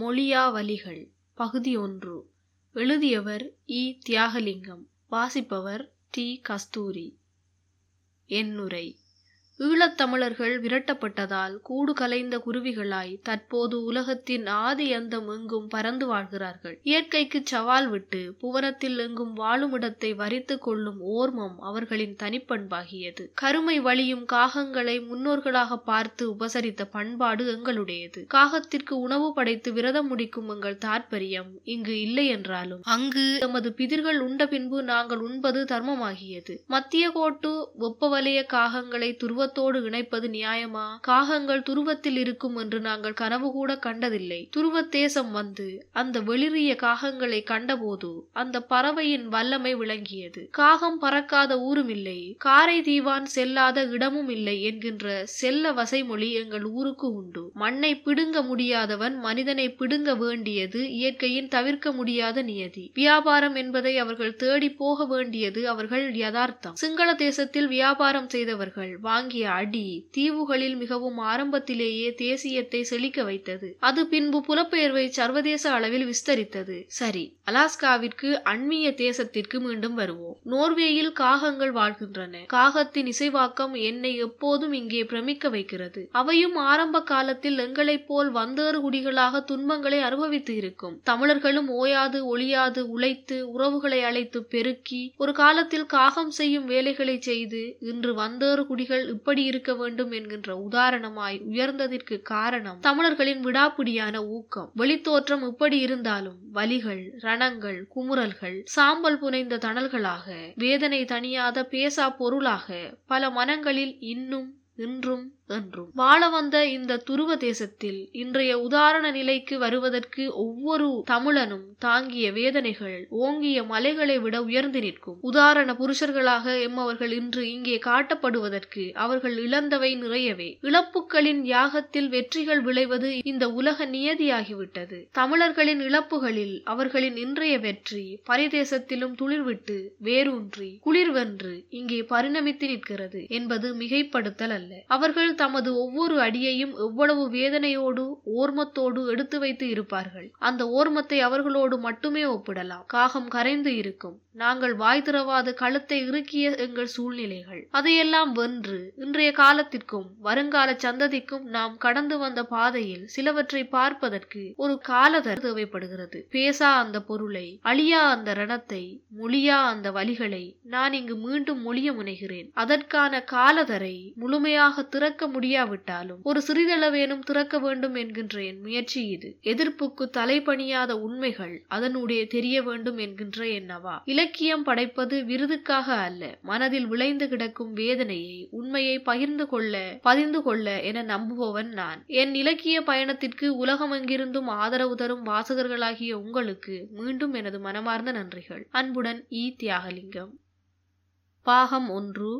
மொழியாவலிகள் பகுதி ஒன்று. எழுதியவர் இ. தியாகலிங்கம் வாசிப்பவர் டி. கஸ்தூரி. என்னுரை ஈழத்தமிழர்கள் விரட்டப்பட்டதால் கூடு கலைந்த குருவிகளாய் தற்போது உலகத்தின் ஆதி அந்தம் எங்கும் பறந்து வாழ்கிறார்கள். இயற்கைக்கு சவால் விட்டு புவனத்தில் எங்கும் வாழுமிடத்தை வரித்து கொள்ளும் ஓர்மம் அவர்களின் தனிப்பண்பாகியது. கருமை வழியும் காகங்களை முன்னோர்களாக பார்த்து உபசரித்த பண்பாடு எங்களுடையது. காகத்திற்கு உணவு படைத்து விரதம் முடிக்கும் எங்கள் தாற்பயம் இங்கு இல்லை என்றாலும் அங்கு எமது பிதிர்கள் உண்ட பின்பு நாங்கள் உண்பது தர்மமாகியது. மத்திய கோட்டு வெப்பவலய காகங்களை துருவ துருவத்தோடு இணைப்பது நியாயமா? காகங்கள் துருவத்தில் இருக்கும் என்று நாங்கள் கனவு கூட கண்டதில்லை. துருவத்தேசம் வந்து அந்த வெளிரிய காகங்களை கண்டபோது அந்த பறவையின் வல்லமை விளங்கியது. காகம் பறக்காத ஊரும் இல்லை காரை தீவான் செல்லாத இடமும் இல்லை என்கின்ற செல்ல வசைமொழி எங்கள் ஊருக்கு உண்டு. மண்ணை பிடுங்க முடியாதவன் மனிதனை பிடுங்க வேண்டியது இயற்கையின் தவிர்க்க முடியாத நியதி. வியாபாரம் என்பதை அவர்கள் தேடி போக வேண்டியது அவர்கள் யதார்த்தம். சிங்கள தேசத்தில் வியாபாரம் செய்தவர்கள் வாங்கி தாக்கிய அடி தீவுகளில் மிகவும் ஆரம்பத்திலேயே தேசியத்தை செழிக்க வைத்தது. அது பின்பு புலப்பெயர்வை சர்வதேச அளவில் விஸ்தரித்தது. சரி அலாஸ்காவிற்கு அண்மிய தேசத்திற்கு மீண்டும் வருவோம். நோர்வேயில் காகங்கள் வாழ்கின்றன. காகத்தின் இசைவாக்கம் என்னை எப்போதும் இங்கே பிரமிக்க வைக்கிறது. அவையும் ஆரம்ப காலத்தில் எங்களைப் போல் வந்தேறு குடிகளாக துன்பங்களை அனுபவித்து இருக்கும். தமிழர்களும் ஓயாது ஒளியாது உழைத்து உறவுகளை அழைத்து பெருக்கி ஒரு காலத்தில் காகம் செய்யும் வேலைகளை செய்து இன்று வந்தேறு குடிகள் இப்படி இருக்க வேண்டும் என்கின்ற உதாரணமாய் உயர்ந்ததற்கு காரணம் தமிழர்களின் விடாப்பிடியான ஊக்கம். வெளித்தோற்றம் இப்படி இருந்தாலும் வலிகள் ரணங்கள் குமுறல்கள் சாம்பல் புனைந்த தணல்களாக வேதனை தணியாத பேசா பொருளாக பல மனங்களில் இன்னும் இன்றும் என்றும். வாழ வந்த இந்த துருவ தேசத்தில் இன்றைய உதாரண நிலைக்கு வருவதற்கு ஒவ்வொரு தமிழனும் தாங்கிய வேதனைகள் ஓங்கிய மலைகளை விட உயர்ந்து நிற்கும். உதாரண புருஷர்களாக எம்மவர்கள் இன்று இங்கே காட்டப்படுவதற்கு அவர்கள் இழந்தவை நிறையவே. இழப்புகளின் யாகத்தில் வெற்றிகள் விளைவது இந்த உலக நியதியாகிவிட்டது. தமிழர்களின் இழப்புகளில் அவர்களின் இன்றைய வெற்றி பரிதேசத்திலும் துளிர்விட்டு வேரூன்றி குளிர்வென்று இங்கே பரிணமித்து நிற்கிறது என்பது மிகைப்படுத்தல் அல்ல. அவர்கள் தமது ஒவ்வொரு அடியையும் எவ்வளவு வேதனையோடு ஓர்மத்தோடு எடுத்து வைத்து இருப்பார்கள். அந்த ஓர்மத்தை அவர்களோடு மட்டுமே ஒப்பிடலாம். காகம் கரைந்து இருக்கும். நாங்கள் வாய் திறவாது கழுத்தை இறுக்கிய எங்கள் சூழ்நிலைகள். அதையெல்லாம் வென்று இன்றைய காலத்திற்கும் வருங்கால சந்ததிக்கும் நாம் கடந்து வந்த பாதையில் சிலவற்றை பார்ப்பதற்கு ஒரு காலதர் தேவைப்படுகிறது. பேசா அந்த பொருளை அழியா அந்த ரணத்தை மொழியா அந்த வழிகளை நான் இங்கு மீண்டும் மொழிய முனைகிறேன். அதற்கான காலதரை முழுமையாக திறக்க முடியாவிட்டாலும் ஒரு சிறிதளவேனும் திறக்க வேண்டும் என்கின்ற என் முயற்சி இது. எதிர்ப்புக்கு தலைபணியாத உண்மைகள் அதனுடைய தெரிய வேண்டும் என்கின்ற என்னவா இலக்கியம் படைப்பது விருதுக்காக அல்ல. மனதில் விளைந்து கிடக்கும் வேதனையை உண்மையை பகிர்ந்து கொள்ள பதிந்து கொள்ள என நம்புபவன் நான். என் இலக்கிய பயணத்திற்கு உலகமெங்கிருந்தும் ஆதரவு தரும் வாசகர்களாகிய உங்களுக்கு மீண்டும் எனது மனமார்ந்த நன்றிகள். அன்புடன் இ. தியாகலிங்கம். பாகம் ஒன்று.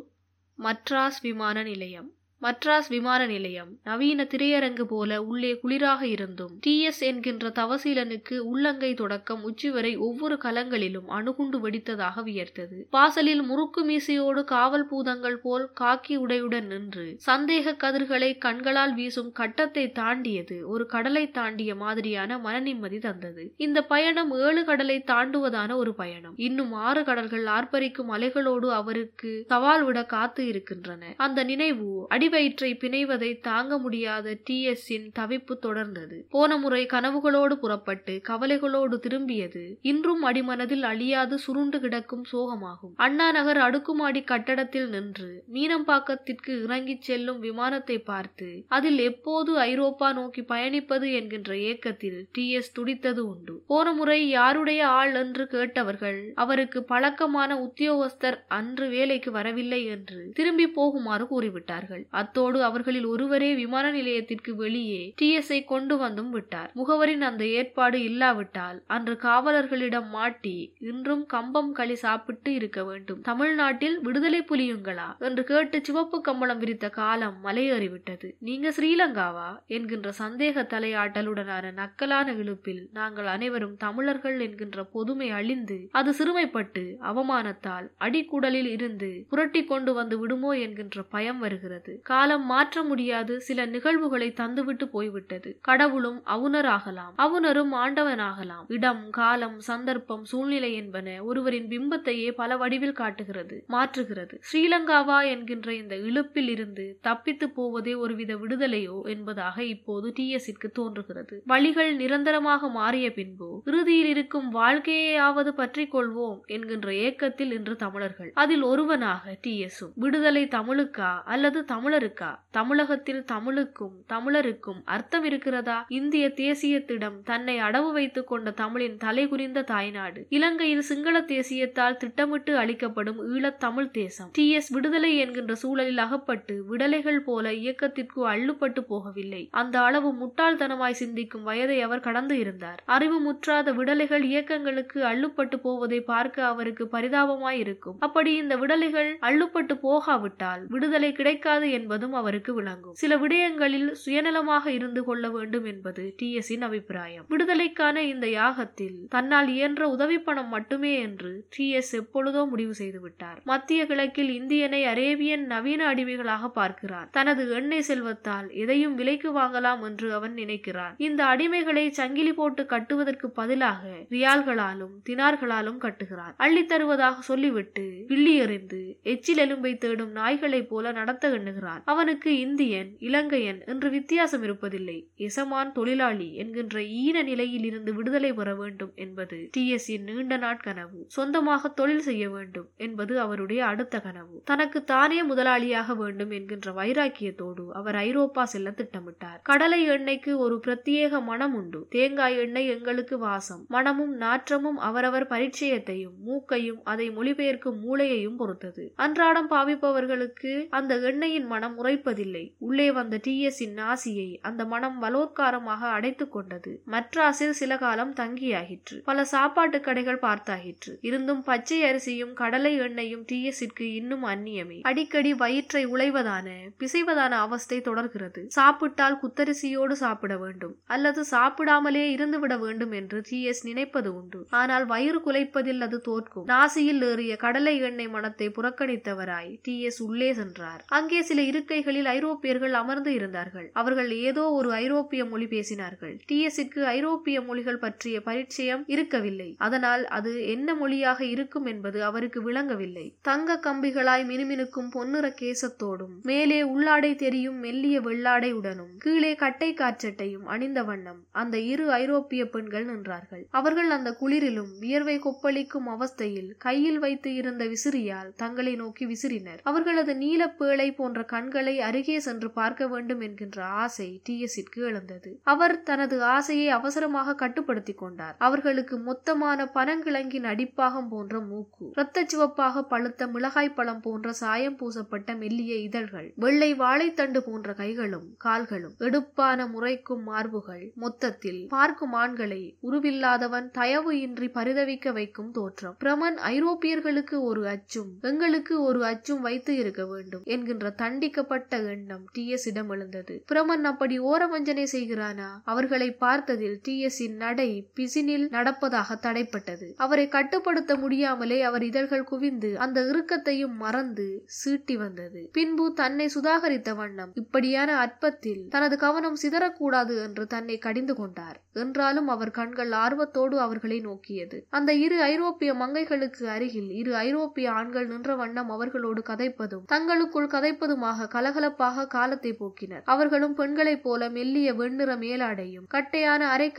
மட்ராஸ் விமான நிலையம். மட்ராஸ் விமான நிலையம். நவீன திரையரங்கு போல உள்ளே குளிராக இருந்தும் டி எஸ் என்கின்ற தவசீலனுக்கு உள்ளங்கை தொடக்கம் உச்சி வரை ஒவ்வொரு கலங்களிலும் அணுகுண்டு வெடித்ததாக வியர்த்தது. வாசலில் முறுக்கு மீசையோடு காவல் பூதங்கள் போல் காக்கி உடையுடன் நின்று சந்தேக கதிர்களை கண்களால் வீசும் கட்டத்தை தாண்டியது ஒரு கடலை தாண்டிய மாதிரியான மனநிம்மதி தந்தது. இந்த பயணம் ஏழு கடலை தாண்டுவதான ஒரு பயணம். இன்னும் ஆறு கடல்கள் ஆர்ப்பரிக்கும் அலைகளோடு அவருக்கு சவால் விட காத்து இருக்கின்றன. அந்த நினைவு அடி அடிவயிற்றை பிணைவதை தாங்க முடியாத டிஎஸ்ஸின் தவிப்பு தொடர்ந்தது. போன முறை கனவுகளோடு புறப்பட்டு கவலைகளோடு திரும்பியது. இன்றும் அடிமனதில் அழியாது சுருண்டு கிடக்கும் சோகமாகும். அண்ணா நகர் அடுக்குமாடி கட்டடத்தில் நின்று மீனம்பாக்கத்திற்கு இறங்கிச் செல்லும் விமானத்தை பார்த்து அதில் எப்போது ஐரோப்பா நோக்கி பயணிப்பது என்கின்ற ஏக்கத்தில் டிஎஸ் துடித்தது உண்டு. போன முறை யாருடைய ஆள் என்று கேட்டவர்கள் அவருக்கு பழக்கமான உத்தியோகஸ்தர் அன்று வேலைக்கு வரவில்லை என்று திரும்பி போகுமாறு கூறிவிட்டார்கள். அத்தோடு அவர்களில் ஒருவரே விமான நிலையத்திற்கு வெளியே டிஎஸ்ஐ கொண்டு வந்தும் விட்டார். முகவரின் அந்த ஏற்பாடு இல்லாவிட்டால் அன்று காவலர்களிடம் மாட்டி இன்றும் கம்பம் களி சாப்பிட்டு இருக்க வேண்டும். தமிழ்நாட்டில் விடுதலை புலியுங்களா? என்று கேட்டு சிவப்பு கம்பளம் விரித்த காலம் மலையேறிவிட்டது. நீங்க ஸ்ரீலங்காவா? என்கின்ற சந்தேக தலையாட்டலுடனான நக்கலான இழுப்பில் நாங்கள் அனைவரும் தமிழர்கள் என்கின்ற பொதுமை அழிந்து அது சிறுமைப்பட்டு அவமானத்தால் அடிக்குடலில் இருந்து புரட்டி கொண்டு வந்து விடுமோ என்கின்ற பயம் வருகிறது. காலம் மாற்ற முடியாது. சில நிகழ்வுகளை தந்துவிட்டு போய்விட்டது. கடவுளும் அவுணராகலாம். அவுணரும் ஆண்டவனாகலாம். இடம் காலம் சந்தர்ப்பம் சூழ்நிலை என்பன ஒருவரின் பிம்பத்தையே பல வடிவில் காட்டுகிறது மாற்றுகிறது. ஸ்ரீலங்காவா என்கின்ற இந்த இழுப்பில் இருந்து தப்பித்து போவதே ஒருவித விடுதலையோ என்பதாக இப்போது டிஎஸ்ஸிற்கு தோன்றுகிறது. வழிகள் நிரந்தரமாக மாறிய பின்பு இறுதியில் இருக்கும் வாழ்க்கையாவது பற்றி கொள்வோம் என்கின்ற ஏக்கத்தில் இன்று தமிழர்கள். அதில் ஒருவனாக டிஎஸும் விடுதலை தமிழுக்கா அல்லது தமிழருக்கா? தமிழகத்தில் தமிழுக்கும் தமிழருக்கும் அர்த்தம் இருக்கிறதா? இந்திய தேசியத்திடம் தன்னை அடவு வைத்துக் கொண்ட தமிழின் தலைகுனிந்த தாய்நாடு. இலங்கையில் சிங்கள தேசியத்தால் திட்டமிட்டு அளிக்கப்படும் ஈழத் தமிழ் தேசம். டி எஸ் விடுதலை என்கின்ற சூழலில் அகப்பட்டு விடலைகள் போல இயக்கத்திற்கு அள்ளுப்பட்டு போகவில்லை. அந்த அளவு முட்டாள்தனமாய் சிந்திக்கும் வயதை அவர் கடந்து இருந்தார். அறிவு முற்றாத விடலைகள் இயக்கங்களுக்கு அள்ளுப்பட்டு போவதை பார்க்க அவருக்கு பரிதாபமாய் இருக்கும். அப்படி இந்த விடலைகள் அள்ளுப்பட்டு போகாவிட்டால் விடுதலை கிடைக்காது என்பதும் அவருக்கு விளங்கும். சில விடயங்களில் சுயநலமாக இருந்து கொள்ள வேண்டும் என்பது டி எஸ் அபிப்பிராயம். விடுதலைக்கான இந்த யாகத்தில் தன்னால் இயன்ற உதவி பணம் மட்டுமே என்று டி எஸ் எப்பொழுதோ முடிவு செய்துவிட்டார் மத்திய கிழக்கில் இந்தியனை அரேபியன் நவீன அடிமைகளாக பார்க்கிறார். தனது எண்ணெய் செல்வத்தால் எதையும் விலைக்கு வாங்கலாம் என்று அவன் நினைக்கிறான் இந்த அடிமைகளை சங்கிலி போட்டு கட்டுவதற்கு பதிலாக ரியால்களாலும் தினார்களாலும் கட்டுகிறான் அள்ளி தருவதாக சொல்லிவிட்டு பில்லி எறிந்து எச்சில் எலும்பை தேடும் நாய்களைப் போல நடத்த எண்ணுகிறார். எண்ணுகிறான் அவனுக்கு இந்தியன் இலங்கையன் என்று வித்தியாசம் இருப்பதில்லை. எசமான் தொழிலாளி என்கின்ற ஈன நிலையில் இருந்து விடுதலை பெற வேண்டும் என்பது டி எஸ் நீண்ட நாட்கனவு சொந்தமாக தொழில் செய்ய வேண்டும் என்பது அவருடைய அடுத்த கனவு. தனக்கு தானே முதலாளியாக வேண்டும் என்கின்ற வைராக்கியத்தோடு அவர் ஐரோப்பா செல்ல திட்டமிட்டார். கடலை எண்ணெய்க்கு ஒரு பிரத்யேக மனம் உண்டு. தேங்காய் எண்ணெய் எங்களுக்கு வாசம். மனமும் நாற்றமும் அவரவர் பரிச்சயத்தையும் மூக்கையும் அதை மொழிபெயர்க்கும் மூளையையும் பொறுத்தது. அன்றாடம் பாவிப்பவர்களுக்கு அந்த எண்ணெயின் மனம் உரைப்பதில்லை. உள்ளே வந்த டி. எஸ். நாசியை அந்த மனம் பலோத்காரமாக அடைத்துக் கொண்டது. மட்ராஸில் சில காலம் தங்கியாகிற்று. பல சாப்பாட்டு கடைகள் பார்த்தாகிற்று. இருந்தும் பச்சை அரிசியும் கடலை எண்ணெயும் டி. எஸ்ஸிற்கு இன்னும் அந்நியமே. அடிக்கடி வயிற்றை உழைவதான பிசைவதான அவஸ்தை தொடர்கிறது. சாப்பிட்டால் குத்தரிசியோடு சாப்பிட வேண்டும். அல்லது சாப்பிடாமலே இருந்துவிட வேண்டும் என்று டி. எஸ். நினைப்பது உண்டு. ஆனால் வயிறு குலைப்பதில் அது தோற்கும். நாசியில் ஏறிய கடலை எண்ணெய் மனத்தை புறக்கணித்தவராய் டி. எஸ். உள்ளே சென்றார். அங்கே சில இருக்கைகளில் ஐரோப்பியர்கள் அமர்ந்து இருந்தார்கள். அவர்கள் ஏதோ ஒரு ஐரோப்பிய மொழி பேசினார்கள். டிஎஸ்க்கு ஐரோப்பிய மொழிகள் பற்றிய பரிச்சயம் இருக்கவில்லை. அதனால் அது என்ன மொழியாக இருக்கும் என்பது அவருக்கு விளங்கவில்லை. தங்க கம்பிகளாய் மினுமினுக்கும் பொன்னிற கேசத்தோடும் மேலே உள்ளாடை தெரியும் மெல்லிய வெள்ளாடை உடனும் கீழே கட்டை காற்றட்டையும் அணிந்த வண்ணம் அந்த இரு ஐரோப்பிய பெண்கள் நின்றார்கள். அவர்கள் அந்த குளிரிலும் வியர்வை கொப்பளிக்கும் அவஸ்தையில் கையில் வைத்து இருந்த விசிறியால் தங்களை நோக்கி விசிறினர். அவர்களது நீலப்பேழை போன்ற கண்களை அருகே சென்று பார்க்க வேண்டும் என்கின்ற ஆசை டிஎஸிற்கு எழுந்தது. அவர் தனது ஆசையை அவசரமாக கட்டுப்படுத்திக் கொண்டார். அவர்களுக்கு மொத்தமான பனங்கிழங்கின் அடிப்பாகம் போன்ற மூக்கு இரத்த சிவப்பாக பழுத்த மிளகாய் பழம் போன்ற சாயம் பூசப்பட்ட மெல்லிய இதழ்கள் வெள்ளை வாழைத்தண்டு போன்ற கைகளும் கால்களும் எடுப்பான முறைக்கும் மார்புகள் மொத்தத்தில் பார்க்கும் ஆண்களை உருவில்லாதவன் தயவு இன்றி பரிதவிக்க வைக்கும் தோற்றம். பிரமன் ஐரோப்பியர்களுக்கு ஒரு அச்சும் எங்களுக்கு ஒரு அச்சும் வைத்து இருக்க வேண்டும் என்கின்ற தண்டி துண்டிக்கப்பட்ட எண்ணம் டி எஸ் இடம் எழுந்தது. பிரமன் அப்படி ஓரவஞ்சனை செய்கிறானா? அவர்களை பார்த்ததில் டி எஸ் நடை பிசினில் நடப்பதாக தடைப்பட்டது. அவரை கட்டுப்படுத்த முடியாமலே அவர் இதழ்கள் குவிந்து அந்த இறுக்கத்தையும் மறந்து சீட்டி வந்தது. பின்பு தன்னை சுதாகரித்த வண்ணம் இப்படியான அற்பத்தில் தனது கவனம் சிதறக்கூடாது என்று தன்னை கடிந்து கொண்டார். என்றாலும் அவர் கண்கள் ஆர்வத்தோடு அவர்களை நோக்கியது. அந்த இரு ஐரோப்பிய மங்கைகளுக்கு அருகில் இரு ஐரோப்பிய ஆண்கள் நின்ற வண்ணம் அவர்களோடு கதைப்பதும் தங்களுக்குள் கதைப்பதுமாக கலகலப்பாக காலத்தை போக்கினர். அவர்களும் பெண்களைப் போல மெல்லிய வெண்ணிற மேலாடையும் கட்டையான அரை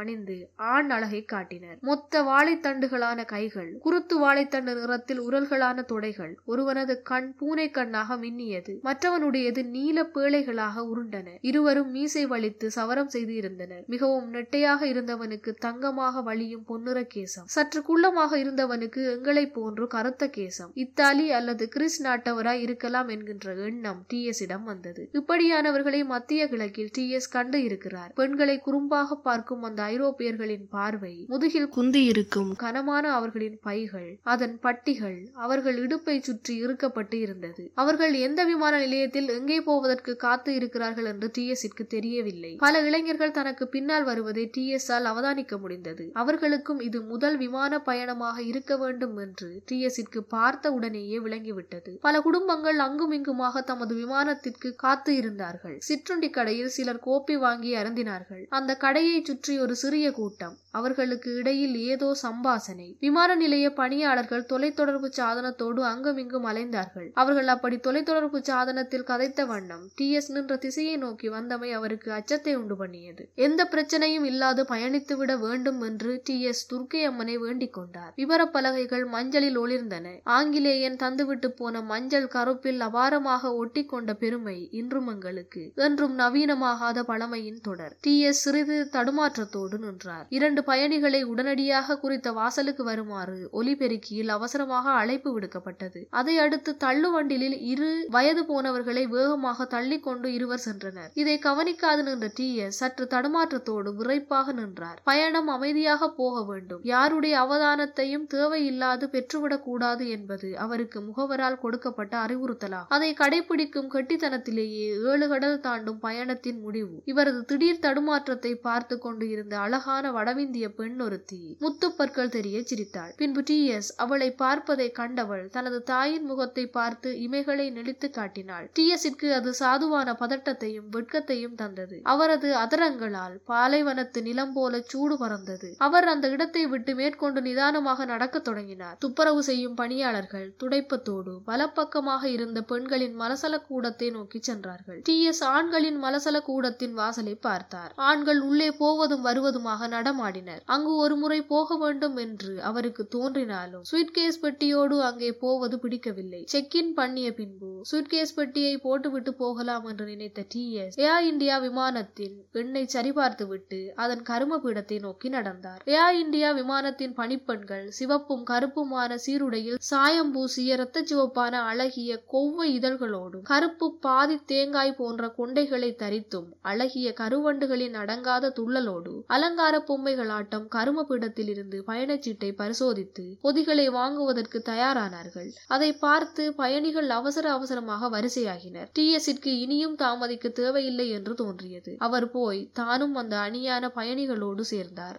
அணிந்து ஆண் அழகை காட்டினர். மொத்த வாழைத்தண்டுகளான கைகள் குருத்து வாழைத்தண்டு நிறத்தில் உரல்களான தொடைகள் ஒருவனது கண் பூனை கண்ணாக மின்னியது மற்றவனுடையது நீல பேழைகளாக உருண்டன. இருவரும் மீசை வலித்து சவரம் செய்து இருந்தனர் மிகவும் நெட்டையாக இருந்தவனுக்கு தங்கமாக வழியும் பொன்னிற கேசம் சற்று குள்ளமாக இருந்தவனுக்கு எங்களை போன்று கருத்த கேசம். இத்தாலி அல்லது கிறிஸ் நாட்டவராய் இருக்கலாம் என்கின்ற எண்ணம் டி எஸ் வந்தது. இப்படியானவர்களை மத்திய கிழக்கில் டி எஸ் கண்டு இருக்கிறார். பெண்களை குறும்பாக பார்க்கும் அந்த ஐரோப்பியர்களின் பார்வை முதுகில் குந்தி இருக்கும் கனமான அவர்களின் பைகள் அதன் பட்டிகள் அவர்கள் இடுப்பை சுற்றி இறுக்கப்பட்டு இருந்தது. அவர்கள் எந்த விமான நிலையத்தில் எங்கே போவதற்கு காத்து இருக்கிறார்கள் என்று டி எஸ்க்கு தெரியவில்லை. பல இளைஞர்கள் தனக்கு பின்னால் வருவதை டி எஸ் ஆல் அவதானிக்க முடிந்தது. அவர்களுக்கும் இது முதல் விமான பயணமாக இருக்க வேண்டும் என்று டி எஸ்க்கு பார்த்த உடனேயே விளங்கிவிட்டது. பல குடும்பங்கள் அங்கும் தமது விமானத்திற்கு காத்து இருந்தார்கள். சிற்றுண்டி கடையில் சிலர் கோப்பி வாங்கி அருந்தினார்கள். அந்த கடையை சுற்றி ஒரு சிறிய கூட்டம். அவர்களுக்கு இடையில் ஏதோ சம்பாசனை. விமான நிலைய பணியாளர்கள் தொலைத்தொடர்பு சாதனத்தோடு அங்குமிங்கும் அலைந்தார்கள். அவர்கள் அப்படி தொலைத்தொடர்பு சாதனத்தில் கதைத்த வண்ணம் டி எஸ் நின்ற திசையை நோக்கி வந்தமை அவருக்கு அச்சத்தை உண்டு பண்ணியது. எந்த பிரச்சனையும் இல்லாது பயணித்துவிட வேண்டும் என்று டி எஸ் துர்க்கை அம்மனை வேண்டிக் கொண்டார். விவரப் பலகைகள் மஞ்சளில் ஒளிர்ந்தன. ஆங்கிலேயன் தந்துவிட்டு போன மஞ்சள் கருப்பில் அபாரமாக ஒட்டி கொண்ட பெருமை இன்றும் எங்களுக்கு. என்றும் நவீனமாகாத பழமையின் தொடர். டி எஸ் சிறிது தடுமாற்றத்தோடு நின்றார். இரண்டு பயணிகளை உடனடியாக குறித்த வாசலுக்கு வருமாறு ஒலிபெருக்கியில் அவசரமாக அழைப்பு விடுக்கப்பட்டது. அதை அடுத்து தள்ளுவண்டிலில் இரு வயது போனவர்களை வேகமாக தள்ளிக்கொண்டு இருவர் சென்றனர். இதை கவனிக்காது நின்ற டி எஸ் சற்று தடுமாற்றத்தோடு விரைப்பாக நின்றார். பயணம் அமைதியாக போக வேண்டும். யாருடைய அவதானத்தையும் தேவையில்லாது பெற்றுவிடக் கூடாது என்பது அவருக்கு முகவரால் கொடுக்கப்பட்ட அறிவுறுத்தலாகும் அதை கடை கடைபிடிக்கும் கெட்டித்தனத்திலேயே ஏழு கடல் தாண்டும் பயணத்தின் முடிவு. இவரது திடீர் தடுமாற்றத்தை பார்த்து கொண்டு இருந்த அழகான வடவிந்திய பெண் ஒருத்தி முத்துப்பற்கள் தெரிய சிரித்தாள். பின்பு டி. எஸ். அவளை பார்ப்பதை கண்டவள் தனது தாயின் முகத்தை பார்த்து இமைகளை நெளித்து காட்டினாள். டி. எஸ்ஸிற்கு அது சாதுவான பதட்டத்தையும் வெட்கத்தையும் தந்தது. அவரது அதரங்களால் பாலைவனத்து நிலம் போல சூடு பறந்தது. அவர் அந்த இடத்தை விட்டு மேற்கொண்டு நிதானமாக நடக்க தொடங்கினார். துப்புரவு செய்யும் பணியாளர்கள் துடைப்பத்தோடு வலப்பக்கமாக இருந்த பெண்களின் மலசல கூடத்தை நோக்கி சென்றார்கள். டி எஸ் ஆண்களின் மலசல கூடத்தின் வாசலை பார்த்தார். ஆண்கள் உள்ளே போவதும் வருவதுமாக நடமாடினர். அங்கு ஒரு முறை போக வேண்டும் என்று அவருக்கு தோன்றினாலும் சுயிட்கேஸ் பெட்டியோடு அங்கே போவது பிடிக்கவில்லை. செக் இன் பண்ணிய பின்பு சுயிட்கேஸ் பெட்டியை போட்டுவிட்டு போகலாம் என்று நினைத்த டி எஸ் ஏர் இந்தியா விமானத்தின் பெண்ணை சரிபார்த்துவிட்டு அதன் கரும பீடத்தை நோக்கி நடந்தார். ஏர் இந்தியா விமானத்தின் பணிப்பெண்கள் சிவப்பும் கருப்புமான சீருடையில் சாயம் பூசிய இரத்த சிவப்பான அழகிய கொவ்வை இதழ்களோடும் கருப்பு பாதி தேங்காய் போன்ற கொண்டைகளை தரித்தும் அழகிய கருவண்டுகளின் அடங்காத துள்ளலோடு அலங்கார பொம்மைகளாட்டம் கரும பீடத்தில் இருந்து பயணச்சீட்டை பரிசோதித்து பொதிகளை வாங்குவதற்கு தயாரானார்கள். அதை பார்த்து பயணிகள் அவசர அவசரமாக வரிசையாகினர். டி எஸிற்கு இனியும் தாமதிக்க தேவையில்லை என்று தோன்றியது. அவர் போய் தானும் அந்த அணியான பயணிகளோடு சேர்ந்தார்.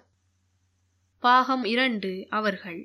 பாகம் இரண்டு. அவர்கள்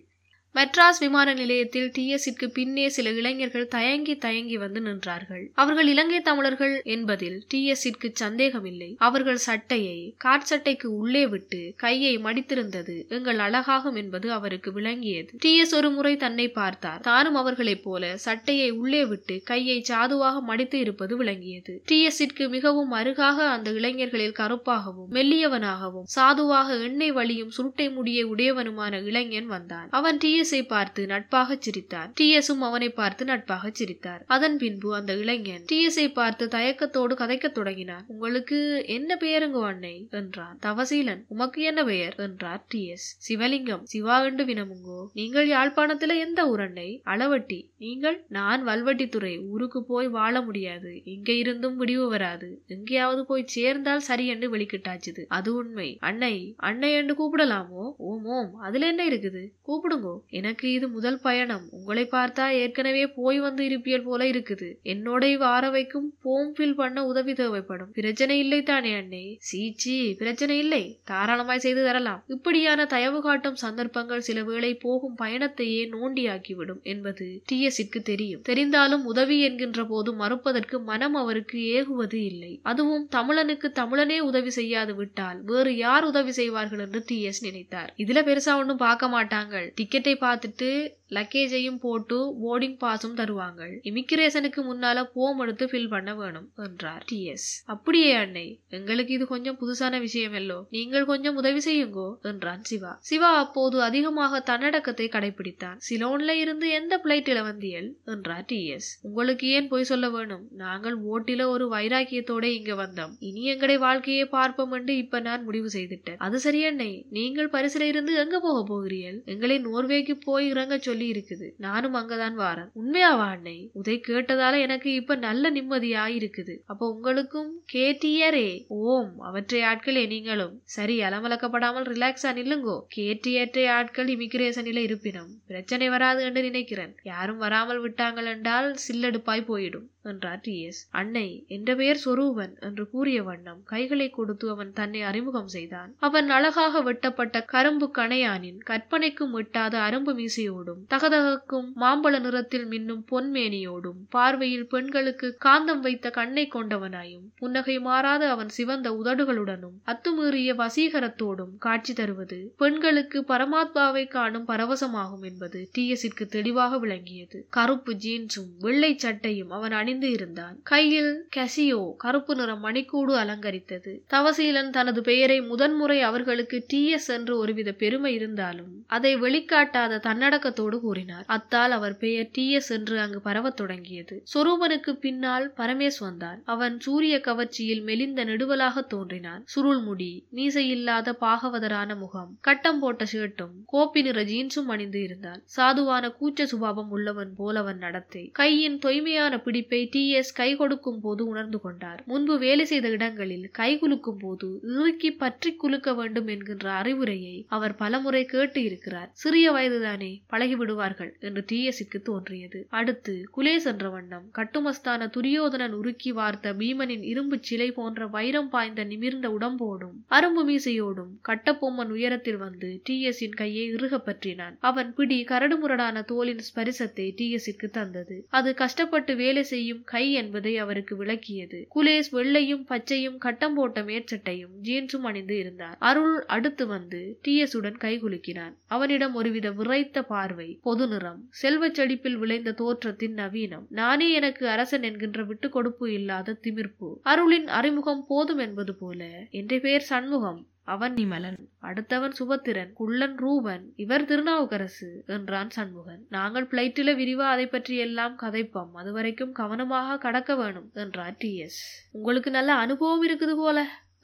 மெட்ராஸ் விமான நிலையத்தில் டிஎஸ்ஸிற்கு பின்னே சில இளைஞர்கள் தயங்கி தயங்கி வந்து நின்றார்கள். அவர்கள் இலங்கை தமிழர்கள் என்பதில் டிஎஸ்ஸிற்கு சந்தேகமில்லை. அவர்கள் சட்டையை காற்சட்டைக்கு உள்ளே விட்டு கையை மடித்திருந்தது எங்கள் அழகாகும் என்பது அவருக்கு விளங்கியது. டிஎஸ் ஒரு முறை தன்னை பார்த்தார். தானும் அவர்களைப் போல சட்டையை உள்ளே விட்டு கையை சாதுவாக மடித்து இருப்பது விளங்கியது. டிஎஸ்ஸிற்கு மிகவும் அருகாக அந்த இளைஞர்களில் கருப்பாகவும் மெல்லியவனாகவும் சாதுவாக எண்ணெய் வழியும் சுருட்டை முடியை உடையவனுமான இளைஞன் வந்தான். அவன் டிஎஸ் டிஎஸை பார்த்து நட்பாக சிரித்தார். டிஎஸும் அவனை பார்த்து நட்பாக சிரித்தார். அதன் பின்பு அந்த இளைஞன் டிஎஸை பார்த்து தயக்கத்தோடு கதைக்கத் தொடங்கினார். உங்களுக்கு என்ன பெயருங்க அன்னை? என்றான். தவசீலன் உமக்கு என்ன பெயர்? என்றார் டிஎஸ் சிவலிங்கம் சிவா என்று வினமுங்கோ. நீங்கள் யாழ்ப்பாணத்துல எந்த உரண்டை அளவட்டி நீங்கள்? நான் வல்வட்டித்துறை. ஊருக்கு போய் வாழ முடியாது. இங்க இருந்தும் விடிவு வராது. எங்கேயாவது போய் சேர்ந்தால் சரி என்று வெளிக்கிட்டாச்சுது. அது உண்மை. அன்னை அன்னை என்று கூப்பிடலாமோ? ஓம் ஓம். அதுல என்ன இருக்குது? கூப்பிடுங்கோ. எனக்கு இது முதல் பயணம். உங்களை பார்த்தா ஏற்கனவே போய் வந்து இருப்பியல் போல இருக்குது. என்னோட வார வைக்கும் போம் ஃபில் பண்ண உதவி தேவைப்படும். பிரச்சனை இல்லை தானே அண்ணே? சீச்சி பிரச்சனை இல்லை. தாராளமாய் செய்து தரலாம். இப்படியான தயவு காட்டும் சந்தர்ப்பங்கள் சில வேளை போகும் பயணத்தையே நோண்டியாக்கிவிடும் என்பது டிஎஸ்ஸிற்கு தெரியும். தெரிந்தாலும் உதவி என்கின்ற போது மறுப்பதற்கு மனம் அவருக்கு ஏகுவது இல்லை. அதுவும் தமிழனுக்கு தமிழனே உதவி செய்யாது விட்டால் வேறு யார் உதவி செய்வார்கள் என்று டிஎஸ் நினைத்தார். இதுல பெருசா ஒன்றும் பார்க்க மாட்டாங்கள். டிக்கெட்டை பார்த்துட்டு லக்கேஜையும் போட்டு போர்டிங் பாஸும் தருவாங்க இமிகிரேஷனுக்கு முன்னால போம் எடுத்து ஃபில் பண்ண வேணும் என்றார். டிஎஸ் அப்படியே அன்னை எங்களுக்கு இது கொஞ்சம் புதுசான விஷயம் எல்லோ நீங்கள் கொஞ்சம் உதவி செய்யுங்கோ? என்றான் சிவா. சிவா அப்போது அதிகமாக தன்னடக்கத்தை கடைபிடித்தான் சிலோன்ல இருந்து எந்த பிளைட்டில வந்தியல் என்றார் டிஎஸ் உங்களுக்கு ஏன் போய் சொல்ல வேணும்? நாங்கள் ஓட்டில ஒரு வைராக்கியத்தோட இங்க வந்தோம். இனி எங்களுடைய வாழ்க்கையை பார்ப்போம் என்று இப்ப நான் முடிவு செய்துட்டேன். அது சரி அன்னை. நீங்கள் பரிசுல இருந்து எங்க போக போகிறீர்கள்? எங்களை நோர்வேக்கு போய் இறங்க சொல்லி சொல்லி இருக்குது நானும் அங்கதான் வாரன். உண்மையாவா அன்னை? உதை கேட்டதால எனக்கு இப்ப நல்ல நிம்மதியா இருக்குது அப்ப உங்களுக்கும் கேட்டியரே. ஓம். அவற்றை ஆட்களே நீங்களும். சரி அலமலக்கப்படாமல் ரிலாக்ஸா நில்லுங்கோ. கேட்டியற்றை ஆட்கள் இமிகிரேஷனில இருப்பினும். பிரச்சனை வராது என்று நினைக்கிறேன். யாரும் வராமல் விட்டாங்கள் என்றால் சில்லெடுப்பாய் போயிடும். என்றார் டி எஸ் அன்னை என்ற பெயர் சொரூபன் என்று கூறிய வண்ணம் கைகளை கொடுத்து அவன் தன்னை அறிமுகம் செய்தான். அவன் அழகாக வெட்டப்பட்ட கரும்பு கணையானின் கற்பனைக்கும் எட்டாத அரும்பு மீசையோடும் தகதகக்கும் மாம்பழ நிறத்தில் மின்னும் பொன்மேனியோடும் பார்வையில் பெண்களுக்கு காந்தம் வைத்த கண்ணை கொண்டவனாயும் புன்னகை மாறாத அவன் சிவந்த உதடுகளுடனும் அத்துமீறிய வசீகரத்தோடும் காட்சி தருவது பெண்களுக்கு பரமாத்மாவை காணும் பரவசமாகும் என்பது டிஎஸிற்கு தெளிவாக விளங்கியது. கருப்பு ஜீன்ஸும் வெள்ளை சட்டையும் அவன் அணி அணிந்து இருந்தான். கையில் கசியோ கருப்பு நிற மணிக்கூடு அலங்கரித்தது. தவசீலன் தனது பெயரை முதன்முறை அவர்களுக்கு டிஎஸ் என்று ஒருவித பெருமை இருந்தாலும் அதை வெளிக்காட்டாத தன்னடக்கத்தோடு கூறினார். அத்தால் அவர் பெயர் டிஎஸ் என்று அங்கு பரவத் தொடங்கியது. சொரூபனுக்கு பின்னால் பரமேஸ் வந்தான். அவன் சூரிய கவர்ச்சியில் மெலிந்த நெடுவலாக தோன்றினான். சுருள் முடி மீசையில்லாத பாகவதரான முகம் கட்டம் போட்ட ஷர்ட்டும் கோப்பி நிற ஜீன்ஸும் அணிந்து இருந்தான். சாதுவான கூச்ச சுபாவம் உள்ளவன் போல அவன் நடத்தை கையின் தொய்மையான பிடிப்பை டி எஸ் கை கொடுக்கும் போது உணர்ந்து கொண்டார். முன்பு வேலை செய்த இடங்களில் கை குலுக்கும் போது இறுக்கி பற்றி குலுக்க வேண்டும் என்கின்ற அறிவுரையை அவர் பலமுறை கேட்டு இருக்கிறார். சிறிய வயதுதானே பழகி விடுவார்கள் என்று டி எஸ்க்கு தோன்றியது. அடுத்து குலே சென்ற வண்ணம் கட்டுமஸ்தான துரியோதனன் உருக்கி வார்த்த பீமனின் இரும்பு சிலை போன்ற வைரம் பாய்ந்த நிமிர்ந்த உடம்போடும் அரும்பு மீசையோடும் கட்டப்பொம்மன் உயரத்தில் வந்து டி எஸ்ஸின் கையை இறுக பற்றினான். அவன் பிடி கரடுமுரடான தோலின் ஸ்பரிசத்தை டி எஸ்ஸிற்கு தந்தது. அது கஷ்டப்பட்டு வேலை செய்யும் கை என்பதை அவருக்கு விளக்கியது. குலேஸ் வெள்ளையும் பச்சையும் கட்டம் போட்ட மேற்சட்டையும் ஜீன்ஸும் அணிந்து இருந்தார். அருள் அடுத்து வந்து டி எஸ் உடன் கைகுலுக்கினான் அவனிடம் ஒருவித விரைத்த பார்வை பொது நிறம். செல்வ செழிப்பில் விளைந்த தோற்றத்தின் நவீனம். நானே எனக்கு அரசன் என்கின்ற விட்டு கொடுப்பு இல்லாத திமிர்ப்பு. அருளின் அறிமுகம் போதும் என்பது போல என்ற பெயர் சண்முகம். அவன் நிமலன் அடுத்தவன் சுபத்திரன் குள்ளன் ரூபன் இவர் திருநாவுக்கரசு என்றான் சண்முகன். நாங்கள் பிளைட்டில விரிவா அதை பற்றி எல்லாம் கதைப்போம். அது வரைக்கும் கவனமாக கடக்க வேணும் என்றார் டி எஸ் உங்களுக்கு நல்ல அனுபவம் இருக்குது போல.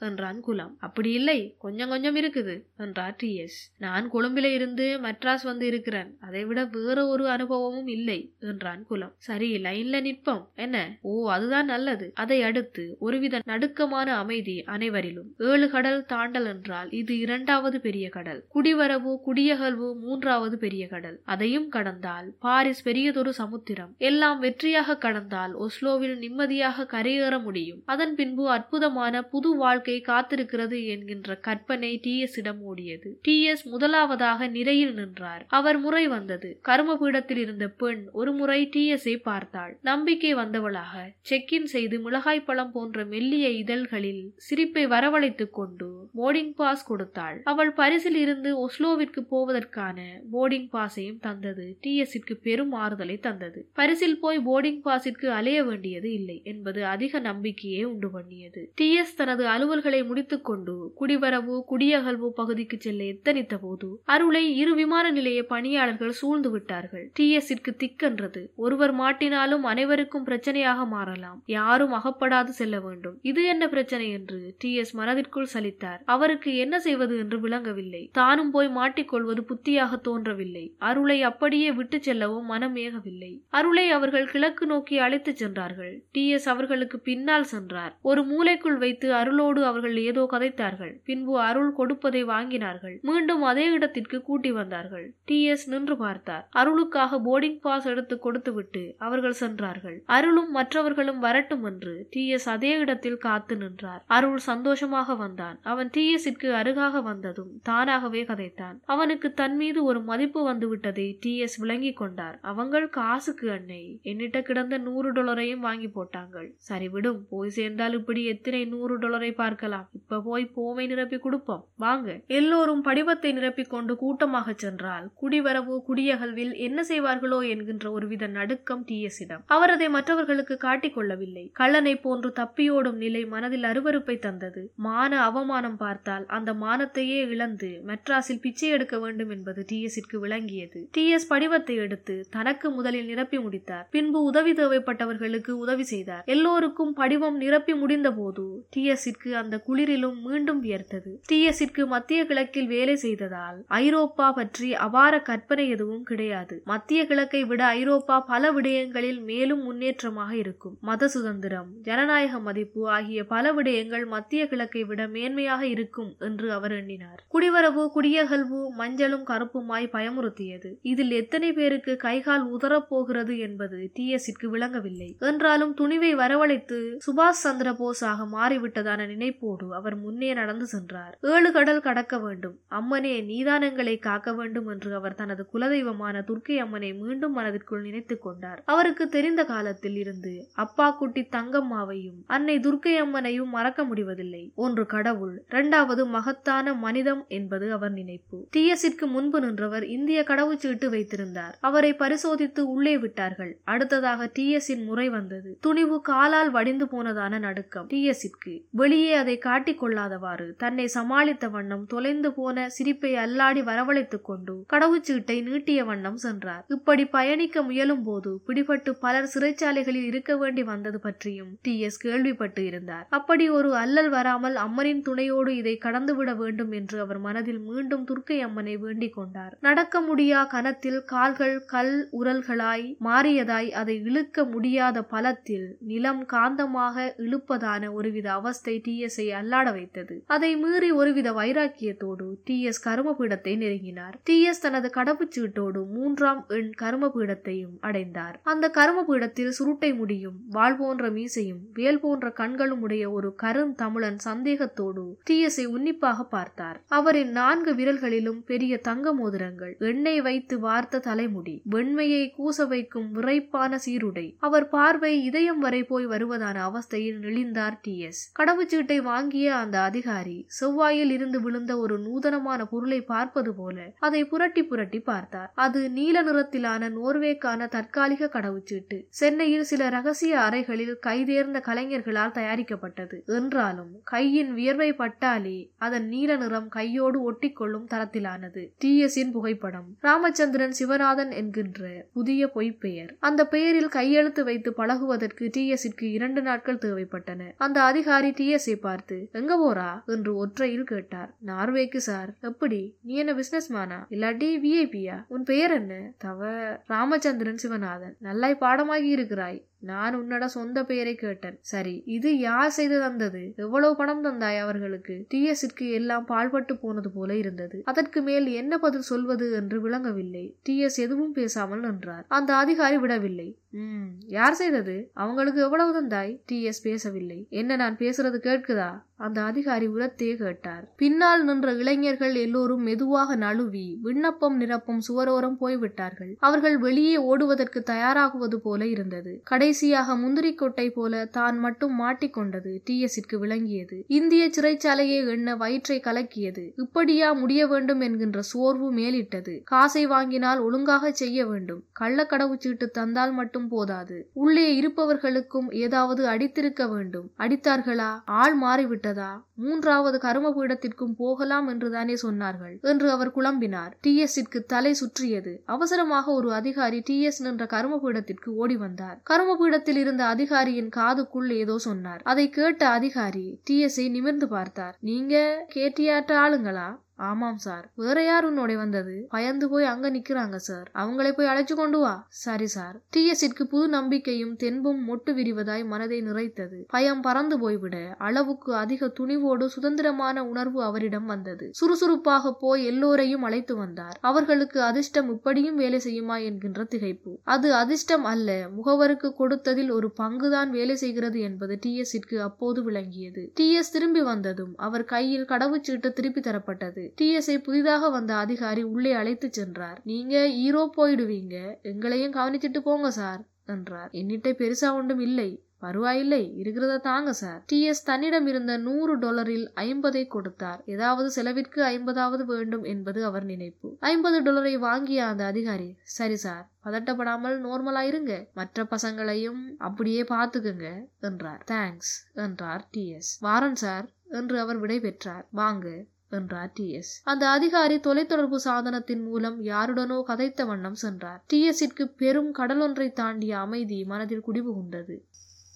என்றான் குலம். அப்படி இல்லை கொஞ்சம் கொஞ்சம் இருக்குது என்றார் டி எஸ் நான் கொழும்பில இருந்து மெட்ராஸ் வந்து இருக்கிறேன். அதை விட வேற ஒரு அனுபவமும் இல்லை என்றான் குலம். சரி லைன்ல நிற்போம். என்ன? ஓ அதுதான் நல்லது. அதை அடுத்து ஒருவித நடுக்கமான அமைதி அனைவரிலும். ஏழு கடல் தாண்டல் என்றால் இது இரண்டாவது பெரிய கடல். குடிவரவு குடியகழ்வு மூன்றாவது பெரிய கடல். அதையும் கடந்தால் பாரிஸ் பெரியதொரு சமுத்திரம். எல்லாம் வெற்றியாக கடந்தால் ஒஸ்லோவில் நிம்மதியாக கரையேற முடியும். அதன் பின்பு அற்புதமான புது வாழ்க்கை வாழ்க்கை காத்திருக்கிறது என்கின்ற கற்பனை டி எஸ் இடம் ஓடியது. டி எஸ் முதலாவதாக நிறையில் நின்றார். அவர் முறை வந்தது. கருமபீடத்தில் இருந்த பெண் ஒரு முறை டி எஸ்ஐ பார்த்தாள். நம்பிக்கை வந்தவளாக செக்இன் செய்து மிளகாய் பழம் போன்ற மெல்லிய இதழ்களில் சிரிப்பை வரவழைத்துக் கொண்டு போர்டிங் பாஸ் கொடுத்தாள். அவள் பரிசில் இருந்து ஒஸ்லோவிற்கு போவதற்கான போர்டிங் பாஸையும் தந்தது. டி எஸ்க்கு பெரும் ஆறுதலை தந்தது. பரிசில் போய் போர்டிங் பாஸிற்கு அலைய வேண்டியது இல்லை என்பது அதிக நம்பிக்கையை உண்டு பண்ணியது. டி எஸ் தனது அலுவல் அலுவல்களை முடித்துக்கொண்டு குடிவரவு குடியகல்வு பகுதிக்கு செல்ல எத்தனித்த போது அருளை இரு விமான நிலைய பணியாளர்கள் சூழ்ந்து விட்டார்கள். டி எஸ்ஸிற்கு ஒருவர் மாட்டினாலும் அனைவருக்கும் பிரச்சனையாக மாறலாம். யாரும் அகப்படாது செல்ல வேண்டும். இது என்ன பிரச்சனை என்று டி எஸ் மனதிற்குள் சலித்தார். அவருக்கு என்ன செய்வது என்று விளங்கவில்லை. தானும் போய் மாட்டிக்கொள்வது புத்தியாக தோன்றவில்லை. அருளை அப்படியே விட்டு செல்லவும் மனம் ஏகவில்லை. அருளை அவர்கள் கிழக்கு நோக்கி அழைத்துச் சென்றார்கள். டி எஸ் அவர்களுக்கு பின்னால் சென்றார். ஒரு மூலைக்குள் வைத்து அருளோடு அவர்கள் ஏதோ கதைத்தார்கள். பின்பு அருள் கொடுப்பதை வாங்கினார்கள். மீண்டும் அதே இடத்திற்கு கூட்டி வந்தார்கள். டி. எஸ். நின்று பார்த்தார். அருளுக்காக போர்டிங் பாஸ் எடுத்து கொடுத்துவிட்டு அவர்கள் சென்றார்கள். அருளும் மற்றவர்களும் வரட்டும் என்று டி. எஸ். அதே இடத்தில் காத்து நின்றார். அருள் சந்தோஷமாக வந்தான். அவன் டி. எஸ்க்கு அருகாக வந்ததும் தானாகவே கதைத்தான். அவனுக்கு தன் மீது ஒரு மதிப்பு வந்துவிட்டதை டி. எஸ். விளங்கி கொண்டார். அவங்கள் காசுக்கு அன்னை. என்னிட்ட கிடந்த நூறு டாலரையும் வாங்கி போட்டாங்கள். சரி விடும். போய் சேர்ந்தால் இப்படி எத்தனை நூறு டாலரை பார்க்கலாம். இப்ப போய் போமை நிரப்பி கொடுப்போம். வாங்க. எல்லோரும் படிவத்தை நிரப்பிக் கொண்டு கூட்டமாக சென்றால் குடிவரவு குடியகழ்வில் என்ன செய்வார்களோ என்கின்ற ஒருவித நடுக்கம் டிஎஸிடம் அவர் அதை மற்றவர்களுக்கு காட்டிக் கொள்ளவில்லை. கள்ளனை போன்று தப்பியோடும் நிலை மனதில் அருவருப்பை தந்தது. மான அவமானம் பார்த்தால் அந்த மானத்தையே இழந்து மெட்ராஸில் பிச்சை எடுக்க வேண்டும் என்பது டிஎஸ்க்கு விளங்கியது. டிஎஸ் படிவத்தை எடுத்து தனக்கு முதலில் நிரப்பி முடித்தார். பின்பு உதவி தேவைப்பட்டவர்களுக்கு உதவி செய்தார். எல்லோருக்கும் படிவம் நிரப்பி முடிந்த போது டிஎஸ்க்கு அந்த குளிரிலும் மீண்டும் வியர்த்தது. டிஎஸிற்கு மத்திய கிழக்கில் வேலை செய்ததால் ஐரோப்பா பற்றி அபார கற்பனை எதுவும் கிடையாது. மத்திய கிழக்கை விட ஐரோப்பா பல விடயங்களில் மேலும் முன்னேற்றமாக இருக்கும். மத சுதந்திரம் ஜனநாயக மதிப்பு ஆகிய பல விடயங்கள் மத்திய கிழக்கை விட மேன்மையாக இருக்கும் என்று அவர் எண்ணினார். குடிவரவு குடியகல்வு மஞ்சளும் கருப்புமாய் பயமுறுத்தியது. இதில் எத்தனை பேருக்கு கைகால் உதறப்போகிறது என்பது டிஎஸிற்கு விளங்கவில்லை. என்றாலும் துணிவை வரவழைத்து சுபாஷ் சந்திர போஸாக மாறிவிட்டதான நினைப்போடு அவர் முன்னே நடந்து சென்றார். ஏழு கடல் கடக்க வேண்டும். அம்மனே நீதானங்களை காக்க வேண்டும் என்று அவர் தனது குலதெய்வமான துர்க்கை அம்மனை மீண்டும் மனதிற்குள் நினைத்துக் கொண்டார். அவருக்கு தெரிந்த காலத்தில் இருந்து அப்பா குட்டி தங்கம்மாவையும் அன்னை துர்க்கை அம்மனையும் மறக்க முடிவதில்லை. ஒன்று கடவுள் இரண்டாவது மகத்தான மனிதம் என்பது அவர் நினைப்பு. டிஎஸிற்கு முன்பு நின்றவர் இந்திய கடவுச்சீட்டு வைத்திருந்தார். அவரை பரிசோதித்து உள்ளே விட்டார்கள். அடுத்ததாக டிஎஸ்இன் முறை வந்தது. துணிவு காலால் வடிந்து போனதான நடுக்கம் டிஎஸ்இற்கு வெளியே அதை காட்டிக்கொள்ளாதவாறு தன்னை சமாளித்த வண்ணம் தொலைந்து போன சிரிப்பை அல்லாடி வரவழைத்துக் கொண்டு கடவுச்சீட்டை நீட்டிய வண்ணம் சென்றார். இப்படி பயணிக்க முயலும் போது பிடிபட்டு பலர் சிறைச்சாலைகளில் இருக்க வேண்டி வந்தது பற்றியும் டி எஸ் கேள்விப்பட்டு இருந்தார். அப்படி ஒரு அல்லல் வராமல் அம்மனின் துணையோடு இதை கடந்துவிட வேண்டும் என்று அவர் மனதில் மீண்டும் துர்க்கை அம்மனை வேண்டிக் கொண்டார். நடக்க முடியா கனத்தில் கால்கள் கல் உரல்களாய் மாறியதாய் அதை இழுக்க முடியாத பலத்தில் நிலம் காந்தமாக இழுப்பதான ஒருவித அவஸ்தை டி எஸ் எஸ்ஐ அல்லாட வைத்தது. அதை மீறி ஒருவித வைராக்கியத்தோடு டி. எஸ். கருமபீடத்தை நெருங்கினார். டி. எஸ். தனது கடப்புச்சீட்டோடு மூன்றாம் எண் கருமபீடத்தையும் அடைந்தார். அந்த கருமபீடத்தில் சுருட்டை முடியும் வாழ் போன்ற மீசையும் வேல் போன்ற கண்களும் உடைய ஒரு கரும் தமிழன் சந்தேகத்தோடு டி. எஸ்ஐ உன்னிப்பாக பார்த்தார். அவரின் நான்கு விரல்களிலும் பெரிய தங்க மோதிரங்கள் எண்ணெய் வைத்து வார்த்த தலைமுடி வெண்மையை கூச வைக்கும் விரைப்பான சீருடை. அவர் பார்வை இதயம் வரை போய் வருவதான அவஸ்தையில் நெளிந்தார் டி. எஸ். கடவுச்சீட்டை வாங்கிய அந்த அதிகாரி செவ்வாயில் இருந்து விழுந்த ஒரு நூதனமான பொருளை பார்ப்பது போல அதை புரட்டி புரட்டி பார்த்தார். அது நீல நிறத்திலான நோர்வேக்கான தற்காலிக கடவுச்சீட்டு. சென்னையில் சில ரகசிய அறைகளில் கைதேர்ந்த கலைஞர்களால் தயாரிக்கப்பட்டது. என்றாலும் கையின் வியர்வை பட்டாலே அதன் நீல நிறம் கையோடு ஒட்டிக்கொள்ளும் தரத்திலானது. டி இன் புகைப்படம் ராமச்சந்திரன் சிவநாதன் என்கின்ற புதிய பொய்ப்பெயர். அந்த பெயரில் கையெழுத்து வைத்து பழகுவதற்கு டி எஸ் இரண்டு நாட்கள் தேவைப்பட்டன. அந்த அதிகாரி டி எஸ்ஐ பார்த்து எங்க போறா? என்று ஒற்றையில் கேட்டார். நார்வேக்கு சார். எப்படி? நீ என்ன பிசினஸ் மேனா இல்லாட்டி விஐபியா உன் பெயர் என்ன? தவ ராமச்சந்திரன் சிவநாதன். நல்லாய் பாடமாகி இருக்கிறாய். நான் உன்னோட சொந்த பெயரை கேட்டேன். சரி இது யார் செய்து தந்தது? எவ்வளவு பணம் தந்தாய் அவர்களுக்கு? டிஎஸ்க்கு எல்லாம் பாழ்பட்டு போனது போல இருந்தது. அதற்கு மேல் என்ன பதில் சொல்வது என்று விளங்கவில்லை. டிஎஸ் எதுவும் பேசாமல் நின்றார். அந்த அதிகாரி விடவில்லை. உம் யார் செய்தது? அவங்களுக்கு எவ்வளவு தந்தாய்? டிஎஸ் பேசவில்லை. என்ன நான் பேசுறது கேட்குதா? அந்த அதிகாரி உரத்தே கேட்டார். பின்னால் நின்ற இளைஞர்கள் எல்லோரும் மெதுவாக நழுவி விண்ணப்பம் நிரப்பும் சுவரோரம் போய்விட்டார்கள். அவர்கள் வெளியே ஓடுவதற்கு தயாராகுவது போல இருந்தது. கடை கடைசியாக முந்திரிக்கொட்டை போல தான் மட்டும் மாட்டிக்கொண்டது டிஎஸ்க்கு விளங்கியது. இந்திய சிறைச்சாலையை எண்ண வயிற்றை கலக்கியது. இப்படியா முடிய வேண்டும் என்கின்ற சோர்வு மேலிட்டது. காசை வாங்கினால் ஒழுங்காக செய்ய வேண்டும். கள்ளக்கடவுச்சீட்டு தந்தால் மட்டும் போதாது. உள்ளே இருப்பவர்களுக்கும் ஏதாவது அடித்திருக்க வேண்டும். அடித்தார்களா? ஆள் மாறிவிட்டதா? மூன்றாவது கரும பீடத்திற்கும் போகலாம் என்றுதானே சொன்னார்கள். என்று அவர் குழம்பினார். டிஎஸ்ஸிற்கு தலை சுற்றியது. அவசரமாக ஒரு அதிகாரி டிஎஸ் நின்ற கருமபீடத்திற்கு ஓடி வந்தார் கருமபீடத்தில் இருந்த அதிகாரியின் காதுக்குள் ஏதோ சொன்னார். அதை கேட்ட அதிகாரி டிஎஸ்ஐ நிமிர்ந்து பார்த்தார். நீங்க கேட்டியாட்ட ஆளுங்களா? ஆமாம் சார். வேற யார் உன்னோட வந்தது? பயந்து போய் அங்க நிக்கிறாங்க சார். அவங்களை போய் அழைச்சு கொண்டு வா. சரி சார். டிஎஸ்இற்கு புது நம்பிக்கையும் தென்பும் மொட்டு விரிவதாய் மனதை நிறைத்தது. பயம் பறந்து போய்விட அளவுக்கு அதிக துணிவோடு சுதந்திரமான உணர்வு அவரிடம் வந்தது. சுறுசுறுப்பாக போய் எல்லோரையும் அழைத்து வந்தார். அவர்களுக்கு அதிர்ஷ்டம் இப்படியும் வேலை செய்யுமா என்கின்ற திகைப்பு. அது அதிர்ஷ்டம் அல்ல. முகவருக்கு கொடுத்ததில் ஒரு பங்குதான் வேலை செய்கிறது என்பது டிஎஸ்இற்கு அப்போது விளங்கியது. டிஎஸ் திரும்பி வந்ததும் அவர் கையில் கடவுச்சீட்டு திருப்பி தரப்பட்டது. டிஎஸ்ஐ புதிதாக வந்த அதிகாரி உள்ளே அழைத்து சென்றார். நீங்க ஈரோ போயிடுவீங்க. எங்களையும் கவனிச்சிட்டு போங்க சார் என்றார். என்னிட்ட பெருசா ஒன்றும் இல்லை. பரவாயில்லை இருக்கிறத தாங்க சார் டிஎஸ் தன்னிடம் இருந்த நூறு டாலரில் ஐம்பதை கொடுத்தார். ஏதாவது செலவிற்கு ஐம்பதாவது வேண்டும் என்பது அவர் நினைப்பு. ஐம்பது டாலரை வாங்கிய அந்த அதிகாரி சரி சார் பதட்டப்படாமல் நார்மலா இருங்க. மற்ற பசங்களையும் அப்படியே பாத்துக்குங்க என்றார். தேங்க்ஸ் என்றார் டிஎஸ் வாரன் சார் என்று அவர் விடை பெற்றார். வாங்க. என்றார் டி எஸ் அந்த அதிகாரி தொலைத்தொடர்பு சாதனத்தின் மூலம் யாருடனோ கதைத்த வண்ணம் சென்றார். டி எஸ்ஸிற்கு பெரும் கடலொன்றை தாண்டிய அமைதி மனதில் குடிபுகுந்தது.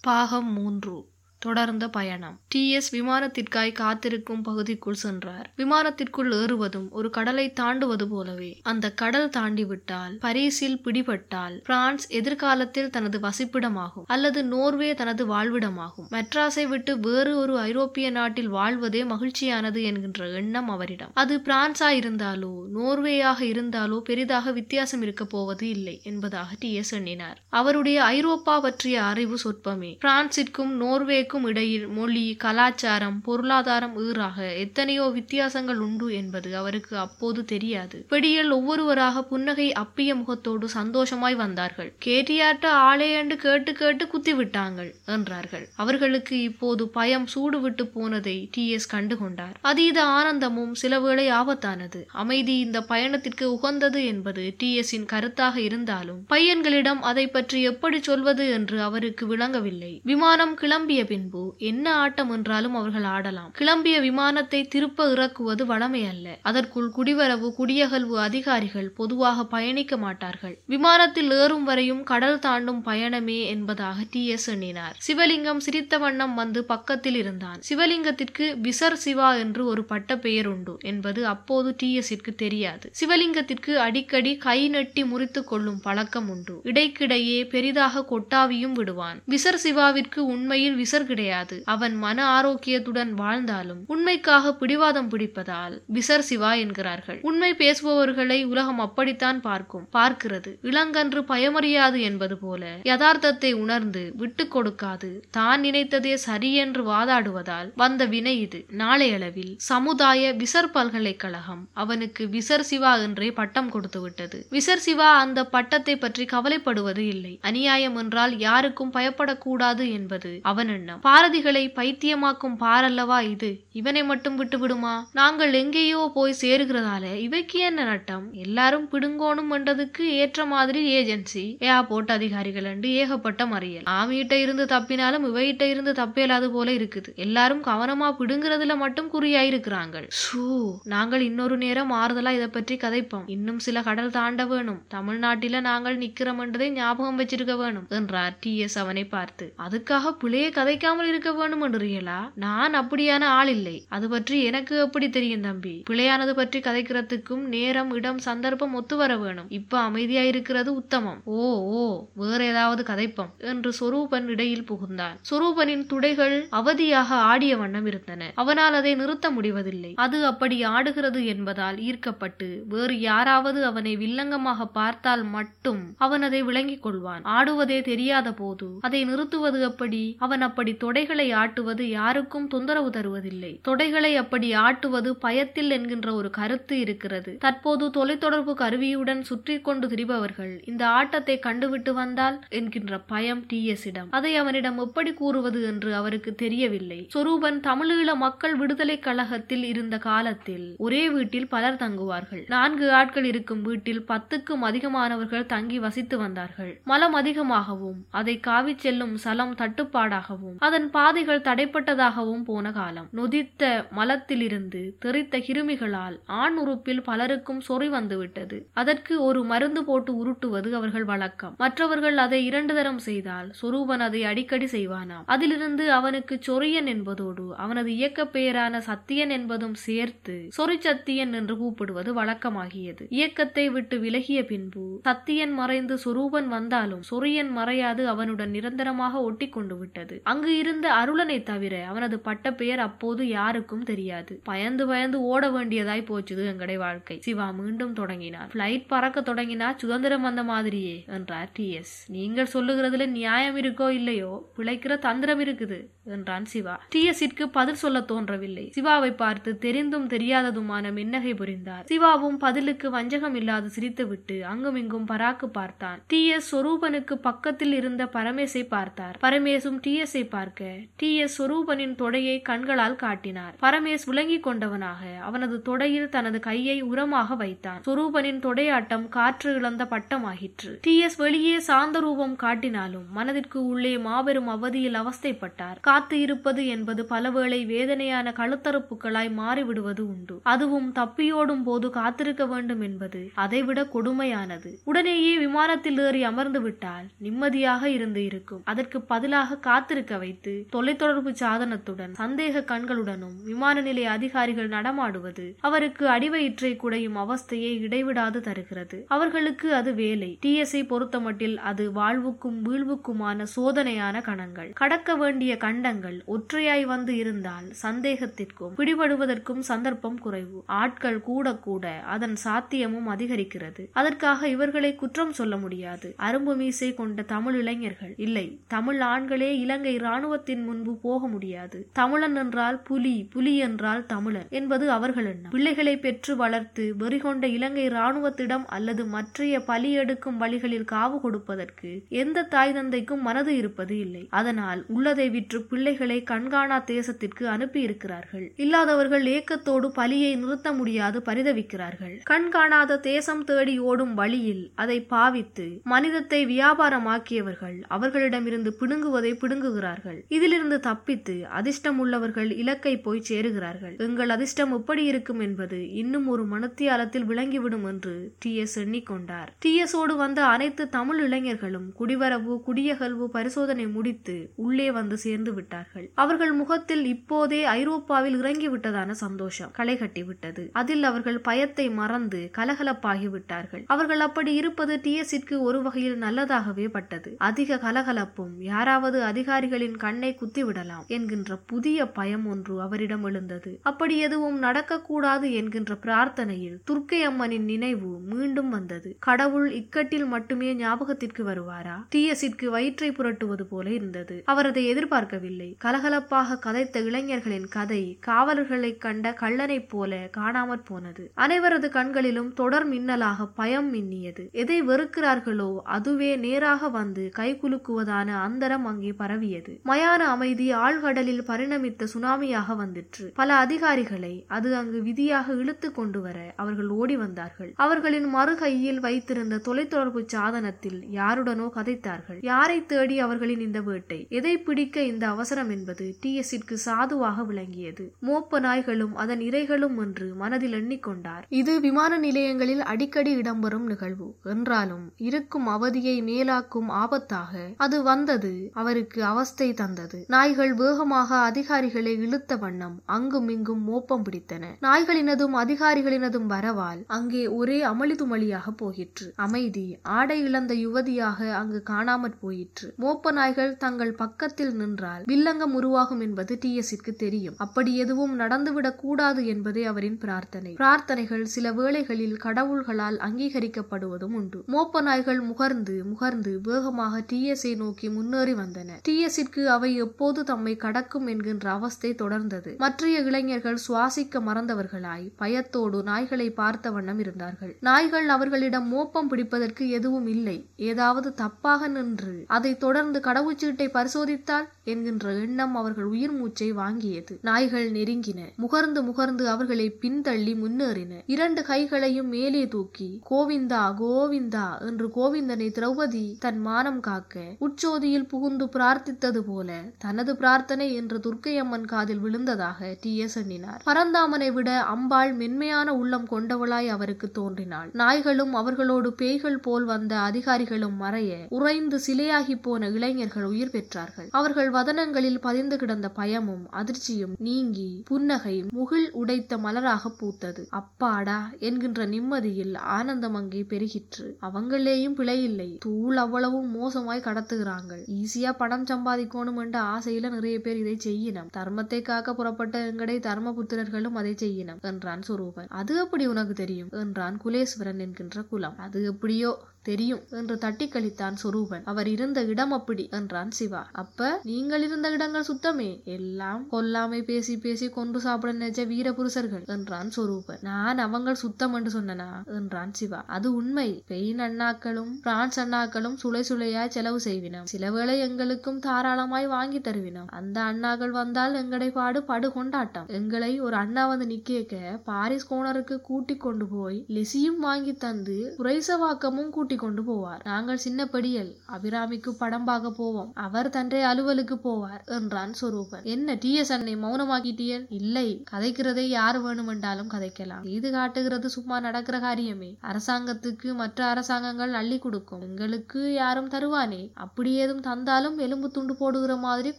பாகம் மூன்று. தொடர்ந்த பயணம். டி. எஸ். விமானத்திற்காய் காத்திருக்கும் பகுதிக்குள் சென்றார். விமானத்திற்குள் ஏறுவதும் ஒரு கடலை தாண்டுவது போலவே. அந்த கடல் தாண்டிவிட்டால் பரிசில் பிடிபட்டால் பிரான்ஸ் எதிர்காலத்தில் தனது வசிப்பிடமாகும் அல்லது நோர்வே தனது வாழ்விடமாகும். மெட்ராஸை விட்டு வேறு ஒரு ஐரோப்பிய நாட்டில் வாழ்வதே மகிழ்ச்சியானது என்கின்ற எண்ணம் அவரிடம். அது பிரான்ஸா இருந்தாலோ நோர்வேயாக இருந்தாலோ பெரிதாக வித்தியாசம் இருக்க போவது இல்லை என்பதாக டி. எஸ். எண்ணினார். அவருடைய ஐரோப்பா பற்றிய அறிவு சொற்பமே. பிரான்சிற்கும் நோர்வே நோர்வேக்கும் இடையில் மொழி கலாச்சாரம் பொருளாதாரம் ஈறாக எத்தனையோ வித்தியாசங்கள் உண்டு என்பது அவருக்கு அப்போது தெரியாது. பிடியில் ஒவ்வொருவராக புன்னகை அப்பிய முகத்தோடு சந்தோஷமாய் வந்தார்கள். கேட்டியாட்ட ஆளையண்டு கேட்டு கேட்டு குத்தி விட்டாங்கள் என்றார்கள். அவர்களுக்கு இப்போது பயம் சூடு விட்டு போனதை டி. எஸ். கண்டுகொண்டார். அதீத ஆனந்தமும் சில வேளை ஆபத்தானது. அமைதி இந்த பயணத்திற்கு உகந்தது என்பது டி. எஸ்ஸின் கருத்தாக இருந்தாலும் பையன்களிடம் அதை பற்றி எப்படி சொல்வது என்று அவருக்கு விளங்கவில்லை. விமானம் கிளம்பிய பின்பு என்ன ஆட்டம் என்றாலும் அவர்கள் ஆடலாம். கிளம்பிய விமானத்தை திருப்ப இறக்குவது வழமையல்ல அதற்குள் குடிவரவு குடியகல்வு அதிகாரிகள் பொதுவாக பயணிக்க மாட்டார்கள். விமானத்தில் ஏறும் வரையும் கடல் தாண்டும் பயணமே என்பதாக டி. எஸ். எண்ணினார். சிவலிங்கம் சிரித்த வண்ணம் வந்து பக்கத்தில் இருந்தான். சிவலிங்கத்திற்கு விசர் சிவா என்று ஒரு பட்ட பெயர் உண்டு என்பது அப்போது டி. எஸ்ஸிற்கு தெரியாது. சிவலிங்கத்திற்கு அடிக்கடி கை நட்டி முறித்து கொள்ளும் பழக்கம் உண்டு. இடைக்கிடையே பெரிதாக கொட்டாவியும் விடுவான். விசர் சிவாவிற்கு உண்மையில் விசர் கிடையாது. அவன் மன ஆரோக்கியத்துடன் வாழ்ந்தாலும் உண்மைக்காக பிடிவாதம் பிடிப்பதால் விசர் சிவா என்கிறார்கள். உண்மை பேசுபவர்களை உலகம் அப்படித்தான் பார்க்கும். பார்க்கிறது. இளங்கன்று பயமறியாது என்பது போல யதார்த்தத்தை உணர்ந்து விட்டு கொடுக்காது. தான் நினைத்ததே சரியென்று வாதாடுவதால் வந்த வினை இது. நாளையளவில் சமுதாய விசர் பல்கலைக்கழகம் அவனுக்கு விசர் சிவா என்றே பட்டம் கொடுத்துவிட்டது விசர் சிவா அந்த பட்டத்தை பற்றி கவலைப்படுவது இல்லை. அநியாயம் என்றால் யாருக்கும் பயப்படக்கூடாது என்பது அவன் எண்ணம். பாரதிகளை பைத்தியமாக்கும் பாரல்லவா இது? இவனை மட்டும் விட்டு விடுமா நாங்கள் எங்கேயோ போய் சேருகிறதால இவைக்கு என்ன நட்டம்? எல்லாரும் பிடுங்கோணும் என்றதுக்கு ஏற்ற மாதிரி ஏஜென்சி. ஏர்போர்ட் அதிகாரிகள் என்று ஏகப்பட்ட மறியல். ஆமியிட்ட இருந்து தப்பினாலும் இவையிட்ட இருந்து தப்பேலாது போல இருக்குது. எல்லாரும் கவனமா பிடுங்குறதுல மட்டும் குறியாயிருக்கிறாங்க சூ நாங்கள் இன்னொரு நேரம் ஆறுதலா இதை பற்றி கதைப்போம். இன்னும் சில கடல் தாண்ட வேணும். தமிழ்நாட்டில நாங்கள் நிக்கிறோம் என்றதை ஞாபகம் வச்சிருக்க வேணும் என்றார் டி. எஸ். அவனை பார்த்து. அதுக்காக பிழைய கதைக்காமல் இருக்க வேண்டும் என்றீங்களா நான் அப்படியான ஆள் இல்லை. அது பற்றி எனக்கு எப்படி தெரியும் தம்பி? பிழையானது பற்றி கதைக்கிறதுக்கும் நேரம் இடம் சந்தர்ப்பம் ஒத்து வர வேணும். இப்ப அமைதியா இருக்கிறது உத்தமம். ஓ ஓ வேற ஏதாவது கதைப்பம் என்று சொரூபன் இடையில் புகுந்தான் சொரூபனின் துடைகள் அவதியாக ஆடிய வண்ணம் இருந்தன. அவனால் அதை நிறுத்த முடிவதில்லை. அது அப்படி ஆடுகிறது என்பதால் ஈர்க்கப்பட்டு வேறு யாராவது அவனை வில்லங்கமாக பார்த்தால் மட்டும் அவன் அதை விளங்கிக் கொள்வான். ஆடுவதே தெரியாத போது அதை நிறுத்துவது எப்படி? அவன் அப்படி தொடைகளை ஆட்டுவது யாருக்கும் தொந்தரவு தருவதில்லை. தொடைகளை அப்படி ஆட்டுவது பயத்தில் என்கின்ற ஒரு கருத்து இருக்கிறது. தற்போது தொலைத்தொடர்பு கருவியுடன் சுற்றி கொண்டு திரிபவர்கள் இந்த ஆட்டத்தை கண்டுவிட்டு வந்தால் என்கின்ற பயம் டி எஸிடம் அதை அவனிடம் எப்படி கூறுவது என்று அவருக்கு தெரியவில்லை. சொரூபன் தமிழீழ மக்கள் விடுதலை கழகத்தில் இருந்த காலத்தில் ஒரே வீட்டில் பலர் தங்குவார்கள். நான்கு ஆட்கள் இருக்கும் வீட்டில் பத்துக்கும் அதிகமானவர்கள் தங்கி வசித்து வந்தார்கள். மலம் அதிகமாகவும் அதை காவி செல்லும் சலம் தட்டுப்பாடாகவும் அதன் பாதைகள் தடைப்பட்டதாகவும் போன காலம். நொதித்த மலத்திலிருந்து தெரித்த கிருமிகளால் ஆண் உறுப்பில் பலருக்கும் சொறி வந்துவிட்டது. அதற்கு ஒரு மருந்து போட்டு உருட்டுவது அவர்கள் வழக்கம். மற்றவர்கள் அதை இரண்டு தரம் செய்தால் சொரூபன் அதை அடிக்கடி செய்வானாம். அதிலிருந்து அவனுக்கு சொரியன் என்பதோடு அவனது இயக்க பெயரான சத்தியன் என்பதும் சேர்த்து சொறி சத்தியன் என்று கூப்பிடுவது வழக்கமாகியது. இயக்கத்தை விட்டு விலகிய பின்பு சத்தியன் மறைந்து சொரூபன் வந்தாலும் சொரியன் மறையாது அவனுடன் நிரந்தரமாக ஒட்டி கொண்டு விட்டது. அங்கு இருந்த அருளனை தவிர அவனது பட்ட பெயர் அப்போது யாருக்கும் தெரியாது. பயந்து பயந்து ஓட வேண்டியதாய் போச்சுது எங்கடை வாழ்க்கை. சிவா மீண்டும் தொடங்கினார். பிளைட் பறக்க தொடங்கினா சுதந்திரம் வந்த மாதிரியே என்றார் டி எஸ் நீங்கள் சொல்லுகிறதுல நியாயம் இருக்கோ இல்லையோ? பிழைக்கிற தந்திரம் இருக்குது என்றான் சிவா. டி எஸ்ஸிற்கு பதில் சொல்ல தோன்றவில்லை. சிவாவை பார்த்து தெரிந்தும் தெரியாததுமான மின்னகை புரிந்தார். சிவாவும் பதிலுக்கு வஞ்சகம் இல்லாது சிரித்துவிட்டு அங்கும் இங்கும் பராக்கு பார்த்தான். டி எஸ் சொரூபனுக்கு பக்கத்தில் இருந்த பரமேசை பார்த்தார். பரமேசும் டி எஸ் பார்க்க. டி எஸ் சொரூபனின் தொடையை கண்களால் காட்டினார். பரமேஸ் விளங்கிக் கொண்டவனாக அவனது தொடையில் தனது கையை உரமாக வைத்தான். சொரூபனின் தொடையாட்டம் காற்று இழந்த பட்டமாகிற்று. டி எஸ் வெளியே சாந்த ரூபம் காட்டினாலும் மனதிற்கு உள்ளே மாபெரும் அவதியில் அவஸ்தைப்பட்டார். காத்து இருப்பது என்பது பலவேளை வேதனையான கழுத்தறுப்புகளாய் மாறிவிடுவது உண்டு. அதுவும் தப்பியோடும் போது காத்திருக்க வேண்டும் என்பது அதைவிட கொடுமையானது. உடனேயே விமானத்தில் ஏறி அமர்ந்து விட்டால் நிம்மதியாக இருந்து இருக்கும். அதற்கு பதிலாக காத்திருக்க வைத்து தொலைத்தொடர்பு சாதனத்துடன் சந்தேக கண்களுடனும் விமான நிலைய அதிகாரிகள் நடமாடுவது அவருக்கு அடிவயிற்றை குடையும் அவஸ்தையை இடைவிடாது தருகிறது. அவர்களுக்கு அது வேலை. டிஎஸ்ஐ பொறுத்தமட்டில் அது வாழ்வுக்கும் வீழ்வுக்குமான சோதனையான கணங்கள். கடக்க வேண்டிய கண்டங்கள் ஒற்றையாய் வந்து இருந்தால் சந்தேகத்திற்கும் பிடிபடுவதற்கும் சந்தர்ப்பம் குறைவு. ஆட்கள் கூட கூட அதன் சாத்தியமும் அதிகரிக்கிறது. அதற்காக இவர்களை குற்றம் சொல்ல முடியாது. அரும்பு மீசை கொண்ட தமிழ் இளைஞர்கள் இல்லை. தமிழ் ஆண்களே இலங்கை இராணுவத்தின் முன்பு போக முடியாது. தமிழன் என்றால் புலி புலி என்றால் தமிழன் என்பது அவர்கள் எண்ணம். பிள்ளைகளை பெற்று வளர்த்து வெறிகொண்ட இலங்கை இராணுவத்திடம் அல்லது மற்றைய பலி எடுக்கும் வழிகளில் காவு கொடுப்பதற்கு எந்த தாய் தந்தைக்கும் மனது இருப்பது இல்லை. அதனால் உள்ளதை விற்று பிள்ளைகளை கண்காணா தேசத்திற்கு அனுப்பி இருக்கிறார்கள் இல்லாதவர்கள் ஏக்கத்தோடு பலியை நிறுத்த முடியாது பரிதவிக்கிறார்கள். கண்காணாத தேசம் தேடி ஓடும் வழியில் அதை பாவித்து மனிதத்தை வியாபாரமாக்கியவர்கள் அவர்களிடமிருந்து பிடுங்குவதை பிடுங்குகிறார்கள். இதிலிருந்து தப்பித்து அதிர்ஷ்டம் உள்ளவர்கள் இலக்கை போய் சேருகிறார்கள். எங்கள் அதிர்ஷ்டம் எப்படி இருக்கும் என்பது இன்னும் ஒரு மனத்தியாலத்தில் விளங்கிவிடும் என்று டி. எஸ். எண்ணிக்கொண்டார். டி. எஸோடு வந்த அனைத்து தமிழ் இளைஞர்களும் குடிவரவு குடியகல்வு பரிசோதனை முடித்து உள்ளே வந்து சேர்ந்து விட்டார்கள். அவர்கள் முகத்தில் இப்போதே ஐரோப்பாவில் இறங்கிவிட்டதான சந்தோஷம் களை கட்டிவிட்டது அதில் அவர்கள் பயத்தை மறந்து கலகலப்பாகிவிட்டார்கள் அவர்கள் அப்படி இருப்பது டிஎஸ்ஸிற்கு ஒரு வகையில் நல்லதாகவே பட்டது. அதிக கலகலப்பும் யாராவது அதிகாரிகளின் கண்ணை குத்திவிடலாம் என்கின்ற புதிய பயம் ஒன்று அவரிடம் எழுந்தது. அப்படி எதுவும் நடக்கக்கூடாது என்கின்ற பிரார்த்தனையில் துர்க்கை அம்மனின் நினைவு மீண்டும் வந்தது. கடவுள் இக்கட்டில் மட்டுமே ஞாபகத்திற்கு வருவாரா? டிஎஸிற்கு வயிற்றை புரட்டுவது போல இருந்தது. அவர் அதை எதிர்பார்க்கவில்லை. கலகலப்பாக கதைத்த இளைஞர்களின் கதை காவலர்களை கண்ட கள்ளனைப் போல காணாமற் போனது. அனைவரது கண்களிலும் தொடர் மின்னலாக பயம் மின்னியது. எதை வெறுக்கிறார்களோ அதுவே நேராக வந்து கைகுலுக்குவதான அந்தரம் அங்கே பரவியது. மயான அமைதி ஆழ்கடலில் பரிணமித்த சுனாமியாக வந்திற்று. பல அதிகாரிகளை அது அங்கு விதியாக இழுத்து கொண்டு வர அவர்கள் ஓடி வந்தார்கள். அவர்களின் மறு கையில் வைத்திருந்த தொலைத்தொடர்பு சாதனத்தில் யாருடனோ கதைத்தார்கள். யாரை தேடி அவர்களின் இந்த வேட்டை? எதை பிடிக்க இந்த அவசரம் என்பது டிஎஸ்ஸிற்கு சாதுவாக விளங்கியது. மோப்ப நாய்களும் அதன் இரைகளும் என்று மனதில் எண்ணிக்கொண்டார் இது விமான நிலையங்களில் அடிக்கடி இடம்பெறும் நிகழ்வு. என்றாலும் இருக்கும் அவதியை மேலாக்கும் ஆபத்தாக அது வந்தது. அவருக்கு அவஸ்தை தந்தது. நாய்கள் வேகமாக அதிகாரிகளை இழுத்த வண்ணம் அங்கும் இங்கும் மோப்பம் பிடித்தன. நாய்களினதும் அதிகாரிகளினதும் வரவால் அங்கே ஒரே அமளிதுமளியாக போயிற்று. அமைதி ஆடை இழந்த யுவதியாக அங்கு காணாமற் போயிற்று. மோப்ப நாய்கள் தங்கள் பக்கத்தில் நின்றால் வில்லங்கம் உருவாகும் என்பது டிஎஸ்ஸிற்கு தெரியும். அப்படி எதுவும் நடந்துவிடக் கூடாது என்பதே அவரின் பிரார்த்தனை. பிரார்த்தனைகள் சில வேளைகளில் கடவுள்களால் அங்கீகரிக்கப்படுவதும் உண்டு. மோப்ப நாய்கள் முகர்ந்து முகர்ந்து வேகமாக டிஎஸ்ஐ நோக்கி முன்னேறி வந்தன. டிஎஸ்ஸிற்கு அவை எப்போது தம்மை கடக்கும் என்கின்ற அவஸ்தை தொடர்ந்தது. மற்றைய இளைஞர்கள் சுவாசிக்க மறந்தவர்களாய் பயத்தோடு நாய்களை பார்த்த வண்ணம் இருந்தார்கள். நாய்கள் அவர்களிடம் மோப்பம் பிடிப்பதற்கு எதுவும் இல்லை. ஏதாவது தப்பாக நின்று அதை தொடர்ந்து கடவுச்சீட்டை பரிசோதித்தால் என்கின்ற எண்ணம் அவர்கள் உயிர் மூச்சை வாங்கியது. நாய்கள் நெருங்கின முகர்ந்து முகர்ந்து அவர்களை பின்தள்ளி முன்னேறின. இரண்டு கைகளையும் மேலே தூக்கி கோவிந்தா கோவிந்தா என்று கோவிந்தனை திரௌபதி தன் மானம் காக்க உச்சோதியில் புகுந்து பிரார்த்தித்தது போல் தனது பிரார்த்தனை என்று துர்க்கையம்மன் காதில் விழுந்ததாக டி எஸ் எண்ணினார். பரந்தாமனை விட அம்பாள் மென்மையான உள்ளம் கொண்டவளாய் அவருக்கு தோன்றினாள். நாய்களும் அவர்களோடு பேய்கள் போல் வந்த அதிகாரிகளும் மறைய உறைந்து சிலையாகி போன இளைஞர்கள் உயிர் பெற்றார்கள். அவர்கள் வதனங்களில் பதிந்து கிடந்த பயமும் அதிர்ச்சியும் நீங்கி புன்னகை முகில் உடைத்த மலராக பூத்தது. அப்பாடா என்கின்ற நிம்மதியில் ஆனந்தம் அங்கே பெருகிற்று. அவங்களேயும் பிழையில்லை தூள் அவ்வளவும் மோசமாய் கடத்துகிறாங்க ஈஸியா பணம் சம்பாதிக்கும் சம்பாதிக்கணும் என்ற ஆசையில நிறைய பேர் இதை செய்யினம். தர்மத்தை காக்க புறப்பட்ட எங்கடை தர்மபுத்திரர்களும் அதை செய்யினம் என்றான் சுரூபன். அது எப்படி உனக்கு தெரியும்? என்றான் குலேஸ்வரன் என்கின்ற குலம். அது எப்படியோ தெரியும் என்று தட்டி கழித்தான் சுரூபன். அவர் இருந்த இடம் அப்படி என்றான் சிவா. அப்ப நீங்கள் இருந்த இடங்கள் சுத்தமே? எல்லாம் கொல்லாமை பேசி பேசி கொன்று சாப்பிட நினைச்ச வீர புருஷர்கள் என்றான் சொரூபன். நான் அவங்கள் சுத்தம் என்று சொன்னனா? என்றான் சிவா. அது உண்மை. பெயின் அண்ணாக்களும் பிரான்ஸ் அண்ணாக்களும் சுளை சுளையாய் செலவு செய்வினம். சிலவேளை எங்களுக்கும் தாராளமாய் வாங்கி தருவினம். அந்த அண்ணாக்கள் வந்தால் எங்களை பாடு படு கொண்டாட்டம். எங்களை ஒரு அண்ணா வந்து நிக்க பாரிஸ் கோணருக்கு கூட்டி கொண்டு போய் லெசியும் வாங்கி தந்து குறைசவாக்கமும் கூட்டி கூட்டிக் கொண்டு போவார். நாங்கள் சின்ன படியல் அபிராமிக்கு படம் பார்க்க போவோம். அவர் தன்றை அலுவலுக்கு போவார் என்றான் சொரூபன். என்ன டி எஸ் அன்னை மௌனமாக்கிட்டியல்? இல்லை. கதைக்கிறதை யார் வேணுமென்றாலும் கதைக்கலாம். இது காட்டுகிறது சும்மா நடக்கிற காரியமே. அரசாங்கத்துக்கு மற்ற அரசாங்கங்கள் அள்ளி கொடுக்கும். எங்களுக்கு யாரும் தருவானே. அப்படி ஏதும் தந்தாலும் எலும்பு துண்டு போடுகிற மாதிரி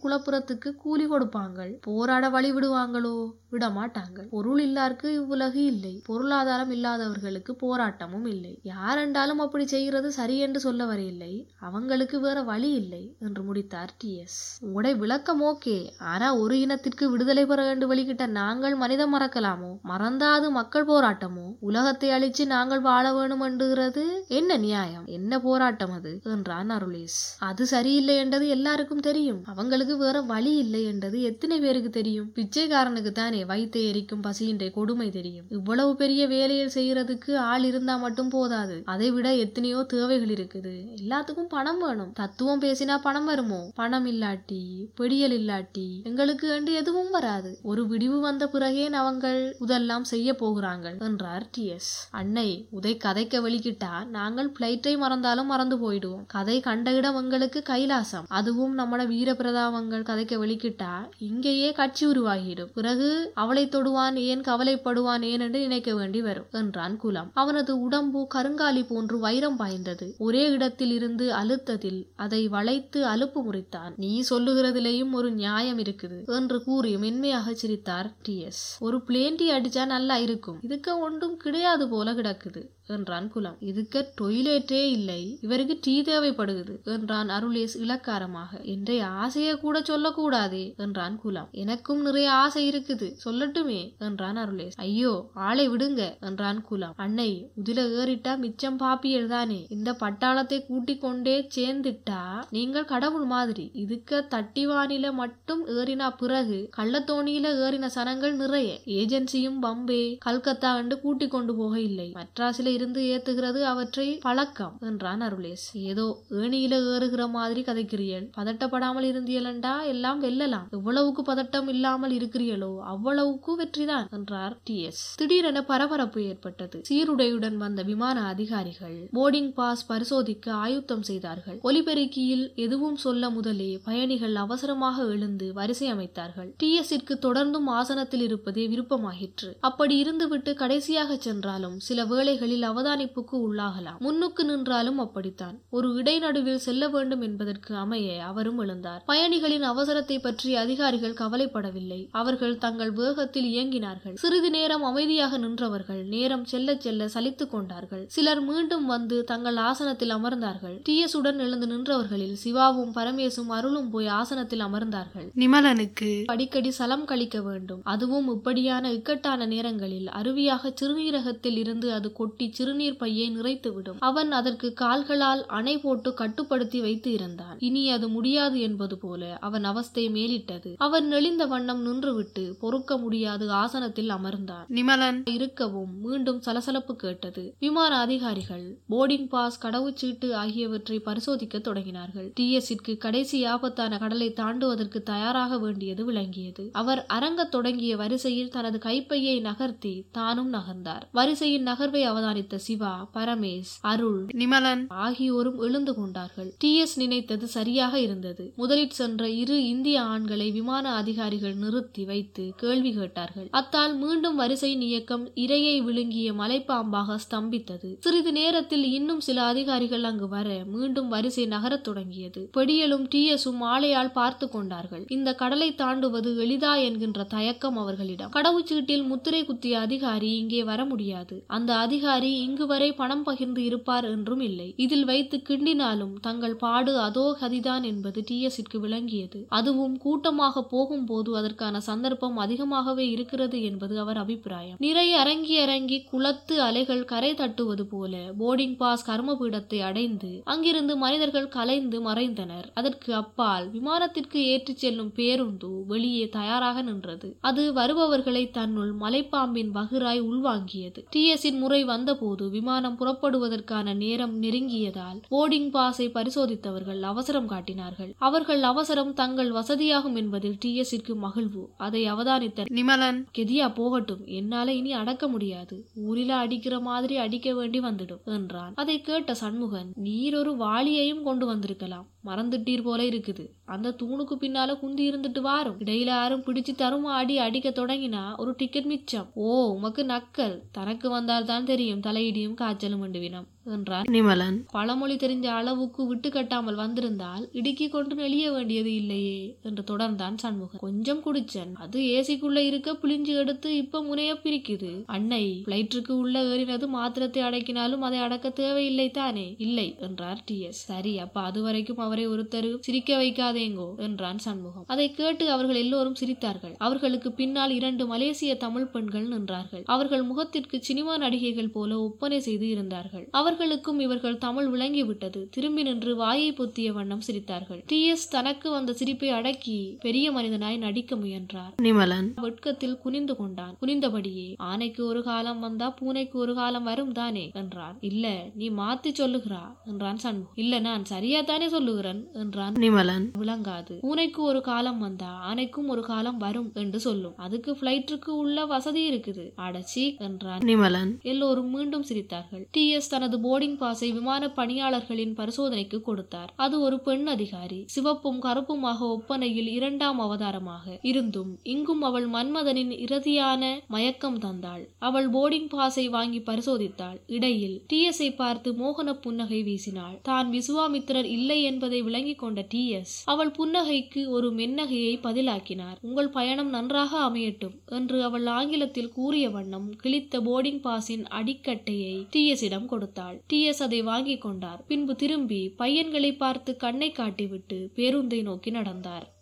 குலப்புறத்துக்கு கூலி கொடுப்பாங்கள். போராட வழி விடுவாங்களோ? விட மாட்டாங்க பொருள் இல்லாருக்கு இவ்வுலகு இல்லை. பொருளாதாரம் இல்லாதவர்களுக்கு போராட்டமும் இல்லை. யாரெண்டாலும் அப்படி செய்கிறது சரி என்று சொல்ல வரையில்லை அவங்களுக்கு வேற வழி இல்லை என்று முடித்தார் டி. எஸ். உடை விளக்கம் ஓகே. ஆனா ஒரு இனத்திற்கு விடுதலை பெற வேண்டும் வெளிக்கிட்ட நாங்கள் மனிதம் மறக்கலாமோ? மறந்தாது மக்கள் போராட்டமோ? உலகத்தை அழிச்சு நாங்கள் வாழ வேணும் என்றுகிறது என்ன நியாயம்? என்ன போராட்டம் அது? என்றான் அருளேஷ் அது சரியில்லை என்றது எல்லாருக்கும் தெரியும். அவங்களுக்கு வேற வழி இல்லை என்றது எத்தனை பேருக்கு தெரியும்? பிச்சைக்காரனுக்கு தான் வயித்தை எரிக்கும் பசியின்றே கொடுமை தெரியும். இவ்வளவு பெரிய வேலையை செய்யறதுக்கு ஆள் இருந்தா மட்டும் போதாது. அதை விட எத்தனையோ தேவைகள் இருக்குது. எல்லாத்துக்கும் பணம் வேணும். தத்துவம் பேசினா பணம் வருமோ? பணம் இல்லாட்டி பிடியல் இல்லாட்டி எங்களுக்கு என்று எதுவும் வராது. ஒரு விடிவு வந்த பிறகே அவங்கள் இதெல்லாம் செய்ய போகிறாங்க என்றார் டி. எஸ். அன்னை உதை கதைக்க வெளிக்கிட்டா நாங்கள் பிளைட்டை மறந்தாலும் மறந்து போயிடுவோம். கதை கண்ட இடம் எங்களுக்கு கைலாசம். அதுவும் நம்மட வீர பிரதாபங்கள் கதைக்க வெளிக்கிட்டா இங்கேயே கட்சி உருவாகிடும். பிறகு அவளை தொடுவான் ஏன் கவலைப்படுவான் ஏன் என்று நினைக்க வேண்டி வரும் என்றான் குலம். அவனது உடம்பு கருங்காலி போன்று வைரம் பாய்ந்தது. ஒரே இடத்தில் இருந்து அழுத்ததில் அதை வளைத்து அலுப்பு முறித்தான். நீ சொல்லுகிறதிலேயும் ஒரு நியாயம் இருக்குது என்று கூறி மென்மையாக சிரித்தார் டி எஸ். ஒரு பிளேண்டி அடிச்சா நல்லா இருக்கும். இதுக்கு ஒன்றும் கிடையாது போல கிடக்குது. என்றான் குலம். இதுக்கு டொய்லெட்டே இல்லை. இவருக்கு டீ தேவைப்படுகிறது என்றான் அருளேஸ் இலக்காரமாக என்றைய ஆசையை கூட சொல்லக்கூடாதே என்றான் குலம். எனக்கும் நிறைய ஆசை இருக்குது. சொல்லட்டுமே என்றான் அருளேஸ். ஐயோ ஆளை விடுங்க என்றான் குலம். அன்னை உதில ஏறிட்டா மிச்சம் பாப்பியல் தானே இந்த பட்டாளத்தை கூட்டிக் கொண்டே சேர்ந்துட்டா நீங்கள் கடவுள் மாதிரி. இதுக்க தட்டிவானில மட்டும் ஏறினா பிறகு கள்ளத்தோணியில ஏறின சனங்கள் நிறைய. ஏஜென்சியும் பம்பே. கல்கத்தா என்று கூட்டிக் கொண்டு போக இல்லை மெட்ராஸில இருந்து ஏத்துகிறது அவற்றை பழக்கம் என்றான் அருளேஷ் ஏதோ ஏணியில ஏறுகிற மாதிரி கதைக்கிறீள். பதட்டப்படாமல் இருந்தியலண்டா எல்லாம் வெல்லலாம். எவ்வளவுக்கு பதட்டம் இல்லாமல் இருக்கிறீர்களோ அவ்வளவுக்கு வெற்றிதான் என்றார் டி எஸ் திடீரென பரபரப்பு ஏற்பட்டது. சீருடையுடன் வந்த விமான அதிகாரிகள் போர்டிங் பாஸ் பரிசோதிக்க ஆயுத்தம் செய்தார்கள். ஒலிபெருக்கியில் எதுவும் சொல்ல முதலே பயணிகள் அவசரமாக எழுந்து வரிசை அமைத்தார்கள். டி எஸ்ஸிற்கு தொடர்ந்தும் ஆசனத்தில் இருப்பதே விருப்பமாயிற்று. அப்படி இருந்துவிட்டு கடைசியாக சென்றாலும் சில வேளைகளில் அவதானிப்புக்கு உள்ளாகலாம். முன்னுக்கு நின்றாலும் அப்படித்தான். ஒரு இடைநடுவில் செல்ல வேண்டும் என்பதற்கு அமைய அவரும் எழுந்தார். பயணிகளின் அவசரத்தை பற்றி அதிகாரிகள் கவலைப்படவில்லை. அவர்கள் தங்கள் வேகத்தில் இயங்கினார்கள். சிறிது நேரம் அமைதியாக நின்றவர்கள் நேரம் செல்ல செல்ல சலித்துக் கொண்டார்கள். சிலர் மீண்டும் வந்து தங்கள் ஆசனத்தில் அமர்ந்தார்கள். டி எஸ் உடன் எழுந்து நின்றவர்களில் சிவாவும் பரமேசும் அருளும் போய் ஆசனத்தில் அமர்ந்தார்கள். நிமலனுக்கு அடிக்கடி சலம் கழிக்க வேண்டும். அதுவும் இப்படியான இக்கட்டான நேரங்களில் அருவியாக சிறுநீரகத்தில் இருந்து அது கொட்டி சிறுநீர் பையை நிறைத்துவிடும். அவன் அதற்கு கால்களால் அணை போட்டு கட்டுப்படுத்தி வைத்து இருந்தான். இனி அது முடியாது என்பது போல அவன் அவஸ்தை மேலிட்டது. அவன் நெளிந்த வண்ணம் நின்றுவிட்டு பொறுக்க முடியாது ஆசனத்தில் அமர்ந்தான். நிமலன். இருக்கவும் மீண்டும் சலசலப்பு கேட்டது. விமான அதிகாரிகள் போர்டிங் பாஸ் கடவுச்சீட்டு ஆகியவற்றை பரிசோதிக்க தொடங்கினார்கள். டிஎஸ்ஸிற்கு கடைசி ஆபத்தான கடலை தாண்டுவதற்கு தயாராக வேண்டியது விளங்கியது. அவர் அரங்கத் தொடங்கிய வரிசையில் தனது கைப்பையை நகர்த்தி தானும் நகர்ந்தார். வரிசையின் நகர்வை அவதானித்த சிவா பரமேஷ் அருள் நிமலன் ஆகியோரும் எழுந்து கொண்டார்கள். டி எஸ் நினைத்தது சரியாக இருந்தது. முதலில் சென்ற இரு இந்திய ஆண்களை விமான அதிகாரிகள் நிறுத்தி வைத்து கேள்வி கேட்டார்கள். அத்தால் மீண்டும் வரிசையின் இயக்கம் இரையை விழுங்கிய மலைப்பாம்பாக ஸ்தம்பித்தது. சிறிது நேரத்தில் இன்னும் சில அதிகாரிகள் அங்கு வர மீண்டும் வரிசை நகரத் தொடங்கியது. பெடியலும் டி எஸும் ஆளையால் பார்த்து கொண்டார்கள். இந்த கடலை தாண்டுவது எளிதா என்கின்ற தயக்கம் அவர்களிடம். கடவுச்சீட்டில் முத்திரை குத்திய அதிகாரி இங்கே வர முடியாது. அந்த அதிகாரி இங்கு வரை பணம் பகிர்ந்து இருப்பார் என்றும் இல்லை. இதில் வைத்து கிண்டினாலும் தங்கள் பாடு அதோ கதிதான் என்பது டிஎஸ்ஸிற்கு விளங்கியது. அதுவும் கூட்டமாக போகும்போது அதற்கான சந்தர்ப்பம் அதிகமாகவே இருக்கிறது என்பது அவர் அபிப்பிராயம். நிறைய அரங்கி அரங்கி குளத்து அலைகள் கரை தட்டுவது போல போர்டிங் பாஸ் கர்மபீடத்தை அடைந்து அங்கிருந்து மனிதர்கள் கலைந்து மறைந்தனர். அதற்கு அப்பால் விமானத்திற்கு ஏற்றிச் செல்லும் பேருந்து வெளியே தயாராக நின்றது. அது வருபவர்களை தன்னுள் மலைப்பாம்பின் வகுராய் உள்வாங்கியது. டிஎஸ்சின் முறை வந்த வந்தபோது விமானம் புறப்படுவதற்கான நேரம் நெருங்கியதால் போர்டிங் பாஸை பரிசோதித்தவர்கள் அவசரம் காட்டினார்கள். அவர்கள் அவசரம் தங்கள் வசதியாகும் என்பதில் டிஎஸ்ஸிற்கு மகிழ்வு. அதை அவதானித்த நிமலன். கெதியா போகட்டும். என்னால இனி அடக்க முடியாது. ஊரில அடிக்கிற மாதிரி அடிக்க வேண்டி வந்துடும் என்றான். அதை கேட்ட சண்முகன் நீர் ஒரு வாளியையும் கொண்டு வந்திருக்கலாம். மறந்துட்டீர் போல இருக்குது. அந்த தூணுக்கு பின்னால குந்தி இருந்துட்டு வாரும். இடையில யாரும் பிடிச்சு தருமா அடி அடிக்க தொடங்கினா ஒரு டிக்கெட் மிச்சம். ஓ உமக்கு நக்கல். தனக்கு வந்தால் தான் தெரியும். தலையிடியும் காய்ச்சலும் உண்டுவினோம் என்றான் நிமலன் பழமொழி தெரிஞ்ச அளவுக்கு விட்டு கட்டாமல் வந்திருந்தால் இடுக்கி கொண்டு நெளிய வேண்டியது இல்லையே என்று தொடர்ந்தான் சண்முகன். கொஞ்சம் குடிச்சன். அது ஏசிக்குள்ள இருக்க புளிஞ்சு எடுத்து இப்ப முனைய பிரிக்குது. அன்னை பிளைட்டுக்கு உள்ள ஏறினது மாத்திரத்தை அடக்கினாலும் அதை அடக்க தேவையில்லை தானே? இல்லை என்றார் டி எஸ் சரி அப்ப அது வரைக்கும் அவரை ஒருத்தர் சிரிக்க வைக்காதேங்கோ என்றான் சண்முகம். அதை கேட்டு அவர்கள் எல்லோரும் சிரித்தார்கள். அவர்களுக்கு பின்னால் இரண்டு மலேசிய தமிழ் பெண்கள் நின்றார்கள். அவர்கள் முகத்திற்கு சினிமா நடிகைகள் போல ஒப்பனை செய்து இருந்தார்கள். அவர்களுக்கும் இவர்கள் தமிழ் விளங்கிவிட்டது. திரும்பி நின்று வாயை பொத்திய வண்ணம் சிரித்தார்கள். டி. எஸ். தனக்கு வந்த சிரிப்பை அடக்கி பெரிய மனிதனாய் நடிக்க முயன்றார். நிமலன். வெட்கத்தில் குனிந்து கொண்டான். குனிந்தபடியே ஆனைக்கு ஒரு காலம் வந்தா பூனைக்கு ஒரு காலம் வரும் தானே? என்றான். இல்ல நீ மாத்தி சொல்லுகிறா என்றான் சண்முகம். இல்ல நான் சரியா தானே சொல்லுகிறேன் என்றான். நிமலன். விளங்காது. பூனைக்கு ஒரு காலம் வந்தா ஆனைக்கும் ஒரு காலம் வரும் என்று சொல்லும். அதுக்கு பிளைட்டுக்கு உள்ள வசதி இருக்குது. அடச்சி என்றான். நிமலன். எல்லோரும் மீண்டும் சிரித்தார்கள். டி. எஸ். தனது போர்டிங் பாஸை விமான பணியாளர்களின் பரிசோதனைக்கு கொடுத்தார். அது ஒரு பெண் அதிகாரி. சிவப்பும் கருப்புமாக ஒப்பனையில் இரண்டாம் அவதாரமாக இருந்தும் இங்கும் அவள் மன்மதனின் இறுதியான மயக்கம் தந்தாள். அவள் போர்டிங் பாஸை வாங்கி பரிசோதித்தாள். இடையில் டிஎஸ்ஐ பார்த்து மோகன புன்னகை வீசினாள். தான் விசுவாமித்திரர் இல்லை என்பதை விளங்கிக் கொண்ட டிஎஸ் அவள் புன்னகைக்கு ஒரு மென்னகையை பதிலாக்கினார். உங்கள் பயணம் நன்றாக அமையட்டும் என்று அவள் ஆங்கிலத்தில் கூறிய வண்ணம் கிழித்த போர்டிங் பாஸின் அடிக்கட்டையை டி கொடுத்தாள். கொண்டாள் டி எஸ் அதை வாங்கி கொண்டார். பின்பு திரும்பி பையன்களை பார்த்து கண்ணை காட்டிவிட்டு பேருந்தை நோக்கி நடந்தார்.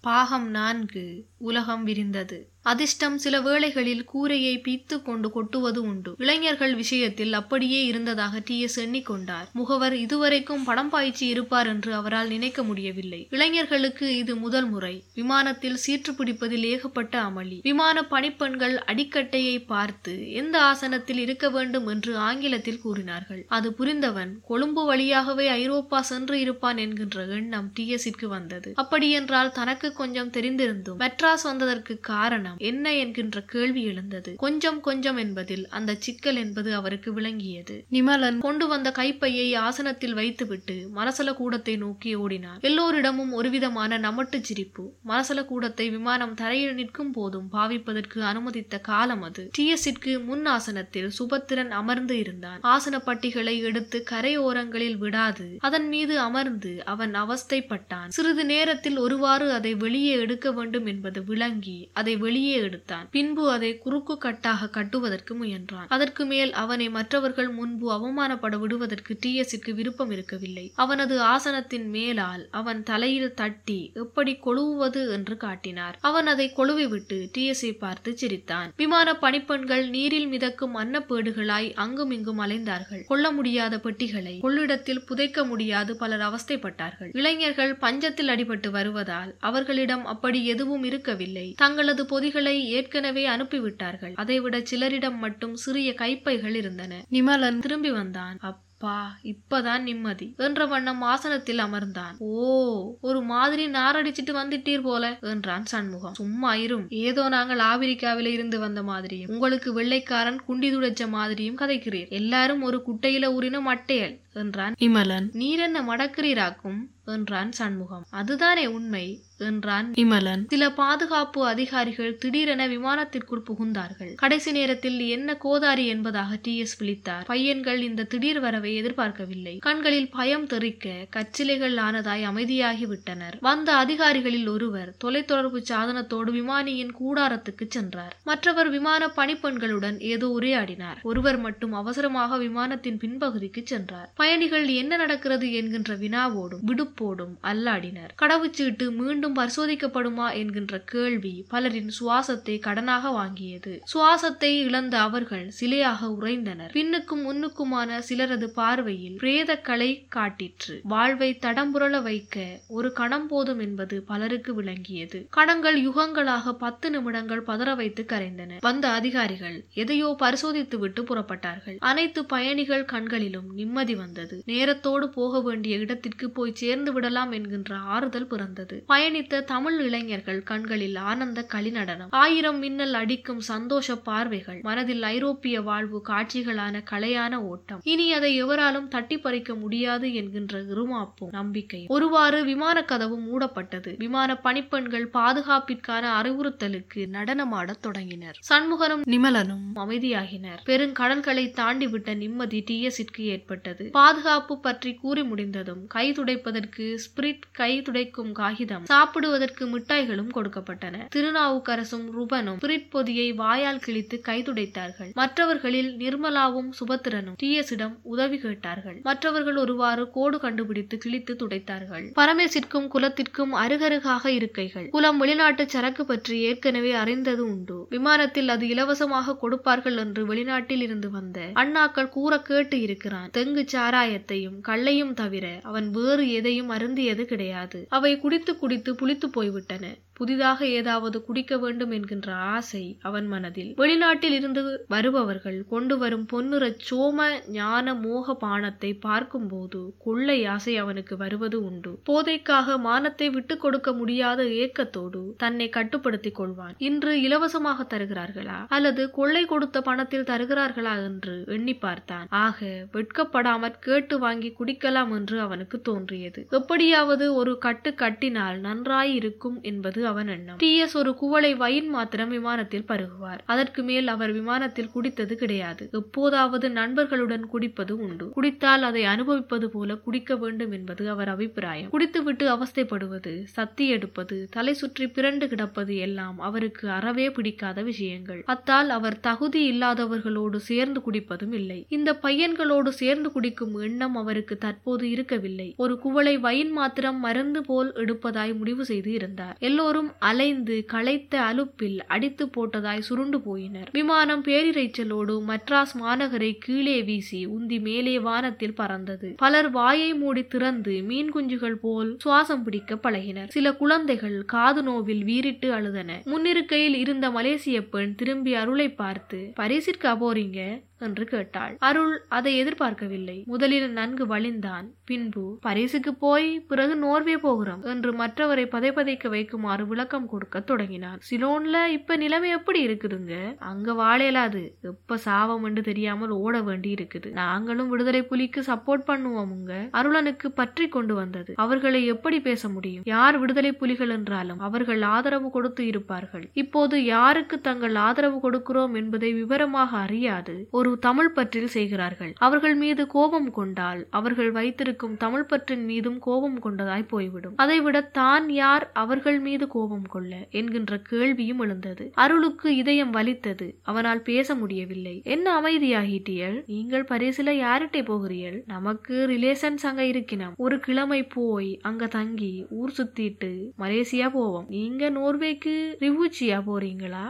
பாகம் நான்கு. உலகம் விரிந்தது. அதிர்ஷ்டம் சில வேளைகளில் கூரையை பீத்து கொண்டு கொட்டுவது உண்டு. இளைஞர்கள் விஷயத்தில் அப்படியே இருந்ததாக டி எஸ் எண்ணிக்கொண்டார். முகவர் இதுவரைக்கும் படம் பாய்ச்சி இருப்பார் என்று அவரால் நினைக்க முடியவில்லை. இளைஞர்களுக்கு இது முதல் முறை. விமானத்தில் சீற்று பிடிப்பதில் ஏகப்பட்ட அமளி. விமான பணிப்பெண்கள் அடிக்கட்டையை பார்த்து எந்த ஆசனத்தில் இருக்க வேண்டும்? என்று ஆங்கிலத்தில் கூறினார்கள். அது புரிந்தவன் கொழும்பு வழியாகவே ஐரோப்பா சென்று இருப்பான் என்கின்ற எண்ணம் டி எஸ்ஸிற்கு வந்தது. அப்படியென்றால் தனக்கு கொஞ்சம் தெரிந்திருந்தும் மெட்ராஸ் வந்ததற்கு காரணம் என்ன என்கின்ற கேள்வி எழுந்தது. கொஞ்சம் கொஞ்சம் என்பதில் அந்த சிக்கல் என்பது அவருக்கு விளங்கியது. நிமலன் கொண்டு வந்த கைப்பையை ஆசனத்தில் வைத்துவிட்டு மரசல கூடத்தை நோக்கி ஓடினார் எல்லோரிடமும் ஒருவிதமான நமட்டு சிரிப்பு. மரசல கூடத்தை விமானம் தரையில் நிற்கும் போதும் பாவிப்பதற்கு அனுமதித்த காலம் அது. டிஎஸ்ஸிற்கு முன் ஆசனத்தில் சுபத்திரன் அமர்ந்து இருந்தான். ஆசன பட்டிகளை எடுத்து கரையோரங்களில் விடாது. அதன் மீது அமர்ந்து அவன் அவஸ்தைப்பட்டான். சிறிது நேரத்தில் ஒருவாறு அதை வெளியே எடுக்க வேண்டும் என்பது விளங்கி அதை வெளியே எடுத்தான். பின்பு அதை குறுக்கு கட்டாக கட்டுவதற்கு முயன்றான். அதற்கு மேல் அவனை மற்றவர்கள் முன்பு அவமானப்பட விடுவதற்கு டிஎஸ்க்கு விருப்பம் இருக்கவில்லை. அவனது ஆசனத்தின் மேலால் அவன் தலையில் தட்டி எப்படி கொழுவுவது என்று காட்டினார். அவன் அதை கொழுவிவிட்டு டிஎஸ்ஐ பார்த்து சிரித்தான். விமான பணிப்பெண்கள் நீரில் மிதக்கும் அன்னப்பேடுகளாய் அங்கும் இங்கும் அலைந்தார்கள். கொள்ள முடியாத பெட்டிகளை கொள்ளிடத்தில் புதைக்க முடியாது பலர் அவஸ்தைப்பட்டார்கள். இளைஞர்கள் பஞ்சத்தில் அடிபட்டு வருவதால் அவர்களிடம் அப்படி எதுவும் இருக்கவில்லை. தங்களது பொதிகள் ஏற்கனவே அனுப்பிவிட்டார்கள். அதைவிட சிலரிடம் மட்டும் சிறிய கைப்பைகள் இருந்தன. நிமலன் திரும்பி வந்தான். அப்பா இப்பதான் நிம்மதி என்ற வண்ணம் ஆசனத்தில் அமர்ந்தான். ஓ ஒரு மாதிரி நாரடிச்சிட்டு வந்துட்டீர் போல என்றான் சண்முகம். சும்மா இரும். ஏதோ நாங்கள் ஆப்பிரிக்காவில இருந்து வந்த மாதிரியும் உங்களுக்கு வெள்ளைக்காரன் குண்டி துடைச்ச மாதிரியும் கதைக்கிறீர். எல்லாரும் ஒரு குட்டையில ஊறின மட்டையல் என்றான். இமலன் நீர் என்ன மடக்கிறீராக்கும்? என்றான் சண்முகம். அதுதானே உண்மை? என்றான். இமலன். சில பாதுகாப்பு அதிகாரிகள் திடீரென விமானத்திற்குள் புகுந்தார்கள். கடைசி நேரத்தில் என்ன கோதாரி என்பதாக டி எஸ் விழித்தார். பையன்கள் இந்த திடீர் வரவை எதிர்பார்க்கவில்லை. கண்களில் பயம் தெறிக்க கச்சிலைகள் ஆனதாய் அமைதியாகி விட்டனர். வந்த அதிகாரிகளில் ஒருவர் தொலைத்தொடர்பு சாதனத்தோடு விமானியின் கூடாரத்துக்கு சென்றார். மற்றவர் விமான பணிப்பெண்களுடன் ஏதோ உரையாடினார். ஒருவர் மட்டும் அவசரமாக விமானத்தின் பின்பகுதிக்கு சென்றார். பயணிகள் என்ன நடக்கிறது என்கின்ற வினாவோடும் விடுப்போடும் அல்லாடினர். கடவுச்சீட்டு மீண்டும் பரிசோதிக்கப்படுமா என்கின்ற கேள்வி பலரின் சுவாசத்தை கடனாக வாங்கியது. சுவாசத்தை இழந்த அவர்கள் சிலையாக உறைந்தனர். பின்னுக்கும் முன்னுக்குமான சிலரது பார்வையில் பிரேதக்களை காட்டிற்று. வாழ்வை தடம்புரள வைக்க ஒரு கணம் போதும் என்பது பலருக்கு விளங்கியது. கணங்கள் யுகங்களாக பத்து நிமிடங்கள் பதற வைத்து கரைந்தன. வந்த அதிகாரிகள் எதையோ பரிசோதித்து விட்டு புறப்பட்டார்கள். அனைத்து பயணிகள் கண்களிலும் நிம்மதி வந்தது. நேரத்தோடு போக வேண்டிய இடத்திற்கு போய் சேர்ந்து விடலாம் என்கின்ற ஆறுதல் பிறந்தது. பயணி பயணித்த தமிழ் இளைஞர்கள் கண்களில் ஆனந்த களிநடனம். ஆயிரம் மின்னல் அடிக்கும் சந்தோஷ பார்வைகள். மனதில் ஐரோப்பிய வாழ்வு காட்சிகளான கலையான ஓட்டம். இனி அதை எவராலும் தட்டி பறிக்க முடியாது என்கின்ற இருமாப்பும் நம்பிக்கை ஒருவாறு விமான கதவு மூடப்பட்டது. விமான பணிப்பெண்கள் பாதுகாப்பிற்கான அறிவுறுத்தலுக்கு நடனமாடத் தொடங்கினர். சண்முகனும் நிமலனும் அமைதியாகினர். பெருங்கடல்களை தாண்டிவிட்ட நிம்மதி டி டிஎஸிற்கு ஏற்பட்டது. பாதுகாப்பு பற்றி கூறி முடிந்ததும் கை துடைப்பதற்கு ஸ்பிரிட் கை துடைக்கும் காகிதம் சாப்பிடுவதற்கு மிட்டாய்களும் கொடுக்கப்பட்டன. திருநாவுக்கரசும் ருபனும் பிரிட்பொதியை வாயால் கிழித்து கைதுடைத்தார்கள் மற்றவர்களில் நிர்மலாவும் சுபத்திரனும் டிஎஸிடம் உதவி கேட்டார்கள். மற்றவர்கள் ஒருவாறு கோடு கண்டுபிடித்து கிழித்து துடைத்தார்கள். பரமேசிற்கும் குலத்திற்கும் அருகருகாக இருக்கைகள். குலம் வெளிநாட்டு சரக்கு பற்றி ஏற்கனவே அறிந்தது உண்டு. விமானத்தில் அது இலவசமாக கொடுப்பார்கள் என்று வெளிநாட்டில் இருந்து வந்த அண்ணாக்கள் கூற கேட்டு இருக்கிறான். தெங்கு சாராயத்தையும் கள்ளையும் தவிர அவன் வேறு எதையும் அருந்தியது கிடையாது. அவை குடித்து குடித்து புளித்து போய்விட்டன. புதிதாக ஏதாவது குடிக்க வேண்டும் என்கின்ற ஆசை அவன் மனதில். வெளிநாட்டில் இருந்து வருபவர்கள் கொண்டு வரும் பொன்னுற சோம ஞான மோக பானத்தை பார்க்கும்போது கொள்ளை ஆசை அவனுக்கு வருவது உண்டு. போதைக்காக மானத்தை விட்டுக் கொடுக்க முடியாத ஏக்கத்தோடு தன்னை கட்டுப்படுத்திக் கொள்வான். இன்று இலவசமாக தருகிறார்களா? அல்லது கொள்ளை கொடுத்த பணத்தில் தருகிறார்களா என்று எண்ணி பார்த்தான். ஆக வெட்கப்படாமற் கேட்டு வாங்கி குடிக்கலாம் என்று அவனுக்கு தோன்றியது. எப்படியாவது ஒரு கட்டு கட்டினால் நன்றாயிருக்கும் என்பது அவன் எண்ணம். டி எஸ் ஒரு குவளை வயின் மாத்திரம் விமானத்தில் பருகுவார். அதற்கு மேல் அவர் விமானத்தில் குடித்தது கிடையாது. எப்போதாவது நண்பர்களுடன் குடிப்பது உண்டு. குடித்தால் அதை அனுபவிப்பது போல குடிக்க வேண்டும் என்பது அவர் அபிப்பிராயம். குடித்துவிட்டு அவஸ்தைப்படுவது சத்தி எடுப்பது தலை சுற்றி பிறண்டு கிடப்பது எல்லாம் அவருக்கு அறவே பிடிக்காத விஷயங்கள். அத்தால் அவர் தகுதி இல்லாதவர்களோடு சேர்ந்து குடிப்பதும் இல்லை. இந்த பையன்களோடு சேர்ந்து குடிக்கும் எண்ணம் அவருக்கு தற்போது இருக்கவில்லை. ஒரு குவளை வைன் மாத்திரம் மருந்து போல் எடுப்பதாய் முடிவு செய்து இருந்தார். எல்லோரும் அலைந்து களைத்த அலுப்பில் அடித்து போட்டதாய் சுருண்டு போயினர். விமானம் பேரிரைச்சலோடு மட்ராஸ் மாநகரை கீழே வீசி உந்தி மேலே வானத்தில் பறந்தது. பலர் வாயை மூடி திறந்து மீன் குஞ்சுகள் போல் சுவாசம் பிடிக்க பழகினர். சில குழந்தைகள் காது நோவில் வீறிட்டு அழுதன. முன்னிருக்கையில் இருந்த மலேசிய பெண் திரும்பி அருளை பார்த்து பரிசிற்கா போறீங்க? என்று கேட்டாள். அருள் அதை எதிர்பார்க்கவில்லை. முதலில் நன்கு வழிந்தான். பின்பு பரிசுக்கு போய் பிறகு நோர்வே போகிறோம் என்று மற்றவரை பதைப்பதைக்க வைக்குமாறு விளக்கம் கொடுக்க தொடங்கினான். சிலோன்ல இப்ப நிலைமை எப்படி இருக்குதுங்க? அங்க வாழையலாது எப்ப சாவம் என்று தெரியாமல் ஓட வேண்டி இருக்குது நாங்களும் விடுதலை புலிக்கு சப்போர்ட் பண்ணுவோமுங்க. அருளனுக்கு பற்றி கொண்டு வந்தது. அவர்களை எப்படி பேச முடியும்? யார் விடுதலை புலிகள் என்றாலும் அவர்கள் ஆதரவு கொடுத்து இருப்பார்கள். இப்போது யாருக்கு தங்கள் ஆதரவு கொடுக்கிறோம் என்பதை விவரமாக அறியாது. ஒரு தமிழ் பற்றில் செய்கிறார்கள். அவர்கள் மீது கோபம் கொண்டால் அவர்கள் வைத்திருக்கும் தமிழ் பற்றின் மீதும் கோபம் கொண்டதாய் போய்விடும். அதைவிட தான் யார் அவர்கள் மீது கோபம் கொள்ள என்கின்ற கேள்வியும் எழுந்தது. அருளுக்கு இதயம் வலித்தது அவனால் பேச முடியவில்லை. என்ன அமைதியாகிட்டியல் நீங்கள் பரிசில யார்கிட்டே போகிறீர்கள்? நமக்கு ரிலேஷன்ஸ் அங்க இருக்கணும் ஒரு கிழமை போய் அங்க தங்கி ஊர் சுத்திட்டு மலேசியா போவோம். நீங்க நோர்வேக்கு ரிவூச்சியா போறீங்களா?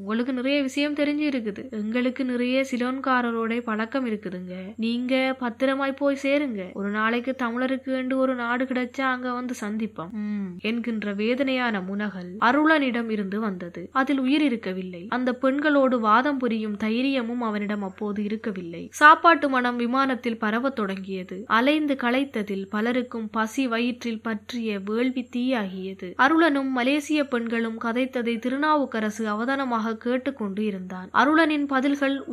உங்களுக்கு நிறைய விஷயம் தெரிஞ்சு இருக்குது எங்களுக்கு நிறைய சில சிலோன்காரரோட பழக்கம் இருக்குதுங்க. நீங்க பத்திரமாய் போய் சேருங்க. ஒரு நாளைக்கு தமிழருக்கு என்று ஒரு நாடு கிடைச்சா அங்க வந்து சந்திப்போம். என்கின்ற வேதனையான முனகல் அருளனிடம் இருந்து வந்தது. அதில் உயிர் இருக்கவில்லை. அந்த பெண்களோடு வாதம் புரியும் தைரியமும் அவனிடம் அப்போது இருக்கவில்லை. சாப்பாட்டு மனம் விமானத்தில் பரவத் தொடங்கியது. அலைந்து களைத்ததில் பலருக்கும் பசி வயிற்றில் பற்றிய வேள்வி தீயாகியது. அருளனும் மலேசிய பெண்களும் கதைத்ததை திருநாவுக்கரசு அவதானமாக கேட்டுக்கொண்டு இருந்தான். அருளனின் பதில்கள்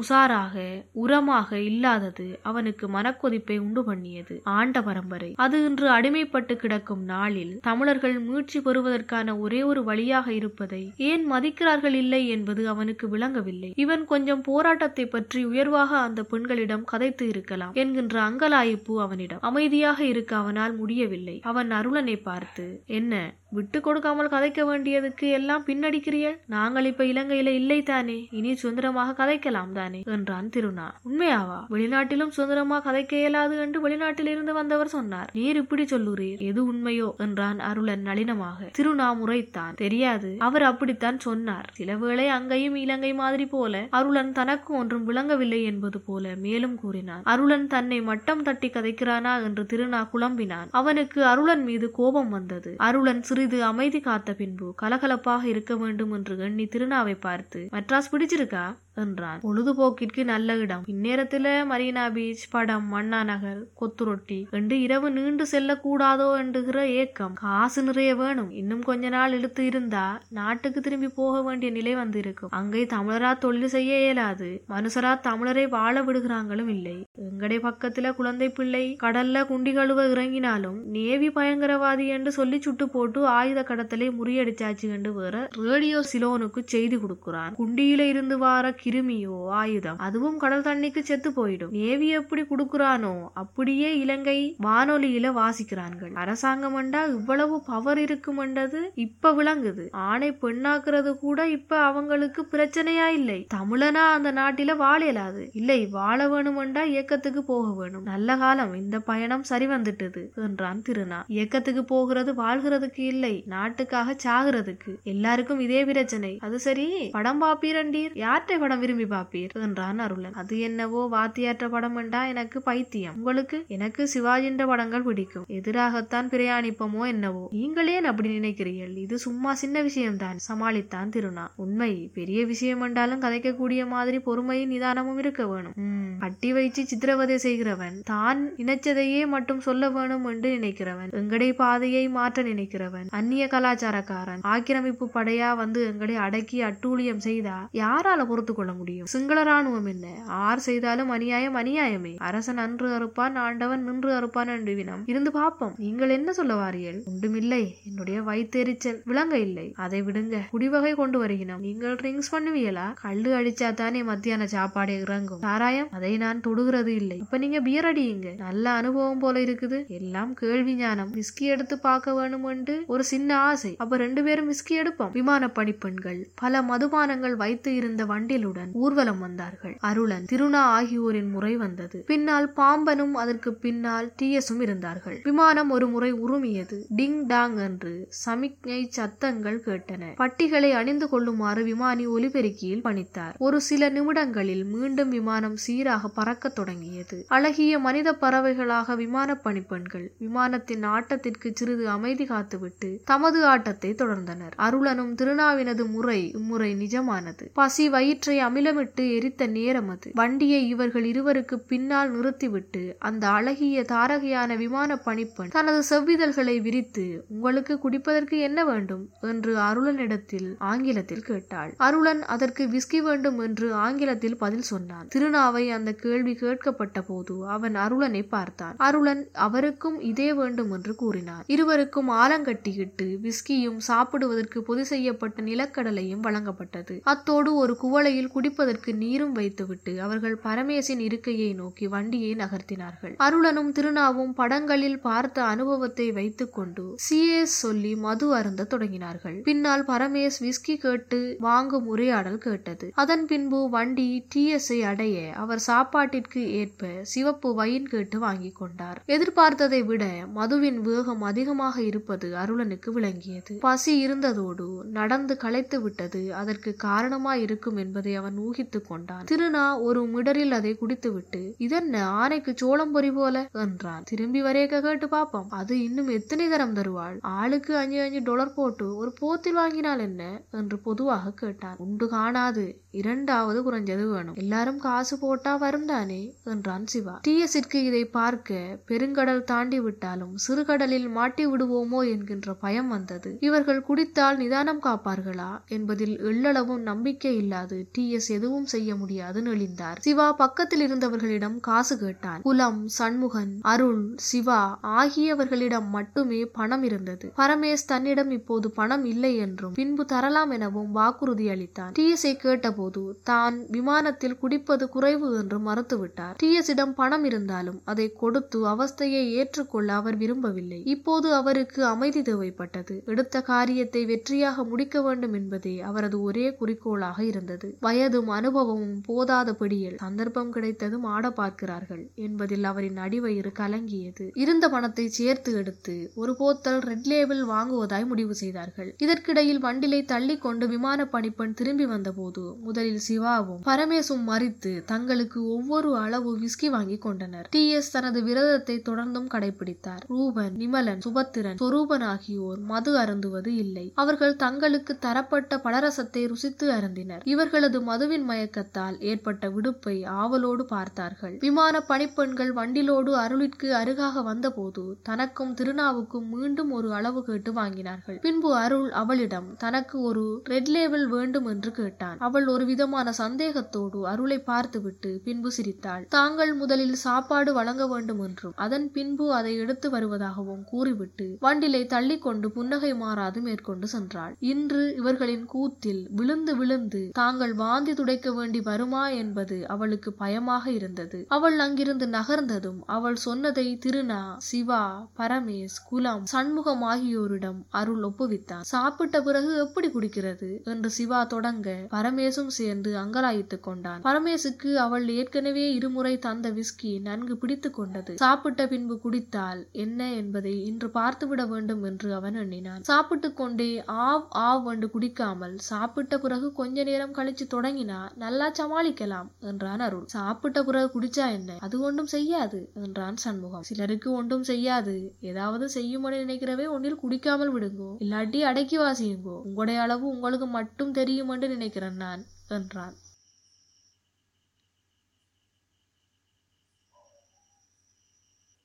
உசாராக உரமாக இல்லாதது அவனுக்கு மனக்கொதிப்பை உண்டு பண்ணியது ஆண்ட பரம்பரை. அது இன்று அடிமைப்பட்டு கிடக்கும் நாளில் தமிழர்கள் மீழ்ச்சி பெறுவதற்கான ஒரே ஒரு வழியாக இருப்பதை ஏன் மதிக்கிறார்கள் இல்லை என்பது அவனுக்கு விளங்கவில்லை. இவன் கொஞ்சம் போராட்டத்தை பற்றி உயர்வாக அந்த பெண்களிடம் கதைத்து இருக்கலாம் என்கின்ற அங்கலாய்ப்பு அவனிடம். அமைதியாக இருக்க அவனால் முடியவில்லை. அவன் அருளனை பார்த்து என்ன? விட்டு கொடுக்காமல் கதைக்க வேண்டியதுக்கு எல்லாம் பின்னடிக்கிறீர்கள்? நாங்கள் இப்ப இலங்கையில இல்லை தானே. இனி சுதந்திரமாக கதைக்கலாம் தானே? என்றான் திருநா உண்மையாவா? வெளிநாட்டிலும் சுதந்திரமாக கதைக்க இயலாது என்று வெளிநாட்டில் இருந்து வந்தவர் சொன்னார். நீர் இப்படி சொல்லுறீர். எது உண்மையோ? என்றான் அருளன் நளினமாக. திருநா முறைத்தான். தெரியாது. அவர் அப்படித்தான் சொன்னார். சில வேளை அங்கேயும் இலங்கை மாதிரி போல அருளன் தனக்கு ஒன்றும் விளங்கவில்லை என்பது போல மேலும் கூறினான். அருளன் தன்னை மட்டம் தட்டி கதைக்கிறானா? என்று திருநா குழம்பினான். அவனுக்கு அருளன் மீது கோபம் வந்தது. அருளன் சிறிது அமைதி காத்த பின்பு கலகலப்பாக இருக்க வேண்டும் என்று எண்ணி திருநாவை பார்த்து மெட்ராஸ் பிடிச்சிருக்கா? என்றான் பொழுதுபோக்கிற்கு நல்ல இடம். இந்நேரத்துல மரீனா பீச் படம் மண்ணா நகர் கொத்துரொட்டி. என்று இரவு நீண்டு செல்லக்கூடாதோ என்கிற ஏக்கம். காசு நிறைய வேணும். இன்னும் கொஞ்ச நாள் இழுத்து இருந்தா நாட்டுக்கு திரும்பி போக வேண்டிய நிலை வந்து இருக்கும் அங்கே தமிழரா தொழில் செய்ய இயலாது. மனுஷரா தமிழரை வாழ விடுகிறாங்களும் இல்லை. எங்கடை பக்கத்துல குழந்தை பிள்ளை கடல்ல குண்டி கழுவ இறங்கினாலும் நேவி பயங்கரவாதி என்று சொல்லி சுட்டு போட்டு ஆயுத கடத்தலை முறியடிச்சாச்சு என்று வேற ரேடியோ சிலோனுக்கு செய்தி கொடுக்கிறான் குண்டியில இருந்து வார கிருமியோ ஆயுதம் அதுவும் கடல் தண்ணிக்கு செத்து போயிடும். நேவி எப்படி கொடுக்குறானோ அப்படியே இலங்கை வானொலியில வாசிக்கிறான்கள். அரசாங்கம் இவ்வளவு பவர் இருக்குமென்றது இப்ப விளங்குது. ஆணை பெண்ணாக்குறது கூட இப்ப அவங்களுக்கு பிரச்சனையா இல்லை. தமிழனா அந்த நாட்டில வாழலாது. இல்லை வாழ வேணுமெண்டா இயக்கத்துக்கு போக வேணும். நல்ல காலம் இந்த பயணம் சரி வந்துட்டது என்றான் திருநா. இயக்கத்துக்கு போகிறது வாழ்கிறதுக்கு இல்லை நாட்டுக்காக சாகிறதுக்கு. எல்லாருக்கும் இதே பிரச்சனை. அது சரி படம் பாப்பீரண்டீர். யார்கிட்ட படம் விரும்பி பாப்பீர் என்றான் அருளன். அது என்னவோ வாத்தியாற்ற படம் என்றா எனக்கு பைத்தியம். உங்களுக்கு எனக்கு சிவாஜின்ற படங்கள் பிடிக்கும். எதிராகத்தான் பிரயாணிப்போமோ என்னவோ. நீங்களே அப்படி நினைக்கிறீர்கள்? இது சும்மா சின்ன விஷயம்தான். சமாளித்தான் திருநா. உண்மை. பெரிய விஷயம் என்றாலும் கதைக்கக்கூடிய மாதிரி பொறுமையும் நிதானமும் இருக்க வேணும். கட்டி வைச்சு சித்திரவதை செய்கிறவன். தான் நினைச்சதையே மட்டும் சொல்ல வேணும் என்று நினைக்கிறவன். எங்கடை பாதையை மாற்ற நினைக்கிறவன். அந்நிய கலாச்சாரக்காரன். ஆக்கிரமிப்பு படையா வந்து எங்களை அடக்கி அட்டூழியம் செய்தா? யாரால பொறுத்து கொள்ள முடியும். சிங்கள என்ன? ஆர் செய்தாலும் அநியாயம் அநியாயமே. அரசன் அன்று அறுப்பான் ஆண்டவன் நின்று அறுப்பான் என்று வினம் இருந்து பார்ப்போம் நீங்கள் என்ன சொல்ல வாரியல்? ஒன்றுமில்லை. என்னுடைய வயிற்றெரிச்சல் விளங்க இல்லை. அதை விடுங்க. குடிவகை கொண்டு வருகிறோம் நீங்கள் ட்ரிங்க்ஸ் பண்ணுவீங்களா கள்ளு அடிச்சா தானே மத்தியான சாப்பாடு இறங்கும். சாராயம்? அதை நான் தொடுகிறது இல்லை. இப்ப நீங்க பியர் அடியுங்க. நல்ல அனுபவம் போல இருக்குது. எல்லாம் கேள்வி ஞானம். விஸ்கி எடுத்து பார்க்க வேணும் என்று ஒரு சின்ன ஆசை. அப்ப ரெண்டு பேரும் விஸ்கி எடுப்போம். விமான பணிப்பெண்கள். பல மதுபானங்கள் வைத்து இருந்த வண்டியில் வண்டிலுடன் ஊர்வலம் வந்தார்கள். அருளன் திருநா ஆகியோரின் முறை வந்தது. பின்னால் பாம்பனும் அதற்கு பின்னால் டிஎஸும் இருந்தார்கள். விமானம் ஒரு முறை உருமியது. டிங் டாங் என்று சமிக்ஞை சத்தங்கள் கேட்டன. பட்டிகளை அணிந்து கொள்ளுமாறு விமானி ஒலிபெருக்கியில் பணித்தார். ஒரு சில நிமிடங்களில் மீண்டும் விமானம் சீராக பறக்கத் தொடங்கியது. அழகிய மனித பறவைகளாக விமான பணிப்பெண்கள் விமானத்தின் ஆட்டத்திற்கு சிறிது அமைதி காத்துவிட்டு தமது ஆட்டத்தை தொடர்ந்தனர். அருளனும் திருநாவினது முறை இம்முறை நிஜமானது. பசி வயிற்றை அமிலமிட்டு எரித்த நேரம் அது. வண்டியை இவர்கள் இருவருக்கு பின்னால் நிறுத்திவிட்டு அந்த அழகிய தாரகையான விமான பணிப்பெண் தனது செவ்விதழ்களை விரித்து உங்களுக்கு குடிப்பதற்கு என்ன வேண்டும்? என்று அருளனிடத்தில் ஆங்கிலத்தில் கேட்டாள். அருளன் அதற்கு விஸ்கி வேண்டும் என்று ஆங்கிலத்தில் பதில் சொன்னான். திருநாவை அந்த கேள்வி கேட்கப்பட்ட போது அவன் அருளனை பார்த்தான். அருளன் அவருக்கும் இதே வேண்டும் என்று கூறினான். இருவருக்கும் ஆலங்கட்டியிட்டு விஸ்கியும் சாப்பிடுவதற்கு பொது செய்யப்பட்ட நிலக்கடலையும் வழங்கப்பட்டது. அத்தோடு ஒரு குவளையில் குடிப்பதற்கு நீரும் வைத்துவிட்டு அவர்கள் பரமேசின் இருக்கையை நோக்கி வண்டியை நகர்த்தினார்கள். அருளனும் திருநாவும் படங்களில் பார்த்த அனுபவத்தை வைத்துக்கொண்டு சிஏஎஸ் சொல்லி மது அருந்த தொடங்கினார்கள். பின்னால் பரமேஸ் விஸ்கி கேட்டு வாங்கும் உரையாடல் கேட்டது. அதன் பின்பு வண்டி டிஎஸ்ஐ அடைய அவர் சாப்பாட்டிற்கு ஏற்ப சிவப்பு வயின் கேட்டு வாங்கி கொண்டார். எதிர்பார்த்ததை விட மதுவின் வேகம் அதிகமாக இருப்பது அருளனுக்கு விளங்கியது. பசி இருந்ததோடு நடந்து களைத்து விட்டது அதற்கு காரணமாய் இருக்கும் என்பதை அவன் ஊகித்துக் கொண்டான். திருநா ஒரு மிடரில் அதை குடித்துவிட்டு இதென்ன? ஆனைக்கு சோளம் பொறி போல? என்றான். திரும்பி வரையக்க கேட்டு பாப்போம். அது இன்னும் எத்தனை தரம் தருவாள்? ஆளுக்கு அஞ்சு அஞ்சு டாலர் போட்டு ஒரு போத்தில் வாங்கினால் என்ன? என்று பொதுவாக கேட்டான். உண்டு காணாது. இரண்டாவது குறைஞ்சது வேணும். எல்லாரும் காசு போட்டா வரும் தானே? என்றான் சிவா. டிஎஸிற்கு இதை பார்க்க பெருங்கடல் தாண்டி விட்டாலும் சிறுகடலில் மாட்டி விடுவோமோ என்கின்ற பயம் வந்தது. இவர்கள் குடித்தால் நிதானம் காப்பார்களா? என்பதில் எள்ளளவும் நம்பிக்கை இல்லாது டிஎஸ் எதுவும் செய்ய முடியாது நெளிந்தார் சிவா பக்கத்தில் இருந்தவர்களிடம் காசு கேட்டான். குலம் சண்முகன் அருள் சிவா ஆகியவர்களிடம் மட்டுமே பணம் இருந்தது. பரமேஷ் தன்னிடம் இப்போது பணம் இல்லை என்றும் பின்பு தரலாம் எனவும் வாக்குறுதி அளித்தான். டிஎஸ்ஐ கேட்டபோது போது தான் விமானத்தில் குடிப்பது குறைவு என்று மறுத்துவிட்டார். டிஎஸிடம் பணம் இருந்தாலும் அதை கொடுத்து அவஸ்தையை ஏற்றுக்கொள்ள அவர் விரும்பவில்லை. இப்போது அவருக்கு அமைதி தேவைப்பட்டது. எடுத்த காரியத்தை வெற்றியாக முடிக்க வேண்டும் என்பதே அவரது ஒரே குறிக்கோளாக இருந்தது. வயதும் அனுபவமும் போதாதபடியில் சந்தர்ப்பம் கிடைத்ததும் ஆட பார்க்கிறார்கள் என்பதில் அவரின் அடிவயிறு கலங்கியது. இருந்த பணத்தை சேர்த்து எடுத்து ஒரு போத்தல் ரெட் லேபிள் வாங்குவதாய் முடிவு செய்தார்கள். இதற்கிடையில் வண்டிலை தள்ளி கொண்டு விமான பணிப்பெண் திரும்பி வந்தபோது முதலில் சிவாவும் பரமேசும் மறித்து தங்களுக்கு ஒவ்வொரு அளவு விஸ்கி வாங்கி கொண்டனர். டி எஸ் தனது விரதத்தை தொடர்ந்தும் கடைபிடித்தார். ரூபன் நிமலன் சுபத்திரன் சொரூபன் ஆகியோர் மது அருந்துவது இல்லை. அவர்கள் தங்களுக்கு தரப்பட்ட பலரசத்தை ருசித்து அருந்தினர். இவர்களது மதுவின் மயக்கத்தால் ஏற்பட்ட விடுப்பை ஆவலோடு பார்த்தார்கள். விமான பணிப்பெண்கள் வண்டிலோடு அருளிற்கு அருகாக வந்தபோது தனக்கும் திருநாவுக்கும் மீண்டும் ஒரு அளவு கேட்டு வாங்கினார்கள். பின்பு அருள் அவளிடம் தனக்கு ஒரு ரெட் லேபிள் வேண்டும் என்று கேட்டான். அவள் ஒரு விதமான சந்தேகத்தோடு அருளை பார்த்துவிட்டு பின்பு சிரித்தாள். தாங்கள் முதலில் சாப்பாடு வழங்க வேண்டும் என்றும் அதன் பின்பு அதை எடுத்து வருவதாகவும் கூறிவிட்டு வண்டிலை தள்ளிக்கொண்டு புன்னகை மாறாது மேற்கொண்டு சென்றாள். இன்று இவர்களின் கூத்தில் விழுந்து விழுந்து தாங்கள் வாந்தி துடைக்க வேண்டி வருமா என்பது அவளுக்கு பயமாக இருந்தது. அவள் அங்கிருந்து நகர்ந்ததும் அவள் சொன்னதை திருநா சிவா பரமேஷ் குலம் சண்முகம் ஆகியோரிடம் அருள் ஒப்புவித்தான். சாப்பிட்ட பிறகு எப்படி குடிக்கிறது? என்று சிவா தொடங்க பரமேசும் சேர்ந்து அங்கலாயித்துக் கொண்டான். பரமேசுக்கு அவள் ஏற்கனவே இருமுறை தந்த விஸ்கி நன்கு பிடித்து கொண்டது. சாப்பிட்ட பின்பு குடித்தால் என்ன என்பதை இன்று பார்த்துவிட வேண்டும் என்று அவன் எண்ணினான். சாப்பிட்டு கொண்டே ஆவ் ஆவ் என்று குடிக்காமல் சாப்பிட்ட பிறகு கொஞ்ச நேரம் கழிச்சு தொடங்கினா நல்லா சமாளிக்கலாம் என்றான் அருள். சாப்பிட்ட பிறகு குடிச்சா என்ன? அது ஒன்றும் செய்யாது என்றான் சண்முகம். சிலருக்கு ஒன்றும் செய்யாது. ஏதாவது செய்யுமென நினைக்கிறவே ஒன்றில் குடிக்காமல் விடுங்கோ. இல்லாட்டி அடக்கி வாசியுங்கோ. உங்களுடைய அளவு உங்களுக்கு மட்டும் தெரியும் என்று நினைக்கிறேன் நான். என்றான்.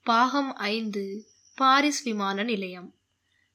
பாகம் ஐந்து பாரிஸ் விமான நிலையம்.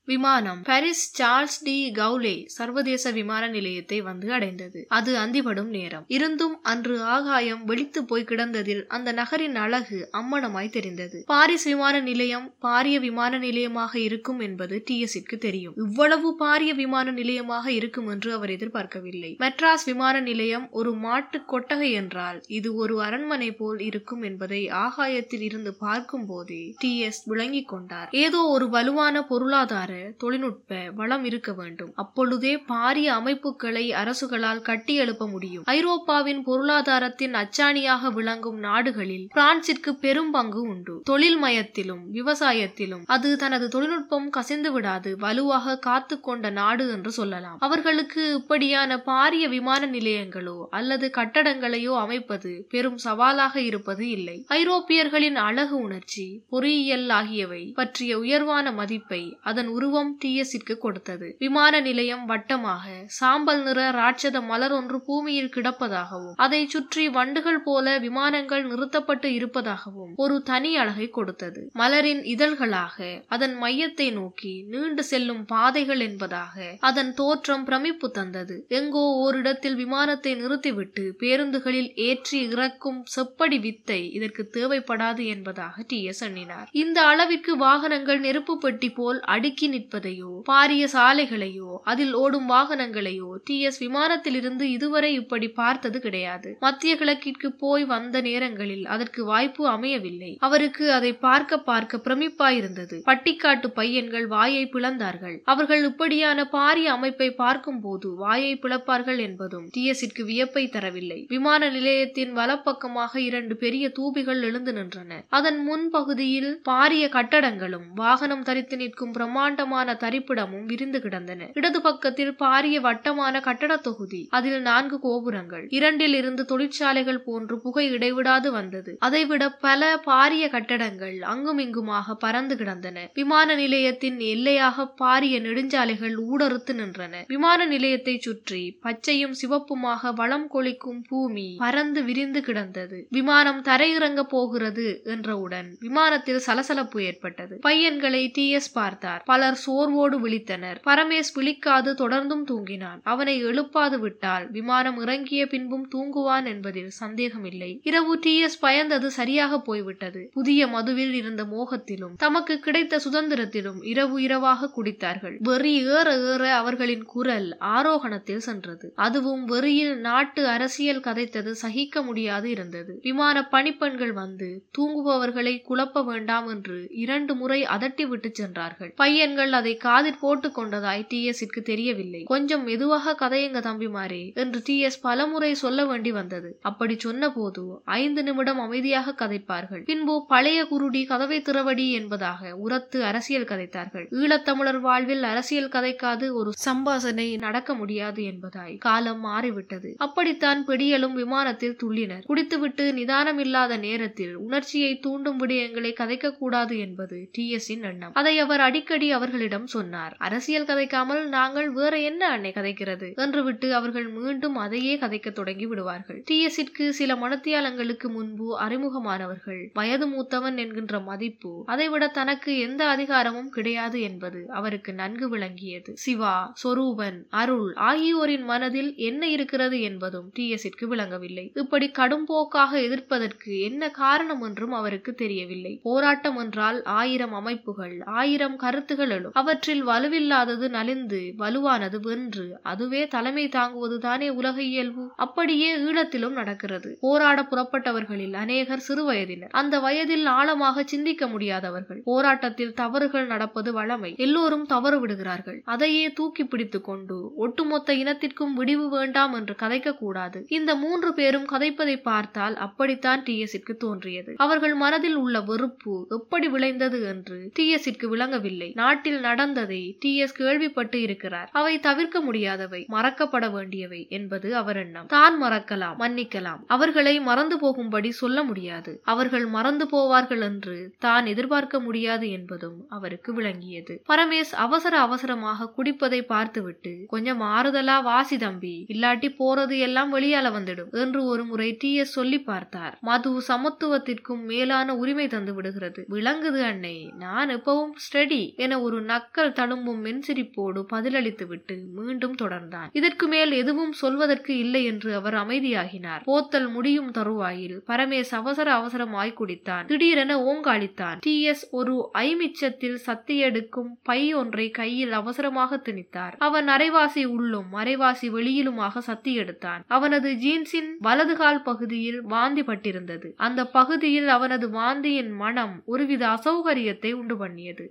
விமானம். பாரிஸ் சார்ல்ஸ் டி கவுலே சர்வதேச விமான நிலையத்தை வந்து அடைந்தது. அது அந்திபடும் நேரம். இருந்தும் அன்று ஆகாயம் வெளித்து போய் கிடந்ததில் அந்த நகரின் அழகு அம்மனமாய் தெரிந்தது. பாரிஸ் விமான நிலையம் பாரிய விமான நிலையமாக இருக்கும் என்பது டி தெரியும். இவ்வளவு பாரிய விமான நிலையமாக இருக்கும் என்று அவர் எதிர்பார்க்கவில்லை. மெட்ராஸ் விமான நிலையம் ஒரு மாட்டு கொட்டகை என்றால் இது ஒரு அரண்மனை போல் இருக்கும் என்பதை ஆகாயத்தில் இருந்து பார்க்கும் போதே டி எஸ் விளங்கிக் கொண்டார். ஏதோ ஒரு வலுவான பொருளாதார தொழில்நுட்ப வளம் இருக்க வேண்டும். அப்பொழுதே பாரிய அமைப்புகளை அரசுகளால் கட்டியெழுப்ப முடியும். ஐரோப்பாவின் பொருளாதாரத்தின் அச்சாணியாக விளங்கும் நாடுகளில் பிரான்சிற்கு பெரும் பங்கு உண்டு. தொழில் மயத்திலும் விவசாயத்திலும் அது தனது தொழில்நுட்பம் கசிந்து விடாது வலுவாக காத்து கொண்ட நாடு என்று சொல்லலாம். அவர்களுக்கு இப்படியான பாரிய விமான நிலையங்களோ அல்லது கட்டடங்களையோ அமைப்பது பெரும் சவாலாக இருப்பது இல்லை. ஐரோப்பியர்களின் அழகு உணர்ச்சி பொறியியல் ஆகியவை பற்றிய உயர்வான மதிப்பை அதன் உருவம் டிஎஸ்ஸிற்கு கொடுத்தது. விமான நிலையம் வட்டமாக சாம்பல் நிற ராட்சத மலர் ஒன்று பூமியில் கிடப்பதாகவும் அதை சுற்றி வண்டுகள் போல விமானங்கள் நிறுத்தப்பட்டு இருப்பதாகவும் ஒரு தனி அழகை கொடுத்தது. மலரின் இதழ்களாக அதன் மையத்தை நோக்கி நீண்டு செல்லும் பாதைகள் என்பதாக அதன் தோற்றம் பிரமிப்பு தந்தது. எங்கோ ஓரிடத்தில் விமானத்தை நிறுத்திவிட்டு பேருந்துகளில் ஏற்றி இறக்கும் செப்படி வித்தை இதற்கு தேவைப்படாது என்பதாக டி எஸ் எண்ணினார். இந்த அளவிற்கு வாகனங்கள் நெருப்பு பெட்டி போல் அடுக்கி நிற்பதையோ பாரிய சாலைகளையோ அதில் ஓடும் வாகனங்களையோ டி எஸ் விமானத்திலிருந்து இதுவரை இப்படி பார்த்தது கிடையாது. மத்திய கிழக்கிற்கு போய் வந்த நேரங்களில் அதற்கு வாய்ப்பு அமையவில்லை. அவருக்கு அதை பார்க்க பார்க்க பிரமிப்பாயிருந்தது. பட்டிக்காட்டு பையன்கள் வாயை பிளந்தார்கள். அவர்கள் இப்படியான பாரிய அமைப்பை பார்க்கும் போது வாயை பிளப்பார்கள் என்பதும் டி எஸ்ற்கு வியப்பை தரவில்லை. விமான நிலையத்தின் வலப்பக்கமாக இரண்டு பெரிய தூபிகள் எழுந்து நின்றன. அதன் முன்பகுதியில் பாரிய கட்டடங்களும் வாகனம் தரித்து நிற்கும் பிரம்மாண்டமான தரிப்பிடமும் விரிந்து கிடந்தன. இடது பக்கத்தில் பாரிய வட்டமான கட்டட தொகுதி அதில் நான்கு கோபுரங்கள். இரண்டில் இருந்து தொழிற்சாலைகள் போன்று புகை இடைவிடாது வந்தது. அதைவிட பல பாரிய கட்டடங்கள் அங்குமிங்குமாக பறந்து கிடந்தன. விமான நிலையத்தின் எல்லையாக பாரிய நெடுஞ்சாலைகள் ஊடறுத்து நின்றன. விமான நிலையத்தை சுற்றி பச்சையும் சிவப்புமாக வளம் கொளிக்கும் பூமி பறந்து விரிந்து கிடந்தது. விமானம் தரையிறங்க போகிறது என்றவுடன் விமானத்தில் சலசலப்பு ஏற்பட்டது. பையன்களை டி எஸ் பார்த்தார். பலர் சோர்வோடு விழித்தனர். பரமேஷ் விழிக்காது தொடர்ந்தும் தூங்கினான். அவனை எழுப்பாது விட்டால் விமானம் இறங்கிய பின்பும் தூங்குவான் என்பதில் சந்தேகமில்லை. இரவு டி எஸ் பயந்தது சரியாக போய்விட்டது. புதிய மதுவில் இருந்த மோகத்திலும் தமக்கு கிடைத்த சுதந்திரத்திலும் இரவு இரவாக குடித்தார்கள். வெறி ஏற ஏற அவர்களின் குரல் ஆரோகணத்தில் சென்றது. அதுவும் வெறியில் நாட்டு அரசியல் கதைத்தது சகிக்க முடியாது இருந்தது. விமான பணிப்பெண்கள் வந்து தூங்குபவர்களை குழப்ப வேண்டாம் என்று இரண்டு முறை அதட்டி விட்டு சென்றார்கள். பையன் விஷயங்கள் அதை காதில் போட்டுக் கொண்டதாய் டி எஸ் தெரியவில்லை. கொஞ்சம் மெதுவாக கதையுங்க தம்பிமாரே என்று டி எஸ் பலமுறை சொல்ல வேண்டி வந்தது. அப்படி சொன்னபோது ஐந்து நிமிடம் அமைதியாக கதைப்பார்கள். பின்பு பழைய குருடி கதவை திறவடி என்பதாக உரத்து அரசியல் கதைத்தார்கள். ஈழத்தமிழர் வாழ்வில் அரசியல் கதைக்காது ஒரு சம்பாசனை நடக்க முடியாது என்பதாய் காலம் மாறிவிட்டது. அப்படித்தான் பெடியலும் விமானத்தில் துள்ளினர். குடித்துவிட்டு நிதானம் இல்லாத நேரத்தில் உணர்ச்சியை தூண்டும் விடயங்களை கதைக்க கூடாது என்பது டி எஸ் எண்ணம். அதை அவர் அடிக்கடி அவர் அவர்களிடம் சொன்னார் அரசியல் கதைக்காமல் நாங்கள் வேற என்ன அன்னை கதைக்கிறது? என்று விட்டு அவர்கள் மீண்டும் அதையே கதைக்க தொடங்கி விடுவார்கள். டி சில மனத்தியாலங்களுக்கு முன்பு அறிமுகமானவர்கள் வயது மூத்தவன் என்கின்ற மதிப்பு அதைவிட தனக்கு எந்த அதிகாரமும் கிடையாது என்பது அவருக்கு நன்கு விளங்கியது. சிவா சொரூபன் அருள் ஆகியோரின் மனதில் என்ன இருக்கிறது என்பதும் டி எஸ்ஸிற்கு விளங்கவில்லை. இப்படி கடும்போக்காக எதிர்ப்பதற்கு என்ன காரணம் என்றும் அவருக்கு தெரியவில்லை. போராட்டம் என்றால் ஆயிரம் அமைப்புகள் ஆயிரம் கருத்துகள் சுழலும் அவற்றில் வலுவில்லாதது நலிந்து வலுவானது வென்று அதுவே தலைமை தாங்குவதுதானே உலக இயல்பு? அப்படியே ஈழத்திலும் நடக்கிறது. போராட புறப்பட்டவர்களில் அநேகர் சிறுவயதினர். அந்த வயதில் ஆழமாக சிந்திக்க முடியாதவர்கள். போராட்டத்தில் தவறுகள் நடப்பது வழமை. எல்லோரும் தவறு விடுகிறார்கள். அதையே தூக்கி பிடித்துக் கொண்டு ஒட்டுமொத்த இனத்திற்கும் விடிவு வேண்டாம் என்று கதைக்க கூடாது. இந்த மூன்று பேரும் கதைப்பதை பார்த்தால் அப்படித்தான் டி தோன்றியது. அவர்கள் மனதில் உள்ள வெறுப்பு எப்படி விளைந்தது என்று டி விளங்கவில்லை. விளங்கவில்லை நாட்டில் நடந்ததை டி எஸ் கேள்விப்பட்டு இருக்கிறார். அவை தவிர்க்க முடியாதவை மறக்கப்பட வேண்டியவை என்பது அவர் எண்ணம். தான் மறக்கலாம் மன்னிக்கலாம். அவர்களை மறந்து போகும்படி சொல்ல முடியாது. அவர்கள் மறந்து போவார்கள் என்று தான் எதிர்பார்க்க முடியாது என்பதும் அவருக்கு விளங்கியது. பரமேஷ் அவசர அவசரமாக குடிப்பதை பார்த்துவிட்டு கொஞ்சம் ஆறுதலா வாசி தம்பி இல்லாட்டி போறது எல்லாம் வெளியால வந்துடும் என்று ஒரு முறை டி எஸ் சொல்லி பார்த்தார். மது சமத்துவத்திற்கும் மேலான உரிமை தந்து விடுகிறது விளங்குது அன்னை நான் எப்பவும் ஸ்டடி என ஒரு நக்கல் தழும்பும் மென்சிரிப்போடு பதிலளித்துவிட்டு மீண்டும் தொடர்ந்தான். இதற்கு மேல் எதுவும் சொல்வதற்கு இல்லை என்று அவர் அமைதியாகினார். போத்தல் முடியும் தருவாயில் பரமேஷ் அவசர அவசரமாய் குடித்தான் திடீரென ஓங்காளித்தான். டி எஸ் ஒரு ஐமிச்சத்தில் சத்தி எடுக்கும் பை ஒன்றை கையில் அவசரமாக திணித்தார். அவன் அரைவாசி உள்ளும் அரைவாசி வெளியிலுமாக சத்தி எடுத்தான் அவனது ஜீன்ஸின் வலதுகால் பகுதியில் வாந்தி பட்டிருந்தது அந்த பகுதியில் அவனது வாந்தியின் மனம் ஒருவித அசௌகரியத்தை உண்டு பண்ணியது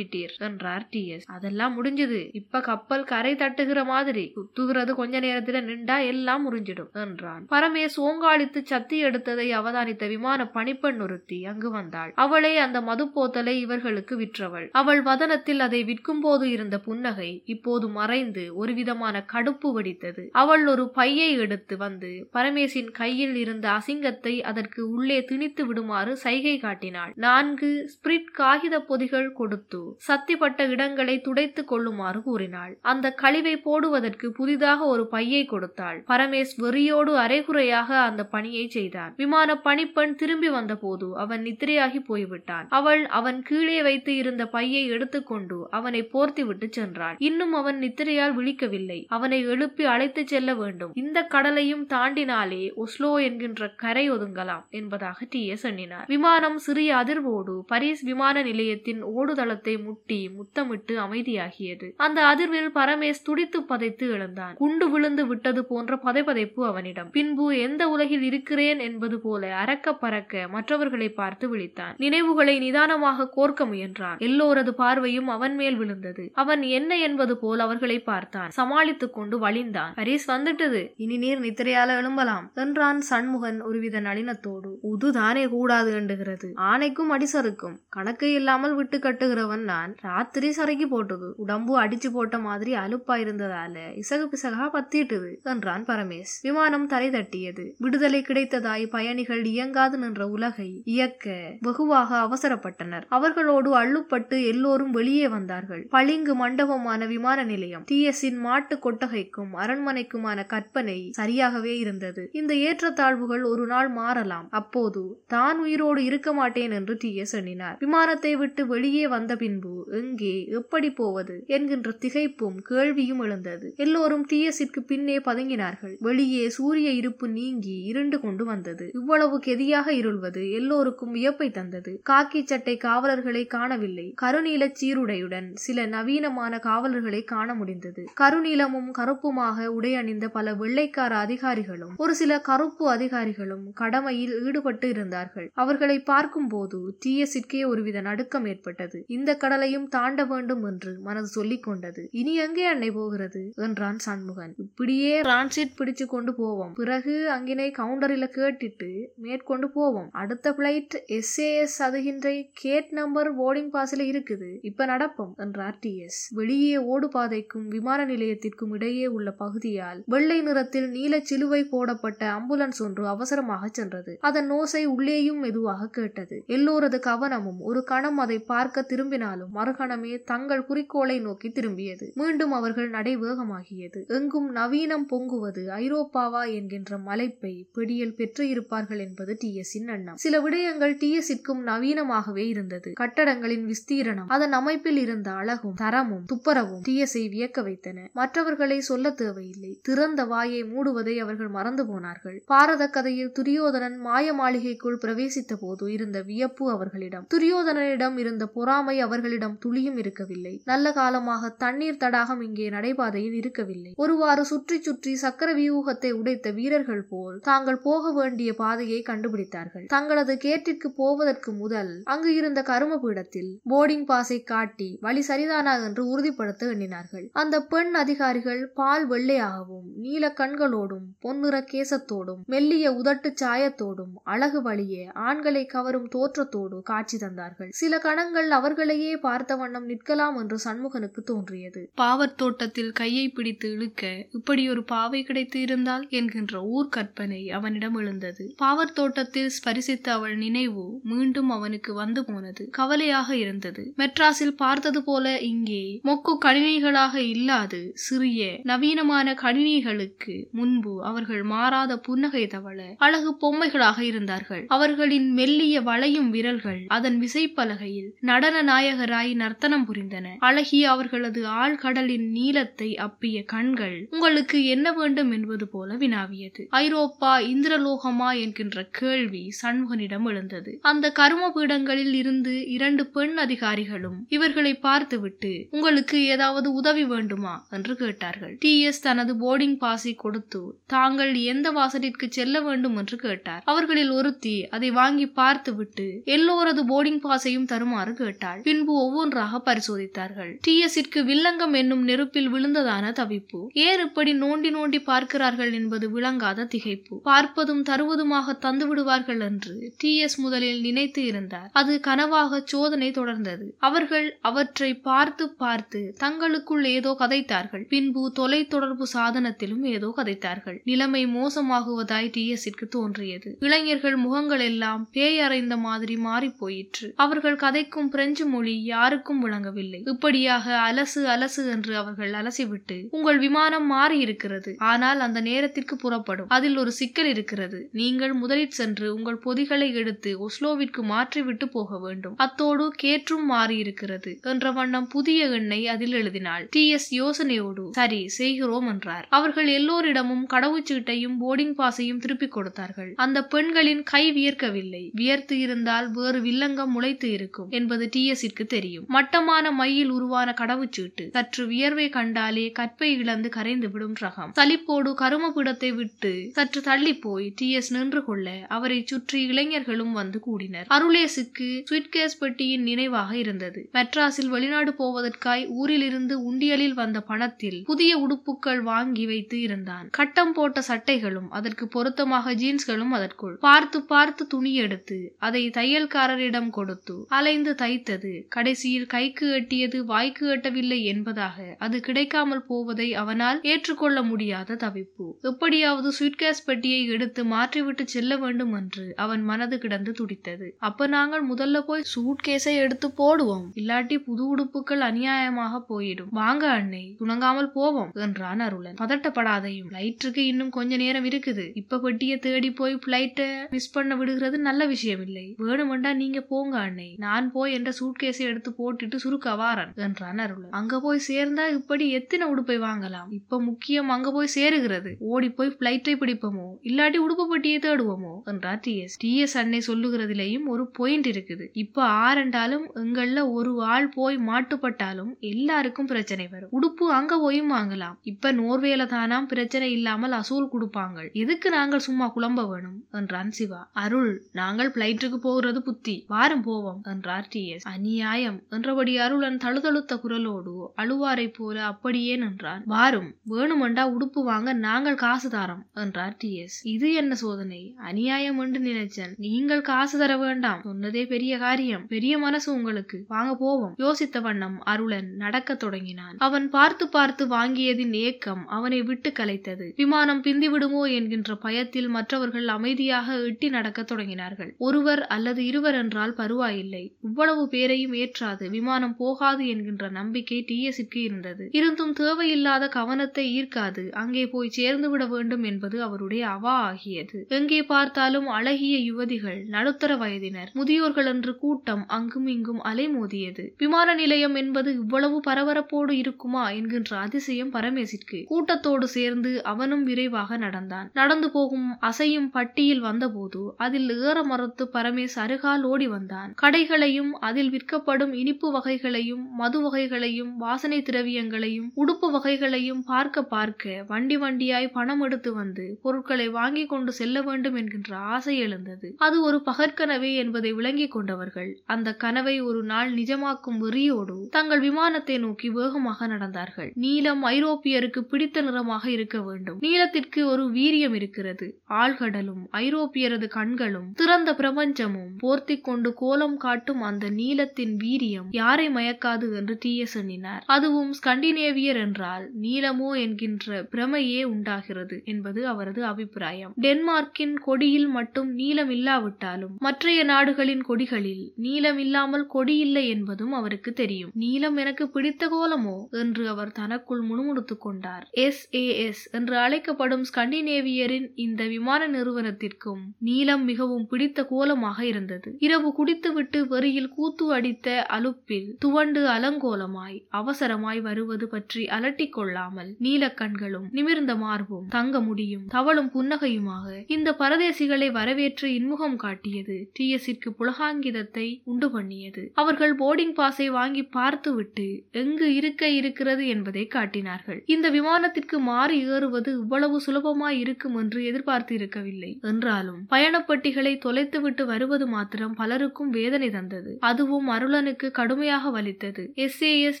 அவசரப்பட்டிட்டீர் என்றார் டி எஸ் அதெல்லாம் முடிஞ்சது. இப்ப கப்பல் கரை தட்டுகிற மாதிரி. சுத்துகிறது கொஞ்ச நேரத்துல நின்றா எல்லாம் முறிஞ்சிடும் என்றான். பரமேஷ் ஓங்காளித்து சத்தி எடுத்ததை அவதானித்த விமான பணிப்பெண் ஒருத்தி அங்கு வந்தாள். அவளே அந்த மது போத்தலை இவர்களுக்கு விற்றவள். அவள் வதனத்தில் அதை விற்கும் போது இருந்த புன்னகை இப்போது மறைந்து ஒரு விதமான கடுப்பு வெடித்தது. அவள் ஒரு பையை எடுத்து வந்து பரமேசின் கையில் இருந்த அசிங்கத்தை அதற்கு உள்ளே திணித்து விடுமாறு சைகை காட்டினாள். நான்கு ஸ்பிரிட் காகித பொதிகள் கொடுத்து சத்திப்பட்ட இடங்களை துடைத்துக் கொள்ளுமாறு கூறினாள். அந்த கழிவை போடுவதற்கு புதிதாக ஒரு பையை கொடுத்தாள். பரமேஷ் வெறியோடு அரைகுறையாக அந்த பணியை செய்தான் விமான பணிப்பெண் திரும்பி வந்தபோது அவன் நித்திரையாகி போய்விட்டான். அவள் அவன் கீழே வைத்து இருந்த பையை எடுத்துக்கொண்டு அவனை போர்த்தி விட்டு சென்றாள். இன்னும் அவன் நித்திரையால் விழிக்கவில்லை. அவனை எழுப்பி அழைத்துச் செல்ல வேண்டும். இந்த கடலையும் தாண்டினாலே ஒஸ்லோ என்கின்ற கரை ஒதுங்கலாம் என்பதாக டி எஸ் எண்ணினார். விமானம் சிறிய அதிர்வோடு பரிஸ் விமான நிலையத்தின் ஓடுதளத்தை முட்டு முத்தமிட்டு அமைதியாகியது. அந்த அதிர்வில் பரமேஷ் துடித்து பதைத்து எழுந்தான். குண்டு விழுந்து விட்டது போன்ற பதைப்பதைப்பு அவனிடம். பின்பு எந்த உலகில் இருக்கிறேன் என்பது போல அறக்க பறக்க மற்றவர்களை பார்த்து விழித்தான். நினைவுகளை நிதானமாக கோர்க்க முயன்றான். எல்லோரது பார்வையும் அவன் மேல் விழுந்தது. அவன் என்ன என்பது போல் அவர்களை பார்த்தான். சமாளித்துக் கொண்டு வழிந்தான். பரிஸ் வந்துட்டது. இனி நீர் நித்திரையால எழும்பலாம். என்றான் சண்முகன் ஒருவித நளினத்தோடு. உதுதானே கூடாது எண்டுகிறது ஆணைக்கும் அடிசருக்கும் கணக்கு இல்லாமல் விட்டு கட்டுகிறவன் நான். ராத்திரி சரைக்கு போட்டது. உடம்பு அடிச்சு போட்ட மாதிரி அலுப்பா இருந்ததால இசகு பிசகா பத்திட்டுது என்றான் பரமேஷ் விமானம் தரை தட்டியது. விடுதலை கிடைத்ததாய் பயணிகள் இயங்காது நின்ற உலகை இயக்க வெகுவாக அவசரப்பட்டனர். அவர்களோடு அள்ளுப்பட்டு எல்லோரும் வெளியே வந்தார்கள். பளிங்கு மண்டபமான விமான நிலையம். டிஎஸ்இன் மாட்டு கொட்டகைக்கும் அரண்மனைக்குமான கற்பனை சரியாகவே இருந்தது. இந்த ஏற்றத்தாழ்வுகள் ஒரு நாள் மாறலாம். அப்போது தான் உயிரோடு இருக்க மாட்டேன் என்று டி எஸ் எண்ணினார் விமானத்தை விட்டு வெளியே வந்த பின்பு எங்கே எப்படி போவது என்கின்ற திகைப்பும் கேள்வியும் எழுந்தது. எல்லோரும் டி பின்னே பதுங்கினார்கள். வெளியே சூரிய இருப்பு நீங்கி இருண்டு கொண்டு வந்தது. இவ்வளவு கெதியாக இருள்வது எல்லோருக்கும் வியப்பை தந்தது. காக்கி சட்டை காவலர்களை காணவில்லை. கருநீல சீருடையுடன் சில நவீனமான காவலர்களை காண முடிந்தது. கருநீலமும் கருப்புமாக உடை அணிந்த பல வெள்ளைக்கார அதிகாரிகளும் ஒரு சில கருப்பு அதிகாரிகளும் கடமையில் ஈடுபட்டு இருந்தார்கள். அவர்களை பார்க்கும் போது டிஎஸிற்கே ஒருவித நடுக்கம் ஏற்பட்டது. இந்த கடல் தடைகளையும் தாண்ட வேண்டும் என்று மனது சொல்லிக் கொண்டது. இனி எங்கே அன்னை போகிறது? என்றான் சண்முகன். இப்படியே டிரான்சிட் பிடிச்சு கொண்டு போவோம். பிறகு அங்கினை கவுண்டரில கேட்டுட்டு மேற்கொண்டு போவோம். அடுத்த பிளைட் எஸ்ஏஎஸ் அதுகின்ற கேட் நம்பர் போர்டிங் பாஸ்ல இருக்குது. இப்ப நடப்போம் என்றார் டி எஸ் வெளியே ஓடு பாதைக்கும் விமான நிலையத்திற்கும் இடையே உள்ள பகுதியால் வெள்ளை நிறத்தில் நீல சிலுவை போடப்பட்ட அம்புலன்ஸ் ஒன்று அவசரமாக சென்றது. அதன் நோசை உள்ளேயும் மெதுவாக கேட்டது. எல்லோரது கவனமும் ஒரு கணம் அதை பார்க்க திரும்பினாலும் மறுகணமே தங்கள் குறிக்கோளை நோக்கி திரும்பியது. மீண்டும் அவர்கள் நடை வேகமாகியது எங்கும் நவீனம் பொங்குவது ஐரோப்பாவா என்கின்ற மலைப்பை பிடியில் பெற்று இருப்பார்கள் என்பது டி. எஸ். எண்ணம். சில விடயங்கள் டி. எஸ்ஸிற்கும் நவீனமாகவே இருந்தது. கட்டடங்களின் விஸ்தீரணம் அதன் அமைப்பில் இருந்த அழகும் தரமும் துப்பரவும் டி. எஸ்ஐ வியக்க வைத்தன. மற்றவர்களை சொல்ல தேவையில்லை. திறந்த வாயை மூடுவதை அவர்கள் மறந்து போனார்கள். பாரத கதையில் துரியோதனன் மாய மாளிகைக்குள் பிரவேசித்த போது இருந்த வியப்பு அவர்களிடம். துரியோதனனிடம் இருந்த பொறாமை அவர்களிடம் துளியும் இருக்கவில்லை. நல்ல காலமாக தண்ணீர் தடாகம் இங்கே நடைபாதையில் இருக்கவில்லை. ஒருவாறு சுற்றி சுற்றி சக்கர வியூகத்தை உடைத்த வீரர்கள் போல் தாங்கள் போக வேண்டிய பாதையை கண்டுபிடித்தார்கள். தங்களது கேட்டிற்கு போவதற்கு முதல் அங்கு இருந்த கரும பீடத்தில் போர்டிங் பாஸை காட்டி வழி சரிதானா என்று உறுதிப்படுத்த எண்ணினார்கள். அந்த பெண் அதிகாரிகள் பால் வெள்ளையாகவும் நீல கண்களோடும் பொன்னிற கேசத்தோடும் மெல்லிய உதட்டு சாயத்தோடும் அழகு வழியே ஆண்களை கவரும் தோற்றத்தோடு காட்சி தந்தார்கள். சில கணங்கள் அவர்களையே பார்த்து பார்த்த வண்ணம் நிற்கலாம் என்று சண்முகனுக்கு தோன்றியது. பாவர் தோட்டத்தில் கையை பிடித்து இழுக்க இப்படி ஒரு பாவை கிடைத்து இருந்தால்? என்கின்ற ஊர் கற்பனை அவனிடம் எழுந்தது. பாவர் தோட்டத்தில் ஸ்பரிசித்த அவள் நினைவு மீண்டும் அவனுக்கு வந்து போனது. கவலையாக இருந்தது. மெட்ராஸில் பார்த்தது போல இங்கே மொக்கு கணினிகளாக இல்லாது சிறிய நவீனமான கணினிகளுக்கு முன்பு அவர்கள் மாறாத புன்னகை தவள அழகு பொம்மைகளாக இருந்தார்கள். அவர்களின் மெல்லிய வளையும் விரல்கள் அதன் விசைப்பலகையில் நடன நாயகராய் நர்த்தனம் புரிந்தன. அழகிய அவர்களது ஆழ்கடலின் நீளத்தை அப்பிய கண்கள் உங்களுக்கு என்ன வேண்டும் என்பது போல வினாவியது. ஐரோப்பா இந்திரலோகமா என்கின்ற கேள்வி சண்முகனிடம் எழுந்தது. அந்த கரும பீடங்களில் இருந்து இரண்டு பெண் அதிகாரிகளும் இவர்களை பார்த்துவிட்டு உங்களுக்கு ஏதாவது உதவி வேண்டுமா? என்று கேட்டார்கள். டி. எஸ். தனது போர்டிங் பாஸை கொடுத்து தாங்கள் எந்த வாசலிற்கு செல்ல வேண்டும்? என்று கேட்டார். அவர்களில் ஒருத்தி அதை வாங்கி பார்த்துவிட்டு எல்லோரது போர்டிங் பாஸையும் தருமாறு கேட்டாள். பின்பு ஒவ்வொன்றாக பரிசோதித்தார்கள். டி எஸ்ஸிற்கு வில்லங்கம் என்னும் நெருப்பில் விழுந்ததான தவிப்பு. ஏன் இப்படி நோண்டி நோண்டி பார்க்கிறார்கள் என்பது விளங்காத திகைப்பு. பார்ப்பதும் தருவதுமாக தந்து விடுவார்கள் என்று டி எஸ் முதலில் நினைத்து இருந்தார். அது கனவாக சோதனை தொடர்ந்தது. அவர்கள் அவற்றை பார்த்து பார்த்து தங்களுக்குள் ஏதோ கதைத்தார்கள். பின்பு தொலை தொடர்பு சாதனத்திலும் ஏதோ கதைத்தார்கள். நிலைமை மோசமாகுவதாய் டி எஸ்ஸிற்கு தோன்றியது. இளைஞர்கள் முகங்கள் எல்லாம் பேய் அறைந்த மாதிரி மாறி போயிற்று அவர்கள் கதைக்கும் பிரெஞ்சு மொழி யாருக்கும் விளங்கவில்லை. இப்படியாக அலசு அலசு என்று அவர்கள் அலசிவிட்டு உங்கள் விமானம் மாறி இருக்கிறது ஆனால் அந்த நேரத்திற்கு புறப்படும். அதில் ஒரு சிக்கல் இருக்கிறது. நீங்கள் முதலில் சென்று உங்கள் பொதிகளை எடுத்து ஒஸ்லோவிற்கு மாற்றிவிட்டு போக வேண்டும். அத்தோடு கேற்றும் மாறி இருக்கிறது என்ற வண்ணம் புதிய எண்ணை அதில் எழுதினாள். டி. எஸ். யோசனையோடு சரி செய்கிறோம் என்றார். அவர்கள் எல்லோரிடமும் கடவுச்சீட்டையும் போர்டிங் பாஸையும் திருப்பிக் கொடுத்தார்கள். அந்த பெண்களின் கை வியர்க்கவில்லை. வியர்த்து இருந்தால் வேறு வில்லங்கம் முளைத்து இருக்கும் என்பது டி. எஸ்ஸிற்கு தெரியும். தெரியும். மட்டமான மையில் உருவான கடவுச்சீட்டு. சற்று வியர்வை கண்டாலே கற்பை இழந்து கரைந்துவிடும் ரகம். சலிப்போடு கரும கருமபீடத்தை விட்டு சற்று தள்ளி போய் டி. எஸ். நின்று கொள்ள அவரை சுற்றி இளைஞர்களும் வந்து கூடினர். அருளேசுக்கு சுவிட்கேஸ் பெட்டியின் நினைவாக இருந்தது. மெட்ராஸில் வெளிநாடு போவதற்காய் ஊரிலிருந்து உண்டியலில் வந்த பணத்தில் புதிய உடுப்புகள் வாங்கி வைத்து இருந்தான். கட்டம் போட்ட சட்டைகளும் அதற்கு பொருத்தமாக ஜீன்ஸ்களும் அதற்குள். பார்த்து பார்த்து துணி எடுத்து அதை தையல்காரரிடம் கொடுத்து அலைந்து தைத்தது கடை கடைசியில் கைக்கு எட்டியது வாய்க்கு எட்டவில்லை என்பதாக. அது கிடைக்காமல் போவதை அவனால் ஏற்றுக்கொள்ள முடியாத தவிப்பு. எப்படியாவது சுவிட்கேஸ் பெட்டியை எடுத்து மாற்றிவிட்டு செல்ல வேண்டும் என்று அவன் மனது கிடந்து துடித்தது. அப்ப நாங்கள் முதல்ல போய் சூட்கேஸை எடுத்து போடுவோம். இல்லாட்டி புது உடுப்புகள் அநியாயமாக போயிடும். வாங்க அன்னை துணங்காமல் போவோம் என்றான் அருளன். பதட்டப்படாதையும். பிளைட்டுக்கு இன்னும் கொஞ்ச நேரம் இருக்குது. இப்ப பெட்டியை தேடி போய் பிளைட்டை மிஸ் பண்ண விடுகிறது நல்ல விஷயம் இல்லை வேணுமெண்டா நீங்க போங்க அன்னை நான் போய் என்ற சூட்கேஸை எடுத்து போட்டுட்டு சுருக்க வாரன் என்றான் அருள் அங்க போய் சேர்ந்தா இப்படி எத்தனை உடுப்பை வாங்கலாம்? இப்ப முக்கியம் அங்க போய் சேருகிறது. ஓடி போய் பிளைட்டை பிடிப்போமோ? இல்லாட்டி உடுப்பு பட்டியை தேடுவோமோ? என்றார் டி எஸ் டி எஸ் அன்னை சொல்லுகிறதுலயும் ஒரு பாயிண்ட் இருக்குது. இப்ப ஆரண்டாலும் எங்கள்ல ஒரு ஆள் போய் மாட்டுப்பட்டாலும் எல்லாருக்கும் பிரச்சனை வரும். உடுப்பு அங்க போயும் வாங்கலாம். இப்ப நோர்வேல தானாம் பிரச்சனை இல்லாமல் அசூல் கொடுப்பாங்க எதுக்கு நாங்கள் சும்மா குழம்ப வேணும்? என்றான் சிவா. அருள் நாங்கள் பிளைட்டுக்கு போகிறது புத்தி. வாரம் போவோம் என்றார் டி எஸ் அநியாயம். நேரம் என்றபடி அருளன் தழுதழுத்த குரலோடு அழுவாரை போல அப்படியே நின்றான். வாரும் வேணுமெண்டா உடுப்பு வாங்க நாங்கள் காசு தாரம் என்றார் டி எஸ் இது என்ன சோதனை? அநியாயம் என்று நினைச்சன். நீங்கள் காசு தர வேண்டாம். சொன்னதே பெரிய காரியம். பெரிய மனசு உங்களுக்கு. வாங்க போவோம். யோசித்த வண்ணம் அருளன் நடக்கத் தொடங்கினான். அவன் பார்த்து பார்த்து வாங்கியதின் ஏக்கம் அவனை விட்டு கலைத்தது. விமானம் பிந்திவிடுமோ என்கின்ற பயத்தில் மற்றவர்கள் அமைதியாக எட்டி நடக்கத் தொடங்கினார்கள். ஒருவர் அல்லது இருவர் என்றால் பருவாயில்லை. இவ்வளவு பேரையும் ஏற்றாது விமானம் போகாது என்கின்ற நம்பிக்கை டிஎஸ்க்கு இருந்தது. இருந்தும் தேவையில்லாத கவனத்தை ஈர்க்காது. அங்கே போய் சேர்ந்து விட வேண்டும் என்பது அவருடைய அவா ஆகியது. எங்கே பார்த்தாலும் அழகிய யுவதிகள் நடுத்தர வயதினர் முதியோர்கள் என்று கூட்டம் அங்கும் இங்கும் அலைமோதியது. விமான நிலையம் என்பது இவ்வளவு பரபரப்போடு இருக்குமா என்கின்ற அதிசயம் பரமேசிற்கு. கூட்டத்தோடு சேர்ந்து அவனும் விரைவாக நடந்தான். நடந்து போகும் அசையும் பட்டியில் வந்தபோது அதில் ஏற மறுத்து பரமேஸ் அருகால் ஓடி வந்தான். கடைகளையும் அதில் விற்கப்படும் இனிப்பு வகைகளையும் மது வகைகளையும் வாசனை திரவியங்களையும் உடுப்பு வகைகளையும் பார்க்க பார்க்க வண்டி வண்டியாய் பணம் எடுத்து வந்து பொருட்களை வாங்கி கொண்டு செல்ல வேண்டும் என்கின்ற ஆசை எழுந்தது. அது ஒரு பகற்கனவே என்பதை விளங்கிக் கொண்டவர்கள் அந்த கனவை ஒரு நாள் நிஜமாக்கும் வெறியோடு தங்கள் விமானத்தை நோக்கி வேகமாக நடந்தார்கள். நீலம் ஐரோப்பியருக்கு பிடித்த நிறமாக இருக்க வேண்டும். நீலத்திற்கு ஒரு வீரியம் இருக்கிறது. ஆழ்கடலும் ஐரோப்பியரது கண்களும் திறந்த பிரபஞ்சமும் போர்த்தி கொண்டு கோலம் காட்டும் அந்த நீலத்தின் வீரியம் யாரை மயக்காது என்று டி எஸ் எண்ணினார். அதுவும் ஸ்கண்டினேவியர் என்றால் நீளமோ என்கின்ற பிரமையே உண்டாகிறது என்பது அவரது அபிப்பிராயம். டென்மார்க்கின் கொடியில் மட்டும் நீளம் இல்லாவிட்டாலும் மற்றைய நாடுகளின் கொடிகளில் நீளம் இல்லாமல் கொடி இல்லை என்பதும் அவருக்கு தெரியும். நீளம் எனக்கு பிடித்த கோலமோ என்று அவர் தனக்குள் முணுமுணுத்துக் கொண்டார். எஸ். ஏ. எஸ். என்று அழைக்கப்படும் ஸ்கண்டினேவியரின் இந்த விமான நிறுவனத்திற்கும் நீளம் மிகவும் பிடித்த கோலமாக இருந்தது. இரவு குடித்துவிட்டு வெறியில் கூத்து அடித்த அலுப்பில் துவண்டு அலங்கோலமாய் அவசரமாய் வருவது பற்றி அலட்டிக் கொள்ளாமல் நீலக்கண்களும் நிமிர்ந்த மார்பும் தங்க முடியும் தவளும் புன்னகையுமாக இந்த பரதேசிகளை வரவேற்று இன்முகம் காட்டியது டி எஸ்ஸிற்கு புலகாங்கிதத்தை உண்டு பண்ணியது. அவர்கள் போர்டிங் பாஸை வாங்கி பார்த்துவிட்டு எங்கு இருக்க இருக்கிறது என்பதை காட்டினார்கள். இந்த விமானத்திற்கு மாறி ஏறுவது இவ்வளவு சுலபமாய் இருக்கும் என்று எதிர்பார்த்து இருக்கவில்லை என்றாலும் பயணப்பட்டிகளை தொலைத்துவிட்டு வருவது மாத்திரம் பலருக்கும் வேதனை தந்தது. அதுவும் அருளனுக்கு கடுமையாக வலித்தது. எஸ்ஏஎஸ்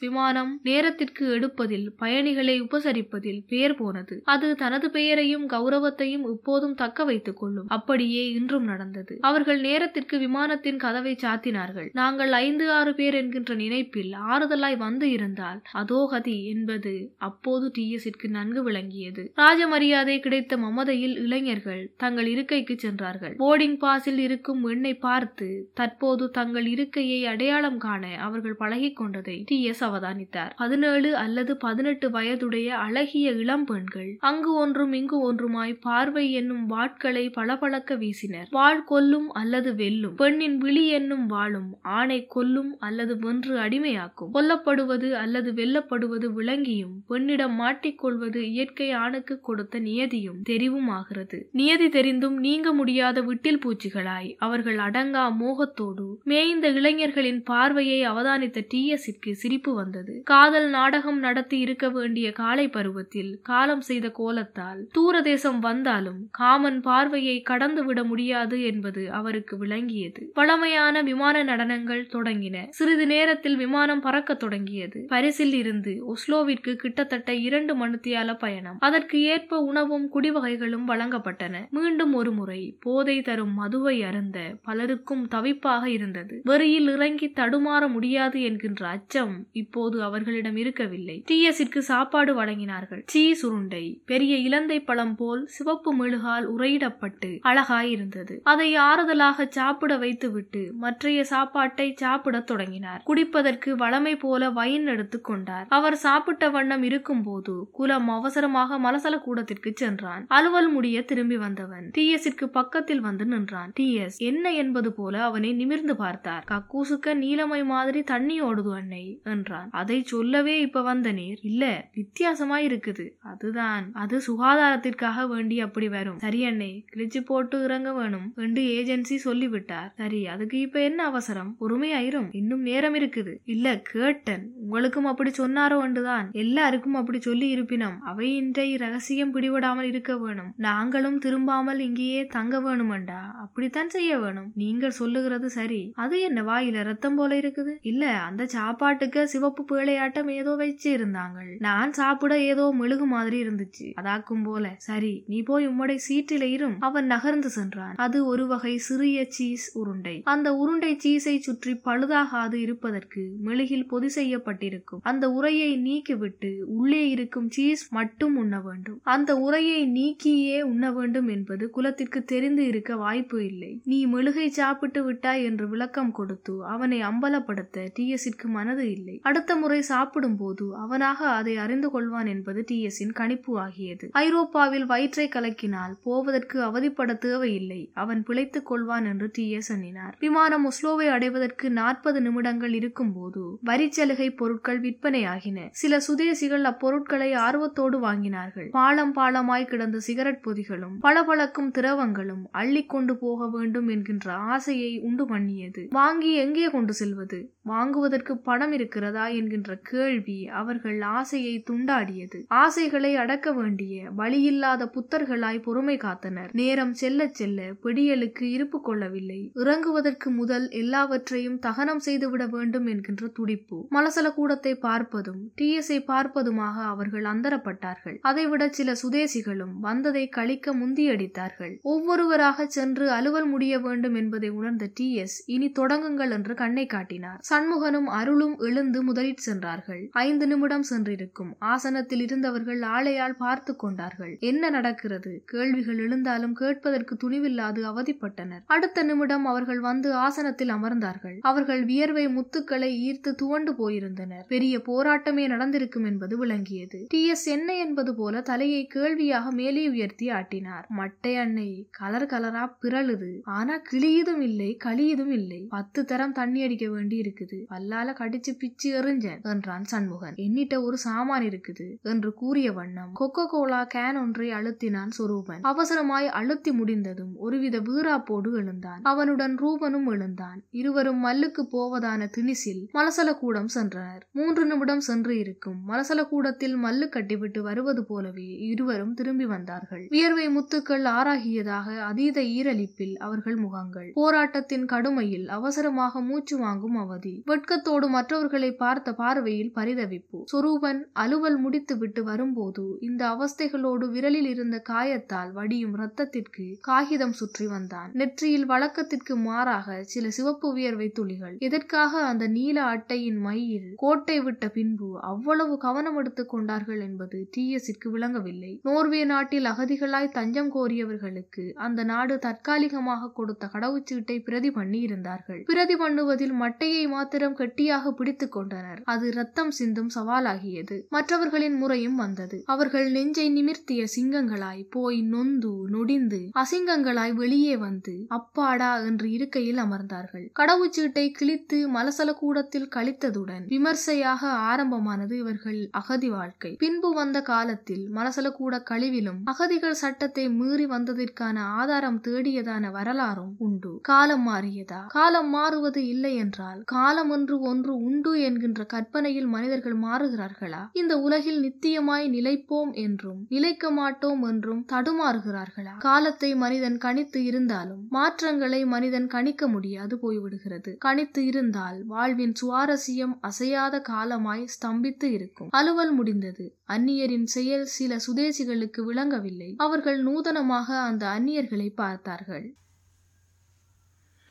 விமானம் நேரத்திற்கு எடுப்பதில் பயணிகளை உபசரிப்பதில் பெயர் போனது. அது தனது பெயரையும் கௌரவத்தையும் இப்போதும் தக்க வைத்துக் கொள்ளும். அப்படியே இன்றும் நடந்தது. அவர்கள் நேரத்திற்கு விமானத்தின் கதவை சாத்தினார்கள். நாங்கள் ஐந்து ஆறு பேர் என்கின்ற நினைப்பில் ஆறுதலாய் வந்து இருந்தால் அதோ கதி என்பது அப்போது டிஎஸ்ற்கு நன்கு விளங்கியது. ராஜ மரியாதை கிடைத்த மமதையில் இளைஞர்கள் தங்கள் இருக்கைக்கு சென்றார்கள். போர்டிங் பாஸில் இருக்கும் எண்ணை பார்த்து தற்போது தங்கள் இருக்கையை அடையாளம் காண அவர்கள் பழகிக் கொண்டதை டி. எஸ். அவதானித்தார். பதினேழு அல்லது பதினெட்டு வயதுடைய அழகிய இளம் பெண்கள் அங்கு ஒன்றும் இங்கு ஒன்றுமாய் பார்வை என்னும் வாட்களை பளபளக்க வீசினர். வாழ் கொல்லும் அல்லது வெல்லும் பெண்ணின் விழி என்னும் வாழும் ஆணை கொல்லும் அல்லது வென்று அடிமையாக்கும். கொல்லப்படுவது அல்லது வெல்லப்படுவது விளங்கியும் பெண்ணிடம் மாட்டிக்கொள்வது இயற்கை ஆணுக்கு கொடுத்த நியதியும் தெரிவும் ஆகிறது. நியதி தெரிந்தும் நீங்க முடியாத விட்டில் பூச்சிகளாய் அவர்கள் அடங்கா மோகத்தோடு மேய்ந்த இளைஞர்களின் பார்வையை அவதானித்த டி எஸ்க்கு சிரிப்பு வந்தது. காதல் நாடகம் நடத்தி இருக்க வேண்டிய காலை பருவத்தில் காலம் செய்த கோலத்தால் தூர தேசம் வந்தாலும் காமன் பார்வையை கடந்து விட முடியாது என்பது அவருக்கு விளங்கியது. பழமையான விமான நடனங்கள் தொடங்கின. சிறிது நேரத்தில் விமானம் பறக்கத் தொடங்கியது. பரிசில் இருந்து ஒஸ்லோவிற்கு கிட்டத்தட்ட இரண்டு மணித்தியால பயணம். அதற்கு ஏற்ப உணவும் குடிவகைகளும் வழங்கப்பட்டன. மீண்டும் ஒரு முறை போதை தரும் மதுவை அருந்த பலருக்கும் தவிப்பாக இருந்தது. வெறியில் இறங்கி தடுமாற முடியாது என்கின்ற அச்சம் இப்போது அவர்களிடம் இருக்கவில்லை. டிஎஸிற்கு சாப்பாடு வழங்கினார்கள். சீ சுருண்டை பெரிய இலந்தை பழம் போல் சிவப்பு மெழுகால் உரையிடப்பட்டு அழகாயிருந்தது. அதை ஆறுதலாக சாப்பிட வைத்துவிட்டு மற்றைய சாப்பாட்டை சாப்பிடத் தொடங்கினார். குடிப்பதற்கு வளமை போல வைன் எடுத்துக் கொண்டார். அவர் சாப்பிட்ட வண்ணம் இருக்கும்போது குலம் அவசரமாக மலசல கூடத்திற்கு சென்றான். அலுவல் முடிய திரும்பி வந்தவன் டிஎஸிற்கு பக்கத்தில் வந்து நின்றான். டிஎஸ் என்ன என்பது போல அவனை நிமிர்ந்து பார்த்தார். கக்கூசுக்க நீலமை மாதிரி தண்ணி ஓடுது அன்னை என்றான். அதை சொல்லவே இப்ப வந்த நீர் இல்ல வித்தியாசமா இருக்குது. அதுதான் அது சுகாதாரத்திற்காக வேண்டி அப்படி வரும். சரி அண்ணே கிழிச்சு போட்டு இறங்க வேணும் என்று ஏஜென்சி சொல்லிவிட்டார். சரி அதுக்கு இப்ப என்ன அவசரம்? பொறுமையாயிரும் இன்னும் நேரம் இருக்குது. இல்ல கேட்டன் உங்களுக்கும் அப்படி சொன்னாரோ என்றுதான். எல்லாருக்கும் அப்படி சொல்லி இருப்பினம் அவை இன்றை ரகசியம் பிடிபடாமல் இருக்க வேணும். நாங்களும் திரும்பாமல் இங்கேயே தங்க வேணுமண்டா? அப்படித்தான் செய்ய வேணும். நீங்கள் சொல்லுகிறது சரி. அது என்ன வாயில ரத்தம் போல இருக்குது. இல்ல அந்த சாப்பாட்டுக்கு சிவப்பு பேழையாட்டம் ஏதோ வச்சு இருந்தாங்க நான் சாப்பிட ஏதோ மெழுகு மாதிரி இருந்துச்சு. அதாக்கும் போல சரி நீ போய் உம்முடைய சீட்டில இரும். அவன் நகர்ந்து சென்றான். அது ஒரு வகை சிறிய சீஸ் உருண்டை. அந்த உருண்டை சீஸை சுற்றி பழுதாகாது இருப்பதற்கு மெழுகில் பொதி செய்யப்பட்டிருக்கும். அந்த உரையை நீக்கிவிட்டு உள்ளே இருக்கும் சீஸ் மட்டும் உண்ண வேண்டும். அந்த உரையை நீக்கியே உண்ண வேண்டும் என்பது குலத்திற்கு தெரிந்து இருக்க வாய்ப்பு இல்லை. நீ மெழுகை சாப்பிட்டு விட்டாய் என்று விளக்கம் கொடுத்து அவனை அம்பலப்படுத்த டிஎஸிற்கு மனது இல்லை. அடுத்த முறை சாப்பிடும் போது அவனாக அதை அறிந்து கொள்வான் என்பது டிஎஸின் கணிப்பு ஆகியது. ஐரோப்பாவில் வயிற்றை கலக்கினால் போவதற்கு அவதிப்பட தேவையில்லை. அவன் பிழைத்துக் கொள்வான் என்று டிஎஸ் எண்ணினார். விமானம் ஒஸ்லோவை அடைவதற்கு நாற்பது நிமிடங்கள் இருக்கும் போது வரிச்சலுகை பொருட்கள் விற்பனையாகின. சில சுதேசிகள் அப்பொருட்களை ஆர்வத்தோடு வாங்கினார்கள். பாலம் பாலமாய் கிடந்த சிகரெட் பொதிகளும் பளபளக்கும் திரவங்களும் அள்ளி கொண்டு போக வேண்டும் என்கின்ற ஆசையை உண்டு பண்ணியது. வாங்கி எங்கே கொண்டு செல்வது? Ah. வாங்குவதற்கு பணம் இருக்கிறதா என்கின்ற கேள்வி அவர்கள் ஆசையை துண்டாடியது. ஆசைகளை அடக்க வேண்டிய வழியில்லாத புத்தர்களாய் பொறுமை காத்தனர். நேரம் செல்ல செல்ல பிடியலுக்கு இருப்பு கொள்ளவில்லை. இறங்குவதற்கு முதல் எல்லாவற்றையும் தகனம் செய்துவிட வேண்டும் என்கின்ற துடிப்பு. மலசல கூடத்தை பார்ப்பதும் டிஎஸ்ஐ பார்ப்பதுமாக அவர்கள் அந்தரப்பட்டார்கள். அதைவிட சில சுதேசிகளும் வந்ததை கழிக்க முந்தியடித்தார்கள். ஒவ்வொருவராக சென்று அலுவல் முடிய வேண்டும் என்பதை உணர்ந்த டிஎஸ் இனி தொடங்குங்கள் என்று கண்ணை காட்டினார். சண்முகனும் அருளும் எழுந்து முதலில் சென்றார்கள். ஐந்து நிமிடம் சென்றிருக்கும். ஆசனத்தில் இருந்தவர்கள் ஆளையால் பார்த்து கொண்டார்கள். என்ன நடக்கிறது? கேள்விகள் எழுந்தாலும் கேட்பதற்கு துணிவில்லாது அவதிப்பட்டனர். அடுத்த நிமிடம் அவர்கள் வந்து ஆசனத்தில் அமர்ந்தார்கள். அவர்கள் வியர்வை முத்துக்களை ஈர்த்து துவண்டு போயிருந்தனர். பெரிய போராட்டமே நடந்திருக்கும் என்பது விளங்கியது. டி எஸ் என்ன என்பது போல தலையை கேள்வியாக மேலே உயர்த்தி ஆட்டினார். மட்டை அன்னை கலர் கலரா பிறழுது. ஆனா கிளியுதும் இல்லை களியுதும் இல்லை. பத்து தரம் தண்ணி அடிக்க வேண்டி இருக்குது. பல்லால கடிச்சு பிச்சு எறிஞ்சேன் என்றான் சண்முகன். என்னிட்ட ஒரு சாமான் இருக்குது என்று கூறிய வண்ணம் கொக்கோ கோலா கேன் ஒன்றை அழுத்தினான் சுரூபன். அவசரமாய் அழுத்தி முடிந்ததும் ஒருவித வீராப்போடு எழுந்தான். அவனுடன் ரூபனும் எழுந்தான். இருவரும் மல்லுக்கு போவதான திணிசில் மலசல கூடம் சென்றனர். மூன்று நிமிடம் சென்று இருக்கும் மலசல கூடத்தில் மல்லு கட்டிவிட்டு வருவது போலவே இருவரும் திரும்பி வந்தார்கள். வியர்வை முத்துக்கள் ஆறாகியதாக அதீத ஈரலிப்பில் அவர்கள் முகங்கள். போராட்டத்தின் கடுமையில் அவசரமாக மூச்சு வாங்கும் அவதி. வெட்கத்தோடு மற்றவர்களை பார்த்த பார்வையில் பரிதவிப்பு. சொரூபன் அலுவல் முடித்துவிட்டு வரும்போது இந்த அவஸ்தைகளோடு விரலில் இருந்த காயத்தால் வடியும் ரத்தத்திற்கு காகிதம் சுற்றி வந்தான். நெற்றியில் வழக்கத்திற்கு மாறாக சில சிவப்பு வியர்வை துளிகள். எதற்காக அந்த நீல அட்டையின் மையில் கோட்டை விட்ட பின்பு அவ்வளவு கவனம் எடுத்துக் கொண்டார்கள் என்பது டிஎஸ்ற்கு விளங்கவில்லை. நோர்வே நாட்டில் அகதிகளாய் தஞ்சம் கோரியவர்களுக்கு அந்த நாடு தற்காலிகமாக கொடுத்த கடவுச்சீட்டை பிரதி பண்ணி இருந்தார்கள் பிரதி பண்ணுவதில் மட்டையை மாத்திரம் கெட்டியாக பிடித்து கொண்டனர். அது ரத்தம் சிந்தும் சவாலாகியது. மற்றவர்களின் முறையும் வந்தது. அவர்கள் நெஞ்சை நிமிர்த்திய சிங்கங்களாய் போய் நொந்து நொடிந்து அசிங்கங்களாய் வெளியே வந்து அப்பாடா என்று இருக்கையில் அமர்ந்தார்கள். கடவுச்சீட்டை கிழித்து மலசல கூடத்தில் கழித்ததுடன் விமர்சையாக ஆரம்பமானது இவர்கள் அகதி வாழ்க்கை. பின்பு வந்த காலத்தில் மலசல கூட கழிவிலும் அகதிகள் சட்டத்தை மீறி வந்ததற்கான ஆதாரம் தேடியதான வரலாறும் உண்டு. காலம் மாறியதா? காலம் மாறுவது இல்லை என்றால் காலம் என்று ஒன்று உண்டு என்கின்ற கற்பனையில் மனிதர்கள் மாறுகிறார்களா? இந்த உலகில் நித்தியமாய் நிலைப்போம் என்றும் நிலைக்க மாட்டோம் என்றும் தடுமாறுகிறார்களா? காலத்தை மனிதன் கணித்து இருந்தாலும் மாற்றங்களை மனிதன் கணிக்க முடியாது போய்விடுகிறது. கணித்து இருந்தால் வாழ்வின் சுவாரஸ்யம் அசையாத காலமாய் ஸ்தம்பித்து இருக்கும். அலுவல் முடிந்தது. அந்நியரின் செயல் சில சுதேசிகளுக்கு விளங்கவில்லை. அவர்கள் நூதனமாக அந்த அந்நியர்களை பார்த்தார்கள்.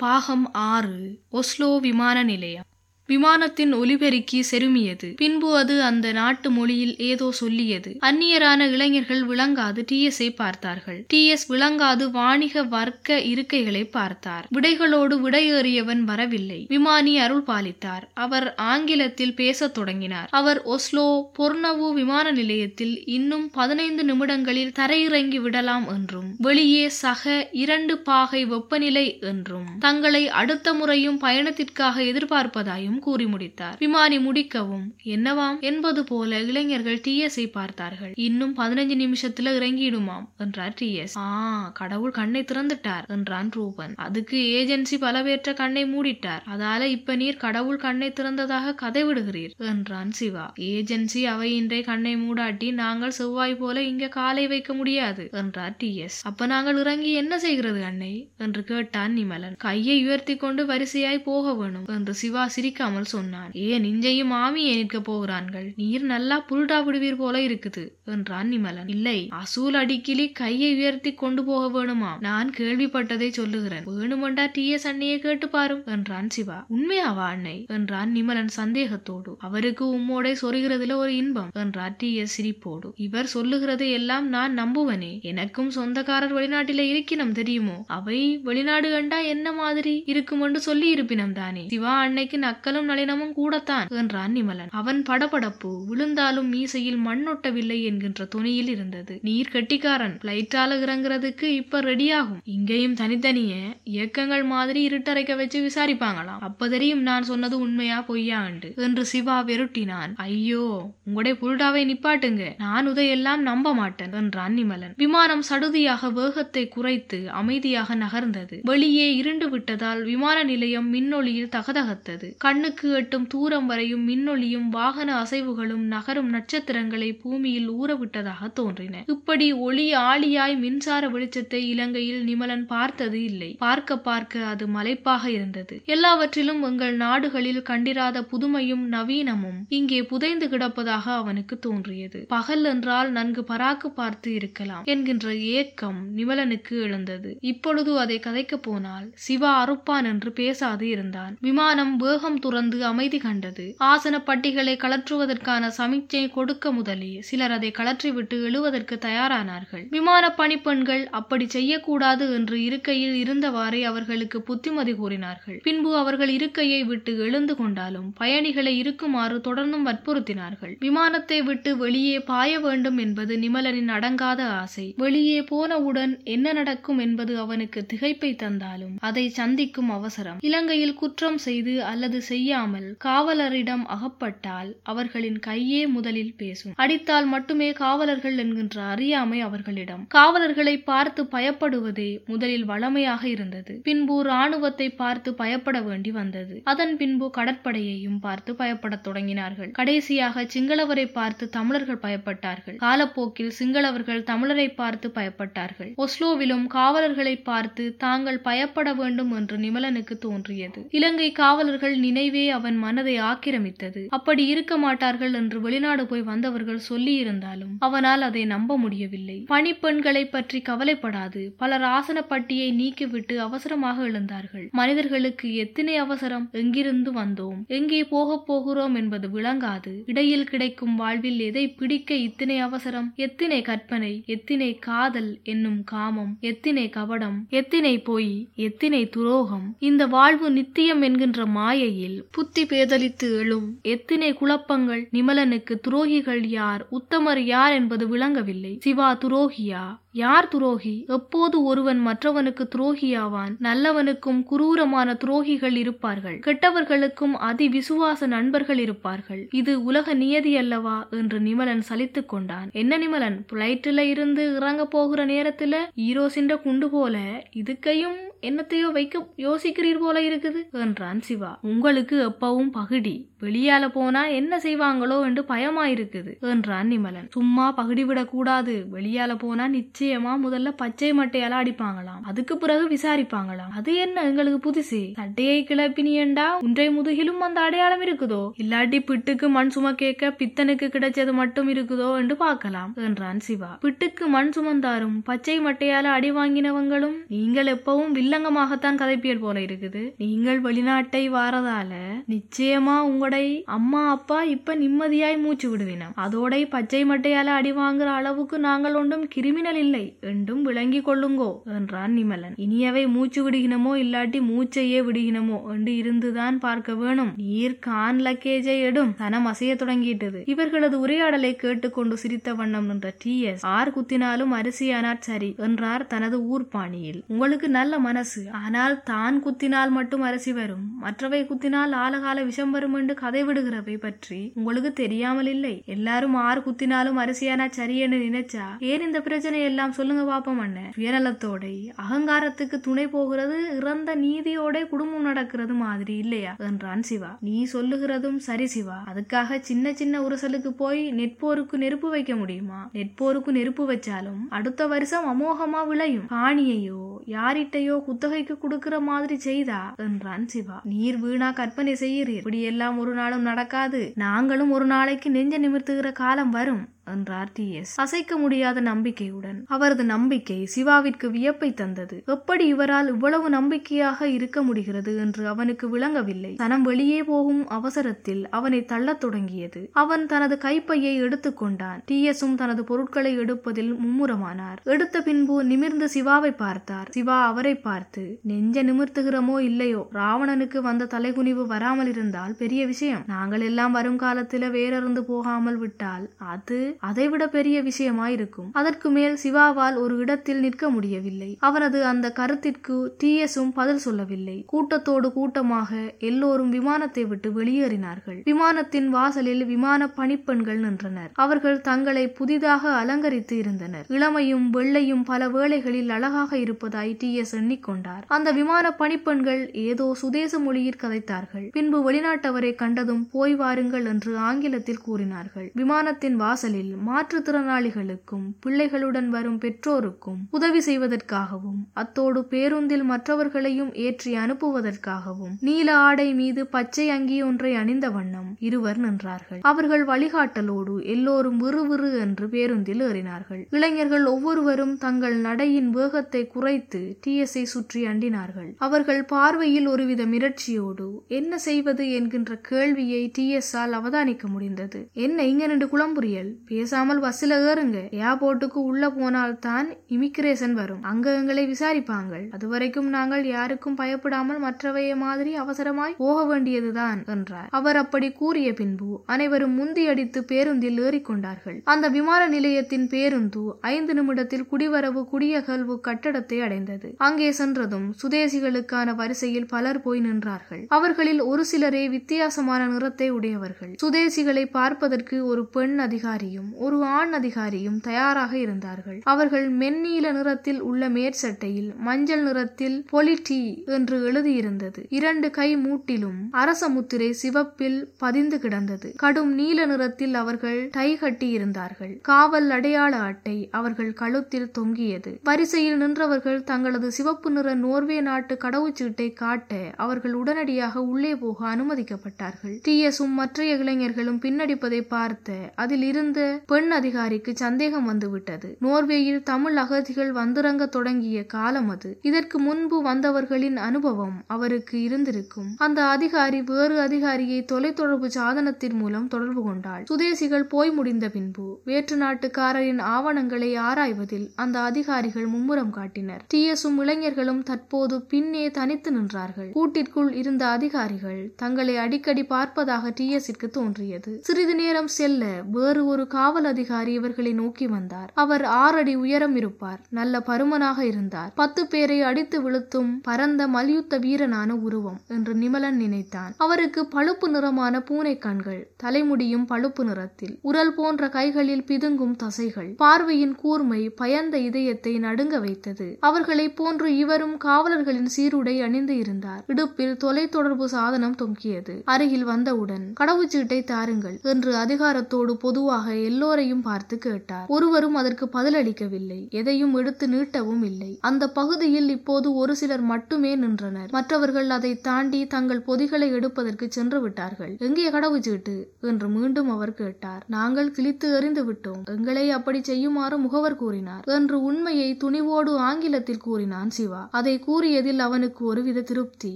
பாகம் ஆறு ஒஸ்லோ விமான நிலையம். விமானத்தின் ஒலிபெருக்கி செருமியது. பின்பு அது அந்த நாட்டு மொழியில் ஏதோ சொல்லியது. அந்நியரான இளைஞர்கள் விளங்காது டிஎஸ்ஐ பார்த்தார்கள். டிஎஸ் விளங்காது வாணிக வர்க்க இருக்கைகளை பார்த்தார். விடைகளோடு விடையேறியவன் வரவில்லை. விமானி அருள் பாலித்தார். அவர் ஆங்கிலத்தில் பேசத் தொடங்கினார். அவர் ஒஸ்லோ பொர்னவு விமான நிலையத்தில் இன்னும் பதினைந்து நிமிடங்களில் தரையிறங்கி விடலாம் என்றும் வெளியே சக இரண்டு பாகை வெப்பநிலை என்றும் தங்களை அடுத்த முறையும் பயணத்திற்காக எதிர்பார்ப்பதாயும் கூறி முடித்தார். விமானி முடிக்கவும் என்னவாம்? என்பது போல இளைஞர்கள் டிஎஸ்ஐ பார்த்தார்கள். இன்னும் பதினஞ்சு நிமிஷத்துல இறங்கிடுமாம் என்றார் டிஎஸ் ஆ கடவுள் கண்ணை திறந்துட்டார் என்றான் ரூபன். அதுக்கு ஏஜென்சி பலவேற்ற கண்ணை மூடிட்டார். அதால இப்ப நீர் கடவுள் கண்ணை திறந்ததாக கதை விடுகிறீர் என்றான் சிவா. ஏஜென்சி அவையின்றே கண்ணை மூடாட்டி நாங்கள் செவ்வாய் போல இங்க காலை வைக்க முடியாது என்றார் டிஎஸ் அப்ப நாங்கள் இறங்கி என்ன செய்கிறது அன்னை? என்று கேட்டான் நிமலன். கையை உயர்த்தி கொண்டு வரிசையாய் போக வேணும் என்று சிவா சிரிக்காமல் சொன்னான். ஏன் இஞ்சையும் மாமியை நிற்க போகிறான்கள். நீர் நல்லா புருடா விடுவீர் போல இருக்குது என்றான் நிமலன். இல்லை அசூல் அடிக்கிலி கையை உயர்த்தி கொண்டு போக வேணுமா நான் கேள்விப்பட்டதை சொல்லுகிறேன். வேணுமெண்டா டிஎஸ் அண்ணையை கேட்டு பாரும் என்றான் சிவா. உண்மையாவா அன்னை? என்றான் நிமலன் சந்தேகத்தோடு. அவருக்கு உம்மோடை சொருகிறதுல ஒரு இன்பம் என்றார் டிஎஸ் சிரிப்போடு. இவர் சொல்லுகிறதை எல்லாம் நான் நம்புவனே. எனக்கும் சொந்தக்காரர் வெளிநாட்டில இருக்கினம் தெரியுமோ? அவை வெளிநாடு கண்டா என்ன மாதிரி இருக்கும் என்று சொல்லி இருப்பினம் தானே சிவா அன்னைக்கு நக்கலும் நளினமும் கூடத்தான் என்றான் நிமலன். அவன் படபடப்பு விழுந்தாலும் மீசையில் மண்ணொட்டவில்லை என்கின்ற துணியில் இருந்தது. நீர் கெட்டிக்காரன் பிளைட்டால இறங்குறதுக்கு இப்ப ரெடியாகும் இங்கேயும் தனித்தனிய இயக்கங்கள் மாதிரி இருட்டறைக்க வச்சு விசாரிப்பாங்களாம். அப்ப தெரியும் நான் சொன்னது உண்மையா பொய்யா என்று. சிவா வெருட்டினான் ஐயோ உங்களுடைய புருடாவை நிப்பாட்டுங்க. நான் உதையெல்லாம் நம்ப மாட்டேன் என்றான் நிமலன். விமானம் சடுதியாக வேகத்தை குறைத்து அமைதியாக நகர்ந்தது. வெளியே இருண்டு விட்டதால் விமான நிலையம் மின்னொளியில் தகதகத்தது. கண்ணு கண்ணுக்கு எட்டும் தூரம் வரையும் மின்னொளியும் வாகன அசைவுகளும் நகரும் நட்சத்திரங்களை பூமியில் ஊறவிட்டதாக தோன்றின. இப்படி ஒளி ஆளியாய் மின்சார வெளிச்சத்தை இலங்கையில் நிமலன் பார்த்தது இல்லை. பார்க்க பார்க்க அது மலைப்பாக இருந்தது. எல்லாவற்றிலும் எங்கள் நாடுகளில் கண்டிராத புதுமையும் நவீனமும் இங்கே புதைந்து கிடப்பதாக அவனுக்கு தோன்றியது. பகல் என்றால் நன்கு பராக்கு பார்த்து இருக்கலாம் என்கின்ற ஏக்கம் நிமலனுக்கு எழுந்தது. இப்பொழுது அதை கதைக்கப் போனால் சிவா அறுப்பான் என்று பேசாது இருந்தான். விமானம் வேகம் துறந்து அமைதி கண்டது. ஆசன பட்டிகளை கலற்றுவதற்கான சமிச்சை கொடுக்க முதலே சிலர் அதை கலற்றிவிட்டு எழுவதற்கு தயாரானார்கள். விமான பணிப்பெண்கள் அப்படி செய்யக்கூடாது என்று இருக்கையில் இருந்தவாறே அவர்களுக்கு புத்திமதி கூறினார்கள். பின்பு அவர்கள் இருக்கையை விட்டு எழுந்து கொண்டாலும் பயணிகளை இருக்குமாறு தொடர்ந்தும் வற்புறுத்தினார்கள். விமானத்தை விட்டு வெளியே பாய வேண்டும் என்பது நிமலனின் அடங்காத ஆசை. வெளியே போனவுடன் என்ன நடக்கும் என்பது அவனுக்கு திகைப்பை தந்தாலும் அதை சந்திக்கும் அவசரம். இலங்கையில் குற்றம் செய்து அல்லது செய்ய செய்யாமல் காவலரிடம் அகப்பட்டால் அவர்களின் கையே முதலில் பேசும். அடித்தால் மட்டுமே காவலர்கள் என்கின்ற அறியாமை அவர்களிடம். காவலர்களை பார்த்து பயப்படுவதே முதலில் வளமையாக இருந்தது. பின்பு ராணுவத்தை பார்த்து பயப்பட வேண்டி வந்தது. அதன் பின்பு கடற்படையையும் பார்த்து பயப்படத் தொடங்கினார்கள். கடைசியாக சிங்களவரை பார்த்து தமிழர்கள் பயப்பட்டார்கள். காலப்போக்கில் சிங்களவர்கள் தமிழரை பார்த்து பயப்பட்டார்கள். ஒஸ்லோவிலும் காவலர்களை பார்த்து தாங்கள் பயப்பட வேண்டும் என்று நிமலனுக்கு தோன்றியது. இலங்கை காவலர்கள் நினை அவன் மனதை ஆக்கிரமித்தது. அப்படி இருக்க மாட்டார்கள் என்று வெளிநாடு போய் வந்தவர்கள் சொல்லியிருந்தாலும் அவனால் அதை நம்ப முடியவில்லை. பணிப்பெண்களை பற்றி கவலைப்படாது. பலர் ஆசன பட்டியை நீக்கிவிட்டு அவசரமாக எழுந்தார்கள். மனிதர்களுக்கு எத்தனை அவசரம்? எங்கிருந்து வந்தோம்? எங்கே போகப் போகிறோம் என்பது விளங்காது. இடையில் கிடைக்கும் வாழ்வில் எதை பிடிக்க இத்தனை அவசரம்? எத்தனை கற்பனை? எத்தனை காதல் என்னும் காமம்? எத்தினை கபடம்? எத்தினை பொய்? எத்தினை துரோகம்? இந்த வாழ்வு நித்தியம் என்கின்ற மாயையில் புத்தி பேதலித்து எழும் எத்தினை குழப்பங்கள் நிமலனுக்கு துரோகிகள் யார்? உத்தமர் யார் என்பது விளங்கவில்லை. சிவா துரோகியா? யார் துரோகி? எப்போது ஒருவன் மற்றவனுக்கு துரோகியாவான்? நல்லவனுக்கும் குரூரமான துரோகிகள் இருப்பார்கள். கெட்டவர்களுக்கும் அதி விசுவாச நண்பர்கள் இருப்பார்கள். இது உலக நியதி அல்லவா என்று நிமலன் சலித்துக் கொண்டான். என்ன நிமலன்? பிளைட்ல இருந்து இறங்க போகிற நேரத்துல ஈரோ சின்ற குண்டு போல இதுக்கையும் என்னத்தையோ வைக்க யோசிக்கிறீர் போல இருக்குது என்றான் சிவா. உங்களுக்கு எப்பவும் பகுடி. வெளியால போனா என்ன செய்வாங்களோ என்று பயமா இருக்குது என்றான் நிமலன். சும்மா பகுடி விடக்கூடாது. வெளியால போனா நிச்சயம் நிச்சயமா முதல்ல பச்சை மட்டையால அடிப்பாங்களாம். அதுக்கு பிறகு விசாரிப்பாங்களாம். அது என்ன எங்களுக்கு புதுசு? சட்டையை கிளப்பினியண்டா? உன்றை முதுகிலும் அந்த அடையாளம் இருக்குதோ? இல்லாட்டி பிட்டுக்கு மண் சும கேட்க பித்தனுக்கு கிடைச்சது மட்டும் இருக்குதோ என்று பார்க்கலாம் என்றான் சிவா. பிட்டுக்கு மண் சுமந்தாரும் பச்சை மட்டையால அடி வாங்கினவங்களும் நீங்கள் எப்பவும் வில்லங்கமாகத்தான் கதைப்பியல் போல இருக்குது. நீங்கள் வெளிநாட்டை வாரதால நிச்சயமா உங்களை அம்மா அப்பா இப்ப நிம்மதியாய் மூச்சு விடுவினம். அதோட பச்சை மட்டையால அடி வாங்குற அளவுக்கு நாங்கள் ஒன்றும் கிரிமினல் இல்லை என்றும் விளங்கிக் கொள்ளுங்கோ என்றான் நிமலன். இனியவை மூச்சு விடுகினமோ இல்லாட்டி மூச்சையே விடுகினமோ என்று இருந்துதான் பார்க்க வேணும். நீர் கான் லக்கேஜை எடும். தனம் அசைய தொடங்கிட்டது. இவர்களது உரையாடலை கேட்டுக்கொண்டு சிரித்த வண்ணம் நின்ற டி. எஸ். ஆர். குத்தினாலும் அரிசியானாற் சரி என்றார் தனது ஊர்பாணியில் உங்களுக்கு நல்ல மனசு. ஆனால் தான் குத்தினால் மட்டும் அரிசி வரும். மற்றவை குத்தினால் ஆலகால விஷம் வரும் என்று கதை விடுகிறவை பற்றி உங்களுக்கு தெரியாமல் இல்லை. எல்லாரும் ஆறு குத்தினாலும் அரிசியானா சரி என்று நினைச்சா ஏன் இந்த பிரச்சனை எல்லாம் சொல்லுங்க பாப்போம் அண்ணன் சுயநலத்தோட அகங்காரத்துக்கு துணை போகிறது இறந்த நீதியோட குடும்பம் நடக்கிறது மாதிரி இல்லையா? என்றான் சிவா. நீ சொல்லுகிறதும் சரி சிவா. அதுக்காக சின்ன சின்ன உரசலுக்கு போய் நெற்போருக்கு நெருப்பு வைக்க முடியுமா? நெற்போருக்கு நெருப்பு வச்சாலும் அடுத்த வருஷம் அமோகமா விளையும். காணியையோ யாரிட்டையோ குத்தகைக்கு கொடுக்கிற மாதிரி செய்தா? என்றான் சிவா. நீர் வீணா கற்பனை செய்கிறீர். இப்படி எல்லாம் ஒரு நாளும் நடக்காது. நாங்களும் ஒரு நாளைக்கு நெஞ்ச நிமிர்த்துகிற காலம் வரும். என்றார் டி எஸ் அசைக்க முடியாத நம்பிக்கையுடன் அவரது நம்பிக்கை சிவாவிற்கு வியப்பை தந்தது. எப்படி இவரால் இவ்வளவு நம்பிக்கையாக இருக்க முடிகிறது என்று அவனுக்கு விளங்கவில்லை. தனம் வெளியே போகும் அவசரத்தில் அவனை தள்ளத் தொடங்கியது. அவன் தனது கைப்பையை எடுத்துக்கொண்டான் டி எஸும் தனது பொருட்களை எடுப்பதில் மும்முரமானார். எடுத்த பின்பு நிமிர்ந்து சிவாவை பார்த்தார். சிவா அவரை பார்த்து நெஞ்ச நிமிர்த்துகிறோமோ இல்லையோ? ராவணனுக்கு வந்த தலைகுனிவு வராமல் இருந்தால் பெரிய விஷயம். நாங்கள் எல்லாம் வரும் காலத்துல வேறறிந்து போகாமல் விட்டால் அது அதைவிட பெரிய விஷயமாயிருக்கும். அதற்கு மேல் சிவாவால் ஒரு இடத்தில் நிற்க முடியவில்லை. அவரது அந்த கருத்திற்கு டிஎஸும் பதில் சொல்லவில்லை. கூட்டத்தோடு கூட்டமாக எல்லோரும் விமானத்தை விட்டு வெளியேறினார்கள். விமானத்தின் வாசலில் விமான பணிப்பெண்கள் நின்றனர். அவர்கள் தங்களை புதிதாக அலங்கரித்து இருந்தனர். இளமையும் வெள்ளையும் பல வேளைகளில் அழகாக இருப்பதாய் டி எஸ் எண்ணிக்கொண்டார். அந்த விமான பணிப்பெண்கள் ஏதோ சுதேச மொழியில் கதைத்தார்கள். பின்பு வெளிநாட்டவரை கண்டதும் போய் வாருங்கள் என்று ஆங்கிலத்தில் கூறினார்கள். விமானத்தின் வாசலில் மாற்றுத்திறனாளிகளுக்கும் பிள்ளைகளுடன் வரும் பெற்றோருக்கும் உதவி செய்வதற்காகவும் அத்தோடு பேருந்தில் மற்றவர்களையும் ஏற்றி அனுப்புவதற்காகவும் நீல ஆடை மீது பச்சை அங்கி ஒன்றை அணிந்த வண்ணம் இருவர் நின்றார்கள். அவர்கள் வழிகாட்டலோடு எல்லோரும் விறுவிறு என்று பேருந்தில் ஏறினார்கள். இளைஞர்கள் ஒவ்வொருவரும் தங்கள் நடையின் வேகத்தை குறைத்து டிஎஸ்ஐ சுற்றி அண்டினார்கள். அவர்கள் பார்வையில் ஒருவித மிரட்சியோடு என்ன செய்வது? என்கின்ற கேள்வியை டிஎஸ் ஆல் அவதானிக்க முடிந்தது. என்ன இங்க நின்று குளம்புரியல் பேசாமல் பஸ்ல ஏறுங்க. ஏர்போர்ட்டுக்கு உள்ள போனால்தான் இமிக்ரேஷன் இமிகிரேஷன் வரும். அங்க எங்களை விசாரிப்பாங்கள். அதுவரைக்கும் நாங்கள் யாருக்கும் பயப்படாமல் மற்றவைய மாதிரி அவசரமாய் போக வேண்டியதுதான் என்றார். அவர் அப்படி கூறிய பின்பு அனைவரும் முந்தி அடித்து பேருந்தில் ஏறிக்கொண்டார்கள். அந்த விமான நிலையத்தின் பேருந்து ஐந்து நிமிடத்தில் குடிவரவு குடியகழ்வு கட்டடத்தை அடைந்தது. அங்கே சென்றதும் சுதேசிகளுக்கான வரிசையில் பலர் போய் நின்றார்கள். அவர்களில் ஒரு சிலரே வித்தியாசமான நிறத்தை உடையவர்கள். சுதேசிகளை பார்ப்பதற்கு ஒரு பெண் அதிகாரியும் அதிகாரியும் ஒரு ஆண் அதிகாரியும் தயாராக இருந்தார்கள். அவர்கள் மென்னீல நிறத்தில் உள்ள மேற்சட்டையில் மஞ்சள் நிறத்தில் பொலிட்டி என்று எழுதியிருந்தது. இரண்டு கை மூட்டிலும் அரச முத்திரை சிவப்பில் பதிந்து கிடந்தது. கடும் நீல நிறத்தில் அவர்கள் டை கட்டி இருந்தார்கள் காவல் அடையாள அட்டை அவர்கள் கழுத்தில் தொங்கியது. வரிசையில் நின்றவர்கள் தங்களது சிவப்பு நிற நோர்வே நாட்டு கடவுச்சீட்டை காட்ட அவர்கள் உடனடியாக உள்ளே போக அனுமதிக்கப்பட்டார்கள். டி எஸும் மற்ற இளைஞர்களும் பின்னடிப்பதை பார்த்த அதில் இருந்த பெண் அதிகாரிக்கு சந்தேகம் வந்துவிட்டது. நோர்வேயில் தமிழ் அகதிகள் வந்துறங்க தொடங்கிய காலம் அது. இதற்கு முன்பு வந்தவர்களின் அனுபவம் அவருக்கு இருந்திருக்கும். அந்த அதிகாரி வேறு அதிகாரியை தொலைத்தொடர்பு சாதனத்தின் மூலம் தொடர்பு கொண்டாள். சுதேசிகள் போய் முடிந்த பின்பு வேற்று நாட்டுக்காரரின் ஆவணங்களை ஆராய்வதில் அந்த அதிகாரிகள் மும்முரம் காட்டினர். டிஎஸும் இளைஞர்களும் தற்போது பின்னே தனித்து நின்றார்கள். கூட்டிற்குள் இருந்த அதிகாரிகள் தங்களை அடிக்கடி பார்ப்பதாக டிஎஸிற்கு தோன்றியது. சிறிது நேரம் செல்ல வேறு ஒரு காவல் அதிகாரி இவர்களை நோக்கி வந்தார். அவர் ஆறடி உயரம் இருப்பார். நல்ல பருமனாக இருந்தார். பத்து பேரை அடித்து விழுத்தும் பரந்த மல்யுத்த வீரனான உருவம் என்று நிமலன் நினைத்தான். அவருக்கு பழுப்பு நிறமான பூனை கண்கள் தலைமுடியும் பழுப்பு நிறத்தில் உரல் போன்ற கைகளில் பிதுங்கும் தசைகள் பார்வையின் கூர்மை பயந்த இதயத்தை நடுங்க வைத்தது. அவர்களைப் போன்று இவரும் காவலர்களின் சீருடை அணிந்து இருந்தார். இடுப்பில் தொலைத்தொடர்பு சாதனம் தொங்கியது. அருகில் வந்தவுடன் கடவுச்சீட்டை தாருங்கள் என்று அதிகாரத்தோடு பொதுவாக எல்லோரையும் பார்த்து கேட்டார். ஒருவரும் அதற்கு பதிலளிக்கவில்லை. எதையும் எடுத்து நீட்டவும் இல்லை. அந்த பகுதியில் இப்போது ஒரு சிலர் மட்டுமே நின்றனர். மற்றவர்கள் அதை தாண்டி தங்கள் பொதிகளை எடுப்பதற்கு சென்று விட்டார்கள். எங்கே கடவுச்சீட்டு என்று மீண்டும் அவர் கேட்டார். நாங்கள் கிழித்து எறிந்து விட்டோம். எங்களை அப்படி செய்யுமாறு முகவர் கூறினார் என்று உண்மையை துணிவோடு ஆங்கிலத்தில் கூறினான் சிவா. அதை கூறியதில் அவனுக்கு ஒருவித திருப்தி.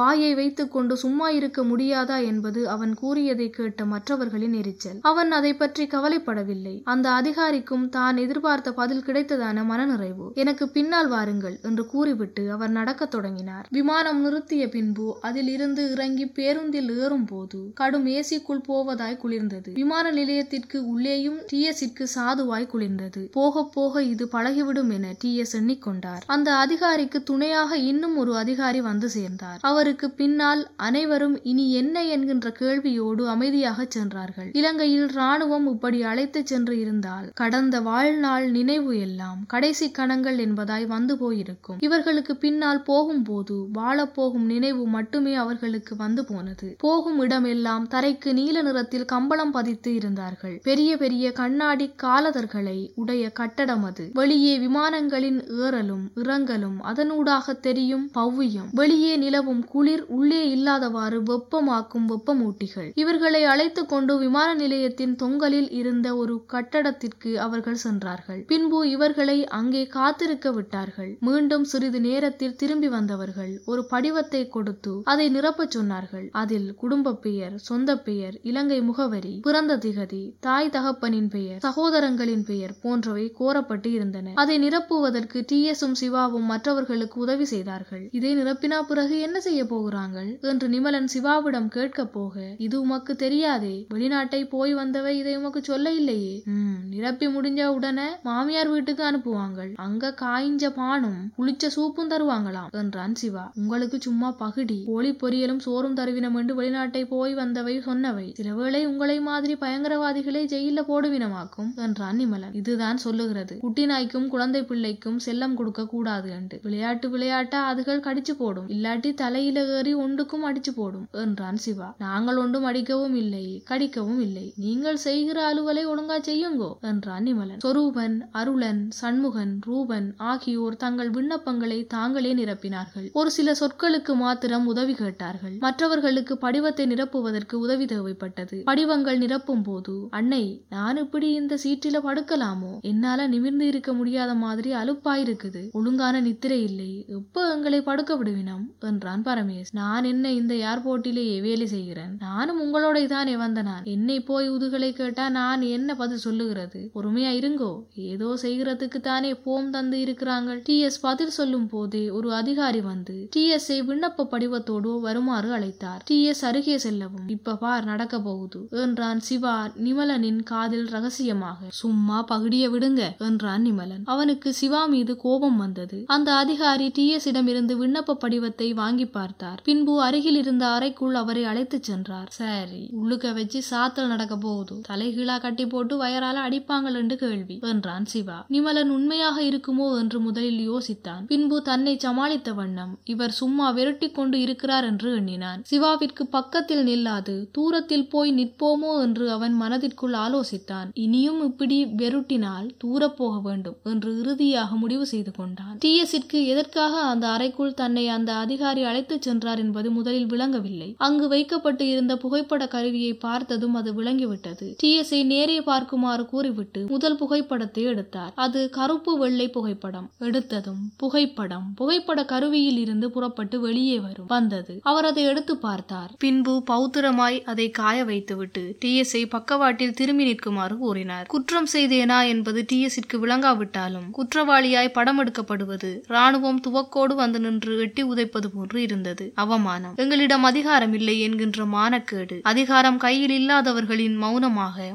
வாயை வைத்துக் கொண்டு சும்மா இருக்க முடியாதா என்பது அவன் கூறியதை கேட்ட மற்றவர்களின் எரிச்சல். அவன் அதை பற்றி கவலைப்படவில்லை அந்த அதிகாரிக்கும் தான் எதிர்பார்த்த பதில் கிடைத்ததான மனநிறைவு. எனக்கு பின்னால் வாருங்கள் என்று கூறிவிட்டு அவர் நடக்கத் தொடங்கினார். விமானம் நிறுத்திய பின்பு அதில் இருந்து இறங்கி பேருந்தில் ஏறும் போது கடும் ஏசிக்குள் போவதாய் குளிர்ந்தது. விமான நிலையத்திற்கு உள்ளேயும் டி டிஎஸிற்கு சாதுவாய் குளிர்ந்தது. போக போக இது பழகிவிடும் என டிஎஸ் எண்ணிக்கொண்டார். அந்த அதிகாரிக்கு துணையாக இன்னும் ஒரு அதிகாரி வந்து சேர்ந்தார். அவருக்கு பின்னால் அனைவரும் இனி என்ன என்கின்ற கேள்வியோடு அமைதியாக சென்றார்கள். இலங்கையில் ராணுவம் இப்படி அழைத்து சென்று இருந்தால் கடந்த வாழ்நாள் நினைவு எல்லாம் கடைசி கணங்கள் என்பதாய் வந்து போயிருக்கும். இவர்களுக்கு பின்னால் போகும்போது வாழப்போகும் நினைவு மட்டுமே அவர்களுக்கு வந்து போனது. போகும் இடமெல்லாம் தரைக்கு நீல நிறத்தில் கம்பளம் பதித்து இருந்தார்கள். பெரிய பெரிய கண்ணாடி காலதர்களை உடைய கட்டடம் அது. வெளியே விமானங்களின் ஏறலும் இறங்கலும் அதனூடாக தெரியும் பவ்வியம். வெளியே நிலவும் குளிர் உள்ளே இல்லாதவாறு வெப்பமாக்கும் வெப்பமூட்டிகள். இவர்களை அழைத்து கொண்டு விமான நிலையத்தின் தொங்கலில் இருந்த ஒரு கட்டடத்திற்கு அவர்கள் சென்றார்கள். பின்பு இவர்களை அங்கே காத்திருக்க விட்டார்கள். மீண்டும் சிறிது நேரத்தில் திரும்பி வந்தவர்கள் ஒரு படிவத்தை கொடுத்து அதை நிரப்பச் சொன்னார்கள். அதில் குடும்ப பெயர் சொந்த பெயர் இலங்கை முகவரி பிறந்த திகதி தாய் தகப்பனின் பெயர் சகோதரங்களின் பெயர் போன்றவை கோரப்பட்டு இருந்தன. அதை நிரப்புவதற்கு டி. எஸும் சிவாவும் மற்றவர்களுக்கு உதவி செய்தார்கள். இதை நிரப்பினா பிறகு என்ன செய்ய போகிறாங்கள்? என்று நிமலன் சிவாவிடம் கேட்க போக இது உமக்கு தெரியாதே. வெளிநாட்டை போய் வந்தவை இதை உமக்கு சொல்ல இல்லை இல்லையே. உம் நிரப்பி முடிஞ்ச உடனே மாமியார் வீட்டுக்கு அனுப்புவாங்கள். அங்க காய்ஞ்ச பானும் குளிச்ச சூப்பும் தருவாங்களாம் என்றான் சிவா. உங்களுக்கு சும்மா பகுடி. கோழி பொரியலும் சோறும் தருவினம் என்று வெளிநாட்டை போய் வந்தவை சொன்னவை. சில வேளை உங்களை மாதிரி பயங்கரவாதிகளை ஜெயில போடுவினமாக்கும் என்றான் நிமலன். இதுதான் சொல்லுகிறது. குட்டி நாய்க்கும் குழந்தை பிள்ளைக்கும் செல்லம் கொடுக்க கூடாது என்று. விளையாட்டு விளையாட்டா அதுகள் கடிச்சு போடும். இல்லாட்டி தலையில ஏறி ஒன்றுக்கும் அடிச்சு போடும் என்றான் சிவா. நாங்கள் ஒன்றும் அடிக்கவும் இல்லை கடிக்கவும் இல்லை. நீங்கள் செய்கிற அலுவலை ஒழுங்கா செய்யுங்கோ என்றான் நிமலன் சொரூபன் அருளன் சண்முகன் ரூபன் ஆகியோர் தங்கள் விண்ணப்பங்களை தாங்களே நிரப்பினார்கள். ஒரு சில சொற்களுக்கு மாத்திரம் உதவி கேட்டார்கள். மற்றவர்களுக்கு படிவத்தை நிரப்புவதற்கு உதவி தேவைப்பட்டது. படிவங்கள் நிரப்பும் போது அன்னை நான் இப்படி இந்த சீட்டில படுக்கலாமோ? என்னால நிமிர்ந்து இருக்க முடியாத மாதிரி அலுப்பாயிருக்குது. ஒழுங்கான நித்திரை இல்லை. எப்ப எங்களை படுக்க விடுவினம்? என்றான் பரமேஷ் நான் என்ன இந்த ஏர்போர்ட்டிலேயே வேலை செய்கிறேன்? நானும் உங்களோட தானே வந்தனான் என்னை போய் உதுகளை கேட்டா நான் என்ன பதில் சொல்லுகிறது? பொறுமையா இருங்கோ. ஏதோ செய்கிறதுக்கு தானே போம் தந்து இருக்கிறாங்க டி. எஸ். பதில் சொல்லும் போதே ஒரு அதிகாரி வந்து டி. எஸ். விண்ணப்ப படிவத்தோடு வருமாறு அழைத்தார். டி. எஸ். அருகே செல்லவும் இப்ப பார் நடக்க போகுது என்றான் சிவா நிமலனின் காதில் ரகசியமாக. சும்மா பகுடிய விடுங்க என்றான் நிமலன். அவனுக்கு சிவா மீது கோபம் வந்தது. அந்த அதிகாரி டி. எஸ். இடமிருந்து விண்ணப்ப படிவத்தை வாங்கி பார்த்தார். பின்பு அருகில் இருந்த அறைக்குள் அவரை அழைத்துச் சென்றார். சரி உள்ளுக்க வச்சு சாத்தல் நடக்க போகுது. தலைகீழா கட்டி போட்டு வயரால அடிப்பாங்கள் என்று கேள்வி என்றான் சிவா. நிமலன் உண்மையாக இருக்குமோ என்று முதலில் யோசித்தான். பின்பு தன்னை சமாளித்த வண்ணம் இவர் சும்மா விரட்டி கொண்டு இருக்கிறார் என்று எண்ணினான். சிவாவிற்கு பக்கத்தில் நில்லாது தூரத்தில் போய் நிற்போமோ என்று அவன் மனதிற்குள் ஆலோசித்தான். இனியும் இப்படி வெருட்டினால் தூரப் போக வேண்டும் என்று இறுதியாக முடிவு செய்து கொண்டான். டிஎஸிற்கு எதற்காக அந்த அறைக்குள் தன்னை அந்த அதிகாரி அழைத்துச் சென்றார் என்பது முதலில் விளங்கவில்லை. அங்கு வைக்கப்பட்டு இருந்த புகைப்பட கருவியை பார்த்ததும் அது விளங்கிவிட்டது. டிஎஸ்ஐ நேரே பார்க்குமாறு கூறிவிட்டு முதல் புகைப்படத்தை எடுத்தார். அது கருப்பு வெள்ளை புகைப்படம். எடுத்ததும் புகைப்படம். புகைப்பட கருவியில் இருந்து புறப்பட்டு வெளியே வரும். வந்தது. அவர் அதை எடுத்து பார்த்தார். பின்பு பௌத்திரமாய் அதை காய வைத்துவிட்டு டிஎஸ்ஐ பக்கவாட்டில் திரும்பி நிற்குமாறு கூறினார். குற்றம் செய்தேனா என்பது டிஎஸ்ஸிற்கு விளங்காவிட்டாலும் குற்றவாளியாய் படம் எடுக்கப்படுவது ராணுவம் துவக்கோடு வந்து நின்று எட்டி உதைப்பது போன்று இருந்தது. அவமானம். எங்களிடம் அதிகாரம் இல்லை என்கின்ற மானக்கேடு. அதிகாரம் கையில் இல்லாதவர்களின் மௌனமாக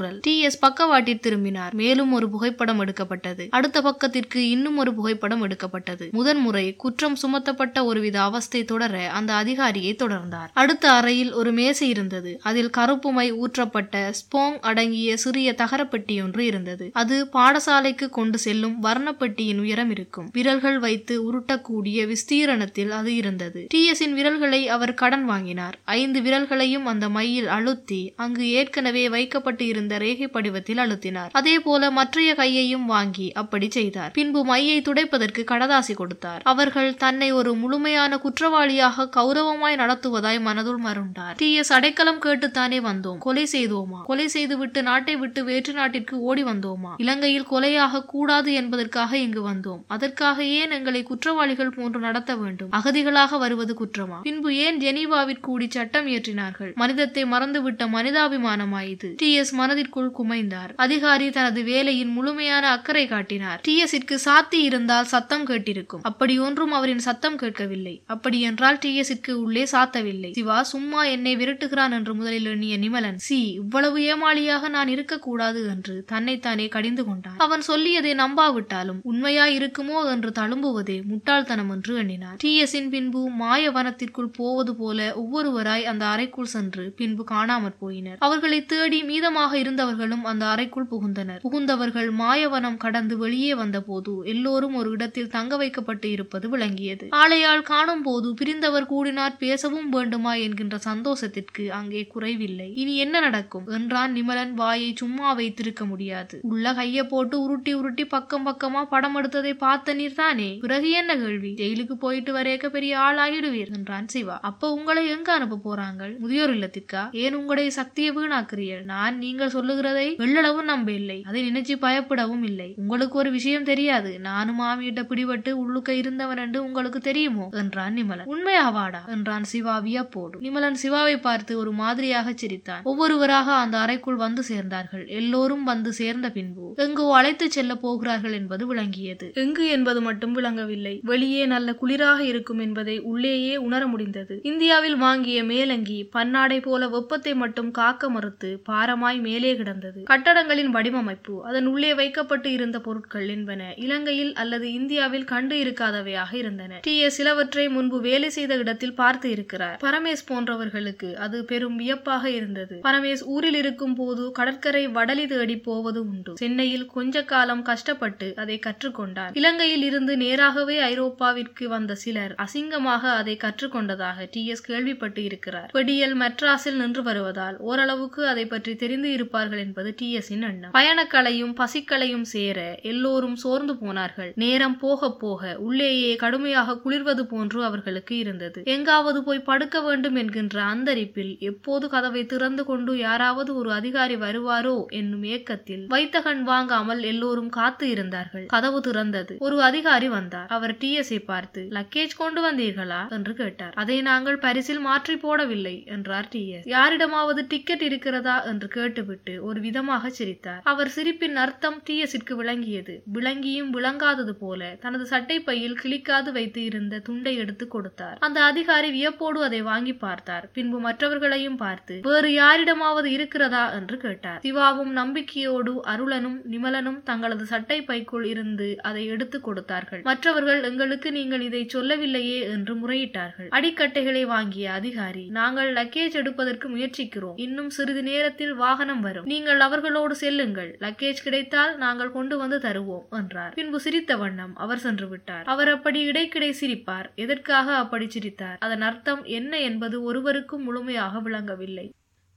குரல் டி. எஸ். பக்கவாட்டில் திரும்பினார். மேலும் ஒரு புகைப்படம் எடுக்கப்பட்டது. அடுத்த பக்கத்திற்கு இன்னும் ஒரு புகைப்படம் எடுக்கப்பட்டது. முதன்முறை குற்றம் சுமத்தப்பட்ட ஒருவித அவஸ்தை தொடர அந்த அதிகாரியை தொடர்ந்தார். அடுத்த அறையில் ஒரு மேசை இருந்தது. அதில் கருப்புமை ஊற்றப்பட்ட ஸ்போங் அடங்கிய சிறிய தகரப்பெட்டி ஒன்று இருந்தது. அது பாடசாலைக்கு கொண்டு செல்லும் வர்ணப்பெட்டியின் உயரம் இருக்கும். விரல்கள் வைத்து உருட்டக்கூடிய விஸ்தீரணத்தில் அது இருந்தது. டி. எஸின் விரல்களை அவர் கடன் வாங்கினார். ஐந்து விரல்களையும் அந்த மையில் அழுத்தி அங்கு ஏற்கனவே வைக்கப்பட்டு இருந்த ரேகை படிவத்தில் அழுத்தினார். அதே போல மற்றைய கையையும் வாங்கி அப்படி செய்தார். பின்பு மையை துடைப்பதற்கு கடதாசி கொடுத்தார். அவர்கள் தன்னை ஒரு முழுமையான குற்றவாளியாக கௌரவமாய் நடத்துவதாய் மனதுள் மருண்டார். டி எஸ் அடைக்கலம் கேட்டுத்தானே வந்தோம். கொலை செய்தோமா? கொலை செய்துவிட்டு நாட்டை விட்டு வேற்று நாட்டிற்கு ஓடி வந்தோமா? இலங்கையில் கொலையாக கூடாது என்பதற்காக இங்கு வந்தோம். அதற்காக ஏன் எங்களை குற்றவாளிகள் போன்று நடத்த வேண்டும்? அகதிகளாக வருவது குற்றமா? பின்பு ஏன் ஜெனீவாவிற்கு கூடி சட்டம் இயற்றினார்கள்? மனிதத்தை மறந்துவிட்ட மனிதாபிமானமாயிது டி எஸ் மனதில் மனதிற்குள் குமைந்தார். அதிகாரி தனது வேலையின் முழுமையான அக்கறை காட்டினார். டி எஸ்ஸிற்கு சாத்தி இருந்தால் சத்தம் கேட்டிருக்கும். அப்படி ஒன்றும் அவரின் சத்தம் கேட்கவில்லை. அப்படி என்றால் டி எஸ்ஸிற்கு உள்ளே சாத்தவில்லை. சிவா சும்மா என்னை விரட்டுகிறான் என்று முதலில் எண்ணிய நிமலன் சி இவ்வளவு ஏமாளியாக நான் இருக்கக்கூடாது என்று தன்னைத்தானே கடிந்து கொண்டான். அவன் சொல்லியதை நம்பாவிட்டாலும் உண்மையாய் இருக்குமோ என்று தழும்புவதே முட்டாள்தனம் என்று எண்ணினார். டி எஸ்ஸின் பின்பு மாய வனத்திற்குள் போவது போல ஒவ்வொருவராய் அந்த அறைக்குள் சென்று பின்பு காணாமற் போயினர். அவர்களை தேடி மீதமாக இருந்தவர்களும் அந்த அறைக்குள் புகுந்தனர். புகுந்தவர்கள் மாயவனம் கடந்து வெளியே வந்தபோது எல்லோரும் ஒரு இடத்தில் தங்க வைக்கப்பட்டு இருப்பது விளங்கியது. ஆலையால் காணும் போது பிரிந்தவர் கூடினார் பேசவும் வேண்டுமா என்கின்ற சந்தோஷத்திற்கு அங்கே குறைவில்லை. இனி என்ன நடக்கும்? என்றான் நிமலன் வாயை சும்மா வைத்திருக்க முடியாது. உள்ள கைய போட்டு உருட்டி உருட்டி பக்கம் பக்கமா படம் எடுத்ததை பார்த்த நீர் தானே? பிறகு என்ன கேள்வி? ஜெயிலுக்கு போயிட்டு வரேக்க பெரிய ஆளாகிடுவீர் என்றான் சிவா. அப்ப உங்களை எங்க அனுப்ப போறாங்க முதியோர் இல்லத்திற்கா? ஏன் உங்களுடைய சக்தியை வீணாக்குறீர்கள்? நான் நீங்கள் சொல்லுகிறதை வெள்ளளவும் நம்ப இல்லை அதை நினைச்சு பயப்படவும் இல்லை. உங்களுக்கு ஒரு விஷயம் தெரியாது. நானும் மாமியிட்ட பிடிபட்டு உள்ளுக்க இருந்தவன் என்று உங்களுக்கு தெரியுமோ? என்றான் நிமலன். உண்மையாவாடா? என்றான் சிவா வியப்போடு நிமலன் சிவாவை பார்த்து ஒரு மாதிரியாக சிரித்தான். ஒவ்வொருவராக அந்த அறைக்குள் வந்து சேர்ந்தார்கள். எல்லோரும் வந்து சேர்ந்த பின்பு எங்கோ அழைத்து செல்ல போகிறார்கள் என்பது விளங்கியது. எங்கு என்பது மட்டும் விளங்கவில்லை. வெளியே நல்ல குளிராக இருக்கும் என்பதை உள்ளேயே உணர முடிந்தது. இந்தியாவில் வாங்கிய மேலங்கி பன்னாடை போல வெப்பத்தை மட்டும் காக்க மறுத்து பாரமாய் மேல் கிடந்தது. கட்டடங்களின் வடிவமைப்பு அதன் உள்ளே வைக்கப்பட்டு இருந்த பொருட்கள் என்பன இலங்கையில் அல்லது இந்தியாவில் கண்டு இருக்காதவையாக இருந்தன. டி. எஸ். சிலவற்றை முன்பு வேலை செய்த இடத்தில் பார்த்து இருக்கிறார். பரமேஷ் போன்றவர்களுக்கு அது பெரும் வியப்பாக இருந்தது. பரமேஷ் ஊரில் இருக்கும் போது கடற்கரை வடலி தேடி போவது உண்டு. சென்னையில் கொஞ்ச காலம் கஷ்டப்பட்டு அதை கற்றுக்கொண்டார். இலங்கையில் இருந்து நேராகவே ஐரோப்பாவிற்கு வந்த சிலர் அசிங்கமாக அதை கற்றுக்கொண்டதாக டி. எஸ். கேள்விப்பட்டு இருக்கிறார். வெடியல் மெட்ராஸில் நின்று வருவதால் ஓரளவுக்கு அதை பற்றி தெரிந்து இருப்பார்கள் என்பது டி எஸ் எண்ணம். பயணக்கலையும் பசிக்களையும் சேர எல்லோரும் சோர்ந்து போனார்கள். நேரம் போக போக உள்ளேயே கடுமையாக குளிர்வது போன்று அவர்களுக்கு இருந்தது. எங்காவது போய் படுக்க வேண்டும் என்கின்ற அந்தரிப்பில் எப்போது கதவை திறந்து கொண்டு யாராவது ஒரு அதிகாரி வருவாரோ என்னும் ஏக்கத்தில் வைத்தகன் வாங்காமல் எல்லோரும் காத்து இருந்தார்கள். கதவு திறந்தது. ஒரு அதிகாரி வந்தார். அவர் டி எஸ் பார்த்து லக்கேஜ் கொண்டு வந்தீர்களா? என்று கேட்டார். அதை நாங்கள் பரிசில் மாற்றி போடவில்லை என்றார் டி எஸ் யாரிடமாவது டிக்கெட் இருக்கிறதா? என்று கேட்டுவிட்டு ஒரு விதமாக சிரித்தார். அவர் சிரிப்பின் அர்த்தம் தீயசிற்கு விளங்கியது. விளங்கியும் விளங்காதது போல தனது சட்டை பையில் கிளிக்காது வைத்து இருந்த துண்டை எடுத்து கொடுத்தார். அந்த அதிகாரி வியப்போடு அதை வாங்கி பார்த்தார். பின்பு மற்றவர்களையும் பார்த்து வேறு யாரிடமாவது இருக்கிறதா? என்று கேட்டார். சிவாவும் நம்பிக்கையோடு அருளனும் நிமலனும் தங்களது சட்டை பைக்குள் இருந்து அதை எடுத்து கொடுத்தார்கள். மற்றவர்கள் எங்களுக்கு நீங்கள் இதை சொல்லவில்லையே என்று முறையிட்டார்கள். அடிக்கட்டைகளை வாங்கிய அதிகாரி நாங்கள் லக்கேஜ் எடுப்பதற்கு முயற்சிக்கிறோம். இன்னும் சிறிது நேரத்தில் வாகனம் வரும். நீங்கள் அவர்களோடு செல்லுங்கள். லக்கேஜ் கிடைத்தால் நாங்கள் கொண்டு வந்து தருவோம் என்றார். பின்பு சிரித்த வண்ணம் அவர் சென்று விட்டார். அவர் அப்படி இடைக்கிடை சிரிப்பார். எதற்காக அப்படி சிரித்தார்? அதன் அர்த்தம் என்ன என்பது ஒருவருக்கும் முழுமையாக விளங்கவில்லை.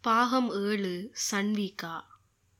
பாகம் ஏழு சன்விகா.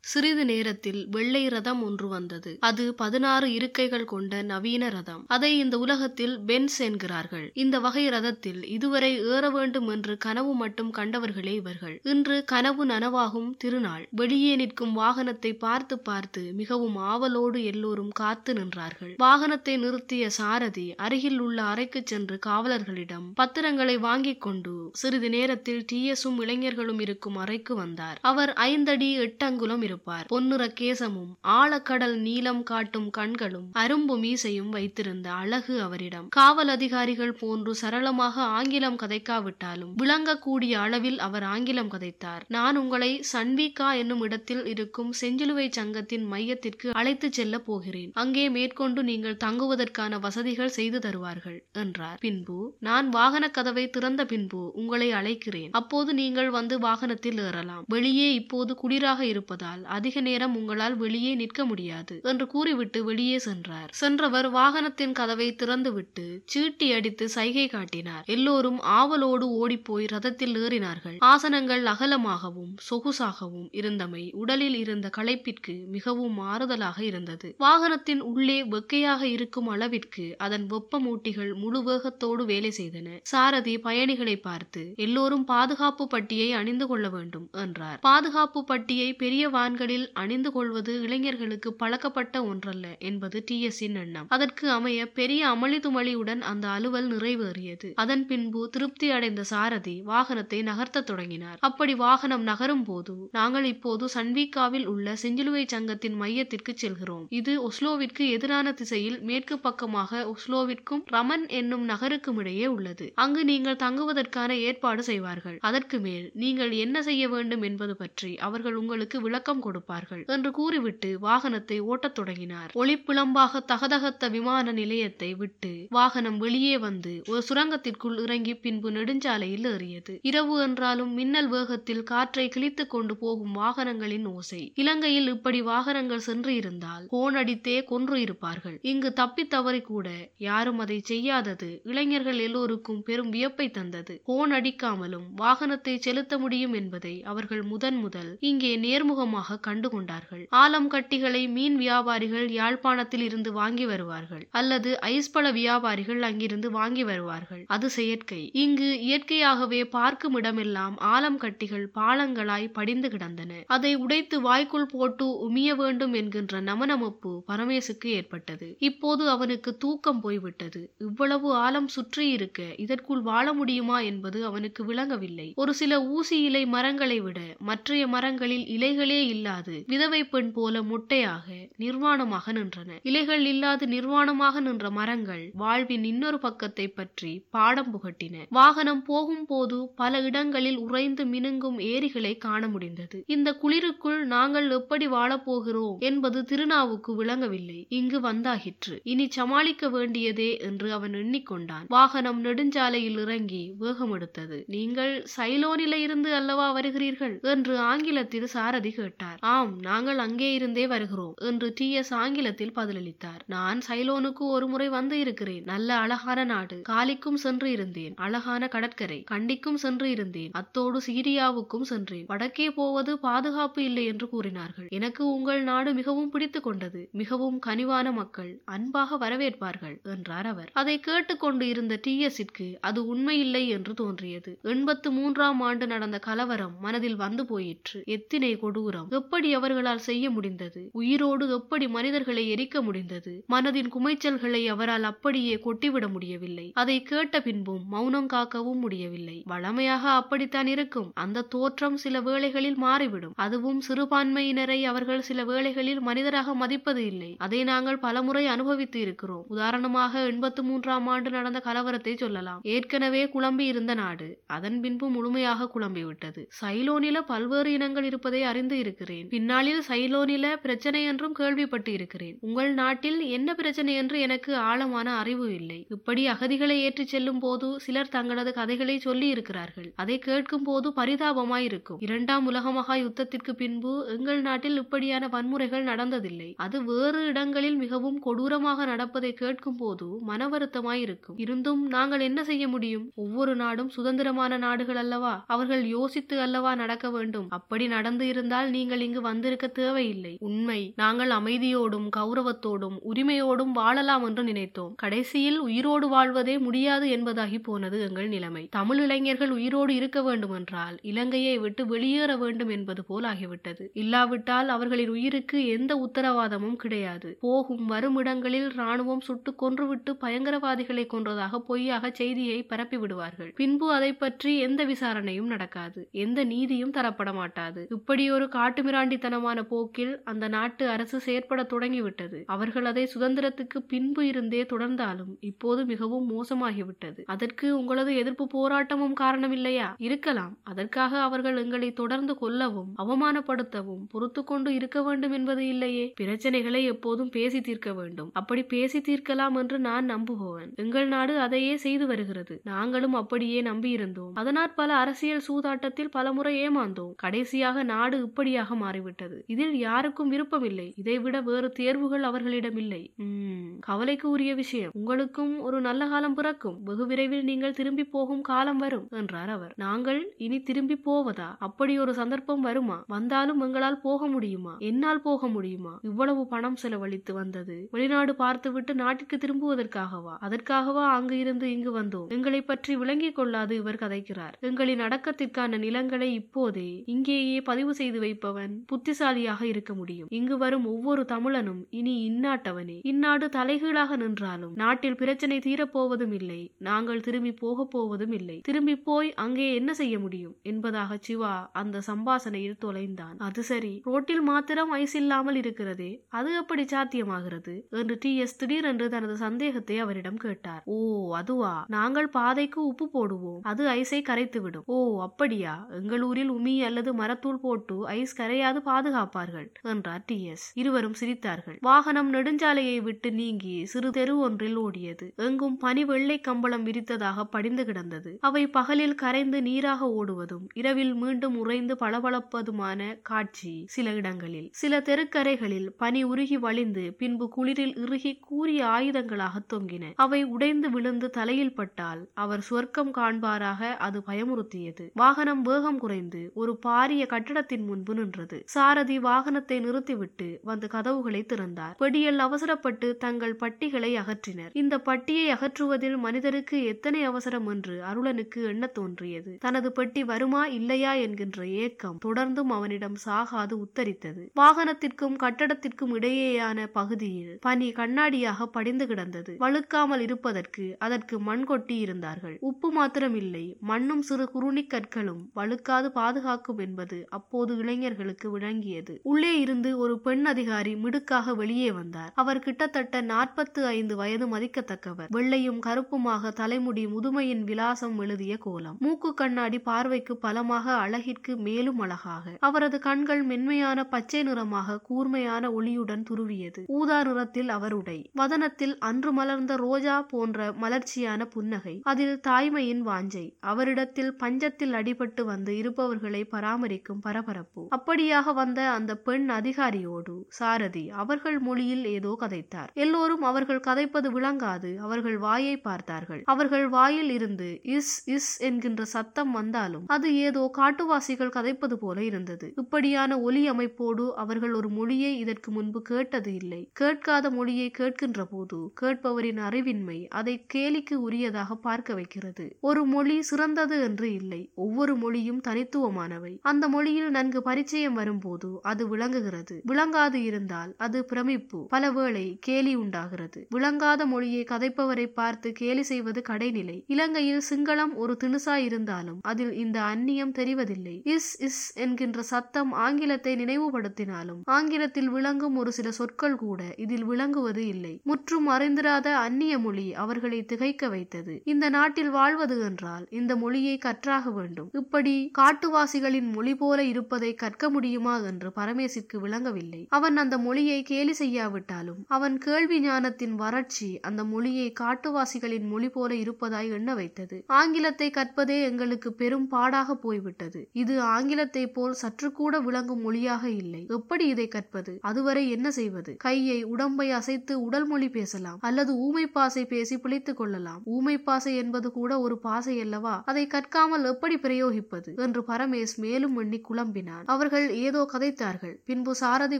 சிறிது நேரத்தில் வெள்ளை ரதம் ஒன்று வந்தது. அது பதினாறு இருக்கைகள் கொண்ட நவீன ரதம். அதை இந்த உலகத்தில் பென்ஸ் என்கிறார்கள். இந்த வகை ரதத்தில் இதுவரை ஏற வேண்டும் என்று கனவு மட்டும் கண்டவர்களே இவர்கள். இன்று கனவு நனவாகும் திருநாள். வெளியே நிற்கும் வாகனத்தை பார்த்து பார்த்து மிகவும் ஆவலோடு எல்லோரும் காத்து நின்றார்கள். வாகனத்தை நிறுத்திய சாரதி அருகில் உள்ள அறைக்கு சென்று காவலர்களிடம் பத்திரங்களை வாங்கிக் கொண்டு சிறிது நேரத்தில் டிஎஸும் இளைஞர்களும் இருக்கும் அறைக்கு வந்தார். அவர் ஐந்தடி எட்டங்குலம் இருப்பார் பொன்னுற கேசமும் ஆழக்கடல் நீளம் காட்டும் கண்களும் அரும்பு மீசையும் வைத்திருந்த அழகு அவரிடம். காவல் அதிகாரிகள் போன்று சரளமாக ஆங்கிலம் கதைக்காவிட்டாலும் விளங்கக்கூடிய அளவில் அவர் ஆங்கிலம் கதைத்தார். நான் உங்களை சன்விகா என்னும் இடத்தில் இருக்கும் செஞ்சிலுவை சங்கத்தின் மையத்திற்கு அழைத்து செல்ல போகிறேன். அங்கே மேற்கொண்டு நீங்கள் தங்குவதற்கான வசதிகள் செய்து தருவார்கள் என்றார். பின்பு நான் வாகன கதவை திறந்த பின்பு உங்களை அழைக்கிறேன். அப்போது நீங்கள் வந்து வாகனத்தில் ஏறலாம். வெளியே இப்போது குளிராக இருப்பதால் அதிக நேரம் உங்களால் வெளியே நிற்க முடியாது என்று கூறிவிட்டு வெளியே சென்றார். சென்றவர் வாகனத்தின் கதவை திறந்துவிட்டு சீட்டி அடித்து சைகை காட்டினார். எல்லோரும் ஆவலோடு ஓடிப்போய் ரதத்தில் ஏறினார்கள். ஆசனங்கள் அகலமாகவும் சொகுசாகவும் இருந்தமை உடலில் இருந்த களைப்பிற்கு மிகவும் மாறுதலாக இருந்தது. வாகனத்தின் உள்ளே வெக்கையாக இருக்கும் அளவிற்கு அதன் வெப்பமூட்டிகள் முழு வேகத்தோடு வேலை செய்தன. சாரதி பயணிகளை பார்த்து எல்லோரும் பாதுகாப்பு பட்டியை அணிந்து கொள்ள வேண்டும் என்றார். பாதுகாப்பு பட்டியை பெரிய வான் கான்களில் அணிந்து கொள்வது இளைஞர்களுக்கு பழக்கப்பட்ட ஒன்றல்ல என்பது டி எஸ்ஸின் எண்ணம். அதற்கு அமைய பெரிய அமளி துமளியுடன் அந்த அலுவல் நிறைவேறியது. அதன் பின்பு திருப்தி அடைந்த சாரதி வாகனத்தை நகர்த்த தொடங்கினார். அப்படி வாகனம் நகரும் போது நாங்கள் இப்போது சன்வீக்காவில் உள்ள செஞ்சிலுவை சங்கத்தின் மையத்திற்கு செல்கிறோம். இது ஒஸ்லோவிற்கு எதிரான திசையில் மேற்கு பக்கமாக ஒஸ்லோவிற்கும் ரமன் என்னும் நகருக்கும் இடையே உள்ளது. அங்கு நீங்கள் தங்குவதற்கான ஏற்பாடு செய்வார்கள். அதற்கு மேல் நீங்கள் என்ன செய்ய வேண்டும் என்பது பற்றி அவர்கள் உங்களுக்கு விளக்கம் கொடுப்பார்கள் என்று கூறிவிட்டு வாகனத்தை ஓட்டத் தொடங்கினார். ஒளிப்புலம்பாக தகதகத்த விமான நிலையத்தை விட்டு வாகனம் வெளியே வந்து ஒரு சுரங்கத்திற்குள் இறங்கி பின்பு நெடுஞ்சாலையில் ஏறியது. இரவு என்றாலும் மின்னல் வேகத்தில் காற்றை கிழித்துக் கொண்டு போகும் வாகனங்களின் ஓசை. இலங்கையில் இப்படி வாகனங்கள் சென்று இருந்தால் போன் அடித்தே கொன்று இருப்பார்கள். இங்கு தப்பி தவறி கூட யாரும் அதை செய்யாதது இளைஞர்கள் எல்லோருக்கும் பெரும் வியப்பை தந்தது. போன் அடிக்காமலும் வாகனத்தை செலுத்த முடியும் என்பதை அவர்கள் முதன் முதல் இங்கே நேர்முகமாக கண்டு கொண்டார்கள் ஆலம் கட்டிகளை மீன் வியாபாரிகள் யாழ்ப்பாணத்தில் இருந்து வாங்கி வருவார்கள். அல்லது ஐஸ் பழ வியாபாரிகள் அங்கிருந்து வாங்கி வருவார்கள். அது செயற்கை. இங்கு இயற்கையாகவே பார்க்கும் இடமெல்லாம் ஆலம் கட்டிகள் பாலங்களாய் படிந்து கிடந்தன. அதை உடைத்து வாய்க்குள் போட்டு உமிய வேண்டும் என்கின்ற நமனமப்பு பரமேசுக்கு ஏற்பட்டது. இப்போது அவனுக்கு தூக்கம் போய்விட்டது. இவ்வளவு ஆழம் சுற்றி இருக்க இதற்குள் வாழ முடியுமா என்பது அவனுக்கு விளங்கவில்லை. ஒரு சில ஊசி இலை மரங்களை விட மற்றைய மரங்களில் இலைகளே இல்லாது விதவை பெண் போல முட்டையாக நிர்வாணமாக நின்றன. இலைகள் இல்லாது நிர்வாணமாக நின்ற மரங்கள் வாழ்வின் இன்னொரு பக்கத்தை பற்றி பாடம் புகட்டின. வாகனம் போகும் போது பல இடங்களில் உறைந்து மினுங்கும் ஏரிகளை காண முடிந்தது. இந்த குளிருக்குள் நாங்கள் எப்படி வாழப்போகிறோம் என்பது திருநாவுக்கு விளங்கவில்லை. இங்கு வந்தாகிற்று. இனி சமாளிக்க வேண்டியதே என்று அவன் எண்ணிக்கொண்டான். வாகனம் நெடுஞ்சாலையில் இறங்கி வேகம் எடுத்தது நீங்கள் சைலோனில இருந்து அல்லவா வருகிறீர்கள்? என்று ஆங்கிலத்தில் சாரதி கேட்டார் ஆம் நாங்கள் அங்கே இருந்தே வருகிறோம் என்று டி எஸ் ஆங்கிலத்தில் பதிலளித்தார். நான் சைலோனுக்கு ஒரு முறை வந்து இருக்கிறேன். நல்ல அழகான நாடு. காலிக்கும் சென்று இருந்தேன். அழகான கடற்கரை. கண்டிக்கும் சென்று இருந்தேன். அத்தோடு சீரியாவுக்கும் சென்றேன். வடக்கே போவது பாதுகாப்பு இல்லை என்று கூறினார்கள். எனக்கு உங்கள் நாடு மிகவும் பிடித்து கொண்டது. மிகவும் கனிவான மக்கள். அன்பாக வரவேற்பார்கள் என்றார் அவர். அதை கேட்டுக்கொண்டு இருந்த டி எஸ்ஸிற்கு அது உண்மையில்லை என்று தோன்றியது. எண்பத்து மூன்றாம் ஆண்டு நடந்த கலவரம் மனதில் வந்து போயிற்று. எத்தினை கொடூரம். எப்படி அவர்களால் செய்ய முடிந்தது? உயிரோடு எப்படி மனிதர்களை எரிக்க முடிந்தது? மனதின் குமைச்சல்களை அவரால் அப்படியே கொட்டிவிட முடியவில்லை. அதை கேட்ட பின்பும் மௌனம் காக்கவும் முடியவில்லை. வளமையாக அப்படித்தான் இருக்கும். அந்த தோற்றம் சில வேளைகளில் மாறிவிடும். அதுவும் சிறுபான்மையினரை அவர்கள் சில வேளைகளில் மனிதராக மதிப்பது இல்லை. அதை நாங்கள் பலமுறை அனுபவித்து இருக்கிறோம். உதாரணமாக எண்பத்து மூன்றாம் ஆண்டு நடந்த கலவரத்தை சொல்லலாம். ஏற்கனவே குழம்பி இருந்த நாடு. அதன் பின்பு முழுமையாக குழம்பிவிட்டது. சைலோனில பல்வேறு இனங்கள் இருப்பதை அறிந்து இருக்கிறேன். பின்னாளில் சைலோனில பிரச்சனை என்றும் கேள்விப்பட்டு இருக்கிறேன் உங்கள் நாட்டில் என்ன பிரச்சனை என்று எனக்கு ஆழமான அறிவு இல்லை. இப்படி அகதிகளை ஏற்றிச் செல்லும் போது சிலர் தங்களது கதைகளை சொல்லி இருக்கிறார்கள் அதை கேட்கும் போது பரிதாபமாயிருக்கும் இரண்டாம் உலக மகா யுத்தத்திற்கு பின்பு எங்கள் நாட்டில் இப்படியான வன்முறைகள் நடந்ததில்லை. அது வேறு இடங்களில் மிகவும் கொடூரமாக நடப்பதை கேட்கும் போது மன வருத்தமாயிருக்கும் இருந்தும் நாங்கள் என்ன செய்ய முடியும்? ஒவ்வொரு நாடும் சுதந்திரமான நாடுகள் அல்லவா? அவர்கள் யோசித்து அல்லவா நடக்க வேண்டும்? அப்படி நடந்து இருந்தால் நீங்கள் இங்கு வந்திருக்க தேவையில்லை. உண்மை நாங்கள் அமைதியோடும் கௌரவத்தோடும் உரிமையோடும் வாழலாம் என்று நினைத்தோம். கடைசியில் உயிரோடு வாழ்வதே முடியாது என்பதாகி போனது எங்கள் நிலைமை. தமிழ் இளைஞர்கள் உயிரோடு இருக்க வேண்டும் என்றால் இலங்கையை விட்டு வெளியேற வேண்டும் என்பது போல் ஆகிவிட்டது. இல்லாவிட்டால் அவர்களின் உயிருக்கு எந்த உத்தரவாதமும் கிடையாது. போகும் வரும் இடங்களில் ராணுவம் சுட்டுக் கொன்றுவிட்டு பயங்கரவாதிகளை கொன்றதாக பொய்யாக செய்தியை பரப்பி விடுவார்கள் பின்பு அதை பற்றி எந்த விசாரணையும் நடக்காது. எந்த நீதியும் தரப்பட மாட்டாது இப்படி ஒரு காட்டுமிராண்டித்தனமான போக்கில் அந்த நாட்டு அரசு செயற்பட தொடங்கிவிட்டது. அவர்கள் அதை சுதந்திரத்துக்கு பின்பு இருந்தே தொடர்ந்தாலும் இப்போது மிகவும் மோசமாகிவிட்டது. அதற்கு உங்களது எதிர்ப்பு போராட்டமும் காரணம் இல்லையா இருக்கலாம். அதற்காக அவர்கள் எங்களை தொடர்ந்து கொல்லவும் அவமானப்படுத்தவும் பொறுத்து கொண்டு இருக்க வேண்டும் என்பது இல்லையே. பிரச்சனைகளை எப்போதும் பேசி தீர்க்க வேண்டும். அப்படி பேசி தீர்க்கலாம் என்று நான் நம்புபவன். எங்கள் நாடு அதையே செய்து வருகிறது. நாங்களும் அப்படியே நம்பியிருந்தோம். அதனால் பல அரசியல் சூதாட்டத்தில் பலமுறை ஏமாந்தோம். கடைசியாக நாடு இப்படியாக மாறிவிட்டது. இதில் யாருக்கும் விருப்பமில்லை. இதைவிட வேறு தேர்வுகள் அவர்களிடம் இல்லை. உம் கவலைக்கு உரிய விஷயம். உங்களுக்கும் ஒரு நல்ல காலம் பிறக்கும். வெகு விரைவில் நீங்கள் திரும்பி போகும் காலம் வரும் என்றார் அவர். நாங்கள் இனி திரும்பி போவதா? அப்படி ஒரு சந்தர்ப்பம் வருமா? வந்தாலும் எங்களால் போக முடியுமா? என்னால் போக முடியுமா? இவ்வளவு பணம் செலவழித்து வந்தது. வெளிநாடு பார்த்துவிட்டு நாட்டிற்கு திரும்புவதற்காகவா? அதற்காகவா அங்கு இருந்து இங்கு வந்தோம்? எங்களை பற்றி விளங்கிக் கொள்ளாது இவர் கதைக்கிறார். எங்களின் அடக்கத்திற்கான நிலங்களை இப்போதே இங்கேயே பதிவு செய்து வைப்பவன் அவன் புத்திசாலியாக இருக்க முடியும். இங்கு வரும் ஒவ்வொரு தமிழனும் இனி இந்நாட்டவனே. இந்நாடு தலைகீழாக நின்றாலும் நாட்டில் பிரச்சனை தீரப்போவதும் இல்லை. நாங்கள் திரும்பி போக போவதும் இல்லை. திரும்பி போய் அங்கே என்ன செய்ய முடியும்? என்பதாக சிவா அந்த சம்பாசனையில் தொலைந்தான். அது சரி ரோட்டில் மாத்திரம் ஐஸ் இல்லாமல் இருக்கிறதே அது எப்படி சாத்தியமாகிறது? என்று டி. எஸ். திடீரென்று தனது சந்தேகத்தை அவரிடம் கேட்டார். ஓ அதுவா? நாங்கள் பாதைக்கு உப்பு போடுவோம். அது ஐஸை கரைத்துவிடும். ஓ அப்படியா? எங்கள் ஊரில் உமி அல்லது மரத்தூள் போட்டு ஐஸ் கரை கரையாது பாதுகாப்பார்கள் என்றார் டி. எஸ். இருவரும் சிரித்தார்கள். வாகனம் நெடுஞ்சாலையை விட்டு நீங்கி சிறு தெரு ஒன்றில் ஓடியது. எங்கும் பனி வெள்ளை கம்பளம் விரித்ததாக படிந்து கிடந்தது. அவை பகலில் கரைந்து நீராக ஓடுவதும் இரவில் மீண்டும் உறைந்து பளபளப்பதுமான காட்சி சில இடங்களில். சில தெருக்கரைகளில் பனி உருகி வழிந்து பின்பு குளிரில் இறுகி கூறிய ஆயுதங்களாக தொங்கின. அவை உடைந்து விழுந்து தலையில் பட்டால் அவர் சொர்க்கம் காண்பாராக அது பயமுறுத்தியது. வாகனம் வேகம் குறைந்து ஒரு பாரிய கட்டடத்தின் முன்பு நின்றது. சாரதி வாகனத்தை நிறுத்திவிட்டு வந்து கதவுகளை திறந்தார். வெடியல் அவசரப்பட்டு தங்கள் பட்டிகளை அகற்றினர். இந்த பட்டியை அகற்றுவதில் மனிதருக்கு எத்தனை அவசரம் என்று அருளனுக்கு எண்ண தோன்றியது. தனது பெட்டி வருமா இல்லையா என்கின்ற ஏக்கம் தொடர்ந்தும் அவனிடம் சாகாது உத்தரித்தது. வாகனத்திற்கும் கட்டடத்திற்கும் இடையேயான பகுதியில் பனி கண்ணாடியாக படிந்து கிடந்தது. வழுக்காமல் இருப்பதற்கு அதற்கு மண் கொட்டி இருந்தார்கள். உப்பு மாத்திரம் இல்லை மண்ணும் சிறு குறுணிக் கற்களும் வழுக்காது பாதுகாக்கும் என்பது அப்போது இளைஞர்கள் அவர்களுக்கு விளங்கியது. உள்ளே இருந்து ஒரு பெண் அதிகாரி மிடுக்காக வெளியே வந்தார். அவர் கிட்டத்தட்ட நாற்பத்து ஐந்து வயது மதிக்கத்தக்கவர். வெள்ளையும் கருப்புமாக தலைமுடி முதுமையின் விலாசம் எழுதிய கோலம். மூக்கு கண்ணாடி பார்வைக்கு பலமாக அழகிற்கு மேலும் அழகாக. அவரது கண்கள் மென்மையான பச்சை நிறமாக கூர்மையான ஒளியுடன் துருவியது. ஊதா நிறத்தில் அவர் உடை வதனத்தில் அன்று மலர்ந்த ரோஜா போன்ற மலர்ச்சியான புன்னகை. அதில் தாய்மையின் வாஞ்சை. அவரிடத்தில் பஞ்சத்தில் அடிபட்டு வந்து இருப்பவர்களை பராமரிக்கும் பரபரப்பு. அப்படியாக வந்த அந்த பெண் அதிகாரியோடு சாரதி அவர்கள் மொழியில் ஏதோ கதைத்தார். எல்லோரும் அவர்கள் கதைப்பது விளங்காது. அவர்கள் வாயை பார்த்தார்கள். அவர்கள் வாயில் இருந்து இஸ் இஸ் என்கின்ற சத்தம் வந்தாலும் அது ஏதோ காட்டுவாசிகள் கதைப்பது போல இருந்தது. இப்படியான ஒலி அமைப்போடு அவர்கள் ஒரு மொழியை இதற்கு முன்பு கேட்டது இல்லை. கேட்காத மொழியை கேட்கின்ற போது கேட்பவரின் அறிவின்மை அதை கேலிக்கு உரியதாக பார்க்க வைக்கிறது. ஒரு மொழி சிறந்தது என்று இல்லை. ஒவ்வொரு மொழியும் தனித்துவமானவை. அந்த மொழியில் நன்கு பரிச்சயம் வரும்போது அது விளங்குகிறது. விளங்காது இருந்தால் அது பிரமிப்பு. பலவேளை கேலி உண்டாகிறது. விளங்காத மொழியை கதைப்பவரை பார்த்து கேலி செய்வது கடைநிலை. இலங்கையில் சிங்களம் ஒரு திணுசா இருந்தாலும் அதில் இந்த அந்நியம் தெரிவதில்லை. இஸ் இஸ் என்கின்ற சத்தம் ஆங்கிலத்தை நினைவுபடுத்தினாலும் ஆங்கிலத்தில் விளங்கும் ஒரு சில சொற்கள் கூட இதில் விளங்குவது இல்லை. முற்றும் அறிந்திராத அந்நிய மொழி அவர்களை திகைக்க வைத்தது. இந்த நாட்டில் வாழ்வது என்றால் இந்த மொழியை கற்றாக வேண்டும். இப்படி காட்டுவாசிகளின் மொழி போல இருப்பதை கற்க முடியுமா என்று பரமேசிற்கு விளங்கவில்லை. அவன் அந்த மொழியை கேலி செய்யாவிட்டாலும் அவன் கேள்வி ஞானத்தின் வறட்சி அந்த மொழியை காட்டுவாசிகளின் மொழி போல இருப்பதாய் எண்ண வைத்தது. ஆங்கிலத்தை கற்பதே எங்களுக்கு பெரும் பாடாக போய்விட்டது. இது ஆங்கிலத்தை போல் சற்று கூட விளங்கும் மொழியாக இல்லை. எப்படி இதை கற்பது? அதுவரை என்ன செய்வது? கையை உடம்பை அசைத்து உடல் மொழி பேசலாம் அல்லது ஊமை பாசை பேசி பிழைத்துக் கொள்ளலாம். ஊமை பாசை என்பது கூட ஒரு பாசை அல்லவா? அதை கற்காமல் எப்படி பிரயோகிப்பது? என்று பரமேஷ் மேலும் எண்ணி குழம்பினான். அவர்கள் ஏதோ கதைத்தார்கள். பின்பு சாரதி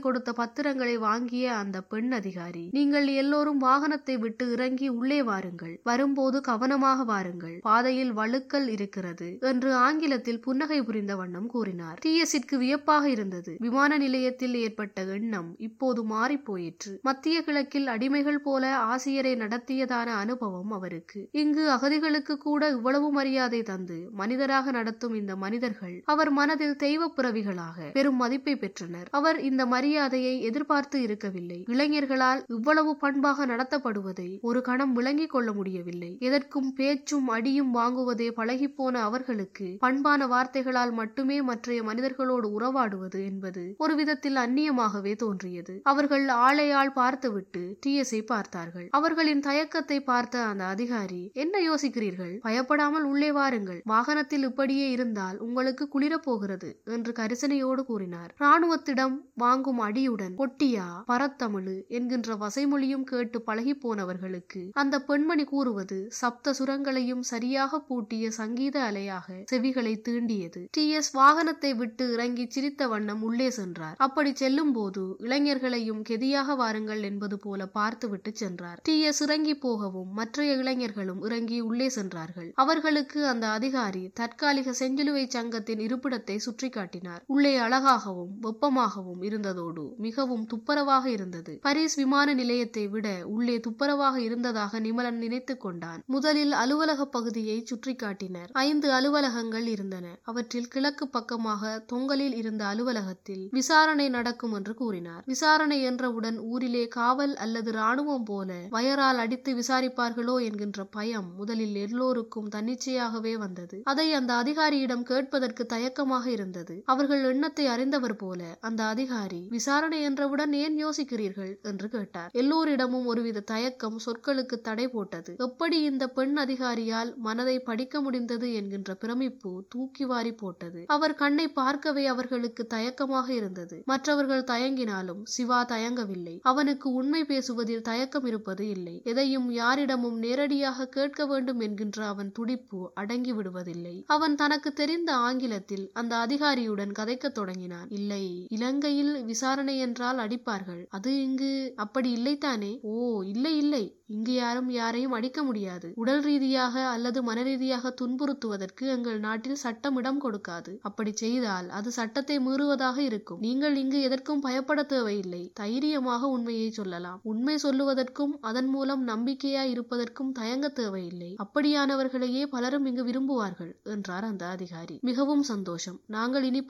கொடுத்த பத்திரங்களை வாங்கிய அந்த பெண் அதிகாரி நீங்கள் எல்லோரும் வாகனத்தை விட்டு இறங்கி உள்ளே வாருங்கள். வரும்போது கவனமாக வாருங்கள். பாதையில் வழுக்கல் இருக்கிறது என்று ஆங்கிலத்தில் புன்னகை புரிந்த வண்ணம் கூறினார். டிஎஸிற்கு வியப்பாக இருந்தது. விமான நிலையத்தில் ஏற்பட்ட எண்ணம் இப்போது மாறி போயிற்று மத்திய கிழக்கில் அடிமைகள் போல ஆசிரியரை நடத்தியதான அனுபவம் அவருக்கு. இங்கு அகதிகளுக்கு கூட இவ்வளவு மரியாதை தந்து மனிதராக நடத்தும் இந்த மனிதர்கள் அவர் மனதில் தெய்வ பிறவிகளாக பெரும் மதிப்பை பெற்றனர். அவர் இந்த மரியாதையை எதிர்பார்த்து இருக்கவில்லை. இளைஞர்களால் இவ்வளவு பண்பாக நடத்தப்படுவதை ஒரு கணம் விளங்கிக் கொள்ள முடியவில்லை. எதற்கும் பேச்சும் அடியும் வாங்குவதே பழகிப்போன அவர்களுக்கு பண்பான வார்த்தைகளால் மட்டுமே மற்றைய மனிதர்களோடு உறவாடுவது என்பது ஒரு விதத்தில் அந்நியமாகவே தோன்றியது. அவர்கள் ஆளையாள் பார்த்துவிட்டு டிஎஸ்ஐ பார்த்தார்கள். அவர்களின் தயக்கத்தை பார்த்த அந்த அதிகாரி என்ன யோசிக்கிறீர்கள்? பயப்படாமல் உள்ளே வாருங்கள். வாகனத்தில் இப்படியே இருந்தால் உங்களுக்கு குளிரப் போகிறது என்று கரிசனையோடு கூறினார். ராணுவத்திடம் வாங்கும் அடியுடன் பொட்டியா பரத்தமிழு என்கின்ற வசைமொழியும் கேட்டு பழகி போனவர்களுக்கு அந்த பெண்மணி கூறுவது சப்த சுரங்களையும் சரியாக பூட்டிய சங்கீத அலையாக செவிகளை தீண்டியது. டி. எஸ். வாகனத்தை விட்டு இறங்கி சிரித்த வண்ணம் உள்ளே சென்றார். அப்படி செல்லும் போது இளைஞர்களையும் கெதியாக வாருங்கள் என்பது போல பார்த்துவிட்டு சென்றார். டி. எஸ். இறங்கி போகவும் மற்றைய இளைஞர்களும் இறங்கி உள்ளே சென்றார்கள். அவர்களுக்கு அந்த அதிகாரி தற்காலிக செஞ்சிலுவை சங்கத்தின் இருப்பிடத்தை சுற்றி காட்டினார். உள்ளே அழகாகவும் வெப்பமாகவும் இருந்ததோடு மிகவும் துப்பரவாக இருந்தது. பரிஸ் விமான நிலையத்தை விட உள்ளே துப்பரவாக இருந்ததாக நிமலன் நினைத்து கொண்டான். முதலில் அலுவலக பகுதியை சுற்றி காட்டினர். ஐந்து அலுவலகங்கள் இருந்தன. அவற்றில் கிழக்கு பக்கமாக தொங்கலில் இருந்த அலுவலகத்தில் விசாரணை நடக்கும் என்று கூறினார். விசாரணை என்றவுடன் ஊரிலே காவல் அல்லது ராணுவம் போல வயரால் அடித்து விசாரிப்பார்களோ என்கின்ற பயம் முதலில் எல்லோருக்கும் தன்னிச்சையாகவே வந்தது. அதை அந்த அதிகாரியிடம் கேட்பதற்கு தயக்கமாக இருந்தது. அவர்கள் எண்ணத்தை அறிந்தவர் போல அந்த அதிகாரி விசாரணை என்றவுடன் ஏன் யோசிக்கிறீர்கள்? என்று கேட்டார். எல்லோரிடமும் ஒருவித தயக்கம் சொற்களுக்கு தடை போட்டது. எப்படி இந்த பெண் அதிகாரியால் மனதை படிக்க முடிந்தது என்கின்ற பிரமிப்பு தூக்கி வாரி போட்டது. அவர் கண்ணை பார்க்கவே அவர்களுக்கு தயக்கமாக இருந்தது. மற்றவர்கள் தயங்கினாலும் சிவா தயங்கவில்லை. அவனுக்கு உண்மை பேசுவதில் தயக்கம் இருப்பது இல்லை. எதையும் யாரிடமும் நேரடியாக கேட்க வேண்டும் என்கின்ற அவன் துடிப்பு அடங்கி விடுவதில்லை. அவன் தனக்கு தெரிந்த ஆங்கிலத்தில் அந்த அதிகாரியுடன் கதைக்கத் தொடங்கினான். இல்லை இலங்கையில் விசாரணை என்றால் அடிப்பார்கள். அது இங்கு அப்படி இல்லைத்தானே? ஓ இல்லை இல்லை. இங்கு யாரும் யாரையும் அடிக்க முடியாது. உடல் ரீதியாக அல்லது மனரீதியாக துன்புறுத்துவதற்கு எங்கள் நாட்டில் சட்டம் இடம் கொடுக்காது. அப்படி செய்தால் அது சட்டத்தை மீறுவதாக இருக்கும். நீங்கள் இங்கு எதற்கும் பயப்பட தேவையில்லை. தைரியமாக உண்மையை சொல்லலாம். உண்மை சொல்லுவதற்கும் அதன் மூலம் நம்பிக்கையாய் இருப்பதற்கும் தயங்க தேவையில்லை. அப்படியானவர்களையே பலரும் இங்கு விரும்புவார்கள் என்றார் அந்த அதிகாரி. மிகவும் சந்தோஷம். நாங்கள் இனி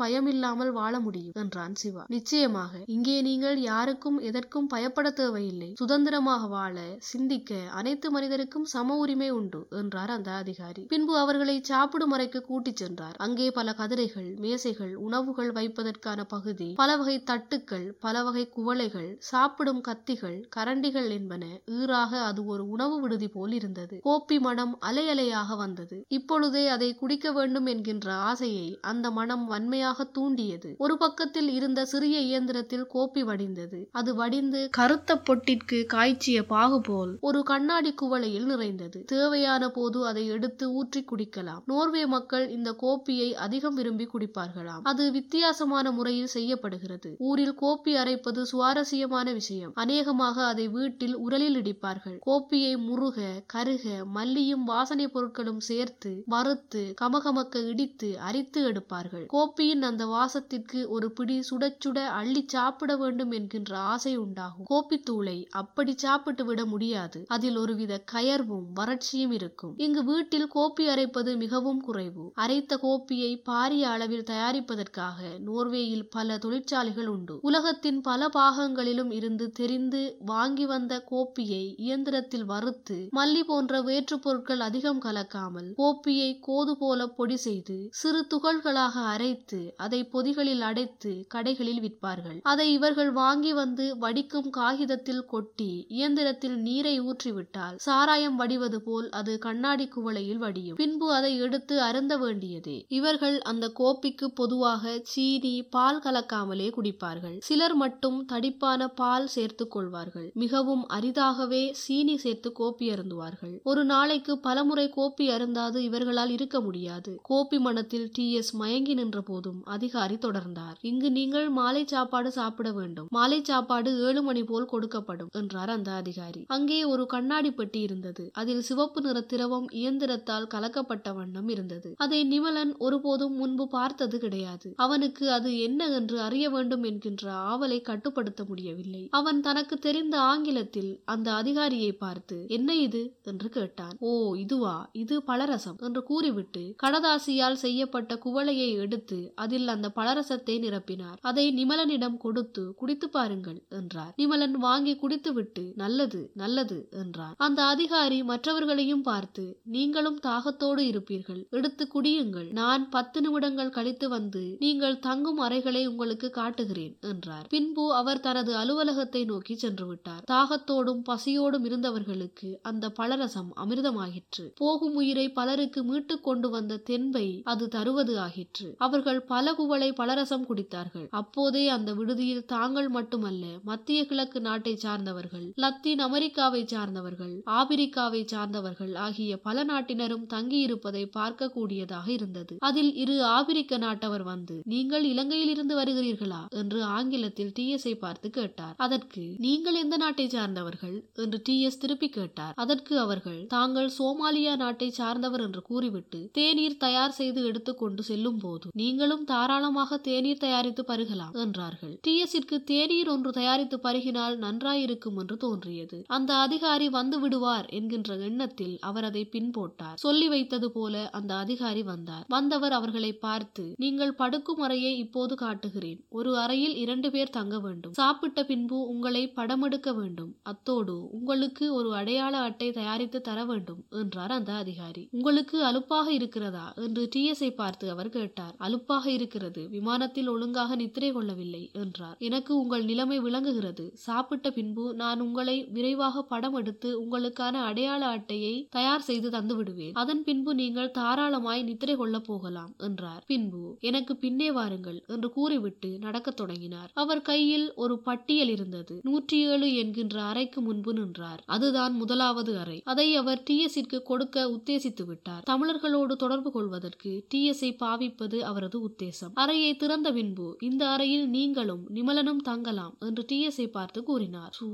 நாங்கள் வாழ முடியும் என்றான் சிவா. நிச்சயமாக. இங்கே நீங்கள் யாருக்கும் எதற்கும் பயப்பட தேவையில்லை. சுதந்திரமாக வாழ சிந்திக்க அனைத்து மனிதருக்கும் சம உரிமை உண்டு என்றார் அந்த அதிகாரி. பின்பு அவர்களை சாப்பிடும் அறைக்கு கூட்டிச் சென்றார். அங்கே பல கதிரைகள் மேசைகள் உணவுகள் வைப்பதற்கான பகுதி பல வகை தட்டுக்கள் பல வகை குவளைகள் சாப்பிடும் கத்திகள் கரண்டிகள் என்பன ஈறாக அது ஒரு உணவு விடுதி போல் இருந்தது. கோப்பி மனம் அலை அலையாக வந்தது. இப்பொழுதே அதை குடிக்க வேண்டும் என்கின்ற ஆசையை அந்த மனம் வன்மையாக தூண்டிய தூண்டியது ஒரு பக்கத்தில் இருந்த சிறிய இயந்திரத்தில் கோப்பி வடிந்தது. அது வடிந்து கருத்த பொட்டிற்கு காய்ச்சிய பாகு போல் ஒரு கண்ணாடி குவளையில் நிறைந்தது. தேவையான போது அதை எடுத்து ஊற்றி குடிக்கலாம். நோர்வே மக்கள் இந்த கோப்பியை அதிகம் விரும்பி குடிப்பார்களாம். அது வித்தியாசமான முறையில் செய்யப்படுகிறது. ஊரில் கோப்பி அரைப்பது சுவாரஸ்யமான விஷயம். அநேகமாக அதை வீட்டில் உரலில் இடிப்பார்கள். கோப்பியை முருக கருக மல்லியும் வாசனை பொருட்களும் சேர்த்து வறுத்து கமகமக்க இடித்து அரித்து எடுப்பார்கள். கோப்பியின் அந்த வாசத்திற்கு ஒரு பிடி சுட சுட அள்ளி சாப்பிட வேண்டும் என்கின்ற ஆசை உண்டாகும். கோப்பித்தூளை அப்படி சாப்பிட்டு விட முடியாது. அதில் ஒருவித கயர்வும் வறட்சியும் இருக்கும். இங்கு வீட்டில் கோப்பி அரைப்பது மிகவும் குறைவு. அரைத்த கோப்பியை பாரிய அளவில் தயாரிப்பதற்காக நோர்வேயில் பல தொழிற்சாலைகள் உண்டு. உலகத்தின் பல பாகங்களிலும் இருந்து தெரிந்து வாங்கி வந்த கோப்பியை இயந்திரத்தில் வறுத்து மல்லி போன்ற வேற்று பொருட்கள் அதிகம் கலக்காமல் கோப்பியை கோது போல பொடி செய்து சிறு துகள்களாக அரைத்து அதை பொதி பைகளில் அடைத்து கடைகளில் விற்பார்கள். அதை இவர்கள் வாங்கி வந்து வடிக்கும் காகிதத்தில் கொட்டி இயந்திரத்தில் நீரை ஊற்றிவிட்டால் சாராயம் வடிவது போல் அது கண்ணாடி குவளையில் வடியும். பின்பு அதை எடுத்து அருந்த வேண்டியதே. இவர்கள் அந்த கோப்பிக்கு பொதுவாக சீனி பால் கலக்காமலே குடிப்பார்கள். சிலர் மட்டும் தடிப்பான பால் சேர்த்துக் கொள்வார்கள். மிகவும் அரிதாகவே சீனி சேர்த்து கோப்பி அருந்துவார்கள். ஒரு நாளைக்கு பலமுறை கோப்பி அருந்தாது இவர்களால் இருக்க முடியாது. கோப்பி மனத்தில் டி எஸ் மயங்கி நின்ற போதும் அதிகாரி தொடர்ந்தார். இங்கு நீங்கள் மாலை சாப்பாடு சாப்பிட வேண்டும். மாலை சாப்பாடு ஏழு மணி போல் கொடுக்கப்படும் என்றார் அந்த அதிகாரி. அங்கே ஒரு கண்ணாடி பெட்டி இருந்தது. அதில் சிவப்பு நிற திரவம் இயந்திரத்தால் கலக்கப்பட்ட வண்ணம் இருந்தது. அதை நிமலன் ஒருபோதும் முன்பு பார்த்தது கிடையாது. அவனுக்கு அது என்ன என்று அறிய வேண்டும் என்கின்ற ஆவலை கட்டுப்படுத்த முடியவில்லை. அவன் தனக்கு தெரிந்த ஆங்கிலத்தில் அந்த அதிகாரியை பார்த்து என்ன இது? என்று கேட்டான். ஓ இதுவா? இது பலரசம் என்று கூறிவிட்டு கடதாசியால் செய்யப்பட்ட குவளையை எடுத்து அதில் அந்த பலரசத்தை நிரப்பினார். அதை நிமலனிடம் கொடுத்து குடித்து பாருங்கள் என்றார். நிமலன் வாங்கி குடித்துவிட்டு நல்லது நல்லது என்றார் அந்த அதிகாரி மற்றவர்களையும் பார்த்து நீங்களும் தாகத்தோடு இருப்பீர்கள். எடுத்து குடியுங்கள். நான் பத்து நிமிடங்கள் கழித்து வந்து நீங்கள் தங்கும் அறைகளை உங்களுக்கு காட்டுகிறேன் என்றார். பின்பு அவர் தனது அலுவலகத்தை நோக்கி சென்று விட்டார். தாகத்தோடும் பசியோடும் இருந்தவர்களுக்கு அந்த பலரசம் அமிர்தமாகிற்று போகும் உயிரை பலருக்கு மீட்டுக் கொண்டு வந்த தென்பை அது தருவது ஆகிற்று அவர்கள் பல குவளை பலரசம் குடித்தார்கள். அப்போதே அந்த விடுதியில் தாங்கள் மட்டுமல்ல மத்திய கிழக்கு நாட்டை சார்ந்தவர்கள் லத்தீன் அமெரிக்காவை சார்ந்தவர்கள் ஆபிரிக்காவை சார்ந்தவர்கள் ஆகிய பல நாட்டினரும் தங்கியிருப்பதை பார்க்கக்கூடியதாக இருந்தது. அதில் இரு ஆபிரிக்க நாட்டவர் வந்து நீங்கள் இலங்கையில் இருந்து வருகிறீர்களா? என்று ஆங்கிலத்தில் டி. எஸ். பார்த்து கேட்டார். அதற்கு நீங்கள் எந்த நாட்டை சார்ந்தவர்கள்? என்று டி. எஸ். திருப்பி கேட்டார். அதற்கு அவர்கள் தாங்கள் சோமாலியா நாட்டை சார்ந்தவர் என்று கூறிவிட்டு தேநீர் தயார் செய்து எடுத்துக்கொண்டு செல்லும் போது நீங்களும் தாராளமாக தாராளமாக தேநீர் தயாரித்து பருகலாம் என்றார்கள். டிஎஸிற்கு தேநீர் ஒன்று தயாரித்து பருகினால் நன்றாயிருக்கும் என்று தோன்றியது. அந்த அதிகாரி வந்து விடுவார் என்கின்ற எண்ணத்தில் அவர் அதை பின்போட்டார். சொல்லி வைத்தது போல அந்த அதிகாரி வந்தார். வந்தவர் அவர்களை பார்த்து நீங்கள் படுக்கும் அறையை இப்போது காட்டுகிறேன். ஒரு அறையில் இரண்டு பேர் தங்க வேண்டும். சாப்பிட்ட பின்பு உங்களை படமெடுக்க வேண்டும். அத்தோடு உங்களுக்கு ஒரு அடையாள அட்டை தயாரித்து தர வேண்டும் என்றார் அந்த அதிகாரி. உங்களுக்கு அலுப்பாக இருக்கிறதா? என்று டிஎஸ்ஐ பார்த்து அவர் கேட்டார். அலுப்பாக இருக்கிறது. விமானத்தில் ஒழுங்காக நித்திரை கொள்ளவில்லை என்றார். எனக்கு உங்கள் நிலைமை விளங்குகிறது. சாப்பிட்ட பின்பு நான் உங்களை விரைவாக படம் எடுத்து உங்களுக்கான அடையாள அட்டையை தயார் செய்து தந்து விடுவேன். அதன் பின்பு நீங்கள் தாராளமாய் நித்திரை கொள்ளப் போகலாம் என்றார். பின்பு எனக்கு பின்னே வாருங்கள் என்று கூறிவிட்டு நடக்கத் தொடங்கினார். அவர் கையில் ஒரு பட்டியல் இருந்தது. நூற்றி ஏழு என்கின்ற அறைக்கு முன்பு நின்றார். அதுதான் முதலாவது அறை. அதை அவர் டிஎஸ்ஸிற்கு கொடுக்க உத்தேசித்து விட்டார். தமிழர்களோடு தொடர்பு கொள்வதற்கு டிஎஸ்ஐ பாவிப்பது அவரது உத்தேசம். அறையை திறந்த பின்பு இந்த அறையில் நீங்களும் நிமலனும் தங்கலாம் என்று டிஎஸ்ஐ பார்த்து கூறினார். சூ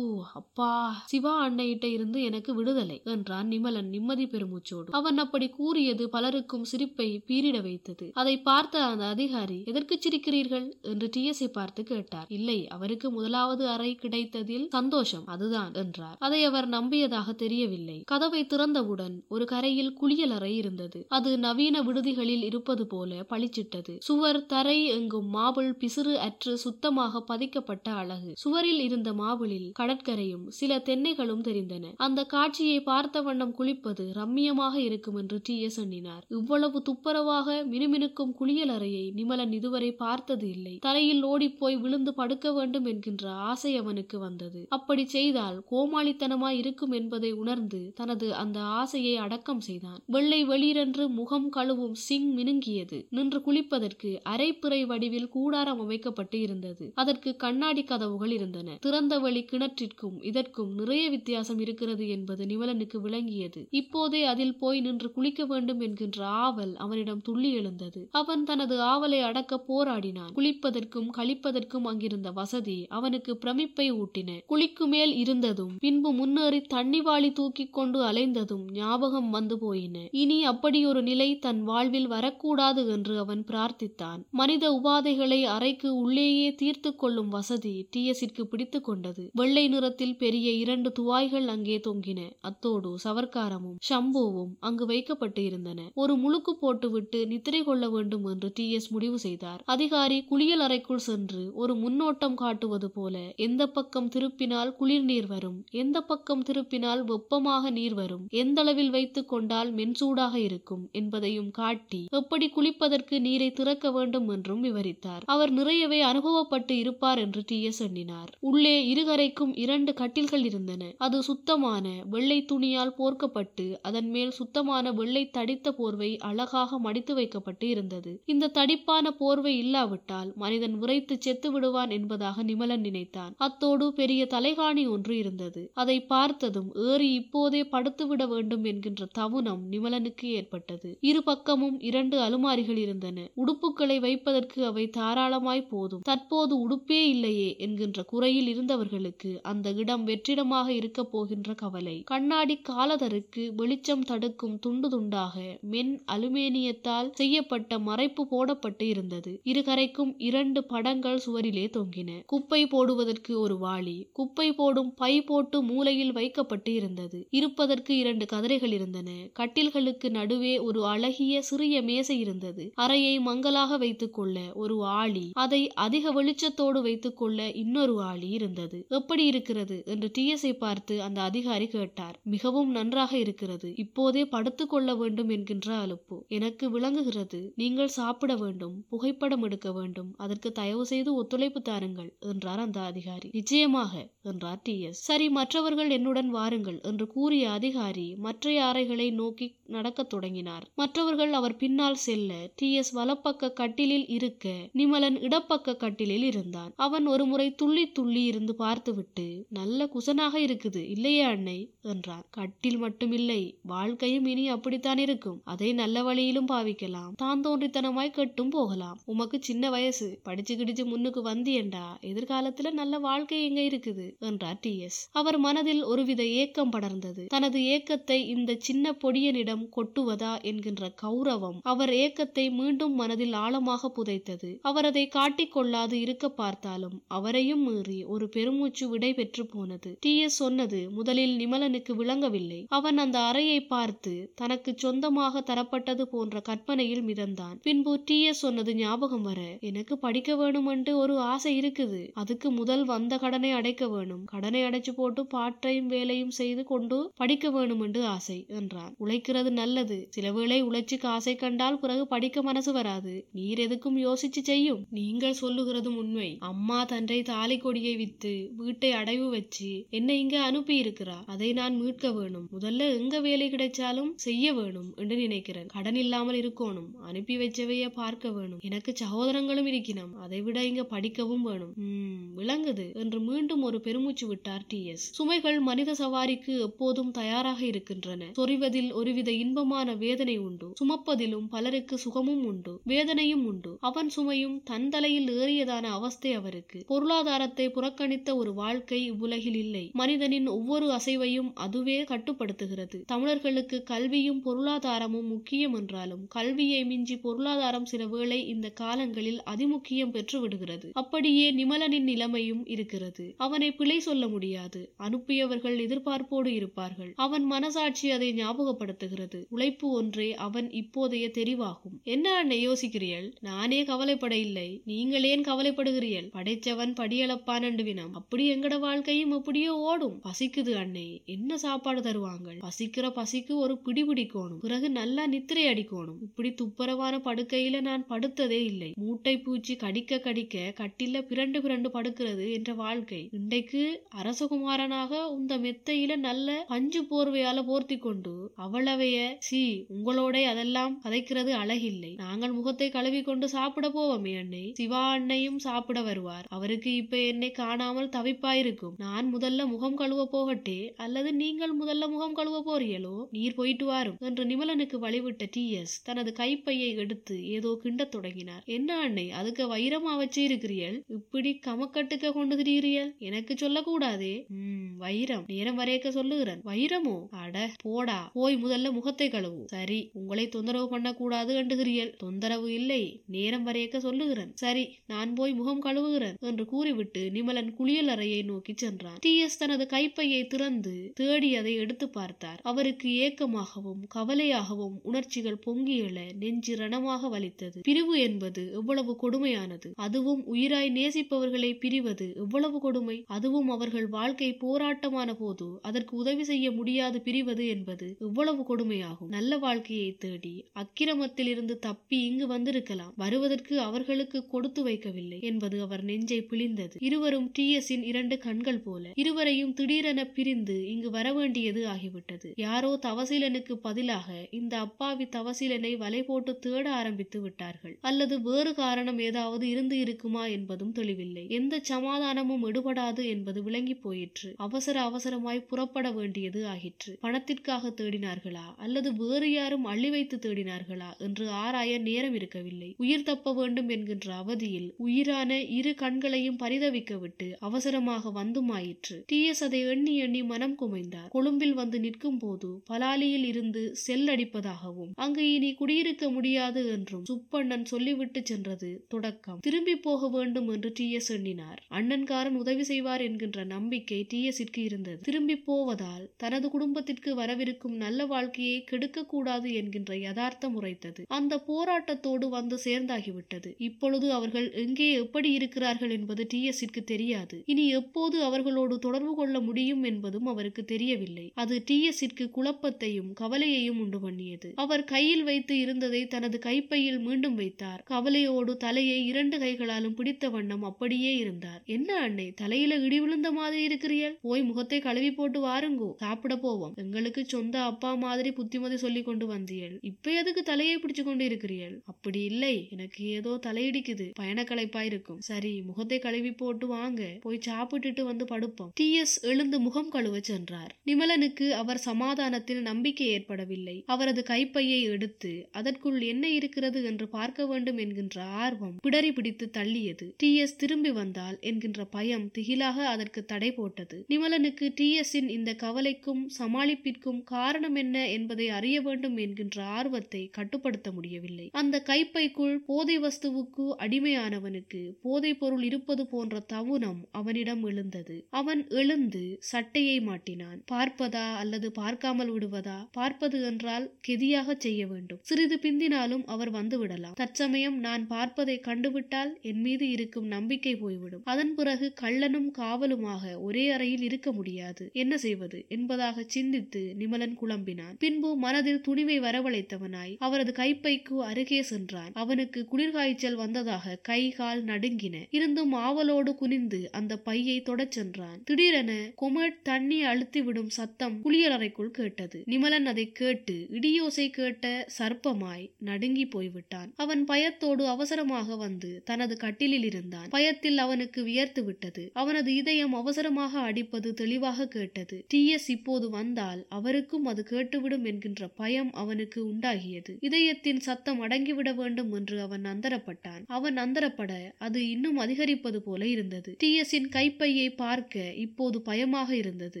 அப்பா சிவா அன்னையிட்ட இருந்து எனக்கு விடுதலை என்றான் நிமலன் நிம்மதி பெருமூச்சோடு. அவன் அப்படி கூறியது பலருக்கும் சிரிப்பை பீரிட வைத்தது. அதை பார்த்த அந்த அதிகாரி எதற்கு சிரிக்கிறீர்கள்? என்று டிஎஸ்ஐ பார்த்து கேட்டார். இல்லை அவருக்கு முதலாவது அறை கிடைத்ததில் சந்தோஷம் அதுதான் என்றார். அதை அவர் நம்பியதாக தெரியவில்லை. கதவை திறந்தவுடன் ஒரு கரையில் குளியல் அறை இருந்தது. அது நவீன விடுதிகளில் இருப்பது போல பளிச்சிட்டது. சுவர் தரை எங்கும் மாபிள் பிசிறு அற்று சுத்தமாக பதிக்கப்பட்ட அழகு. சுவரில் இருந்த மாபிளில் கடற்கரையும் சில தென்னைகளும் தெரிந்தன. அந்த காட்சியை பார்த்த வண்ணம் குளிப்பது ரம்மியமாக இருக்கும் என்று டி எஸ் எண்ணினார். இவ்வளவு துப்புரவாக மினுமினுக்கும் குளியல் அறையை நிமலன் இதுவரை பார்த்தது இல்லை. தரையில் ஓடிப்போய் விழுந்து படுக்க வேண்டும் என்கின்ற ஆசை அவனுக்கு வந்தது. அப்படி செய்தால் கோமாளித்தனமாய் இருக்கும் என்பதை உணர்ந்து தனது அந்த ஆசையை அடக்கம் செய்தான். வெள்ளை வெளிரென்று முகம் கழுவும் சிங் மினுங்கியது. நின்று குளிப்பதற்கு அரை அரைப்புறை வடிவில் கூடாரம் அமைக்கப்பட்டு இருந்தது. அதற்கு கண்ணாடி கதவுகள் இருந்தன. திறந்த வழி கிணற்றிற்கும் இதற்கும் நிறைய வித்தியாசம் இருக்கிறது என்பது நிமலனுக்கு விளங்கியது. இப்போதே அதில் போய் நின்று குளிக்க வேண்டும் என்கின்ற ஆவல் அவனிடம் துள்ளி எழுந்தது. அவன் தனது ஆவலை அடக்க போராடினான். குளிப்பதற்கும் கழிப்பதற்கும் அங்கிருந்த வசதி அவனுக்கு பிரமிப்பை ஊட்டின. குளிக்கு மேல் இருந்ததும் பின்பு முன்னேறி தண்ணி வாளி தூக்கி கொண்டு அலைந்ததும் ஞாபகம் வந்து போயின. இனி அப்படியொரு நிலை தன் வாழ்வில் வரக்கூடாது என்று அவன் பிரார்த்தித்தான். மனித உபாதைகளை அறைக்கு உள்ளேயே தீர்த்து கொள்ளும் வசதி டிஎஸிற்கு பிடித்து கொண்டது. வெள்ளை நிறத்தில் பெரிய இரண்டு துவாய்கள் அங்கே தொங்கின. அத்தோடு சவர்க்காரமும் ஷம்புவும் அங்கு வைக்கப்பட்டு இருந்தன ஒரு முழுக்கு போட்டுவிட்டு நித்திரை கொள்ள வேண்டும் என்று டிஎஸ் முடிவு செய்தார். அதிகாரி குளியல் அறைக்குள் சென்று ஒரு முன்னோட்டம் காட்டுவது போல எந்த பக்கம் திருப்பினால் குளிர் நீர் வரும் எந்த பக்கம் திருப்பினால் வெப்பமாக நீர் வரும் எந்த அளவில் வைத்துக் கொண்டால் மென்சூடாக இருக்கும் என்பதையும் காட்டி எப்படி குளிப்பதற்கு நீரை திறக்க வேண்டும் என்றும் விவரித்தார். அவர் நிறையவே அனுபவப்பட்டு இருப்பார் என்று டி எஸ் எண்ணினார். உள்ளே இருகரைக்கும் இரண்டு கட்டில்கள் இருந்தன. அது சுத்தமான வெள்ளை துணியால் போர்க்கப்பட்டு அதன் மேல் சுத்தமான வெள்ளை தடித்த போர்வை அழகாக மடித்து வைக்கப்பட்டு இருந்தது. இந்த தடிப்பான போர்வை இல்லாவிட்டால் மனிதன் விரைத்து செத்து விடுவான் என்பதாக நிமலன் நினைத்தான். அத்தோடு பெரிய தலைகாணி ஒன்று இருந்தது. அதை பார்த்ததும் ஏறி இப்போதே படுத்துவிட வேண்டும் என்கின்ற தவுனம் நிமலனுக்கு ஏற்பட்டது. இரு பக்கமும் இரண்டு அலுமாரிகள் இருந்தன. உடுப்புகளை வைப்பதற்கு அவை தாராளமாய் போதும். தற்போது உடுப்பே இல்லையே என்கின்ற குறையில் இருந்தவர்களுக்கு அந்த இடம் வெற்றிடமாக இருக்க போகின்ற கவலை. கண்ணாடி காலதருக்கு வெளிச்சம் தடுக்கும் துண்டு துண்டாக மென் அலுமினியத்தால் செய்யப்பட்ட மறைப்பு போடப்பட்டு இருந்தது. இருகரைக்கும் இரண்டு படங்கள் சுவரிலே தொங்கின. குப்பை போடுவதற்கு ஒரு வாளி. குப்பை போடும் பை போட்டு மூலையில் வைக்கப்பட்டு இருந்தது. இருப்பதற்கு இரண்டு கதிரைகள் இருந்தன. கட்டில்களுக்கு நடுவே ஒரு அழகிய சிறிய மேசை இருந்தது. அறையை மங்கலாக வைத்து கொள்ள ஒரு ஆளி அதை அதிக வெளிச்சத்தோடு வைத்துக் கொள்ள இன்னொரு ஆளி இருந்தது. எப்படி இருக்கிறது? என்று டிஎஸ்ஐ பார்த்து அந்த அதிகாரி கேட்டார். மிகவும் நன்றாக இருக்கிறது. இப்போதே படுத்துக் கொள்ள வேண்டும் என்கின்ற அலுப்பு எனக்கு விளங்குகிறது. நீங்கள் சாப்பிட வேண்டும் புகைப்படம் எடுக்க வேண்டும். அதற்கு தயவு செய்து ஒத்துழைப்பு தாருங்கள் என்றார் அந்த அதிகாரி. நிச்சயமாக என்றார் டி எஸ் சரி மற்றவர்கள் என்னுடன் வாருங்கள் என்று கூறிய அதிகாரி மற்றைய அறைகளை நோக்கி நடக்கத் தொடங்கினார். மற்றவர்கள் அவர் பின்னால் செல்ல டி எஸ் வலப்பக்க கட்டிலில் இருக்க நிமலன் இடப்பக்க கட்டிலில் இருந்தான். அவன் ஒரு முறை துள்ளி துள்ளி இருந்து பார்த்துவிட்டு நல்ல குசனாக இருக்குது இல்லையே அன்னை என்றான். கட்டில் மட்டுமில்லை வாழ்க்கையும் இனி அப்படித்தான் இருக்கும். அதை நல்ல வழியிலும் பாவிக்கலாம். தான் தோன்றித்தனமாய் கெட்டும் போகலாம். உமக்கு சின்ன வயசு படிச்சு கிடிச்சு முன்னுக்கு வந்தியண்டா எதிர்காலத்துல நல்ல வாழ்க்கை எங்க இருக்குது? என்றார் டி. எஸ். அவர் மனதில் ஒருவித ஏக்கம் படர்ந்தது. தனது ஏக்கத்தை இந்த சின்ன பொடியனிடம் கொட்டுவதா என்கின்ற கௌரவம் அவர் ஏக்கத்தை மீண்டும் மனதில் ஆழமாக ஆழமாக புதைத்தது. அவர் அதை காட்டிக்கொள்ளாது இருக்க பார்த்தாலும் அவரையும் மீறி ஒரு பெருமூச்சு விடை பெற்று போனது. டி எஸ் சொன்னது முதலில் நிமலனுக்கு விளங்கவில்லை. அவன் அந்த அறையை பார்த்து தனக்கு சொந்தமாக தரப்பட்டது போன்ற கற்பனையில் மிதந்தான். பின்பு டி எஸ் சொன்னது ஞாபகம் வர எனக்கு படிக்க வேணுமென்று ஒரு ஆசை இருக்குது. அதுக்கு முதல் வந்த கடனை அடைக்க வேணும். கடனை அடைச்சு போட்டு பார்ட் டைம் வேலையும் செய்து கொண்டு படிக்க வேணுமென்று ஆசை என்றான். உழைக்கிறது நல்லது. சில வேளை உழைச்சு காசை கண்டால் பிறகு படிக்க மனசு வராது. நீர் எதுக்கும் யோசிச்சு செய்யும்? நீங்கள் சொல்லுகிறதும் உண்மை. அம்மா தன்றை தாலி கொடியை வித்து வீட்டை அடைவு வச்சு என்னை இங்க அனுப்பி இருக்கிறா அதை நான் மீட்க வேணும். முதல்ல எங்க வேலை கிடைச்சாலும் செய்ய வேணும் என்று நினைக்கிறேன். கடன் இல்லாமல் இருக்கணும். அனுப்பி வச்சவைய பார்க்க வேணும். எனக்கு சகோதரங்களும் இருக்கணும் அதை விட இங்க படிக்கவும் வேணும். உம் விளங்குது என்று மீண்டும் ஒரு பெருமூச்சு விட்டார் டி. எஸ். சுமைகள் மனித சவாரிக்கு எப்போதும் தயாராக இருக்கின்றன. சொறிவதில் ஒருவித இன்பமான வேதனை உண்டு. சுமப்பதிலும் பலருக்கு சுகமும் உண்டு. வேதனையும் உண்டு அவன் சுமையும் தன் தலையில் ஏறியதான அவஸ்தை அவருக்கு. பொருளாதாரத்தை புறக்கணித்த ஒரு வாழ்க்கை இவ்வுலகில் இல்லை. மனிதனின் ஒவ்வொரு அசைவையும் அதுவே கட்டுப்படுத்துகிறது. தமிழர்களுக்கு கல்வியும் பொருளாதாரமும் முக்கியம் என்றாலும் கல்வியை மிஞ்சி பொருளாதாரம் சில வேளை இந்த காலங்களில் அதிமுக்கியம் பெற்று விடுகிறது. அப்படியே நிமலனின் நிலைமையும் இருக்கிறது. அவனை பிழை சொல்ல முடியாது. அனுப்பியவர்கள் எதிர்பார்ப்போடு இருப்பார்கள். அவன் மனசாட்சி அதை ஞாபகப்படுத்துகிறது. உழைப்பு ஒன்றே அவன் இப்போதைய தெரிவாகும். என்ன அண்ணே யோசிக்கிறீர்கள்? நானே கவலைப்பட இல்லை நீங்கள் ஏன் கவலைப்படுகிறீர்கள்? படைச்சவன் படியளப்பான் என்று வினம். அப்படி எங்கட வாழ்க்கையும் எப்படியோ ஓடும். பசிக்குது அண்ணே. என்ன சாப்பாடு தருவாங்க பசிக்கிற பசிக்கு ஒரு பிடி பிடிக்கணும். பிறகு நல்லா நித்திரை அடிக்கணும். இப்படி துப்புரவான படுக்கையில நான் படுத்ததே இல்லை. மூட்டை பூச்சி கடிக்க கடிக்க கட்டில பிறண்டு பிறண்டு படுக்கிறது என்ற வாழ்க்கை. இன்றைக்கு அரசகுமாரனாக உந்த மெத்தையில நல்ல பஞ்சு போர்வையால போர்த்தி கொண்டு அவ்வளவைய சி உங்களோட அதெல்லாம் கதைக்கிறது அழகில்லை. நாங்கள் முகத்தை கழுவி கொண்டு சாப்பிட போவோமே அன்னை சிவா அன்னையும் சாப்பிட வருவார். அவருக்கு இப்ப என்னை காணாமல் தவிப்பாயிருக்கும். நான் முதல்ல முகம் கழுவ போகட்டே அல்லது நீங்கள் முதல்ல முகம் கழுவ போறீங்களோ நீர் போயிட்டு வாரும் என்று நிமலனுக்கு வழிவிட்ட டி எஸ் தனது கைப்பையை எடுத்து ஏதோ கிண்டத் தொடங்கினார். என்ன அன்னை அதுக்கு வைரமா வச்சு இருக்கிறீர்கள் இப்படி கமக்கட்டுக்க கொண்டு திரியல் எனக்கு சொல்லக்கூடாதே. உம் வைரம். நேரம் வரையக்க சொல்லுகிறேன். வைரமோ? அட போடா. போய் முதல்ல முகத்தை கழுவு. சரி. உங்களை தொந்தரவு பண்ணக்கூடாது கண்டுகிறீர்கள் தொந்தரவு இல்லை. நேரம் வரையக்க சொல்லுகிறேன். சரி நான் போய் முகம் கழுவுகிறேன் என்று கூறிவிட்டு நிமலன் குளியல் அறையை நோக்கி சென்றான். டி எஸ் தனது கைப்பையை திறந்து தேடி அதை எடுத்து பார்த்தார். அவருக்கு ஏக்கமாகவும் கவலையாகவும் உணர்ச்சிகள் பொங்கி எழ நெஞ்சு ரணமாக வலித்தது. பிரிவு என்பது எவ்வளவு கொடுமையானது. அதுவும் உயிராய் நேசிப்பவர்களை பிரிவது எவ்வளவு கொடுமை. அதுவும் அவர்கள் வாழ்க்கை போராட்டமான போது அதற்கு உதவி செய்ய முடியாது பிரிவது என்பது எவ்வளவு கொடுமையாகும். நல்ல வாழ்க்கையை தேடி அக்கிரமத்தில் இருந்து தப்பி இங்கு வந்திருக்கலாம். வருவதற்கு அவர்களுக்கு கொடுத்து வைக்கவில்லை என்பது அவர் நெஞ்சை பிழிந்தது. இருவரும் டி எஸின் இரண்டு கண்கள் போல இருவரையும் திடீரென பிரிந்து இங்கு வரவேண்டியது ஆகிவிட்டது. யாரோ தவசீலனுக்கு பதிலாக இந்த அப்பாவி தவசீலனை வலை போட்டு தேட ஆரம்பித்து விட்டார்கள். அல்லது வேறு காரணம் ஏதாவது இருந்து இருக்குமா என்பதும் தெளிவில்லை. எந்த சமாதானமும் எடுபடாது என்பது விளங்கி போயிற்று. அவசர அவசரமாய் புறப்பட வேண்டியது ஆகிற்று. பணத்திற்காக தேடினார்களா? அல்லது வேறு யாரும் அள்ளி வைத்து தேடினார்களா? என்று ஆராய நேரம் இருக்கவில்லை. உயிர் தப்ப வேண்டும் என்கின்ற அவதியில் உயிரான இரு கண்களையும் பரிதவிக்க விட்டு அவசரமாக வந்துமாயிற்று. டி எஸ் அதை எண்ணி எண்ணி மனம் குமைந்தார். கொழும்பில் வந்து நிற்கும் போது பலாலியில் இருந்து செல் அடிப்பதாகவும் அங்கு இனி குடியிருக்க முடியாது என்றும் சுப்பண்ணன் சொல்லிவிட்டு சென்றது தொடக்கம். திரும்பி போக வேண்டும் என்று டி எஸ் எண்ணினார். அண்ணன்காரன் உதவி செய்வார் என்கின்ற நம்பிக்கை டி எஸ்ற்கு இருந்தது. திரும்பி போவதால் தனது குடும்பத்திற்கு வரவிருக்கும் நல்ல வாழ்க்கையை கெடுக்க கூடாது என்கின்ற யதார்த்தம் உரைத்தது. அந்த போராட்டத்தோடு வந்து சேர்ந்தாகிவிட்டது. இப்பொழுது அவர்கள் எங்கே எப்படி இருக்கிறார்கள் என்பது டி எஸ்ஸிற்கு தெரியாது. இனி எப்போது அவர்களோடு தொடர்பு கொள்ள முடியும் என்பதும் அவருக்கு தெரியவில்லை. அது டி எஸ்ஸிற்கு குழப்பத்தையும் கவலையையும் உண்டு பண்ணியது அவர் கையில் வைத்து இருந்ததை தனது கைப்பையில் மீண்டும் வைத்தார். கவலையோடு தலையை இரண்டு கைகளாலும் பிடித்த வண்ணம் அப்படியே இருந்தார். என்ன அன்னை தலையில இடி விழுந்த மாதிரி இருக்கிறீர்கள்? போய் முகத்தை கழுவி போட்டு வாருங்கோ. சாப்பிட போவோம். எங்களுக்கு சொந்த அப்பா மாதிரி புத்திமதி சொல்லி கொண்டு வந்தீர்கள். இப்ப எதுக்கு தலையை பிடிச்சு கொண்டு இருக்கிறீர்கள்? அப்படி இல்லை. எனக்கு ஏதோ தலையிடிக்குது. பயணக்கலைப்பா இருக்கும் சரி முகத்தை கழுவி போட்டு வாங்க. போய் சாப்பிட்டுட்டு வந்து படுப்போம். டி எஸ் எழுந்து முகம் கழுவ சென்றார். நிமலனுக்கு அவர் சமாதானத்தில் நம்பிக்கை ஏற்படவில்லை. அவரது கைப்பையை எடுத்து அதற்குள் என்ன இருக்கிறது என்று பார்க்க வேண்டும் என்கின்ற ஆர்வம் பிடரி பிடித்து தள்ளியது. டி எஸ் திரும்பி வந்தால் என்கின்ற பயம் திகிலாக அதற்கு தடை போட்டது. நிமலனுக்கு டி எஸ்ஸின் இந்த கவலைக்கும் சமாளிப்பிற்கும் காரணம் என்ன என்பதை அறிய வேண்டும் என்கின்ற ஆர்வத்தை கட்டுப்படுத்த முடியவில்லை. அந்த கைப்பைக்குள் அவனுக்குள் போதை வஸ்துவுக்கு அடிமையானவனுக்கு போதை பொருள் இருப்பது போன்ற தவுனம் அவனிடம் எழுந்தது. அவன் எழுந்து சட்டையை மாட்டினான். பார்ப்பதா அல்லது பார்க்காமல் விடுவதா? பார்ப்பது என்றால் கெதியாக செய்ய வேண்டும். சிறிது பிந்தினாலும் அவர் வந்து விடலாம். தற்சமயம் நான் பார்ப்பதை கண்டுவிட்டால் என் மீது இருக்கும் நம்பிக்கை போய்விடும். அதன் பிறகு கள்ளனும் காவலுமாக ஒரே அறையில் இருக்க முடியாது. என்ன செய்வது? என்பதாக சிந்தித்து நிமலன் குழம்பினான். பின்பு மனதில் துணிவை வரவழைத்தவனாய் அவரது கைப்பைக்கு அருகே சென்றான். அவனுக்கு குளிர்காய்ச்சல் வந்ததாக கை கால் நடுங்கின. இருந்தும் ஆவலோடு குனிந்து அந்த பையை தொடச் சென்றான். திடீரென கொமட் தண்ணி அழுத்தி விடும் சத்தம் குளியலறைக்குள் கேட்டது. நிமலன் அதை கேட்டு இடியோசை கேட்ட சர்ப்பமாய் நடுங்கி போய்விட்டான். அவன் பயத்தோடு அவசரமாக வந்து தனது கட்டிலில் இருந்தான். பயத்தில் அவனுக்கு வியர்த்து விட்டது. அவனது இதயம் அவசரமாக அடிப்பது தெளிவாக கேட்டது. டி எஸ் இப்போது வந்தால் அவருக்கும் அது கேட்டுவிடும் என்கின்ற பயம் அவனுக்கு உண்டாகியது. இதயத்தின் சத்தம் அடங்கிவிட வேண்டும் என்று என்று அவன் அந்தரப்பட்டான் அவன் அந்தரப்பட அது இன்னும் அதிகரிப்பது போல இருந்தது. டிஎஸின் கைப்பையை பார்க்க இப்போது பயமாக இருந்தது.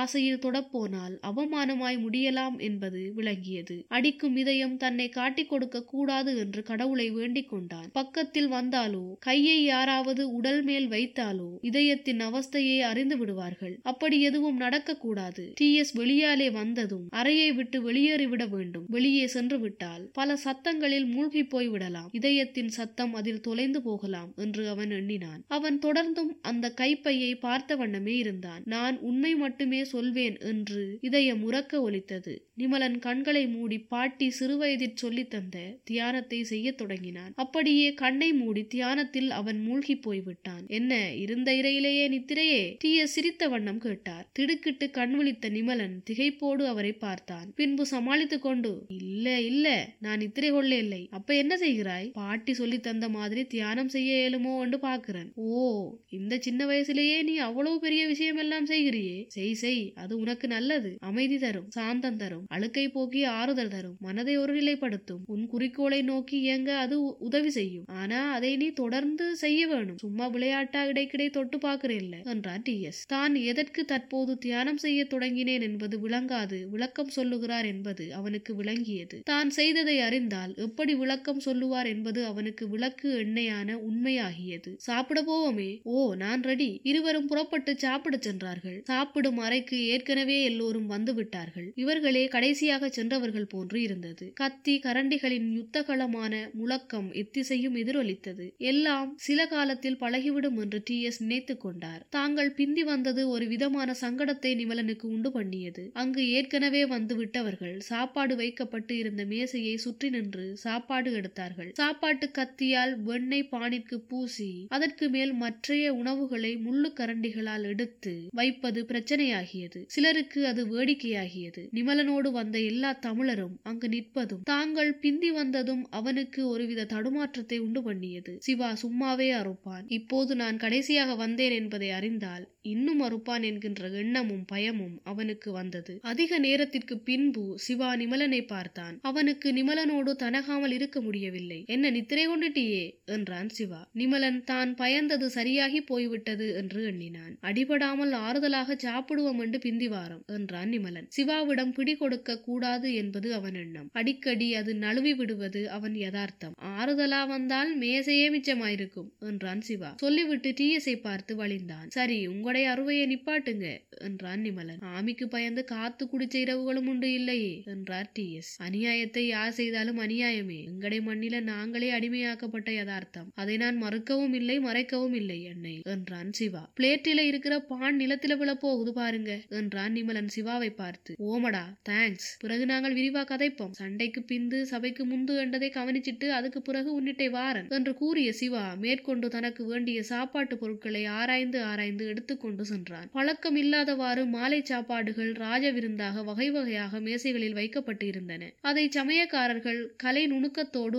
ஆசையில் தொடப்போனால் அவமானமாய் முடியலாம் என்பது விளங்கியது. அடிக்கும் இதயம் தன்னை காட்டிக் கொடுக்க கூடாது என்று கடவுளை வேண்டிக் கொண்டான். பக்கத்தில் வந்தாலோ கையை யாராவது உடல் மேல் வைத்தாலோ இதயத்தின் அவஸ்தையை அறிந்து விடுவார்கள். அப்படி எதுவும் நடக்கக்கூடாது டி எஸ் வெளியாலே வந்ததும் அறையை விட்டு வெளியேறிவிட வேண்டும். வெளியே சென்று விட்டால் பல சத்தங்களில் மூழ்கி போய் போகலாம். இதயத்தின் சத்தம் அதில் தொலைந்து போகலாம் என்று அவன் எண்ணினான். அவன் தொடர்ந்தும் அந்த கைப்பையை பார்த்த வண்ணமே இருந்தான். நான் உண்மை மட்டுமே சொல்வேன் என்று இதயம் உறக்க ஒலித்தது. நிமலன் கண்களை மூடி பாட்டி சிறுவயதில் சொல்லித் தந்த தியானத்தை செய்யத் தொடங்கினான். அப்படியே கண்ணை மூடி தியானத்தில் அவன் மூழ்கி போய்விட்டான். என்ன இருந்த இறையிலேயே நித்திரையே? தீய சிரித்த வண்ணம் கேட்டார். திடுக்கிட்டு கண் விழித்த நிமலன் திகைப்போடு அவரை பார்த்தான். பின்பு சமாளித்துக் கொண்டு இல்ல இல்ல நான் நித்திரை கொள்ள இல்லை அப்ப என்ன செய்கிறாய்? பாட்டி சொல்லி தந்த மாதிரி தியானம் செய்ய இயலுமோ என்று பார்க்கிறேன். ஓ இந்த சின்ன வயசுலயே நீ அவ்வளவு பெரிய விஷயம் எல்லாம் செய்கிறியே. செய் செய் அது உனக்கு நல்லது. அமைதி தரும் சாந்தம் தரும் அழுக்கை போக்கி ஆறுதல் தரும் மனதை ஒரு நிலைப்படுத்தும் உன் குறிக்கோளை நோக்கி இயங்க அது உதவி செய்யும். ஆனா அதை நீ தொடர்ந்து செய்ய வேணும். சும்மா விளையாட்டா இடைக்கிடை தொட்டு பார்க்கிறேன்ல என்றார் டி. எஸ். தான் எதற்கு தற்போது தியானம் செய்ய தொடங்கினேன் என்பது விளங்காது. விளக்கம் சொல்லுகிறார் என்பது அவனுக்கு விளங்கியது. தான் செய்ததை அறிந்தால் எப்படி விளக்கம் சொல்லுவார் என்பது அவனுக்கு விளக்கு எண்ணெயான உண்மையாகியது. சாப்பிட போவோமே? ஓ நான் ரெடி இருவரும் புறப்பட்டு சாப்பிடச் சென்றார்கள். சாப்பிடும் அறைக்கு ஏற்கனவே எல்லோரும் வந்து விட்டார்கள் இவர்களே கடைசியாக சென்றவர்கள் போன்று இருந்தது. கத்தி கரண்டிகளின் யுத்தகலமான முழக்கம் எத்திசையும் எதிரொலித்தது. எல்லாம் சில காலத்தில் பழகிவிடும் என்று டி. எஸ். நினைத்துக் கொண்டார். தாங்கள் பிந்தி வந்தது ஒரு விதமான சங்கடத்தை நிமலனுக்கு உண்டு பண்ணியது. அங்கு ஏற்கனவே வந்து விட்டவர்கள் சாப்பாடு வைக்கப்பட்டு இருந்த மேசையை சுற்றி நின்று சாப்பாடு எடுத்தார்கள். சாப்பாட்டு கத்தியால் வெண்ணெய் பானிற்கு பூசி அதற்கு மேல் மற்றைய உணவுகளை முள்ளு கரண்டிகளால் எடுத்து வைப்பது பிரச்சனையாகியது. சிலருக்கு அது வேடிக்கையாகியது. நிமலனோடு வந்த எல்லா தமிழரும் அங்கு நிற்பதும் தாங்கள் பிந்தி வந்ததும் அவனுக்கு ஒருவித தடுமாற்றத்தை உண்டு பண்ணியது. சிவா சும்மாவே அறுப்பான். இப்போது நான் கடைசியாக வந்தேன் என்பதை அறிந்தால் இன்னும் அறுப்பான் என்கின்ற எண்ணமும் பயமும் அவனுக்கு வந்தது. அதிக நேரத்திற்கு பின்பு சிவா நிமலனை பார்த்தான். அவனுக்கு நிமலனோடு தனகாமல் இருக்க முடியவில்லை. என்ன நித்திரை கொண்டுட்டியே என்றான் சிவா. நிமலன் தான் பயந்தது சரியாகி போய்விட்டது என்று எண்ணினான். அடிபடாமல் ஆறுதலாக சாப்பிடுவோம் என்று பிந்திவாரம் என்றான் நிமலன். சிவாவிடம் பிடி கொடுக்க கூடாது என்பது அவன் எண்ணம். அடிக்கடி அது நழுவி விடுவது அவன் யதார்த்தம். ஆறுதலா வந்தால் மேசையே மிச்சமாயிருக்கும் என்றான் சிவா. சொல்லிவிட்டு டிஎஸ்ஐ பார்த்து வழிந்தான். சரி உங்களுடைய அறுவையை நிப்பாட்டுங்க என்றான் நிமலன். ஆமிக்கு பயந்து காத்து குடிச்ச இரவுகளும் உண்டு இல்லையே என்றார் டிஎஸ் அநியாயத்தை யார் செய்தாலும் அநியாயமே. எங்கடை மண்ணில நாங்களே அடிமையாக்கப்பட்ட யதார்த்தம். அதை நான் மறுக்கவும் இல்லை மறைக்கவும் இல்லை என்னை என்றான் சிவா. பிளேட்டில இருக்கிற பான் நிலத்தில விழப்போகுது பாருங்க என்றான் நிமலன் சிவாவை பார்த்து. ஓமடா தேங்க்ஸ். பிறகு நாங்கள் விரிவா கதைப்போம். சண்டைக்கு பிந்து சபைக்கு முந்து என்றதை கவனிச்சிட்டு அதுக்கு பிறகு உன்னிட்டை வாரன் என்று கூறிய சிவா மேற்கொண்டு தனக்கு வேண்டிய சாப்பாட்டு பொருட்களை ஆராய்ந்து ஆராய்ந்து எடுத்துக்கொண்டு சென்றான். பழக்கம் இல்லாதவாறு மாலை சாப்பாடுகள் ராஜ விருந்தாக வகை வகையாக மேசைகளில் வைக்கப்பட்டு இருந்தன அதை சமயக்காரர்கள் கலை நுணுக்கத்தோடு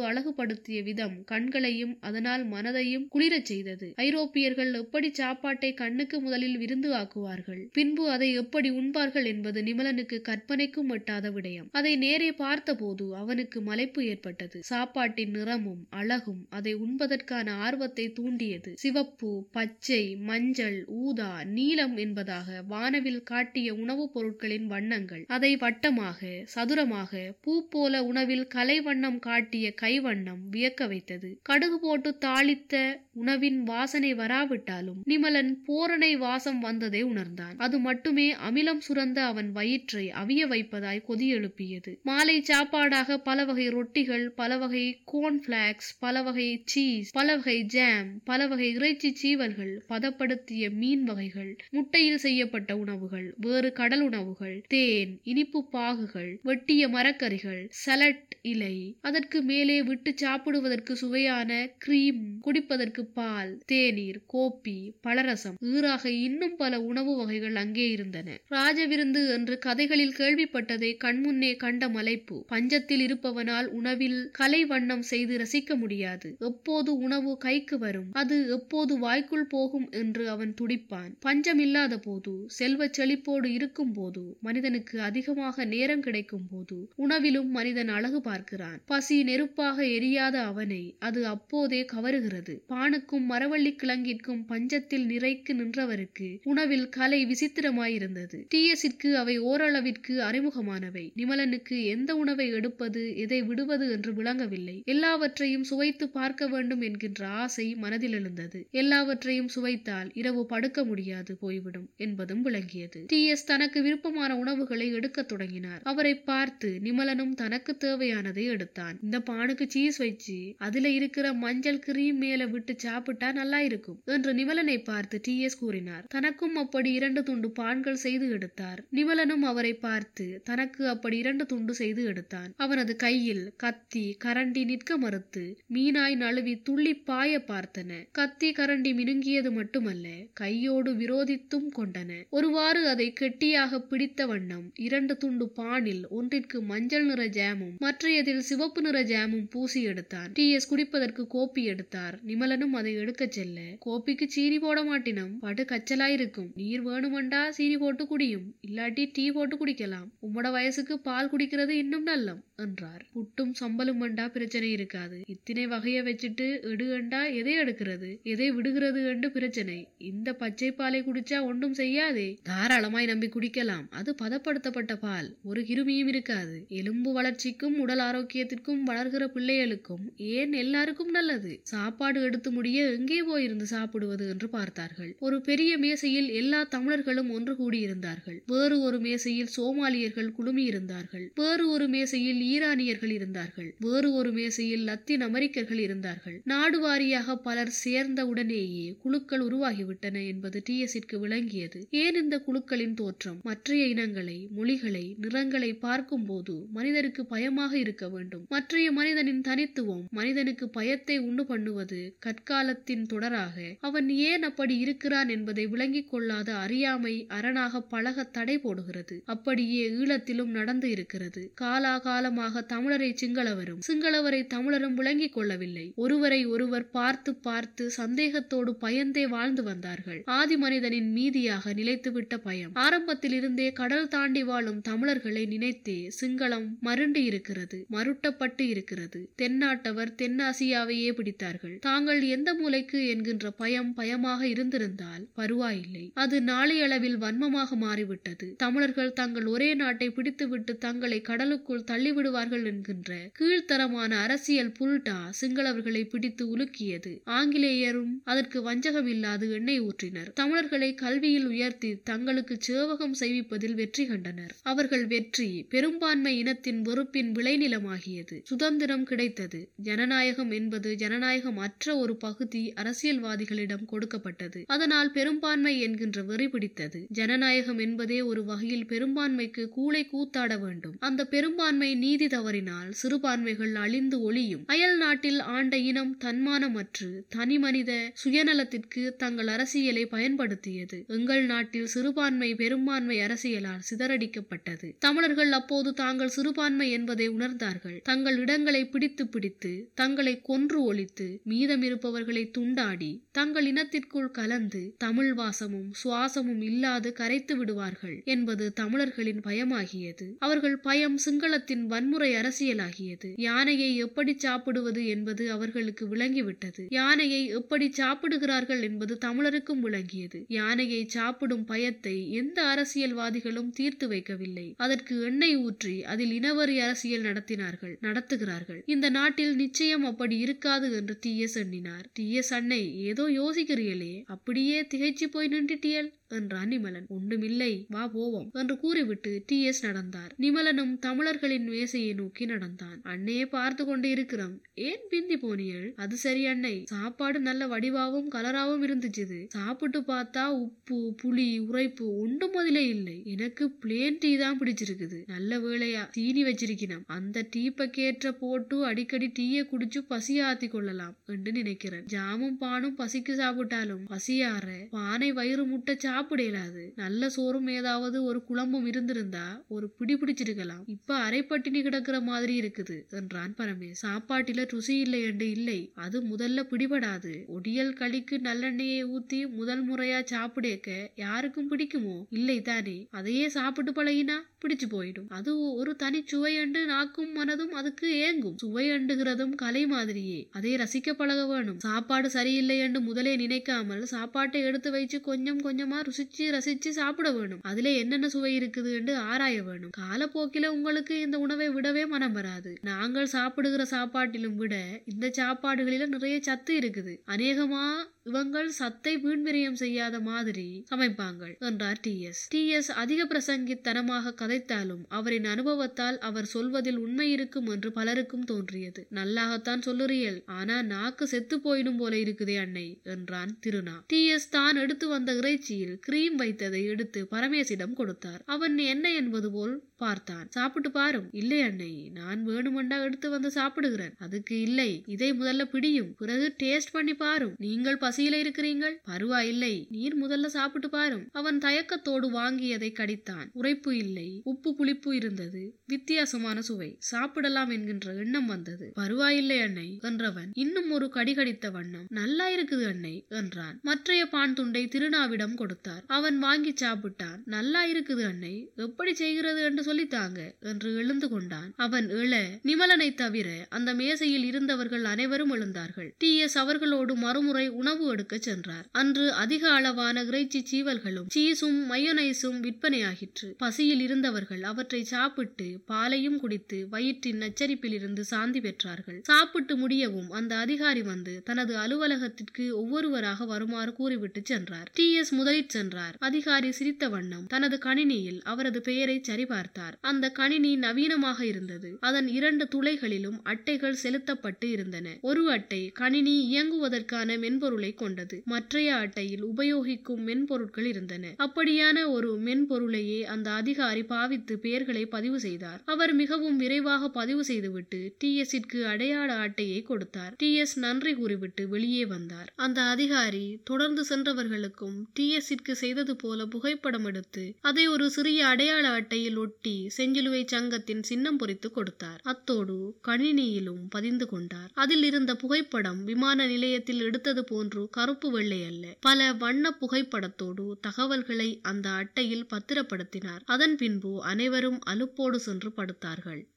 அழகுபடுத்திய விதம் கண்களையும் அதனால் மனதையும் குளிரச் செய்தது. ஐரோப்பியர்கள் எப்படி சாப்பாட்டை கண்ணுக்கு முதலில் விருந்து ஆக்குவார்கள்? பின்பு அதை எப்படி உண்பார்கள் என்பது நிமலனுக்கு கற்பனைக்கும் எட்டாத விடயம். அதை நேரே பார்த்தபோது அவனுக்கு மலைப்பு ஏற்பட்டது. சாப்பாட்டின் நிறமும் அழகும் அதை உண்பதற்கான ஆர்வத்தை தூண்டியது. சிவப்பு பச்சை மஞ்சள் ஊதா நீலம் என்பதாக வானவில் காட்டிய உணவுப் பொருட்களின் வண்ணங்கள். அதை வட்டமாக சதுரமாக பூ போல உணவில் கலை வண்ணம் காட்டிய கைவண்ணம். வண்ணம் வியக்க வைத்தது. கடுகு போட்டு தாளித்த உணவின் வாசனை வராவிட்டாலும் நிமலன் போரணை வாசம் வந்ததை உணர்ந்தான். அது மட்டுமே அமிலம் சுரந்த அவன் வயிற்றை அவிய வைப்பதாய் கொதி எழுப்பியது. மாலை சாப்பாடாக பல வகை ரொட்டிகள் பல வகை கோன்ஃபிளாக்ஸ் பல வகை சீஸ் பல வகை ஜாம் பல வகை இறைச்சி சீவல்கள் பதப்படுத்திய மீன் வகைகள் முட்டையில் செய்யப்பட்ட உணவுகள் வேறு கடல் உணவுகள் தேன் இனிப்பு பாகுகள் வெட்டிய மரக்கறிகள் சலட் இலை அதற்கு மேலே விட்டு சாப்பிடுவதற்கு சுவையான கிரீம் குடிப்பதற்கு பால் தேநீர் கோப்பி பழரசம் ஈராக இன்னும் பல உணவு வகைகள் அங்கே இருந்தன. ராஜவிருந்து என்று கதைகளில் கேள்விப்பட்டதை கண்முன்னே கண்ட மலைப்பு பஞ்சத்தில் இருப்பவனால் உணவில் கலை வண்ணம் செய்து ரசிக்க முடியாது. எப்போது உணவு கைக்கு வரும் அது எப்போது வாய்க்குள் போகும் என்று அவன் துடிப்பான். பஞ்சம் இல்லாத போது செல்வ செழிப்போடு இருக்கும் போது மனிதனுக்கு அதிகமாக நேரம் கிடைக்கும் போது உணவிலும் மனிதன் அழகு பார்க்கிறான். பசி நெருப்பாக தெரியாத அவனை அது அப்போதே கவருகிறது. பானுக்கும் மரவள்ளி கிழங்கிற்கும் பஞ்சத்தில் நிறைக்கு நின்றவருக்கு உணவில் கலை விசித்திரமாயிருந்தது. டிஎஸிற்கு அவை ஓரளவிற்கு அறிமுகமானவை. நிமலனுக்கு எந்த உணவை எடுப்பது எதை விடுவது என்று விளங்கவில்லை. எல்லாவற்றையும் சுவைத்து பார்க்க வேண்டும் என்கின்ற ஆசை மனதில் எழுந்தது. எல்லாவற்றையும் சுவைத்தால் இரவு படுக்க முடியாது போய்விடும் என்பதும் விளங்கியது. டிஎஸ் தனக்கு விருப்பமான உணவுகளை எடுக்க தொடங்கினார். அவரை பார்த்து நிமலனும் தனக்கு தேவையானதை எடுத்தான். இந்த பானுக்கு சீஸ் ஜூஸ் வச்சு அதுல இருக்கிற மஞ்சள் கிரீம் மேல விட்டு சாப்பிட்டா நல்லா இருக்கும் என்று நிமலனை பார்த்து டி எஸ் கூறினார். தனக்கும் அப்படி இரண்டு துண்டு பான்கள் செய்து எடுத்தார். நிமலனும் அவரை பார்த்து தனக்கு அப்படி இரண்டு துண்டு செய்து எடுத்தான். அவனது கையில் கத்தி கரண்டி நிற்க மறுத்து மீனாய் நழுவி துள்ளி பாய பார்த்தன. கத்தி கரண்டி மினுங்கியது மட்டுமல்ல கையோடு விரோதித்தும் கொண்டன. ஒருவாறு அதை கெட்டியாக பிடித்த வண்ணம் இரண்டு துண்டு பானில் ஒன்றிற்கு மஞ்சள் நிற ஜாமும் மற்றையதில் சிவப்பு நிற ஜாமும் பூசி எடுத்தான் டி எஸ் குடிப்பதற்கு கோப்பி எடுத்தார். நிமலனும் அதை எடுக்கச் செல்ல கோப்பிக்கு சீனி போட மாட்டினம். படு கச்சலாயிருக்கும். நீர் வேணுமெண்டா சீனி போட்டு குடியும். இல்லாட்டி டீ போட்டு குடிக்கலாம். உம்மோட வயசுக்கு பால் குடிக்கிறது இன்னும் நல்லம். என்றார். புட்டும் சம்பலும் வேண்டா பிரச்சனை இருக்காது. இத்தனை வகையை வச்சுட்டு எடுகண்டா எதை எடுக்கிறது? எதை விடுகிறது என்று பிரச்சனை. இந்த பச்சை பாலை குடிச்சா ஒன்றும் செய்யாதே. தாராளமாய் நம்பி குடிக்கலாம். அது பதப்படுத்தப்பட்ட பால். ஒரு கிருமியும் இருக்காது. எலும்பு வளர்ச்சிக்கும் உடல் ஆரோக்கியத்திற்கும் வளர்கிற பிள்ளைகளுக்கும் ஏன் எல்லாருக்கும் நல்லது? சாப்பாடு எடுத்து முடிய எங்கே போயிருந்து சாப்பிடுவது என்று பார்த்தார்கள். ஒரு பெரிய மேசையில் எல்லா தமிழர்களும் ஒன்று கூடியிருந்தார்கள். வேறு ஒரு மேசையில் சோமாலியர்கள் குழுமி இருந்தார்கள் வேறு ஒரு மேசையில் ஈரானியர்கள் இருந்தார்கள். வேறு ஒரு மேசையில் லத்தீன் அமெரிக்கர்கள் இருந்தார்கள். நாடு வாரியாக பலர் சேர்ந்த உடனேயே குழுக்கள் உருவாகிவிட்டன என்பது டிஎஸ்இற்கு விளங்கியது. ஏன் இந்த குழுக்களின் தோற்றம்? மற்றைய இனங்களை மொழிகளை நிறங்களை பார்க்கும் போது மனிதருக்கு பயமாக இருக்க வேண்டும். மற்றைய மனிதனின் தனித்துவம் மனிதனுக்கு பயத்தை உண்டு பண்ணுவது கற்காலத்தின் தொடராக அவன் ஏன் அப்படி இருக்கிறான் என்பதை விளங்கிக் கொள்ளாத அறியாமை அரணாக பழக தடை போடுகிறது. அப்படியே ஈழத்திலும் நடந்து இருக்கிறது. காலாகாலம் காலாகாலமாக தமிழரை சிங்களவரும் சிங்களவரை தமிழரும் விளங்கிக் கொள்ளவில்லை. ஒருவரை ஒருவர் பார்த்து பார்த்து சந்தேகத்தோடு பயந்தே வாழ்ந்து வந்தார்கள். ஆதி மனிதனின் மீதியாக நிலைத்துவிட்ட பயம். ஆரம்பத்தில் இருந்தே கடல் தாண்டி வாழும் தமிழர்களை நினைத்தே சிங்களம் மருண்டு இருக்கிறது மருட்டப்பட்டு இருக்கிறது. தென்னாட்டவர் தென்னாசியாவையே பிடித்தார்கள். தாங்கள் எந்த மூலைக்கு என்கின்ற பயம் பயமாக இருந்திருந்தால் பருவாயில்லை. அது நாளையளவில் வன்மமாக மாறிவிட்டது. தமிழர்கள் தங்கள் ஒரே நாட்டை பிடித்துவிட்டு தங்களை கடலுக்குள் தள்ளிவிடுவார்கள் என்கின்ற கீழ்த்தரமான அரசியல் புல்டா சிங்களவர்களை பிடித்து உலுக்கியது. ஆங்கிலேயரும் அதற்கு வஞ்சகம் இல்லாது எண்ணெய் ஊற்றினர். தமிழர்களை கல்வியில் உயர்த்தி தங்களுக்கு சேவகம் செய்விப்பதில் வெற்றி கண்டனர். அவர்கள் வெற்றி பெரும்பான்மை இனத்தின் வெறுப்பின் விளைநிலமாகியது. சுதந்திரம் கிடைத்தது. ஜனநாயகம் என்பது ஜனநாயகம் அற்ற ஒரு பகுதி அரசியல்வாதிகளிடம் கொடுக்கப்பட்டது. அதனால் பெரும்பான்மை என்கின்ற வெறி பிடித்தது. ஜனநாயகம் என்பதே ஒரு வகையில் பெரும்பான்மைக்கு கூளை கூத்தாட வேண்டும். அந்த பெரும்பான்மை நீதி தவறினால் சிறுபான்மைகள் அழிந்து ஒளியும். அயல் நாட்டில் ஆண்ட இனம் தன்மானமற்று தனி மனித சுயநலத்திற்கு தங்கள் அரசியலை பயன்படுத்தியது. எங்கள் நாட்டில் சிறுபான்மை பெரும்பான்மை அரசியலால் சிதறடிக்கப்பட்டது. தமிழர்கள் அப்போது தாங்கள் சிறுபான்மை என்பதை உணர்ந்தார்கள். தங்கள் இடங்களை பிடித்து பிடித்து தங்களை கொன்று ஒழித்து மீதமிருப்பவர்களை துண்டாடி தங்கள் இனத்திற்குள் கலந்து தமிழ் வாசமும் சுவாசமும் இல்லாது கரைத்து விடுவார்கள் என்பது தமிழர்களின் பயமாகியது. அவர்கள் பயம் சிங்களத்தின் வன்முறை அரசியலாகியது. யானையை எப்படி சாப்பிடுவது என்பது அவர்களுக்கு விளங்கிவிட்டது. யானையை எப்படி சாப்பிடுகிறார்கள் என்பது தமிழருக்கும் விளங்கியது. யானையை சாப்பிடும் பயத்தை எந்த அரசியல்வாதிகளும் தீர்த்து வைக்கவில்லை. அதற்கு எண்ணெய் ஊற்றி அதில் இனவரி அரசியல் நடத்தினார்கள் நடத்துகிறார்கள். இந்த நாட்டில் நிச்சயம் அப்படி இருக்காது என்று டி. எஸ். எண்ணினார். டி. எஸ். அன்னை ஏதோ யோசிக்கிறீர்களே அப்படியே திகைச்சு போய் நின்றுட்டியல் என்றான் நிமலன். ஒன்றுமில்லை வா போவோம் என்று கூறிவிட்டு டி. எஸ். நடந்தார். நிமலனும் தமிழர்களின் மேசையை நோக்கி நடந்தான். அன்னையே பார்த்து கொண்டு இருக்கிறோம் ஏன் பிந்தி போனியள் அது சரி அன்னை. சாப்பாடு நல்ல வடிவாவும் கலராவும் இருந்துச்சு சாப்பிட்டு பார்த்தா உப்பு புளி உரைப்பு ஒன்றும் அதிலே இல்லை. எனக்கு பிளேன் டீ தான் பிடிச்சிருக்குது. நல்ல வேளையா சீனி வச்சிருக்கணும் அந்த டீ பக்கேற்ற போட்டு அடிக்கடி டீயை குடிச்சு பசி ஆத்தி கொள்ளலாம் என்று நினைக்கிறேன். ஜாமும் பானும் பசிக்கு சாப்பிட்டாலும் பசியாற பானை வயிறு முட்டை சாப்பிட இயலாது. நல்ல சோறும் ஏதாவது ஒரு குழம்பும் இருந்திருந்தா ஒரு பிடி பிடிச்சிருக்கலாம். இப்ப அரைப்பட்டினி கிடக்குற மாதிரி இருக்குது என்றான் பரமேஷ் சாப்பாட்டில ருசி இல்லை என்று இல்லை. அது முதல்ல பிடிபடாது. ஒடியல் களிக்கு நல்லெண்ணெயை ஊத்தி முதல் முறையா சாப்பிடேக்க யாருக்கும் பிடிக்குமோ? இல்லை தானே. அதையே சாப்பிட்டு பழகினா பிடிச்சு போயிடும். அது ஒரு தனி சுவை அண்டு நாக்கும் மனதும் அதுக்கு ஏங்கும். சுவை அண்டுகிறதும் கலை மாதிரியே. அதை ரசிக்க பழக வேணும். சாப்பாடு சரியில்லை என்று முதலே நினைக்காமல் சாப்பாட்டை எடுத்து வச்சு கொஞ்சம் கொஞ்சமா ருசிச்சு ரசிச்சு சாப்பிட வேணும். அதுல என்னென்ன சுவை இருக்குது என்று ஆராய வேணும். காலப்போக்கில உங்களுக்கு இந்த உணவை விடவே மனம் வராது. நாங்கள் சாப்பிடுகிற சாப்பாட்டிலும் விட இந்த சாப்பாடுகளில நிறைய சத்து இருக்குது. அநேகமா இவங்கள் சத்தை வீண்விரயம் செய்யாத மாதிரி சமைப்பாங்கள் என்றார் டி எஸ் டி எஸ் அதிக பிரசங்கித்தனமாக கதைத்தாலும் அவரின் அனுபவத்தால் அவர் சொல்வதில் உண்மை இருக்கும் என்று பலருக்கும் தோன்றியது. நல்லாகத்தான் சொல்லுறியல் ஆனா நாக்கு செத்து போயிடும் போல இருக்குதே அன்னை என்றான் திருநா. டி எஸ் தான் எடுத்து வந்த இறைச்சியில் கிரீம் வைத்ததை எடுத்து பரமேசிடம் கொடுத்தார். அவன் என்ன என்பது போல் பார்த்தான். சாப்பிட்டு பாரும். இல்லை அன்னை நான் வேணுமெண்டா எடுத்து வந்து சாப்பிடுகிறேன். அதுக்கு இல்லை இதை முதல்ல பிடியும். பிறகு டேஸ்ட் பண்ணி பாரும். நீங்கள் பசியில இருக்கிறீங்கள் பருவாயில்லை நீர் முதல்ல சாப்பிட்டு பாரும். அவன் தயக்கத்தோடு வாங்கியதை கடித்தான். உரைப்பு இல்லை. உப்பு புளிப்பு இருந்தது. வித்தியாசமான சுவை. சாப்பிடலாம் என்கின்ற எண்ணம் வந்தது. பருவாயில்லை அன்னை என்றவன். இன்னும் ஒரு கடி கடித்த வண்ணம். நல்லா இருக்குது அன்னை என்றான். மற்றைய பான் துண்டை திருநாவிடம் கொடுத்தார். அவன் வாங்கி சாப்பிட்டான். நல்லா இருக்குது அன்னை. எப்படி செய்கிறது என்று சொல்லித்தாங்க என்று எழுந்து கொண்டான். அவன் எழ நிமலனை தவிர அந்த மேசையில் இருந்தவர்கள் அனைவரும் எழுந்தார்கள். டி எஸ் அவர்களோடு மறுமுறை உணவு எடுக்க சென்றார். அன்று அதிக அளவான இறைச்சி சீவல்களும் சீஸும் மயோனைஸும் விற்பனையாகிற்று. பசியில் இருந்தவர்கள் அவற்றை சாப்பிட்டு பாலையும் குடித்து வயிற்றின் நச்சரிப்பில் இருந்து சாந்தி பெற்றார்கள். சாப்பிட்டு முடியவும் அந்த அதிகாரி வந்து தனது அலுவலகத்திற்கு ஒவ்வொருவராக வருமாறு கூறிவிட்டு சென்றார். டி. எஸ். முதலில் சென்றார். அதிகாரி சிரித்த வண்ணம் தனது கணினியில் அவரது பெயரை சரிபார்த்தார். அந்த கணினி நவீனமாக இருந்தது. அதன் இரண்டு துளைகளிலும் அட்டைகள் செலுத்தப்பட்டு இருந்தன. ஒரு அட்டை கணினி இயங்குவதற்கான மென்பொருளை கொண்டது. மற்றைய அட்டையில் உபயோகிக்கும் மென்பொருட்கள் இருந்தன. அப்படியான ஒரு மென்பொருளையே அந்த அதிகாரி பாவித்து பெயர்களை பதிவு செய்தார். அவர் மிகவும் விரைவாக பதிவு செய்துவிட்டு டி எஸ்ஸிற்கு அடையாள அட்டையை கொடுத்தார். டி எஸ் நன்றி கூறிவிட்டு வெளியே வந்தார். அந்த அதிகாரி தொடர்ந்து சென்றவர்களுக்கும் டி எஸ்ஸிற்கு செய்தது போல புகைப்படம் எடுத்து அதை ஒரு சிறிய அடையாள அட்டையில் ஒட்டி செஞ்சிலுவை சங்கத்தின் சின்னம் பொறித்து கொடுத்தார். அத்தோடு கணினியிலும் பதிந்து கொண்டார். அதில் இருந்த புகைப்படம் விமான நிலையத்தில் எடுத்தது போன்று கருப்பு வெள்ளை அல்ல. பல வண்ண புகைப்படத்தோடு தகவல்களை அந்த அட்டையில் பத்திரப்படுத்தினார். அதன் பின்பு அனைவரும் அலுப்போடு சென்று படுத்தார்கள்.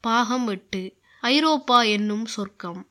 பாகம் எட்டு. ஐரோப்பா என்னும் சொர்க்கம்.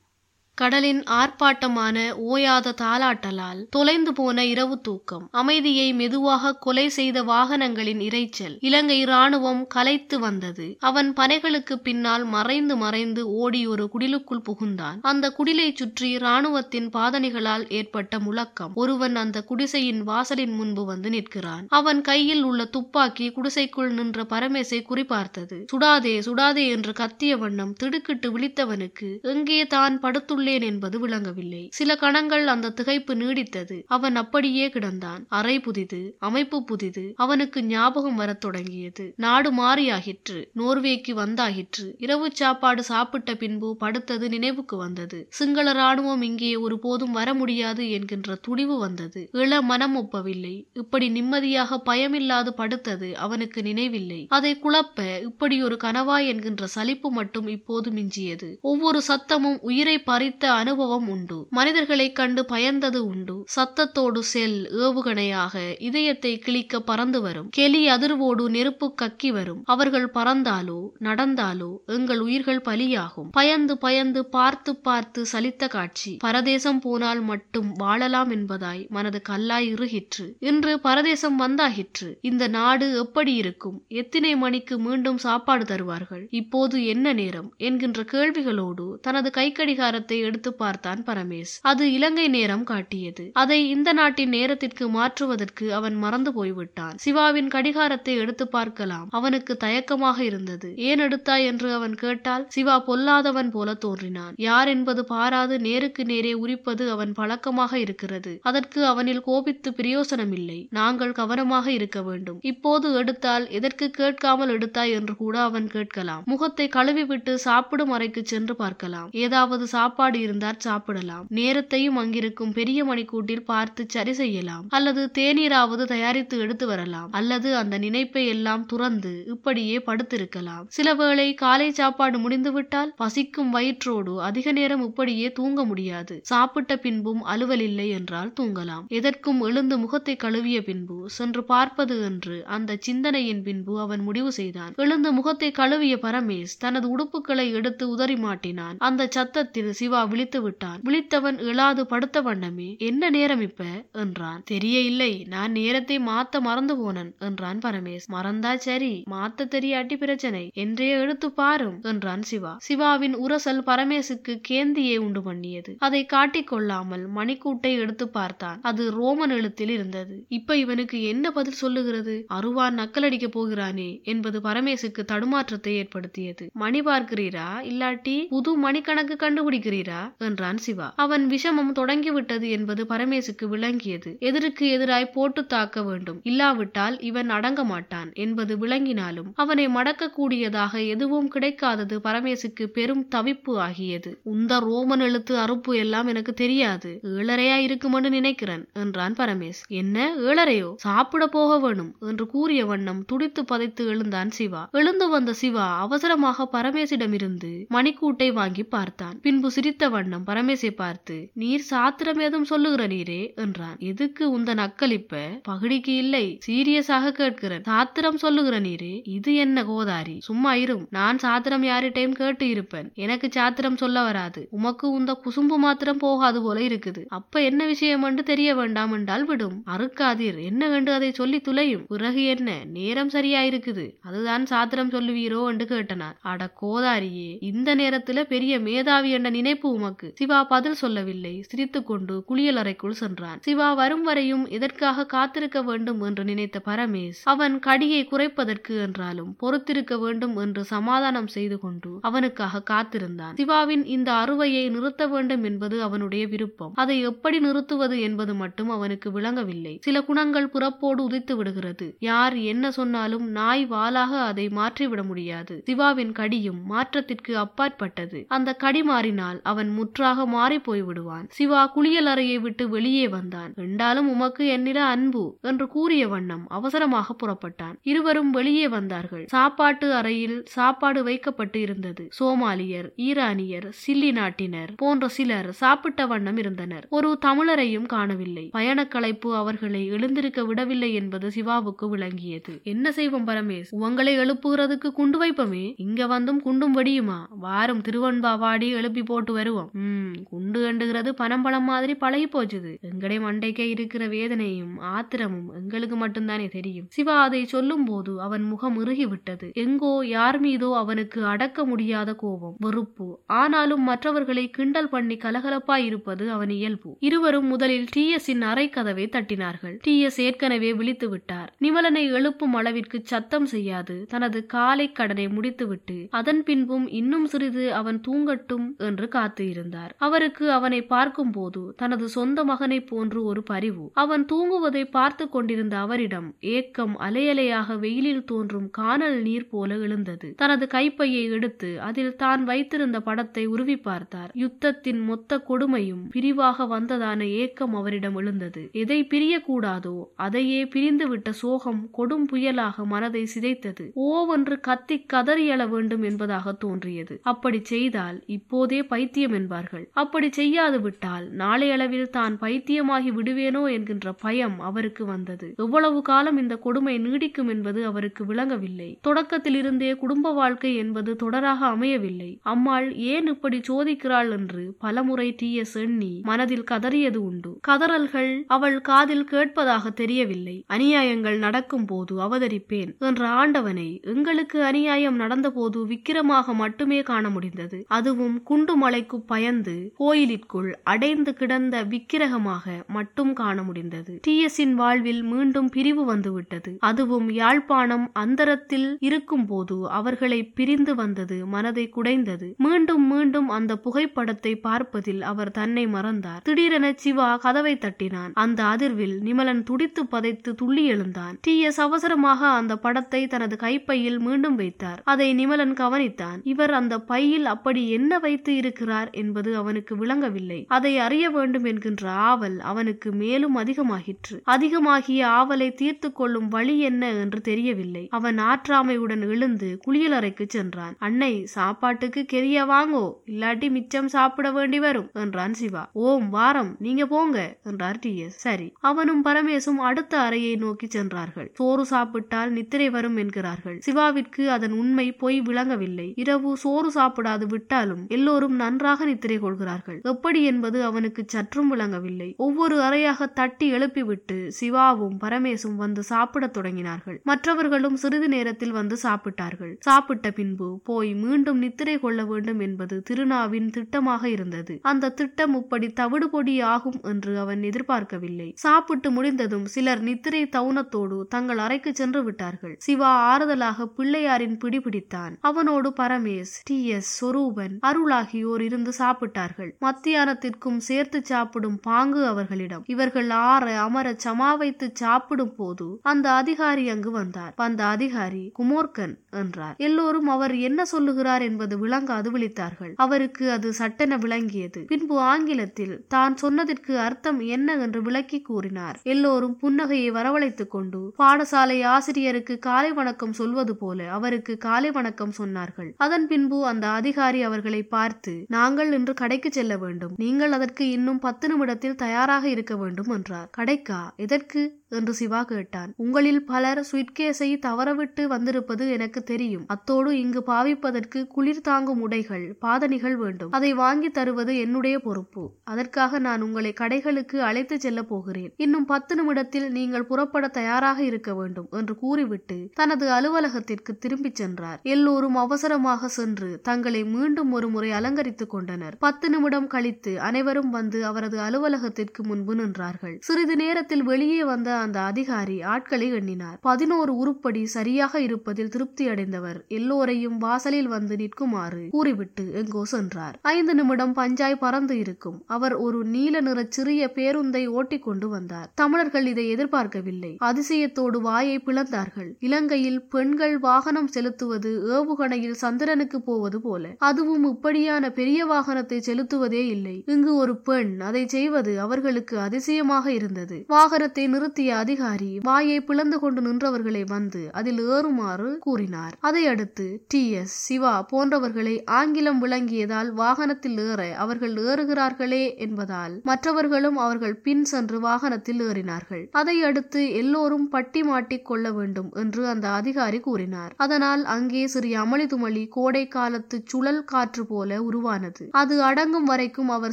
கடலின் ஆர்ப்பாட்டமான ஓயாத தாலாட்டலால் தொலைந்து போன இரவு தூக்கம். அமைதியை மெதுவாக கொலை செய்த வாகனங்களின் இரைச்சல் இலங்கை இராணுவம் கலைத்து வந்தது. அவன் பனைகளுக்கு பின்னால் மறைந்து மறைந்து ஓடி ஒரு குடிலுக்குள் புகுந்தான். அந்த குடிலை சுற்றி இராணுவத்தின் பாதணிகளால் ஏற்பட்ட முழக்கம். ஒருவன் அந்த குடிசையின் வாசலின் முன்பு வந்து நிற்கிறான். அவன் கையில் உள்ள துப்பாக்கி குடிசைக்குள் நின்ற பரமேசை குறிபார்த்தது. சுடாதே சுடாதே என்று கத்திய வண்ணம் திடுக்கிட்டு விழித்தவனுக்கு எங்கே தான் படுத்துள்ள உள்ளேன் என்பது விளங்கவில்லை. சில கணங்கள் அந்த திகைப்பு நீடித்தது. அவன் அப்படியே கிடந்தான். அறை புதிது அமைப்பு புதிது அவனுக்கு ஞாபகம் வரத் தொடங்கியது. நாடு மாறியாகிற்று. நோர்வேக்கு வந்தாகிற்று. இரவு சாப்பாடு சாப்பிட்ட பின்பு படுத்தது நினைவுக்கு வந்தது. சிங்கள ராணுவம் இங்கே ஒருபோதும் வர முடியாது என்கின்ற துணிவு வந்தது. இள மனம் ஒப்பவில்லை. இப்படி நிம்மதியாக பயமில்லாது படுத்தது அவனுக்கு நினைவில்லை. அதை குழப்ப இப்படி ஒரு கனவா என்கின்ற சலிப்பு மட்டும் இப்போது மிஞ்சியது. ஒவ்வொரு சத்தமும் உயிரை பறித்து படித்த அனுபவம் உண்டு. மனிதர்களை கண்டு பயந்தது உண்டு. சத்தத்தோடு செல் ஏவுகணையாக இதயத்தை கிழிக்க பறந்து வரும். கெலி அதிர்வோடு நெருப்பு கக்கி வரும். அவர்கள் பறந்தாலோ நடந்தாலோ எங்கள் உயிர்கள் பலியாகும். பயந்து பயந்து பார்த்து பார்த்து சலித்த காட்சி. பரதேசம் போனால் மட்டும் வாழலாம் என்பதாய் மனது கல்லாய் இறுகிற்று. இன்று பரதேசம் வந்தாகிற்று. இந்த நாடு எப்படி இருக்கும்? எத்தனை மணிக்கு மீண்டும் சாப்பாடு தருவார்கள்? இப்போது என்ன நேரம்? என்கின்ற கேள்விகளோடு தனது கைக்கடிகாரத்தை எடுத்து பார்த்தான் பரமேஷ் அது இலங்கை நேரம் காட்டியது. அதை இந்த நாட்டின் நேரத்திற்கு மாற்றுவதற்கு அவன் மறந்து போய்விட்டான். சிவாவின் கடிகாரத்தை எடுத்து பார்க்கலாம். அவனுக்கு தயக்கமாக இருந்தது. ஏன் எடுத்தாய்? என்று அவன் கேட்டால் சிவா பொல்லாதவன் போல தோன்றினான். யார் என்பது பாராது நேருக்கு நேரே உரிப்பது அவன் பழக்கமாக இருக்கிறது. அதற்கு அவனில் கோபித்து பிரயோசனமில்லை. நாங்கள் கவனமாக இருக்க வேண்டும். இப்போது எடுத்தால் எதற்கு கேட்காமல் எடுத்தாய்? என்று கூட அவன் கேட்கலாம். முகத்தை கழுவிவிட்டு சாப்பிடும் அறைக்கு சென்று பார்க்கலாம். ஏதாவது சாப்பாடு இருந்தால் சாப்பிடலாம். நேரத்தையும் அங்கிருக்கும் பெரிய மணிக்கூட்டில் பார்த்து சரி செய்யலாம். அல்லது தேநீராவது தயாரித்து எடுத்து வரலாம். அல்லது அந்த நினைப்பை எல்லாம் துறந்து இப்படியே படுத்திருக்கலாம். சில வேளை காலை சாப்பாடு முடிந்துவிட்டால் பசிக்கும் வயிற்றோடு அதிக நேரம் இப்படியே தூங்க முடியாது. சாப்பிட்ட பின்பும் அலுவல் இல்லை என்றால் தூங்கலாம். எதற்கும் எழுந்து முகத்தை கழுவிய பின்பு சென்று பார்ப்பது என்று அந்த சிந்தனையின் பின்பு அவன் முடிவு செய்தான். எழுந்து முகத்தை கழுவிய பரமேஷ் தனது உடுப்புகளை எடுத்து உதறி மாட்டினான். அந்த சத்தத்தில் சிவா விழித்து விட்டான். விழித்தவன் இழாது படுத்த வண்ணமே என்ன நேரம் இப்ப? என்றான். தெரிய இல்லை நான் நேரத்தை மாத்த மறந்து போனன் என்றான் பரமேஷ் மறந்தா சரி மாத்த தெரியாட்டி பிரச்சனை என்றே எடுத்து பாரும் என்றான் சிவா. சிவாவின் உரசல் பரமேசுக்கு கேந்தியே உண்டு பண்ணியது. அதை காட்டிக்கொள்ளாமல் மணிக்கூட்டை எடுத்து பார்த்தான். அது ரோமன் எழுத்தில் இருந்தது. இப்ப இவனுக்கு என்ன பதில் சொல்லுகிறது? அருவான் நக்கலடிக்க போகிறானே என்பது பரமேசுக்கு தடுமாற்றத்தை ஏற்படுத்தியது. மணி பார்க்கிறீரா இல்லாட்டி புது மணிக்கணக்கு கண்டுபிடிக்கிறீரா? என்றான் சிவா. அவன் விஷமம் தொடங்கிவிட்டது என்பது பரமேசுக்கு விளங்கியது. எதிருக்கு எதிராய் போட்டு தாக்க வேண்டும். இல்லாவிட்டால் இவன் அடங்க மாட்டான் என்பது விளங்கினாலும் அவனை மடக்கக்கூடியதாக எதுவும் கிடைக்காதது பரமேசுக்கு பெரும் தவிப்பு ஆகியது. உந்த ரோமன் எழுத்து அறுப்பு எல்லாம் எனக்கு தெரியாது. ஏழரையா இருக்குமென்று நினைக்கிறேன் என்றான் பரமேஷ் என்ன? ஏழரையோ? சாப்பிட போக வேணும் என்று கூறிய வண்ணம் துடித்து பதைத்து எழுந்தான் சிவா. எழுந்து வந்த சிவா அவசரமாக பரமேசிடமிருந்து மணிக்கூட்டை வாங்கி பார்த்தான். பின்பு சிரித்து வண்ணம் பரமேசை பார்த்து நீர் சாத்திரம் ஏதும் சொல்லுகிற நீரே என்றான். எதுக்கு உந்த நக்களிப்ப பகுடிக்கு இல்லை சீரியஸாக கேட்கிறேன் சாத்திரம் சொல்லுகிற நீரே இது என்ன கோதாரி? சும்மா இரும் நான் சாத்திரம் யாரிட்டையும் கேட்டு இருப்பேன் எனக்கு சாத்திரம் சொல்ல வராது உமக்கு உந்த குசும்பு மாத்திரம் போகாது போல இருக்குது. அப்ப என்ன விஷயம் என்று தெரிய வேண்டாம் என்றால் விடும். அறுக்காதீர் என்ன வேண்டு அதை சொல்லி துளையும்? பிறகு என்ன? நேரம் சரியா இருக்குது அதுதான் சாத்திரம் சொல்லுவீரோ என்று கேட்டனார். அட கோதாரியே இந்த நேரத்துல பெரிய மேதாவி என்ற நினைப்பு உமக்கு. சிவா பதில் சொல்லவில்லை. சிரித்துக்கொண்டு குளியலறைக்குள் சென்றான். சிவா வரும் வரையும் இதற்காக காத்திருக்க வேண்டும் என்று நினைத்த பரமேஷ் அவன் கடியை குறைப்பதற்கு என்றாலும் பொறுத்திருக்க வேண்டும் என்று சமாதானம் செய்து கொண்டு அவனுக்காக காத்திருந்தான். சிவாவின் இந்த அறுவையை நிறுத்த வேண்டும் என்பது அவனுடைய விருப்பம். அதை எப்படி நிறுத்துவது என்பது மட்டும் அவனுக்கு விளங்கவில்லை. சில குணங்கள் புறப்போடு உதித்து விடுகிறது. யார் என்ன சொன்னாலும் நாய் வாளாக அதை மாற்றிவிட முடியாது. சிவாவின் கடியும் மாற்றத்திற்கு அப்பாற்பட்டது. அந்த கடி மாறினால் அவன் முற்றாக மாறி போய்விடுவான் சிவா குளியல் அறையை விட்டு வெளியே வந்தான். என்றாலும் உமக்கு என்னிட அன்பு என்று கூறிய வண்ணம் அவசரமாக புறப்பட்டான். இருவரும் வெளியே வந்தார்கள். சாப்பாட்டு அறையில் சாப்பாடு வைக்கப்பட்டு இருந்தது சோமாலியர் ஈரானியர் சில்லி நாட்டினர் போன்ற சிலர் சாப்பிட்ட வண்ணம் இருந்தனர். ஒரு தமிழரையும் காணவில்லை. பயணக்கலைப்பு அவர்களை எழுந்திருக்க விடவில்லை என்பது சிவாவுக்கு விளங்கியது. என்ன செய்வோம் பரமேஷ் உங்களை எழுப்புகிறதுக்கு குண்டு வைப்பமே? இங்க வந்தும் குண்டும் வடியுமா? வாரம் திருவண்பா வாடி எழுப்பி போட்டு பருவம் உம் குண்டு கண்டுகிறது பணம் பழம் மாதிரி பழகி போச்சுது எங்கடை மண்டைக்கே இருக்கிற வேதனையும் ஆத்திரமும் எங்களுக்கு மட்டும்தானே தெரியும். சிவா அதை சொல்லும் போது அவன் முகம் இறுகி விட்டது எங்கோ யார் மீதோ அவனுக்கு அடக்க முடியாத கோபம் வெறுப்பு. ஆனாலும் மற்றவர்களை கிண்டல் பண்ணி கலகலப்பாய் இருப்பது அவன் இயல்பு. இருவரும் முதலில் டி எஸின் அறை கதவை தட்டினார்கள். டி எஸ் ஏற்கனவே விழித்து விட்டார். நிமலனை எழுப்பும் அளவிற்கு சத்தம் செய்யாது. தனது காலை கடனை முடித்துவிட்டு அதன் பின்பும் இன்னும் சிறிது அவன் தூங்கட்டும் என்று காத்து இருந்தார். அவருக்கு அவனை பார்க்கும் போது தனது சொந்த மகனை போன்று ஒரு பரிவு. அவன் தூங்குவதை பார்த்து கொண்டிருந்த அவரிடம் ஏக்கம் அலையலையாக வெயிலில் தோன்றும் காணல் நீர் போல எழுந்தது. தனது கைப்பையை எடுத்து அதில் தான் வைத்திருந்த படத்தை உருவி பார்த்தார். யுத்தத்தின் மொத்த கொடுமையும் பிரிவாக வந்ததான ஏக்கம் அவரிடம் எழுந்தது. எதை பிரியக்கூடாதோ அதையே பிரிந்துவிட்ட சோகம் கொடும் புயலாக மனதை சிதைத்தது. ஓவென்று கத்தி கதறியள வேண்டும் என்பதாக தோன்றியது. அப்படி செய்தால் இப்போதே பைத்தியம் பைத்தியம் என்பார்கள். அப்படி செய்யாது விட்டால் நாளையளவில் தான் பைத்தியமாகி விடுவேனோ என்கின்ற பயம் அவருக்கு வந்தது. எவ்வளவு காலம் இந்த கொடுமை நீடிக்கும் என்பது அவருக்கு விளங்கவில்லை. தொடக்கத்தில் இருந்தே குடும்ப வாழ்க்கை என்பது தொடராக அமையவில்லை. அம்மாள் ஏன் இப்படி சோதிக்கிறாள் என்று பலமுறை டி. எஸ். எண்ணி மனதில் கதறியது உண்டு. கதறல்கள் அவள் காதில் கேட்பதாக தெரியவில்லை. அநியாயங்கள் நடக்கும் போது அவதரிப்பேன் என்ற ஆண்டவனை எங்களுக்கு அநியாயம் நடந்தபோது விக்கிரமாக மட்டுமே காண முடிந்தது. அதுவும் குண்டு மலைக்கு பயந்து கோயிலிற்குள் அடைந்து கிடந்த விக்கிரகமாக மட்டும் காண முடிந்தது. டி எஸின் வாழ்வில் மீண்டும் பிரிவு வந்துவிட்டது. அதுவும் யாழ்ப்பாணம் அந்தரத்தில் இருக்கும் போது அவர்களை பிரிந்து வந்தது மனதை குடைந்தது. மீண்டும் மீண்டும் அந்த புகைப்படத்தை பார்ப்பதில் அவர் தன்னை மறந்தார். திடீரென சிவா கதவை தட்டினான். அந்த அதிர்வில் நிமலன் துடித்து பதைத்து துள்ளி எழுந்தான். டி எஸ் அவசரமாக அந்த படத்தை தனது கைப்பையில் மீண்டும் வைத்தார். அதை நிமலன் கவனித்தான். இவர் அந்த பையில் அப்படி என்ன வைத்து இருக்கிறார் என்பது அவனுக்கு விளங்கவில்லை. அதை அறிய வேண்டும் என்கின்ற ஆவல் அவனுக்கு மேலும் அதிகமாகிற்று. அதிகமாகிய ஆவலை தீர்த்து கொள்ளும் வழி என்ன என்று தெரியவில்லை. அவன் ஆற்றாமையுடன் எழுந்து குளியலறைக்கு சென்றான். அன்னை சாப்பாட்டுக்கு கெரிய வாங்கோ. இல்லாட்டி மிச்சம் சாப்பிட வேண்டி வரும் என்றான் சிவா. ஓம் வாரம். நீங்க போங்க என்றார் டி எஸ் சரி. அவனும் பரமேசும் அடுத்த அறையை நோக்கி சென்றார்கள். சோறு சாப்பிட்டால் நித்திரை வரும் என்கிறார்கள். சிவாவிற்கு அதன் உண்மை பொய் விளங்கவில்லை. இரவு சோறு சாப்பிடாது விட்டாலும் எல்லோரும் நன்றாக நித்திரை கொள்கிறார்கள் எப்படி என்பது அவனுக்கு சற்றும் விளங்கவில்லை. ஒவ்வொரு அறையாக தட்டி எழுப்பிவிட்டு சிவாவும் பரமேசும் வந்து சாப்பிடத் தொடங்கினார்கள். மற்றவர்களும் சிறிது நேரத்தில் வந்து சாப்பிட்டார்கள். சாப்பிட்ட பின்பு போய் மீண்டும் நித்திரை கொள்ள வேண்டும் என்பது திருநாவின் திட்டமாக இருந்தது. அந்த திட்டம் இப்படி தவிடுபொடி ஆகும் என்று அவன் எதிர்பார்க்கவில்லை. சாப்பிட்டு முடிந்ததும் சிலர் நித்திரை தவுனத்தோடு தங்கள் அறைக்கு சென்று விட்டார்கள். சிவா ஆறுதலாக பிள்ளையாரின் பிடிபிடித்தான் அவனோடு பரமேஸ் டி எஸ் சொரூபன் அருள் ஆகியோர் இருந்து சாப்பிட்டார்கள். மத்தியானத்திற்கும் சேர்த்து சாப்பிடும் பாங்கு அவர்களிடம். இவர்கள் ஆற அமர சமா வைத்து சாப்பிடும் போது அந்த அதிகாரி அங்கு வந்தார். வந்த அதிகாரி குமோர்கன் என்றார். எல்லோரும் அவர் என்ன சொல்லுகிறார் என்பது விளங்காது விழித்தார்கள். அவருக்கு அது சட்டென விளங்கியது. பின்பு ஆங்கிலத்தில் தான் சொன்னதற்கு அர்த்தம் என்ன? என்று விளக்கி கூறினார். எல்லோரும் புன்னகையை வரவழைத்துக் கொண்டு பாடசாலை ஆசிரியருக்கு காலை வணக்கம் சொல்வது போல அவருக்கு காலை வணக்கம் சொன்னார்கள். அதன் பின்பு அந்த அதிகாரி அவர்களை பார்த்து நான் நாங்கள் இன்று கடைக்கு செல்ல வேண்டும். நீங்கள் அதற்கு இன்னும் பத்து நிமிடத்தில் தயாராக இருக்க வேண்டும் என்றார். கடைக்கா? எதற்கு? என்று சிவா கேட்டான். உங்களில் பலர் சுவிட்கேஸை தவறவிட்டு வந்திருப்பது எனக்கு தெரியும். அத்தோடு இங்கு பாவிப்பதற்கு குளிர் தாங்கும் உடைகள் பாதணிகள் வேண்டும். அதை வாங்கி தருவது என்னுடைய பொறுப்பு. அதற்காக நான் உங்களை கடைகளுக்கு அழைத்து செல்ல போகிறேன். இன்னும் பத்து நிமிடத்தில் நீங்கள் புறப்பட தயாராக இருக்க வேண்டும் என்று கூறிவிட்டு தனது அலுவலகத்திற்கு திரும்பிச் சென்றார். எல்லோரும் அவசரமாக சென்று தங்களை மீண்டும் ஒரு முறை அலங்கரித்துக் கொண்டனர். பத்து நிமிடம் கழித்து அனைவரும் வந்து அவரது அலுவலகத்திற்கு முன்பு நின்றார்கள். சிறிது நேரத்தில் வெளியே வந்த அந்த அதிகாரி ஆட்களை எண்ணினார். பதினோரு உருப்படி சரியாக இருப்பதில் திருப்தி அடைந்தவர் எல்லோரையும் வாசலில் வந்து நிற்குமாறு கூறிவிட்டு எங்கோ சென்றார். ஐந்து நிமிடம் பஞ்சாய் பறந்து இருக்கும். அவர் ஒரு நீல நிற சிறிய பேருந்தை ஓட்டிக் கொண்டு வந்தார். தமிழர்கள் இதை எதிர்பார்க்கவில்லை. அதிசயத்தோடு வாயை பிளந்தார்கள். இலங்கையில் பெண்கள் வாகனம் செலுத்துவது ஏவுகணையில் சந்திரனுக்கு போவது போல. அதுவும் இப்படியான பெரிய வாகனத்தை செலுத்துவதே இல்லை. இங்கு ஒரு பெண் அதை செய்வது அவர்களுக்கு அதிசயமாக இருந்தது. வாகனத்தை நிறுத்திய அதிகாரி வாயை பிளந்து கொண்டு நின்றவர்களை வந்து அதில் ஏறுமாறு கூறினார். அதை அடுத்து டி. எஸ். சிவா போன்றவர்களை ஆங்கிலம் விளங்கியதால் வாகனத்தில் ஏற அவர்கள் ஏறுகிறார்களே என்பதால் மற்றவர்களும் அவர்கள் பின் சென்று வாகனத்தில் ஏறினார்கள். அதையடுத்து எல்லோரும் பட்டி மாட்டிக் கொள்ள வேண்டும் என்று அந்த அதிகாரி கூறினார். அதனால் அங்கே சிறிய அமளிதுமளி கோடை காலத்து சுழல் காற்று போல உருவானது. அது அடங்கும் வரைக்கும் அவர்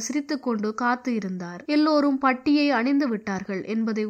சிரித்துக்கொண்டு காத்து இருந்தார். எல்லோரும் பட்டியை அணிந்து விட்டார்கள் என்பதை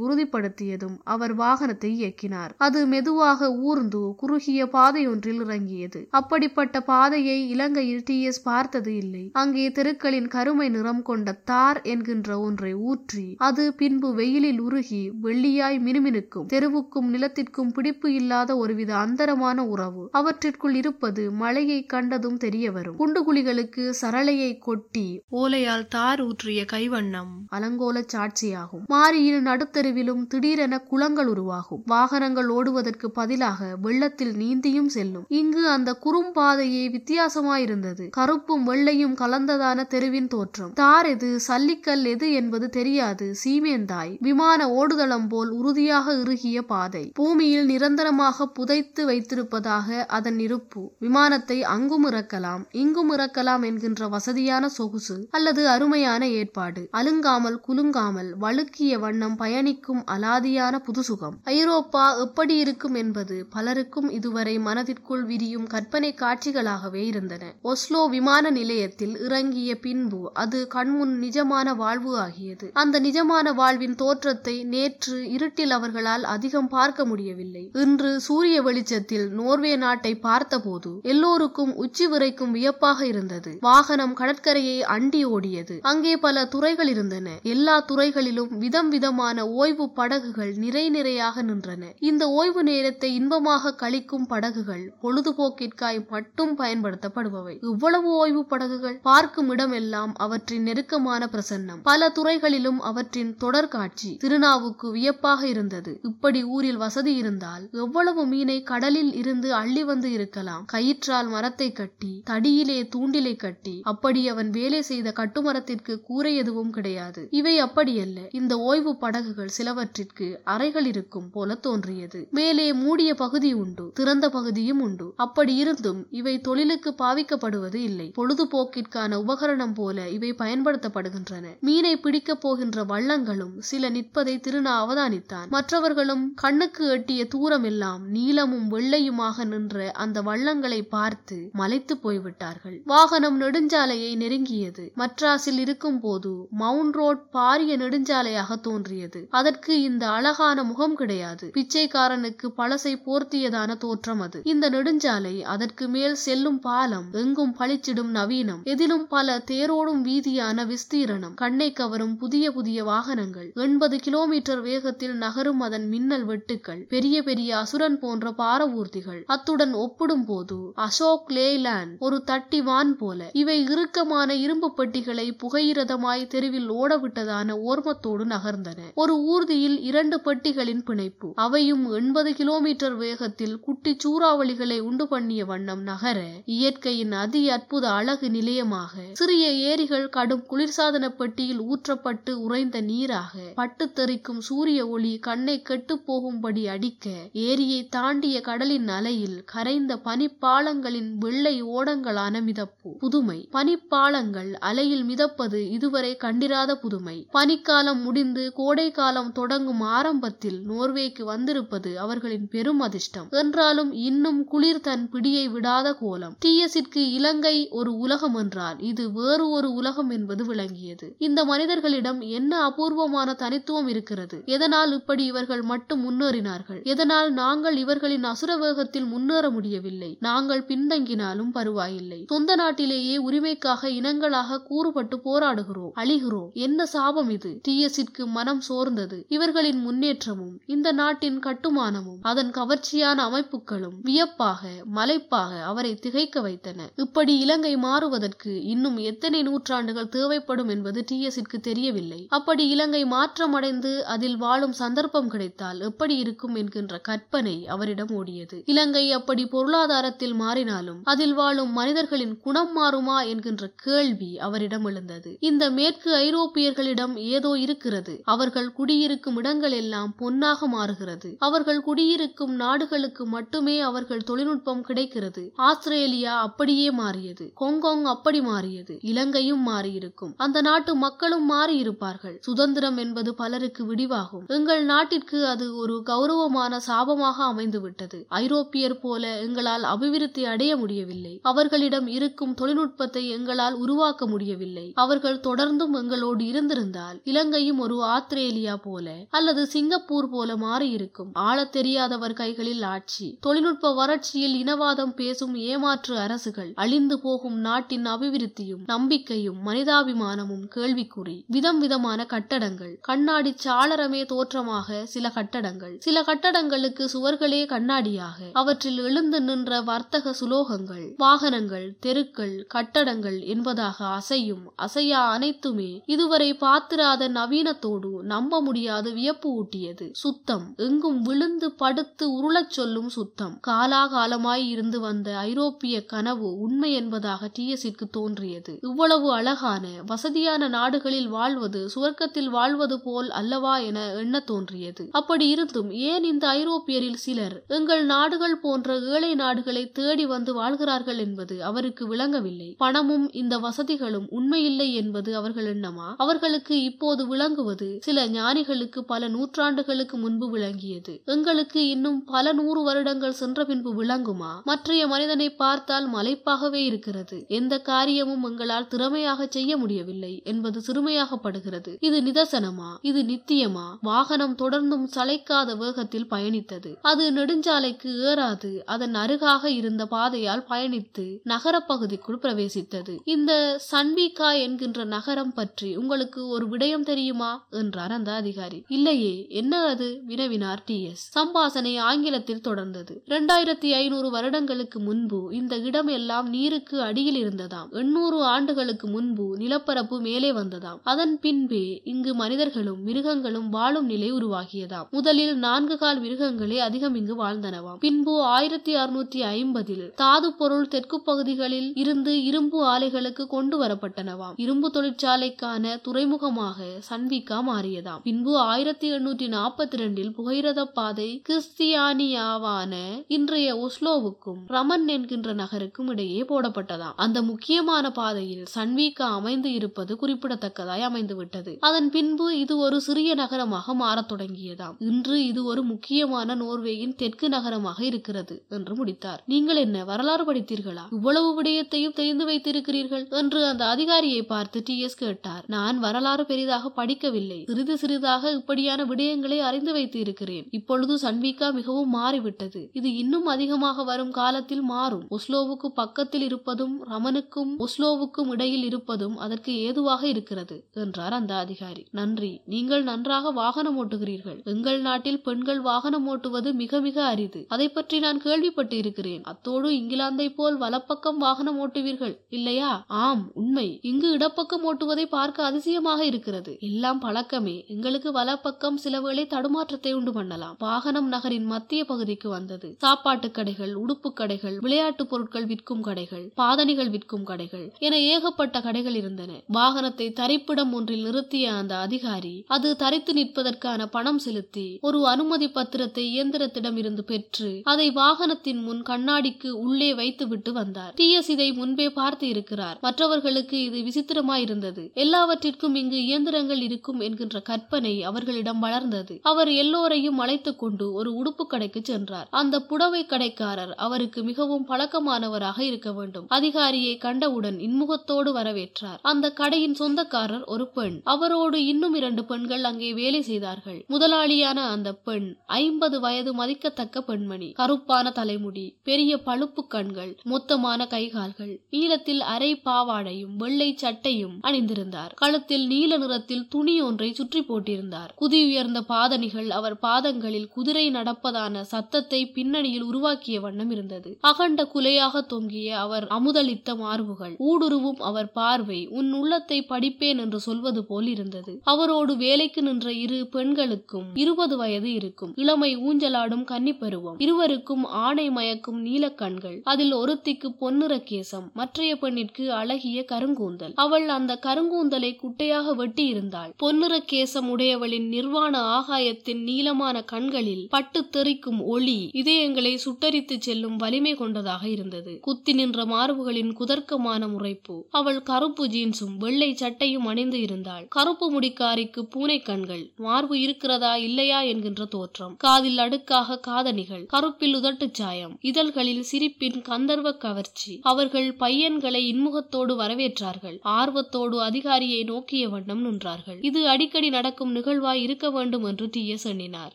உறுதிப்படுத்தியதும் அவர் வாகனத்தை இயக்கினார். அது மெதுவாக ஊர்ந்து குறுகிய பாதை ஒன்றில் இறங்கியது. அப்படிப்பட்ட பாதையை இலங்கையில் டி எஸ் பார்த்தது இல்லை. அங்கே தெருக்களின் கருமை நிறம் கொண்ட தார் என்கின்ற ஒன்றை ஊற்றி அது பின்பு வெயிலில் உருகி வெள்ளியாய் மினுமினுக்கும் தெருவுக்கும் நிலத்திற்கும் பிடிப்பு இல்லாத ஒருவித அந்தரமான உறவு. அவற்றிற்குள் இருப்பது மழையை கண்டதும் தெரிய வரும் குண்டுகுழிகளுக்கு சரளையை கொட்டி ஓலையால் தார் ஊற்றிய கைவண்ணம் அலங்கோல சாட்சியாகும். மாரியில் நடுத்தருவிலும் திடீர் திடீரென குளங்கள் உருவாகும். வாகனங்கள் ஓடுவதற்கு பதிலாக வெள்ளத்தில் நீந்தியும் செல்லும். இங்கு அந்த குறும்பாதையே வித்தியாசமாயிருந்தது. கருப்பும் வெள்ளையும் கலந்ததான தெருவின் தோற்றம். தார் எது சல்லிக்கல் எது என்பது தெரியாது. சீமேந்தாய். விமான ஓடுதளம் போல் உறுதியாக இறுகிய பாதை. பூமியில் நிரந்தரமாக புதைத்து வைத்திருப்பதாக அதன் இருப்பு. விமானத்தை அங்கும் இறக்கலாம் இங்கும் இறக்கலாம் என்கின்ற வசதியான சொகுசு அல்லது அருமையான ஏற்பாடு. அலுங்காமல் குலுங்காமல் வழுக்கிய வண்ணம் பயணிக்கும் அலா அலாதியான புதுசுகம். ஐரோப்பா எப்படி இருக்கும் என்பது பலருக்கும் இதுவரை மனதிற்குள் விரியும் கற்பனை காட்சிகளாகவே இருந்தன. ஒஸ்லோ விமான நிலையத்தில் இறங்கிய பின்பு அது கண்முன் நிஜமான வாழ்வு ஆகியது. அந்த நிஜமான வாழ்வின் தோற்றத்தை நேற்று இருட்டில் அவர்களால் அதிகம் பார்க்க முடியவில்லை. இன்று சூரிய வெளிச்சத்தில் நோர்வே நாட்டை பார்த்தபோது எல்லோருக்கும் உச்சி விரைக்கும் வியப்பாக இருந்தது. வாகனம் கடற்கரையை அண்டி ஓடியது. அங்கே பல துறைகள் இருந்தன. எல்லா துறைகளிலும் விதம் விதமான ஓய்வு படகு படகுகள் நிறை நிறையாக நின்றன. இந்த ஓய்வு நேரத்தை இன்பமாக கழிக்கும் படகுகள் பொழுதுபோக்கிற்காய் மட்டும் பயன்படுத்தப்படுபவை. இவ்வளவு ஓய்வு படகுகள் பார்க்கும் இடமெல்லாம் அவற்றின் நெருக்கமான பிரசன்னம். பல துறைகளிலும் அவற்றின் தொடர் காட்சி திருநாவுக்கு வியப்பாக இருந்தது. இப்படி ஊரில் வசதி இருந்தால் எவ்வளவு மீனை கடலில் இருந்து அள்ளி வந்து இருக்கலாம். கயிற்றால் மரத்தை கட்டி தடியிலே தூண்டிலை கட்டி அப்படி அவன் வேலை செய்த கட்டுமரத்திற்கு கூரை எதுவும் கிடையாது. இவை அப்படியல்ல. இந்த ஓய்வு படகுகள் சிலவற்றிற்கு அறைகள் இருக்கும் போல தோன்றியது. மேலே மூடிய பகுதி உண்டு திறந்த பகுதியும் உண்டு. அப்படி இருந்தும் இவை தொழிலுக்கு பாவிக்கப்படுவது இல்லை. பொழுதுபோக்கிற்கான உபகரணம் போல இவை பயன்படுத்தப்படுகின்றன. மீனை பிடிக்கப் போகின்ற வள்ளங்களும் சில நிற்பதை திருநா அவதானித்தான். மற்றவர்களும் கண்ணுக்கு எட்டிய தூரம் எல்லாம் நீளமும் வெள்ளையுமாக நின்ற அந்த வள்ளங்களை பார்த்து மலைத்து போய்விட்டார்கள். வாகனம் நெடுஞ்சாலையை நெருங்கியது. மட்ராஸில் இருக்கும் போது மவுண்ட் ரோட் பாரிய நெடுஞ்சாலையாக தோன்றியது. அதற்கு இந்த அழகான முகம் கிடையாது. பிச்சைக்காரனுக்கு பழசை போர்த்தியதான தோற்றம் அது. இந்த நெடுஞ்சாலை அதற்கு மேல் செல்லும் பாலம் எங்கும் பளிச்சிடும் நவீனம் எதிலும் பல தேரோடும் வீதியான விஸ்தீரணம் கண்ணை கவரும் புதிய புதிய வாகனங்கள் எண்பது கிலோமீட்டர் வேகத்தில் நகரும் அதன் மின்னல் வெட்டுக்கள் பெரிய பெரிய அசுரன் போன்ற பாரவூர்திகள் அத்துடன் ஒப்பிடும் போது அசோக் லேலாண்ட் ஒரு தட்டி வான் போல இவை இறுக்கமான இரும்பு பெட்டிகளை புகையிரதமாய் தெருவில் ஓடவிட்டதான ஓர்மத்தோடு நகர்ந்தன. ஒரு ஊர்தியில் இரண்டு பெட்டிகளின் பிணைப்பு. அவையும் எண்பது கிலோமீட்டர் வேகத்தில் குட்டி சூறாவளிகளை உண்டு பண்ணிய வண்ணம் நகர இயற்கையின் அதி அற்புத அழகு நிலையமாக. சிறிய ஏரிகள் கடும் குளிர்சாதன பெட்டியில் ஊற்றப்பட்டு உறைந்த நீராக பட்டு தெறிக்கும் சூரிய ஒளி கண்ணை கெட்டு போகும்படி அடிக்க ஏரியை தாண்டிய கடலின் அலையில் கரைந்த பனிப்பாலங்களின் வெள்ளை ஓடங்களான மிதப்பு. புதுமை. பனிப்பாலங்கள் அலையில் மிதப்பது இதுவரை கண்டிராத புதுமை. பனிக்காலம் முடிந்து கோடை காலம் தொடங்கும் ஆரம்பத்தில் நோர்வேக்கு வந்திருப்பது அவர்களின் பெரும் அதிர்ஷ்டம். என்றாலும் இன்னும் குளிர் தன் பிடியை விடாத கோலம். டிஎஸிற்கு இலங்கை ஒரு உலகம் என்றால் இது வேறு ஒரு உலகம் என்பது விளங்கியது. இந்த மனிதர்களிடம் என்ன அபூர்வமான தனித்துவம் இருக்கிறது? எதனால் இப்படி இவர்கள் மட்டும் முன்னேறினார்கள்? எதனால் நாங்கள் இவர்களின் அசுர வேகத்தில் முன்னேற முடியவில்லை? நாங்கள் பின்தங்கினாலும் பரவாயில்லை. சொந்த நாட்டிலேயே உரிமைக்காக இனங்களாக கூறுபட்டு போராடுகிறோம். அழிகிறோம். என்ன சாபம் இது? டிஎஸிற்கு மனம் சோர்ந்தது. இவர்கள் மக்களின் முன்னேற்றமும் இந்த நாட்டின் கட்டுமானமும் அதன் கவர்ச்சியான அமைப்புகளும் வியப்பாக மலைப்பாக அவரை திகைக்க வைத்தன. இப்படி இலங்கை மாறுவதற்கு இன்னும் எத்தனை நூற்றாண்டுகள் தேவைப்படும் என்பது டி டிஎஸிற்கு தெரியவில்லை. அப்படி இலங்கை மாற்றமடைந்து அதில் வாழும் சந்தர்ப்பம் கிடைத்தால் எப்படி இருக்கும் என்கின்ற கற்பனை அவரிடம் ஓடியது. இலங்கை அப்படி பொருளாதாரத்தில் மாறினாலும் அதில் வாழும் மனிதர்களின் குணம் மாறுமா என்கின்ற கேள்வி அவரிடம் எழுந்தது. இந்த மேற்கு ஐரோப்பியர்களிடம் ஏதோ இருக்கிறது. அவர்கள் குடியிருக்கும் இடங்கள் எல்லாம் பொன்னாக மாறுகிறது. அவர்கள் குடியிருக்கும் நாடுகளுக்கு மட்டுமே அவர்கள் தொழில்நுட்பம் கிடைக்கிறது. ஆஸ்திரேலியா அப்படியே மாறியது. கொங்கோங் அப்படி மாறியது. இலங்கையும் மாறியிருக்கும். அந்த நாட்டு மக்களும் மாறியிருப்பார்கள். சுதந்திரம் என்பது பலருக்கு விடிவாகும். எங்கள் நாட்டிற்கு அது ஒரு கௌரவமான சாபமாக அமைந்துவிட்டது. ஐரோப்பியர் போல எங்களால் அபிவிருத்தி அடைய முடியவில்லை. அவர்களிடம் இருக்கும் தொழில்நுட்பத்தை எங்களால் உருவாக்க முடியவில்லை. அவர்கள் தொடர்ந்தும் எங்களோடு இருந்திருந்தால் இலங்கையும் ஒரு ஆஸ்திரேலியா போல அல்லது சிங்கப்பூர் போல மாறியிருக்கும் ஆள தெரியாதவர் கைகளில் ஆட்சி. தொழில்நுட்ப வறட்சியில் இனவாதம் பேசும் ஏமாற்று அரசுகள் அழிந்து போகும் நாட்டின் அபிவிருத்தியும் நம்பிக்கையும் மனிதாபிமானமும் கேள்விக்குறி. விதம் விதமான கட்டடங்கள். கண்ணாடி சாளரமே தோற்றமாக சில கட்டடங்கள். சில கட்டடங்களுக்கு சுவர்களே கண்ணாடியாக. அவற்றில் எழுந்து நின்ற வர்த்தக சுலோகங்கள் வாகனங்கள் தெருக்கள் கட்டடங்கள் என்பதாக அசையும் அசையா அனைத்துமே இதுவரை பார்த்திராத நவீனத்தோடு நம்ப முடியாத வியப்பு வியப்பு ஊட்டியது. சுத்தம். எங்கும் விழுந்து படுத்து உருளச் சொல்லும் சுத்தம். காலாகாலமாய் இருந்து வந்த ஐரோப்பிய கனவு உண்மை என்பதாக டிஎஸிற்கு தோன்றியது. இவ்வளவு அழகான வசதியான நாடுகளில் வாழ்வது சுவர்க்கத்தில் வாழ்வது போல் அல்லவா என எண்ண தோன்றியது. அப்படி இருந்தும் ஏன் இந்த ஐரோப்பியரில் சிலர் எங்கள் நாடுகள் போன்ற ஏழை நாடுகளை தேடி வந்து வாழ்கிறார்கள் என்பது அவருக்கு விளங்கவில்லை. பணமும் இந்த வசதிகளும் உண்மையில்லை என்பது அவர்கள் எண்ணமா? அவர்களுக்கு இப்போது விளங்குவது சில ஞானிகளுக்கு பல நூற்றாண்டுகளுக்கு முன்பு விளங்கியது. எங்களுக்கு இன்னும் பல நூறு வருடங்கள் சென்ற பின்பு விளங்குமா? மற்றைய மனிதனை பார்த்தால் மலைப்பாகவே இருக்கிறது. எந்த காரியமும் எங்களால் திறமையாக செய்ய முடியவில்லை என்பது சிறுமையாகப்படுகிறது. இது நிதர்சனமா? இது நித்தியமா? வாகனம் தொடர்ந்தும் சளைக்காத வேகத்தில் பயணித்தது. அது நெடுஞ்சாலைக்கு ஏறாது. அதன் அருகாக இருந்த பாதையால் பயணித்து நகர பகுதிக்குள் பிரவேசித்தது. இந்த சன்விகா என்கின்ற நகரம் பற்றி உங்களுக்கு ஒரு விடயம் தெரியுமா? என்றார் அந்த அதிகாரி. இல்லையே என்ன அது? வினவினார் டி எஸ். சம்பாசனை ஆங்கிலத்தில் தொடர்ந்தது. இரண்டாயிரத்தி ஐநூறு வருடங்களுக்கு முன்பு இந்த இடம் எல்லாம் நீருக்கு அடியில் இருந்ததாம். எண்ணூறு ஆண்டுகளுக்கு முன்பு நிலப்பரப்பு மேலே வந்ததாம். அதன் பின்பே இங்கு மனிதர்களும் மிருகங்களும் வாழும் நிலை உருவாகியதாம். முதலில் நான்கு கால் மிருகங்களே அதிகம் இங்கு வாழ்ந்தனவாம். பின்பு ஆயிரத்தி அறுநூத்தி ஐம்பதில் தாது பொருள் தெற்கு பகுதிகளில் இருந்து இரும்பு ஆலைகளுக்கு கொண்டு வரப்பட்டனவாம். இரும்பு தொழிற்சாலைக்கான துறைமுகமாக சன்விகா மாறியதாம். பின்பு ஆயிரத்தி ஆயிரத்தி எண்ணூற்றி நாற்பத்தி ரெண்டில் புகையிரத பாதை கிறிஸ்தியானியாவான இன்றைய ஒஸ்லோவுக்கும் ரமன் என்கின்ற நகருக்கும் இடையே போடப்பட்டதாம். அந்த முக்கியமான பாதையில் சன்விகா அமைந்து இருப்பது குறிப்பிடத்தக்கதாய் அமைந்துவிட்டது. அதன் பின்பு இது ஒரு சிறிய நகரமாக மாறத் தொடங்கியதாம். இன்று இது ஒரு முக்கியமான நோர்வேயின் தெற்கு நகரமாக இருக்கிறது என்று முடித்தார். நீங்கள் என்ன வரலாறு படித்தீர்களா? இவ்வளவு விடயத்தையும் தெரிந்து வைத்திருக்கிறீர்கள் என்று அந்த அதிகாரியை பார்த்து டி எஸ் கேட்டார். நான் வரலாறு பெரிதாக படிக்கவில்லை. சிறிது சிறிதாக இப்படி மாதிரியான விடயங்களை அறிந்து வைத்து இருக்கிறேன் இப்பொழுது சன்விகா மிகவும் மாறிவிட்டது. இது இன்னும் அதிகமாக வரும் காலத்தில் மாறும். ஒஸ்லோவுக்கு பக்கத்தில் இருப்பதும் ரமனுக்கும் ஒஸ்லோவுக்கும் இடையில் இருப்பதும் அதற்கு ஏதுவாக இருக்கிறது என்றார் அந்த அதிகாரி. நன்றி. நீங்கள் நன்றாக வாகனம் ஓட்டுகிறீர்கள். எங்கள் நாட்டில் பெண்கள் வாகனம் ஓட்டுவது மிக மிக அரிது. அதை பற்றி நான் கேள்விப்பட்டு இருக்கிறேன் அத்தோடு இங்கிலாந்தை போல் வலப்பக்கம் வாகனம் ஓட்டுவீர்கள் இல்லையா? ஆம் உண்மை. இங்கு இடப்பக்கம் ஓட்டுவதை பார்க்க அதிசயமாக இருக்கிறது. எல்லாம் பழக்கமே. எங்களுக்கு வலப்பக்கம் பக்கம் சிலவேளை தடுமாற்றத்தை உண்டு பண்ணலாம். வாகனம் நகரின் மத்திய பகுதிக்கு வந்தது. சாப்பாட்டு கடைகள் உடுப்பு கடைகள் விளையாட்டு பொருட்கள் விற்கும் கடைகள் பாதணிகள் விற்கும் கடைகள் என ஏகப்பட்ட கடைகள் இருந்தன. வாகனத்தை தரிப்பிடம் ஒன்றில் நிறுத்திய அந்த அதிகாரி அது தரித்து நிற்பதற்கான பணம் செலுத்தி ஒரு அனுமதி பத்திரத்தை இயந்திரத்திடம் இருந்து பெற்று அதை வாகனத்தின் முன் கண்ணாடிக்கு உள்ளே வைத்துவிட்டு வந்தார். டி எஸ் இதை முன்பே பார்த்து இருக்கிறார். மற்றவர்களுக்கு இது விசித்திரமாயிருந்தது. எல்லாவற்றிற்கும் இங்கு இயந்திரங்கள் இருக்கும் என்கின்ற கற்பனை அவர்களிடம் வளர்ந்தது. அவர் எல்லோரையும் அழைத்துக் கொண்டு ஒரு உடுப்பு கடைக்கு சென்றார். அந்த புடவை கடைக்காரர் அவருக்கு மிகவும் பழக்கமானவராக இருக்க வேண்டும். அதிகாரியை கண்டவுடன் இன்முகத்தோடு வரவேற்றார். அந்த கடையின் சொந்தக்காரர் ஒரு பெண். அவரோடு இன்னும் இரண்டு பெண்கள் அங்கே வேலை செய்தார்கள். முதலாளியான அந்த பெண் ஐம்பது வயது மதிக்கத்தக்க பெண்மணி. கருப்பான தலைமுடி பெரிய பழுப்பு கண்கள் மொத்தமான கைகால்கள். நீளத்தில் அரை பாவாடையும் வெள்ளை சட்டையும் அணிந்திருந்தார். கழுத்தில் நீல நிறத்தில் துணி ஒன்றை சுற்றி போட்டிருந்தார். குதி உயர்ந்த பாதணிகள் அவர் பாதங்களில் குதிரை நடப்பதான சத்தத்தை பின்னணியில் உருவாக்கிய வண்ணம் இருந்தது. அகண்ட குலையாக தொங்கிய அவர் அமுதளித்த மார்புகள். ஊடுருவும் அவர் பார்வை உன் உள்ளத்தை படிப்பேன் என்று சொல்வது போல் இருந்தது. அவரோடு வேலைக்கு நின்ற இரு பெண்களுக்கும் இருபது வயது இருக்கும். இளமை ஊஞ்சலாடும் கன்னிப்பருவம். இருவருக்கும் ஆணை மயக்கும் நீலக்கண்கள் அதில் ஒருத்திக்கு பொன்னிற கேசம். மற்றைய பெண்ணிற்கு அழகிய கருங்கூந்தல். அவள் அந்த கருங்கூந்தலை குட்டையாக வெட்டி இருந்தாள் பொன்னிற கேசம் உடையவளின் நிர்வாண ஆகாயத்தின் நீளமான கண்களில் பட்டு தெறிக்கும் ஒளி இதயங்களை சுட்டரித்து செல்லும் வலிமை கொண்டதாக இருந்தது. குத்தி நின்ற மார்புகளின் குதர்க்கமான முறைப்பு. அவள் கருப்பு ஜீன்ஸும் வெள்ளை சட்டையும் அணிந்து இருந்தாள். கருப்பு முடிக்காரிக்கு பூனை கண்கள். மார்பு இருக்கிறதா இல்லையா என்கின்ற தோற்றம். காதில் அடுக்காக காதணிகள். கருப்பில் உதட்டுச் சாயம். இதழ்களில் சிரிப்பின் கந்தர்வ கவர்ச்சி. அவர்கள் பையன்களை இன்முகத்தோடு வரவேற்றார்கள். ஆர்வத்தோடு அதிகாரியை நோக்கிய வண்ணம் நின்றார்கள். இது அடிக்கடி நடக்கும் நிகழ்வாய் இருக்க வேண்டும் என்று டி எஸ் எண்ணினார்.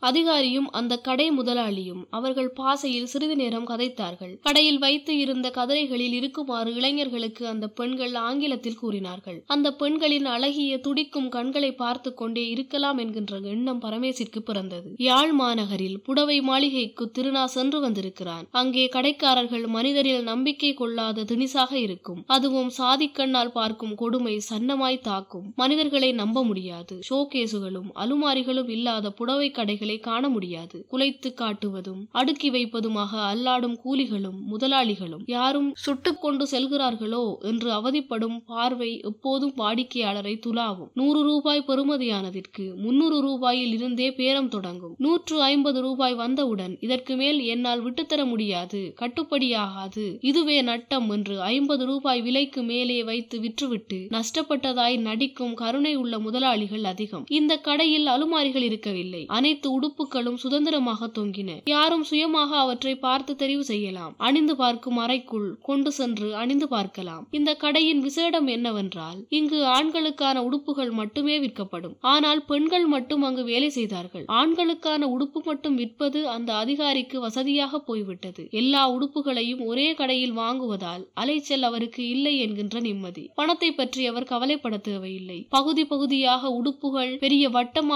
அதிகாரியும் அந்த கடை முதலாளியும் அவர்கள் பாசையில் சிறிது நேரம் கதைத்தார்கள். கடையில் வைத்து இருந்த கதரைகளில் இருக்குமாறு இளைஞர்களுக்கு அந்த பெண்கள் ஆங்கிலத்தில் கூறினார்கள். அந்த பெண்களின் அழகிய துடிக்கும் கண்களை பார்த்து கொண்டே இருக்கலாம் என்கின்ற எண்ணம் பரமேசிற்கு பிறந்தது. யாழ் மாநகரில் புடவை மாளிகைக்கு திருநா சென்று வந்திருக்கிறான். அங்கே கடைக்காரர்கள் மனிதரில் நம்பிக்கை கொள்ளாத திணிசாக இருக்கும். அதுவும் சாதிக்கண்ணால் பார்க்கும் கொடுமை சன்னமாய் தாக்கும். மனிதர்களை நம்ப முடியாது. ஷோகேசுகளும் அலுமா அலமாரிகளும் இல்லாத புடவை கடைகளை காண முடியாது. குலைத்து காட்டுவதும் அடுக்கி வைப்பதுமாக அல்லாடும் கூலிகளும் முதலாளிகளும் யாரும் சுட்டுக் கொண்டு செல்கிறார்களோ என்று அவதிப்படும் பார்வை எப்போதும் வாடிக்கையாளரை துலாவும். நூறு ரூபாய் பெறுமதியானதற்கு முன்னூறு ரூபாயில் இருந்தே பேரம் தொடங்கும். நூற்று ஐம்பது ரூபாய் வந்தவுடன் இதற்கு மேல் என்னால் விட்டுத்தர முடியாது கட்டுப்படியாகாது. இதுவே நட்டம் என்று ஐம்பது ரூபாய் விலைக்கு மேலே வைத்து விற்றுவிட்டு நஷ்டப்பட்டதாய் நடிக்கும் கருணை உள்ள முதலாளிகள் அதிகம். இந்த கடையில் அலுமாரிகள் இருக்கவில்லை. அனைத்து உடுப்புகளும் சுதந்திரமாக தொங்கின. யாரும் சுயமாக அவற்றை பார்த்து தெரிவு செய்யலாம். அணிந்து பார்க்கும் அறைக்குள் கொண்டு சென்று அணிந்து பார்க்கலாம். இந்த கடையின் விசேடம் என்னவென்றால் இங்கு ஆண்களுக்கான உடுப்புகள் மட்டுமே விற்கப்படும். ஆனால் பெண்கள் மட்டும் அங்கு வேலை செய்தார்கள். ஆண்களுக்கான உடுப்பு மட்டும் விற்பது அந்த அதிகாரிக்கு வசதியாக போய்விட்டது. எல்லா உடுப்புகளையும் ஒரே கடையில் வாங்குவதால் அலைச்சல் அவருக்கு இல்லை என்கின்ற நிம்மதி. பணத்தை பற்றி அவர் கவலைப்பட தேவையில்லை. பகுதி பகுதியாக உடுப்புகள் பெரிய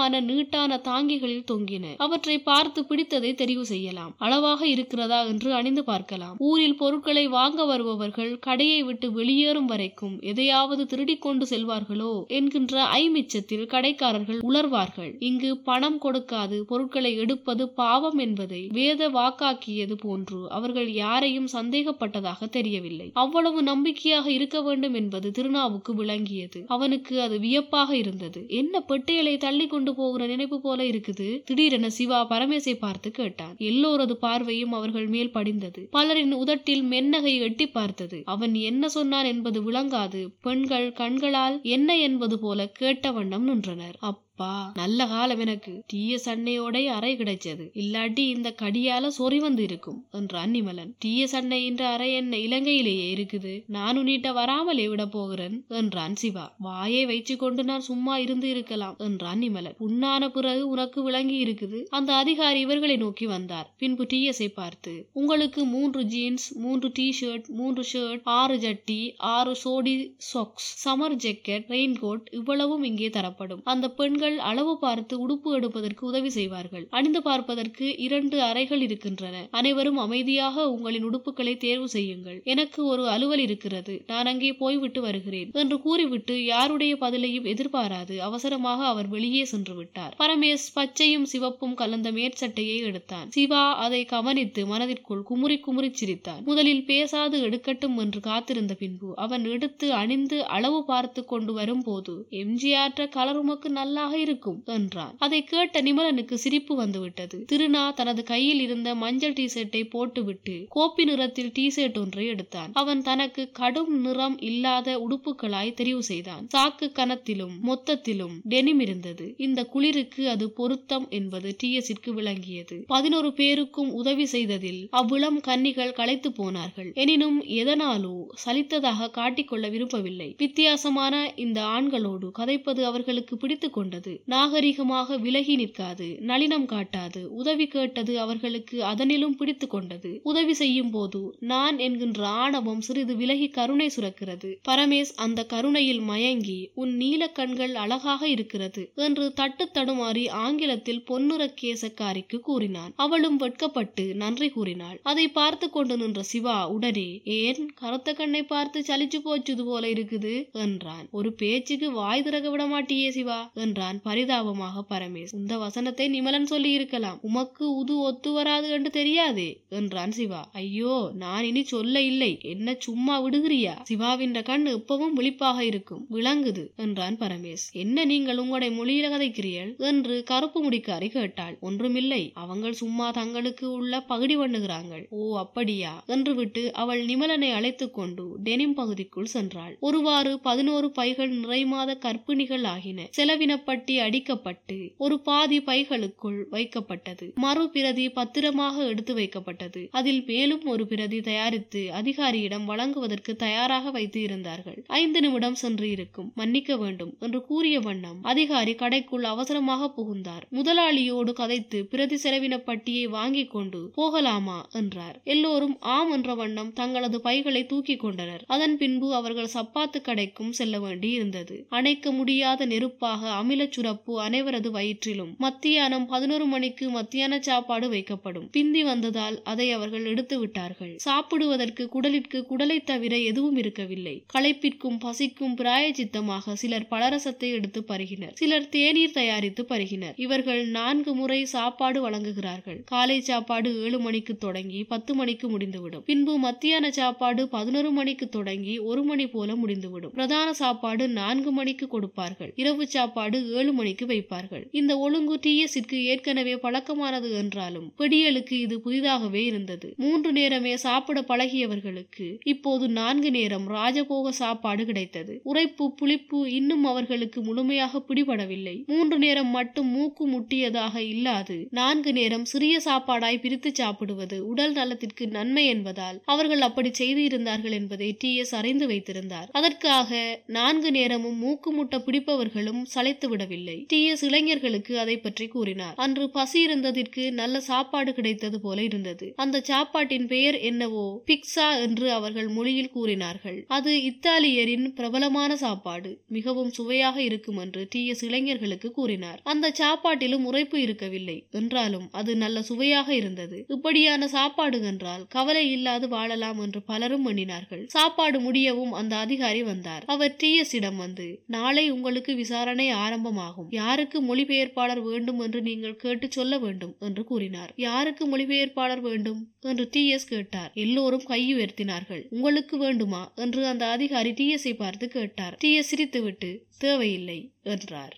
நீளமான நீட்டான தாங்கிகளில் தொங்கின. அவற்றை பார்த்து பிடித்ததை தெரிவு செய்யலாம். அளவாக இருக்கிறதா என்று அணிந்து பார்க்கலாம். ஊரில் பொருட்களை வாங்க வருபவர்கள் கடையை விட்டு வெளியேறும் வரைக்கும் எதையாவது திருடிக் கொண்டு செல்வார்களோ என்கின்ற ஐமிச்சத்தில் கடைக்காரர்கள் உணர்வார்கள் இங்கு பணம் கொடுக்காது பொருட்களை எடுப்பது பாவம் என்பதை வேத வாக்காக்கியது போன்று அவர்கள் யாரையும் சந்தேகப்பட்டதாக தெரியவில்லை. அவ்வளவு நம்பிக்கையாக இருக்க வேண்டும் என்பது திருநாவுக்கு விளங்கியது. அவனுக்கு அது வியப்பாக இருந்தது. என்ன பெட்டைகளை தள்ளி கொண்டு போகிற நினைப்பு போல இருக்குது. திடீரென சிவா பரமேசை பார்த்து கேட்டான். எல்லோரது பார்வையும் அவர்கள் மேல் படிந்தது. பலரின் உதட்டில் மென்னகை எட்டி பார்த்தது. அவன் என்ன சொன்னான் என்பது விளங்காது. பெண்கள் கண்களால் என்ன என்பது போல கேட்ட வண்ணம் நின்றனர். அப்பா நல்ல காலம் எனக்கு. டீய சண்டையோட அறை கிடைச்சது. இல்லாட்டி இந்த கடியால சொறி வந்து இருக்கும் என்றான் நிமலன் டீய சண்டை என்ற அறை என்ன இலங்கையிலேயே இருக்குது. நானும் நீட்ட வராமலே விட போகிறேன் என்றான் சிவா. வாயை வைச்சு கொண்டு நான் சும்மா இருந்து இருக்கலாம் என்றான் நிமலன் உண்ணான பிறகு உனக்கு விளங்கி இருக்குது. அந்த அதிகாரி இவர்களை நோக்கி வந்தார். பின்பு டிஎஸ்ஐ பார்த்து உங்களுக்கு மூன்று ஜீன்ஸ் மூன்று டி ஷர்ட் மூன்று ஷர்ட் ஆறு ஜட்டி ஆறு சோடி சாக்ஸ் சமர் ஜெக்கெட் ரெயின்கோட் இவ்வளவும் இங்கே தரப்படும். அந்த பெண்கள் அளவு பார்த்து உடுப்பு எடுப்பதற்கு உதவி செய்வார்கள். அணிந்து பார்ப்பதற்கு இரண்டு அறைகள் இருக்கின்றன. அனைவரும் அமைதியாக உங்களின் உடுப்புகளை தேர்வு செய்யுங்கள். எனக்கு ஒரு அலுவல் இருக்கிறது. நான் அங்கே போய்விட்டு வருகிறேன் என்று கூறிவிட்டு யாருடைய பதிலையும் எதிர்பாராது. அவசரமாக அவர் வெளியே சென்று விட்டார். பரமேஷ் பச்சையும் சிவப்பும் கலந்த மேற்சட்டையை எடுத்தான். சிவா அதை கவனித்து மனதிற்குள் குமுறி குமுறி சிரித்தான். முதலில் பேசாது எடுக்கட்டும் என்று காத்திருந்த பின்பு அவன் எடுத்து அணிந்து அளவு பார்த்து கொண்டு வரும் போது எம்ஜிஆற்ற கலர் உமக்கு நல்லாக இருக்கும் என்றான் அதை கேட்ட நிமலனுக்கு சிரிப்பு வந்துவிட்டது. திருநா தனது கையில் இருந்த மஞ்சள் டி ஷர்ட்டை போட்டுவிட்டு கோப்பி நிறத்தில் டி ஷர்ட் ஒன்றை எடுத்தான். அவன் தனக்கு கடும் நிறம் இல்லாத உடுப்புகளாய் தெரிவு செய்தான். சாக்கு கனத்திலும் மொத்தத்திலும் டெனிம் இருந்தது. இந்த குளிருக்கு அது பொருத்தம் என்பது டிஎஸிற்கு விளங்கியது. பதினோரு பேருக்கும் உதவி செய்ததில் அவ்விளம் கன்னிகள் களைத்து போனார்கள். எனினும் எதனாலோ சலித்ததாக காட்டிக்கொள்ள விரும்பவில்லை. வித்தியாசமான இந்த ஆண்களோடு கதைப்பது அவர்களுக்கு பிடித்துக் கொண்டது. நாகரிகமாக விலகி நிற்காது. நளினம் காட்டாது. உதவி கேட்டது அவர்களுக்கு அதனிலும் பிடித்து கொண்டது. உதவி செய்யும் போது நான் என்கின்ற ஆணவம் சிறிது விலகி கருணை சுரக்கிறது. பரமேஷ் அந்த கருணையில் மயங்கி உன் நீல கண்கள் அழகாக இருக்கிறது என்று தட்டு தடுமாறி ஆங்கிலத்தில் பொன்னுர கேசக்காரிக்கு கூறினான். அவளும் வெட்கப்பட்டு நன்றி கூறினாள். அதை பார்த்து கொண்டு நின்ற சிவா உடனே ஏன் கருத்த கண்ணை பார்த்து சலிச்சு போச்சுது போல இருக்குது என்றான். ஒரு பேச்சுக்கு வாய் திறக்க விட மாட்டியே சிவா என்றான் பரிதாபமாக பரமேஷ் இந்த வசனத்தை நிமலன் சொல்லி இருக்கலாம் உமக்கு உது ஒத்து வராது என்று தெரியாதே? என்றான் சிவா. ஐயோ நான் இனி சொல்ல இல்லை. என்ன சும்மா விடுகிறியா? சிவாவின் கண் எப்பவும் விழிப்பாக இருக்கும். விளங்குது என்றான் பரமேஷ் என்ன நீங்கள் உங்களுடைய மொழியில கதைக்கிறீர்கள்? என்று கருப்பு முடிக்காரி கேட்டாள். ஒன்றுமில்லை. அவங்கள் சும்மா தங்களுக்கு உள்ள பகுடி பண்ணுகிறாங்கள் ஓ அப்படியா? என்று விட்டு அவள் நிமலனை அழைத்துக் கொண்டு டெனிம் பகுதிக்குள் சென்றாள். ஒருவாறு பதினோரு பைகள் நிறைமாத கற்பிணிகள் ஆகின. செலவினப்பட்ட அடிக்கப்பட்டு ஒரு பாதி பைகளுக்குள் வைக்கப்பட்டது. மறு பிரதி பத்திரமாக எடுத்து வைக்கப்பட்டது. அதில் மேலும் ஒரு பிரதி தயாரித்து அதிகாரியிடம் வழங்குவதற்கு தயாராக வைத்து இருந்தார்கள் ஐந்து நிமிடம் சென்று இருக்கும். மன்னிக்க வேண்டும் என்று கூறிய வண்ணம் அதிகாரி கடைக்குள் அவசரமாக புகுந்தார். முதலாளியோடு கதைத்து பிரதி செலவின பட்டியை வாங்கிக் கொண்டு போகலாமா என்றார். எல்லோரும் ஆம் என்ற வண்ணம் தங்களது பைகளை தூக்கி கொண்டனர். அதன் பின்பு அவர்கள் சப்பாத்து கடைக்கும் செல்ல வேண்டி இருந்தது அணைக்க முடியாத நெருப்பாக அமில சுரப்பு அனைவரது வயிற்றிலும். மத்தியானம் பதினோரு மணிக்கு மத்தியான சாப்பாடு வைக்கப்படும். பிந்தி வந்ததால் அதை அவர்கள் எடுத்து விட்டார்கள். சாப்பிடுவதற்கு குடலிற்கு குடலை தவிர எதுவும் இருக்கவில்லை. களைப்பிற்கும் பசிக்கும் பிராயச்சித்தமாக சிலர் பலரசத்தை எடுத்து பருகினர். சிலர் தேநீர் தயாரித்து பருகினர். இவர்கள் நான்கு முறை சாப்பாடு வழங்குகிறார்கள். காலை சாப்பாடு ஏழு மணிக்கு தொடங்கி பத்து மணிக்கு முடிந்துவிடும். பின்பு மத்தியான சாப்பாடு பதினோரு மணிக்கு தொடங்கி ஒரு மணி போல முடிந்துவிடும். பிரதான சாப்பாடு நான்கு மணிக்கு கொடுப்பார்கள். இரவு சாப்பாடு ஏழு மணிக்கு வைப்பார்கள். இந்த ஒழுங்கு டிஎஸ்சிற்கு ஏற்கனவே பழக்கமானது என்றாலும் பெடியலுக்கு இது புதிதாகவே இருந்தது. மூன்று நேரமே சாப்பிட பழகியவர்களுக்கு இப்போது நான்கு நேரம் ராஜபோக சாப்பாடு கிடைத்தது. உரைப்பு புளிப்பு இன்னும் அவர்களுக்கு முழுமையாக பிடிபடவில்லை. மூன்று நேரம் மட்டும் மூக்கு முட்டியதாக இல்லாது நான்கு நேரம் சிறிய சாப்பாடாய் பிரித்து சாப்பிடுவது உடல் நலத்திற்கு நன்மை என்பதால் அவர்கள் அப்படி செய்து இருந்தார்கள் என்பதை டி எஸ் அறிந்து வைத்திருந்தார். அதற்காக நான்கு நேரமும் மூக்கு முட்ட பிடிப்பவர்களும் சளைத்து விடவில்லை டி எஸ் இளைஞர்களுக்கு அதை பற்றி கூறினார். அன்று பசி இருந்ததற்கு நல்ல சாப்பாடு கிடைத்தது போல இருந்தது. அந்த சாப்பாட்டின் பெயர் என்னவோ பிக்ஸா என்று அவர்கள் மொழியில் கூறினார்கள். அது இத்தாலியரின் பிரபலமான சாப்பாடு. மிகவும் சுவையாக இருக்கும் என்று டி எஸ் இளைஞர்களுக்கு கூறினார். அந்த சாப்பாட்டிலும் உரைப்பு இருக்கவில்லை. என்றாலும் அது நல்ல சுவையாக இருந்தது. இப்படியான சாப்பாடு என்றால் கவலை இல்லாது வாழலாம் என்று பலரும் எண்ணினார்கள். சாப்பாடு முடியவும் அந்த அதிகாரி வந்தார். அவர் டி எஸ் இடம் வந்து நாளை உங்களுக்கு விசாரணை ஆரம்பமாகும் யாருக்கு மொழிபெயர்ப்பாளர் வேண்டும் என்று நீங்கள் கேட்டு சொல்ல வேண்டும் என்று கூறினார். யாருக்கு மொழிபெயர்ப்பாளர் வேண்டும் என்று டி. எஸ். கேட்டார். எல்லோரும் கை உயர்த்தினார்கள். உங்களுக்கு வேண்டுமா என்று அந்த அதிகாரி டி. எஸ்ஐ பார்த்து கேட்டார். டி. எஸ். சிரித்துவிட்டு தேவையில்லை என்றார்.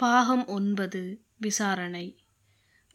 பாகம் ஒன்பது விசாரணை.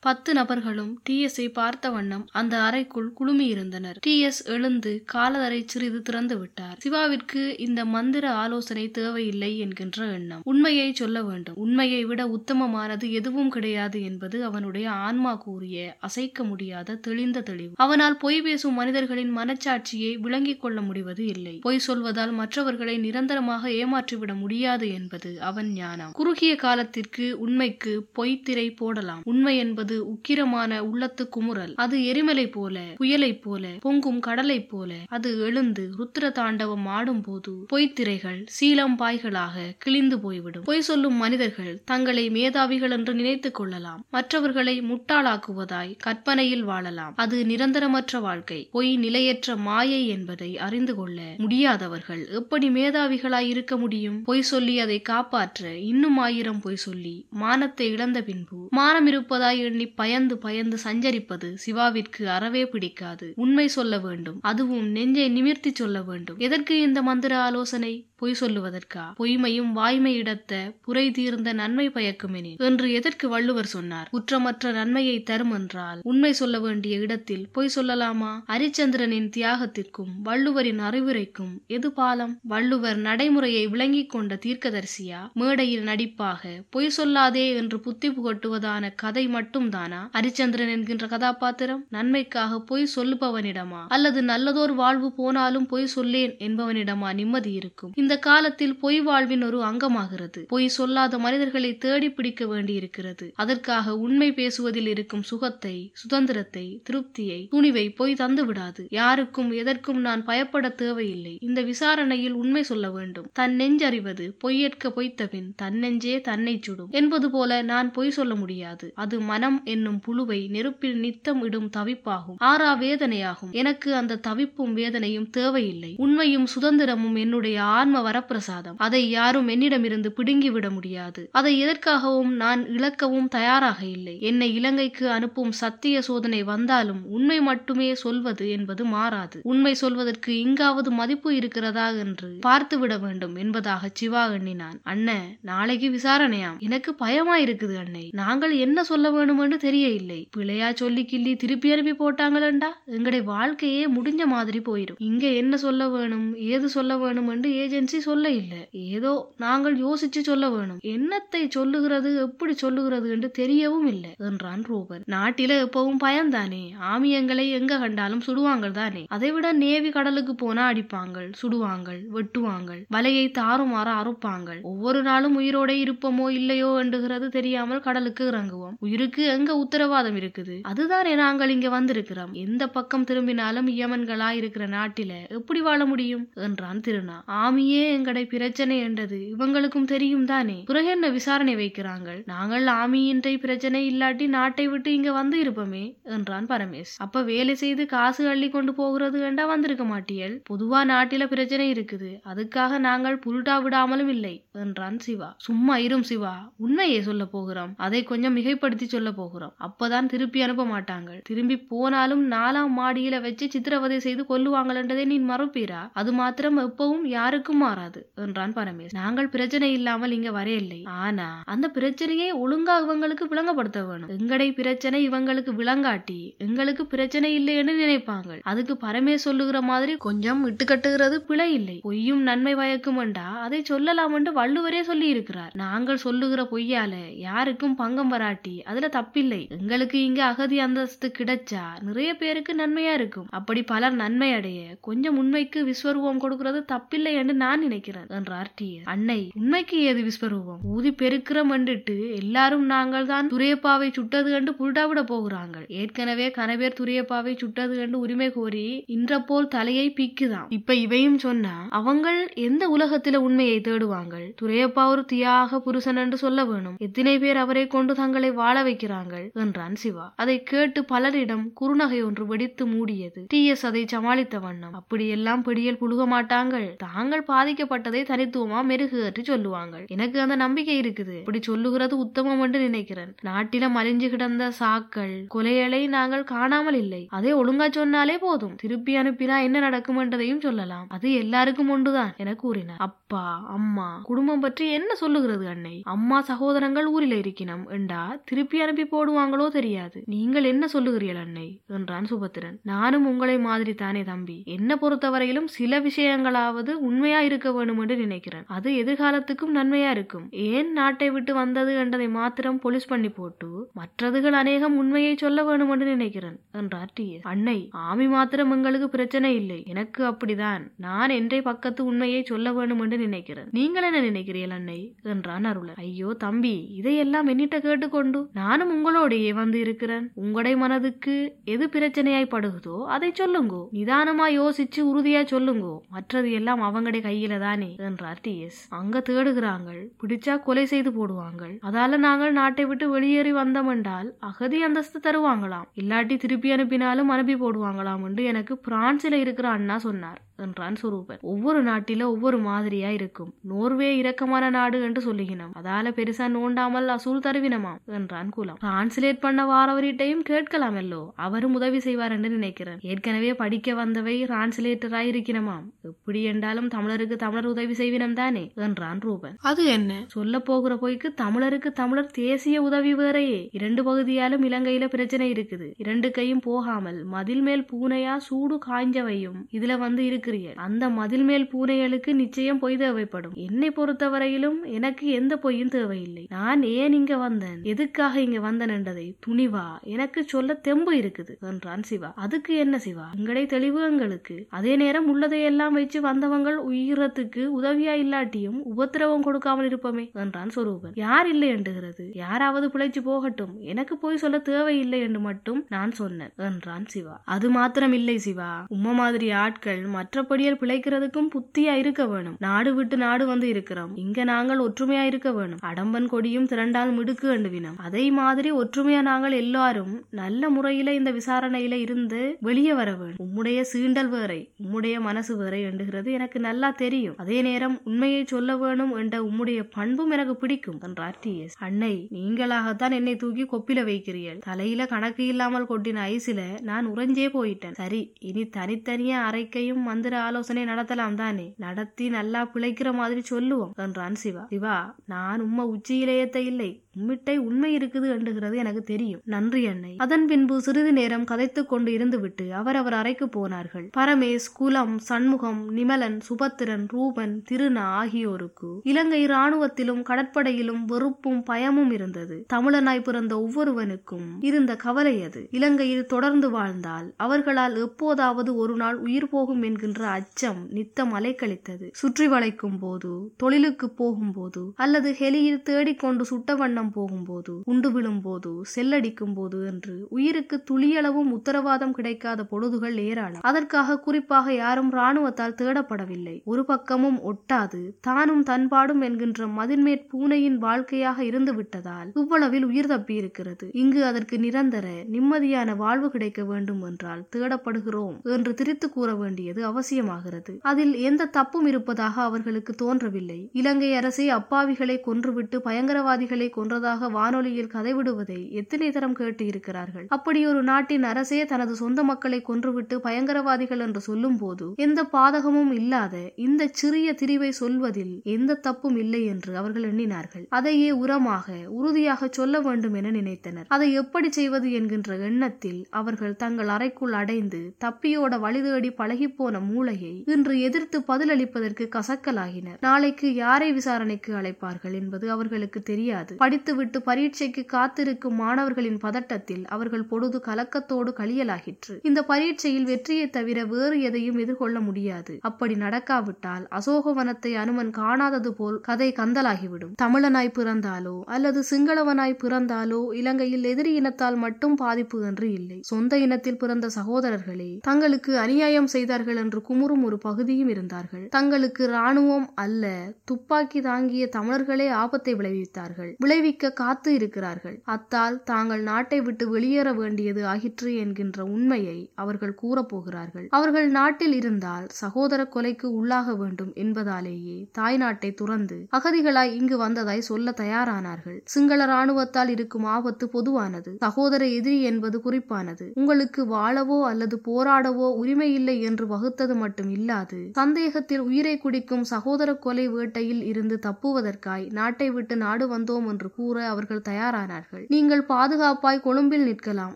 பத்து நபர்களும் டிஎஸ்ஐ பார்த்த வண்ணம் அந்த அறைக்குள் குழுமியிருந்தனர். டிஎஸ் எழுந்து காலதரை சிறிது திறந்து விட்டார். சிவாவிற்கு இந்த மந்திர ஆலோசனை தேவையில்லை என்கின்ற எண்ணம். உண்மையை சொல்ல வேண்டும். உண்மையை விட உத்தமமானது எதுவும் கிடையாது என்பது அவனுடைய ஆன்மா கூறிய அசைக்க முடியாத தெளிந்த தெளிவு. அவனால் பொய் பேசும் மனிதர்களின் மனச்சாட்சியை விளங்கிக் கொள்ள முடிவது இல்லை. பொய் சொல்வதால் மற்றவர்களை நிரந்தரமாக ஏமாற்றிவிட முடியாது என்பது அவன் ஞானம். குறுகிய காலத்திற்கு உண்மைக்கு பொய்த்திரை போடலாம். உண்மை என்பது அது உக்கிரமான உள்ளத்து குமுறல் அது எரிமலை போல புயலைப் போல பொங்கும் கடலை போல. அது எழுந்து ருத்திர தாண்டவம் ஆடும் போது பொய்த்திரைகள் சீலம் பாய்களாக கிழிந்து போய்விடும். பொய் சொல்லும் மனிதர்கள் தங்களை மேதாவிகள் என்று நினைத்துக் கொள்ளலாம். மற்றவர்களை முட்டாளாக்குவதாய் கற்பனையில் வாழலாம். அது நிரந்தரமற்ற வாழ்க்கை. பொய் நிலையற்ற மாயை என்பதை அறிந்து கொள்ள முடியாதவர்கள் எப்படி மேதாவிகளாய் இருக்க முடியும்? பொய் சொல்லி அதை காப்பாற்ற இன்னும் ஆயிரம் பொய் சொல்லி மானத்தை இழந்த பின்பு மானம் இருப்பதாய் எண்ணி பயந்து பயந்து சஞ்சரிப்பது சிவாவிற்கு அறவே பிடிக்காது. உண்மை சொல்ல வேண்டும். அதுவும் நெஞ்சை நிமிர்த்தி சொல்ல வேண்டும். எதற்கு இந்த மந்திர ஆலோசனை? பொய் சொல்லுவதற்கா? பொய்மையும் வாய்மை இடத்த புரை தீர்ந்த நன்மை பயக்குமெனே என்று எதற்கு வள்ளுவர் சொன்னார்? குற்றமற்ற நன்மையை தரும் என்றால் உண்மை சொல்ல வேண்டிய இடத்தில் பொய் சொல்லலாமா? அரிச்சந்திரனின் தியாகத்திற்கும் வள்ளுவரின் அறிவுரைக்கும் எது பாலம்? வள்ளுவர் நடைமுறையை விளங்கிக் கொண்ட தீர்க்கதரிசியா? மேடையில் நடிப்பாக பொய் சொல்லாதே என்று புத்தி புகட்டுவதான கதை மட்டும் மட்டும்தானா அரிச்சந்திரன் என்கின்ற கதாபாத்திரம் நன்மைக்காக பொய் சொல்லுபவனிடமா? அல்லது நல்லதோர் வாழ்வு போனாலும் பொய் சொல்லேன் என்பவனிடமா நிம்மதி இருக்கும்? இந்த காலத்தில் பொய் வாழ்வின் ஒரு அங்கமாகிறது. பொய் சொல்லாத மனிதர்களை தேடி பிடிக்க வேண்டியிருக்கிறது. அதற்காக உண்மை பேசுவதில் இருக்கும் சுகத்தை சுதந்திரத்தை திருப்தியை துணிவை பொய் தந்து விடாது. யாருக்கும் எதற்கும் நான் பயப்பட தேவையில்லை. இந்த விசாரணையில் உண்மை சொல்ல வேண்டும். தன் நெஞ்சறிவது பொய்யற்க பொய்த்தபின் தன்னெஞ்சே தன்னை சுடும். என்பது போல நான் பொய் சொல்ல முடியாது. அது மனம் என்னும் புழுவை நெருப்பில் நித்தம் இடும் தவிப்பாகும். ஆறா வேதனையாகும். எனக்கு அந்த தவிப்பும் வேதனையும் தேவையில்லை. உண்மையும் சுதந்திரமும் என்னுடைய ஆன்ம வரப்பிரசாதம். அதை யாரும் என்னிடமிருந்து பிடுங்கிவிட முடியாது. அதை எதற்காகவும் நான் இழக்கவும் தயாராக இல்லை. என்னை இலங்கைக்கு அனுப்பும் சத்திய சோதனை வந்தாலும் உண்மை மட்டுமே சொல்வது என்பது மாறாது. உண்மை சொல்வதற்கு இங்காவது மதிப்பு இருக்கிறதா என்று பார்த்துவிட வேண்டும் என்பதாக சிவா எண்ணினான். அண்ணே நாளைக்கு விசாரணையாம். எனக்கு பயமா இருக்குது அன்னை நாங்கள் என்ன சொல்ல வேணுமென்று தெரிய இல்லை பிழையா சொல்லி கிள்ளி திருப்பி அனுப்பி போட்டாங்களேண்டா. எங்களுடைய வாழ்க்கையே முடிஞ்ச மாதிரி போயிடும். இங்க என்ன சொல்ல வேணும்? ஏது சொல்ல வேணும் என்று ஏஜென்சி சொல்ல இல்லை ஏதோ நாங்கள் யோசிச்சு சொல்ல வேணும். என்னத்தை சொல்லுகிறது எப்படி சொல்லுகிறது என்று தெரியவும் இல்லை. என்றான் ரூபன். நாட்டில எப்பவும் பயம்தானே ஆமியங்களை எங்க கண்டாலும் சுடுவாங்கள் தானே? அதை விட நேவி கடலுக்கு போனா அடிப்பாங்கள் சுடுவாங்கள் வெட்டுவாங்கள் வலையை தாறுமாற அறுப்பாங்கள். ஒவ்வொரு நாளும் உயிரோட இருப்போமோ இல்லையோ என்றுகிறது தெரியாமல் கடலுக்கு இறங்குவோம். உயிருக்கு எங்க உத்தரவாதம் இருக்குது? அதுதானே நாங்கள் இங்க வந்திருக்கிறோம். எந்த பக்கம் திரும்பினாலும் யமன்களா இருக்கிற நாட்டில எப்படி வாழ முடியும்? என்றான் திருநா. ஆமியே எங்கடை பிரச்சனை என்றது இவங்களுக்கும் தெரியும் தானே? பிறகு என்ன விசாரணை வைக்கிறாங்க நாங்கள் ஆமியின்றை பிரச்சனை இல்லாட்டி நாட்டை விட்டு இங்க வந்து இருப்போமே? என்றான் பரமேஷ் அப்ப வேலை செய்து காசு அள்ளி கொண்டு போகிறது கண்டா வந்திருக்க மாட்டியல்? பொதுவா நாட்டில பிரச்சனை இருக்குது. அதுக்காக நாங்கள் புருட்டா விடாமலும் இல்லை என்றான் சிவா. சும்மா இரும் சிவா. உண்மையே சொல்ல போகிறோம். அதை கொஞ்சம் மிகைப்படுத்தி சொல்ல போகிறோம். அப்பதான் திருப்பி அனுப்ப மாட்டாங்க திரும்பி போனாலும் நாலாம் மாடியில வச்சு சித்திரவதை செய்து கொல்லுவாங்களன்றதை நீ மறுப்பீரா? அது மாத்திரம் எப்பவும் யாருக்கும் மாறாது என்றான் பரமேஷ் நாங்கள் பிரச்சனை இல்லாமல் இங்க வரையில்லை ஆனா அந்த பிரச்சனையை ஒழுங்கா இவங்களுக்கு விளங்கப்படுத்த வேணும். எங்கடை பிரச்சனை இவங்களுக்கு விளங்காட்டி எங்களுக்கு பிரச்சனை இல்லைன்னு நினைப்பாங்க அதுக்கு பரமேஷ் சொல்லுகிற மாதிரி கொஞ்சம் இட்டுக்கட்டுகிறது பிழை இல்லை. பொய்யும் நன்மை பயக்கும் என்றா அதை சொல்லலாம் என்று வள்ளுவரே சொல்லி இருக்கிறார் நாங்கள் சொல்லுகிற பொய்யால யாருக்கும் பங்கம் வராட்டி அதுல தப்பில்லை. எங்களுக்கு இங்க அகதி அந்தஸ்து கிடைச்சா நிறைய பேருக்கு நன்மையா இருக்கும். அப்படி பலர் நன்மை அடைய கொஞ்சம் உண்மைக்கு விஸ்வரூபம் கொடுக்கிறது தப்பில்லை என்று நான் நினைக்கிறேன் என்றார் டி அன்னை உண்மைக்கு ஏது விஸ்வரூபம்? ஊதி பெருக்கிறோம் என்றிட்டு எல்லாரும் நாங்கள் தான் துரியப்பாவை சுட்டது கண்டு புல்டாவிட போகிறாங்க ஏற்கனவே கனவேர் துரியப்பாவை சுட்டது கண்டு உரிமை கோரி இன்ற போல் தலையை பிக்குதாம். இப்ப இவையும் சொன்னா அவங்கள் எந்த உலகத்தில உண்மையை தேடுவாங்க துரையப்பா ஒரு தியாக புருஷன் என்று சொல்ல வேணும். எத்தனை பேர் அவரை கொண்டு தங்களை வாழ வைக்கிறாங்க என்றான் சிவா. அதை கேட்டு பலரிடம் குறுநகை ஒன்று வெடித்து மூடியது. டி எஸ் அதை சமாளித்த வண்ணம். அப்படியெல்லாம் பிடியல் புழுக மாட்டாங்கள். தாங்கள் பாதிக்கப்பட்டதை தனித்துவமா மெருகேற்றி சொல்லுவாங்க எனக்கு அந்த நம்பிக்கை இருக்குது. இப்படி சொல்லுகிறது உத்தமம் என்று நினைக்கிறேன். நாட்டில மலிஞ்சு கிடந்த சாக்கள் கொலைகளை நாங்கள் காணாமல் இல்லை. அதை ஒழுங்கா சொன்னாலே போதும். திருப்பி அனுப்பினா என்ன நடக்கும் என்றதையும் சொல்லலாம். அது எல்லாருக்கும் ஒன்றுதான் என கூறினார். அப்பா அம்மா குடும்பம் பற்றி என்ன சொல்லுகிறது அன்னை? அம்மா சகோதரங்கள் ஊரில் இருக்கணும் என்றா? திருப்பி அனுப்பி போடுவாங்களோ தெரியாது. நீங்கள் என்ன சொல்லுகிறீர்கள் அன்னை? என்றான் சுபத்திரன். நானும் உங்களை மாதிரி தானே தம்பி. என்ன பொறுத்தவரையிலும் சில விஷயங்களாவது உண்மையா இருக்க வேண்டும் என்று நினைக்கிறேன். அது எதிர்காலத்துக்கும் நன்மையா இருக்கும். ஏன் நாட்டை விட்டு வந்தது என்றதை மாத்திரம் போலீஸ் பண்ணி போட்டு மற்றதுகள் அநேகம் உண்மையை சொல்ல வேண்டும் என்று நினைக்கிறேன் என்றார் டி அன்னை ஆமி மாத்திரம் எங்களுக்கு பிரச்சனை இல்லை. எனக்கு அப்படிதான். நான் என்றே பக்கத்து உண்மையை சொல்ல வேண்டும் என்று நினைக்கிறேன். நீங்கள் என்ன நினைக்கிறீர்கள் அன்னை? என்றான் அருளர் ஐயோ தம்பி இதையெல்லாம் என்னிட்ட கேட்டுக்கொண்டு நானும் உங்களோடையே வந்து இருக்கிறேன். உங்களுடைய மனதுக்கு எது பிரச்சனையாய் படுகுதோ அதை சொல்லுங்கோ. நிதானமா யோசிச்சு உறுதியா சொல்லுங்கோ. மற்றது எல்லாம் அவங்களுடைய கையில தானே என்றார் டி எஸ் அங்க தேடுகிறாங்க பிடிச்சா கொலை செய்து போடுவாங்க அதால நாங்கள் நாட்டை விட்டு வெளியேறி வந்தோம் என்றால் அகதி அந்தஸ்து தருவாங்களாம். இல்லாட்டி திருப்பி அனுப்பினாலும் அனுப்பி போடுவாங்களாம் என்று எனக்கு பிரான்சில இருக்கிற அண்ணா சொன்னார். என்றான் சுரூபன். ஒவ்வொரு நாட்டில ஒவ்வொரு மாதிரியா இருக்கும். நோர்வே இரக்கமான நாடு என்று சொல்லுகினோம். அதால பெருசா நோண்டாமல் அசூல் தருவினமாம் என்றான் குலம். டிரான்ஸ்லேட் பண்ண வாரவரிட்டையும் கேட்கலாமல்லோ அவரும் உதவி செய்வார் என்று நினைக்கிறேன். ஏற்கனவே படிக்க வந்தவை டிரான்ஸ்லேட்டராய் இருக்கணுமாம் எப்படி என்றாலும் தமிழருக்கு தமிழர் உதவி செய்வினம் தானே என்றான் ரூபன். அது என்ன? சொல்ல போகிற போய்க்கு தமிழருக்கு தமிழர் தேசிய உதவி வேறையே. இரண்டு பகுதியாலும் இலங்கையில பிரச்சனை இருக்குது. இரண்டு கையும் போகாமல் மதில் மேல் பூனையா சூடு காய்ஞ்சவையும் இதுல வந்து இருக்கிறீர்கள் அந்த மதில் மேல் பூனைகளுக்கு நிச்சயம் பொய் தேவைப்படும். என்னை பொறுத்தவரையிலும் எனக்கு எந்த பொய்யும் தேவையில்லை. நான் ஏன் இங்க வந்தேன்? எதுக்காக இங்க வந்தேன் என்றதை துணிவா? எனக்கு சொல்ல தெம்பு இருக்குது என்றான் சிவா. அதுக்கு என்ன சிவா? உங்களை தெளிவு எங்களுக்கு. அதே நேரம் உள்ளதை எல்லாம் வச்சு வந்தவங்கள் உயிரத்துக்கு உதவியா இல்லாட்டியும் உபத்திரவம் கொடுக்காமல் இருப்போமே என்றான் சொரூபன். யார் இல்லை என்றுகிறது யாராவது பிழைச்சு போகட்டும். எனக்கு போய் சொல்ல தேவையில்லை என்று மட்டும் நான் சொன்னேன் என்றான் சிவா. அது மாத்திரம் இல்லை சிவா. உம்ம மாதிரி ஆட்கள் மற்ற மற்றபடியால் பிழைக்கிறதுக்கும் புத்தியா இருக்க வேணும். நாடு விட்டு நாடு வந்து இருக்கிறோம். இங்க நாங்கள் ஒற்றுமையா இருக்க வேணும். அடம்பன் கொடியும் திரண்டால் மிடுக்கு அண்டுவினம். அதே மாதிரி ஒற்றுமையா நாங்கள் எல்லாரும் நல்ல முறையில இந்த விசாரணையில இருந்து வெளியே வர வேணும். உம்முடைய சீண்டல் வேறை உம்முடைய மனசு வேறை என்றுகிறது எனக்கு நல்லா தெரியும். அதே நேரம் உண்மையை சொல்ல வேணும் என்ற உம்முடைய பண்பும் எனக்கு பிடிக்கும். என்றார் டி. எஸ். அன்னை நீங்களாகத்தான் என்னை தூக்கி கொப்பில வைக்கிறீர்கள். தலையில கணக்கு இல்லாமல் கொட்டின ஐசில நான் உறைஞ்சே போயிட்டேன். சரி இனி தனித்தனியா அறைக்கையும் மந்திர ஆலோசனை நடத்தலாம் தானே? நடத்தி நல்லா பிழைக்கிற மாதிரி சொல்லுவோம் என்றான் சிவா. சிவா நான் உம்ம உச்சியிலேயத்த இல்லை. உம்மிட்டை உண்மை இருக்குது என்றுகிறது எனக்கு தெரியும். நன்றி அன்னை. அதன் பின்பு சிறிது நேரம் கதைத்துக் கொண்டு இருந்துவிட்டு அவரவர் அறைக்கு போனார்கள். பரமேஷ் குலம் சண்முகம் நிமலன் சுபத்திரன் ரூபன் திருநா ஆகியோருக்கு இலங்கை இராணுவத்திலும் கடற்படையிலும் வெறுப்பும் பயமும் இருந்தது. தமிழனாய் பிறந்த ஒவ்வொருவனுக்கும் இருந்த கவலை அது. இலங்கையில் தொடர்ந்து வாழ்ந்தால் அவர்களால் எப்போதாவது ஒரு நாள் உயிர் போகும் என்கின்ற என்ற அச்சம் நித்தம் அலைக்கழித்தது சுற்றி வளைக்கும் போது தொழிலுக்கு போகும்போது அல்லது ஹெலியில் தேடிக்கொண்டு சுட்ட வண்ணம் போகும்போது உண்டு விழும் போது செல்லடிக்கும் போது என்று உயிருக்கு துளியளவும் உத்தரவாதம் கிடைக்காத பொழுதுகள் ஏராளம். அதற்காக குறிப்பாக யாரும் இராணுவத்தால் தேடப்படவில்லை. ஒரு பக்கமும் ஒட்டாது தானும் தன்பாடும் என்கின்ற மதின்மேற் பூனையின் வாழ்க்கையாக இருந்து விட்டதால் இவ்வளவில் உயிர் தப்பி இருக்கிறது இங்கு அதற்கு நிரந்தர நிம்மதியான வாழ்வு கிடைக்க வேண்டும் என்றால் தேடப்படுகிறோம் என்று திரித்து கூற வேண்டியது அவசியமாகிறது. அதில் எந்த தப்பும் இருப்பதாக அவர்களுக்கு தோன்றவில்லை. இலங்கை அரசே அப்பாவிகளை கொன்றுவிட்டு பயங்கரவாதிகளை கொன்றதாக வானொலியில் கதைவிடுவதை எத்தனை தரம் கேட்டு இருக்கிறார்கள் அப்படி ஒரு நாட்டின் அரசே தனது சொந்த மக்களை கொன்றுவிட்டு பயங்கரவாதிகள் என்று சொல்லும் போது எந்த பாதகமும் இல்லாத இந்த சிறிய திரிவை சொல்வதில் எந்த தப்பும் இல்லை என்று அவர்கள் எண்ணினார்கள். அதையே உரமாக உறுதியாக சொல்ல வேண்டும் என நினைத்தனர். அதை எப்படி செய்வது என்கின்ற எண்ணத்தில் அவர்கள் தங்கள் அறைக்குள் அடைந்து தப்பியோட வழிதேடி பழகிப்போன மூளையை இன்று எதிர்த்து பதிலளிப்பதற்கு கசக்கலாகினர். நாளைக்கு யாரை விசாரணைக்கு அழைப்பார்கள் என்பது அவர்களுக்கு தெரியாது. படித்துவிட்டு பரீட்சைக்கு காத்திருக்கும் மாணவர்களின் பதட்டத்தில் அவர்கள் பொழுது கலக்கத்தோடு கழியலாகிற்று. இந்த பரீட்சையில் வெற்றியை தவிர வேறு எதையும் எதிர்கொள்ள முடியாது. அப்படி நடக்காவிட்டால் அசோகவனத்தை அனுமன் காணாதது போல் கதை கந்தலாகிவிடும். தமிழனாய் பிறந்தாலோ அல்லது சிங்களவனாய் பிறந்தாலோ இலங்கையில் எதிரி இனத்தால் மட்டும் பாதிப்பு என்று இல்லை. சொந்த இனத்தில் பிறந்த சகோதரர்களே தங்களுக்கு அநியாயம் செய்தார்கள் என்று குமுறும் ஒரு பகுதியும் இருந்தார்கள். தங்களுக்கு இராணுவம் அல்ல துப்பாக்கி தாங்கிய தமிழர்களே ஆபத்தை விளைவித்தார்கள். விளைவிக்க காத்து இருக்கிறார்கள். அத்தால் தாங்கள் நாட்டை விட்டு வெளியேற வேண்டியது ஆகிற்று என்கின்ற உண்மையை அவர்கள் கூறப்போகிறார்கள் அவர்கள் நாட்டில் இருந்தால் சகோதர கொலைக்கு உள்ளாக வேண்டும் என்பதாலேயே தாய் நாட்டை துறந்து அகதிகளாய் இங்கு வந்ததாய் சொல்ல தயாரானார்கள். சிங்கள இராணுவத்தால் இருக்கும் ஆபத்து பொதுவானது. சகோதர எதிரி என்பது குறிப்பானது. உங்களுக்கு வாழவோ அல்லது போராடவோ உரிமை இல்லை என்று வகுத்தது மட்டும் இல்லாது சந்தேகத்தில் உயிரை குடிக்கும் சகோதர கொலை வேட்டையில் இருந்து தப்புவதற்காய் நாட்டை விட்டு நாடு வந்தோம் என்று கூற அவர்கள் தயாரானார்கள். நீங்கள் பாதுகாப்பாய் கொழும்பில் நிற்கலாம்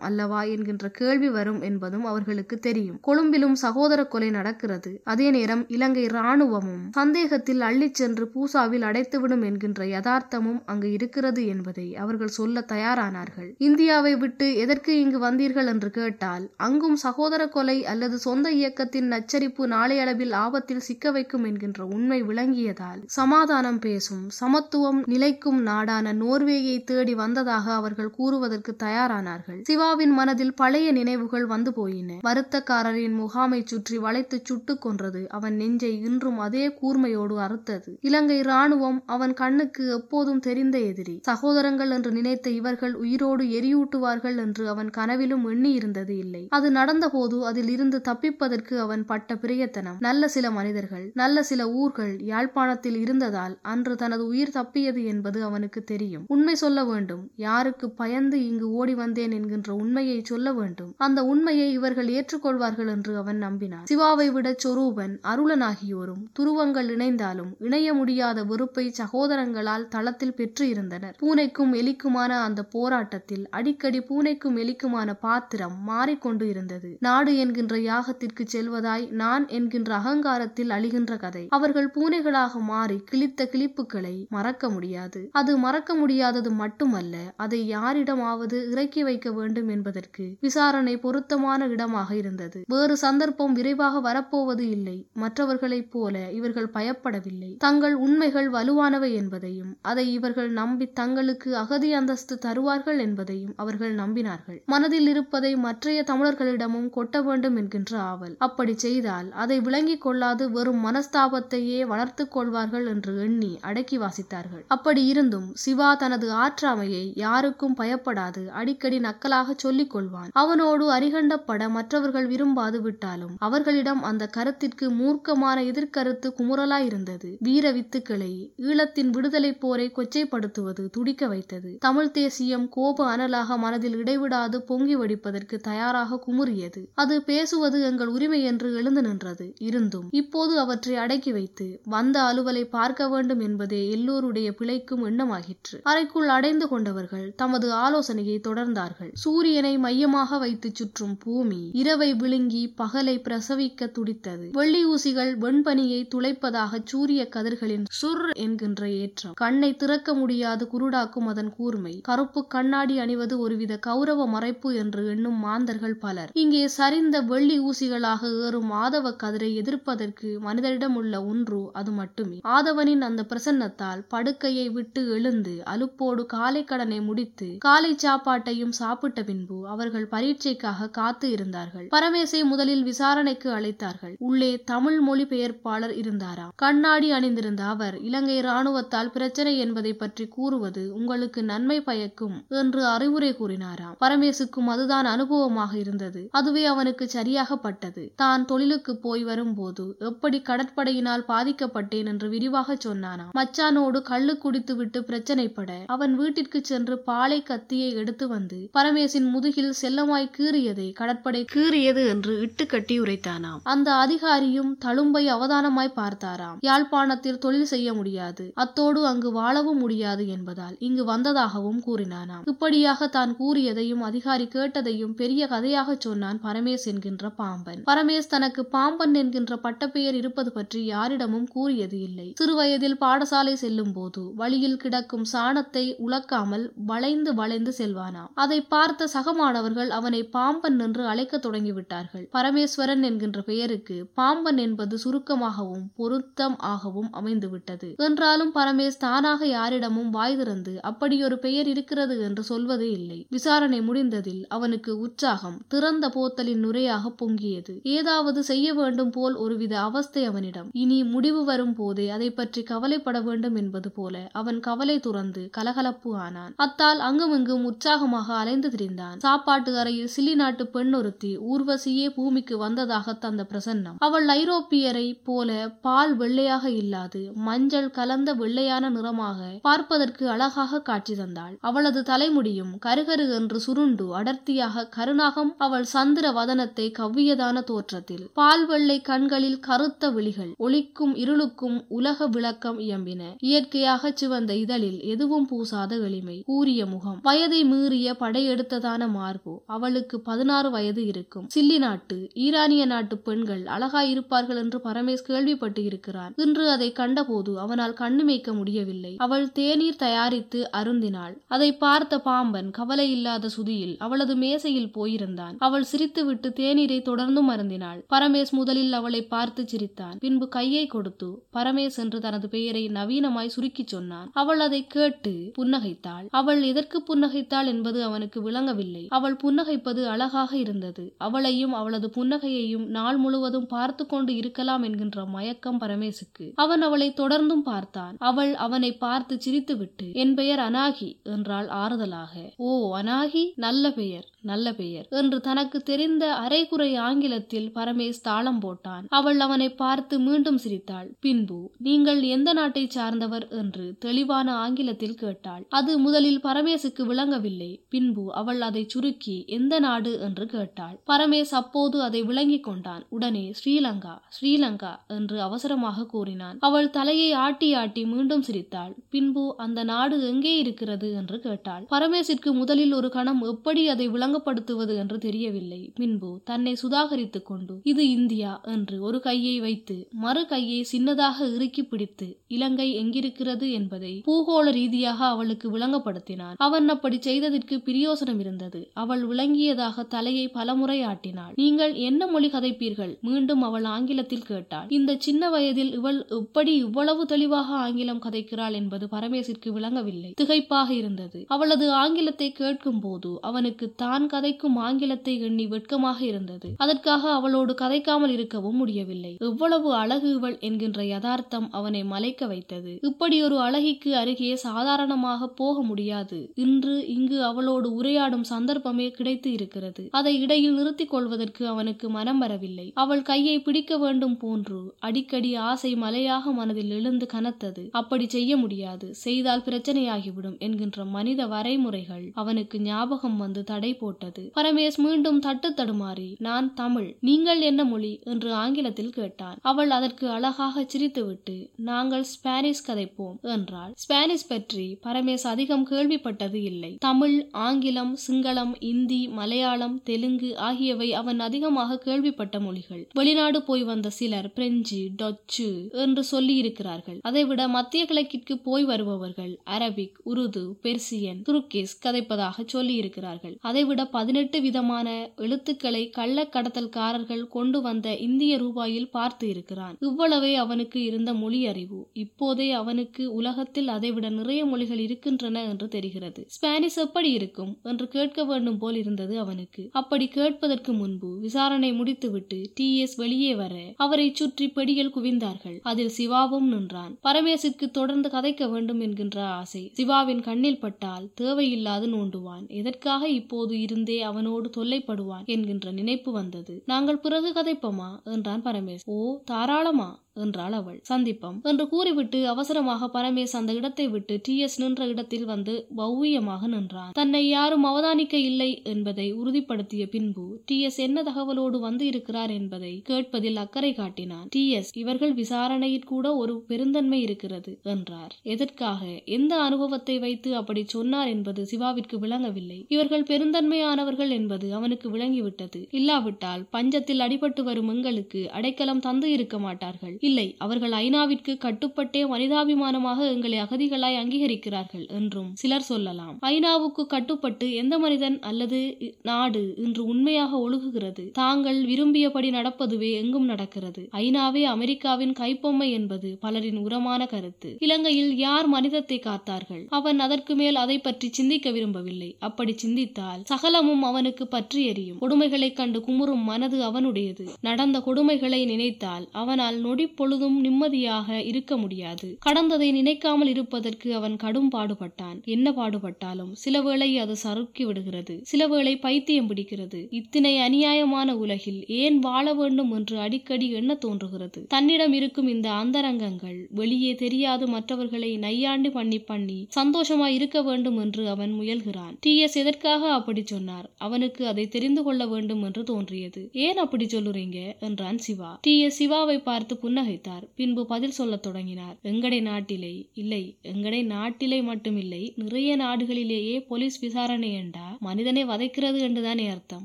அல்லவா என்கின்ற கேள்வி வரும் என்பதும் அவர்களுக்கு தெரியும். கொழும்பிலும் சகோதர கொலை நடக்கிறது. அதே நேரம் இலங்கை ராணுவமும் சந்தேகத்தில் அள்ளிச் சென்று பூசாவில் அடைத்துவிடும் என்கின்ற யதார்த்தமும் அங்கு இருக்கிறது என்பதை அவர்கள் சொல்ல தயாரானார்கள். இந்தியாவை விட்டு எதற்கு இங்கு வந்தீர்கள் என்று கேட்டால் அங்கும் சகோதர கொலை அல்லது சொந்த இயக்கத்தின் நச்சரிப்பு நாளையளவில் ஆபத்தில் சிக்க வைக்கும் என்கின்ற உண்மை விளங்கியதால் சமாதானம் பேசும் சமத்துவம் நிலைக்கும் நாடான நோர்வேயை தேடி வந்ததாக அவர்கள் கூறுவதற்கு தயாரானார்கள். சிவாவின் மனதில் பழைய நினைவுகள் வந்து போயின. வருத்தக்காரரின் முகாமை சுற்றி வளைத்து சுட்டுக் கொன்றது அவன் நெஞ்சை இன்றும் அதே கூர்மையோடு அறுத்தது. இலங்கை ராணுவம் அவன் கண்ணுக்கு எப்போதும் தெரிந்த எதிரி. சகோதரங்கள் என்று நினைத்த இவர்கள் உயிரோடு எரியூட்டுவார்கள் என்று அவன் கனவிலும் எண்ணி இருந்தது இல்லை. அது நடந்தபோது அதில் இருந்து தப்பிப்பதற்கு அவன் பட்ட பிரியத்தனம். நல்ல சில மனிதர்கள் நல்ல சில ஊர்கள் யாழ்ப்பாணத்தில் இருந்ததால் அன்று தனது உயிர் தப்பியது என்பது அவனுக்கு தெரியும். உண்மை சொல்ல வேண்டும். யாருக்கு பயந்து இங்கு ஓடி வந்தேன் என்கின்ற உண்மையை சொல்ல வேண்டும். அந்த உண்மையை இவர்கள் ஏற்றுக்கொள்வார்கள் என்று அவன் நம்பினான். சிவாவை விட சொரூபன் அருளனாகியோரும் துருவங்கள் இணைந்தாலும் இணைய முடியாத வெறுப்பை சகோதரங்களால் தளத்தில் பெற்று இருந்தனர் பூனைக்கும் எலிக்குமான அந்த போராட்டத்தில் அடிக்கடி பூனைக்கும் எலிக்குமான பாத்திரம் மாறிக்கொண்டு இருந்தது. நாடு என்கின்ற யாகத்திற்கு செல்வதாய் நான் என்கின்ற அகங்காரத்தில் அழிகின்ற கதை. அவர்கள் பூனைகளாக மாறி கிழித்த கிளிப்புகளை மறக்க முடியாது. அது மறக்க முடியாதது மட்டுமல்ல அதை யாரிடமாவது இறக்கி வைக்க வேண்டும் என்பதற்கு விசாரணை பொருத்தமான இடமாக இருந்தது. வேறு சந்தர்ப்பம் விரைவாக வரப்போவது இல்லை. மற்றவர்களைப் போல இவர்கள் பயப்படவில்லை. தங்கள் உண்மைகள் வலுவானவை என்பதையும் அதை இவர்கள் நம்பி தங்களுக்கு அகதி அந்தஸ்து தருவார்கள் என்பதையும் அவர்கள் நம்பினார்கள். மனதில் இருப்பதை மற்றைய தமிழர்களிடமும் கொட்ட வேண்டும் என்கின்ற ஆவல். அப்படி செய்தால் அதை விளங்கிக் கொள்ளாது வெறும் மனஸ்தாபத்தையே வளர்த்துக் கொள்வார்கள் என்று எண்ணி அடக்கி வாசித்தார்கள். அப்படி இருந்தும் சிவா தனது ஆற்றாமையை யாருக்கும் பயப்படாது அடிக்கடி நக்கலாக சொல்லிக் கொள்வான். அவனோடு அரிகண்டப்பட மற்றவர்கள் விரும்பாது விட்டாலும் அவர்களிடம் அந்த கருத்திற்கு மூர்க்கமான எதிர்கருத்து குமுறலாயிருந்தது. வீர வித்துக்களை ஈழத்தின் விடுதலை போரை கொச்சைப்படுத்துவது துடிக்க வைத்தது. தமிழ் தேசியம் கோப அனலாக மனதில் இடைவிடாது பொங்கி வடிப்பதற்கு தயாராக குமுறியது. அது பேசுவது எங்கள் உரிமை என்று எழுந்து நின்றது. இருந்தும் இப்போது அவற்றை அடக்கி வைத்து வந்த அலுவலை பார்க்க வேண்டும் என்பதே எல்லோருடைய பிழைக்கும் எண்ணமாகிற்று. அறைக்குள் அடைந்து கொண்டவர்கள் தமது ஆலோசனையை தொடர்ந்தார்கள். சூரியனை மையமாக வைத்து சுற்றும் பூமி இரவை விழுங்கி பகலை பிரசவிக்க துடித்தது. வெள்ளி ஊசிகள் வெண்பனியை துளைப்பதாக சூரிய கதிர்களின் சுர் என்கின்ற ஏற்றம். கண்ணை திறக்க முடியாது குருடாக்கும் அதன் கூர்மை. கருப்பு கண்ணாடி அணிவது ஒருவித கௌரவ மறைப்பு என்று எண்ணும் மாந்தர்கள் பலர். இங்கே சரிந்த வெள்ளி ஊசிகளாக ஏறும் ஆதவ கதிரை எதிர்ப்பதற்கு மனிதரிடம் உள்ள ஒன்று அது மட்டுமே. ஆதவனின் அந்த பிரசன்னத்தால் படுக்கையை விட்டு எழுந்து அலுப்போடு காலை கடனை முடித்து காலை சாப்பாட்டையும் சாப்பிட்ட பின்பு அவர்கள் பரீட்சைக்காக காத்து இருந்தார்கள். பரமேசை முதலில் விசாரணைக்கு அழைத்தார்கள். உள்ளே தமிழ் மொழிபெயர்ப்பாளர் இருந்தாராம். கண்ணாடி அணிந்திருந்த அவர் இலங்கை ராணுவத்தால் பிரச்சனை என்பதை பற்றி கூறுவது உங்களுக்கு நன்மை பயக்கும் என்று அறிவுரை கூறினாராம். பரமேசுக்கும் அதுதான் அனுபவமாக இருந்தது. அதுவே அவனுக்கு சரியாக பட்டது தான் ஊருக்கு போய் வரும்போது எப்படி கடற்படையினால் பாதிக்கப்பட்டேன் என்று விரிவாக சொன்னானாம். மச்சானோடு கள்ளு குடித்து விட்டு பிரச்சனைப்பட அவன் வீட்டிற்கு சென்று பாலை கத்தியை எடுத்து வந்து பரமேசின் முதுகில் செல்லமாய் கீறியதை கடற்படை கீறியது என்று இட்டு கட்டி உரைத்தானாம். அந்த அதிகாரியும் தழும்பை அவதானமாய் பார்த்தாராம். யாழ்ப்பாணத்தில் தொழில் செய்ய முடியாது. அத்தோடு அங்கு வாழவும் முடியாது என்பதால் இங்கு வந்ததாகவும் கூறினானாம். இப்படியாக தான் கூறியதையும் அதிகாரி கேட்டதையும் பெரிய கதையாக சொன்னான் பரமேஸ் என்கின்ற பாம்பன். பரமேஸ் தனக்கு பாம்பன் என்கின்ற பட்டப்பெயர் இருப்பது பற்றி யாரிடமும் கூறியது இல்லை. சிறுவயதில் பாடசாலை செல்லும் போது வழியில் கிடக்கும் சாணத்தை உழக்காமல் வளைந்து வளைந்து செல்வானாம் அதை பார்த்த சக மாணவர்கள் அவனை பாம்பன் என்று அழைக்க தொடங்கிவிட்டார்கள். பரமேஸ்வரன் என்கின்ற பெயருக்கு பாம்பன் என்பது சுருக்கமாகவும் பொருத்தம் ஆகவும் அமைந்துவிட்டது. என்றாலும் பரமேஸ் தானாக யாரிடமும் வாய் திறந்து அப்படியொரு பெயர் இருக்கிறது என்று சொல்வதே இல்லை. விசாரணை முடிந்ததில் அவனுக்கு உற்சாகம் திறந்த போத்தலின் நுரையாக பொங்கியது. ஏதாவது செய்ய செய்ய வேண்டும் போல் ஒருவித அவஸ்தை அவனிடம். இனி முடிவு வரும் போதே அதை பற்றி கவலைப்பட வேண்டும் என்பது போல அவன் கவலை துறந்து கலகலப்பு ஆனான். அத்தால் அங்குமிங்கும் உற்சாகமாக அலைந்து திரிந்தான். சாப்பாட்டு அறையில் சிலி நாட்டு பெண் ஒருத்தி ஊர்வசியே பூமிக்கு வந்ததாக தந்த பிரசன்னம். அவள் ஐரோப்பியரை போல பால் வெள்ளையாக இல்லாது மஞ்சள் கலந்த வெள்ளையான நிறமாக பார்ப்பதற்கு அழகாக காட்சி தந்தாள். அவளது தலைமுடியும் கருகரு என்று சுருண்டு அடர்த்தியாக கருணாகம் அவள் சந்திர வதனத்தை கவ்வியதான தோற்றத்தில். பால் வெள்ளை கண்களில் கருத்த விழிகள் ஒளிக்கும் இருளுக்கும் உலக விளக்கம் இயம்பின. இயற்கையாக சிவந்த இதழில் எதுவும் பூசாத எளிமை கூறிய முகம். வயதை மீறிய படையெடுத்ததான மார்பு அவளுக்கு பதினாறு வயது இருக்கும். சில்லி நாட்டு ஈரானிய நாட்டு பெண்கள் அழகாயிருப்பார்கள் என்று பரமேஷ் கேள்விப்பட்டு இருக்கிறான் இன்று அதை கண்டபோது அவனால் கண்ணுமைக்க முடியவில்லை. அவள் தேநீர் தயாரித்து அருந்தினாள். அதை பார்த்த பாம்பன் கவலை இல்லாத சுதியில் அவளது மேசையில் போயிருந்தான். அவள் சிரித்துவிட்டு தேநீரை தொடர்ந்தும் அருந்தினாள். பரமேஷ் முதலில் அவளை பார்த்து சிரித்தான். பின்பு கையை கொடுத்து பரமேஷ் என்று தனது பெயரை நவீனமாய் சுருக்கி சொன்னான். அவள் அதை கேட்டு புன்னகைத்தாள். அவள் எதற்கு புன்னகைத்தாள் என்பது அவனுக்கு விளங்கவில்லை. அவள் புன்னகைப்பது அழகாக இருந்தது. அவளையும் அவளது புன்னகையையும் நாள் முழுவதும் பார்த்து கொண்டு இருக்கலாம் என்கின்ற மயக்கம் பரமேசுக்கு. அவன் அவளை தொடர்ந்தும் பார்த்தான். அவள் அவனை பார்த்து சிரித்துவிட்டு என் பெயர் அனாகி என்றாள் ஆறுதலாக. ஓ அனாகி? நல்ல பெயர் நல்ல பெயர் என்று தனக்கு தெரிந்த அரைகுறை ஆங்கிலத்தில் பரமேஷ் தாளம் போட்டான். அவள் அவனை பார்த்து மீண்டும் சிரித்தாள். பின்பு நீங்கள் எந்த நாட்டை சார்ந்தவர்? என்று தெளிவான ஆங்கிலத்தில் கேட்டாள். அது முதலில் பரமேசுக்கு விளங்கவில்லை. பின்பு அவள் அதை சுருக்கி எந்த நாடு? என்று கேட்டாள். பரமேஷ் அப்போது அதை விளங்கிக் கொண்டான். உடனே ஸ்ரீலங்கா ஸ்ரீலங்கா என்று அவசரமாக கூறினான். அவள் தலையை ஆட்டி ஆட்டி மீண்டும் சிரித்தாள். பின்பு அந்த நாடு எங்கே இருக்கிறது? என்று கேட்டாள். பரமேசிற்கு முதலில் ஒரு கணம் எப்படி அதை விளங்கப்படுத்துவது? என்று தெரியவில்லை. பின்பு தன்னை சுதாகரித்துக் கொண்டு இது இந்தியா என்று ஒரு கையை வைத்து மறு கையை சின்னதாக இறுக்கி பிடித்து இலங்கை எங்கிருக்கிறது? என்பதை பூகோள ரீதியாக அவளுக்கு விளங்கப்படுத்தினான். அவன் அப்படி செய்ததற்கு பிரியோசனம் இருந்தது. அவள் விளங்கியதாக தலையை பலமுறை ஆட்டினாள். நீங்கள் என்ன மொழி கதைப்பீர்கள்? மீண்டும் அவள் ஆங்கிலத்தில் கேட்டாள். இந்த சின்ன வயதில் இவள் எப்படி இவ்வளவு தெளிவாக ஆங்கிலம் கதைக்கிறாள் என்பது பரமேசிற்கு விளங்கவில்லை. திகைப்பாக இருந்தது. அவளது ஆங்கிலத்தை கேட்கும் போது அவனுக்கு தான் கதைக்கும் ஆங்கிலத்தை எண்ணி வெட்கமாக இருந்தது. அதற்காக அவளோடு கதை மறைக்காமல் இருக்கவும் முடியவில்லை. எவ்வளவு அழகு இவள் என்கின்ற யதார்த்தம் அவனை மலைக்க வைத்தது. இப்படி ஒரு அழகிக்கு அருகே சாதாரணமாக போக முடியாது. இன்று இங்கு அவளோடு உரையாடும் சந்தர்ப்பமே கிடைத்து இருக்கிறது. அதை இடையில் நிறுத்திக் கொள்வதற்கு அவனுக்கு மனம் வரவில்லை. அவள் கையை பிடிக்க வேண்டும் போன்று அடிக்கடி ஆசை மலையாக மனதில் எழுந்து கனத்தது. அப்படி செய்ய முடியாது. செய்தால் பிரச்சனையாகிவிடும் என்கின்ற மனித வரைமுறைகள் அவனுக்கு ஞாபகம் வந்து தடை போட்டது. பரமேஷ் மீண்டும் தட்டு தடுமாறி. நான் தமிழ். நீங்கள் என்ன மொழி என்று ஆங்கிலத்தில் கேட்டான் அவள் அதற்கு அழகாக சிரித்துவிட்டு நாங்கள் ஸ்பானிஷ் கதைப்போம் என்றாள். ஸ்பானிஷ் பற்றி பரமேஷ் அதிகம் கேள்விப்பட்டது இல்லை. தமிழ் ஆங்கிலம் சிங்களம் இந்தி மலையாளம் தெலுங்கு ஆகியவை அவன் அதிகமாக கேள்விப்பட்ட மொழிகள். வெளிநாடு போய் வந்த சிலர் பிரெஞ்சு டச்சு என்று சொல்லி இருக்கிறார்கள் அதைவிட மத்திய கிழக்கிற்கு போய் வருபவர்கள் அரபிக் உருது பெர்சியன் துருக்கிஸ் கதைப்பதாக சொல்லி இருக்கிறார்கள் அதைவிட பதினெட்டு விதமான எழுத்துக்களை கள்ள கடத்தல்காரர்கள் கொண்டு கொண்டு வந்த இந்திய ரூபாயில் பார்த்து இருக்கிறான். இவ்வளவே அவனுக்கு இருந்த மொழி அறிவு இப்போதே அவனுக்கு உலகத்தில் அதைவிட நிறைய மொழிகள் இருக்கின்றன என்று தெரிகிறது. ஸ்பானிஷ் எப்படி இருக்கும் என்று கேட்க வேண்டும் போல் இருந்தது அவனுக்கு. அப்படி கேட்பதற்கு முன்பு விசாரணை முடித்துவிட்டு டி. எஸ். வெளியே வர அவரை சுற்றி பெடிகள் குவிந்தார்கள். அதில் சிவாவும் நின்றான். பரமேசிற்கு தொடர்ந்து கதைக்க வேண்டும் என்கின்ற ஆசை சிவாவின் கண்ணில் பட்டால் தேவையில்லாது நோண்டுவான். எதற்காக இப்போது இருந்தே அவனோடு தொல்லைப்படுவான் என்கின்ற நினைப்பு வந்தது. நாங்கள் பிறகு கதைப்போமா என்றான் பரமேஸ் ஓ தாராளமா? என்றாள் அவள். சந்திப்பம் என்று கூறிவிட்டு அவசரமாக பரமேஸ் அந்த இடத்தை விட்டு டி எஸ் நின்ற இடத்தில் வந்து பௌவியமாக நின்றான். தன்னை யாரும் அவதானிக்க இல்லை என்பதை உறுதிப்படுத்திய பின்பு டி எஸ் என்ன தகவலோடு வந்து இருக்கிறார் என்பதை கேட்பதில் அக்கறை காட்டினான். டி எஸ் இவர்கள் விசாரணையில் கூட ஒரு பெருந்தன்மை இருக்கிறது என்றார். எதற்காக? எந்த அனுபவத்தை வைத்து அப்படி சொன்னார் என்பது சிவாவிற்கு விளங்கவில்லை. இவர்கள் பெருந்தன்மையானவர்கள் என்பது அவனுக்கு விளங்கிவிட்டது. இல்லாவிட்டால் பஞ்சத்தில் அடிபட்டு வரும் எங்களுக்கு அடைக்கலம் தந்து இருக்க மாட்டார்கள். இல்லை அவர்கள் ஐநாவிற்கு கட்டுப்பட்டே மனிதாபிமானமாக எங்களை அகதிகளாய் அங்கீகரிக்கிறார்கள் என்றும் சிலர் சொல்லலாம். ஐநாவுக்கு கட்டுப்பட்டு எந்த மனிதன் அல்லது நாடு இன்று உண்மையாக ஒழுகுகிறது? தாங்கள் விரும்பியபடி நடப்பதுவே எங்கும் நடக்கிறது? ஐநாவே அமெரிக்காவின் கைப்பொம்மை என்பது பலரின் உரமான கருத்து. இலங்கையில் யார் மனிதத்தை காத்தார்கள்? அவன் அதற்கு மேல் அதை பற்றி சிந்திக்க விரும்பவில்லை. அப்படி சிந்தித்தால் சகலமும் அவனுக்கு பற்றி எரியும். கொடுமைகளைக் கண்டு குமுறும் மனது அவனுடையது. நடந்த கொடுமைகளை நினைத்தால் அவனால் நொடி பொழுதும் நிம்மதியாக இருக்க முடியாது. கடந்ததை நினைக்காமல் இருப்பதற்கு அவன் கடும் பாடுபட்டான். என்ன பாடுபட்டாலும் சில வேளை அது சறுக்கி விடுகிறது. சில வேளை பைத்தியம் பிடிக்கிறது. இத்தனை அநியாயமான உலகில் ஏன் வாழ வேண்டும் என்று அடிக்கடி எண்ண தோன்றுகிறது. தன்னிடம் இருக்கும் இந்த அந்தரங்கங்கள் வெளியே தெரியாது மற்றவர்களை நையாண்டி பண்ணி பண்ணி சந்தோஷமாய் இருக்க வேண்டும் என்று அவன் முயல்கிறான். டி. எஸ். எதற்காக அப்படி சொன்னார்? அவனுக்கு அதை தெரிந்து கொள்ள வேண்டும் என்று தோன்றியது. ஏன் அப்படி சொல்லுறீங்க? என்றான் சிவா. டி. எஸ். சிவாவை பார்த்து புன்னகைத்தார் பின்பு பதில் சொல்லத் தொடங்கினார். எங்கடை நாட்டிலே? இல்லை. எங்கடை நாட்டிலே மட்டுமில்லை. நிறைய நாடுகளிலேயே போலீஸ் விசாரணை என்றா? மனிதனை வதைக்கிறது என்றுதானே அர்த்தம்.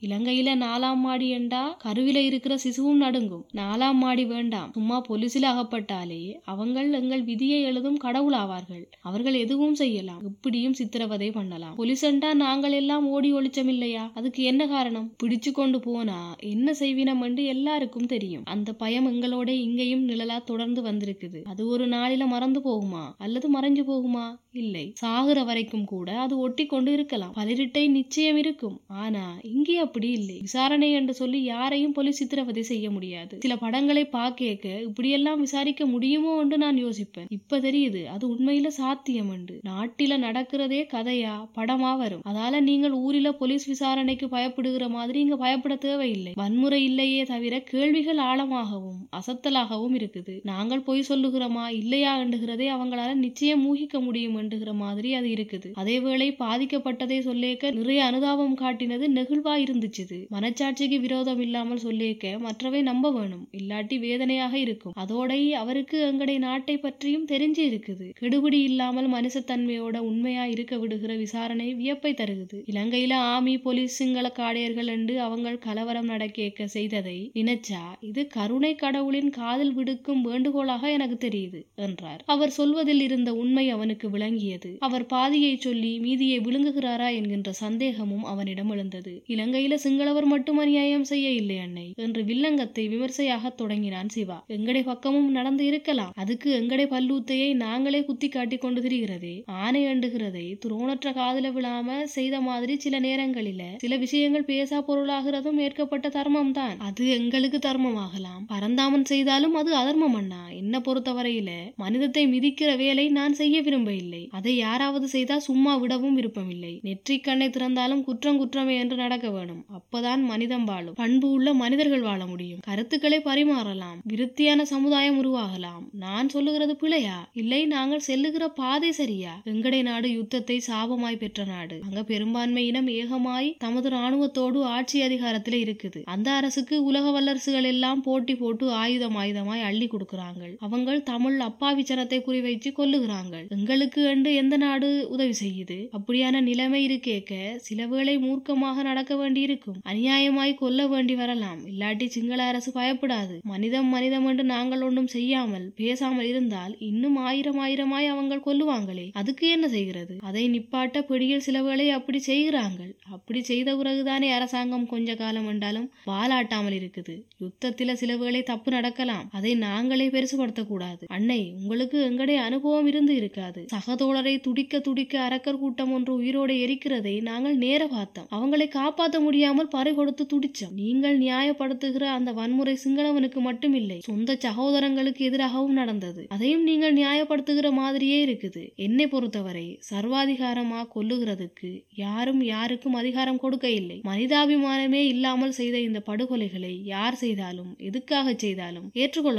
இலங்கையில நாலாம் மாடி என்றா? கருவில இருக்கிற சிசுவும் நடுங்கும். நாலாம் மாடி வேண்டாம். சும்மா போலீஸில் அகப்பட்டாலே அவங்கள் எங்கள் விதியை எழுதும் கடவுளாவார்கள் அவர்கள் எதுவும் செய்யலாம். இப்படியும் சித்திரவதை பண்ணலாம். போலீஸ் என்றா நாங்கள் எல்லாம் ஓடி ஒளிச்சம் இல்லையா அதுக்கு என்ன காரணம்? பிடிச்சு கொண்டு போனா என்ன செய்வினம் என்று எல்லாருக்கும் தெரியும். அந்த பயம் எங்களோட இங்கேயும் நிழலா தொடர்ந்து வந்திருக்குது. அது ஒரு நாளில மறந்து போகுமா? அல்லது மறைஞ்சு போகுமா? இல்லை. சாகுற வரைக்கும் கூட அது ஒட்டி கொண்டு இருக்கலாம். பதிரிட்டை நிச்சயம் இருக்கும். ஆனா இங்கே அப்படி இல்லை. விசாரணை என்று சொல்லி யாரையும் போலீஸ் சித்திரவதை செய்ய முடியாது. சில படங்களை பாக்கேக்க இப்படியெல்லாம் விசாரிக்க முடியுமோ என்று நான் யோசிப்பேன். இப்ப தெரியுது அது உண்மையில சாத்தியம் உண்டு நாட்டில நடக்கிறதே கதையா? படமா வரும். அதால நீங்கள் ஊரில போலீஸ் விசாரணைக்கு பயப்படுகிற மாதிரி இங்க பயப்பட தேவையில்லை. வன்முறை இல்லையே தவிர கேள்விகள் ஆழமாகவும் அசத்தலாகவும் இருக்குது. நாங்கள் பொய் சொல்லுகிறோமா? இல்லையா? எண்டுகிறதை அவங்களால நிச்சயம் ஊகிக்க முடியும் என்றுகிற மாதிரி அது இருக்குது. அதேவேளை பாதிக்கப்பட்டதை சொல்லேக்க நிறைய அனுதாபம் காட்டினது நெகிழ்வா இருந்துச்சுது. மனச்சாட்சிக்கு விரோதம் இல்லாமல் சொல்லேக்க மற்றவை நம்ப வேணும். இல்லாட்டி வேதனையாக இருக்கும். அதோட அவருக்கு எங்கடைய நாட்டை பற்றியும் தெரிஞ்சு இருக்குது. கெடுபிடி இல்லாமல் மனுஷத்தன்மையோட உண்மையா இருக்க விடுகிற விசாரணை வியப்பை தருகுது. இலங்கையில ஆமி போலீஸ் சிங்கள காடையர்கள் என்று அவங்க கலவரம் நடக்க செய்ததை நினைச்சா இது கருணை கடவுளின் காதல் விடுக்கும் வேண்டுகோளாக எனக்கு தெரியுது என்றார். அவர் சொல்வதில் இருந்த உண்மை அவனுக்கு விளங்கியது. அவர் பாதியை சொல்லி மீதியை விழுங்குகிறாரா என்கின்ற சந்தேகமும் அவனிடம் எழுந்தது. இலங்கையில சிங்களவர் மட்டும் அநியாயம் செய்ய இல்லை அன்னை என்று வில்லங்கத்தை விமர்சையாக தொடங்கினான் சிவா. எங்கடை பக்கமும் நடந்து இருக்கலாம். அதுக்கு எங்கடை பல்லூத்தையை நாங்களே குத்தி காட்டி கொண்டு திரிகிறதே? ஆணை அண்டுகிறதை? துரோணற்ற காதல விழாம செய்த மாதிரி சில நேரங்களில சில விஷயங்கள் பேசா பொருளாகிறதும் ஏற்கப்பட்ட தர்மம் தான் அது எங்களுக்கு தர்மமாகலாம். பரந்தாமன் செய்தாலும் அது அதர்மம் அண்ணா. என்ன பொறுத்தவரையில மனிதத்தை மிதிக்கிற வேலை நான் செய்ய விரும்ப இல்லை அதை யாராவது செய்தா சும்மா விடவும் விருப்பமில்லை. நெற்றி கண்ணை திறந்தாலும் குற்றம் குற்றமே என்று நடக்க வேணும். அப்பதான் மனிதம் வாழும். பண்பு உள்ள மனிதர்கள் வாழ முடியும். கருத்துக்களை பரிமாறலாம். விருத்தியான சமுதாயம் உருவாகலாம். நான் சொல்லுகிறது பிழையா? இல்லை நாங்கள் செல்லுகிற பாதை சரியா? வெங்கடை நாடு யுத்தத்தை சாபமாய் பெற்ற நாடு. அங்க பெரும்பான்மை இனம் ஏகமாய் தமது ராணுவத்தோடு ஆட்சி அதிகாரத்தில் இருக்குது. அந்த அரசுக்கு உலக வல்லரசுகள் எல்லாம் போட்டி போட்டு ஆயுதம் ஆயுதமாய் அள்ளி கொடுக்கிறார்கள் அவங்கள் தமிழ் அப்பாவிச்சனத்தை குறிவைச்சு கொல்லுகிறார்கள் எங்களுக்கு என்று எந்த நாடு உதவி செய்யுது? அப்படியான நிலைமை இருக்கேக்க சில வேளை மூர்க்கமாக நடக்க வேண்டியிருக்கும். அநியாயமாய் கொல்ல வேண்டி வரலாம். இல்லாட்டி சிங்கள அரசு பயப்படாது. மனிதம் மனிதம் என்று நாங்கள் ஒன்றும் செய்யாமல் பேசாமல் இருந்தால் இன்னும் ஆயிரம் ஆயிரமாய் அவங்க கொல்லுவாங்களே. அதுக்கு என்ன செய்கிறது? அதை நிப்பாட்ட பிடியில் சில வேளை அப்படி செய்கிறாங்கள். அப்படி செய்த பிறகுதானே அரசாங்கம் கொஞ்ச காலம் என்றாலும் பாலாட்டாமல் இருக்குது. யுத்தத்தில சில வேளை தப்பு நடக்கலாம். அதை நாங்களே பெருசுபடுத்தக்கூடாது. அன்னை உங்களுக்கு எங்களுடைய அனுபவம் இருந்து இருக்காது. சகதோழரை துடிக்க துடிக்க அரக்கர் கூட்டம் ஒன்று உயிரோடு எரிக்கிறதை நாங்கள் நேர பார்த்தோம். அவங்களை காப்பாற்ற முடியாமல் பறி கொடுத்து துடிச்சோம். நீங்கள் நியாயப்படுத்துகிற அந்த வன்முறை சிங்களவனுக்கு மட்டுமில்லை சொந்த சகோதரங்களுக்கு எதிராகவும் நடந்தது. அதையும் நீங்கள் நியாயப்படுத்துகிற மாதிரியே இருக்குது. என்னை பொறுத்தவரை சர்வாதிகாரமா கொல்லுகிறதுக்கு யாரும் யாருக்கும் அதிகாரம் கொடுக்க இல்லை மனிதாபிமானமே இல்லாமல் செய்த இந்த படுகொலைகளை யார் செய்தாலும் எதுக்காக செய்தாலும்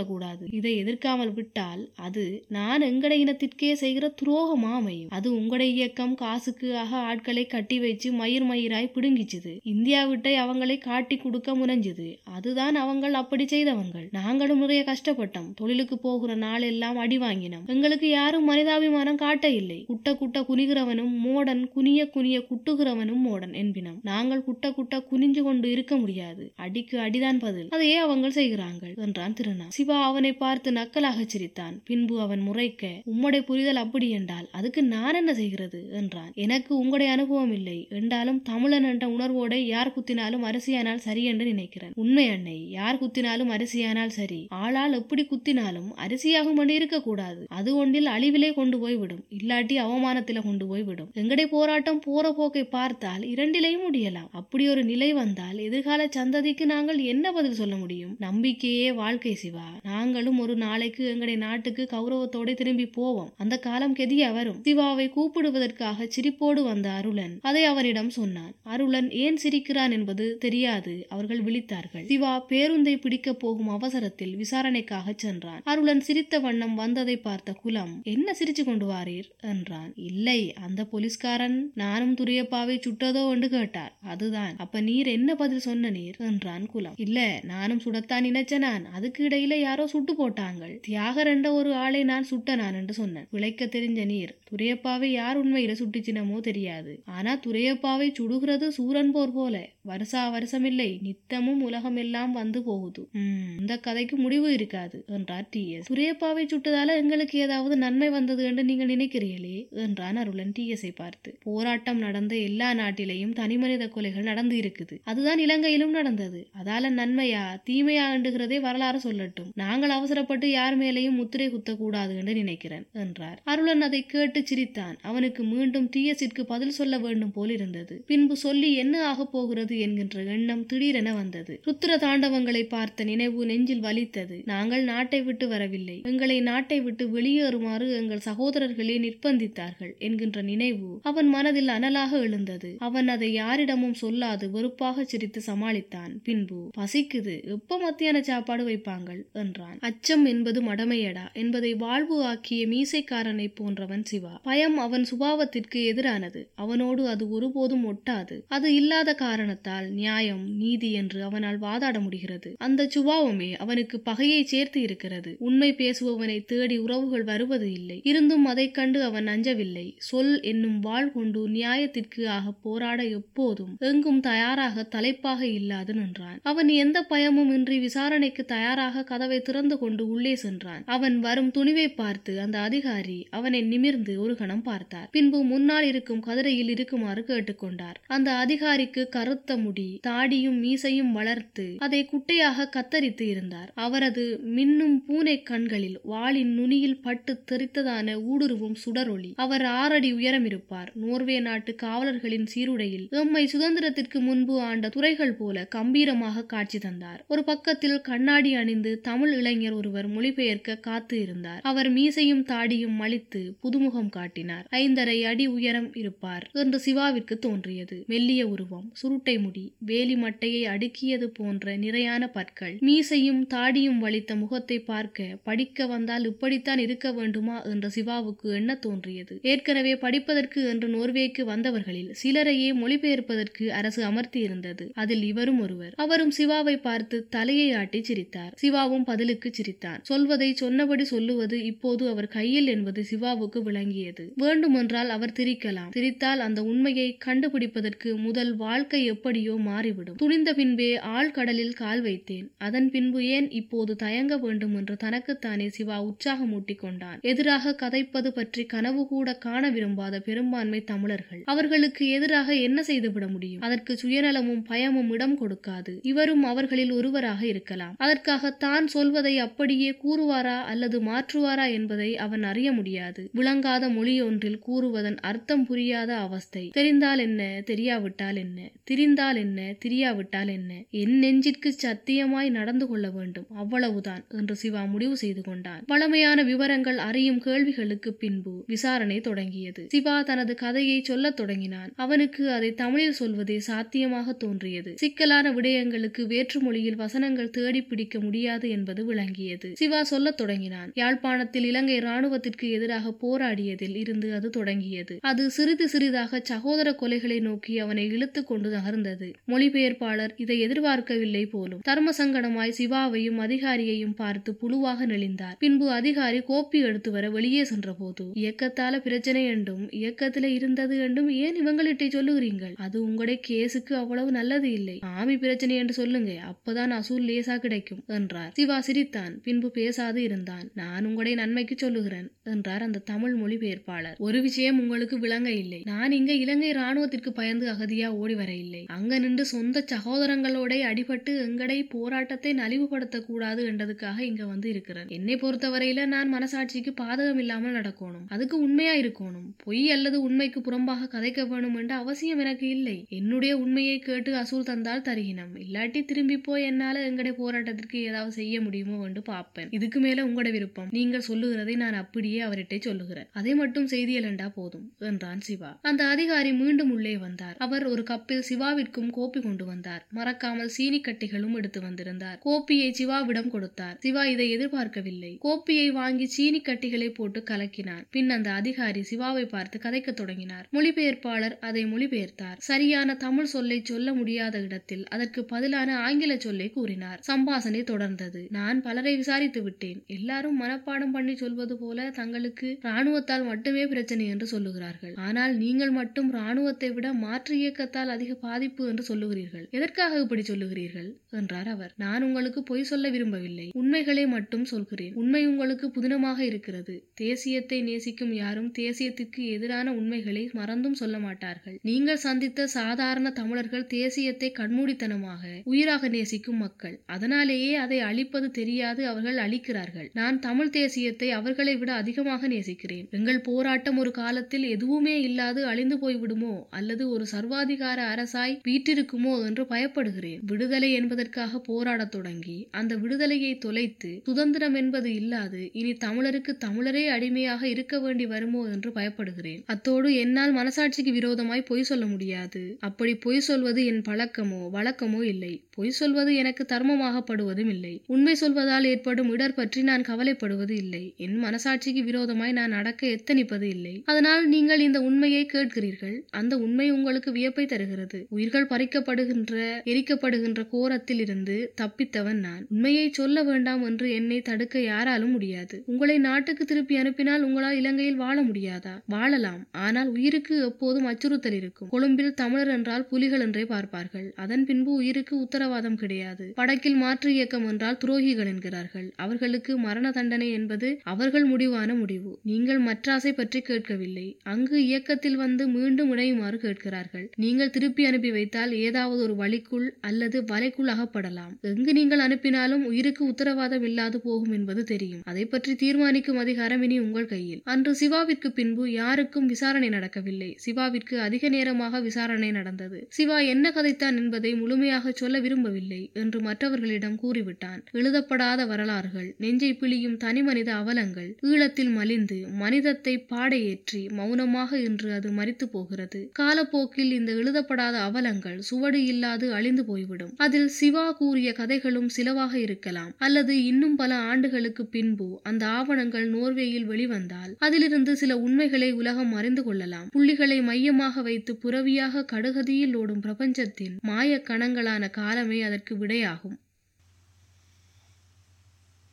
ஏற்றுக்கொள்ளக்கூடாது. இதை எதிர்க்காமல் விட்டால் அது நான் எங்கட இனத்திற்கே செய்கிற துரோகமா அமையும். அது உங்களோட இயக்கம் காசுக்கு ஆக ஆட்களை கட்டி வச்சு மயிர் மயிராய் பிடுங்கிச்சுது. இந்தியா விட்டை அவங்களை காட்டி கொடுக்க முனைஞ்சுது. அதுதான் அவங்கள் அப்படி செய்தவங்கள். நாங்களும் நிறைய கஷ்டப்பட்டோம். தொழிலுக்கு போகிற நாள் எல்லாம் அடி வாங்கினோம். எங்களுக்கு யாரும் மனிதாபிமானம் காட்ட இல்லை குட்ட குட்ட குனிகிறவனும் மோடன் குனிய குனிய குட்டுகிறவனும் மோடன் என்பினம். நாங்கள் குட்ட குட்ட குனிஞ்சு கொண்டு இருக்க முடியாது. அடிக்கு அடிதான் பதில். அதையே அவங்கள் செய்கிறார்கள் என்றான் திருநா சிவா அவனை பார்த்து நக்கலாக சிரித்தான். பின்பு அவன் முறைக்க உம்முடைய புரிதல் அப்படி என்றால் அதுக்கு நான் என்ன செய்கிறது? என்றான். எனக்கு உங்களுடைய அனுபவம் இல்லை. என்றாலும் தமிழன் என்ற உணர்வோட யார் குத்தினாலும் அரிசியானால் சரி என்று நினைக்கிறேன். உண்மை அன்னை யார் குத்தினாலும் அரிசியானால் சரி. ஆளால் எப்படி குத்தினாலும் அரிசியாகும் பண்ணி இருக்க கூடாது அது ஒன்றில் அழிவிலே கொண்டு போய்விடும் இல்லாட்டி அவமானத்தில கொண்டு போய்விடும் எங்கடை போராட்டம் போற போக்கை பார்த்தால் இரண்டிலையும் முடியலாம். அப்படி ஒரு நிலை வந்தால் எதிர்கால சந்ததிக்கு நாங்கள் என்ன பதில் சொல்ல முடியும்? நம்பிக்கையே வாழ்க்கை சிவா. நாங்களும் ஒரு நாளைக்கு எங்களுடைய நாட்டுக்கு கௌரவத்தோடு திரும்பி போவோம். அந்த காலம் கெதிய வரும். சிவாவை கூப்பிடுவதற்காக சிரிப்போடு வந்த அருளன் அதை அவனிடம் சொன்னான். அருளன் ஏன் சிரிக்கிறான் என்பது தெரியாது. அவர்கள் விழித்தார்கள். சிவா பேருந்தை பிடிக்கப் போகும் அவசரத்தில் விசாரணைக்காக சென்றான். அருளன் சிரித்த வண்ணம் வந்ததை பார்த்த குலம் என்ன சிரிச்சு கொண்டு வாரீர்? என்றான். இல்லை அந்த போலீஸ்காரன் நானும் துரியப்பாவை சுட்டதோ என்று கேட்டார். அதுதான். அப்ப நீர் என்ன பதில் சொன்ன நீர்? என்றான் குலம். இல்ல நானும் சுடத்தான் நினைச்ச நான். அதுக்கு இடையில யாரோ சுட்டு போட்டாங்கள். தியாகரண்ட ஒரு ஆளை நான் சுட்ட நான் என்று சொன்னேன். விளைக்க தெரிஞ்ச நீர். துரையப்பாவை யார் உண்மையில சுட்டுச்சினமோ தெரியாது. ஆனா துரையப்பாவை சுடுகிறது சூரன் போர் போல. வருஷா வருஷமில்லை நித்தமும் உலகம் எல்லாம் வந்து போகுது. உம் இந்த கதைக்கு முடிவு இருக்காது என்றார் டி. எஸ். துரையப்பாவை சுட்டதால எங்களுக்கு ஏதாவது நன்மை வந்தது என்று நீங்கள் நினைக்கிறீர்களே என்றான் அருளன் டி. எஸ்ஐ பார்த்து. போராட்டம் நடந்த எல்லா நாட்டிலையும் தனிமனித கொலைகள் நடந்து இருக்குது. அதுதான் இலங்கையிலும் நடந்தது. அதால நன்மையா தீமையா என்றுகிறதே வரலாறு சொல்லட்டும். நாங்கள் அவசரப்பட்டு யார் மேலேயும் முத்திரை குத்தக்கூடாது என்று நினைக்கிறேன் என்றார். அருளன் அதை கேட்டு சிரித்தான். அவனுக்கு மீண்டும் டிஎஸிற்கு பதில் சொல்ல வேண்டும் போல் இருந்தது. பின்பு சொல்லி என்ன ஆகப் போகிறது? என்கின்ற எண்ணம் திடீரென வந்தது. ருத்திர தாண்டவங்களை பார்த்த நினைவு நெஞ்சில் வலித்தது. நாங்கள் நாட்டை விட்டு வரவில்லை. எங்களை நாட்டை விட்டு வெளியேறுமாறு எங்கள் சகோதரர்களே நிர்பந்தித்தார்கள் என்கின்ற நினைவு அவன் மனதில் அனலாக எழுந்தது. அவன் அதை யாரிடமும் சொல்லாது வெறுப்பாக சிரித்து சமாளித்தான். பின்பு பசிக்குது. எப்ப மத்தியான சாப்பாடு வைப்பாங்கள்? என்றான். அச்சம் என்பது மடமையடா. என்பதை வாழ்வு ஆக்கிய மீசைக்காரனை போன்றவன் சிவா. பயம் அவன் சுபாவத்திற்கு எதிரானது. அவனோடு அது ஒருபோதும் ஒட்டாது. அது இல்லாத காரணத்தால் நியாயம் நீதி என்று அவனால் வாதாட முடிகிறது. அந்த சுபாவமே அவனுக்கு பகையை சேர்த்து இருக்கிறது. உண்மை பேசுபவனை தேடி உறவுகள் வருவது இல்லை. இருந்தும் அதைக் கண்டு அவன் அஞ்சவில்லை. சொல் என்னும் வாழ் கொண்டு நியாயத்திற்கு ஆக போராட எப்போதும் எங்கும் தயாராக தலைப்பாக இல்லாது நின்றான். அவன் எந்த பயமும் இன்றி விசாரணைக்கு தயாராக கதவை கதவை திறந்து கொண்டு உள்ளே சென்றான். அவன் வரும் துணிவை பார்த்து அந்த அதிகாரி அவனை நிமிர்ந்து ஒரு கணம் பார்த்தார். பின்பு முன்னால் இருக்கும் கதிரையில் இருக்குமாறு கேட்டுக்கொண்டார். அந்த அதிகாரிக்கு கருத்த முடி தாடியும் மீசையும் வளர்த்து அதை குட்டையாக கத்தரித்து இருந்தார். அவரது மின்னும் பூனை கண்களில் வாளின் நுனியில் பட்டு தெரித்ததான ஊடுருவும் சுடரொளி. அவர் ஆறடி உயரம் இருப்பார். நோர்வே நாட்டு காவலர்களின் சீருடையில் எம்மை சுதந்திரத்திற்கு முன்பு ஆண்ட துறைகள் போல கம்பீரமாக காட்சி தந்தார். ஒரு பக்கத்தில் கண்ணாடி அணிந்து தமிழ் தமிழ் இளைஞர் ஒருவர் மொழிபெயர்க்க காத்து இருந்தார். அவர் மீசையும் தாடியும் மலித்து புதுமுகம் காட்டினார். ஐந்தரை அடி உயரம் இருப்பார் என்று சிவாவிற்கு தோன்றியது. மெல்லிய உருவம் சுருட்டை முடி வேலி மட்டையை அடுக்கியது போன்ற நிறையான பற்கள் மீசையும் தாடியும் வலித்த முகத்தை பார்க்க படிக்க வந்தால் இப்படித்தான் இருக்க வேண்டுமா என்ற சிவாவுக்கு எண்ண தோன்றியது. ஏற்கனவே படிப்பதற்கு என்று நோர்வேக்கு வந்தவர்களில் சிலரையே மொழிபெயர்ப்பதற்கு அரசு அமர்த்தியிருந்தது. அதில் இவரும் ஒருவர். அவரும் சிவாவை பார்த்து தலையை ஆட்டி சிரித்தார். சிவாவும் பதிலுக்கு சிரித்தான். சொல்வதை சொன்னபடி சொல்லுவது இப்போது அவர் கையில் என்பது சிவாவுக்கு விளங்கியது. வேண்டுமென்றால் அவர் திரிக்கலாம். திரித்தால் அந்த உண்மையை கண்டுபிடிப்பதற்கு முதல் வாழ்க்கை எப்படியோ மாறிவிடும். துணிந்த பின்பே ஆழ்கடலில் கால் வைத்தேன். அதன் பின்பு ஏன் இப்போது தயங்க வேண்டும் என்று தனக்குத்தானே சிவா உற்சாகமூட்டிக் கொண்டான். எதிராக கதைப்பது பற்றி கனவு கூட காண விரும்பாத பெரும்பான்மை தமிழர்கள். அவர்களுக்கு எதிராக என்ன செய்துவிட முடியும்? அதற்கு சுயநலமும் பயமும் இடம் கொடுக்காது. இவரும் அவர்களில் ஒருவராக இருக்கலாம். அதற்காக தான் சொல்வதை அப்படியே கூறுவாரா அல்லது மாற்றுவாரா என்பதை அவன் அறிய முடியாது. விளங்காத மொழி ஒன்றில் கூறுவதன் அர்த்தம் புரியாத அவஸ்தை. தெரிந்தால் என்ன தெரியாவிட்டால் என்ன? திரிந்தால் என்ன திரியாவிட்டால் என்ன? என் நெஞ்சிற்கு சத்தியமாய் நடந்து கொள்ள வேண்டும். அவ்வளவுதான் என்று சிவா முடிவு செய்து கொண்டான். பழமையான விவரங்கள் அறியும் கேள்விகளுக்கு பின்பு விசாரணை தொடங்கியது. சிவா தனது கதையை சொல்லத் தொடங்கினான். அவனுக்கு அதை தமிழில் சொல்வதே சாத்தியமாக தோன்றியது. சிக்கலான விடயங்களுக்கு வேற்று மொழியில் வசனங்கள் தேடி பிடிக்க முடியாது என்பது என்பது விளங்கியது. சிவா சொல்லத் தொடங்கினான். யாழ்ப்பாணத்தில் இலங்கை ராணுவத்திற்கு எதிராக போராடியதில் இருந்து அது தொடங்கியது. அது சிறிது சிறிதாக சகோதர கொலைகளை நோக்கி அவனை இழுத்து கொண்டு நகர்ந்தது. மொழிபெயர்ப்பாளர் இதை எதிர்பார்க்கவில்லை போலும். தர்ம சங்கடமாய் சிவாவையும் அதிகாரியையும் பார்த்து புழுவாக நெளிந்தார். பின்பு அதிகாரி கோப்பி எடுத்து வர வெளியே சென்றபோது இயக்கத்தால பிரச்சனை என்றும் இயக்கத்துல இருந்தது என்றும் ஏன் இவங்களிட்டை சொல்லுகிறீங்கள் அது உங்களுடைய கேஸுக்கு அவ்வளவு நல்லது இல்லை. ஆமி பிரச்சனை என்று சொல்லுங்க அப்பதான் அசூல் லேசா கிடைக்கும் என்றார். சிவா சிரித்தான். பின்பு பேசாது இருந்தான். நான் உங்களுடைய நன்மைக்கு சொல்லுகிறேன் என்றார் அந்த தமிழ் மொழிபெயர்ப்பாளர் ஒரு விஷயம் உங்களுக்கு விளங்க இல்லை. நான் இங்க இலங்கை ராணுவத்திற்கு பயந்து அகதியா ஓடி வர இல்லை. அங்க நின்று சொந்த சகோதரங்களோட அடிபட்டு எங்கடை போராட்டத்தை நலிவுபடுத்த கூடாது என்றதுக்காக இங்க வந்து இருக்கிறேன். என்னை பொறுத்தவரையில நான் மனசாட்சிக்கு பாதகம் இல்லாமல் நடக்கணும். அதுக்கு உண்மையா இருக்கணும். பொய் அல்லது உண்மைக்கு புறம்பாக கதைக்க வேணும் என்ற அவசியம் எனக்கு இல்லை. என்னுடைய உண்மையை கேட்டு அசூல் தந்தால் தருகினம். இல்லாட்டி திரும்பி போய் என்னால எங்கடைய போராட்டத்திற்கு ஏதாவது செய்ய முடியுமோ என்று பார்ப்பேன். இதுக்கு மேல உங்களோட விருப்பம். நீங்கள் சொல்லுகிறதை நான் அப்படியே அவர்கிட்ட சொல்லுகிறேன். அதை மட்டும் செய்தியலண்டா போதும் என்றான் சிவா. அந்த அதிகாரி மீண்டும் உள்ளே வந்தார். அவர் ஒரு கப்பில் சிவாவிற்கும் கோப்பி கொண்டு வந்தார். மறக்காமல் சீனி கட்டிகளும் எடுத்து வந்திருந்தார். கோப்பியை சிவாவிடம் கொடுத்தார். சிவா இதை எதிர்பார்க்கவில்லை. கோப்பியை வாங்கி சீனி கட்டிகளை போட்டு கலக்கினான். பின் அந்த அதிகாரி சிவாவை பார்த்து கதைக்க தொடங்கினார். மொழிபெயர்ப்பாளர் அதை மொழிபெயர்த்தார். சரியான தமிழ் சொல்லை சொல்ல முடியாத இடத்தில் அதற்கு பதிலான ஆங்கில சொல்லை கூறினார். சம்பாசனை தொடர்ந்தது. நான் பலரை விசாரித்து விட்டேன். எல்லாரும் மனப்பாடம் பண்ணி சொல்வது போல தங்களுக்கு ராணுவத்தால் மட்டுமே பிரச்சனை என்று சொல்லுகிறார்கள். ஆனால் நீங்கள் மட்டும் ராணுவத்தை விட மாற்று இயக்கத்தால் அதிக பாதிப்பு என்று சொல்லுகிறீர்கள். எதற்காக இப்படி சொல்லுகிறீர்கள்? என்றார் அவர். நான் உங்களுக்கு பொய் சொல்ல விரும்பவில்லை. உண்மைகளை மட்டும் சொல்கிறேன். உண்மை உங்களுக்கு புதினமாக இருக்கிறது. தேசியத்தை நேசிக்கும் யாரும் தேசியத்திற்கு எதிரான உண்மைகளை மறந்தும் சொல்ல மாட்டார்கள். நீங்கள் சந்தித்த சாதாரண தமிழர்கள் தேசியத்தை கண்மூடித்தனமாக உயிராக நேசிக்கும் மக்கள். அதனாலேயே அதை அழிப்பது தெரியாது அவர்கள் அழிக்கிறார்கள். நான் தமிழ் தேசியத்தை அவர்களை விட அதிகமாக நேசிக்கிறேன். எங்கள் போராட்டம் ஒரு காலத்தில் எதுவுமே இல்லாது அழிந்து போய்விடுமோ அல்லது ஒரு சர்வாதிகார அரசாய் வீற்றிருக்குமோ? என்று பயப்படுகிறேன். விடுதலை என்பதற்காக போராடத் தொடங்கி அந்த விடுதலையை தொலைத்து சுதந்திரம் என்பது இல்லாது இனி தமிழருக்கு தமிழரே அடிமையாக இருக்க வேண்டி வருமோ? என்று பயப்படுகிறேன். அத்தோடு என்னால் மனசாட்சிக்கு விரோதமாய் பொய் சொல்ல முடியாது. அப்படி பொய் சொல்வது என் பழக்கமோ? வழக்கமோ இல்லை. பொய் சொல்வது எனக்கு தர்மமாகப்படுவதும் இல்லை. உண்மை சொல்வதால் ஏற்படும் இடர் பற்றி நான் கவலைப்படுவது இல்லை. என் மனசாட்சிக்கு விரோதமாய் நான் நடக்க எத்தனிப்பது இல்லை. அதனால் நீங்கள் இந்த உண்மையை கேட்கிறீர்கள். அந்த உண்மை உங்களுக்கு வியப்பை தருகிறது. உயிர்கள் பறிக்கப்படுகின்ற எரிக்கப்படுகின்ற கோரத்தில் இருந்து தப்பித்தவன் நான். உண்மையை சொல்ல வேண்டாம் என்று என்னை தடுக்க யாராலும் முடியாது. உங்களை நாட்டுக்கு திருப்பி அனுப்பினால் உங்களால் இலங்கையில் வாழ முடியாதா? வாழலாம். ஆனால் உயிருக்கு எப்போதும் அச்சுறுத்தல் இருக்கும். கொழும்பில் தமிழர் என்றால் புலிகள் என்றே பார்ப்பார்கள். அதன் பின்பு உயிருக்கு உத்தரவாதம் கிடையாது. படக்கில் மாற்று இயக்கம் என்றால் துரோகிகள் என்கிறார்கள். அவர்களுக்கு மரண தண்டனை என்பது அவர்கள் முடிவான முடிவு. நீங்கள் மற்றாசை பற்றி கேட்கவில்லை. அங்கு இயக்கத்தில் வந்து மீண்டும் இணையுமாறு கேட்கிறார்கள். நீங்கள் திருப்பி அனுப்பி வைத்தால் ஏதாவது ஒரு வழிக்குள் அல்லது வலைக்குள் அகப்படலாம். எங்கு நீங்கள் அனுப்பினாலும் உயிருக்கு உத்தரவாதம் இல்லாது போகும் என்பது தெரியும். அதை பற்றி தீர்மானிக்கும் அதிகாரம் இனி உங்கள் கையில். அன்று சிவாவிற்கு பின்பு யாருக்கும் விசாரணை நடக்கவில்லை. சிவாவிற்கு அதிக நேரமாக விசாரணை நடந்தது. சிவா என்ன கதைத்தான் என்பதை முழுமையாக சொல்ல விரும்பவில்லை என்று மற்றவர்களிடம் கூறிவிட்டான். எழுதப்படாத வரலாறுகள் நெஞ்சை பிழியும் தனிமனித அவலங்கள் ஈழத்தில் மலிந்து மனிதத்தை பாடையேற்றி மௌனமாக இன்று அது மறித்து போகிறது. காலப்போக்கில் இந்த எழுதப்படாத அவலங்கள் சுவடு இல்லாது அழிந்து போய்விடும். அதில் சிவா கூறிய கதைகளும் சிலவாக இருக்கலாம். அல்லது இன்னும் பல ஆண்டுகளுக்கு பின்பு அந்த ஆவணங்கள் நோர்வேயில் வெளிவந்தால் அதிலிருந்து சில உண்மைகளை உலகம் அறிந்து கொள்ளலாம். புள்ளிகளை மையமாக வைத்து புறவியாக கடுகதியில் ஓடும் பிரபஞ்சத்தின் மாய கணங்களான காலமே அதற்கு விடையாகும்.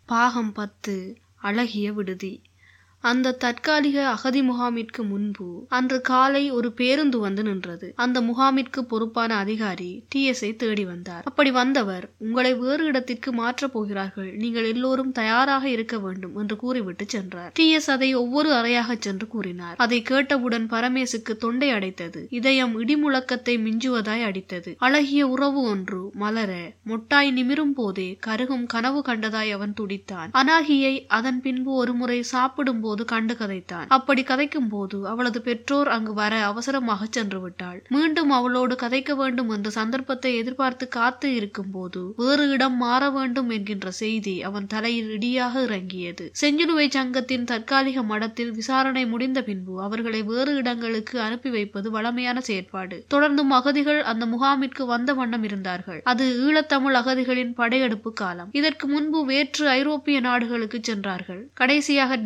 பாகம் பத்து அழகிய விடுதி. அந்த தற்காலிக அகதி முகாமிற்கு முன்பு அன்று காலை ஒரு பேருந்து வந்து நின்றது. அந்த முகாமிற்கு பொறுப்பான அதிகாரி டி எஸ் தேடி வந்தார். அப்படி வந்தவர் உங்களை வேறு இடத்திற்கு மாற்றப் போகிறார்கள். நீங்கள் எல்லோரும் தயாராக இருக்க வேண்டும் என்று கூறிவிட்டு சென்றார். டி எஸ் அதை ஒவ்வொரு அறையாக சென்று கூறினார். அதை கேட்டவுடன் பரமேசுக்கு தொண்டை அடைத்தது. இதயம் இடிமுழக்கத்தை மிஞ்சுவதாய் அடித்தது. அழகிய உறவு ஒன்று மலர மொட்டாய் நிமிரும் போதே கருகும் கனவு கண்டதாய் அவன் துடித்தான். அனாகியை அதன் பின்பு ஒருமுறை சாப்பிடும் போது கண்டு கதைத்தான். அப்படி கதைக்கும் போது அவளது பெற்றோர் அங்கு வர அவசரமாக சென்று விட்டாள் மீண்டும் அவளோடு கதைக்க வேண்டும் என்ற சந்தர்ப்பத்தை எதிர்பார்த்து காத்து இருக்கும் போது வேறு இடம் மாற வேண்டும் என்கின்ற செய்தி அவன் தலையில் இடியாக இறங்கியது. செஞ்சிலுவை சங்கத்தின் தற்காலிக மடத்தில் விசாரணை முடிந்த பின்பு அவர்களை வேறு இடங்களுக்கு அனுப்பி வைப்பது வளமையான செயற்பாடு. தொடர்ந்தும் அகதிகள் அந்த முகாமிற்கு வந்த வண்ணம் இருந்தார்கள். அது ஈழத்தமிழ் அகதிகளின் படையெடுப்பு காலம். இதற்கு முன்பு வேற்று ஐரோப்பிய நாடுகளுக்கு சென்றார்கள். கடைசியாக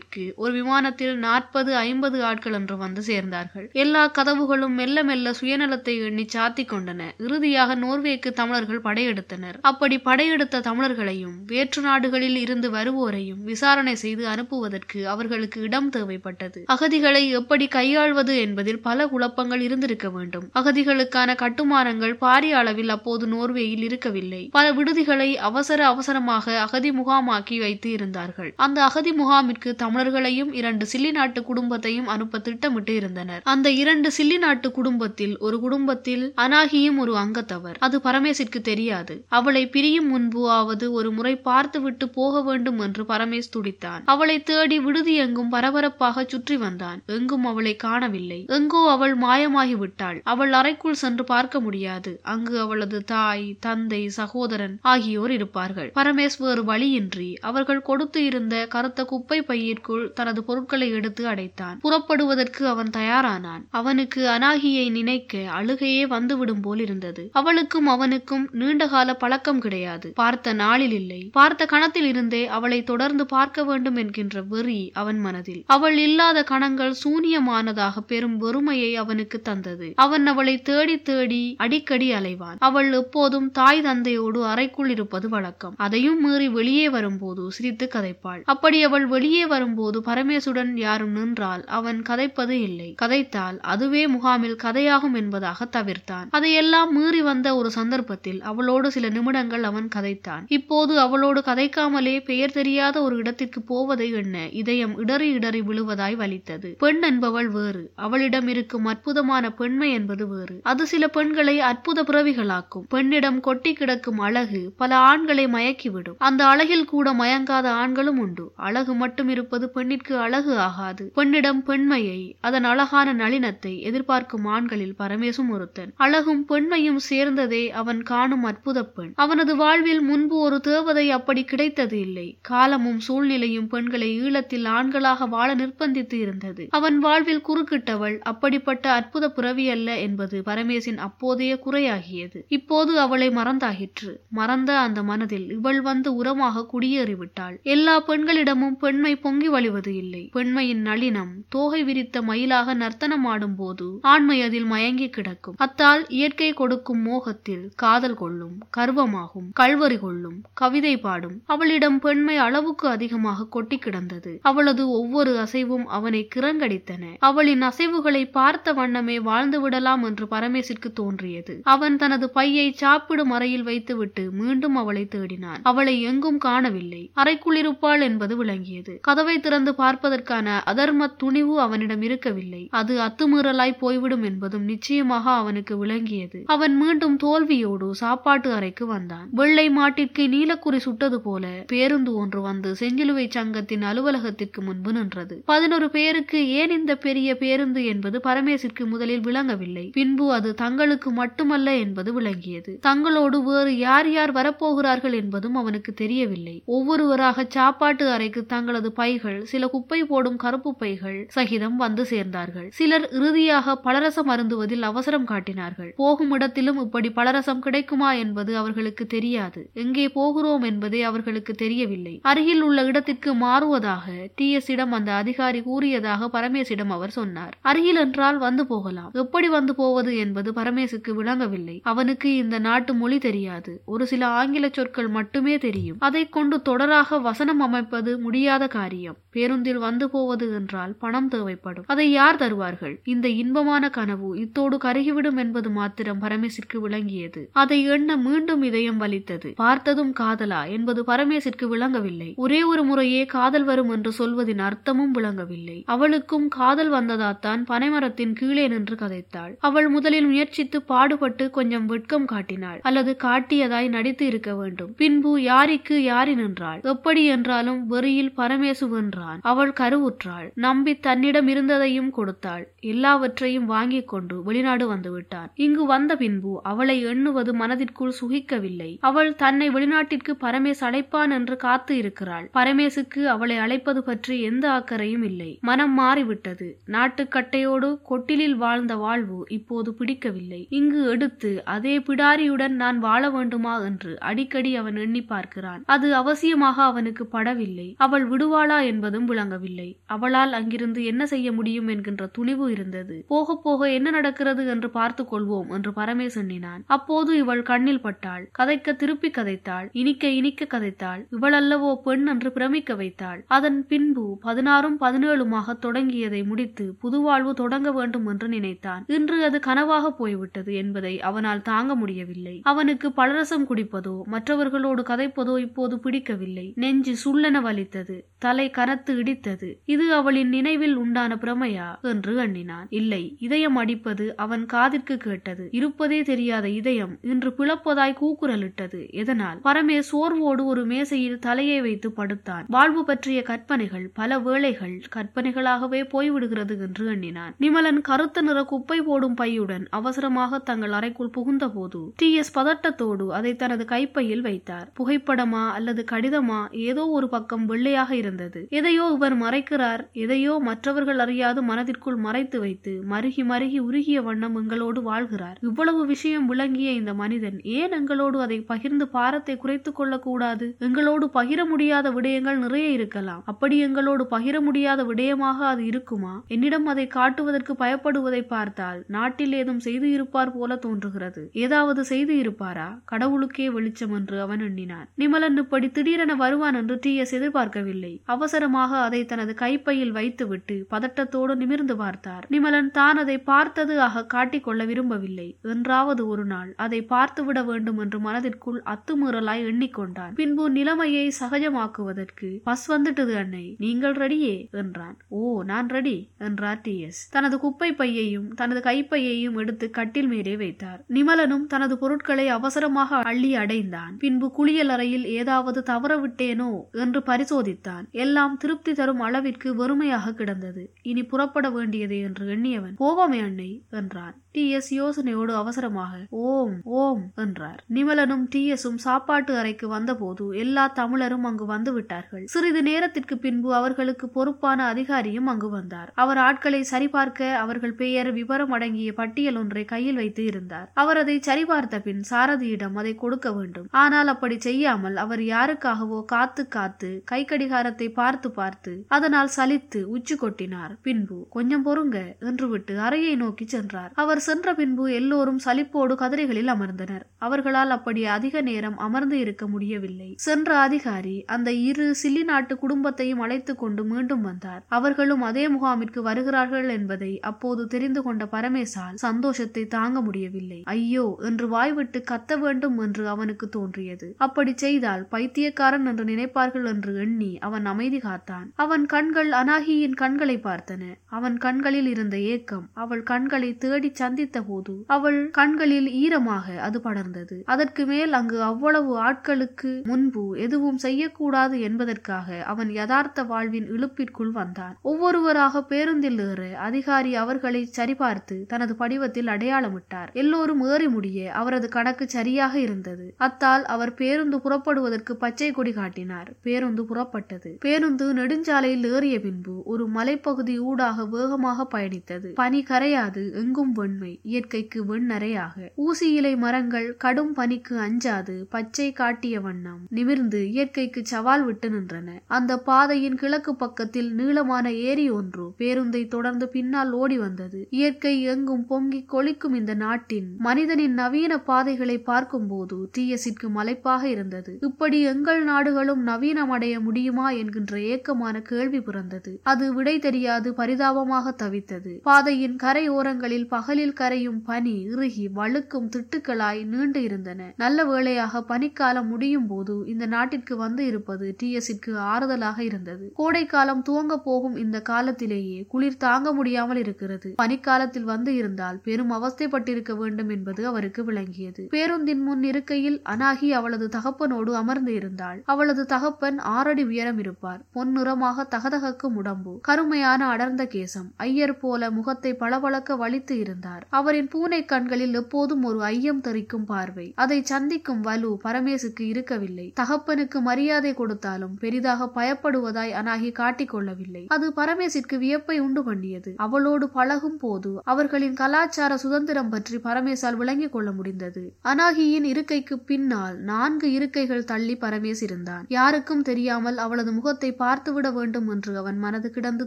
டென்மார்க்கிற்கு ஒரு விமானத்தில் நாற்பது ஐம்பது ஆட்கள் என்று வந்து சேர்ந்தார்கள். எல்லா கதவுகளும் மெல்ல மெல்ல சுயநலத்தை எண்ணி சாத்தி கொண்டன. இறுதியாக நோர்வேக்கு தமிழர்கள் படையெடுத்தனர். அப்படி படையெடுத்த தமிழர்களையும் வேற்று நாடுகளில் இருந்து வருவோரையும் விசாரணை செய்து அனுப்புவதற்கு அவர்களுக்கு இடம் தேவைப்பட்டது. அகதிகளை எப்படி கையாள்வது என்பதில் பல குழப்பங்கள் இருந்திருக்க வேண்டும். அகதிகளுக்கான கட்டுமானங்கள் பாரிய அளவில் அப்போது நோர்வேயில் இருக்கவில்லை. பல விடுதிகளை அவசர அவசரமாக அகதி முகாமாக்கி வைத்து இருந்தார்கள். அந்த அகதி முகாமிற்கு தமிழர்களையும் இரண்டு சில்லி நாட்டு குடும்பத்தையும் அனுப்ப திட்டமிட்டு இருந்தனர். அந்த இரண்டு சில்லி நாட்டு குடும்பத்தில் ஒரு குடும்பத்தில் அனாகியும் ஒரு அங்கத்தவர். அது பரமேசிற்கு தெரியாது. அவளை பிரியும் முன்பு ஆவது ஒரு முறை பார்த்துவிட்டு போக வேண்டும் என்று பரமேஷ் துடித்தான். அவளை தேடி விடுதி எங்கும் பரபரப்பாக சுற்றி வந்தான். எங்கும் அவளை காணவில்லை. எங்கோ அவள் மாயமாகி விட்டாள். அவள் அறைக்குள் சென்று பார்க்க முடியாது. அங்கு அவளது தாய் தந்தை சகோதரன் ஆகியோர் இருப்பார்கள். பரமேஷ் வேறு வழியின்றி அவர்கள் கொடுத்து இருந்த கருத்த குப்பை அறைக்குள் தனது பொருட்களை எடுத்து அடைத்தான். புறப்படுவதற்கு அவன் தயாரானான். அவனுக்கு அனாகியை நினைக்க அழுகையே வந்துவிடும் போல் இருந்தது அவளுக்கும் அவனுக்கும் நீண்டகால பழக்கம் கிடையாது. பார்த்த நாளில் இல்லை. பார்த்த கணத்தில் இருந்தே அவளை தொடர்ந்து பார்க்க வேண்டும் என்கின்ற வெறி அவன் மனதில். அவள் இல்லாத கணங்கள் சூனியமானதாக பெரும் வெறுமையை அவனுக்கு தந்தது. அவன் அவளை தேடி தேடி அடிக்கடி அலைவான். அவள் எப்போதும் தாய் தந்தையோடு அறைக்குள் இருப்பது வழக்கம். அதையும் மீறி வெளியே வரும்போது சிரித்து கதைப்பாள். அப்படி அவள் வெளியே வரும் போது பரமேசுடன் யாரும் நின்றால் அவன் கதைப்பது இல்லை. கதைத்தால் அதுவே முகாமில் கதையாகும் என்பதாக தவிர்த்தான். அதையெல்லாம் மீறி வந்த ஒரு சந்தர்ப்பத்தில் அவளோடு சில நிமிடங்கள் அவன் கதைத்தான். இப்போது அவளோடு கதைக்காமலே பெயர் தெரியாத ஒரு இடத்திற்கு போவதை எண்ண இதயம் இடறி இடறி விழுவதாய் வலித்தது. பெண் என்பவள் வேறு. அவளிடம் இருக்கும் அற்புதமான பெண்மை என்பது வேறு. அது சில பெண்களை அற்புத பிறவிகளாக்கும். பெண்ணிடம் கொட்டி கிடக்கும் அழகு பல ஆண்களை மயக்கிவிடும். அந்த அழகில் கூட மயங்காத ஆண்களும் உண்டு. அழகு மட்டும் இருப்பது பெண்ணிற்கு அழகு ஆகாது. பெண்ணிடம் பெண்மையை அதன் அழகான நளினத்தை எதிர்பார்க்கும் ஆண்களில் பரமேசும் ஒருத்தன். அழகும் பெண்மையும் சேர்ந்ததே அவன் காணும் அற்புத பெண். அவனது வாழ்வில் முன்பு ஒரு தேவதை அப்படி கிடைத்தது இல்லை. காலமும் சூழ்நிலையும் பெண்களை ஈழத்தில் ஆண்களாக வாழ நிர்பந்தித்து இருந்தது. அவன் வாழ்வில் குறுக்கிட்டவள் அப்படிப்பட்ட அற்புத பிறவி அல்ல என்பது பரமேசின் அப்போதைய குறையாகியது. இப்போது அவளை மறந்தாகிற்று மறந்த அந்த மனதில் இவள் வந்து உரமாக குடியேறிவிட்டாள். எல்லா பெண்களிடமும் பெண்மை பொங்கி வழிவது இல்லை. பெண்மையின் நளினம் தோகை விரித்த மயிலாக நர்த்தனம் ஆடும்போது ஆண்மை அதில் மயங்கி கிடக்கும். அத்தால் இயற்கை கொடுக்கும் மோகத்தில் காதல் கொள்ளும் கர்வமாகும் கல்வரி கொள்ளும் கவிதை பாடும். அவளிடம் பெண்மை அளவுக்கு அதிகமாக கொட்டி கிடந்தது. அவளது ஒவ்வொரு அசைவும் அவனை கிறங்கடித்தன அவளின் அசைவுகளை பார்த்த வண்ணமே வாழ்ந்து விடலாம் என்று பரமேசிற்கு தோன்றியது. அவன் தனது பையை சாப்பிடும் அறையில் வைத்துவிட்டு மீண்டும் அவளை தேடினான். அவளை எங்கும் காணவில்லை. அறைக்குள் இருப்பாள் என்பது விளங்கியது. கதவை திறந்து பார்ப்பதற்கான அதர்ம துணிவு அவனிடம் இருக்கவில்லை. அது அத்துமீறலாய் போய்விடும் என்பதும் நிச்சயமாக அவனுக்கு விளங்கியது. அவன் மீண்டும் தோல்வியோடு சாப்பாட்டு அறைக்கு வந்தான். வெள்ளை மாட்டிற்கு நீலக்குறி சுட்டது போல பேருந்து ஒன்று வந்து செஞ்சிலுவை சங்கத்தின் அலுவலகத்திற்கு முன்பு நின்றது. பதினொரு பேருக்கு ஏன் இந்த பெரிய பேருந்து என்பது பரமேசிற்கு முதலில் விளங்கவில்லை. பின்பு அது தங்களுக்கு மட்டுமல்ல என்பது விளங்கியது. தங்களோடு வேறு யார் யார் வரப்போகிறார்கள் என்பதும் அவனுக்கு தெரியவில்லை. ஒவ்வொருவராக சாப்பாட்டு அறைக்கு தங்களது பைகள் சில குப்பை போடும் கருப்பு பைகள் சகிதம் வந்து சேர்ந்தார்கள். சிலர் இறுதியாக பலரசம் அருந்துவதில் அவசரம் காட்டினார்கள். போகும் இடத்திலும் இப்படி பலரசம் கிடைக்குமா என்பது அவர்களுக்கு தெரியாது. எங்கே போகிறோம் என்பதே அவர்களுக்கு தெரியவில்லை. அருகில் உள்ள இடத்திற்கு மாறுவதாக டி எஸ் இடம் அந்த அதிகாரி கூறியதாக பரமேசிடம் அவர் சொன்னார். அருகில் என்றால் வந்து போகலாம். எப்படி வந்து போவது என்பது பரமேசுக்கு விளங்கவில்லை. அவனுக்கு இந்த நாட்டு மொழி தெரியாது. ஒரு சில ஆங்கில சொற்கள் மட்டுமே தெரியும். அதை கொண்டு தொடராக வசனம் அமைப்பது முடியாத காரியம். முக்கியம் பேருந்தில் வந்து போவது என்றால் பணம் தேவைப்படும். அதை யார் தருவார்கள்? இந்த இன்பமான கனவு இத்தோடு கருகிவிடும் என்பது மாத்திரம் பரமேசிற்கு விளங்கியது. அதை எண்ண மீண்டும் இதயம் வலித்தது. பார்த்ததும் காதலா? என்பது பரமேசிற்கு விளங்கவில்லை. ஒரே ஒரு முறையே காதல் வரும் என்று சொல்வதின் அர்த்தமும் விளங்கவில்லை. அவளுக்கும் காதல் வந்ததாத்தான் பனைமரத்தின் கீழே நின்று கதைத்தாள். அவள் முதலில் முயற்சித்து பாடுபட்டு கொஞ்சம் வெட்கம் காட்டினாள். அல்லது காட்டியதாய் நடித்து இருக்க வேண்டும். பின்பு யாரிக்கு யாரி நின்றாள் எப்படி என்றாலும் வெறியில் பரமேசு வென்றான் அவள் கருவுற்றாள். நம்பி தன்னிடம் இருந்ததையும் கொடுத்தாள். எல்லாவற்றையும் வாங்கிக் கொண்டு வெளிநாடு வந்துவிட்டான் இங்கு வந்த பின்பு அவளை எண்ணுவது மனதிற்குள் சுகிக்கவில்லை. அவள் தன்னை வெளிநாட்டிற்கு பரமேஸ் அழைப்பான் என்று காத்து இருக்கிறாள். பரமேசுக்கு அவளை அழைப்பது பற்றி எந்த அக்கறையும் இல்லை. மனம் மாறிவிட்டது. நாட்டுக்கட்டையோடு கொட்டிலில் வாழ்ந்த வாழ்வு இப்போது பிடிக்கவில்லை. இங்கு எடுத்து அதே பிடாரியுடன் நான் வாழ வேண்டுமா என்று அடிக்கடி அவன் எண்ணி பார்க்கிறான். அது அவசியமாக அவனுக்கு படவில்லை. அவள் விடுவாளா என்பதும் விளங்கவில்லை. அவளால் அங்கிருந்து என்ன செய்ய முடியும் என்கின்ற துணிவு இருந்தது. போக போக என்ன நடக்கிறது என்று பார்த்துக் கொள்வோம் என்று பரமேஸ் எண்ணினான். அப்போது இவள் கண்ணில் பட்டாள். கதைக்க திருப்பி கதைத்தாள். இனிக்க இனிக்க கதைத்தாள். இவளல்லவோ பெண் என்று பிரமிக்க வைத்தாள். அதன் பின்பு பதினாறும் பதினேழுமாக தொடங்கியதை முடித்து புதுவாழ்வு தொடங்க வேண்டும் என்று நினைத்தான். இன்று அது கனவாக போய்விட்டது என்பதை அவனால் தாங்க முடியவில்லை. அவனுக்கு பலரசம் குடிப்பதோ மற்றவர்களோடு கதைப்பதோ இப்போது பிடிக்கவில்லை. நெஞ்சு சுள்ளென வலித்தது. தலை கரத்து இடித்தது. இது அவளின் நினைவில் உண்டான பிரமையா? என்று எண்ணினான். இல்லை இதயம் அடிப்பது அவன் காதிற்கு கேட்டது. இருப்பதே தெரியாத இதயம் இன்று பிளப்பதாய் கூக்குரலிட்டது. எதனால்? பரமே சோர்வோடு ஒரு மேசையில் தலையை வைத்து படுத்தான். வாழ்வு பற்றிய கற்பனைகள் பல வேளைகள் கற்பனைகளாகவே போய்விடுகிறது என்று எண்ணினான். நிமலன் கருத்த நிற குப்பை போடும் பையுடன் அவசரமாக தங்கள் அறைக்குள் புகுந்தபோது டி. எஸ். பதட்டத்தோடு அதை தனது கைப்பையில் வைத்தார். புகைப்படமா அல்லது கடிதமா? ஏதோ ஒரு பக்கம் வெள்ளையாக இருந்தது. எதையோ இவர் மறைக்கிறார் எதையோ மற்றவர்கள் அறியாது மனதிற்குள் மறைத்து வைத்து மருகி மருகி உருகிய வண்ணம் எங்களோடு வாழ்கிறார். இவ்வளவு விஷயம் விளங்கிய இந்த மனிதன் ஏன் எங்களோடு அதை பகிர்ந்து பாரத்தை குறைத்துக் கொள்ளக்கூடாது? எங்களோடு பகிர முடியாத விடயங்கள் நிறைய இருக்கலாம். அப்படி எங்களோடு பகிர முடியாத விடயமாக அது இருக்குமா? என்னிடம் அதை காட்டுவதற்கு பயப்படுவதை பார்த்தால் நாட்டில் ஏதும் செய்து இருப்பார் போல தோன்றுகிறது. ஏதாவது செய்து இருப்பாரா? கடவுளுக்கே வெளிச்சம் என்று அவன் எண்ணினான். நிமலன் இப்படி திடீரென வருவான் என்று டி எஸ் எதிர்பார்க்கவில்லை. அவசரமாக அதை தனது கைப்பையில் வைத்துவிட்டு பதட்டத்தோடு நிமிர்ந்து பார்த்தார். நிமலன் தான் அதை பார்த்தது ஆக காட்டிக்கொள்ள விரும்பவில்லை. என்றாவது ஒரு நாள் அதை பார்த்துவிட வேண்டும் என்று மனதிற்குள் அத்துமீறலாய் எண்ணிக்கொண்டான். பின்பு நிலைமையை சகஜமாக்குவதற்கு பஸ் வந்துட்டது அன்னை. நீங்கள் ரெடியே? என்றான். ஓ நான் ரெடி என்றார் டி எஸ். தனது குப்பை பையையும் தனது கைப்பையையும் எடுத்து கட்டில் மேலே வைத்தார். நிமலனும் தனது பொருட்களை அவசரமாக அள்ளி அடைந்தான். பின்பு குளியல் அறையில் ஏதாவது தவறவிட்டேனோ என்று பரிசோதித்தான். எல்லாம் திருப்தி தரும் அளவிற்கு வறுமையாக கிடந்தது. இனி புறப்பட வேண்டியது என்று எண்ணியவன் போவோமே அன்னை என்றான். டி எஸ் யோசனையோடு அவசரமாக ஓம் ஓம் என்றார். நிமலனும் டி எஸும் சாப்பாட்டு அறைக்கு வந்தபோது எல்லா தமிழரும் அங்கு வந்து விட்டார்கள். சிறிது நேரத்திற்கு பின்பு அவர்களுக்கு பொறுப்பான அதிகாரியும் அங்கு வந்தார். அவர் ஆட்களை சரிபார்க்க அவர்கள் பெயர் விவரம் அடங்கிய பட்டியல் ஒன்றை கையில் வைத்து இருந்தார். அவர் அதை சரிபார்த்த பின் சாரதியிடம் அதை கொடுக்க வேண்டும். ஆனால் அப்படி செய்யாமல் அவர் யாருக்காகவோ காத்து காத்து கை கடிகாரத்தை பார்த்து பார்த்து அதனால் சலித்து உச்சி கொட்டினார் பின்பு கொஞ்சம் பொறுங்க என்று விட்டு அறையை நோக்கி சென்றார். அவர் சென்ற பின்பு எல்லோரும் சலிப்போடு கதிரைகளில் அமர்ந்தனர். அவர்களால் அப்படி அதிக நேரம் அமர்ந்து இருக்க முடியவில்லை. சென்ற அதிகாரி அந்த இரு சில்லி நாட்டு குடும்பத்தையும் அழைத்துக் கொண்டு மீண்டும் வந்தார். அவர்களும் அதே முகாமிற்கு வருகிறார்கள் என்பதை அப்போது தெரிந்து கொண்ட பரமேசால் சந்தோஷத்தை தாங்க முடியவில்லை. ஐயோ! என்று வாய்விட்டு கத்த வேண்டும் என்று அவனுக்கு தோன்றியது. அப்படி செய்தால் பைத்தியக்காரன் என்று நினைப்பார்கள் என்று எண்ணி அவன் அமைதி காத்தான். அவன் கண்கள் அனாகியின் கண்களை பார்த்தன. அவன் கண்களில் இருந்த ஏக்கம் அவள் கண்களை தேடி சந்தித்த போது அவள் கண்களில் ஈரமாக அது படர்ந்தது. அதற்கு மேல் அங்கு அவ்வளவு ஆட்களுக்கு முன்பு எதுவும் செய்யக்கூடாது என்பதற்காக அவன் யதார்த்த வாழ்வின் இழுப்பிற்குள் வந்தான். ஒவ்வொருவராக பேருந்தில் ஏற அதிகாரி அவர்களை சரிபார்த்து தனது படிவத்தில் அடையாளமிட்டார். எல்லோரும் ஏறி முடிய அவரது கணக்கு சரியாக இருந்தது. அத்தால் அவர் பேருந்து புறப்படுவதற்கு பச்சை கொடி காட்டினார். பேருந்து புறப்பட்டது. பேருந்து நெடுஞ்சாலையில் ஏறிய பின்பு ஒரு மலைப்பகுதி ஊடாக வேகமாக பயணித்தது. பனி கரையாது. எங்கும் தன்மை இயற்கைக்கு வெண்ணறையாக. ஊசி இலை மரங்கள் கடும் பனிக்கு அஞ்சாது பச்சை காட்டிய வண்ணம் நிமிர்ந்து இயற்கைக்கு சவால் விட்டு நின்றன. அந்த பாதையின் கிழக்கு பக்கத்தில் நீளமான ஏரி ஒன்று பேருந்தை தொடர்ந்து பின்னால் ஓடி வந்தது. இயற்கை எங்கும் பொங்கி கொளிக்கும் இந்த நாட்டின் மனிதனின் நவீன பாதைகளை பார்க்கும்போது டிஎஸிற்கு மலைப்பாக இருந்தது. இப்படி எங்கள் நாடுகளும் நவீனமடைய முடியுமா என்கின்ற ஏக்கமான கேள்வி பிறந்தது. அது விடை தெரியாது பரிதாபமாக தவித்தது. பாதையின் கரை ஓரங்களில் பகலில் கரையும் பனி இறுகி வழுக்கும் திட்டுக்களாய் நீண்டு இருந்தன. நல்ல வேளையாக பனிக்காலம் முடியும் போது இந்த நாட்டிற்கு வந்து இருப்பது டிஎஸ்க்கு ஆறுதலாக இருந்தது. கோடை காலம் துவங்க போகும் இந்த காலத்திலேயே குளிர் தாங்க முடியாமல் இருக்கிறது. பனிக்காலத்தில் வந்து இருந்தால் பெரும் அவஸ்தைப்பட்டிருக்க வேண்டும் என்பது அவருக்கு விளங்கியது. பேருந்தின் முன் இருக்கையில் அனாகி அவளது தகப்பனோடு அமர்ந்து இருந்தாள். அவளது தகப்பன் ஆறடி உயரம் இருப்பார். பொன்னிறமாக தகதகக்கும் உடம்பு. கருமையான அடர்ந்த கேசம். ஐயர் போல முகத்தை பளபளக்க வலித்து இருந்தார். அவரின் பூனை கண்களில் எப்போதும் ஒரு ஐயம் தெரிக்கும் பார்வை. அதை சந்திக்கும் வலு பரமேசுக்கு இருக்கவில்லை. தகப்பனுக்கு மரியாதை கொடுத்தாலும் பெரிதாக பயப்படுவதாய் அனாகி காட்டிக்கொள்ளவில்லை அது பரமேசிற்கு வியப்பை உண்டு பண்ணியது. அவளோடு பழகும் போது அவர்களின் கலாச்சார சுதந்திரம் பற்றி பரமேசால் விளங்கிக் கொள்ள முடிந்தது. அனாகியின் இருக்கைக்கு பின்னால் நான்கு இருக்கைகள் தள்ளி பரமேஸ் இருந்தான். யாருக்கும் தெரியாமல் அவளது முகத்தை பார்த்துவிட வேண்டும் என்று அவன் மனது கிடந்து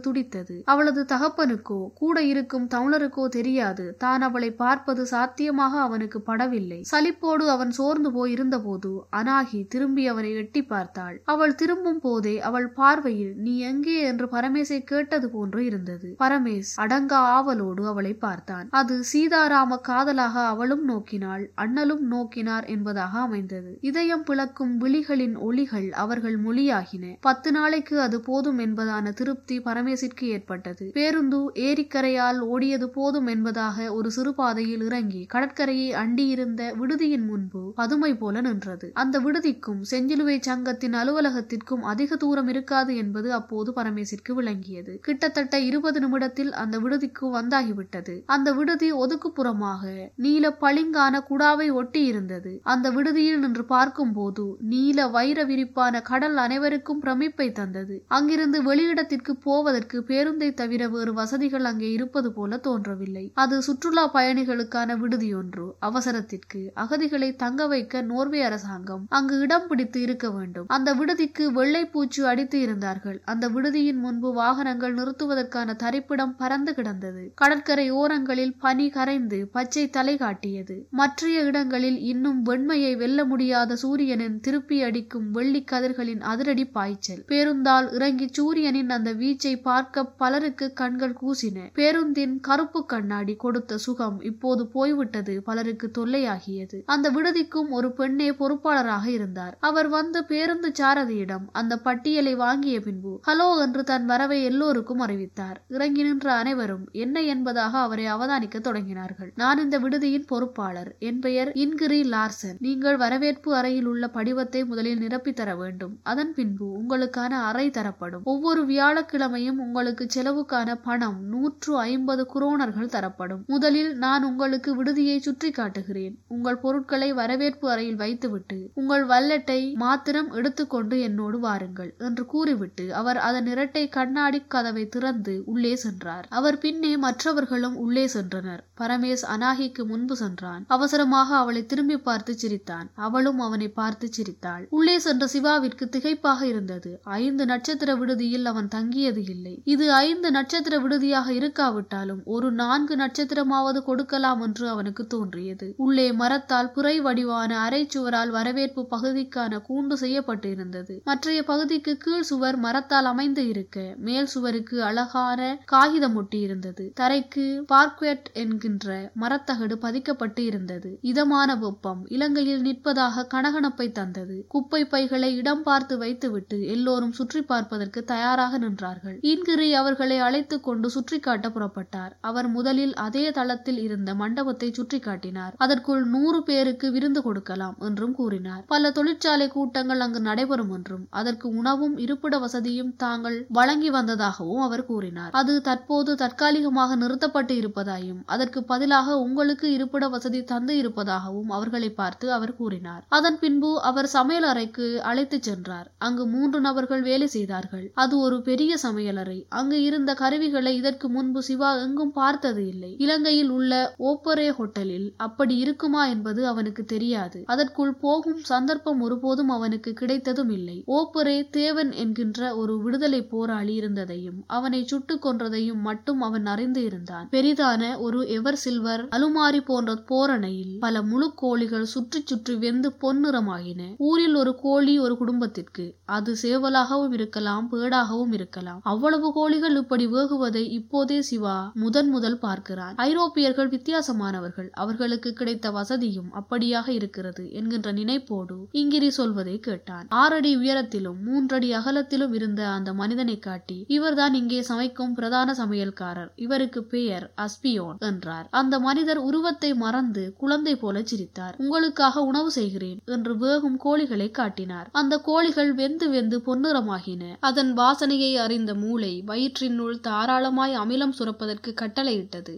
துடித்தது. அவளது தகப்பனுக்கோ கூட இருக்கும் தமிழருக்கோ தெரியாது. தான் அவளை பார்ப்பது சாத்தியமாக அவனுக்கு படவில்லை. சலிப்போடு அவன் சோர்ந்து போய் இருந்தபோது அனாகி திரும்பி அவனை எட்டி பார்த்தாள். அவள் திரும்பும் போதே அவள் பார்வையில் நீ எங்கே? என்று பரமேசை கேட்டது போன்று இருந்தது. பரமேஸ் அடங்கா ஆவலோடு அவளை பார்த்தான். அது சீதாராம காதலாக அவளும் நோக்கினாள் அண்ணலும் நோக்கினார் என்பதாக அமைந்தது. இதயம் பிளக்கும் விழிகளின் ஒளிகள் அவர்கள் மொழியாகின. பத்து நாளைக்கு அது போதும் என்பதான திருப்தி பரமேசிற்கு ஏற்பட்டது. பேருந்து ஏரிக்கரையால் ஓடியது போதும் என்பதாக ஒரு சிறு பாதையில் இறங்கி கடற்கரையை அண்டியிருந்த விடுதியின் முன்பு பதுமை போல நின்றது. அந்த விடுதிக்கும் செஞ்சிலுவை சங்கத்தின் அலுவலகத்திற்கும் அதிக தூரம் இருக்காது என்பது அப்போது பரமேசிற்கு விளங்கியது. கிட்டத்தட்ட இருபது நிமிடத்தில் அந்த விடுதிக்கு வந்தாகிவிட்டது. அந்த விடுதி ஒதுக்குப்புறமாக நீல பளிங்கான குடாவை ஒட்டி இருந்தது அந்த விடுதியில் நின்று பார்க்கும் போது நீல வைர விரிப்பான கடல் அனைவருக்கும் பிரமிப்பை தந்தது. அங்கிருந்து வெளியிடத்திற்கு போவதற்கு பேருந்தை தவிர வேறு வசதிகள் அங்கே இருப்பது போல தோன்றவில்லை. அது சுற்றுலா பயணிகளுக்கான விடுதியொன்று. அவசரத்திற்கு அகதிகளை தங்க வைக்க நோர்வே அரசாங்கம் அங்கு இடம் பிடித்து இருக்க வேண்டும். அந்த விடுதிக்கு வெள்ளை பூச்சு அடித்து இருந்தார்கள். அந்த விடுதியின் முன்பு வாகனங்கள் நிறுத்துவதற்கான தரிப்பிடம் பறந்து கிடந்தது. கடற்கரை ஓரங்களில் பனி கரைந்து பச்சை தலை காட்டியது. மற்றைய இடங்களில் இன்னும் வெண்மையை வெல்ல முடியாத சூரியனின் திருப்பி அடிக்கும் வெள்ளி கதிர்களின் அதிரடி பாய்ச்சல். பேருந்தால் இறங்கி சூரியனின் அந்த வீச்சை பார்க்க பலருக்கு கண்கள் கூசின. பேருந்தின் கருப்பு கண்ணாடி கொடுத்து சுகம் இப்போது போய்விட்டது பலருக்கு தொல்லையாகியது. அந்த விடுதிக்கும் ஒரு பெண்ணே பொறுப்பாளராக இருந்தார். அவர் வந்து பேருந்து சாரதியிடம் அந்த பட்டியலை வாங்கிய பின்பு ஹலோ என்று தன் வரவை எல்லோருக்கும் அறிவித்தார். இறங்கி நின்ற அனைவரும் என்ன என்பதாக அவரை அவதானிக்க தொடங்கினார்கள். நான் இந்த விடுதியின் பொறுப்பாளர். என் பெயர் இன்கிரி லார்சன். நீங்கள் வரவேற்பு அறையில் உள்ள படிவத்தை முதலில் நிரப்பி தர வேண்டும். அதன் பின்பு உங்களுக்கான அறை தரப்படும். ஒவ்வொரு வியாழக்கிழமையும் உங்களுக்கு செலவுக்கான பணம் நூற்று ஐம்பது குரோனர்கள் தரப்படும். முதலில் நான் உங்களுக்கு விடுதியை சுற்றி காட்டுகிறேன். உங்கள் பொருட்களை வரவேற்பு அறையில் வைத்துவிட்டு உங்கள் வல்லட்டை மாத்திரம் எடுத்துக்கொண்டு என்னோடு வாருங்கள் என்று கூறிவிட்டு அவர் அதன் இரட்டை கண்ணாடி கதவை திறந்து உள்ளே சென்றார். அவர் பின்னே மற்றவர்களும் உள்ளே சென்றனர். பரமேஷ் அனாகிக்கு முன்பு சென்றான். அவசரமாக அவளை திரும்பி பார்த்து சிரித்தான். அவளும் அவனை பார்த்து சிரித்தாள். உள்ளே சென்ற சிவாவிற்கு திகைப்பாக இருந்தது. ஐந்து நட்சத்திர விடுதியில் அவன் தங்கியது இல்லை. இது ஐந்து நட்சத்திர விடுதியாக இருக்காவிட்டாலும் ஒரு நான்கு நட்சத்திர நட்சத்திரமாவது கொடுக்கலாம் என்று அவனுக்கு தோன்றியது. உள்ளே மரத்தால் புரை வடிவான அரை சுவரால் வரவேற்பு பகுதிக்கான கூண்டு செய்யப்பட்டு இருந்தது மற்றைய பகுதிக்கு கீழ் சுவர் மரத்தால் அமைந்து இருக்க மேல் சுவருக்கு அழகான காகிதம் ஒட்டி இருந்தது தரைக்கு பார்க்வெட் என்கின்ற மரத்தகடு பதிக்கப்பட்டு இருந்தது. இதமான வெப்பம் இலங்கையில் நிற்பதாக கனகனப்பை தந்தது. குப்பை பைகளை இடம் பார்த்து வைத்துவிட்டு எல்லோரும் சுற்றி பார்ப்பதற்கு தயாராக நின்றார்கள். இன்கிரி அவர்களை அழைத்துக் கொண்டு சுற்றி காட்ட புறப்பட்டார். அவர் முதலில் அதே தளத்தில் இருந்த மண்டபத்தை சுற்றி காட்டினார் அதற்குள் நூறு பேருக்கு விருந்து கொடுக்கலாம் என்றும் கூறினார். பல தொழிற்சாலை கூட்டங்கள் அங்கு நடைபெறும் என்றும் அதற்கு உணவும் இருப்பிட வசதியும் தாங்கள் வழங்கி வந்ததாகவும் அவர் கூறினார். அது தற்போது தற்காலிகமாக நிறுத்தப்பட்டு இருப்பதாயும் அதற்கு பதிலாக உங்களுக்கு இருப்பிட வசதி தந்து இருப்பதாகவும் அவர்களை பார்த்து அவர் கூறினார். அதன் பின்பு அவர் சமையல் அறைக்கு அழைத்துச் சென்றார். அங்கு மூன்று நபர்கள் வேலை செய்தார்கள். அது ஒரு பெரிய சமையலறை அங்கு இருந்த கருவிகளை இதற்கு முன்பு சிவா எங்கும் பார்த்தது இல்லை. இலங்கையில் உள்ள ஓப்பரே ஹோட்டலில் அப்படி இருக்குமா என்பது அவனுக்கு தெரியாது. அதற்குள் போகும் சந்தர்ப்பம் ஒருபோதும் அவனுக்கு கிடைத்ததும் இல்லை. ஓப்பரே தேவன் என்கின்ற ஒரு விடுதலை போராளி இருந்ததையும் அவனை சுட்டுக் கொன்றதையும் மட்டும் அவன் அறிந்து இருந்தான். பெரிதான ஒரு எவர் சில்வர் அலுமாரி போன்ற போரணையில் பல முழு கோழிகள் சுற்றி சுற்றி வெந்து பொன்னிறமாகின ஊரில் ஒரு கோழி ஒரு குடும்பத்திற்கு அது சேவலாகவும் இருக்கலாம் பேடாகவும் இருக்கலாம். அவ்வளவு கோழிகள் இப்படி வேகுவதை இப்போதே சிவா முதன் முதல் பார்க்கிறான். ஐரோப்பியர்கள் வித்தியாசமானவர்கள். அவர்களுக்கு கிடைத்த வசதியும் அப்படியாக இருக்கிறது என்கின்ற நினைப்போடு இங்கிரி சொல்வதை கேட்டான். ஆறடி உயரத்திலும் மூன்றடி அகலத்திலும் இருந்த அந்த மனிதனை காட்டி இவர்தான் இங்கே சமைக்கும் பிரதான சமையல்காரர். இவருக்கு பெயர் அஸ்பியோன் என்றார். அந்த மனிதர் உருவத்தை மறந்து குழந்தை போல சிரித்தார். உங்களுக்காக உணவு செய்கிறேன் என்று வேகும் கோழிகளை காட்டினார். அந்த கோழிகள் வெந்து வெந்து பொன்னிறமாகின. அதன் வாசனையை அறிந்த மூளை வயிற்றினுள் தாராளமாய் அமிலம் சுரப்பதற்கு கட்டளையிட்டது.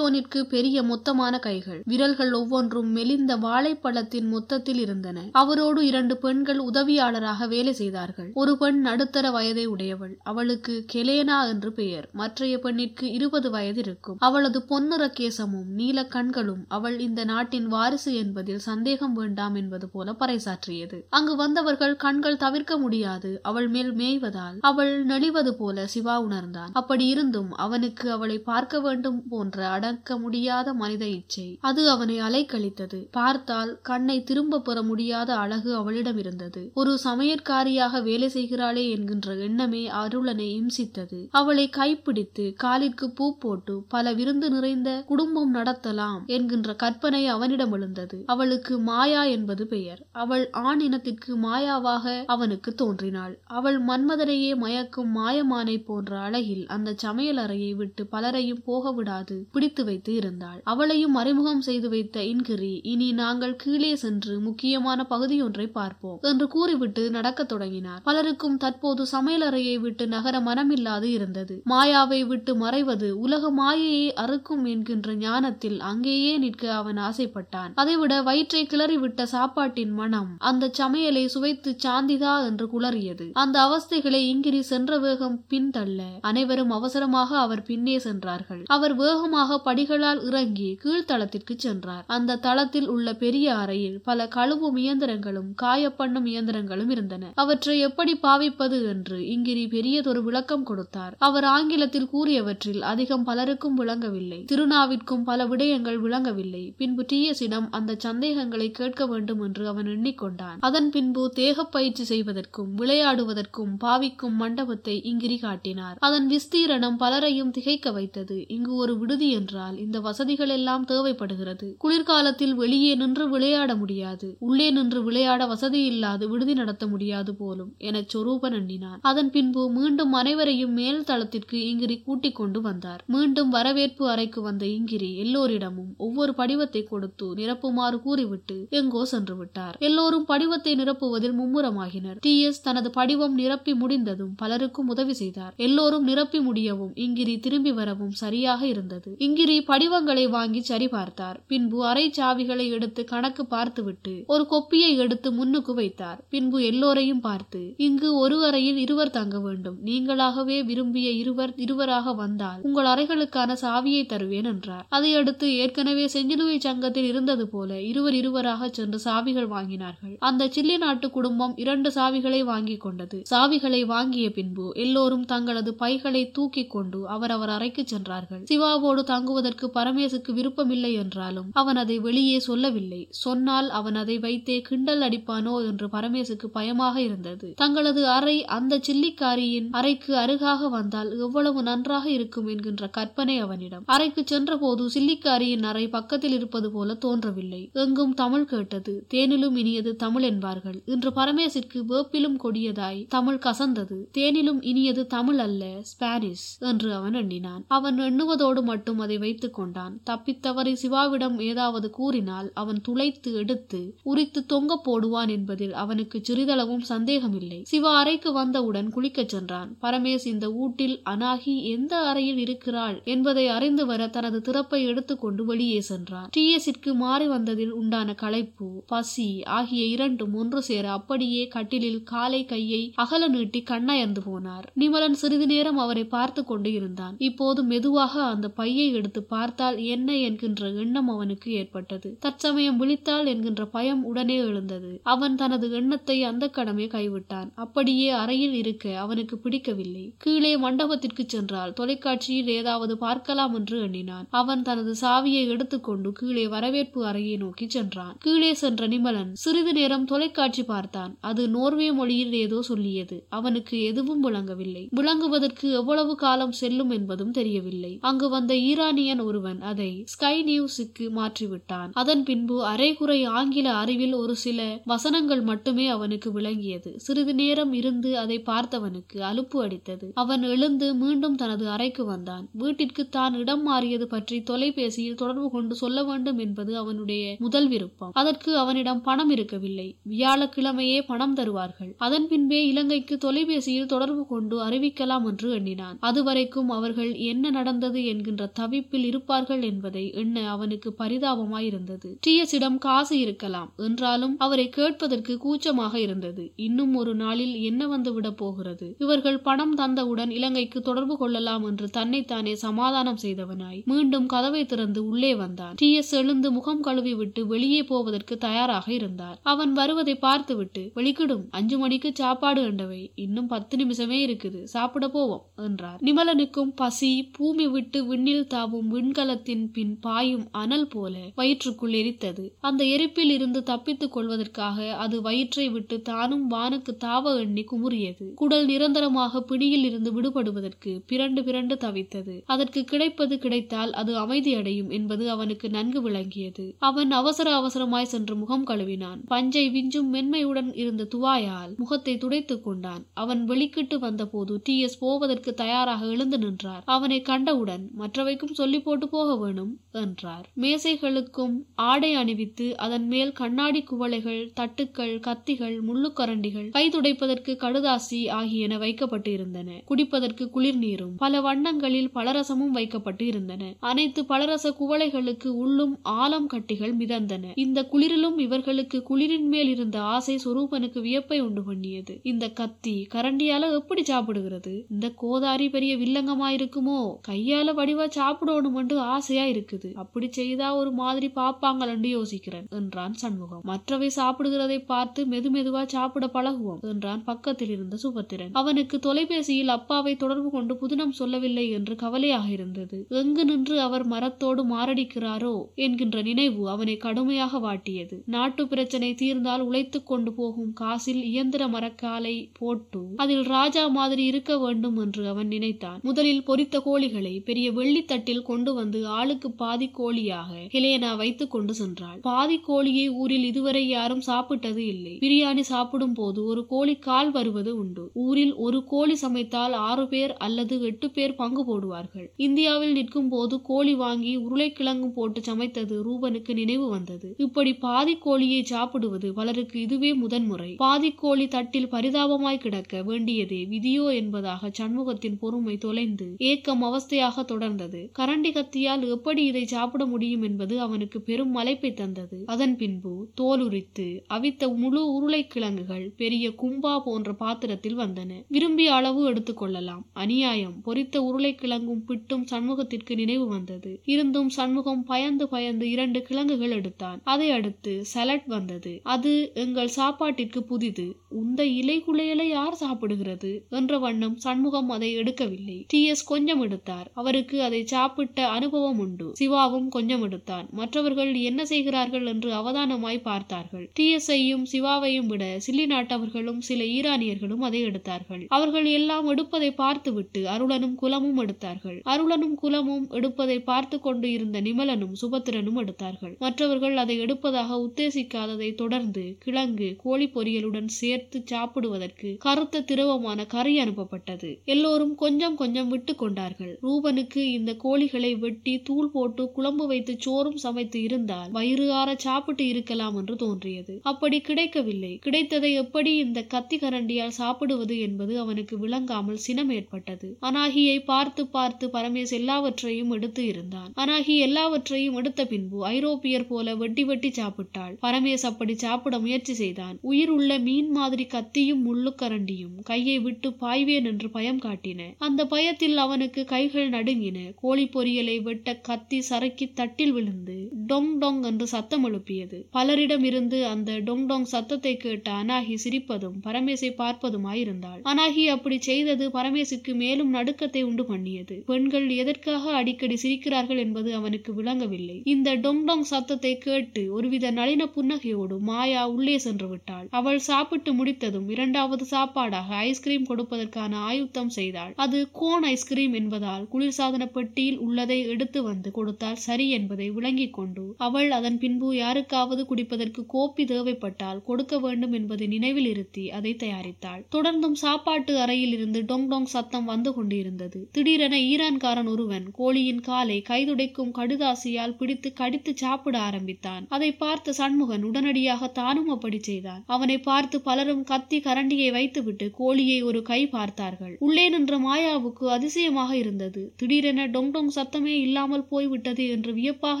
அஸ்பியோனிற்கு பெரிய மொத்தமான கைகள். விரல்கள் ஒவ்வொன்றும் மெலிந்த வாழைப்பழத்தின் மொத்தத்தில் இருந்தன. அவரோடு இரண்டு பெண்கள் உதவியாளராக வேலை செய்தார்கள். ஒரு பெண் நடுத்தர வயதை உடையவள். அவளுக்கு கெலேனா என்று பெயர். மற்றைய பெண்ணிற்கு இருபது வயது இருக்கும். அவளது பொன்னிற கேசமும் நீல கண்களும் அவள் இந்த நாட்டின் வாரிசு என்பதில் சந்தேகம் வேண்டாம் என்பது போல பறைசாற்றியது. அங்கு வந்தவர்கள் கண்கள் தவிர்க்க முடியாது. அவள் மேல் மேய்வதால் அவள் நெளிவது போல சிவா உணர்ந்தான். அப்படி இருந்தும் அவனுக்கு அவளை பார்க்க வேண்டும் போன்ற அடக்க முடியாத மனித இச்சை. அது அவனை அலைக்கழித்தது. பார்த்தால் கண்ணை திரும்ப பெற முடியாத அழகு அவளிடம் இருந்தது. ஒரு சமையற்காரியாக வேலை செய்கிறாளே என்கின்ற எண்ணமே அருளனை இம்சித்தது. அவளை கைப்பிடித்து காலிற்கு பூ போட்டு பல விருந்து நிறைந்த குடும்பம் நடத்தலாம் என்கின்ற கற்பனை அவனிடம் எழுந்தது. அவளுக்கு மாயா என்பது பெயர். அவள் ஆண் இனத்திற்கு மாயாவாக அவனுக்கு தோன்றினாள். அவள் மன்மதனையே மயக்கும் மாயமானை போன்ற அழகில் அந்த சமையல் அறையை விட்டு பலரையும் போக விடாது. மறைத்து வைத்து இருந்தாள். அவளையும் அறிமுகம் செய்து வைத்த இன்கிரி இனி நாங்கள் கீழே சென்று முக்கியமான பகுதியொன்றை பார்ப்போம் என்று கூறிவிட்டு நடக்கத் தொடங்கினார். பலருக்கும் தற்போது சமையலறையை விட்டு நகர மனமில்லாது இருந்தது. மாயாவை விட்டு மறைவது உலக மாயையை அறுக்கும் என்கின்ற ஞானத்தில் அங்கேயே நிற்க அவன் ஆசைப்பட்டான். அதைவிட வயிற்றை கிளறிவிட்ட சாப்பாட்டின் மனம் அந்த சமையலை சுவைத்து சாந்திதா என்று குளறியது. அந்த அவஸ்தைகளை இங்கிரி சென்ற வேகம் பின்தள்ள அனைவரும் அவசரமாக அவர் பின்னே சென்றார்கள். அவர் வேகமாக படிகளால் இறங்கி கீழ்த்தளத்திற்கு சென்றார். அந்த தளத்தில் உள்ள பெரிய அறையில் பல கழுவும் இயந்திரங்களும் காயப்பண்ணும் இயந்திரங்களும் இருந்தன. அவற்றை எப்படி பாவிப்பது என்று இங்கிரி பெரியதொரு விளக்கம் கொடுத்தார். அவர் ஆங்கிலத்தில் கூறியவற்றில் அதிகம் பலருக்கும் விளங்கவில்லை. திருநாவிற்கும் பல விடயங்கள் விளங்கவில்லை. பின்பு டிஎஸிடம் அந்த சந்தேகங்களை கேட்க வேண்டும் என்று அவன் எண்ணிக்கொண்டான். அதன் பின்பு தேகப் பயிற்சி செய்வதற்கும் விளையாடுவதற்கும் பாவிக்கும் மண்டபத்தை இங்கிரி காட்டினார். அதன் விஸ்தீரணம் பலரையும் திகைக்க வைத்தது. இங்கு ஒரு விடுதி என்றால் இந்த வசதிகள் எல்லாம் தேவைப்படுகிறது. குளிர்காலத்தில் வெளியே நின்று விளையாட முடியாது. உள்ளே நின்று விளையாட வசதி இல்லாது விடுதி நடத்த முடியாது போலும் என சொரூபன் எண்ணினான். அதன் பின்பு மீண்டும் அனைவரையும் மேல் தளத்திற்கு இங்கிரி கூட்டிக் கொண்டு வந்தார். மீண்டும் வரவேற்பு அறைக்கு வந்த இங்கிரி எல்லோரிடமும் ஒவ்வொரு படிவத்தை கொடுத்து நிரப்புமாறு கூறிவிட்டு எங்கோ சென்று விட்டார். எல்லோரும் படிவத்தை நிரப்புவதில் மும்முரமாகினர். டி. எஸ். தனது படிவம் நிரப்பி முடிந்ததும் பலருக்கும் உதவி செய்தார். எல்லோரும் நிரப்பி முடியவும் இங்கிரி திரும்பி வரவும் சரியாக இருந்தது. இங்கிரி படிவங்களை வாங்கி சரிபார்த்தார். பின்பு அரை சாவிகளை எடுத்து கணக்கு பார்த்துவிட்டு ஒரு கொப்பியை எடுத்து முன்னுக்கு வைத்தார். பின்பு எல்லோரையும் பார்த்து இங்கு ஒரு அறையில் இருவர் தங்க வேண்டும். நீங்களாகவே விரும்பிய இருவர் இருவராக வந்தால் உங்கள் அறைகளுக்கான சாவியை தருவேன் என்றார். அதையடுத்து ஏற்கனவே செஞ்சிலுவை சங்கத்தில் இருந்தது போல இருவர் இருவராக சென்று சாவிகள் வாங்கினார்கள். அந்த சில்லி நாட்டு குடும்பம் இரண்டு சாவிகளை வாங்கி கொண்டது. சாவிகளை வாங்கிய பின்பு எல்லோரும் தங்களது பைகளை தூக்கி கொண்டு அவரவர் அறைக்கு சென்றார்கள். சிவாவோடு தங்க வாங்குவதற்கு பரமேசுக்கு விருப்பமில்லை என்றாலும் அவன் அதை வெளியே சொல்லவில்லை. சொன்னால் அவன் அதை வைத்தே கிண்டல் அடிப்பானோ என்று பரமேசுக்கு பயமாக இருந்தது. தங்களது அறை அந்த சில்லிக்காரியின் அறைக்கு அருகாக வந்தால் எவ்வளவு நன்றாக இருக்கும் என்கின்ற கற்பனை அவனிடம். அறைக்கு சென்றபோது சில்லிக்காரியின் அறை பக்கத்தில் இருப்பது போல தோன்றவில்லை. எங்கும் தமிழ் கேட்டது. தேனிலும் இனியது தமிழ் என்பார்கள். இன்று பரமேசிற்கு வேப்பிலும் கொடியதாய் தமிழ் கசந்தது. தேனிலும் இனியது தமிழ் அல்ல ஸ்பானிஷ் என்று அவன் எண்ணினான். அவன் எண்ணுவதோடு மட்டும் அதை வைத்துக் கொண்டான். தப்பித்தவரை சிவாவிடம் ஏதாவது கூறினால் அவன் துளைத்து எடுத்து உரித்து தொங்க போடுவான் என்பதில் அவனுக்கு சிறிதளவும் சந்தேகமில்லை. சிவா அறைக்கு வந்தவுடன் குளிக்கச் சென்றான். பரமேஸ் இந்த ஊட்டில் அனாகி எந்த அறையில் இருக்கிறாள் என்பதை அறிந்து வர தனது திறப்பை எடுத்துக்கொண்டு வெளியே சென்றான். டிஎஸிற்கு மாறி வந்ததில் உண்டான களைப்பு பசி ஆகிய இரண்டும் ஒன்று சேர அப்படியே கட்டிலில் காலை கையை அகல நீட்டி கண்ணயர்ந்து போனார். நிமலன் சிறிது நேரம் அவரை பார்த்து கொண்டு இருந்தான். இப்போது மெதுவாக அந்த பையை எடுத்து பார்த்தால் என்ன என்கின்ற எண்ணம் அவனுக்கு ஏற்பட்டது. தற்சமயம் விழித்தாள் என்கின்ற பயம் உடனே எழுந்தது. அவன் தனது எண்ணத்தை அந்த கடமே கைவிட்டான். அப்படியே அறையில் இருக்க அவனுக்கு பிடிக்கவில்லை. கீழே மண்டபத்திற்கு சென்றால் தொலைக்காட்சியில் ஏதாவது பார்க்கலாம் என்று எண்ணினான். அவன் தனது சாவியை எடுத்துக்கொண்டு கீழே வரவேற்பு அறையை நோக்கி சென்றான். கீழே சென்ற நிமலன் சிறிது நேரம் தொலைக்காட்சி பார்த்தான். அது நோர்வே மொழியில் ஏதோ சொல்லியது. அவனுக்கு எதுவும் விளங்கவில்லை. விளங்குவதற்கு எவ்வளவு காலம் செல்லும் என்பதும் தெரியவில்லை. அங்கு வந்த ஈரானியன் ஒருவன் அதை ஸ்கை நியூஸுக்கு மாற்றிவிட்டான். அதன் பின்பு அரைகுறை ஆங்கில அறிவில் ஒரு சில வசனங்கள் மட்டுமே அவனுக்கு விளங்கியது. சிறிது நேரம் இருந்து அதை பார்த்தவனுக்கு அலுப்பு அடித்தது. அவன் எழுந்து மீண்டும் தனது அறைக்கு வந்தான். வீட்டிற்கு தான் இடம் மாறியது பற்றி தொலைபேசியில் தொடர்பு கொண்டு சொல்ல வேண்டும் என்பது அவனுடைய முதல் விருப்பம். அதற்கு அவனிடம் பணம் இருக்கவில்லை. வியாழக்கிழமையே பணம் தருவார்கள். அதன் பின்பே இலங்கைக்கு தொலைபேசியில் தொடர்பு கொண்டு அறிவிக்கலாம் என்று எண்ணினான். அதுவரைக்கும் அவர்கள் என்ன நடந்தது என்கின்ற தவிப்பில் இருப்பார்கள் என்பதை எண்ண அவனுக்கு பரிதாபமாயிருந்தது. டி எஸ் இடம் காசு இருக்கலாம். என்றாலும் அவரை கேட்பதற்கு கூச்சமாக இருந்தது. இன்னும் ஒரு நாளில் என்ன வந்து விட போகிறது? இவர்கள் பணம் தந்தவுடன் இலங்கைக்கு தொடர்பு கொள்ளலாம் என்று தன்னைத்தானே சமாதானம் செய்தவனாய் மீண்டும் கதவை திறந்து உள்ளே வந்தான். டி எஸ் எழுந்து முகம் கழுவி விட்டு வெளியே போவதற்கு தயாராக இருந்தார். அவன் வருவதை பார்த்துவிட்டு வெளிக்கிடும். அஞ்சு மணிக்கு சாப்பாடு கண்டவை. இன்னும் பத்து நிமிஷமே இருக்குது. சாப்பிட போவோம் என்றார். நிமலனுக்கும் பசி பூமி விட்டு விண்ணில் தாவும் விண்கலத்தின் பின் பாயும் அனல் போல வயிற்றுக்குள் எரித்தது. அந்த எரிப்பில் இருந்து தப்பித்துக் கொள்வதற்காக அது வயிற்றை விட்டு தானும் வானுக்கு தாவ எண்ணி குமுறியது. குடல் நிரந்தரமாக பிடியில் இருந்து விடுபடுவதற்கு பிறண்டு பிறண்டு தவித்தது. அதற்கு கிடைப்பது கிடைத்தால் அது அமைதியடையும் என்பது அவனுக்கு நன்கு விளங்கியது. அவன் அவசர அவசரமாய் சென்று முகம் கழுவினான். பஞ்சை விஞ்சும் மென்மையுடன் இருந்த துவாயால் முகத்தை துடைத்துக் கொண்டான். அவன் வெளிக்கிட்டு வந்தபோது டி எஸ் போவதற்கு தயாராக எழுந்து நின்றார். அவனை கண்டவுடன் மற்றவைக்கும் சொல்லி போட்டு போக வேணும் என்றார். மேசைகளுக்கும் ஆடை அணிவித்து அதன் மேல் கண்ணாடி குவளைகள் தட்டுக்கள் கத்திகள் முள்ளுக்கரண்டிகள் கை துடைப்பதற்கு கடுதாசி ஆகியன வைக்கப்பட்டு இருந்தன குடிப்பதற்கு குளிர்நீரும் பல வண்ணங்களில் பலரசமும் வைக்கப்பட்டு இருந்தன அனைத்து பலரச குவளைகளுக்கு உள்ளும் ஆலம் கட்டிகள் மிதந்தன. இந்த குளிரிலும் இவர்களுக்கு குளிரின் மேல் இருந்த ஆசை சொரூபனுக்கு வியப்பை உண்டு பண்ணியது. இந்த கத்தி கரண்டியால எப்படி சாப்பிடுகிறது? இந்த கோதாரி பெரிய வில்லங்கமாயிருக்குமோ? கையால வடிவா சாப்பிடணும் என்று ஆசையா இருக்குது. அப்படி செய்தா ஒரு மாதிரி பாப்பாங்களன்னு யோசிக்கிறேன் என்றான் சண்முகம். மற்றவை சாப்பிடுகிறதை பார்த்து மெது மெதுவா சாப்பிட பழகுவோம் என்றான் பக்கத்தில் இருந்த சுபத்திரன். அவனுக்கு தொலைபேசியில் அப்பாவை தொடர்பு கொண்டு புதினம் சொல்லவில்லை என்று கவலையாக இருந்தது. எங்கு நின்று அவர் மரத்தோடு மாரடிக்கிறாரோ என்கின்ற நினைவு அவனை கடுமையாக வாட்டியது. நாட்டு பிரச்சனை தீர்ந்தால் உழைத்துக் கொண்டு போகும் காசில் இயந்திர மரக்காலை போட்டு அதில் ராஜா மாதிரி இருக்க வேண்டும் என்று அவன் நினைத்தான். முதலில் பொறித்த கோழிகளை பெரிய வெள்ளித்தட்டில் கொண்டு வந்து ஆளுக்கு பாதி கோழியாக ஹெலேனா வைத்துக் கொண்டு சென்றாள். பாதி கோழியை ஊரில் இதுவரை யாரும் சாப்பிட்டது இல்லை. பிரியாணி சாப்பிடும் போது ஒரு கோழி கால் வருவது உண்டு. ஊரில் ஒரு கோழி சமைத்தால் ஆறு பேர் அல்லது எட்டு பேர் பங்கு போடுவார்கள். இந்தியாவில் நிற்கும் போது கோழி வாங்கி உருளைக்கிழங்கு போட்டு சமைத்தது ரூபனுக்கு நினைவு வந்தது. இப்படி பாதி கோழியை சாப்பிடுவது பலருக்கு இதுவே முதன்முறை. பாதி கோழி தட்டில் பரிதாபமாய் கிடக்க வேண்டியதே விதியோ என்பதாக சண்முகத்தின் பொறுமை தொலைந்து ஏக்கம் அவஸ்தையாக தொடர்ந்தது. கரண்டி கத்தியால் எப்படி இதை சாப்பிட முடியும் என்பது அவனுக்கு பெரும் மலைப்பை தந்தது. அதன் பின்பு தோல் உரித்து அவித்த முழு உருளைக்கிழங்குகள் பெரிய கும்பா போன்ற பாத்திரத்தில் வந்தன. விரும்பிய அளவு எடுத்துக்கொள்ளலாம். அநியாயம். பொரித்த உருளைக்கிழங்கும் பிட்டும் சண்முகத்திற்கு நினைவு வந்தது. இருந்தும் சண்முகம் பயந்து பயந்து இரண்டு கிழங்குகள் எடுத்தான். அதை அடுத்து சலட் வந்தது. அது எங்கள் சாப்பாட்டிற்கு புதிது. உந்த இலை குலையலை யார் சாப்பிடுகிறது? என்ற வண்ணம் சண்முகம் அதை எடுக்கவில்லை. டி எஸ் கொஞ்சம் எடுத்தார். அவருக்கு அதை சாப்பிட்ட அனுபவம் உண்டு. சிவாவும் கொஞ்சம் எடுத்தான். மற்றவர்கள் என்ன செய்கிறார்கள் என்று அவதானமாய் பார்த்தார்கள். டிஎஸ்ஐயும் சிவாவையும் விட சில்லி நாட்டவர்களும் சில ஈரானியர்களும் அதை எடுத்தார்கள். அவர்கள் எல்லாம் எடுப்பதை பார்த்துவிட்டு அருளனும் குலமும் எடுத்தார்கள். அருளனும் குலமும் எடுப்பதை பார்த்து கொண்டு இருந்த நிமலனும் சுபத்திரனும் எடுத்தார்கள். மற்றவர்கள் அதை எடுப்பதாக உத்தேசிக்காததை தொடர்ந்து கிழங்கு கோழி பொரியலுடன் சேர்த்து சாப்பிடுவதற்கு கருத்த திரவமான கறி அனுப்பப்பட்டது. எல்லோரும் கொஞ்சம் கொஞ்சம் விட்டு கொண்டார்கள். ரூபனுக்கு இந்த கோழி கோழிகளை வெட்டி தூள் போட்டு குழம்பு வைத்து சோறும் சமைத்து இருந்தால் வயிறு ஆற சாப்பிட்டு இருக்கலாம் என்று தோன்றியது. அப்படி கிடைக்கவில்லை. கிடைத்ததை எப்படி இந்த கத்தி கரண்டியால் சாப்பிடுவது என்பது அவனுக்கு விளங்காமல் சினம் ஏற்பட்டது. அனாகியை பார்த்து பார்த்து பரமேஸ் எல்லாவற்றையும் எடுத்து இருந்தான். அனாகி எல்லாவற்றையும் எடுத்த பின்பு ஐரோப்பியர் போல வெட்டி வெட்டி சாப்பிட்டாள். பரமேஸ் அப்படி சாப்பிட முயற்சி செய்தான். உயிர் உள்ள மீன் மாதிரி கத்தியும் முள்ளுக்கரண்டியும் கையை விட்டு பாய்வேன் என்று பயம் காட்டின. அந்த பயத்தில் அவனுக்கு கைகள் நடுங்கின. கோழி பொரியலை வெட்ட கத்தி சறுக்கி தட்டில் விழுந்து டொங் டொங் என்று சத்தம் எழுப்பியது. பலரிடம் இருந்து அந்த டொங் டொங் சத்தத்தை கேட்ட அனாகி சிரிப்பதும் பரமேசை பார்ப்பதுமாயிருந்தாள். அனாகி அப்படி செய்தது பரமேசுக்கு மேலும் நடுக்கத்தை உண்டு பண்ணியது. பெண்கள் எதற்காக அடிக்கடி சிரிக்கிறார்கள் என்பது அவனுக்கு விளங்கவில்லை. இந்த டொங் டொங் சத்தத்தை கேட்டு ஒருவித நளின புன்னகையோடு மாயா உள்ளே சென்று விட்டாள். அவள் சாப்பிட்டு முடித்ததும் இரண்டாவது இரண்டாவது சாப்பாடாக ஐஸ்கிரீம் கொடுப்பதற்கான ஆயுத்தம் செய்தாள். அது கோன் ஐஸ்கிரீம் என்பதால் குளிர்சாதன பெட்டியில் உள்ளதை எடுத்து வந்து கொடுத்தால் சரி என்பதை விளங்கிக் கொண்டு அவள் அதன் பின்பு யாருக்காவது குடிப்பதற்கு கோப்பி தேவைப்பட்டால் கொடுக்க வேண்டும் என்பதை நினைவில் இருத்தி அதை தயாரித்தாள். தொடர்ந்தும் சாப்பாட்டு அறையில் இருந்து டொங் டொங் சத்தம் வந்து கொண்டிருந்தது. திடீரென ஈரான்காரன் ஒருவன் கோழியின் காலை கைதுடைக்கும் கடுதாசியால் பிடித்து கடித்து சாப்பிட ஆரம்பித்தான். அதை பார்த்த சண்முகன் உடனடியாக தானும் அப்படி செய்தான். அவனை பார்த்து பலரும் கத்தி கரண்டியை வைத்துவிட்டு கோழியை ஒரு கை பார்த்தார்கள். உள்ளே நின்ற மாயாவுக்கு அதிசயமாக இருந்தது. திடீரென டொங் டொங் சத்தமே இல்லாமல் போய்விட்டது என்று வியப்பாக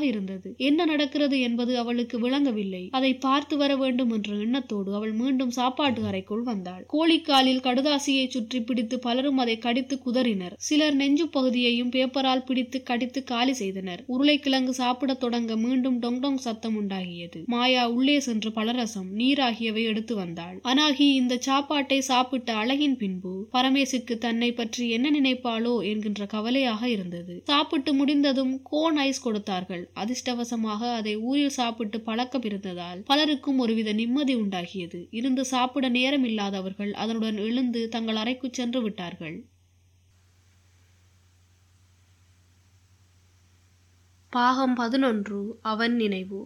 இருந்தது. என்ன நடக்கிறது என்பது அவளுக்கு விளங்கவில்லை. அதை பார்த்து வர வேண்டும் என்ற எண்ணத்தோடு அவள் மீண்டும் சாப்பாட்டு அறைக்குள் வந்தாள். கோழிக்காலில் கடுதாசியை சுற்றி பிடித்து பலரும் அதை கடித்து குதறினர். சிலர் நெஞ்சு பகுதியையும் பேப்பரால் பிடித்து கடித்து காலி செய்தனர். உருளைக்கிழங்கு சாப்பிடத் தொடங்க மீண்டும் டொங் டொங் சத்தம் உண்டாகியது. மாயா உள்ளே சென்று பலரசம் நீர் ஆகியவை எடுத்து வந்தாள். அனாகி இந்த சாப்பாட்டை சாப்பிட்ட அழகின் பின்பு பரமேசுக்கு தன்னை பற்றி என்ன நினைப்பாளோ என்கின்ற கவலையாக இருந்தது. சாப்பிட்டு முடிந்ததும் கோன் ஐஸ் கொடுத்தார்கள். அதிர்ஷ்டவசமாக அதை ஊரில் சாப்பிட்டு பழக்கம் இருந்ததால் பலருக்கும் ஒருவித நிம்மதி உண்டாகியது. இருந்து சாப்பிட நேரம் இல்லாதவர்கள் அதனுடன் எழுந்து தங்கள் அறைக்கு சென்று விட்டார்கள். பாகம் பதினொன்று. அவன் நினைவு.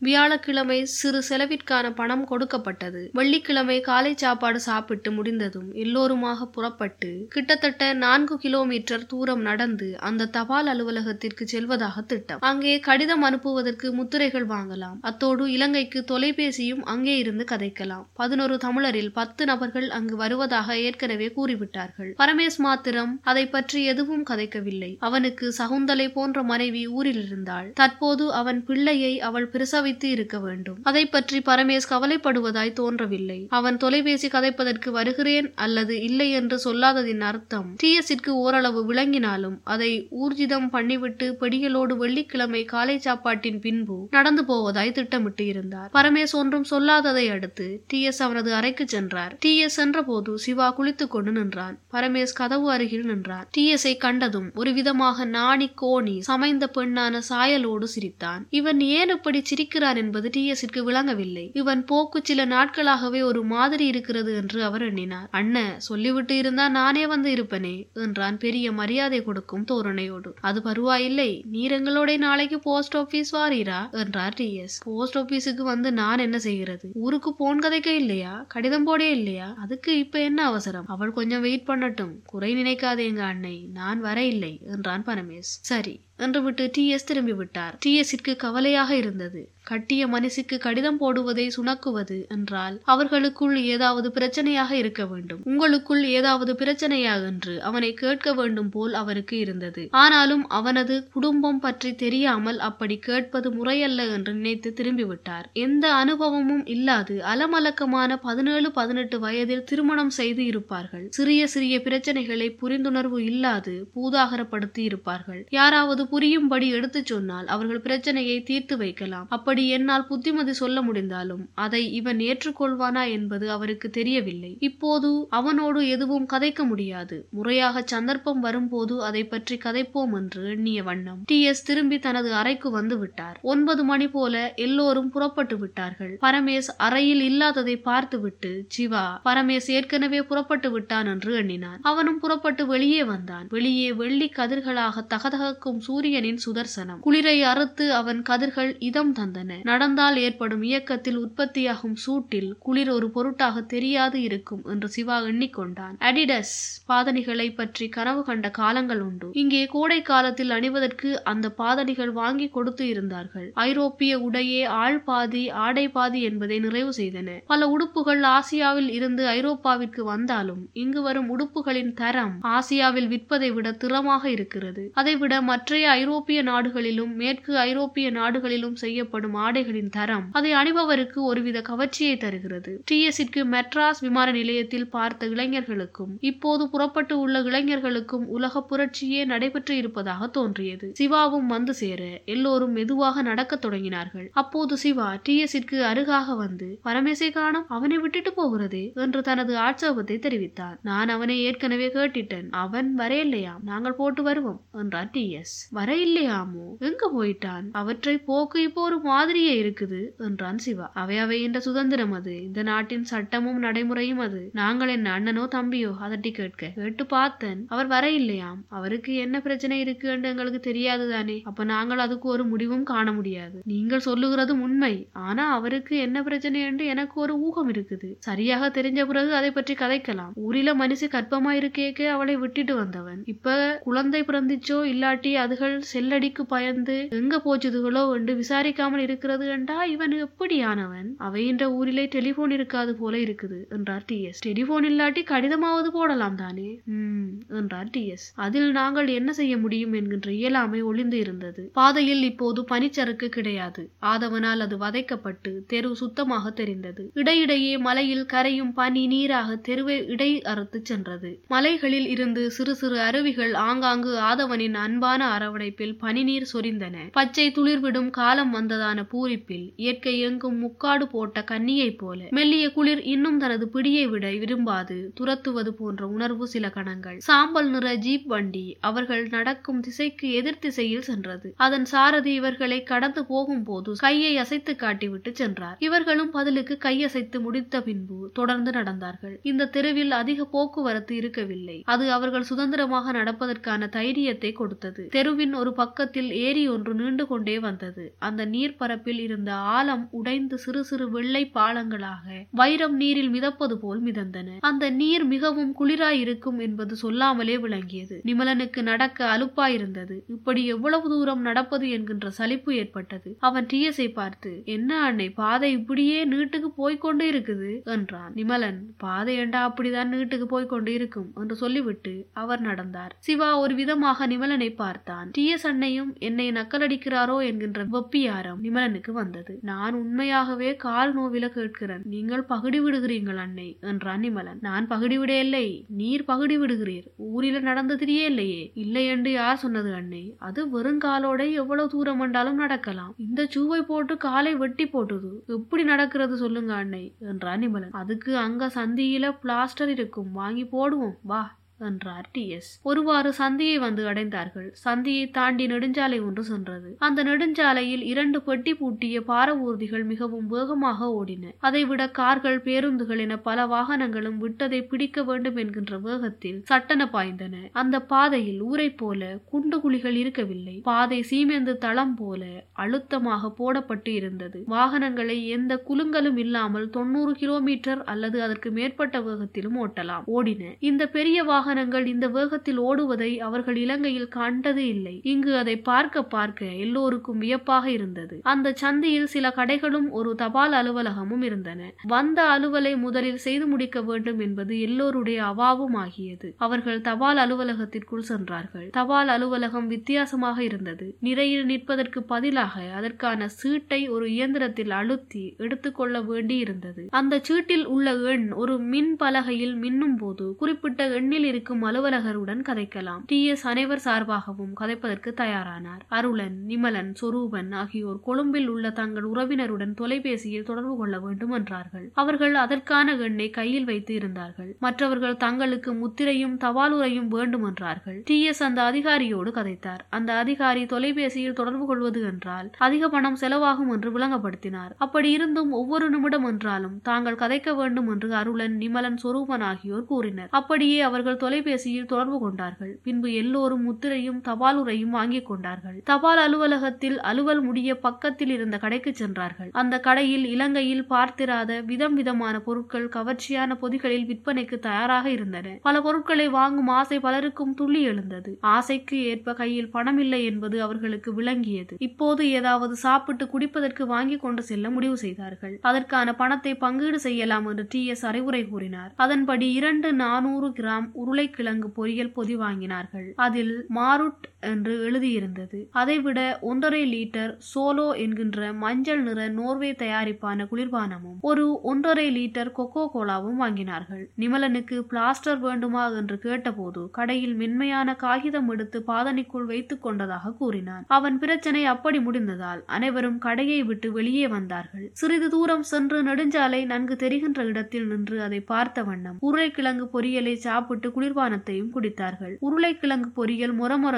வியாழக்கிழமை சிறு செலவிற்கான பணம் கொடுக்கப்பட்டது. வெள்ளிக்கிழமை காலை சாப்பாடு சாப்பிட்டு முடிந்ததும் எல்லோருமாக புறப்பட்டு கிட்டத்தட்ட நான்கு கிலோமீட்டர் தூரம் நடந்து அந்த தபால் அலுவலகத்திற்கு செல்வதாக திட்டம். அங்கே கடிதம் அனுப்புவதற்கு முத்திரைகள் வாங்கலாம். அத்தோடு இலங்கைக்கு தொலைபேசியும் அங்கே இருந்து கதைக்கலாம். பதினொரு தமிழரில் பத்து நபர்கள் அங்கு வருவதாக ஏற்கனவே கூறிவிட்டார்கள். பரமேஷ் மாத்திரம் அதை பற்றி எதுவும் கதைக்கவில்லை. அவனுக்கு சகுந்தலை போன்ற மனைவி ஊரில் இருந்தாள். தற்போது அவன் பிள்ளையை அவள் பிரசவ வைத்து இருக்க வேண்டும். அதை பற்றி பரமேஷ் கவலைப்படுவதாய் தோன்றவில்லை. அவன் தொலைபேசி கதைப்பதற்கு வருகிறேன் அல்லது இல்லை என்று சொல்லாததின் அர்த்தம். டிஎஸிற்கு ஓரளவு விளங்கினாலும் அதை ஊர்ஜிதம் பண்ணிவிட்டு பெடிகளோடு வெள்ளிக்கிழமை காலை சாப்பாட்டின் பின்பு நடந்து போவதாய் திட்டமிட்டு இருந்தார். பரமேஷ் ஒன்றும் சொல்லாததை அடுத்து டிஎஸ் அவனது அறைக்கு சென்றார். டிஎஸ் சென்றபோது சிவா குளித்துக் கொண்டு நின்றான். பரமேஷ் கதவு அருகில் நின்றான். டிஎஸை கண்டதும் ஒரு விதமாக நாணி கோணி சமைந்த பெண்ணான சாயலோடு சிரித்தான். இவன் ஏன் இப்படி சிரிக்க இருக்கிறார் என்பது டிஎஸிற்கு விளங்கவில்லை. இவன் போக்கு சில நாட்களாகவே ஒரு மாதிரி இருக்கிறது என்று அவர் எண்ணினார். அண்ணன் சொல்லிவிட்டு இருந்தா நானே வந்து இருப்பனே என்றான் பெரிய மரியாதை கொடுக்கும் தோரணையோடு. அது பருவாயில்லை நீர் எங்களோட நாளைக்கு போஸ்ட் ஆபீஸ் வாரீரா? என்றார் டிஎஸ். போஸ்ட் ஆபீஸுக்கு வந்து நான் என்ன செய்கிறது? ஊருக்கு போன் கதைக்க இல்லையா? கடிதம் போடே இல்லையா? அதுக்கு இப்ப என்ன அவசரம்? அவள் கொஞ்சம் வெயிட் பண்ணட்டும். குறை நினைக்காதே எங்க அன்னை நான் வர இல்லை என்றான் பரமேஷ் சரி என்று விட்டு டிஎஸ் திரும்பி விட்டார் டிஎஸ்ஸிற்கு கவலையாக இருந்தது. கட்டிய மனசுக்கு கடிதம் போடுவதை சுணக்குவது என்றால் அவர்களுக்குள் ஏதாவது பிரச்சனையாக இருக்க வேண்டும். உங்களுக்குள் ஏதாவது பிரச்சனையா என்று அவனை கேட்க வேண்டும் போல் அவருக்கு இருந்தது. ஆனாலும் அவனது குடும்பம் பற்றி தெரியாமல் அப்படி கேட்பது முறையல்ல என்று நினைத்து திரும்பிவிட்டார். எந்த அனுபவமும் இல்லாது அலமலக்கமான பதினேழு பதினெட்டு வயதில் திருமணம் செய்து இருப்பார்கள். சிறிய சிறிய பிரச்சனைகளை புரிந்துணர்வு இல்லாது பூதாகரப்படுத்தி இருப்பார்கள். யாராவது புரியும்படி எடுத்துச் சொன்னால் அவர்கள் பிரச்சனையை தீர்த்து வைக்கலாம். அப்படி என்னால் புத்திமதி சொல்ல முடிந்தாலும் அதை இவன் ஏற்றுக்கொள்வானா என்பது அவருக்கு தெரியவில்லை. இப்போது அவனோடு எதுவும் கதைக்க முடியாது. முறையாக சந்தர்ப்பம் வரும்போது அதை பற்றி கதைப்போம் என்று எண்ணிய வண்ணம். டி. எஸ். திரும்பி தனது அறைக்கு வந்து விட்டார். ஒன்பது மணி போல எல்லோரும் புறப்பட்டு விட்டார்கள். பரமேஷ் அறையில் இல்லாததை பார்த்துவிட்டு சிவா பரமேஷ் ஏற்கனவே புறப்பட்டு விட்டான் என்று எண்ணினான். அவனும் புறப்பட்டு வெளியே வந்தான். வெளியே வெள்ளி கதிர்களாக தகதகக்கும் சூரியனின் சுதர்சனம். குளிரை அறுத்து அவன் கதிர்கள் இதம் தந்தன. நடந்தால் ஏற்படும் இயக்கத்தில் உற்பத்தியாகும் சூட்டில் குளிர் ஒரு பொருட்டாக தெரியாது இருக்கும் என்று சிவா எண்ணிக்கொண்டான். அடிடஸ் பாதணிகளை பற்றி கனவு கண்ட காலங்கள் உண்டு. இங்கே கோடை காலத்தில் அணிவதற்கு அந்த பாதணிகள் வாங்கி கொடுத்து இருந்தார்கள். ஐரோப்பிய உடையே ஆள் பாதி ஆடை பாதி என்பதை நிறைவு செய்தன. பல உடுப்புகள் ஆசியாவில் இருந்து ஐரோப்பாவிற்கு வந்தாலும் இங்கு வரும் உடுப்புகளின் தரம் ஆசியாவில் விற்பதை விட திறமாக இருக்கிறது. அதைவிட மற்றைய ஐரோப்பிய நாடுகளிலும் மேற்கு ஐரோப்பிய நாடுகளிலும் செய்யப்படும் ஆடைகளின் தரம் அதை அணிபவருக்கு ஒருவித கவர்ச்சியை தருகிறது. டிஎஸ்ஸிற்கு மெட்ராஸ் விமான நிலையத்தில் பார்த்த இளைஞர்களுக்கும் இப்போது புறப்பட்டு உள்ள இளைஞர்களுக்கும் உலக புரட்சியே நடைபெற்று இருப்பதாக தோன்றியது. சிவாவும் வந்து சேர எல்லோரும் மெதுவாக நடக்கத் தொடங்கினார்கள். அப்போது சிவா டிஎஸ்ஸிற்கு அருகாக வந்து பரமேசை காணும் அவனை விட்டுட்டு போகிறதே? என்று தனது ஆட்சேபத்தை தெரிவித்தார். நான் அவனை ஏற்கனவே கேட்டிட்டேன். அவன் வரையில்லையாம். நாங்கள் போட்டு வருவோம் என்றார் டி எஸ் வர இல்லையாமோ எங்க போயிட்டான்? அவற்றை போக்கு இப்போ ஒரு மாதிரியே இருக்குது என்றான் சிவா. அவை அவை என்ற சுதந்திரம் அது. இந்த நாட்டின் சட்டமும் நடைமுறையும் அது. நாங்கள் என்ன அண்ணனோ தம்பியோ? அதட்டி கேட்க. கேட்டு பார்த்தேன். அவர் வர இல்லையாம் அவருக்கு என்ன பிரச்சனை இருக்கு என்று எங்களுக்கு தெரியாது தானே. அப்ப நாங்கள் அதுக்கு ஒரு முடிவும் காண முடியாது. நீங்கள் சொல்லுகிறது உண்மை. ஆனா அவருக்கு என்ன பிரச்சனை என்று எனக்கு ஒரு ஊகம் இருக்குது. சரியாக தெரிஞ்ச பிறகு அதை பற்றி கதைக்கலாம். ஊரில மனுஷ கற்பமா இருக்கேக்க அவளை விட்டுட்டு வந்தவன். இப்ப குழந்தை பிறந்துச்சோ இல்லாட்டி அதுகள் செல்லடிக்கு பயந்து எங்க போச்சுதுகளோ என்று விசாரிக்காமல் இருக்கிறது என்றா இவன் எப்படியானவன்? அவையின்ற ஊரிலே டெலிபோன் இருக்காது போல இருக்குது என்றார் டி எஸ் டெலிபோன் இல்லாட்டி கடிதமாவது போடலாம் தானே? உம் என்றார் டி எஸ் அதில் நாங்கள் என்ன செய்ய முடியும் என்கின்ற இயலாமை ஒளிந்து இருந்தது. பாதையில் இப்போது பனிச்சறுக்கு கிடையாது. ஆதவனால் அது வதைக்கப்பட்டு தெரு சுத்தமாக தெரிந்தது. இடையிடையே மலையில் கரையும் பனி நீராக தெருவை இடை அறுத்து சென்றது. மலைகளில் இருந்து சிறு சிறு அருவிகள் ஆங்காங்கு ஆதவனின் அன்பான அரவணைப்பில் பனிநீர் சொரிந்தன. பச்சை துளிர்விடும் காலம் வந்ததான பூரிப்பில் இயற்கை எங்கும் முக்காடு போட்ட கன்னியைப் போல மெல்லிய குளிர் இன்னும் தனது பிடியை விட விரும்பாது துரத்துவது போன்ற உணர்வு சில கணங்கள். சாம்பல் நிற ஜீப் வண்டி அவர்கள் நடக்கும் திசைக்கு எதிர் திசையில் சென்றது. அதன் சாரதி இவர்களை கடந்து போகும் போது கையை அசைத்து காட்டிவிட்டு சென்றார். இவர்களும் பதிலுக்கு கையசைத்து முடித்த பின்பு தொடர்ந்து நடந்தார்கள். இந்த தெருவில் அதிக போக்குவரத்து இருக்கவில்லை. அது அவர்கள் சுதந்திரமாக நடப்பதற்கான தைரியத்தை கொடுத்தது. தெருவின் ஒரு பக்கத்தில் ஏரி ஒன்று நீண்டு கொண்டே வந்தது. அந்த நீர் நீர்ப்பரப்பில் இருந்த ஆழம் உடைந்து சிறு சிறு வெள்ளை பாலங்களாக வைரம் நீரில் மிதப்பது போல் மிதந்தன. அந்த நீர் மிகவும் குளிராயிருக்கும் என்பது சொல்லாமலே விளங்கியது. நிமலனுக்கு நடக்க அலுப்பாயிருந்தது. இப்படி எவ்வளவு தூரம் நடப்பது என்கின்ற சலிப்பு ஏற்பட்டது. அவன் டிஎஸை பார்த்து என்ன அன்னை பாதை இப்படியே நீட்டுக்கு போய்கொண்டு இருக்குது? என்றான். நிமலன் பாதை ஏண்டா அப்படிதான் நீட்டுக்கு போய்க்கொண்டு இருக்கும்? என்று சொல்லிவிட்டு அவர் நடந்தார். சிவா ஒரு விதமாக நிமலனை பார்த்தான். டிஎஸ் அன்னையும் என்னை நக்கலடிக்கிறாரோ? என்கின்ற வெப்பியாரம் கம்பளனுக்கு வந்தது. நான் உண்மையாகவே கால் நோவில கேட்கிறேன். நீங்கள் பகுடி விடுகிறீங்கள் அன்னை என்றான் நிமலன். நான் பகுடி விடையில்லை நீர் பகுடி விடுகிறீர். ஊரில நடந்ததிரியே இல்லையே. இல்லை என்று யார் சொன்னது அன்னை அது வெறுங்காலோட எவ்வளவு தூரம் என்றாலும் நடக்கலாம். இந்த சூவை போட்டு காலை வெட்டி போட்டுது. எப்படி நடக்கிறது சொல்லுங்க அன்னை என்றான் நிமலன். அதுக்கு அங்க சந்தியில பிளாஸ்டர் இருக்கும். வாங்கி போடுவோம். வா. என்றார் டி எஸ். ஒருவாறு சந்தியை வந்து அடைந்தார்கள். சந்தியை தாண்டி நெடுஞ்சாலை ஒன்று சென்றது. அந்த நெடுஞ்சாலையில் இரண்டு பெட்டி பூட்டிய பார ஊர்திகள் மிகவும் வேகமாக ஓடின. அதைவிட கார்கள் பேருந்துகள் என பல வாகனங்களும் விட்டதை பிடிக்க வேண்டும் என்கின்ற வேகத்தில் சட்டன பாய்ந்தன. அந்த பாதையில் ஊரை போல குண்டு குழிகள் இருக்கவில்லை. பாதை சீமெந்து தளம் போல அழுத்தமாக போடப்பட்டு இருந்தது. வாகனங்களை எந்த குலுங்கலும் இல்லாமல் தொண்ணூறு கிலோமீட்டர் அல்லது அதற்கு மேற்பட்ட வேகத்திலும் ஓட்டலாம். ஓடின. இந்த பெரிய வாகன வாகனங்கள் இந்த வேகத்தில் ஓடுவதை அவர்கள் இலங்கையில் கண்டதே இல்லை. இங்கு அதை பார்க்க பார்க்க எல்லோருக்கும் வியப்பாக இருந்தது. அந்த சந்தையில் சில கடைகளும் ஒரு தபால் அலுவலகமும் இருந்தன. வந்த அலுவலை முதலில் செய்து முடிக்க வேண்டும் என்பது எல்லோருடைய அவாவும் ஆகியது. அவர்கள் தபால் அலுவலகத்திற்குள் சென்றார்கள். தபால் அலுவலகம் வித்தியாசமாக இருந்தது. நிறையில் நிற்பதற்கு பதிலாக அதற்கான சீட்டை ஒரு இயந்திரத்தில் அழுத்தி எடுத்துக்கொள்ள வேண்டி இருந்தது அந்த சீட்டில் உள்ள எண் ஒரு மின் பலகையில் மின்னும் போது குறிப்பிட்ட எண்ணில் இருக்கும் அலுவலகருடன் கதைக்கலாம். டி. எஸ். அனைவர் சார்பாகவும் கதைப்பதற்கு தயாரானார். அருளன் நிமலன் சொரூபன் ஆகியோர் கொழும்பில் உள்ள தங்கள் உறவினருடன் தொலைபேசியில் தொடர்பு கொள்ள வேண்டும் என்றார்கள். அவர்கள் அதற்கான எண்ணை கையில் வைத்து இருந்தார்கள். மற்றவர்கள் தங்களுக்கு முத்திரையும் தபாலுரையும் வேண்டும் என்றார்கள். டி. எஸ். அந்த அதிகாரியோடு கதைத்தார். அந்த அதிகாரி தொலைபேசியில் தொடர்பு கொள்வது என்றால் அதிக பணம் செலவாகும் என்று விளங்கப்படுத்தினார். அப்படி இருந்தும் ஒவ்வொரு நிமிடம் என்றாலும் தாங்கள் கதைக்க வேண்டும் என்று அருளன் நிமலன் சொரூபன் ஆகியோர் கூறினர். அப்படியே அவர்கள் தொலைபேசியில் தொடர்பு கொண்டார்கள். பின்பு எல்லோரும் முத்திரையும் தபாலுரையும் வாங்கிக் கொண்டார்கள். தபால் அலுவலகத்தில் அலுவல் முடிய பக்கத்தில் இருந்த கடைக்கு சென்றார்கள். அந்த கடையில் இலங்கையில் பார்த்திராத விதம் விதமான பொருட்கள் கவர்ச்சியான பொதிகளில் விற்பனைக்கு தயாராக இருந்தன. பல பொருட்களை வாங்கும் ஆசை பலருக்கும் துள்ளி எழுந்தது. ஆசைக்கு ஏற்ப கையில் பணம் இல்லை என்பது அவர்களுக்கு விளங்கியது. இப்போது ஏதாவது சாப்பிட்டு குடிப்பதற்கு வாங்கி கொண்டு செல்ல முடிவு செய்தார்கள். அதற்கான பணத்தை பங்கீடு செய்யலாம் என்று டி எஸ் அறிவுரை கூறினார். அதன்படி இரண்டு நானூறு கிராம் உருளைக்கிழங்கு பொரியல் பொதி வாங்கினார்கள். அதில் மாருட் என்று எழுதியிருந்தது. அதைவிட ஒன்றரை லிட்டர் சோலோ என்கின்ற மஞ்சள் நிற நோர்வே தயாரிப்பான குளிர்பானமும் ஒரு ஒன்றரை லிட்டர் கொக்கோ கோலாவும் வாங்கினார்கள். நிமலனுக்கு பிளாஸ்டர் வேண்டுமா என்று கேட்டபோது கடையில் மென்மையான காகிதம் எடுத்து பாதனைக்குள் வைத்துக் கொண்டதாக கூறினான். அவன் பிரச்சனை அப்படி முடிந்ததால் அனைவரும் கடையை விட்டு வெளியே வந்தார்கள். சிறிது தூரம் சென்று நெடுஞ்சாலை நன்கு தெரிகின்ற இடத்தில் நின்று அதை பார்த்த வண்ணம் உருளைக்கிழங்கு பொரியலை சாப்பிட்டு குளிர் குளிர்பானத்தையும் குடித்தார்கள். உருளைக்கிழங்கு பொரியல் முறமுற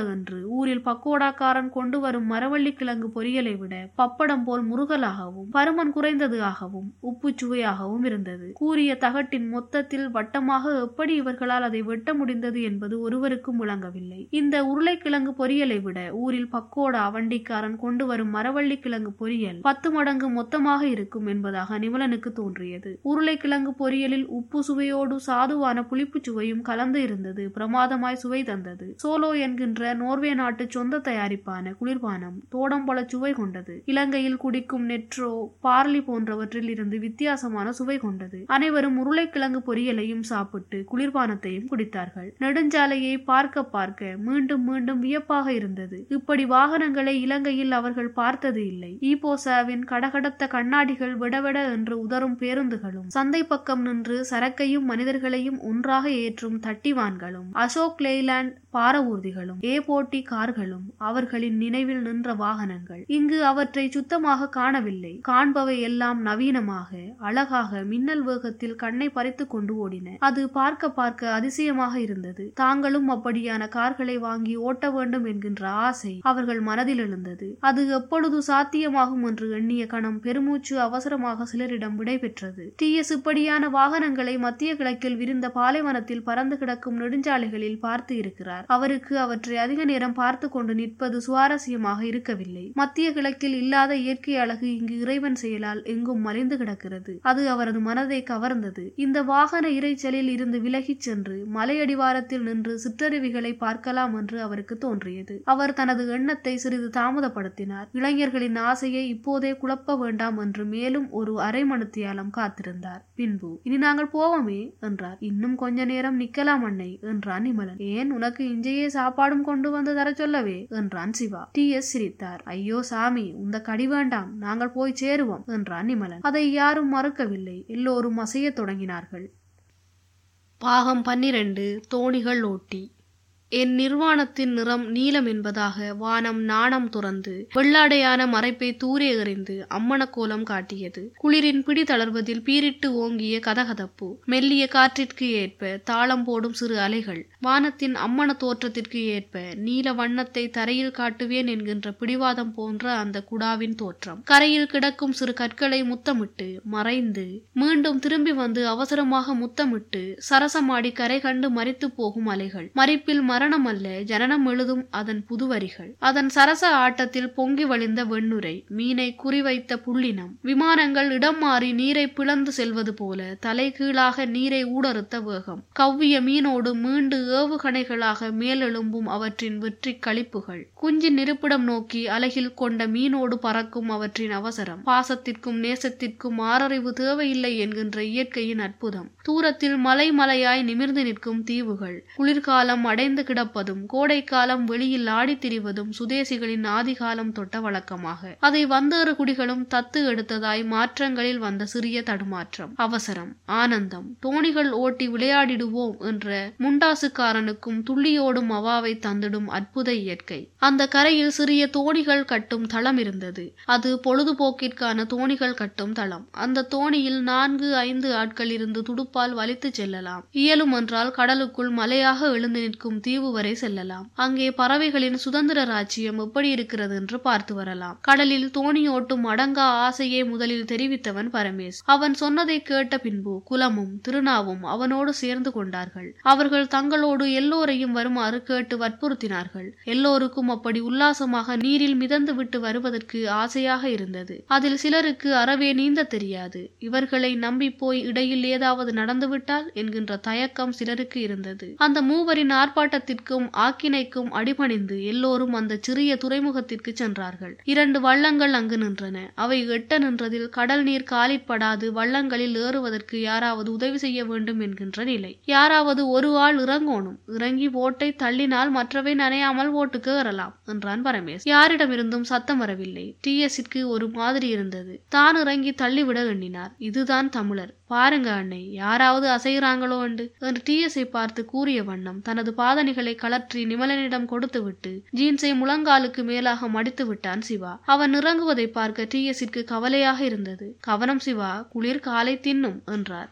ஊரில் பக்கோடாக்காரன் கொண்டு வரும் மரவள்ளி கிழங்கு பொரியலை விட பப்படம் போல் முருகலாகவும் பருமன் குறைந்தது ஆகவும் உப்பு சுவையாகவும் இருந்தது. கூறிய தகட்டின் மொத்தத்தில் வட்டமாக எப்படி இவர்களால் அதை வெட்ட முடிந்தது என்பது ஒருவருக்கும் விளங்கவில்லை. இந்த உருளைக்கிழங்கு பொரியலை விட ஊரில் பக்கோடா வண்டிக்காரன் கொண்டு வரும் மரவள்ளி கிழங்கு பொரியல் பத்து மடங்கு மொத்தமாக இருக்கும் என்பதாக நிமலனுக்கு தோன்றியது. உருளைக்கிழங்கு பொரியலில் உப்பு சுவையோடு சாதுவான புளிப்பு சுவையும் கலந்து இருந்தது பிரமாதமாய் சுவை தந்தது. சோலோ என்கின்ற நோர்வே நாட்டு சொந்த தயாரிப்பான குளிர்பானம் தோடம்பழ சுவை கொண்டது. இலங்கையில் குடிக்கும் நெட்ரோ பார்லி போன்றவற்றில் இருந்து வித்தியாசமான சுவை கொண்டது. அனைவரும் உருளைக்கிழங்கு பொரியலையும் சாப்பிட்டு குளிர்பானத்தையும் குடித்தார்கள். நெடுஞ்சாலையை பார்க்க பார்க்க மீண்டும் மீண்டும் வியப்பாக இருந்தது. இப்படி வாகனங்களை இலங்கையில் அவர்கள் பார்த்தது இல்லை. ஈபோசாவின் கடகடத்த கண்ணாடிகள் விடவிட என்று உதரும் பேருந்துகளும் சந்தை பக்கம் நின்று சரக்கையும் மனிதர்களையும் ஒன்றாக ஏற்றும் வட்டிவான்களும் அசோக் லேலாண்ட் பார ஊர்திகளும் ஏ போட்டி கார்களும் அவர்களின் நினைவில் நின்ற வாகனங்கள். இங்கு அவற்றை சுத்தமாக காணவில்லை. காண்பவை எல்லாம் நவீனமாக அழகாக மின்னல் வேகத்தில் கண்ணை பறித்து கொண்டு ஓடின. அது பார்க்க பார்க்க அதிசயமாக இருந்தது. தாங்களும் அப்படியான கார்களை வாங்கி ஓட்ட வேண்டும் என்கின்ற ஆசை அவர்கள் மனதில் எழுந்தது. அது எப்பொழுது சாத்தியமாகும் என்று எண்ணிய கணம் பெருமூச்சு அவசரமாக சிலரிடம் விடைபெற்றது. டிஎஸ் இப்படியான வாகனங்களை மத்திய கிழக்கில் விரிந்த பாலைவனத்தில் பறந்து கிடக்கும் நெடுஞ்சாலைகளில் பார்த்து இருக்கிறார். அவருக்கு அவற்றை அதிக நேரம் பார்த்து கொண்டு நிற்பது சுவாரஸ்யமாக இருக்கவில்லை. மத்திய கிழக்கில் இல்லாத இயற்கை அழகு இங்கு இறைவன் செயலால் எங்கும் மறைந்து கிடக்கிறது. அது அவரது மனதை கவர்ந்தது. இந்த வாகன இறைச்சலில் இருந்து விலகிச் சென்று மலையடிவாரத்தில் நின்று சிற்றருவிகளை பார்க்கலாம் என்று அவருக்கு தோன்றியது. அவர் தனது எண்ணத்தை சிறிது தாமதப்படுத்தினார். இளைஞர்களின் ஆசையை இப்போதே குழப்ப வேண்டாம் என்று மேலும் ஒரு அரை மணித்தியாலம் காத்திருந்தார். பின்பு இனி நாங்கள் போவோமே என்றார். இன்னும் கொஞ்ச நேரம் நிக்கலாம் அன்னை என்றான் நிமலன். ஏன் உனக்கு இஞ்சையே சாப்பாடும் கொண்டு வந்து தர சொல்லவே? என்றான் சிவா. டி. எஸ். சிரித்தார். ஐயோ சாமி உந்த கடி வேண்டாம். நாங்கள் போய் சேருவோம் என்றான் நிமலன். அதை யாரும் மறுக்கவில்லை. எல்லோரும் அசையத் தொடங்கினார்கள். பாகம் பன்னிரண்டு. தோணிகள் ஓட்டி. என் நிர்வாணத்தின் நிறம் நீலம் என்பதாக வானம் நாணம் துறந்து வெள்ளாடையான மறைப்பை தூரே எறிந்து அம்மன கோலம் காட்டியது. குளிரின் பிடி தளர்வதில் பீரிட்டு ஓங்கிய கதகதப்பு மெல்லிய காற்றிற்கு ஏற்ப தாளம் போடும் சிறு அலைகள் வானத்தின் அம்மன தோற்றத்திற்கு ஏற்ப நீல வண்ணத்தை தரையில் காட்டுவேன் என்கின்ற பிடிவாதம் போன்ற அந்த குடாவின் தோற்றம். கரையில் கிடக்கும் சிறு கற்களை முத்தமிட்டு மறைந்து மீண்டும் திரும்பி வந்து அவசரமாக முத்தமிட்டு சரசமாடி கரை கண்டு மறித்து போகும் அலைகள். மறிப்பில் மரணம் அல்ல ஜனனம் எழுதும் அதன் புதுவரிகள். அதன் சரச ஆட்டத்தில் பொங்கி வழிந்த வெண்ணுரை மீனை குறிவைத்த புள்ளினம். விமானங்கள் இடம் மாறி நீரை பிளந்து செல்வது போல தலைகீழாக நீரை ஊடறுத்த வேகம். கவ்விய மீனோடு மீண்டு ஏவுகணைகளாக மேலெழும்பும் அவற்றின் வெற்றி களிப்புகள். குஞ்சின் இருப்பிடம் நோக்கி அலகில் கொண்ட மீனோடு பறக்கும் அவற்றின் அவசரம். பாசத்திற்கும் நேசத்திற்கும் ஆறறிவு தேவையில்லை என்கின்ற இயற்கையின் அற்புதம். தூரத்தில் மலை மலையாய் நிமிர்ந்து நிற்கும் தீவுகள். குளிர்காலம் அடைந்து கிடப்பதும் கோடைக்காலம் வெளியில் ஆடித் திரிவதும் சுதேசிகளின் ஆதிகாலம் தொட்ட வழக்கமாக. அதை வந்தேறு குடிகளும் தத்து எடுத்ததாய் மாற்றங்களில் வந்த சிறிய தடுமாற்றம். அவசரம் ஆனந்தம். தோணிகள் ஓட்டி விளையாடிடுவோம் என்ற வேலைக்காரனுக்கும் துள்ளியோடும் அவாவை தந்திடும் அற்புத இயற்கை. அந்த கரையில் சிறிய தோணிகள் கட்டும் தளம் இருந்தது. அது பொழுதுபோக்கிற்கான தோணிகள் கட்டும் தளம். அந்த தோணியில் நான்கு ஐந்து ஆட்கள் இருந்து துடுப்பால் வலித்து செல்லலாம். இயலும் என்றால் கடலுக்குள் மலையாக எழுந்து நிற்கும் தீவு வரை செல்லலாம். அங்கே பறவைகளின் சுதந்திர ராஜ்யம் எப்படி இருக்கிறது என்று பார்த்து வரலாம். கடலில் தோணியோட்டும் அடங்கா ஆசையை முதலில் தெரிவித்தவன் பரமேஷ் அவன் சொன்னதை கேட்ட பின்பு குலமும் திருநாவும் அவனோடு சேர்ந்து கொண்டார்கள். அவர்கள் தங்களோடு எல்லோரையும் வருமாறு கேட்டு வற்புறுத்தினார்கள். எல்லோருக்கும் அப்படி உல்லாசமாக நீரில் மிதந்து விட்டு வருவதற்கு ஆசையாக இருந்தது. அதில் சிலருக்கு அறவே நீந்த தெரியாது. இவர்களை நம்பி போய் இடையில் ஏதாவது நடந்துவிட்டால் என்கின்ற தயக்கம் சிலருக்கு இருந்தது. அந்த மூவரின் ஆர்ப்பாட்டத்திற்கும் ஆக்கினைக்கும் அடிபணிந்து எல்லோரும் அந்த சிறிய துறைமுகத்திற்கு சென்றார்கள். இரண்டு வள்ளங்கள் அங்கு நின்றன. அவை எட்ட நின்றதில் கடல் நீர் காலிப்படாது வள்ளங்களில் ஏறுவதற்கு யாராவது உதவி செய்ய வேண்டும் என்கின்ற நிலை. யாராவது ஒரு ஆள் இறங்கோணும் இறங்கி ஓட்டை தள்ளினால் மற்றவை நனையாமல் ஓட்டுக்கு ஏறலாம் என்றான் பரமேஷ் யாரிடமிருந்தும் சத்தம் வரவில்லை. டி எஸ்க்கு ஒரு மாதிரி இருந்தது. தான் இறங்கி தள்ளிவிட எண்ணினார். இதுதான் தமிழர். பாருங்க அன்னை யாராவது அசைகிறாங்களோ என்று என்று டிஎஸ்ஐ பார்த்து கூறிய வண்ணம் தனது பாதணிகளை கலற்றி நிமலனிடம் கொடுத்துவிட்டு ஜீன்ஸை முழங்காலுக்கு மேலாக மடித்து விட்டான் சிவா. அவன் இறங்குவதை பார்க்க டிஎஸ்ற்கு கவலையாக இருந்தது. கவனம் சிவா குளிர் காலை தின்னும் என்றார்.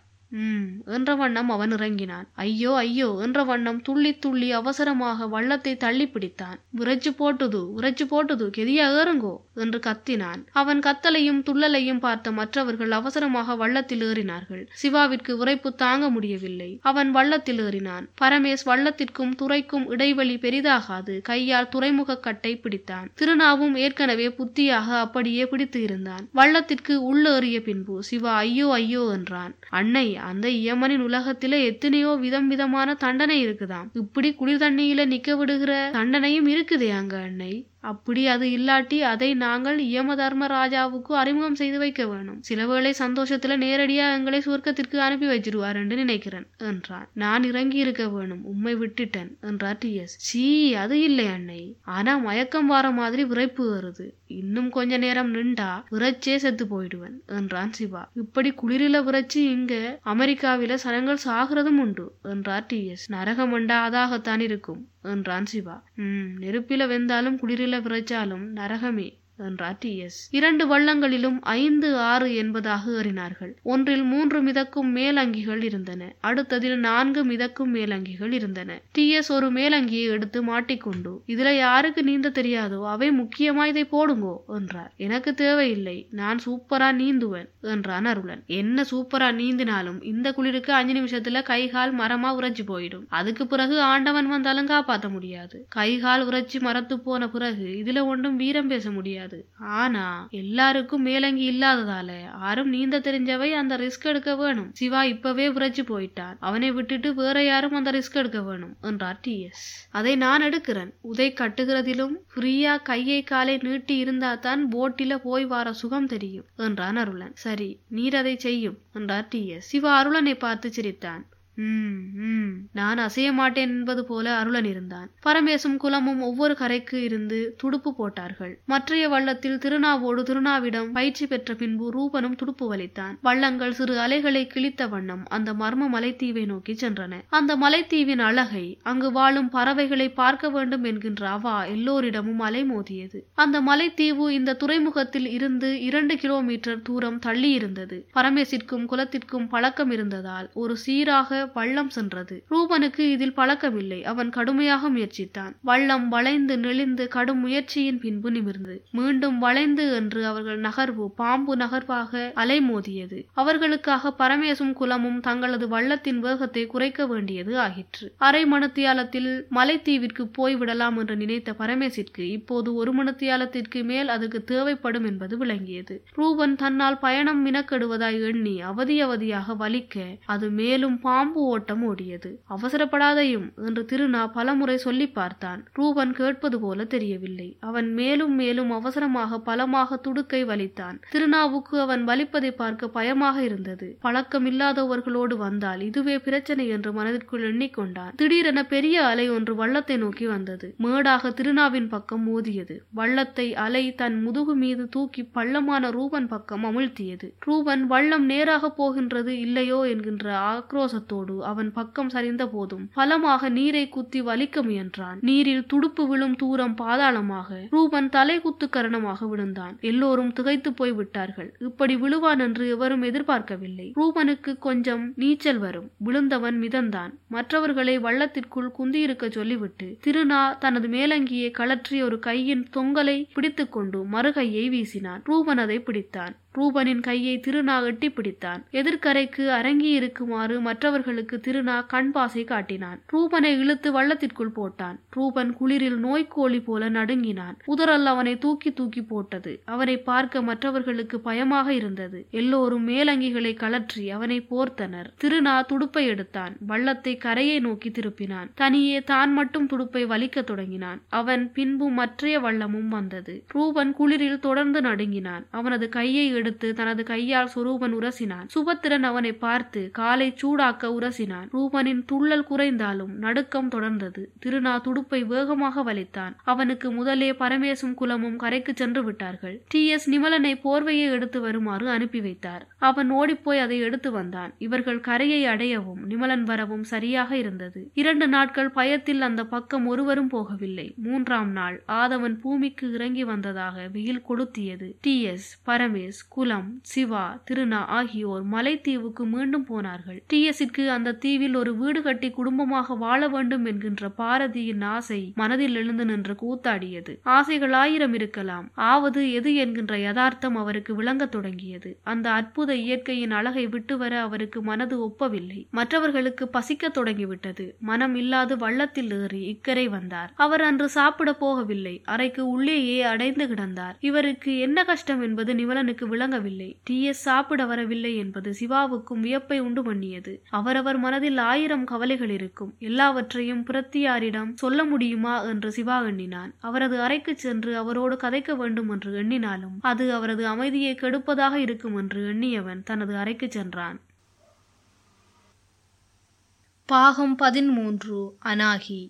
என்ற வண்ணம் அவன் இறங்கினான். ஐயோ ஐயோ என்ற வண்ணம் துள்ளி துள்ளி அவசரமாக வள்ளத்தை தள்ளி பிடித்தான் உரைச்சு போட்டுது உரைச்சு போட்டுது கெதியா ஏறுங்கோ என்று கத்தினான். அவன் கத்தலையும் துள்ளலையும் பார்த்த மற்றவர்கள் அவசரமாக வள்ளத்தில் ஏறினார்கள். சிவாவிற்கு உரைப்பு தாங்க முடியவில்லை. அவன் வள்ளத்தில் ஏறினான். பரமேஷ் வள்ளத்திற்கும் துறைக்கும் இடைவெளி பெரிதாகாது. கையால் துறைமுக கட்டை பிடித்தான். திருநாவும் ஏற்கனவே புத்தியாக அப்படியே பிடித்து இருந்தான். வள்ளத்திற்கு உள்ளேறிய பின்பு சிவா ஐயோ ஐயோ என்றான். அன்னை அந்த இயமனின் உலகத்தில எத்தனையோ விதம் விதமான தண்டனை இருக்குதாம். இப்படி குளிர் தண்ணியில நிக்க விடுகிற தண்டனையும் இருக்குதே அங்க அன்னை. அப்படி அது இல்லாட்டி அதை நாங்கள் யம தர்மராஜாவுக்கு அறிமுகம் செய்து வைக்க வேணும். சிலவேளை சந்தோஷத்துல நேரடியா எங்களை சுவர்க்கத்திற்கு அனுப்பி வச்சிருவார் என்று நினைக்கிறேன் என்றான். நான் இறங்கி இருக்க வேணும் உம்மை விட்டுட்டேன் என்றார் டி எஸ் சீ அது இல்லை அன்னை. ஆனா மயக்கம் வார மாதிரி விரைப்பு வருது. இன்னும் கொஞ்ச நேரம் நின்றா விரைச்சே செத்து போயிடுவேன் என்றான் சிவா. இப்படி குளிரில விரைச்சி இங்க அமெரிக்காவில சனங்கள் சாகிறதும் உண்டு என்றார் டி எஸ் நரகமண்டா அதாகத்தான் இருக்கும். என்றான் சிவா. ம் நெருப்பில வெந்தாலும் குளிரில விரைச்சாலும் நரகமே. என்றார் டி எஸ். இரண்டு வள்ளங்களிலும் ஐந்து ஆறு என்பதாக ஏறினார்கள். ஒன்றில் மூன்று மிதக்கும் மேலங்கிகள் இருந்தன. அடுத்ததில் நான்கு மிதக்கும் மேலங்கிகள் இருந்தன. T S. ஒரு மேலங்கியை எடுத்து மாட்டிக்கொண்டு இதுல யாருக்கு நீந்த தெரியாதோ அவை முக்கியமா இதை போடுங்கோ என்றார். எனக்கு தேவையில்லை நான் சூப்பரா நீந்துவேன் என்றான் அருளன். என்ன சூப்பரா நீந்தினாலும் இந்த குளிருக்கு அஞ்சு நிமிஷத்துல கை கால் மரமா உறைஞ்சு போயிடும். அதுக்கு பிறகு ஆண்டவன் வந்தாலும் காப்பாற்ற முடியாது. கை கால் உறைச்சி மரத்து போன பிறகு இதுல ஒன்றும் வீரம் பேச முடியாது. ஆனா எல்லாருக்கும் மேலங்கி இல்லாததால யாரும் நீந்த தெரிஞ்சவை அந்த ரிஸ்க் எடுக்க வேணும். சிவா இப்பவே உறைச்சு போயிட்டான் அவனை விட்டுட்டு வேற யாரும் அந்த ரிஸ்க் எடுக்க வேணும் என்றார் டி எஸ் அதை நான் எடுக்கிறேன். உதை கட்டுகிறதிலும் ஃப்ரீயா கையை காலை நீட்டி இருந்தா தான் போட்டில போய் வார சுகம் தெரியும் என்றான் அருளன். சரி நீர் அதை செய்யும் என்றார் டி எஸ் சிவா அருளனை பார்த்து சிரித்தான். நான் அசைய மாட்டேன் என்பது போல அருளன் இருந்தான். பரமேசும் குலமும் ஒவ்வொரு கரைக்கு இருந்து துடுப்பு போட்டார்கள். மற்றைய வள்ளத்தில் திருநாவோடு திருநாவிடம் பயிற்சி பெற்ற பின்பு ரூபனும் துடுப்பு வலித்தான். வள்ளங்கள் சிறு அலைகளை கிழித்த வண்ணம் அந்த மர்ம மலைத்தீவை நோக்கி சென்றன. அந்த மலைத்தீவின் அழகை அங்கு வாழும் பறவைகளை பார்க்க வேண்டும் என்கின்ற அவா எல்லோரிடமும் அலைமோதியது. அந்த மலைத்தீவு இந்த துறைமுகத்தில் இருந்து இரண்டு கிலோமீட்டர் தூரம் தள்ளி இருந்தது பரமேசிற்கும் குலத்திற்கும் பழக்கம் இருந்ததால் ஒரு சீராக பள்ளம் சென்றது. ரூபனுக்கு இதில் பழக்கமில்லை. அவன் கடுமையாக முயற்சித்தான். வள்ளம் வளைந்து நெளிந்து கடும் முயற்சியின் பின்பு நிமிர்ந்து மீண்டும் வளைந்து என்று அவர்கள் நகர்வு பாம்பு நகர்வாக அலைமோதியது. அவர்களுக்காக பரமேசும் குலமும் தங்களது வள்ளத்தின் வேகத்தை குறைக்க வேண்டியது ஆகிற்று அரை மணத்தியாலத்தில் மலைத்தீவிற்கு போய்விடலாம் என்று நினைத்த பரமேசிற்கு இப்போது ஒரு மணத்தியாலத்திற்கு மேல் அதுக்கு தேவைப்படும் என்பது விளங்கியது. ரூபன் தன்னால் பயணம் மினக்கெடுவதாய் எண்ணி அவதி அவதியாக வலிக்க அது மேலும் பாம்பு ஓட்டம் ஓடியது. அவசரப்படாதையும் என்று திருநா பலமுறை சொல்லி பார்த்தான். ரூபன் கேட்பது போல தெரியவில்லை. அவன் மேலும் மேலும் அவசரமாக பலமாக துடுக்கை வலித்தான். திருநாவுக்கு அவன் வலிப்பதை பார்க்க பயமாக இருந்தது. பழக்கம் இல்லாதவர்களோடு வந்தால் இதுவே பிரச்சனை என்று மனதிற்குள் எண்ணிக்கொண்டான். திடீரென பெரிய அலை ஒன்று வள்ளத்தை நோக்கி வந்தது. மேடாக திருநாவின் பக்கம் மோதியது. வள்ளத்தை அலை தன் முதுகு மீது தூக்கி பள்ளமான ரூபன் பக்கம் அமிழ்த்தியது. ரூபன் வள்ளம் நேராக போகின்றது இல்லையோ? என்கின்ற ஆக்ரோசத்தோடு அவன் பக்கம் சரிந்த போதும். பலமாக நீரை குத்தி வலிக்க முயன்றான். நீரில் துடுப்பு விழும் தூரம் பாதாளமாக ரூபன் தலை குத்து கரணமாக விழுந்தான். எல்லோரும் திகைத்து போய் விட்டார்கள். இப்படி விழுவான் என்று எவரும் எதிர்பார்க்கவில்லை. ரூபனுக்கு கொஞ்சம் நீச்சல் வரும். விழுந்தவன் மிதந்தான். மற்றவர்களை வள்ளத்திற்குள் குந்தியிருக்க சொல்லிவிட்டு திருநா தனது மேலங்கியை கழற்றி ஒரு கையின் தொங்கலை பிடித்துக்கொண்டு மறுகையை வீசினான். ரூபன் அதை பிடித்தான். ரூபனின் கையை திருநா எட்டி பிடித்தான். எதிர்கரைக்கு அரங்கி இருக்குமாறு மற்றவர்களுக்கு திருநா கண்பாசை காட்டினான். ரூபனை இழுத்து வள்ளத்திற்குள் போட்டான். ரூபன் குளிரில் நோய்க்கோழி போல நடுங்கினான். உதறல் அவனை தூக்கி தூக்கி போட்டது. அவனை பார்க்க மற்றவர்களுக்கு பயமாக இருந்தது. எல்லோரும் மேலங்கிகளை கழற்றி அவனை போர்த்தனர். திருநா துடுப்பை எடுத்தான். வள்ளத்தை கரையை நோக்கி திருப்பினான். தனியே தான் மட்டும் துடுப்பை வலிக்கத் தொடங்கினான். அவன் பின்பு மற்றைய வள்ளமும் வந்தது. ரூபன் குளிரில் தொடர்ந்து நடுங்கினான். அவனது கையை எடுத்து தனது கையால் சுரூபன் உரசினான். சுபத்திரன் அவனை பார்த்து காலை சூடாக்க உரசினான். ரூபனின் துள்ளல் குறைந்தாலும் நடுக்கம் தொடர்ந்தது. திருநா துடுப்பை வேகமாக வலித்தான். அவனுக்கு முதலே பரமேசும் குலமும் கரைக்கு சென்று விட்டார்கள். டி. எஸ். நிமலனை போர்வையை எடுத்து வருமாறு அனுப்பி வைத்தார். அவன் ஓடிப்போய் அதை எடுத்து வந்தான். இவர்கள் கரையை அடையவும் நிமலன் வரவும் சரியாக இருந்தது. இரண்டு நாட்கள் பயத்தில் அந்த பக்கம் ஒருவரும் போகவில்லை. மூன்றாம் நாள் ஆதவன் பூமிக்கு இறங்கி வந்ததாக வெயில் கொளுத்தியது. டி. எஸ். பரமேஷ் குலம் சிவா திருநா ஆகியோர் மலைத்தீவுக்கு மீண்டும் போனார்கள். டி அந்த தீவில் ஒரு வீடு கட்டி குடும்பமாக வாழ வேண்டும் என்கின்ற பாரதியின் ஆசை மனதில் எழுந்து நின்று கூத்தாடியது. ஆசைகள் ஆயிரம் இருக்கலாம். ஆவது எது என்கின்ற யதார்த்தம் அவருக்கு விளங்க தொடங்கியது. அந்த அற்புத இயற்கையின் அழகை விட்டு வர அவருக்கு மனது ஒப்பவில்லை. மற்றவர்களுக்கு பசிக்கத் தொடங்கிவிட்டது. மனம் இல்லாது வள்ளத்தில் ஏறி இக்கரை வந்தார். அவர் அன்று சாப்பிட போகவில்லை. அறைக்கு உள்ளேயே அடைந்து கிடந்தார். இவருக்கு என்ன கஷ்டம் என்பது நிமலனுக்கு விளங்கவில்லை. டி எஸ் சாப்பிட வரவில்லை என்பது சிவாவுக்கும் வியப்பை உண்டு பண்ணியது. அவரவர் மனதில் ஆயிரம் கவலைகள் இருக்கும். எல்லாவற்றையும் பிரத்தியாரிடம் சொல்ல முடியுமா என்று சிவா எண்ணினான். அவரது அறைக்கு சென்று அவரோடு கதைக்க வேண்டும் என்று எண்ணினாலும் அது அவரது அமைதியை கெடுப்பதாக இருக்கும் என்று எண்ணியவன் தனது அறைக்கு சென்றான். பாகம் பதிமூன்று அனாகி.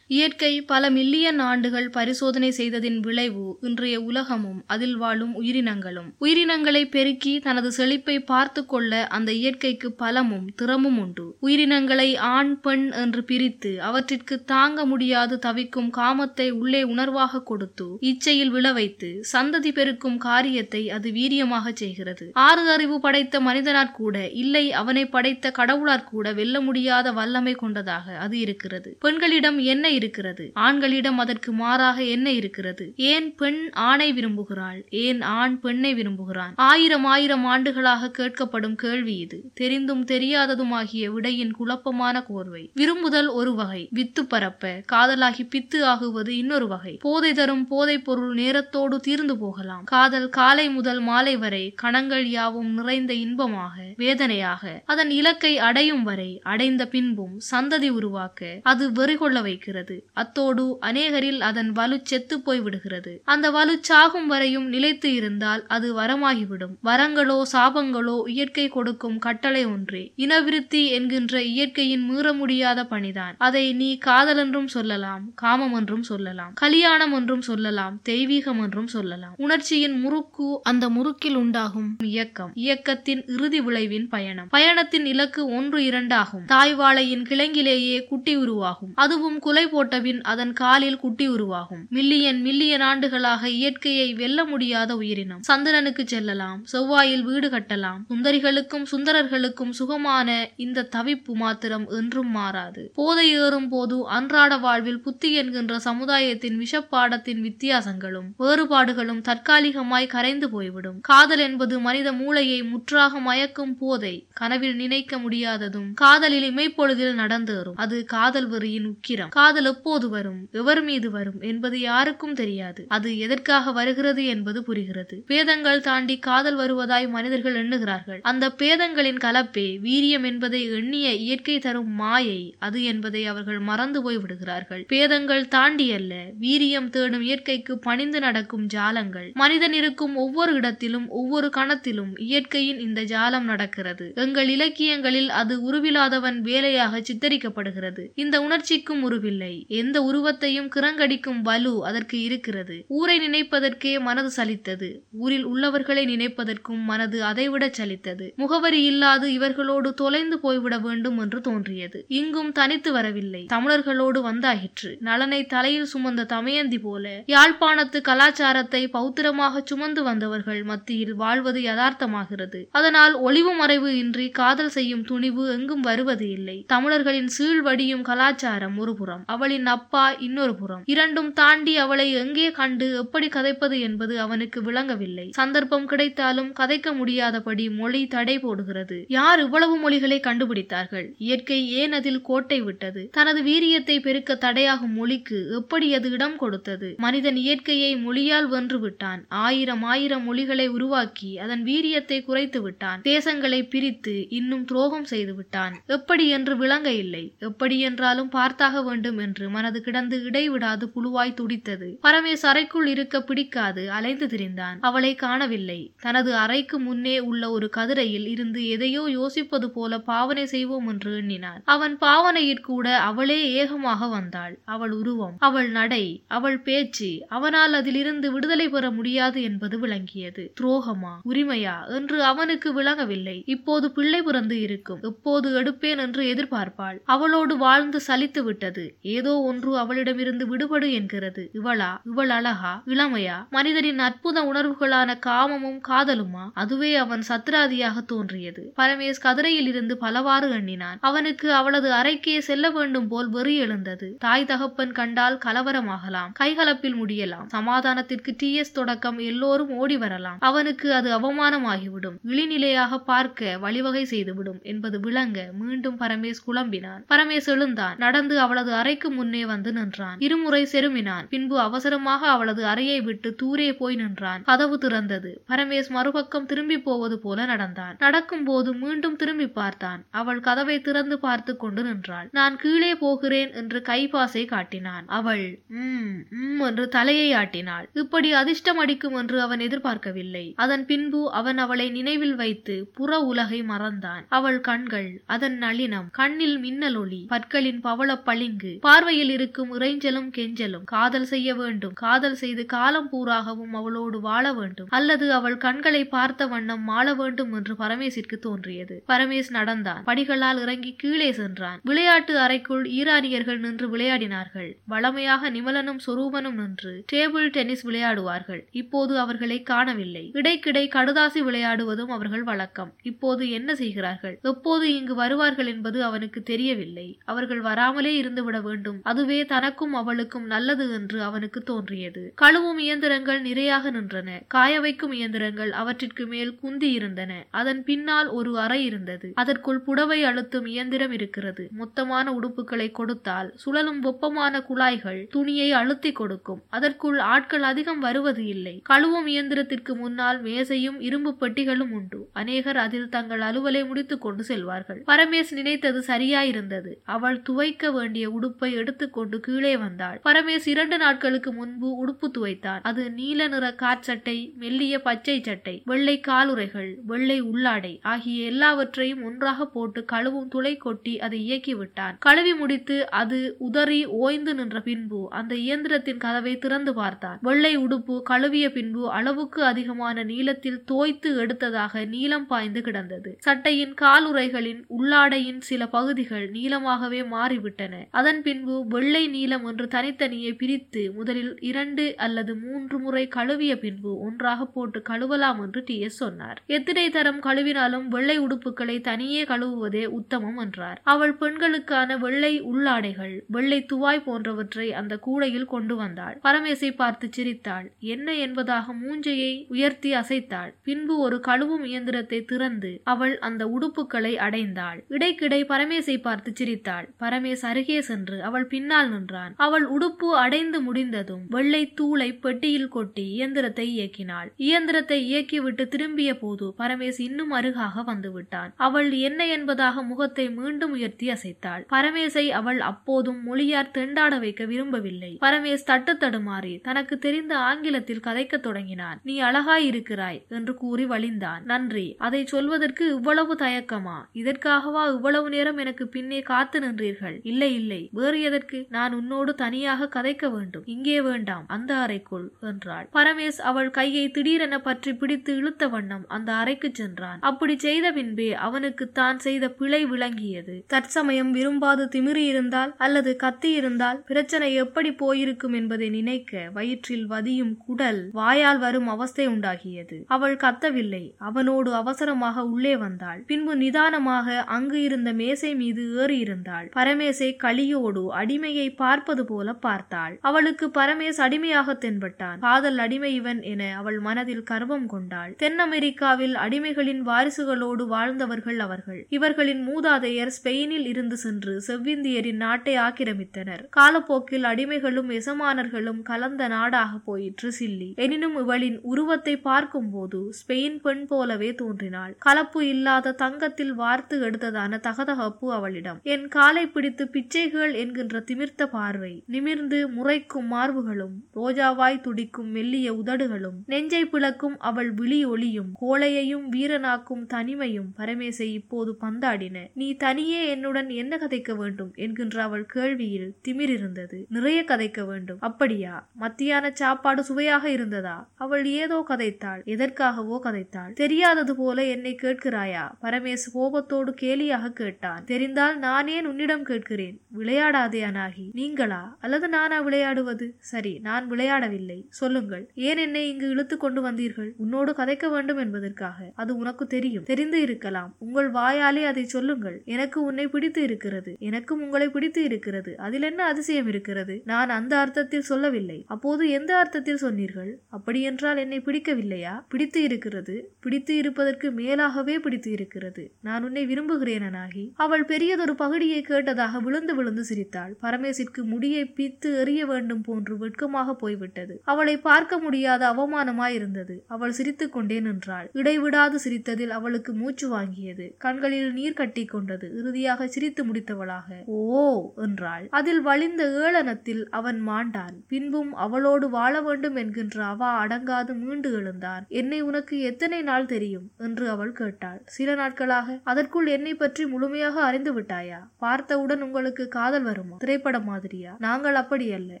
இயற்கை பல மில்லியன் ஆண்டுகள் பரிசோதனை செய்ததின் விளைவு இன்றைய உலகமும் அதில் வாழும் உயிரினங்களும். உயிரினங்களை பெருக்கி தனது செழிப்பை பார்த்து கொள்ள அந்த இயற்கைக்கு பலமும் திறமும் உண்டு. உயிரினங்களை ஆண் பெண் என்று பிரித்து அவற்றிற்கு தாங்க முடியாது தவிக்கும் காமத்தை உள்ளே உணர்வாக கொடுத்து இச்சையில் விழவைத்து சந்ததி பெருக்கும் காரியத்தை அது வீரியமாக செய்கிறது. ஆறு அறிவு படைத்த மனிதனாற் கூட இல்லை அவனை படைத்த கடவுளாற் கூட வெல்ல முடியாத வல்லமை கொண்டதாக அது இருக்கிறது. பெண்களிடம் என்ன இருக்கிறது. ஆண்களிடம் அதற்கு மாறாக என்ன இருக்கிறது? ஏன் பெண் ஆணை விரும்புகிறாள்? ஏன் ஆண் பெண்ணை விரும்புகிறான்? ஆயிரம் ஆயிரம் ஆண்டுகளாக கேட்கப்படும் கேள்வி இது. தெரிந்தும் தெரியாததுமாகிய விடையின் குழப்பமான கோர்வை. விரும்புதல் ஒரு வகை. வித்து பரப்ப காதலாகி பித்து ஆகுவது இன்னொரு வகை. போதை தரும் போதைப் பொருள் நேரத்தோடு தீர்ந்து போகலாம். காதல் காலை முதல் மாலை வரை கணங்கள் யாவும் நிறைந்த இன்பமாக வேதனையாக அதன் இலக்கை அடையும் வரை அடைந்த பின்பும் சந்ததி உருவாக்க அது வெறிகொள்ள வைக்கிறது. அத்தோடு அநேகரில் அதன் வலு செத்து போய் விடுகிறது அந்த வலு சாகும் வரையும் நிலைத்து இருந்தால் அது வரமாகிவிடும். வரங்களோ சாபங்களோ இயற்கை கொடுக்கும் கட்டளை ஒன்றே. இனவிருத்தி என்கின்ற இயற்கையின் மீற முடியாத பணிதான். அதை நீ காதல் என்றும் சொல்லலாம் காமம் என்றும் சொல்லலாம் கலியாணம் என்றும் சொல்லலாம் தெய்வீகம் என்றும் சொல்லலாம். உணர்ச்சியின் முறுக்கு அந்த முறுக்கில் உண்டாகும் இயக்கம். இயக்கத்தின் இறுதி விளைவின் பயணம். பயணத்தின் இலக்கு ஒன்று இரண்டாகும். தாய்வாழையின் கிழங்கிலேயே குட்டி உருவாகும். அதுவும் குலை போட்டபின் அதன் காலில் குட்டி உருவாகும். மில்லியன் மில்லியன் ஆண்டுகளாக இயற்கையை வெல்ல முடியாத உயிரினம். சந்திரனுக்கு செல்லலாம். செவ்வாயில் வீடு கட்டலாம். சுந்தரிகளுக்கும் சுந்தரர்களுக்கும் சுகமான இந்த தவிப்பு மாத்திரம் என்றும் மாறாது. போதை ஏறும் போது அன்றாட வாழ்வில் புத்தி என்கின்ற சமுதாயத்தின் விஷப்பாடத்தின் வித்தியாசங்களும் வேறுபாடுகளும் தற்காலிகமாய் கரைந்து போய்விடும். காதல் என்பது மனித மூளையை முற்றாக மயக்கும் போதை. கனவில் நினைக்க முடியாததும் காதலில் இமைப்பொழுதில் நடந்தேறும். அது காதல் வெறியின் உக்கிரம். காதல் எப்போது வரும்? எவர் மீது வரும்? என்பது யாருக்கும் தெரியாது. அது எதற்காக வருகிறது என்பது புரிகிறது. பேதங்கள் தாண்டி காதல் வருவதாய் மனிதர்கள் எண்ணுகிறார்கள். அந்த பேதங்களின் கலப்பே வீரியம் என்பதை எண்ணிய இயற்கை தரும் மாயை அது என்பதை அவர்கள் மறந்து போய் விடுகிறார்கள். பேதங்கள் தாண்டி அல்ல வீரியம் தேடும் இயற்கைக்கு பணிந்து நடக்கும் ஜாலங்கள். மனிதன் இருக்கும் ஒவ்வொரு இடத்திலும் ஒவ்வொரு கணத்திலும் இயற்கையின் இந்த ஜாலம் நடக்கிறது. எங்கள் இலக்கியங்களில் அது உருவில்லாதவன் வேலையாக சித்தரிக்கப்படுகிறது. இந்த உணர்ச்சிக்கும் உருவில்லை. இல்லை எந்த உருவத்தையும் கிரங்கடிக்கும் வலு அதற்கு இருக்கிறது. ஊரை நினைப்பதற்கே மனது சலித்தது. ஊரில் உள்ளவர்களை நினைப்பதற்கும் மனது அதைவிட சலித்தது. முகவரி இல்லாது இவர்களோடு தொலைந்து போய்விட வேண்டும் என்று தோன்றியது. இங்கும் தனித்து வரவில்லை. தமிழர்களோடு வந்தாயிற்று. நலனை தலையில் சுமந்த தமயந்தி போல யாழ்ப்பாணத்து கலாச்சாரத்தை பௌத்திரமாக சுமந்து வந்தவர்கள் மத்தியில் வாழ்வது யதார்த்தமாகிறது. அதனால் ஒளிவு மறைவு இன்றி காதல் செய்யும் துணிவு எங்கும் வருவது இல்லை. தமிழர்களின் சீழ்வடியும் கலாச்சாரம் ஒருபுறம். அவள் அவளின் அப்பா இன்னொரு புறம். இரண்டும் தாண்டி அவளை எங்கே கண்டு எப்படி கதைப்பது என்பது அவனுக்கு விளங்கவில்லை. சந்தர்ப்பம் கிடைத்தாலும் கதைக்க முடியாதபடி மொழி தடை போடுகிறது. யார் இவ்வளவு மொழிகளை கண்டுபிடித்தார்கள்? இயற்கை ஏன் அதில் கோட்டை விட்டது? தனது வீரியத்தை பெருக்க தடையாகும் மொழிக்கு எப்படி அது இடம் கொடுத்தது? மனிதன் இயற்கையை மொழியால் வென்று விட்டான். ஆயிரம் ஆயிரம் மொழிகளை உருவாக்கி அதன் வீரியத்தை குறைத்து விட்டான். தேசங்களை பிரித்து இன்னும் துரோகம் செய்து விட்டான். எப்படி என்று விளங்க இல்லை. எப்படி என்றாலும் பார்த்தாக வேண்டும் என்று என்று மனது கிடந்து இடைவிடாது புழுவாய் துடித்தது. பரமேஸ் அறைக்குள் இருக்க பிடிக்காது அலைந்து திரிந்தான். அவளை காணவில்லை. தனது அறைக்கு முன்னே உள்ள ஒரு கதிரையில் இருந்து எதையோ யோசிப்பது போல பாவனை செய்வோம் என்று எண்ணினான் அவன் பாவனையிற்கூட அவளே ஏகமாக வந்தாள். அவள் உருவம் அவள் நடை அவள் பேச்சு அவனால் அதிலிருந்து விடுதலை பெற முடியாது என்பது விளங்கியது. துரோகமா? உரிமையா? என்று அவனுக்கு விளங்கவில்லை. இப்போது பிள்ளை பிறந்து இருக்கும். எப்போது எடுப்பேன் என்று எதிர்பார்ப்பாள். அவளோடு வாழ்ந்து சலித்து விட்டது. ஏதோ ஒன்று அவளிடமிருந்து விடுபடு என்கிறது. இவளா? இவள் அழகா? இளமையா? மனிதனின் அற்புத உணர்வுகளான காமமும் காதலுமா? அதுவே அவன் சத்ராதியாக தோன்றியது. பரமேஷ் கதிரையில் இருந்து பலவாறு எண்ணினான். அவனுக்கு அவளது அறைக்கே செல்ல வேண்டும் போல் வெறி எழுந்தது. தாய் தகப்பன் கண்டால் கலவரமாகலாம். கைகலப்பில் முடியலாம். சமாதானத்திற்கு டி எஸ் தொடக்கம் எல்லோரும் ஓடி வரலாம். அவனுக்கு அது அவமானமாகிவிடும். இழிநிலையாக பார்க்க வழிவகை செய்துவிடும் என்பது விளங்க மீண்டும் பரமேஷ் குழம்பினான். பரமேஷ் எழுந்தான். நடந்து அவளது அறைக்கு முன்னே வந்து நின்றான். இருமுறை செருமினான். பின்பு அவசரமாக அவளது அறையை விட்டு தூரே போய் நின்றான். கதவு திறந்தது. பரமேஷ் மறுபக்கம் திரும்பி போவது போல நடந்தான். நடக்கும் போது மீண்டும் திரும்பி பார்த்தான். அவள் கதவை திறந்து பார்த்து கொண்டு நின்றாள். நான் கீழே போகிறேன் என்று கைபாசை காட்டினான். அவள் உம் உம் என்று தலையை ஆட்டினாள். இப்படி அதிர்ஷ்டம் அடிக்கும் என்று அவன் எதிர்பார்க்கவில்லை. அதன் பின்பு அவன் அவளை நினைவில் வைத்து புற உலகை மறந்தான். அவள் கண்கள் அதன் நளினம் கண்ணில் மின்னல் ஒளி பற்களின் பவள பளிங்கு பார்வையில் இருக்கும் இறைஞ்சலும் கெஞ்சலும். காதல் செய்ய வேண்டும். காதல் செய்து காலம் பூராகவும் அவளோடு வாழ வேண்டும். அல்லது அவள் கண்களை பார்த்த வண்ணம் மாள வேண்டும் என்று பரமேசிற்கு தோன்றியது. பரமேஷ் நடந்தான். படிகளால் இறங்கி கீழே சென்றான். விளையாட்டு அறைக்குள் ஈரானியர்கள் நின்று விளையாடினார்கள். வளமையாக நிமலனும் சொரூபனும் நின்று டேபிள் டென்னிஸ் விளையாடுவார்கள். இப்போது அவர்களை காணவில்லை. இடைக்கிடை கடுதாசி விளையாடுவதும் அவர்கள் வழக்கம். இப்போது என்ன செய்கிறார்கள்? எப்போது இங்கு வருவார்கள் என்பது அவனுக்கு தெரியவில்லை. அவர்கள் வராமலே இருந்துவிட வேண்டும். அதுவே தனக்கும் அவளுக்கும் நல்லது என்று அவனுக்கு தோன்றியது. கழுவும் இயந்திரங்கள் நிறையாக நின்றன. காய வைக்கும் இயந்திரங்கள் அவற்றிற்கு மேல் குந்தி இருந்தன. அதன் பின்னால் ஒரு அறை இருந்தது. அதற்குள் புடவை அழுத்தும் இயந்திரம் இருக்கிறது. மொத்தமான உடுப்புகளை கொடுத்தால் சுழலும் வெப்பமான குழாய்கள் துணியை அழுத்தி கொடுக்கும். அதற்குள் ஆட்கள் அதிகம் வருவது இல்லை. கழுவும் இயந்திரத்திற்கு முன்னால் மேசையும் இரும்பு பெட்டிகளும் உண்டு. அநேகர் அதில் தங்கள் அலுவலை முடித்துக் கொண்டு செல்வார்கள். பரமேஷ் நினைத்தது சரியாயிருந்தது. அவள் துவைக்க வேண்டிய உடுப்பை எடுத்துக்கொண்டு கீழே வந்தாள். பரமேஷ் இரண்டு நாட்களுக்கு முன்பு உடுப்பு துவைத்தான். அது நீல நிற காற்சட்டை மெல்லிய பச்சை சட்டை வெள்ளை காலுறைகள் வெள்ளை உள்ளாடை ஆகிய எல்லாவற்றையும் ஒன்றாக போட்டு கழுவும் துளை கொட்டி அதை இயக்கி விட்டான். கழுவி முடித்து அது உதறி ஓய்ந்து நின்ற பின்பு அந்த இயந்திரத்தின் கதவை திறந்து பார்த்தான். வெள்ளை உடுப்பு கழுவிய பின்பு அளவுக்கு அதிகமான நீளத்தில் தோய்த்து எடுத்ததாக நீளம் பாய்ந்து கிடந்தது. சட்டையின் காலுறைகளின் உள்ளாடையின் சில பகுதிகள் நீளமாகவே மாறிவிட்டன. அதன் பின்பு வெள்ளை நீளம் என்று தனித்தனியே பிரித்து முதலில் இரண்டு அல்லது மூன்று முறை கழுவிய பின்பு ஒன்றாக போட்டு கழுவலாம் என்று டி எஸ் சொன்னார். எத்தனை தரம் கழுவினாலும் வெள்ளை உடுப்புகளை தனியே கழுவுவதே உத்தமம் என்றார். அவள் பெண்களுக்கான வெள்ளை உள்ளாடைகள் வெள்ளை துவாய் போன்றவற்றை அந்த கூடையில் கொண்டு வந்தாள். பரமேசை பார்த்து சிரித்தாள். என்ன என்பதாக மூஞ்சையை உயர்த்தி அசைத்தாள். பின்பு ஒரு கழுவும் இயந்திரத்தை திறந்து அவள் அந்த உடுப்புகளை அடைந்தாள். இடைக்கிடை பரமேசை பார்த்து சிரித்தாள். பரமேஸ் அருகே சென்று அவள் பின்னால் நின்றான். அவள் உடுப்பு அடைந்து முடிந்ததும் வெள்ளை தூளை பெட்டியில் கொட்டி இயந்திரத்தை இயக்கினாள். இயந்திரத்தை இயக்கிவிட்டு திரும்பிய போது பரமேஸ் இன்னும் அருகாக வந்துவிட்டான். அவள் என்ன என்பதாக முகத்தை மீண்டும் உயர்த்தி அசைத்தாள். பரமேசை அவள் அப்போதும் மொழியார் தெண்டாட வைக்க விரும்பவில்லை. பரமேஸ் தட்டு தடுமாறி தனக்கு தெரிந்த ஆங்கிலத்தில் கதைக்கத் தொடங்கினான். நீ அழகாய் இருக்கிறாய் என்று கூறி வழிந்தான். நன்றி. அதை சொல்வதற்கு இவ்வளவு தயக்கமா? இதற்காகவா இவ்வளவு நேரம் எனக்கு பின்னே காத்து நின்றீர்கள்? இல்லை இல்லை. வேறு எதற்கு நான் உன்னோடு தனியாக கதைக்க வேண்டும். இங்கே வேண்டாம். அந்த அறைக்குள் என்றாள். பரமேஷ் அவள் கையை திடீரென பற்றி பிடித்து இழுத்த வண்ணம் அந்த அறைக்கு சென்றான். அப்படி செய்த பின்பே அவனுக்கு தான் செய்த பிழை விளங்கியது. தற்சமயம் விரும்பாது திமிரி இருந்தால் அல்லது கத்தி இருந்தால் பிரச்சனை எப்படி போயிருக்கும் என்பதை நினைக்க வயிற்றில் வதியும் குடல் வாயால் வரும் அவஸ்தை உண்டாகியது. அவள் கத்தவில்லை. அவனோடு அவசரமாக உள்ளே வந்தாள். பின்பு நிதானமாக அங்கு இருந்த மேசை மீது ஏறி இருந்தாள் பரமேசை களியோடு அடிமையை பார்ப்பது போல பார்த்தாள். அவளுக்கு பரமேஸ் அடிமையாக தென்பட்டான். காதல் அடிமை இவன் என அவள் மனதில் கர்வம் கொண்டாள். தென் அமெரிக்காவில் அடிமைகளின் வாரிசுகளோடு வாழ்ந்தவர்கள் அவர்கள். இவர்களின் மூதாதையர் ஸ்பெயினில் இருந்து சென்று செவ்விந்தியரின் நாட்டை ஆக்கிரமித்தனர். காலப்போக்கில் அடிமைகளும் எசமானர்களும் கலந்த நாடாக போயிற்று சில்லி. எனினும் இவளின் உருவத்தை பார்க்கும்போது ஸ்பெயின் பெண் போலவே தோன்றினாள். கலப்பு இல்லாத தங்கத்தில் வார்த்து எடுத்ததான தகதகப்பு அவளிடம். என் காலை பிடித்து பிச்சைகள் என்கிற என்கின்ற திமிர்த்த பார்வை. நிமிர்ந்து முறைக்கும் மார்புகளும் ரோஜாவாய் துடிக்கும் மெல்லிய உதடுகளும் நெஞ்சை பிளக்கும் அவள் விழி ஒளியும் கோளையையும் வீரனாக்கும் தனிமையும் பரமேசை இப்போது பந்தாடின. நீ தனியே என்னுடன் என்ன கதைக்க வேண்டும்? என்கின்ற அவள் கேள்வியில் திமிர் இருந்தது நிறைய கதைக்க வேண்டும். அப்படியா? மத்தியான சாப்பாடு சுவையாக இருந்ததா? அவள் ஏதோ கதைத்தாள். எதற்காகவோ கதைத்தாள்? தெரியாதது போல என்னை கேட்கிறாயா? பரமேஸ் கோபத்தோடு கேலியாக கேட்டான். தெரிந்தால் நான் ஏன் உன்னிடம் கேட்கிறேன். விளையாடா அனாகி நீங்களா? அல்லது நானா விளையாடுவது? சரி நான் விளையாடவில்லை. சொல்லுங்கள். ஏன் என்னை இங்கு இழுத்து கொண்டு வந்தீர்கள்? உன்னோடு கதைக்க வேண்டும் என்பதற்காக. அது உனக்கு தெரியும். தெரிந்து இருக்கலாம். உங்கள் வாயாலே அதை சொல்லுங்கள். எனக்கு உன்னை பிடித்து இருக்கிறது. எனக்கும் உங்களை பிடித்து இருக்கிறது. அதில் என்ன அதிசயம் இருக்கிறது? நான் அந்த அர்த்தத்தில் சொல்லவில்லை. அப்போது எந்த அர்த்தத்தில் சொன்னீர்கள்? அப்படியென்றால் என்னை பிடிக்கவில்லையா? பிடித்து இருக்கிறது. பிடித்து இருப்பதற்கு மேலாகவே பிடித்து இருக்கிறது. நான் உன்னை விரும்புகிறேன் அனாகி அவள் பெரியதொரு பகுடியை கேட்டதாக விழுந்து விழுந்து சிரித்தாள். பரமேசிற்கு முடியை பித்து எறிய வேண்டும் போன்று வெட்கமாக போய்விட்டது. அவளை பார்க்க முடியாத அவமானமாயிருந்தது. அவள் சிரித்துக் கொண்டே நின்றாள். இடைவிடாது சிரித்ததில் அவளுக்கு மூச்சு வாங்கியது. கண்களில் நீர் கட்டி கொண்டது. இறுதியாக சிரித்து முடித்தவளாக ஓ என்றாள். அதில் வழிந்த ஏளனத்தில் அவன் மாண்டான். பின்பும் அவளோடு வாழ வேண்டும் என்கின்ற அவா அடங்காது மீண்டு எழுந்தான். என்னை உனக்கு எத்தனை நாள் தெரியும்? என்று அவள் கேட்டாள். சில நாட்களாக. அதற்குள் என்னை பற்றி முழுமையாக அறிந்து விட்டாயா? பார்த்தவுடன் உங்களுக்கு காதல் வரும்? திரைப்பட மாதிரியா? நாங்கள் அப்படி அல்ல.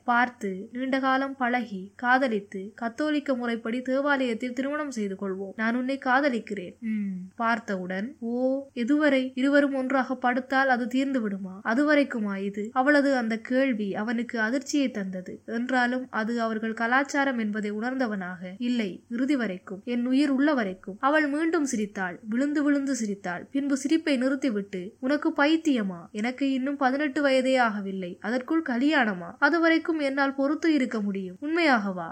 பார்த்து நீண்ட காலம் பழகி காதலித்து கத்தோலிக்க முறைப்படி தேவாலயத்தில் திருமணம் செய்து கொள்வோம். நான் உன்னை காதலிக்கிறேன். உம் பார்த்தவுடன் ஓ எதுவரை இருவரும் ஒன்றாக படுத்தால் அது தீர்ந்து விடுமா? அதுவரைக்குமா இது? அவளது அந்த கேள்வி அவனுக்கு அதிர்ச்சியை தந்தது. என்றாலும் அது அவர்கள் கலாச்சாரம் என்பதை உணர்ந்தவனாக இல்லை இறுதி வரைக்கும் என் உயிர் உள்ள வரைக்கும். அவள் மீண்டும் சிரித்தாள். விழுந்து விழுந்து சிரித்தாள். பின்பு சிரிப்பை நிறுத்திவிட்டு உனக்கு பைத்தியமா? எனக்கு இன்னும் பதினெட்டு வயதே ஆகவில்லை அதற்குள் கல்யாணமா? அதுவரைக்கும் என்னால் பொறுத்து இருக்க முடியும். உண்மையாகவா?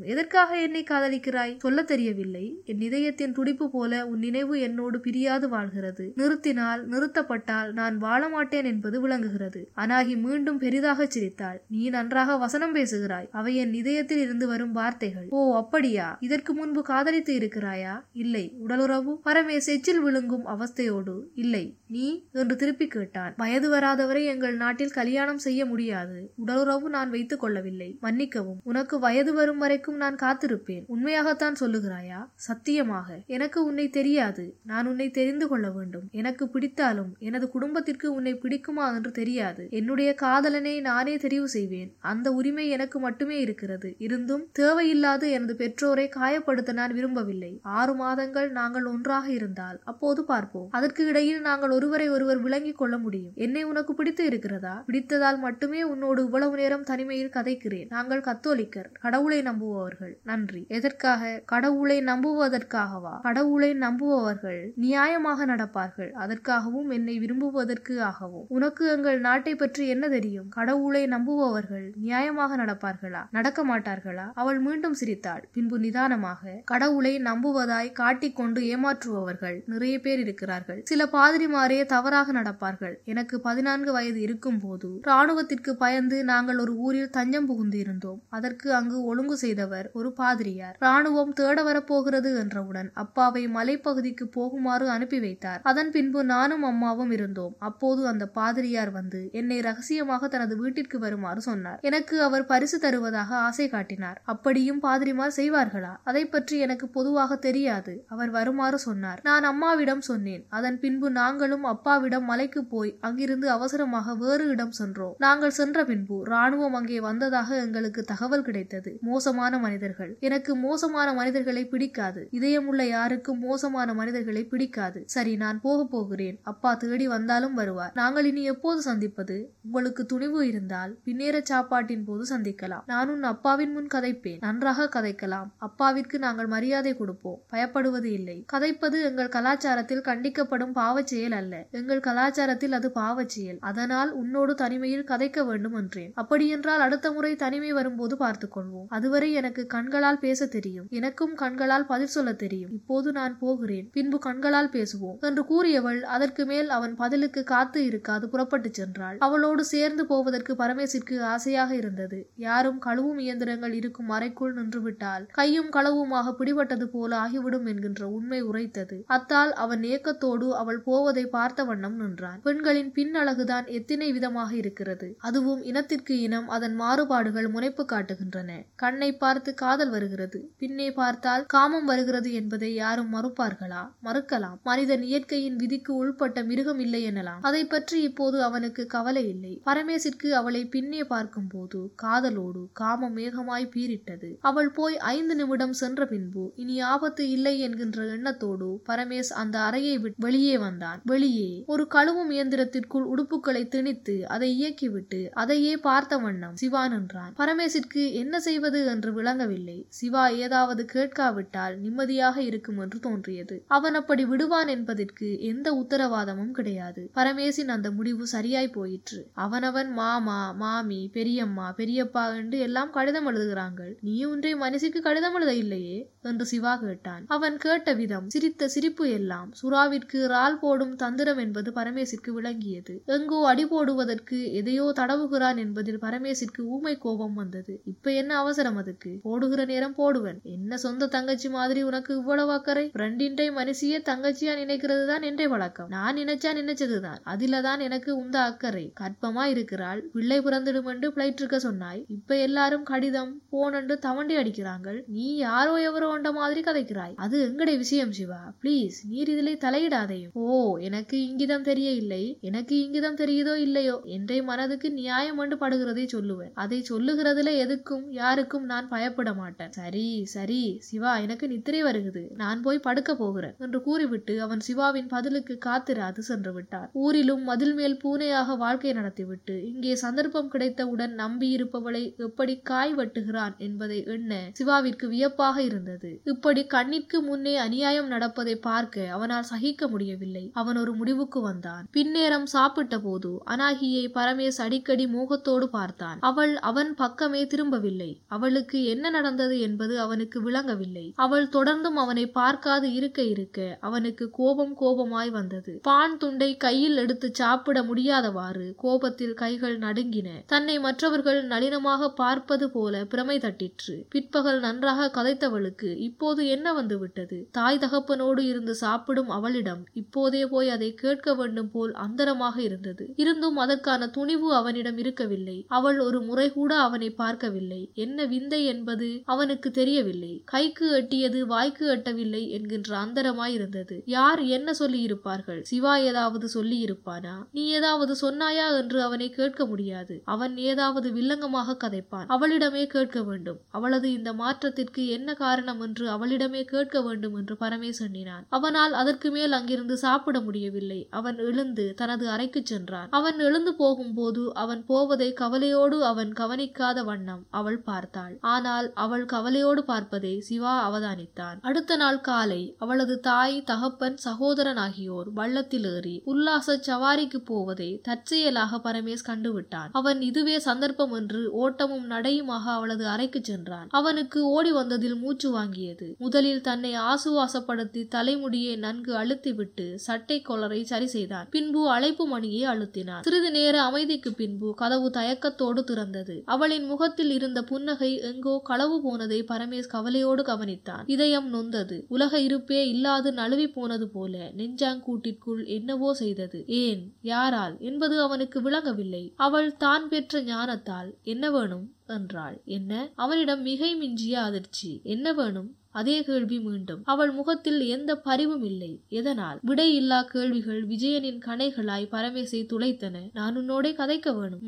எதற்காக என்னை காதலிக்கிறாய்? சொல்ல தெரியவில்லை. என் இதயத்தின் துடிப்பு போல உன் நினைவு என்னோடு பிரியாது வாழ்கிறது. நிறுத்தினால் நிறுத்தப்பட்டால் நான் வாழ மாட்டேன் என்பது விளங்குகிறது. அனாகி மீண்டும் பெரிதாக சிரித்தாள். நீ நன்றாக வசனம் பேசுகிறாய். அவை என் இதயத்தில் இருந்து வரும் வார்த்தைகள். ஓ அப்படியா? இதற்கு முன்பு காதலித்து இருக்கிறாயா? இல்லை. உடலுறவு? பரமேஸ் எச்சில் விழுங்கும் அவஸ்தையோடு. இல்லை. நீ? என்று திருப்பி கேட்டான். வயது வராதவரை எங்கள் நாட்டில் கல்யாணம் செய்ய முடியாது. உடலுறவு நான் வைத்துக் கொள்ளவில்லை. மன்னிக்கவும். உனக்கு வயது வரும் வரைக்கும் நான் காத்திருப்பேன். உண்மையாகத்தான் சொல்லுகிறாயா? சத்தியமாக. எனக்கு உன்னை தெரியாது. நான் உன்னை தெரிந்து கொள்ள வேண்டும். எனக்கு பிடித்தாலும் எனது குடும்பத்திற்கு உன்னை பிடிக்குமா என்று தெரியாது. என்னுடைய காதலனை நானே தெரிவு செய்வேன். அந்த உரிமை எனக்கு மட்டுமே இருக்கிறது. இருந்தும் தேவையில்லாது எனது பெற்றோரை காயப்படுத்த நான் விரும்பவில்லை. ஆறு மாதங்கள் நாங்கள் ஒன்றாக இருந்தால் அப்போது பார்ப்போம். அதற்கு இடையில் நாங்கள் ஒருவரை ஒருவர் விளங்கிக் கொள்ள முடியும். என்னை உனக்கு பிடித்து இருக்கிறதா? பிடித்ததால் மட்டுமே உன்னோடு இவ்வளவு நேரம் தனிமையில் கதைக்கிறேன். நாங்கள் கத்தோலிக்கர். கடவுள் கடவுளை நம்புபவர்கள். நன்றி. எதற்காக? கடவுளை நம்புவதற்காகவா? கடவுளை நம்புபவர்கள் நியாயமாக நடப்பார்கள். அதற்காகவும் என்னை விரும்புவதற்கு ஆகவும் உனக்கு எங்கள் நாட்டை பற்றி என்ன தெரியும்? கடவுளை நம்புபவர்கள் நியாயமாக நடப்பார்களா? நடக்க மாட்டார்களா? அவள் மீண்டும் சிரித்தாள். பின்பு நிதானமாக கடவுளை நம்புவதாய் காட்டிக்கொண்டு ஏமாற்றுபவர்கள் நிறைய பேர் இருக்கிறார்கள். சில பாதிரிமாரே தவறாக நடப்பார்கள். எனக்கு பதினான்கு வயது இருக்கும் போது ராணுவத்திற்கு பயந்து நாங்கள் ஒரு ஊரில் தஞ்சம் புகுந்து இருந்தோம் அதற்கு அங்கு ஒழுங்கு செய்தவர் ஒரு பாதிரியார். ராணுவம் தேட வரப்போகிறது என்றவுடன் அப்பாவை மலைப்பகுதிக்கு போகுமாறு அனுப்பி வைத்தார். அதன் பின்பு நானும் அம்மாவும் இருந்தோம். அப்போது அந்த பாதிரியார் வந்து என்னை ரகசியமாக தனது வீட்டிற்கு வருமாறு சொன்னார். எனக்கு அவர் பரிசு தருவதாக ஆசை காட்டினார். அப்படியும் பாதிரிமார் செய்வார்களா? அதை பற்றி எனக்கு பொதுவாக தெரியாது. அவர் வருமாறு சொன்னார். நான் அம்மாவிடம் சொன்னேன். அதன் பின்பு நாங்களும் அப்பாவிடம் மலைக்கு போய் அங்கிருந்து அவசரமாக வேறு இடம் சென்றோம். நாங்கள் சென்ற பின்பு ராணுவம் அங்கே வந்ததாக எங்களுக்கு தகவல் கிடைத்தது. மோசமான மனிதர்கள். எனக்கு மோசமான மனிதர்களை பிடிக்காது. இதயமுள்ள யாருக்கும் மோசமான மனிதர்களை பிடிக்காது. சரி நான் போக போகிறேன். அப்பா தேடி வந்தாலும் வருவார். நாங்கள் இனி எப்போது சந்திப்பது? உங்களுக்கு துணிவு இருந்தால் பின்னேற சாப்பாட்டின் போது சந்திக்கலாம். நான் உன் அப்பாவின் முன் கதைப்பேன். நன்றாக கதைக்கலாம். அப்பாவிற்கு நாங்கள் மரியாதை கொடுப்போம். பயப்படுவது இல்லை. கதைப்பது எங்கள் கலாச்சாரத்தில் கண்டிக்கப்படும் பாவச் செயல் அல்ல. எங்கள் கலாச்சாரத்தில் அது பாவச் செயல் அதனால் உன்னோடு தனிமையில் கதைக்க வேண்டும் என்றேன். அப்படியென்றால் அடுத்த முறை தனிமை வரும்போது பார்த்துக் கொள்வோம் அதுவரை எனக்கு கண்களால் பேச தெரியும். எனக்கும் கண்களால் பதில் சொல்ல தெரியும். இப்போது நான் போகிறேன். பின்பு கண்களால் பேசுவோம். என்று கூறியவள் அதற்கு மேல் அவன் பதிலுக்கு காத்து இருக்காது புறப்பட்டு சென்றாள். அவளோடு சேர்ந்து போவதற்கு பரமேசிற்கு ஆசையாக இருந்தது. யாரும் கழுவும் இயந்திரங்கள் இருக்கும் அறைக்குள் நின்றுவிட்டால் கையும் களவுமாக பிடிபட்டது போல ஆகிவிடும் என்கின்ற உண்மை உரைத்தது. அத்தால் அவன் ஏக்கத்தோடு அவள் போவதை பார்த்த வண்ணம் நின்றான். பெண்களின் பின் அழகுதான் எத்தனை விதமாக இருக்கிறது. அதுவும் இனத்திற்கு இனம் அதன் மாறுபாடுகள் முனைப்பு காட்டுகின்றன. கண்ணை பார்த்து காதல் வருகிறது. பின்னே பார்த்தால் காமம் வருகிறது என்பதை யாரும் மறுப்பார்களா? மறுக்கலாம். மனிதன் இயற்கையின் விதிக்கு உள்பட்ட மிருகம் இல்லை எனலாம். அதை பற்றி இப்போது அவனுக்கு கவலை இல்லை. பரமேசிற்கு அவளை பின்னே பார்க்கும் போது காதலோடு காமம் மேகமாய் பீரிட்டது அவள் போய் ஐந்து நிமிடம் சென்ற பின்பு இனி ஆபத்து இல்லை என்கின்ற எண்ணத்தோடு பரமேஸ் அந்த அறையை வெளியே வந்தான். வெளியே ஒரு கழுவும் இயந்திரத்திற்குள் உடுப்புகளை திணித்து அதை இயக்கிவிட்டு அதையே பார்த்த வண்ணம் சிவா நின்றான். பரமேசிற்கு என்ன செய்வது? என்று விளங்கவில்லை. சிவா ஏதாவது கேட்காவிட்டால் நிம்மதியாக இருக்கும் என்று தோன்றியது. அவன் அப்படி விடுவான் என்பதற்கு எந்த உத்தரவாதமும் கிடையாது. பரமேசின் அந்த முடிவு சரியாய் போயிற்று. அவனவன் மாமா மாமி பெரியம்மா பெரியப்பா என்று எல்லாம் கடிதம் எழுதுகிறாங்கள் நீ ஒன்றை மனசுக்கு கடிதம் எழுத இல்லையே? என்று சிவா கேட்டான். அவன் கேட்ட விதம் சிரித்த சிரிப்பு எல்லாம் சுறாவிற்கு ரால் போடும் தந்திரம் என்பது பரமேசிற்கு விளங்கியது. எங்கோ அடி போடுவதற்கு எதையோ தடவுகிறான் என்பதில் பரமேசிற்கு ஊமை கோபம் வந்தது. இப்ப என்ன அவசரம் அதுக்கு. போடுகிற நேரம் போடுவேன். என்ன சொந்த தங்கச்சி மாதிரி உனக்கு இவ்வளவு அக்கறை? ஃப்ரெண்டின்டை மனுஷிய தங்கச்சியா நினைக்கிறது தான் என்ற வழக்கம். நான் நினைச்சா நினைச்சதுதான். அதுல தான் எனக்கு உந்த அக்கறை. கற்பமா இருக்கிறாள். பிள்ளை பிறந்திடும் என்று பிளைட் இருக்க சொன்னாய். இப்ப எல்லாரும் கடிதம் போனண்டு தவண்டி அடிக்கிறாங்க நீ யாரோ எவரோ ஒண்ட மாதிரி கதைக்கிறாய். அது எங்கடைய விஷயம் சிவா? ப்ளீஸ் நீர் இதிலே தலையிடாதையும் ஓ எனக்கு இங்கிதம் தெரிய இல்லை எனக்கு இங்கிதம் தெரியுதோ இல்லையோ? என்ற மனதுக்கு நியாயம் என்று படுகிறதை சொல்லுவேன். அதை சொல்லுகிறதுல எதுக்கும் யாருக்கும் நான் பயப்பட மாட்டேன். சரி சரி சிவா எனக்கு நித்திரை வருகிறது. நான் போய் படுக்க போகிறேன் என்று கூறிவிட்டு அவன் சிவாவின் பதிலுக்கு காத்திராது சென்று விட்டார் ஊரிலும் மதில் மேல் பூனையாக வாழ்க்கை நடத்திவிட்டு இங்கே சந்தர்ப்பம் கிடைத்தவுடன் நம்பியிருப்பவளை எப்படி காய் வெட்டுகிறான் என்பதை எண்ண சிவாவிற்கு வியப்பாக இருந்தது. இப்படி கண்ணிற்கு முன்னே அநியாயம் நடப்பதை பார்க்க அவனால் சகிக்க முடியவில்லை. அவன் ஒரு முடிவுக்கு வந்தான். பின்னேரம் சாப்பிட்ட போது அனாகியை பரமேஸ் அடிக்கடி மோகத்தோடு பார்த்தான். அவள் அவன் பக்கமே திரும்பவில்லை. அவளுக்கு என்ன நடந்தது என்பது அவனுக்கு விளங்கவில்லை. அவள் தொடர்ந்தும் அவனை பார்க்காது இருக்க இருக்க அவனுக்கு கோபம் கோபமாய் வந்தது. பான் துண்டை கையில் எடுத்து சாப்பிட முடியாதவாறு கோபத்தில் கைகள் நடுங்கின. தன்னை மற்றவர்கள் நளினமாக பார்ப்பது போல பிரமை தட்டிற்று. பிற்பகல் நன்றாக கதைத்தவளுக்கு இப்போது என்ன வந்து விட்டது? தாய் தகப்பனோடு இருந்து சாப்பிடும் அவளிடம் இப்போதே போய் அதை கேட்க வேண்டும் போல் அந்தரமாக இருந்தது. இருந்தும் அதற்கான துணிவு அவனிடம் இருக்கவில்லை. அவள் ஒரு முறை கூட அவனை பார்க்கவில்லை. என்ன விந்தை என்பது அவனுக்கு தெரியவில்லை. கைக்கு எட்டியது வாய்க்கு எட்டவில்லை என்கின்ற அந்தரமாய் இருந்தது யார் என்ன சொல்லி இருப்பார்கள் சிவா ஏதாவது சொல்லி இருப்பானா நீ ஏதாவது சொன்னாயா என்று அவனை கேட்க முடியாது. அவன் ஏதாவது வில்லங்கமாக கதைப்பான். அவளிடமே கேட்க வேண்டும். அவளது இந்த மாற்றத்திற்கு என்ன காரணம் என்று அவளிடமே கேட்க வேண்டும் என்று பரமேஸ் எண்ணினான். அவனால் அதற்கு மேல் அங்கிருந்து சாப்பிட முடியவில்லை. அவன் எழுந்து தனது அறைக்கு சென்றான். அவன் எழுந்து போகும்போது அவன் போவதை கவலையோடு அவன் கவனிக்காத வண்ணம் அவள் பார்த்தாள் ஆனால் அவள் கவலையோடு பார்ப்பதை சிவா அவதானித்தான் அடுத்த நாள் காலை அவளது தாய் தகப்பன் சகோதரன் ஆகியோர் வள்ளத்தில் ஏறி உல்லாச சவாரிக்கு போவதை தற்செயலாக பரமேஷ் கண்டுவிட்டான் அவன் இதுவே சந்தர்ப்பம் என்று ஓட்டமும் நடையுமாக அவளது அறைக்கு சென்றான். அவனுக்கு ஓடி வந்ததில் மூச்சு வாங்கியது. முதலில் தன்னை ஆசுவாசப்படுத்தி தலைமுடியை நன்கு அழுத்திவிட்டு சட்டை கொலரை சரி செய்தான். பின்பு அழைப்பு மணியை அழுத்தினான் சிறிது நேர அமைதிக்கு பின்பு கதவு தயக்கத்தோடு திறந்தது. அவளின் முகத்தில் இருந்த புன்னகை எங்கோ களவு போனதை பரமேஷ் கவலையோடு கவனித்தான். இதயம் நொந்தது. உலக இருப்பே இல்லாது நழுவி போனது போல நெஞ்சாங்கூட்டிற்குள் என்னவோ செய்தது. ஏன்? யாரால்? என்பது அவனுக்கு விளங்கவில்லை. அவள் தான் பெற்ற ஞானத்தால் என்ன வேணும்? என்றாள். என்ன? அவனிடம் மிகை மிஞ்சிய அதிர்ச்சி. என்ன வேணும்? அதே கேள்வி மீண்டும். அவள் முகத்தில் எந்த பரிவும் இல்லை. எதனால்? விடை இல்லா கேள்விகள் விஜயனின் கணைகளாய் பரமேசை துளைத்தன. நான் உன்னோடே கதைக்க வேணும்.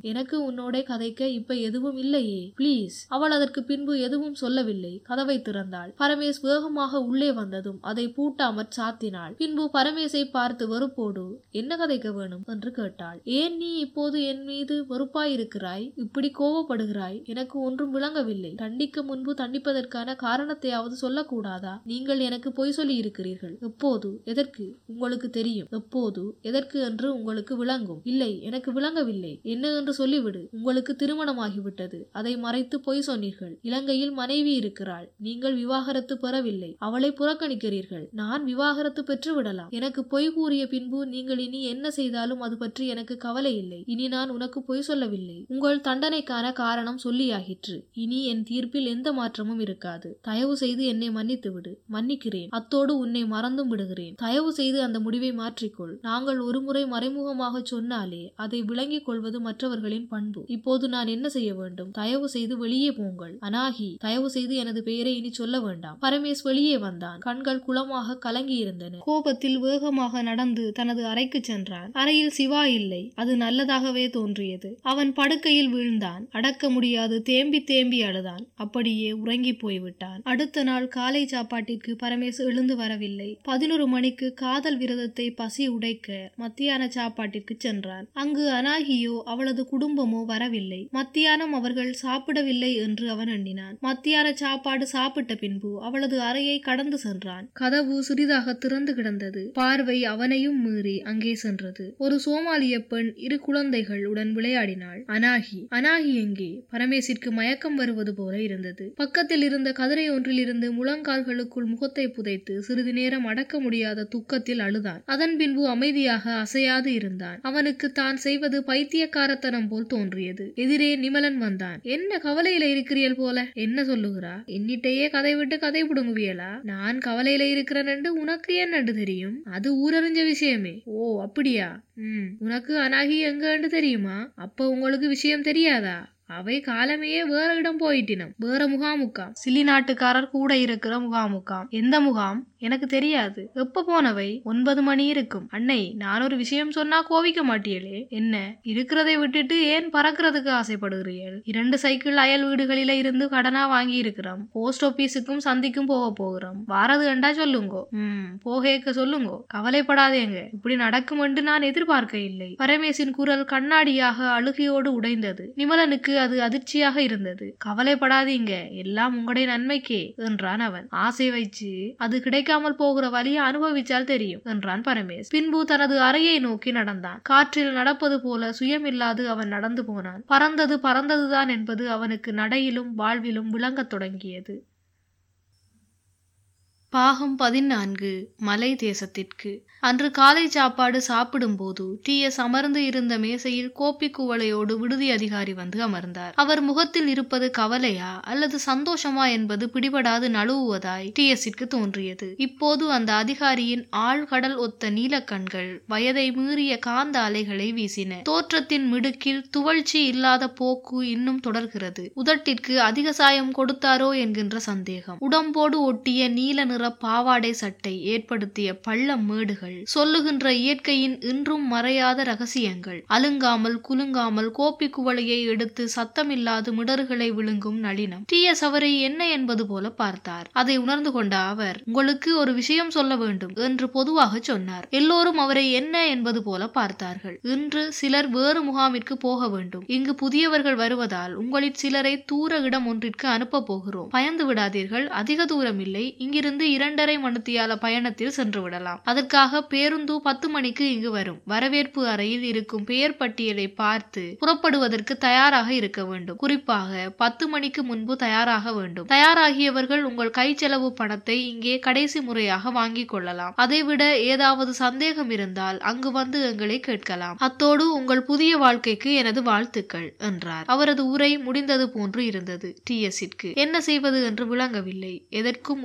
எனக்கு உன்னோடே கதைக்க இப்ப எதுவும் இல்லையே. ப்ளீஸ். அவள் அதற்கு பின்பு எதுவும் சொல்லவில்லை. கதவை திறந்தாள். பரமேஸ் வேகமாக உள்ளே வந்ததும் அதை பூட்டாமற் சாத்தினாள். பின்பு பரமேசை பார்த்து வெறுப்போடு என்ன கதைக்க வேணும்? என்று கேட்டாள். ஏன் நீ இப்போது என் மீது வெறுப்பாயிருக்கிறாய்? இப்படி கோவப்படுகிறாய்? எனக்கு ஒன்றும் விளங்கவில்லை. தண்டிக்க முன்பு தண்டிப்பதற்கான காரணத்தை வார்த்தையாவது சொல்லக்கூடாதா? நீங்கள் எனக்கு பொய் சொல்லி இருக்கிறீர்கள் எப்போது? எதற்கு? உங்களுக்கு தெரியும். எப்போது? எதற்கு என்று உங்களுக்கு விளங்கும். இல்லை எனக்கு விளங்கவில்லை. என்ன என்று சொல்லிவிடு. உங்களுக்கு திருமணமாகிவிட்டது. அதை மறைத்து பொய் சொன்னீர்கள். இலங்கையில் மனைவி இருக்கிறாள். நீங்கள் விவாகரத்து பெறவில்லை. அவளை புறக்கணிக்கிறீர்கள். நான் விவாகரத்து பெற்று விடலாம் எனக்கு பொய் கூறிய பின்பு நீங்கள் இனி என்ன செய்தாலும் அது பற்றி எனக்கு கவலை இல்லை. இனி நான் உனக்கு பொய் சொல்லவில்லை. உங்கள் தண்டனைக்கான காரணம் சொல்லியாகிற்று. இனி என் தீர்ப்பில் எந்த மாற்றமும் இருக்காது. தயவு செய்து என்னை மன்னித்து விடு மன்னிக்கிறேன். அத்தோடு உன்னை மறந்தும் விடுகிறேன். தயவு செய்து அந்த முடிவை மாற்றிக்கொள். நாங்கள் ஒருமுறை மறைமுகமாக சொன்னாலே அதை விளங்கிக் கொள்வது மற்றவர்களின் பண்பு. இப்போது நான் என்ன செய்ய வேண்டும்? தயவு செய்து வெளியே போங்கள். அனாகி தயவு செய்து எனது பெயரை இனி சொல்ல வேண்டாம். பரமேஷ் வெளியே வந்தான். கண்கள் குளமாக கலங்கி இருந்தன கோபத்தில் வேகமாக நடந்து தனது அறைக்கு சென்றான். அறையில் சிவா இல்லை. அது நல்லதாகவே தோன்றியது. அவன் படுக்கையில் வீழ்ந்தான். அடக்க முடியாது. தேம்பி தேம்பி அழுதான். அப்படியே உறங்கி போய்விட்டான். அடுத்த நாள் காலை சாப்பாட்டிற்கு பரமேஷ் எழுந்து வரவில்லை. பதினொரு மணிக்கு காதல் விரதத்தை பசி உடைக்க மத்தியான சாப்பாட்டிற்கு சென்றான். அங்கு அனாகியோ அவளது குடும்பமோ வரவில்லை. மத்தியானம் அவர்கள் சாப்பிடவில்லை என்று அவன் எண்ணினான். மத்தியான சாப்பாடு சாப்பிட்ட பின்பு அவளது அறையை கடந்து சென்றான். கதவு சிறிதாக திறந்து கிடந்தது. பார்வை அவனையும் மீறி அங்கே சென்றது. ஒரு சோமாலிய பெண் இரு குழந்தைகள் உடன் விளையாடினாள். அனாகி அனாகி எங்கே? பரமேசிற்கு மயக்கம் வருவது போல இருந்தது. பக்கத்தில் இருந்த கதிரை ஒன்றில் இருந்து முழங்கால்களுக்குள் முகத்தை புதைத்து சிறிது நேரம் அடக்க முடியாத துக்கத்தில் அழுதான். அதன் பின்பு அமைதியாக அசையாது இருந்தான். அவனுக்கு தான் செய்வது பைத்தியக்காரத்தனம் போல் தோன்றியது. எதிரே நிமலன் வந்தான். என்ன கவலையில இருக்கிறியல் போல? என்ன சொல்லுகிறா? என்னிட்டையே கதை விட்டு கதை புடுங்குவியலா? நான் கவலையில இருக்கிறேன்னு உனக்கு என்னண்டு தெரியும்? அது ஊரறிஞ்ச விஷயமே. ஓ அப்படியா? உம் உனக்கு அனாகி எங்கன்னு தெரியுமா? அப்ப உங்களுக்கு விஷயம் தெரியாதா? அவை காலமையே வேற இடம் போயிட்டினம் வேற முகாமுக்காம். சில்லி நாட்டுக்காரர் கூட இருக்கிற முகாமுக்காம். எந்த முகாம்? எனக்கு தெரியாது. எப்ப போனவை? ஒன்பது மணி இருக்கும். அன்னை நான் ஒரு விஷயம் சொன்னா கோவிக்க மாட்டியலே என்ன? இருக்கிறதை விட்டுட்டு ஏன் பறக்கிறதுக்கு ஆசைப்படுகிறீர்கள்? இரண்டு சைக்கிள் அயல் வீடுகளில இருந்து கடனா வாங்கி இருக்கிறோம் போஸ்ட் ஆபீஸுக்கும் சந்திக்கும் போக போகிறோம். வாரது கண்டா சொல்லுங்கோ. ம் போகேக்க சொல்லுங்கோ. கவலைப்படாதேங்க. இப்படி நடக்கும் என்று நான் எதிர்பார்க்க இல்லை பரமேசின் குரல் கண்ணாடியாக அழுகையோடு உடைந்தது. நிமலனுக்கு அது அதிர்ச்சியாக இருந்தது. கவலைப்படாதீங்க. எல்லாம் உங்களுடைய நன்மைக்கே என்றான் அவன். ஆசை வைச்சு அது கிடைக்காமல் போகிற வழியை அனுபவிச்சால் தெரியும் என்றான் பரமேஷ் பின்பு தனது அறையை நோக்கி நடந்தான். காற்றில் நடப்பது போல சுயமில்லாது அவன் நடந்து போனான். பறந்தது பறந்ததுதான் என்பது அவனுக்கு நடையிலும் வாழ்விலும் விளங்கத் தொடங்கியது. பாகம் பதினான்கு மலை தேசத்திற்கு. அன்று காலை சாப்பாடு சாப்பிடும்போது டி எஸ் அமர்ந்து இருந்த மேசையில் கோப்பி குவளையோடு விடுதி அதிகாரி வந்து அமர்ந்தார். அவர் முகத்தில் இருப்பது கவலையா அல்லது சந்தோஷமா என்பது பிடிபடாது நழுவுவதாய் டி எஸ்ஸிற்கு தோன்றியது. இப்போது அந்த அதிகாரியின் ஆழ்கடல் ஒத்த நீலக்கண்கள் வயதை மீறிய காந்த அலைகளை வீசின. தோற்றத்தின் மிடுக்கில் துவழ்ச்சி இல்லாத போக்கு இன்னும் தொடர்கிறது. உதட்டிற்கு அதிக சாயம் கொடுத்தாரோ என்கின்ற சந்தேகம். உடம்போடு ஒட்டிய நீல நிற பாவாடை சட்டை ஏற்படுத்திய பள்ளம் மேடுகள் சொல்லுகின்ற இயற்கையின் இன்றும் மறையாத ரகசியங்கள். அலுங்காமல் குலுங்காமல் கோப்பி குவளையை எடுத்து சத்தமில்லாது மிடர்களை விழுங்கும் நளினம். டி எஸ் அவரை என்ன என்பது போல பார்த்தார். அதை உணர்ந்து கொண்ட அவர் உங்களுக்கு ஒரு விஷயம் சொல்ல வேண்டும் என்று பொதுவாக சொன்னார். எல்லோரும் அவரை என்ன என்பது போல பார்த்தார்கள். இன்று சிலர் வேறு முகாமிற்கு போக வேண்டும். இங்கு புதியவர்கள் வருவதால் உங்களில் சிலரை தூர இடம் ஒன்றிற்கு அனுப்ப போகிறோம். பயந்து விடாதீர்கள். அதிக தூரம் இல்லை. இங்கிருந்து இரண்டரை மணித்தியால பயணத்தில் சென்று விடலாம். அதற்காக பேருந்து பத்து மணிக்கு இங்கு வரும். வரவேற்பு அறையில் இருக்கும் பெயர் பட்டியலை பார்த்து புறப்படுவதற்கு தயாராக இருக்க வேண்டும். குறிப்பாக பத்து மணிக்கு முன்பு தயாராக வேண்டும். தயாராகியவர்கள் உங்கள் கை செலவு பணத்தை இங்கே கடைசி முறையாக வாங்கிக் கொள்ளலாம். அதைவிட ஏதாவது சந்தேகம் இருந்தால் அங்கு வந்து எங்களை கேட்கலாம். அத்தோடு உங்கள் புதிய வாழ்க்கைக்கு எனது வாழ்த்துக்கள் என்றார். அவரது உரை முடிந்தது போன்று இருந்தது. டி என்ன செய்வது என்று விளங்கவில்லை. எதற்கும்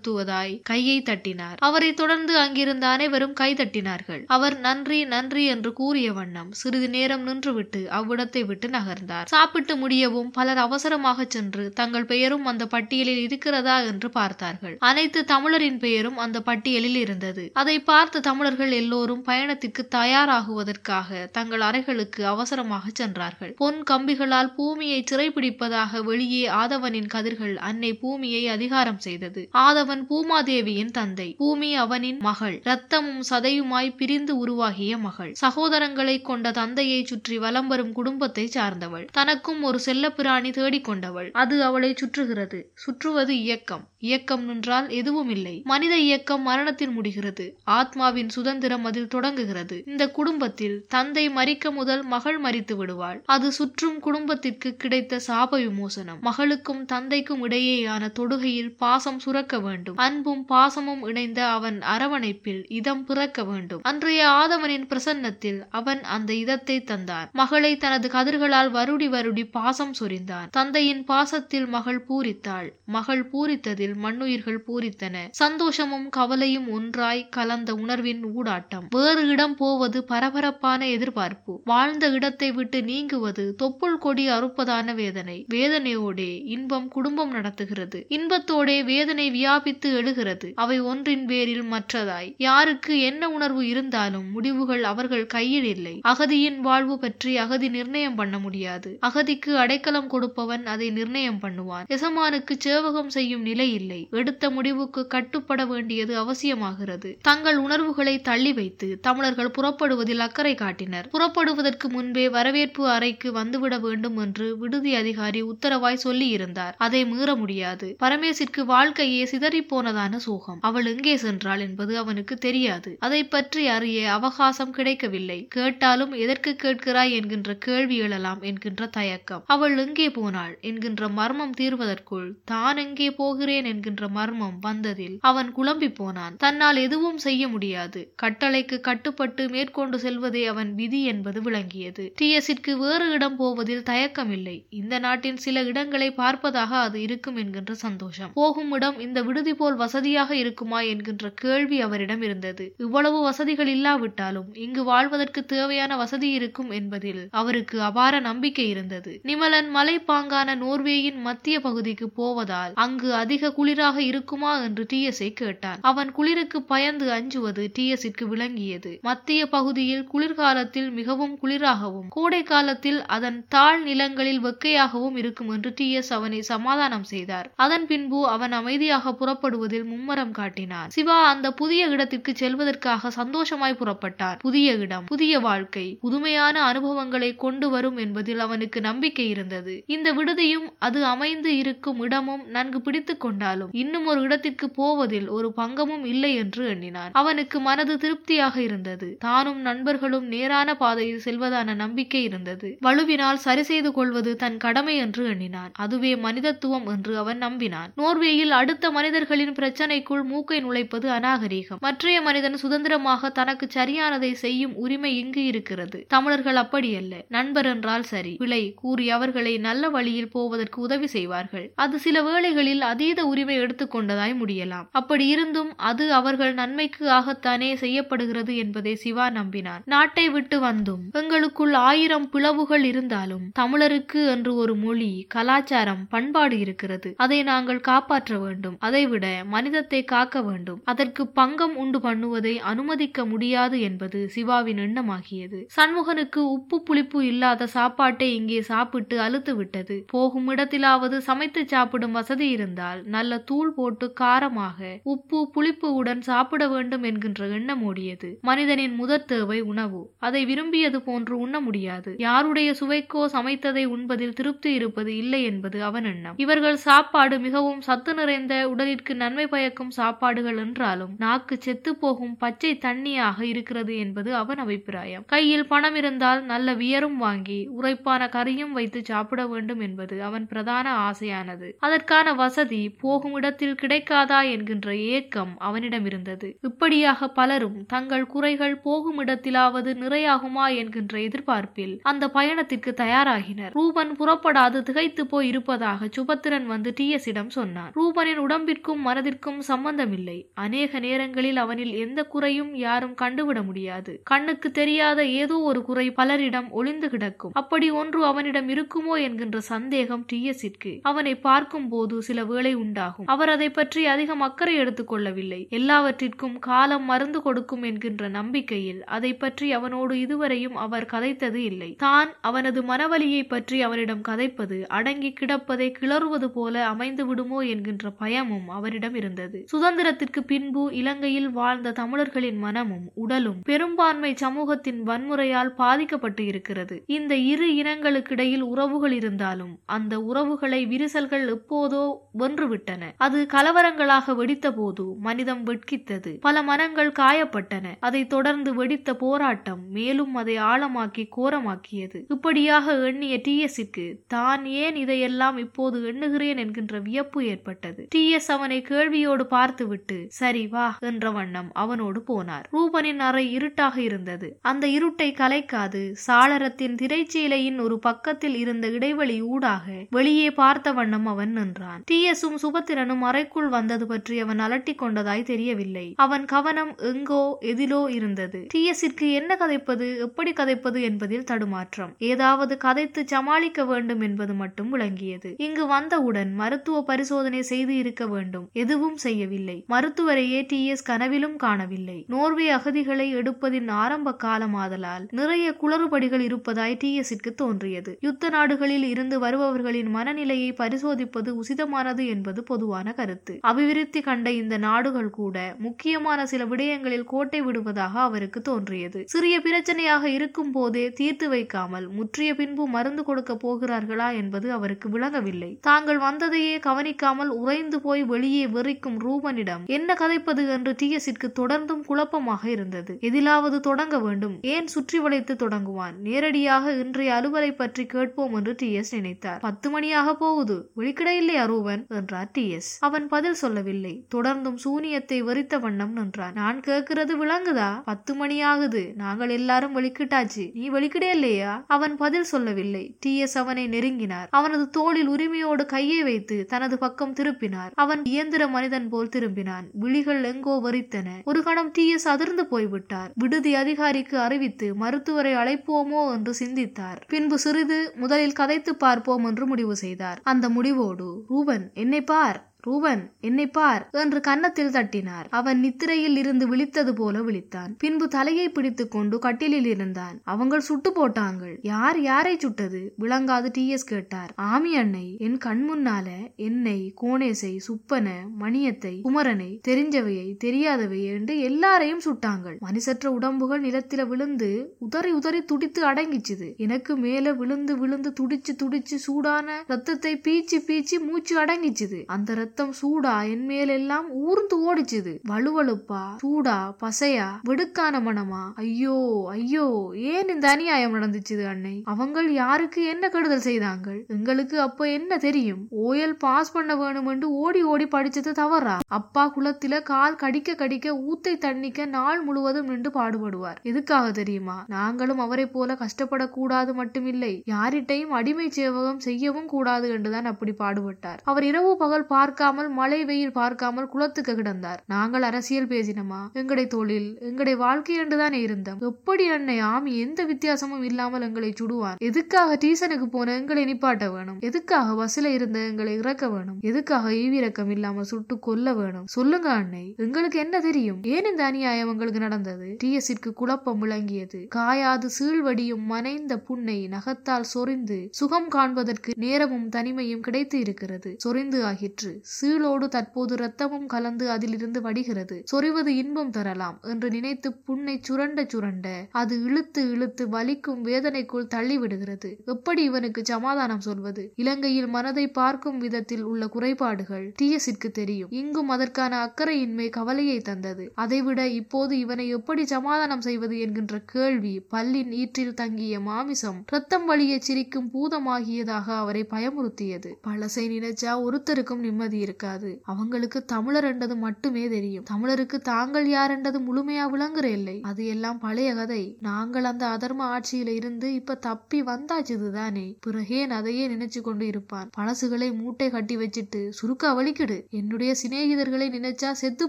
உற்சாகப்படுத்துவதாய் கையை தட்டினார். அவரை தொடர்ந்து அங்கிருந்த அனைவரும் கை தட்டினார்கள். அவர் நன்றி நன்றி என்று கூறிய வண்ணம் சிறிது நேரம் நின்றுவிட்டு அவ்விடத்தை விட்டு நகர்ந்தார். சாப்பிட்டு முடியவும் பலர் அவசரமாக சென்று தங்கள் பெயரும் அந்த பட்டியலில் இருக்கிறதா என்று பார்த்தார்கள். அனைத்து தமிழரின் பெயரும் அந்த பட்டியலில் இருந்தது. அதை பார்த்த தமிழர்கள் எல்லோரும் பயணத்திற்கு தயாராகுவதற்காக தங்கள் அறைகளுக்கு அவசரமாக சென்றார்கள். பொன் கம்பிகளால் பூமியை சிறைபிடிப்பதாக வெளியே ஆதவனின் கதிர்கள் அன்னை பூமியை அதிகாரம் செய்தது. ஆதவன் அவன் பூமாதேவியின் தந்தை. பூமி அவனின் மகள். ரத்தமும் சதையுமாய் பிரிந்து உருவாகிய மகள். சகோதரங்களை கொண்ட தந்தையை சுற்றி வலம் வரும் குடும்பத்தை சார்ந்தவள். தனக்கும் ஒரு செல்லப்பிராணி தேடிக்கொண்டவள். அது அவளை சுற்றுகிறது. சுற்றுவது இயக்கம். இயக்கம் நின்றால் எதுவும் இல்லை மனித இயக்கம் மரணத்தில் முடிகிறது. ஆத்மாவின் சுதந்திரம் அதில் தொடங்குகிறது. இந்த குடும்பத்தில் தந்தை மறிக்க முதல் மகள் மறித்து விடுவாள். அது சுற்றும் குடும்பத்திற்கு கிடைத்த சாப விமோசனம். மகளுக்கும் தந்தைக்கும் இடையேயான தொடுகையில் பாசம் சுரக்க வேண்டும். அன்பும் பாசமும் இணைந்த அவன் அரவணைப்பில் இதம் பிறக்க வேண்டும். அன்றைய ஆதவனின் பிரசன்னத்தில் அவன் அந்த இதத்தை தந்தான். மகளை தனது கதிர்களால் வருடி வருடி பாசம் சொரிந்தான். தந்தையின் பாசத்தில் மகள் பூரித்தாள். மகள் பூரித்ததில் மண்ணுயிர்கள் பூரித்தன. சந்தோஷமும் கவலையும் ஒன்றாய் கலந்த உணர்வின் ஊடாட்டம். வேறு இடம் போவது பரபரப்பான எதிர்பார்ப்பு. வாழ்ந்த இடத்தை விட்டு நீங்குவது தொப்புள் கொடி அறுப்பதான வேதனை. வேதனையோடே இன்பம் குடும்பம் நடத்துகிறது. இன்பத்தோடே வேதனை தப்பித்து எழுகிறது. அவை ஒன்றின் பேரில் மற்றதாய். யாருக்கு என்ன உணர்வு இருந்தாலும் முடிவுகள் அவர்கள் கையில் இல்லை. அகதியின் வாழ்வு பற்றி அகதி நிர்ணயம் பண்ண முடியாது. அகதிக்கு அடைக்கலம் கொடுப்பவன் அதை நிர்ணயம் பண்ணுவான். எசமானுக்கு சேவகம் செய்யும் நிலை இல்லை. எடுத்த முடிவுக்கு கட்டுப்பட வேண்டியது அவசியமாகிறது. தங்கள் உணர்வுகளை தள்ளி வைத்து தமிழர்கள் புறப்படுவதில் அக்கறை காட்டினர். புறப்படுவதற்கு முன்பே வரவேற்பு அறைக்கு வந்துவிட வேண்டும் என்று விடுதி அதிகாரி உத்தரவாய் சொல்லியிருந்தார். அதை மீற முடியாது. பரமேசிற்கு வாழ்க்கையே சிதறி போனதான சோகம். அவள் எங்கே சென்றாள் என்பது அவனுக்கு தெரியாது. அதை பற்றி அறிய அவகாசம் கிடைக்கவில்லை. கேட்டாலும் எதற்கு கேட்கிறாய் என்கின்ற கேள்வி எழலாம் என்கின்ற தயக்கம். அவள் எங்கே போனாள் என்கின்ற மர்மம் தீர்வதற்குள் தான் எங்கே போகிறேன் என்கின்ற மர்மம் வந்ததில் அவன் குழம்பி போனான். தன்னால் எதுவும் செய்ய முடியாது. கட்டளைக்கு கட்டுப்பட்டு மேற்கொண்டு செல்வதே அவன் விதி என்பது விளங்கியது. டிஎஸிற்கு வேறு இடம் போவதில் தயக்கமில்லை. இந்த நாட்டின் சில இடங்களை பார்ப்பதாக அது இருக்கும் என்கின்ற சந்தோஷம். போகும் இடம் இந்த விடுதி போல் வசதியாக இருக்குமா என்கின்ற கேள்வி அவரிடம் இருந்தது. இவ்வளவு வசதிகள் இல்லாவிட்டாலும் இங்கு வாழ்வதற்கு தேவையான வசதி இருக்கும் என்பதில் அவருக்கு அபார நம்பிக்கை இருந்தது. நிமலன் மலைப்பாங்கான நோர்வேயின் மத்திய பகுதிக்கு போவதால் அங்கு அதிக குளிராக இருக்குமா என்று டிஎஸ்ஐ கேட்டான். அவன் குளிருக்கு பயந்து அஞ்சுவது டிஎஸ்க்கு விளங்கியது. மத்திய பகுதியில் குளிர்காலத்தில் மிகவும் குளிராகவும் கோடை காலத்தில் அதன் தாழ் நிலங்களில் வெக்கையாகவும் இருக்கும் என்று டிஎஸ் அவனை சமாதானம் செய்தார். அதன் பின்பு அவன் அமைதியாக புறப்படுவதில் மும்மரம் காட்டினார். சிவா அந்த புதிய இடத்திற்கு செல்வதற்காக சந்தோஷமாய் புறப்பட்டார். புதிய இடம் புதிய வாழ்க்கை புதுமையான அனுபவங்களை கொண்டு வரும் என்பதில் அவனுக்கு நம்பிக்கை இருந்தது. இந்த விடுதியும் அது அமைந்து இருக்கும் இடமும் நன்கு பிடித்து கொண்டாலும் இன்னும் ஒரு இடத்திற்கு போவதில் ஒரு பங்கமும் இல்லை என்று எண்ணினான். அவனுக்கு மனது திருப்தியாக இருந்தது. தானும் நண்பர்களும் நேரான பாதையில் செல்வதான நம்பிக்கை இருந்தது. வலுவினால் சரி செய்து கொள்வது தன் கடமை என்று எண்ணினான். அதுவே மனிதத்துவம் என்று அவன் நம்பினான். நோர்வேயில் அடுத்த மனித மனிதர்களின் பிரச்சனைக்குள் மூக்கை நுழைப்பது அநாகரீகம். மற்றைய மனிதன் சுதந்திரமாக தனக்கு சரியானதை செய்யும் உரிமை இங்கு இருக்கிறது. தமிழர்கள் அப்படியல்ல. நண்பர் என்றால் சரி. விலை கூறி அவர்களை நல்ல வழியில் போவதற்கு உதவி செய்வார்கள். அது சில வேளைகளில் அதீத உரிமை எடுத்துக்கொண்டதாய் முடியலாம். அப்படி இருந்தும் அது அவர்கள் நன்மைக்கு ஆகத்தானே செய்யப்படுகிறது என்பதை சிவா நம்பினார் நாட்டை விட்டு வந்தும் எங்களுக்குள் ஆயிரம் பிளவுகள் இருந்தாலும் தமிழருக்கு என்று ஒரு மொழி கலாச்சாரம் பண்பாடு இருக்கிறது. அதை நாங்கள் காப்பாற்ற வேண்டும். அதை விட மனிதத்தை காக்க வேண்டும். அதற்கு பங்கம் உண்டு பண்ணுவதை அனுமதிக்க முடியாது என்பது சிவாவின் எண்ணமாகியது. சண்முகனுக்கு உப்பு புளிப்பு இல்லாத சாப்பாட்டை இங்கே சாப்பிட்டு அழுத்து விட்டது. போகும் இடத்திலாவது சமைத்து சாப்பிடும் வசதி இருந்தால் நல்ல தூள் போட்டு காரமாக உப்பு புளிப்பு உடன் சாப்பிட வேண்டும் என்கின்ற எண்ணம் ஓடியது. மனிதனின் முதற் தேவை உணவு. அதை விரும்பியது போன்று உண்ண முடியாது. யாருடைய சுவைக்கோ சமைத்ததை உண்பதில் திருப்தி இருப்பது இல்லை என்பது அவன் எண்ணம். இவர்கள் சாப்பாடு மிகவும் சத்து நிறைந்த உடலிற்கு நன்மை பயக்கும் சாப்பாடுகள் என்றாலும் நாக்கு செத்து போகும் பச்சை தண்ணியாக இருக்கிறது என்பது அவன் அபிப்பிராயம். கையில் பணம் இருந்தால் நல்ல வியரும் வாங்கி உரைப்பான கறியும் வைத்து சாப்பிட வேண்டும் என்பது அவன் பிரதான ஆசையானது. அதற்கான வசதி போகும் இடத்தில் கிடைக்காதா என்கின்ற ஏக்கம் அவனிடம் இருந்தது. இப்படியாக பலரும் தங்கள் குறைகள் போகும் இடத்திலாவது நிறையாகுமா என்கின்ற எதிர்பார்ப்பில் அந்த பயணத்திற்கு தயாராகினர். ரூபன் புறப்படாது திகைத்து போய் இருப்பதாக சுபத்திரன் வந்து டிஎஸிடம் சொன்னான். ரூபனின் உடம்பிற்கு உடலுக்கும் மனதிற்கும் சம்பந்தமில்லை. அநேக நேரங்களில் அவனில் எந்த குறையும் யாரும் கண்டுவிட முடியாது. கண்ணுக்கு தெரியாத ஏதோ ஒரு குறை பலரிடம் ஒளிந்து கிடக்கும். அப்படி ஒன்று அவனிடம் இருக்குமோ என்கின்ற சந்தேகம் டிஎஸிற்கு அவனை பார்க்கும் போது சில வேளை உண்டாகும். அவர் அதை பற்றி அதிகம் அக்கறை எடுத்துக் கொள்ளவில்லை. எல்லாவற்றிற்கும் காலம் மருந்து கொடுக்கும் என்கின்ற நம்பிக்கையில் அதை பற்றி அவனோடு இதுவரையும் அவர் கதைத்தது இல்லை. தான் அவனது மனவலியை பற்றி அவனிடம் கதைப்பது அடங்கி கிடப்பதை கிளறுவது போல அமைந்து விடுமோ என்கின்ற பயமும் அவரிடம் இருந்தது. சுதந்திரத்திற்கு பின்பு இலங்கையில் வாழ்ந்த தமிழர்களின் மனமும் உடலும் பெரும்பான்மை சமூகத்தின் வன்முறையால் பாதிக்கப்பட்டு இருக்கிறது. இந்த இரு இனங்களுக்கிடையில் உறவுகள் இருந்தாலும் அந்த உறவுகளை விரிசல்கள் எப்போதோ வென்றுவிட்டன. அது கலவரங்களாக வெடித்த போது மனிதம் வெட்கித்தது. பல மனங்கள் காயப்பட்டன. அதை தொடர்ந்து வெடித்த போராட்டம் மேலும் அதை ஆழமாக்கி கோரமாக்கியது. இப்படியாக எண்ணிய டி எஸ்க்கு தான் ஏன் இதையெல்லாம் இப்போது எண்ணுகிறேன் என்கின்ற வியப்பு ஏற்பட்டது. டி எஸ் அவன் கேள்வியோடு பார்த்துவிட்டு சரி வா என்ற வண்ணம் அவனோடு போனார். ரூபனின் அறை இருட்டாக இருந்தது. அந்த இருட்டை கலைக்காது சாளரத்தின் திரைச்சீலையின் ஒரு பக்கத்தில் இருந்த இடைவெளி ஊடாக வெளியே பார்த்த வண்ணம் அவன் நின்றான். டிஎஸும் சுபத்திரனும் அறைக்குள் வந்தது பற்றி அவன் அலட்டிக் கொண்டதாய் தெரியவில்லை. அவன் கவனம் எங்கோ எதிலோ இருந்தது. டி எஸிற்கு என்ன கதைப்பது எப்படி கதைப்பது என்பதில் தடுமாற்றம். ஏதாவது கதைத்து சமாளிக்க வேண்டும் என்பது மட்டும் விளங்கியது. இங்கு வந்தவுடன் மருத்துவ பரிசோதனை செய்து இருக்க வேண்டும். எதுவும் செய்யவில்லை. மருத்துவரையே டிஎஸ் கனவிலும் காணவில்லை. நோர்வே அகதிகளை எடுப்பதின் ஆரம்ப காலமாதலால் நிறைய குளறுபடிகள் இருப்பதாய் டிஎஸ்க்கு தோன்றியது. யுத்த நாடுகளில் இருந்து வருபவர்களின் மனநிலையை பரிசோதிப்பது உசிதமானது என்பது பொதுவான கருத்து. அபிவிருத்தி கண்ட இந்த நாடுகள் கூட முக்கியமான சில விடயங்களில் கோட்டை விடுவதாக அவருக்கு தோன்றியது. சிறிய பிரச்சனையாக இருக்கும் போதே தீர்த்து வைக்காமல் முற்றிய பின்பு மருந்து கொடுக்க போகிறார்களா என்பது அவருக்கு விளங்கவில்லை. தாங்கள் வந்ததையே கவனிக்காமல் உறைந்து போய் வெளியே வெறிக்கும் ரூபனிடம் என்ன கதைப்பது? என்று டிஎஸிற்கு தொடர்ந்தும் குழப்பமாக இருந்தது. எதிலாவது தொடங்க வேண்டும். ஏன் சுற்றி வளைத்து தொடங்குவான்? நேரடியாக இன்றைய அலுவலை பற்றி கேட்போம் என்று டிஎஸ் நினைத்தார். பத்து மணியாக போகுது. வெளிக்கிட இல்லையா ரூபன் என்றார் டிஎஸ் அவன் பதில் சொல்லவில்லை. தொடர்ந்தும் சூனியத்தை வெறித்த வண்ணம் நின்றான். நான் கேட்கிறது விளங்குதா? பத்து மணி ஆகுது நாங்கள் எல்லாரும் வெளிக்கிட்டாச்சு. நீ வெளிக்கிட இல்லையா? அவன் பதில் சொல்லவில்லை. டிஎஸ் அவனை நெருங்கினார். அவனது தோளில் உரிமையோடு கையை வைத்து தனது பக்கம் திருப்பினார். அவன் இயந்திர மனிதன் போல் திரும்பினான். விழிகள் எங்கோ வரித்தன. ஒரு கணம் டிஎஸ் அதிர்ந்து போய்விட்டார். விடுதி அதிகாரிக்கு அறிவித்து மருத்துவரை அழைப்போமோ என்று சிந்தித்தார். பின்பு சிறிது முதலில் கதைத்து பார்ப்போம் என்று முடிவு செய்தார். அந்த முடிவோடு ரூபன் என்னை பார். ரூபன் என்னை பார் என்று கன்னத்தில் தட்டினார். அவன் நித்திரையில் இருந்து விழித்தது போல விழித்தான். பின்பு தலையை பிடித்துக் கொண்டு கட்டிலில் இருந்தான். அவங்கள் சுட்டு போட்டாங்கள் யார் யாரை சுட்டது? விளங்காது டிஎஸ் கேட்டார். ஆமி அன்னை என் கண் முன்னால என்னை கோணேசை சுப்பன மணியத்தை குமரனை தெரிஞ்சவையை தெரியாதவை என்று எல்லாரையும் சுட்டாங்கள். மனுஷற்ற உடம்புகள் நிலத்தில விழுந்து உதறி உதறி துடித்து அடங்கிச்சுது. எனக்கு மேல விழுந்து விழுந்து துடிச்சு துடிச்சு சூடான ரத்தத்தை பீச்சு பீச்சு மூச்சு அடங்கிச்சுது. அந்த ரத்தம் சூடா என் மேலெல்லாம் ஊர்ந்து ஓடிச்சுது. வலுவழுப்பா சூடா பசையா வெடுக்கான மனமா? ஐயோ ஐயோ ஏன் இந்த அநியாயம் நடந்துச்சுது அன்னை? அவங்கள் யாருக்கு என்ன கெடுதல் செய்தாங்கள்? எங்களுக்கு அப்ப என்ன தெரியும்? ஓயல் பாஸ் பண்ண வேணும் என்று ஓடி ஓடி படிச்சது தவறா? அப்பா குளத்தில கால் கடிக்க கடிக்க ஊத்தை தண்ணிக்க நாள் முழுவதும் நின்று பாடுபடுவார். எதுக்காக தெரியுமா? நாங்களும் அவரை போல கஷ்டப்படக்கூடாது மட்டுமில்லை யாரிட்டையும் அடிமை சேவகம் செய்யவும் கூடாது என்றுதான் அப்படி பாடுபட்டார். அவர் இரவு பகல் பார்க்க பார்க்காமல் மழை வெயில் பார்க்காமல் குளத்துக்கு கிடந்தார். நாங்கள் அரசியல் பேசினோமா? எங்கடை தொழில் எங்கடை வாழ்க்கை என்றுதானே இருந்தோம்? எப்படி அன்னை ஆமி எந்த வித்தியாசமும் இல்லாமல் எங்களை சுடுவான் எதுக்காக டீசனுக்கு போன எங்களை நிப்பாட்ட வேணும்? எதுக்காக பஸ்ல இருந்த எங்களை இறக்க வேணும்? எதுக்காக ஈவிரக்கம் இல்லாம சுட்டு கொல்ல வேணும்? சொல்லுங்க அன்னை எங்களுக்கு என்ன தெரியும்? ஏன் இந்த அநியாயம் எங்களுக்கு நடந்தது? டிஎஸ்ற்கு குழப்பம் விளங்கியது. காயாது சீழ்வடியும் மனைந்த புண்ணை நகத்தால் சொரிந்து சுகம் காண்பதற்கு நேரமும் தனிமையும் கிடைத்து இருக்கிறது. சொரிந்து ஆகிற்று. சீளோடு தற்போது இரத்தமும் கலந்து அதிலிருந்து வடிகிறது. சொறிவது இன்பம் தரலாம் என்று நினைத்து புண்ணை சுரண்ட சுரண்ட அது இழுத்து இழுத்து வலிக்கும் வேதனைக்குள் தள்ளிவிடுகிறது. எப்படி இவனுக்கு சமாதானம் சொல்வது? இலங்கையில் மனதை பார்க்கும் விதத்தில் உள்ள குறைபாடுகள் டிஎஸிற்கு தெரியும். இங்கும் அதற்கான அக்கறையின்மை கவலையை தந்தது. அதைவிட இப்போது இவனை எப்படி சமாதானம் செய்வது என்கின்ற கேள்வி பல்லின் ஈற்றில் தங்கிய மாமிசம் ரத்தம் வழிய சிரிக்கும் பூதமாகியதாக அவரை பயமுறுத்தியது. பழசை நினைச்சா ஒருத்தருக்கும் நிம்மதி இருக்காது. அவங்களுக்கு தமிழர் என்றது மட்டுமே தெரியும். தமிழருக்கு தாங்கள் யார் என்றது முழுமையா விளங்குற இல்லை. அது எல்லாம் பழைய கதை. நாங்கள் அந்த அதர்ம ஆட்சியில இருந்து இப்ப தப்பி வந்தாச்சுதுதானே பிறகேன் அதையே நினைச்சு கொண்டு இருப்பான். பழசுகளை மூட்டை கட்டி வச்சிட்டு சுருக்கா வலிக்குடு. என்னுடைய சிநேகிதர்களை நினைச்சா செத்து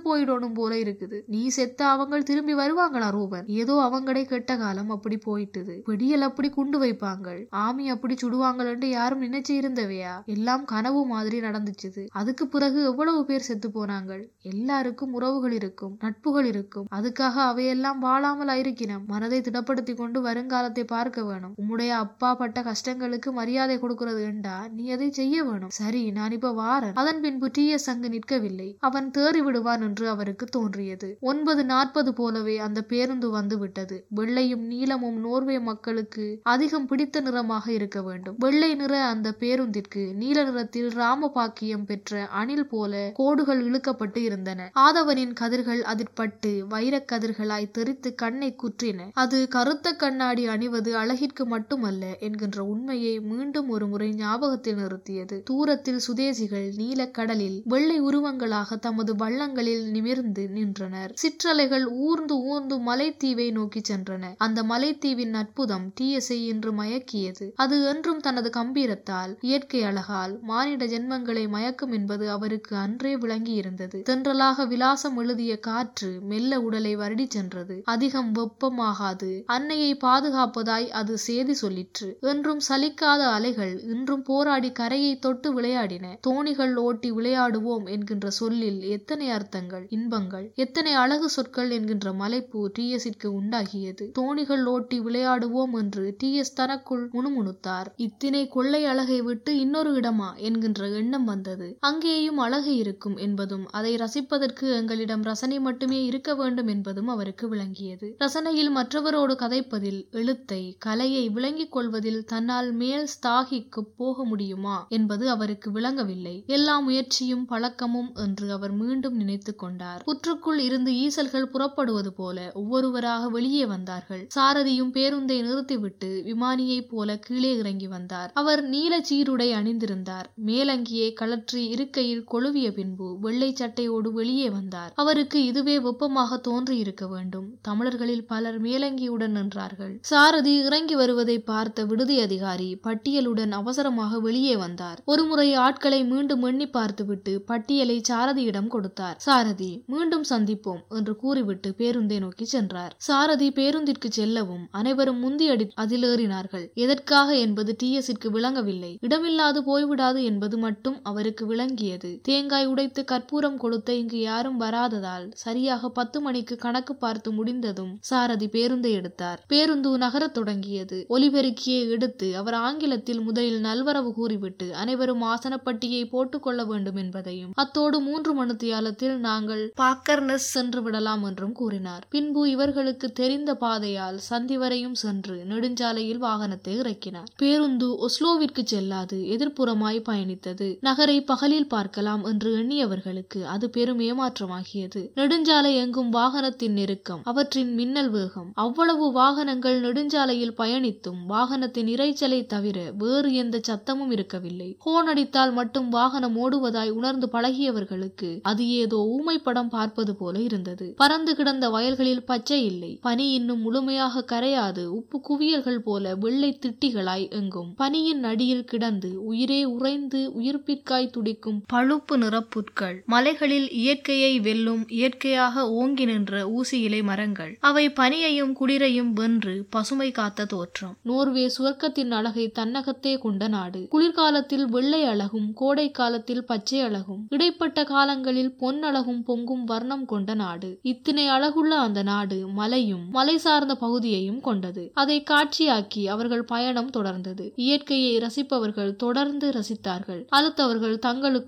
போயிடணும் போல இருக்குது. நீ செத்த அவங்க திரும்பி வருவாங்களா ரூபன்? ஏதோ அவங்களே கெட்ட காலம் அப்படி போயிட்டுது. வெடியல் அப்படி குண்டு வைப்பாங்க ஆமி அப்படி சுடுவாங்கள்னு யாரும் நினைச்சு இருந்தவையா? எல்லாம் கனவு மாதிரி நடந்துச்சுது. அதுக்கு அதற்கு பிறகு எவ்வளவு பேர் செத்து போனாங்கள்? எல்லாருக்கும் உறவுகள் இருக்கும் நட்புகள் இருக்கும். அதுக்காக அவையெல்லாம் வாழாமல் ஆயிருக்கின. மனதை திடப்படுத்தி கொண்டு வருங்காலத்தை பார்க்க வேணும். உம்முடைய அப்பா பட்ட கஷ்டங்களுக்கு மரியாதை கொடுக்கிறது என்றா நீ அதை செய்ய வேணும். சரி நான் இப்ப வாரன். அதன் பின்பு டி எஸ் அங்கு நிற்கவில்லை. அவன் தேறி விடுவான் என்று அவருக்கு தோன்றியது. ஒன்பது நாற்பது போலவே அந்த பேருந்து வந்துவிட்டது. வெள்ளையும் நீலமும் நோர்வே மக்களுக்கு அதிகம் பிடித்த நிறமாக இருக்க வேண்டும். வெள்ளை நிற அந்த பேருந்திற்கு நீல நிறத்தில் ராமபாக்கியம் பெற்ற அணில் போல கோடுகள் இழுக்கப்பட்டு இருந்தன. ஆதவனின் கதிர்கள் அதிர்பட்டு வைரக் கதிர்களாய் தெரித்து கண்ணை குற்றின. அது கருத்த கண்ணாடி அணிவது அழகிற்கு மட்டுமல்ல என்கின்ற உண்மையை மீண்டும் ஒரு முறை ஞாபகத்தில் நிறுத்தியது. தூரத்தில் சுதேசிகள் நீலக்கடலில் வெள்ளை உருவங்களாக தமது வள்ளங்களில் நிமிர்ந்து நின்றனர். சிற்றலைகள் ஊர்ந்து ஊர்ந்து மலைத்தீவை நோக்கி சென்றன. அந்த மலைத்தீவின் அற்புதம் டிஎஸ்ஐ என்று மயக்கியது. அது என்றும் தனது கம்பீரத்தால் இயற்கை அழகால் மானிட ஜென்மங்களை மயக்கும் என்பது அவருக்கு அன்றே விளங்கி இருந்தது தென்றலாக விலாசம் எழுதிய காற்று மெல்ல உடலை வருடி சென்றது. அதிகம் வெப்பமாகாது. அன்னையை பாதுகாப்பதாய் அது சேதி சொல்லிற்று. என்றும் சலிக்காத அலைகள் இன்றும் போராடி கரையை தொட்டு விளையாடின. தோணிகள் ஓட்டி விளையாடுவோம் என்கின்ற சொல்லில் எத்தனை அர்த்தங்கள்? இன்பங்கள். எத்தனை அழகு சொற்கள் என்கின்ற மலைப்பு டிஎஸ்ற்கு உண்டாகியது. தோணிகள் ஓட்டி விளையாடுவோம் என்று டிஎஸ் தனக்குள் முணுமுணுத்தார். இத்தினை கொள்ளை அழகை விட்டு இன்னொரு இடமா? என்கின்ற எண்ணம் வந்தது. அங்கே அங்கேயும் அழகு இருக்கும் என்பதும் அதை ரசிப்பதற்கு எங்களிடம் ரசனை மட்டுமே இருக்க வேண்டும் என்பதும் அவருக்கு விளங்கியது. ரசனையில் மற்றவரோடு கதைப்பதில் எழுத்தை கலையை விளங்கிக் கொள்வதில் தன்னால் மேல் ஸ்தாகிக்கு போக முடியுமா என்பது அவருக்கு விளங்கவில்லை. எல்லா முயற்சியும் பழக்கமும் என்று அவர் மீண்டும் நினைத்து கொண்டார். புற்றுக்குள் இருந்து ஈசல்கள் புறப்படுவது போல ஒவ்வொருவராக வெளியே வந்தார்கள். சாரதியும் பேருந்தை நிறுத்திவிட்டு விமானியைப் போல கீழே இறங்கி வந்தார். அவர் நீல சீருடை அணிந்திருந்தார். மேலங்கியை கலற்றி கழற்றி இருக்கையில் கொழுவிய பின்பு வெள்ளை சட்டையோடு வெளியே வந்தார். அவருக்கு இதுவே வெப்பமாக தோன்றி இருக்க வேண்டும். தமிழர்களில் பலர் மேலங்கியுடன் நின்றார்கள். சாரதி இறங்கி வருவதை பார்த்த விடுதி அதிகாரி பட்டியலுடன் அவசரமாக வெளியே வந்தார். ஒருமுறை ஆட்களை மீண்டும் எண்ணி பார்த்துவிட்டு பட்டியலை சாரதியிடம் கொடுத்தார். சாரதி மீண்டும் சந்திப்போம் என்று கூறிவிட்டு பேருந்தை நோக்கி சென்றார். சாரதி பேருந்திற்கு செல்லவும் அனைவரும் முந்தியடி அதில் ஏறினார்கள். எதற்காக? என்பது டிஎஸ்ற்கு விளங்கவில்லை. இடமில்லாது போய்விடாது என்பது மட்டும் அவருக்கு விளங்கி விளங்கியது தேங்காய் உடைத்து கற்பூரம் கொளுத்த இங்கு யாரும் வராததால் சரியாக பத்து மணிக்கு கணக்கு பார்த்து முடிந்ததும் சாரதி பேருந்தை எடுத்தார். பேருந்து நகரத் தொடங்கியது. ஒலிபெருக்கியை எடுத்து அவர் ஆங்கிலத்தில் முதலில் நல்வரவு கூறிவிட்டு அனைவரும் ஆசனப்பட்டியை போட்டுக்கொள்ள வேண்டும் என்பதையும் அத்தோடு மூன்று மணித்தியாலத்தில் நாங்கள் பாக்கர்னஸ் சென்று விடலாம் என்றும் கூறினார். பின்பு இவர்களுக்கு தெரிந்த பாதையால் சந்தி வரையும் சென்று நெடுஞ்சாலையில் வாகனத்தை இறக்கினார். பேருந்து ஒஸ்லோவிற்கு செல்லாது எதிர்ப்புறமாய் பயணித்தது. நகரை பகலில் பார்க்கலாம் என்று எண்ணியவர்களுக்கு அது பெரும் ஏமாற்றமாகியது. நெடுஞ்சாலை எங்கும் வாகனத்தின் நெருக்கம் அவற்றின் மின்னல் வேகம். அவ்வளவு வாகனங்கள் நெடுஞ்சாலையில் பயணித்தும் வாகனத்தின் இரைச்சலை தவிர வேறு எந்த சத்தமும் இருக்கவில்லை. ஹோன் அடித்தால் மட்டும் வாகனம் ஓடுவதாய் உணர்ந்து பழகியவர்களுக்கு அது ஏதோ ஊமை படம் பார்ப்பது போல இருந்தது. பறந்து கிடந்த வயல்களில் பச்சை இல்லை. பனி இன்னும் முழுமையாக கரையாது. உப்பு குவியல்கள் போல வெள்ளை திட்டிகளாய் எங்கும். பனியின் அடியில் கிடந்து உயிரே உறைந்து உயிர்ப்பிற்காய் துடிக்கும் பழுப்பு நிற புற்கள். மலைகளில் இயற்கையை வெல்லும் இயற்கையாக ஓங்கி நின்ற ஊசி இலை மரங்கள். அவை பனியையும் குளிரையும் வென்று பசுமை காத்த தோற்றம். நோர்வே சுவர்க்கத்தின் அழகை தன்னகத்தே கொண்ட நாடு. குளிர்காலத்தில் வெள்ளை அழகும் கோடை காலத்தில் பச்சை அழகும். இடைப்பட்ட காலங்களில் பொன் அழகும் பொங்கும் வர்ணம் கொண்ட நாடு. இத்தனை அழகுள்ள அந்த நாடு மலையும் மலை சார்ந்த பகுதியையும் கொண்டது. அதை காட்சியாக்கி அவர்கள் பயணம் தொடர்ந்தது. இயற்கையை ரசிப்பவர்கள் தொடர்ந்து ரசித்தார்கள். அடுத்தவர்கள்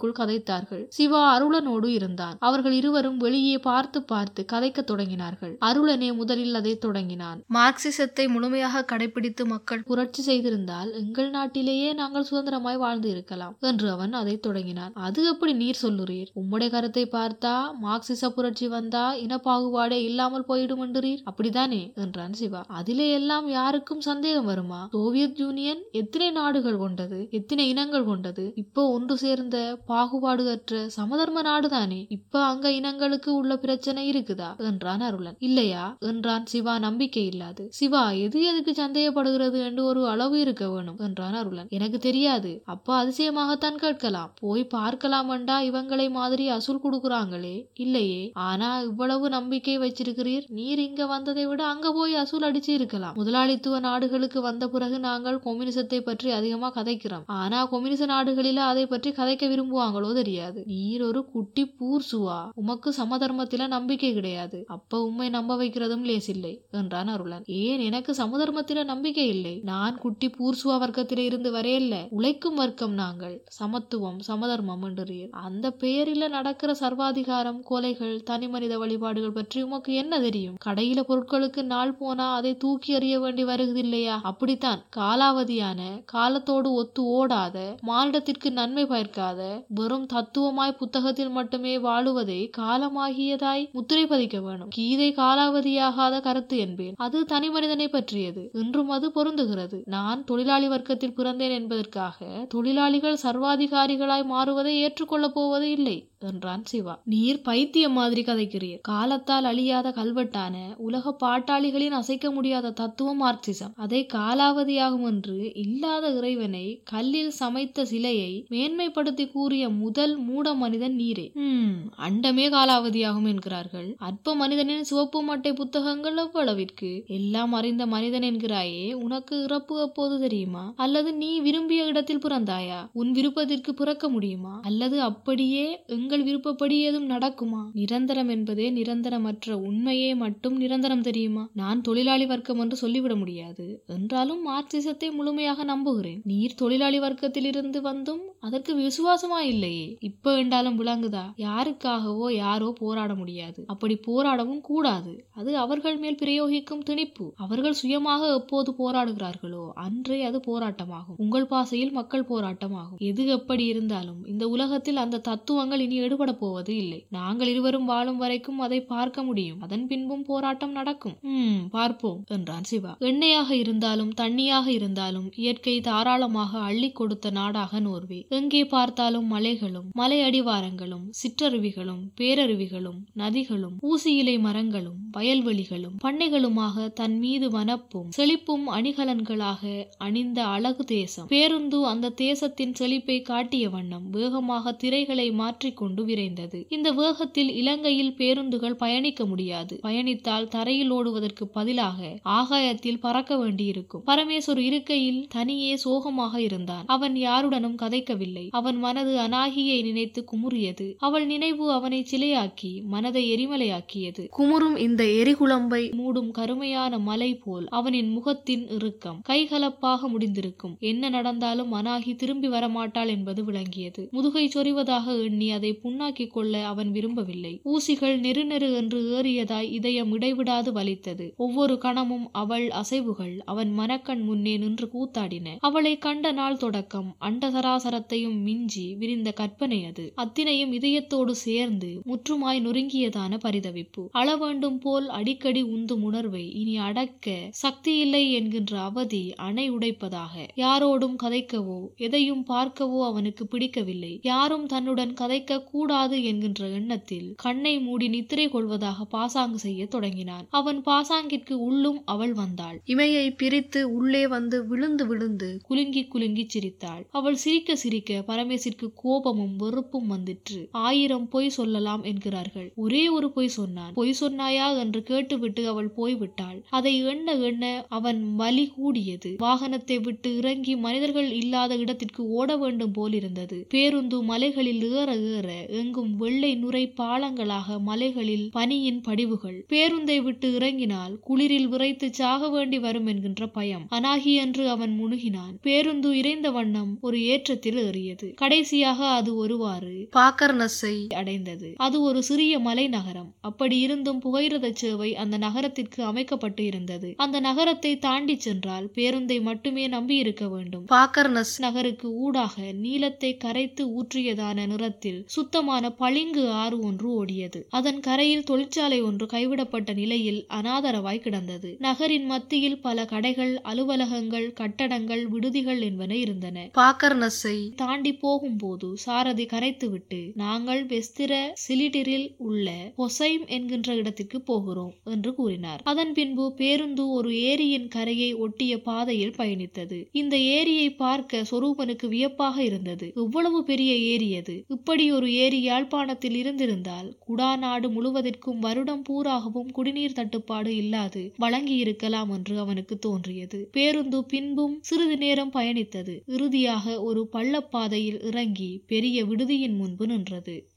தங்களுக்குள் கதைத்தார்கள். சிவா அருளனோடு இருந்தான். அவர்கள் இருவரும் வெளியே பார்த்து பார்த்து கதைக்க தொடங்கினார்கள். அருளனே முதலில் அதை தொடங்கினான். மார்க்சிசத்தை முழுமையாக கடைபிடித்து மக்கள் புரட்சி செய்திருந்தால் எங்கள் நாட்டிலேயே நாங்கள் சுதந்திரமாய் வாழ்ந்து இருக்கலாம் என்று அவன் அதை தொடங்கினான். அது எப்படி நீர் சொல்லுறீர்? உம்முடைய கருத்தை பார்த்தா மார்க்சிச புரட்சி வந்தா இனப்பாகுபாடே இல்லாமல் போயிடும் என்றீர் அப்படித்தானே என்றான் சிவா. அதிலே எல்லாம் யாருக்கும் சந்தேகம் வருமா? சோவியத் யூனியன் எத்தனை நாடுகள் கொண்டது? எத்தனை இனங்கள் கொண்டது? இப்போ ஒன்று சேர்ந்த பாகுபாடு அற்ற சமதர்ம நாடுதானே? இப்ப அங்க இனங்களுக்கு உள்ள பிரச்சனை இருக்குதா? என்றான் அருளன். இல்லையா? என்றான் சிவா நம்பிக்கை இல்லாது சிவா எது எதுக்கு சந்தேகப்படுகிறது என்று ஒரு அளவு இருக்க வேணும்? என்றான் அருளன். எனக்கு தெரியாது. அப்பா அதிசயமாகத்தான் கேட்கலாம். போய் பார்க்கலாமண்டா இவங்களை மாதிரி அசுல் கொடுக்குறாங்களே? இல்லையே. ஆனா இவ்வளவு நம்பிக்கை வச்சிருக்கிறீர். நீர் இங்க வந்ததை விட அங்க போய் அசூல் அடிச்சு இருக்கலாம். முதலாளித்துவ நாடுகளுக்கு வந்த பிறகு நாங்கள் கொம்யூனிசத்தை பற்றி அதிகமா கதைக்கிறோம். ஆனா கொம்யூனிச நாடுகளில அதை பற்றி கதைக்க விரும்புவோம் நம்புவாங்களோ தெரியாது. நீர் ஒரு குட்டி பூர்சுவா உமக்கு சமதர்மத்தில நம்பிக்கை கிடையாது. அப்ப உம்மை நம்ப வைக்கிறதும் லேசில்லை என்றான் அருளன். ஏன் எனக்கு சமதர்மத்தில நம்பிக்கை இல்லை? நான் குட்டி பூர்சுவா வர்க்கத்தில இருந்து வரையல்ல. உழைக்கும் வர்க்கம் நாங்கள். சமத்துவம் சமதர்மம் என்று அந்த பெயரில நடக்கிற சர்வாதிகாரம் கொலைகள் தனி மனித வழிபாடுகள் பற்றி உமக்கு என்ன தெரியும்? கடையில பொருட்களுக்கு நாள் போனா அதை தூக்கி எறிய வேண்டி வருவதில்லையா அப்படித்தான். காலாவதியான காலத்தோடு ஒத்து ஓடாத மானிடத்திற்கு நன்மை பயர்க்காத வெறும் தத்துவமாய் புத்தகத்தில் மட்டுமே வாழுவதை காலமாகியதாய் முத்திரை பதிக்க வேணும் கீதை காலாவதியாகாத கருத்து என்பேன் அது தனி மனிதனை பற்றியது இன்றும் அது பொருந்துகிறது நான் தொழிலாளி வர்க்கத்தில் பிறந்தேன் என்பதற்காக தொழிலாளிகள் சர்வாதிகாரிகளாய் மாறுவதை ஏற்றுக்கொள்ளப் போவது இல்லை என்றான் சிவா நீர் பைத்தியம் மாதிரி கதைக்கிறீர் காலத்தால் அழியாத கல்வெட்டான உலக பாட்டாளிகளின் அசைக்க முடியாத தத்துவம் மார்க்சிசம் அதை காலாவதியாகும் என்று இல்லாத இறைவனை கல்லில் சமைத்த சிலையை மேன்மைப்படுத்தி கூறிய முதல் மூட மனிதன் நீரே. அண்டமே காலாவதியாகும் என்கிறார்கள். அற்ப மனிதனின் சிவப்பு மட்டை புத்தகங்கள் எவ்வளவிற்கு? எல்லாம் அறிந்த மனிதன் என்கிறாயே உனக்கு இறப்பு எப்போது தெரியுமா? அல்லது நீ விரும்பிய இடத்தில் பிறந்தாயா? உன் விருப்பத்திற்கு பிறக்க முடியுமா? அல்லது அப்படியே எங்கள் விருப்பப்படி ஏதும் நடக்குமா? நிரந்தரம் என்பதே நிரந்தரமற்ற உண்மையே மட்டும் நிரந்தரம் தெரியுமா? நான் தொழிலாளி வர்க்கம் என்று சொல்லிவிட முடியாது. என்றாலும் மார்க்சிசத்தை முழுமையாக நம்புகிறேன். நீர் தொழிலாளி வர்க்கத்தில் இருந்து வந்தும் அதற்கு விசுவாசமா இல்லையே. இப்ப என்றாலும் விளங்குதா? யாருக்காகவோ யாரோ போராட முடியாது. அப்படி போராடவும் கூடாது. அது அவர்கள் மேல் பிரயோகிக்கும் திணிப்பு. அவர்கள் சுயமாக எப்போது போராடுகிறார்களோ அன்றே அது போராட்டமாகும். உங்கள் பாசையில் மக்கள் போராட்டமாகும். எது எப்படி இருந்தாலும் இந்த உலகத்தில் அந்த தத்துவங்கள் இனி எடுபட போவது இல்லை. நாங்கள் இருவரும் வாழும் வரைக்கும் அதை பார்க்க முடியும். அதன் பின்பும் போராட்டம் நடக்கும். உம் பார்ப்போம் என்றான் சிவா. எண்ணெயாக இருந்தாலும் தண்ணியாக இருந்தாலும் இயற்கை தாராளமாக அள்ளி கொடுத்த நாடாக நோர்வே. எங்கே பார்த்தாலும் மலைகளும் மலை அடிவாரங்களும் சிற்றருவிகளும் பேரருவிகளும் நதிகளும் ஊசியிலை மரங்களும் வயல்வெளிகளும் பண்ணைகளுமாக தன் மீது வனப்பும் செழிப்பும் அணிகலன்களாக அணிந்த அழகு தேசம். பேருந்து அந்த தேசத்தின் செழிப்பை காட்டிய வண்ணம் வேகமாக திரைகளை மாற்றிக்கொண்டு விரைந்தது. இந்த வேகத்தில் இலங்கையில் பேருந்துகள் பயணிக்க முடியாது. பயணித்தால் தரையில் ஓடுவதற்கு பதிலாக ஆகாயத்தில் பறக்க வேண்டியிருக்கும். பரமேஸ்வர் இருக்கையில் தனியே சோகமாக இருந்தான். அவன் யாருடனும் கதைக்கவில்லை. அவன் மனது அனாகியை நினைத்து குமுறியது. அவள் நினைவு அவனை சிலையாக்கி மனதை எரிமலையாக்கியது. குமுறும் இந்த எரிகுழம்பை மூடும் கருமையான மலை போல் அவனின் முகத்தின் இறுக்கம் கைகலப்பாக முடிந்திருக்கும். என்ன நடந்தாலும் அனாகி திரும்பி வரமாட்டாள் என்பது விளங்கியது. முதுகை சொறிவதாக எண்ணி அதை புண்ணாக்கிக் கொள்ள அவன் விரும்பவில்லை. ஊசிகள் நெரு நெரு என்று ஏறியதாய் இதயம் இடைவிடாது வலித்தது. ஒவ்வொரு கணமும் அவள் அசைவுகள் அவன் மனக்கண் முன்னே நின்று கூத்தாடின. அவளை கண்ட நாள் தொடக்கம் அண்ட சராசரத்தையும் மிஞ்சி விரிந்த கற்பனை அது. அத்தினையும் இதயத்தோடு சேர்ந்து முற்றுமாய் நொறுங்கியதான பரிதவிப்பு. அளவேண்டும் போல் அடிக்கடி உந்தும் உணர்வை இனி அடக்க சக்தியில்லை என்கின்ற அவதி அணை உடைப்பதாக. யாரோடும் கதைக்கவோ எதையும் பார்க்கவோ அவனுக்கு பிடிக்கவில்லை. யாரும் தன்னுடன் கதைக்க கூடாது என்கின்ற எண்ணத்தில் கண்ணை மூடி நித்திரை கொள்வதாக பாசாங்கு செய்ய தொடங்கினான். அவன் பாசாங்கிற்கு உள்ளும் அவள் வந்தாள். இமையை பிரித்து உள்ளே வந்து விழுந்து விழுந்து குலுங்கி குலுங்கி சிரித்தாள். அவள் சிரிக்க சிரிக்க பரமேசிற்கு கோபமும் வெறுப்பும் வந்துற்று. ஆயிரம் பொய் சொல்லலாம் என்கிறார்கள். ஒரே ஒரு பொய் சொன்னான். பொய் சொன்னாயா என்று கேட்டுவிட்டு அவள் போய்விட்டாள். அதை எண்ண எண்ண அவன் வலி கூடியது. வாகனத்தை விட்டு இறங்கி மனிதர்கள் இல்லாத இடத்திற்கு ஓட வேண்டும் போலிருந்தது. பேருந்து மலைகளில் ஏற ஏற எங்கும் வெள்ளை நுரை பாலங்களாக மலைகளில் பனியின் படிவுகள். பேருந்தை விட்டு இறங்கினால் குளிரில் விரைத்து சாக வேண்டி வரும் என்கின்ற பயம். அனாகி என்று அவன் முணுகினான். பேருந்து இறைந்த வண்ணம் ஒரு ஏற்றத்தில் ஏறியது கடைசியாக அது ஒருவாறு பாக்கர்னஸை அடைந்தது. அது ஒரு சிறிய மலை நகரம். அப்படி இருந்தும் புகையிரத சேவை அந்த நகரத்திற்கு அமைக்கப்பட்டு இருந்தது. அந்த நகரத்தை தாண்டி சென்றால் பேருந்தை மட்டுமே நம்பி இருக்க வேண்டும். பாக்கர்னஸ் நகருக்கு ஊடாக நீளத்தை கரைத்து ஊற்றியதான நிறத்தில் சுத்தமான பளிங்கு ஆறு ஒன்று ஓடியது. அதன் கரையில் தொழிற்சாலை ஒன்று கைவிடப்பட்ட நிலையில் அனாதரவாய் கிடந்தது. நகரின் மத்தியில் பல கடைகள் அலுவலகங்கள் கட்டடங்கள் விடுதிகள் என்பன இருந்தன. பாக்கர்னஸை தாண்டி போகும்போது சாரதி கரைத்துவிட்டு நாங்கள் வெஸ்திர சிலிடிரில் உள்ள பொசைம் என்கின்ற இடத்திற்கு போகிறோம் என்று கூறினார். அதன் பின்பு பேருந்து ஒரு ஏரியின் கரையை ஒட்டிய பாதையில் பயணித்தது. இந்த ஏரியை பார்க்க சொரூபனுக்கு வியப்பாக இருந்தது. இவ்வளவு பெரிய ஏரி அது. இப்படி ஒரு ஏரி யாழ்ப்பாணத்தில் இருந்திருந்தால் குடாநாடு முழுவதற்கும் வருடம் பூராகவும் குடிநீர் தட்டுப்பாடு இல்லாது வழங்கி இருக்கலாம் என்று அவனுக்கு தோன்றியது. பேருந்து பின்பும் சிறிது நேரம் பயணித்தது. இறுதியாக ஒரு பள்ள பாதையில் இறங்கி பெரிய விடுதியின் முன்பு நின்றது.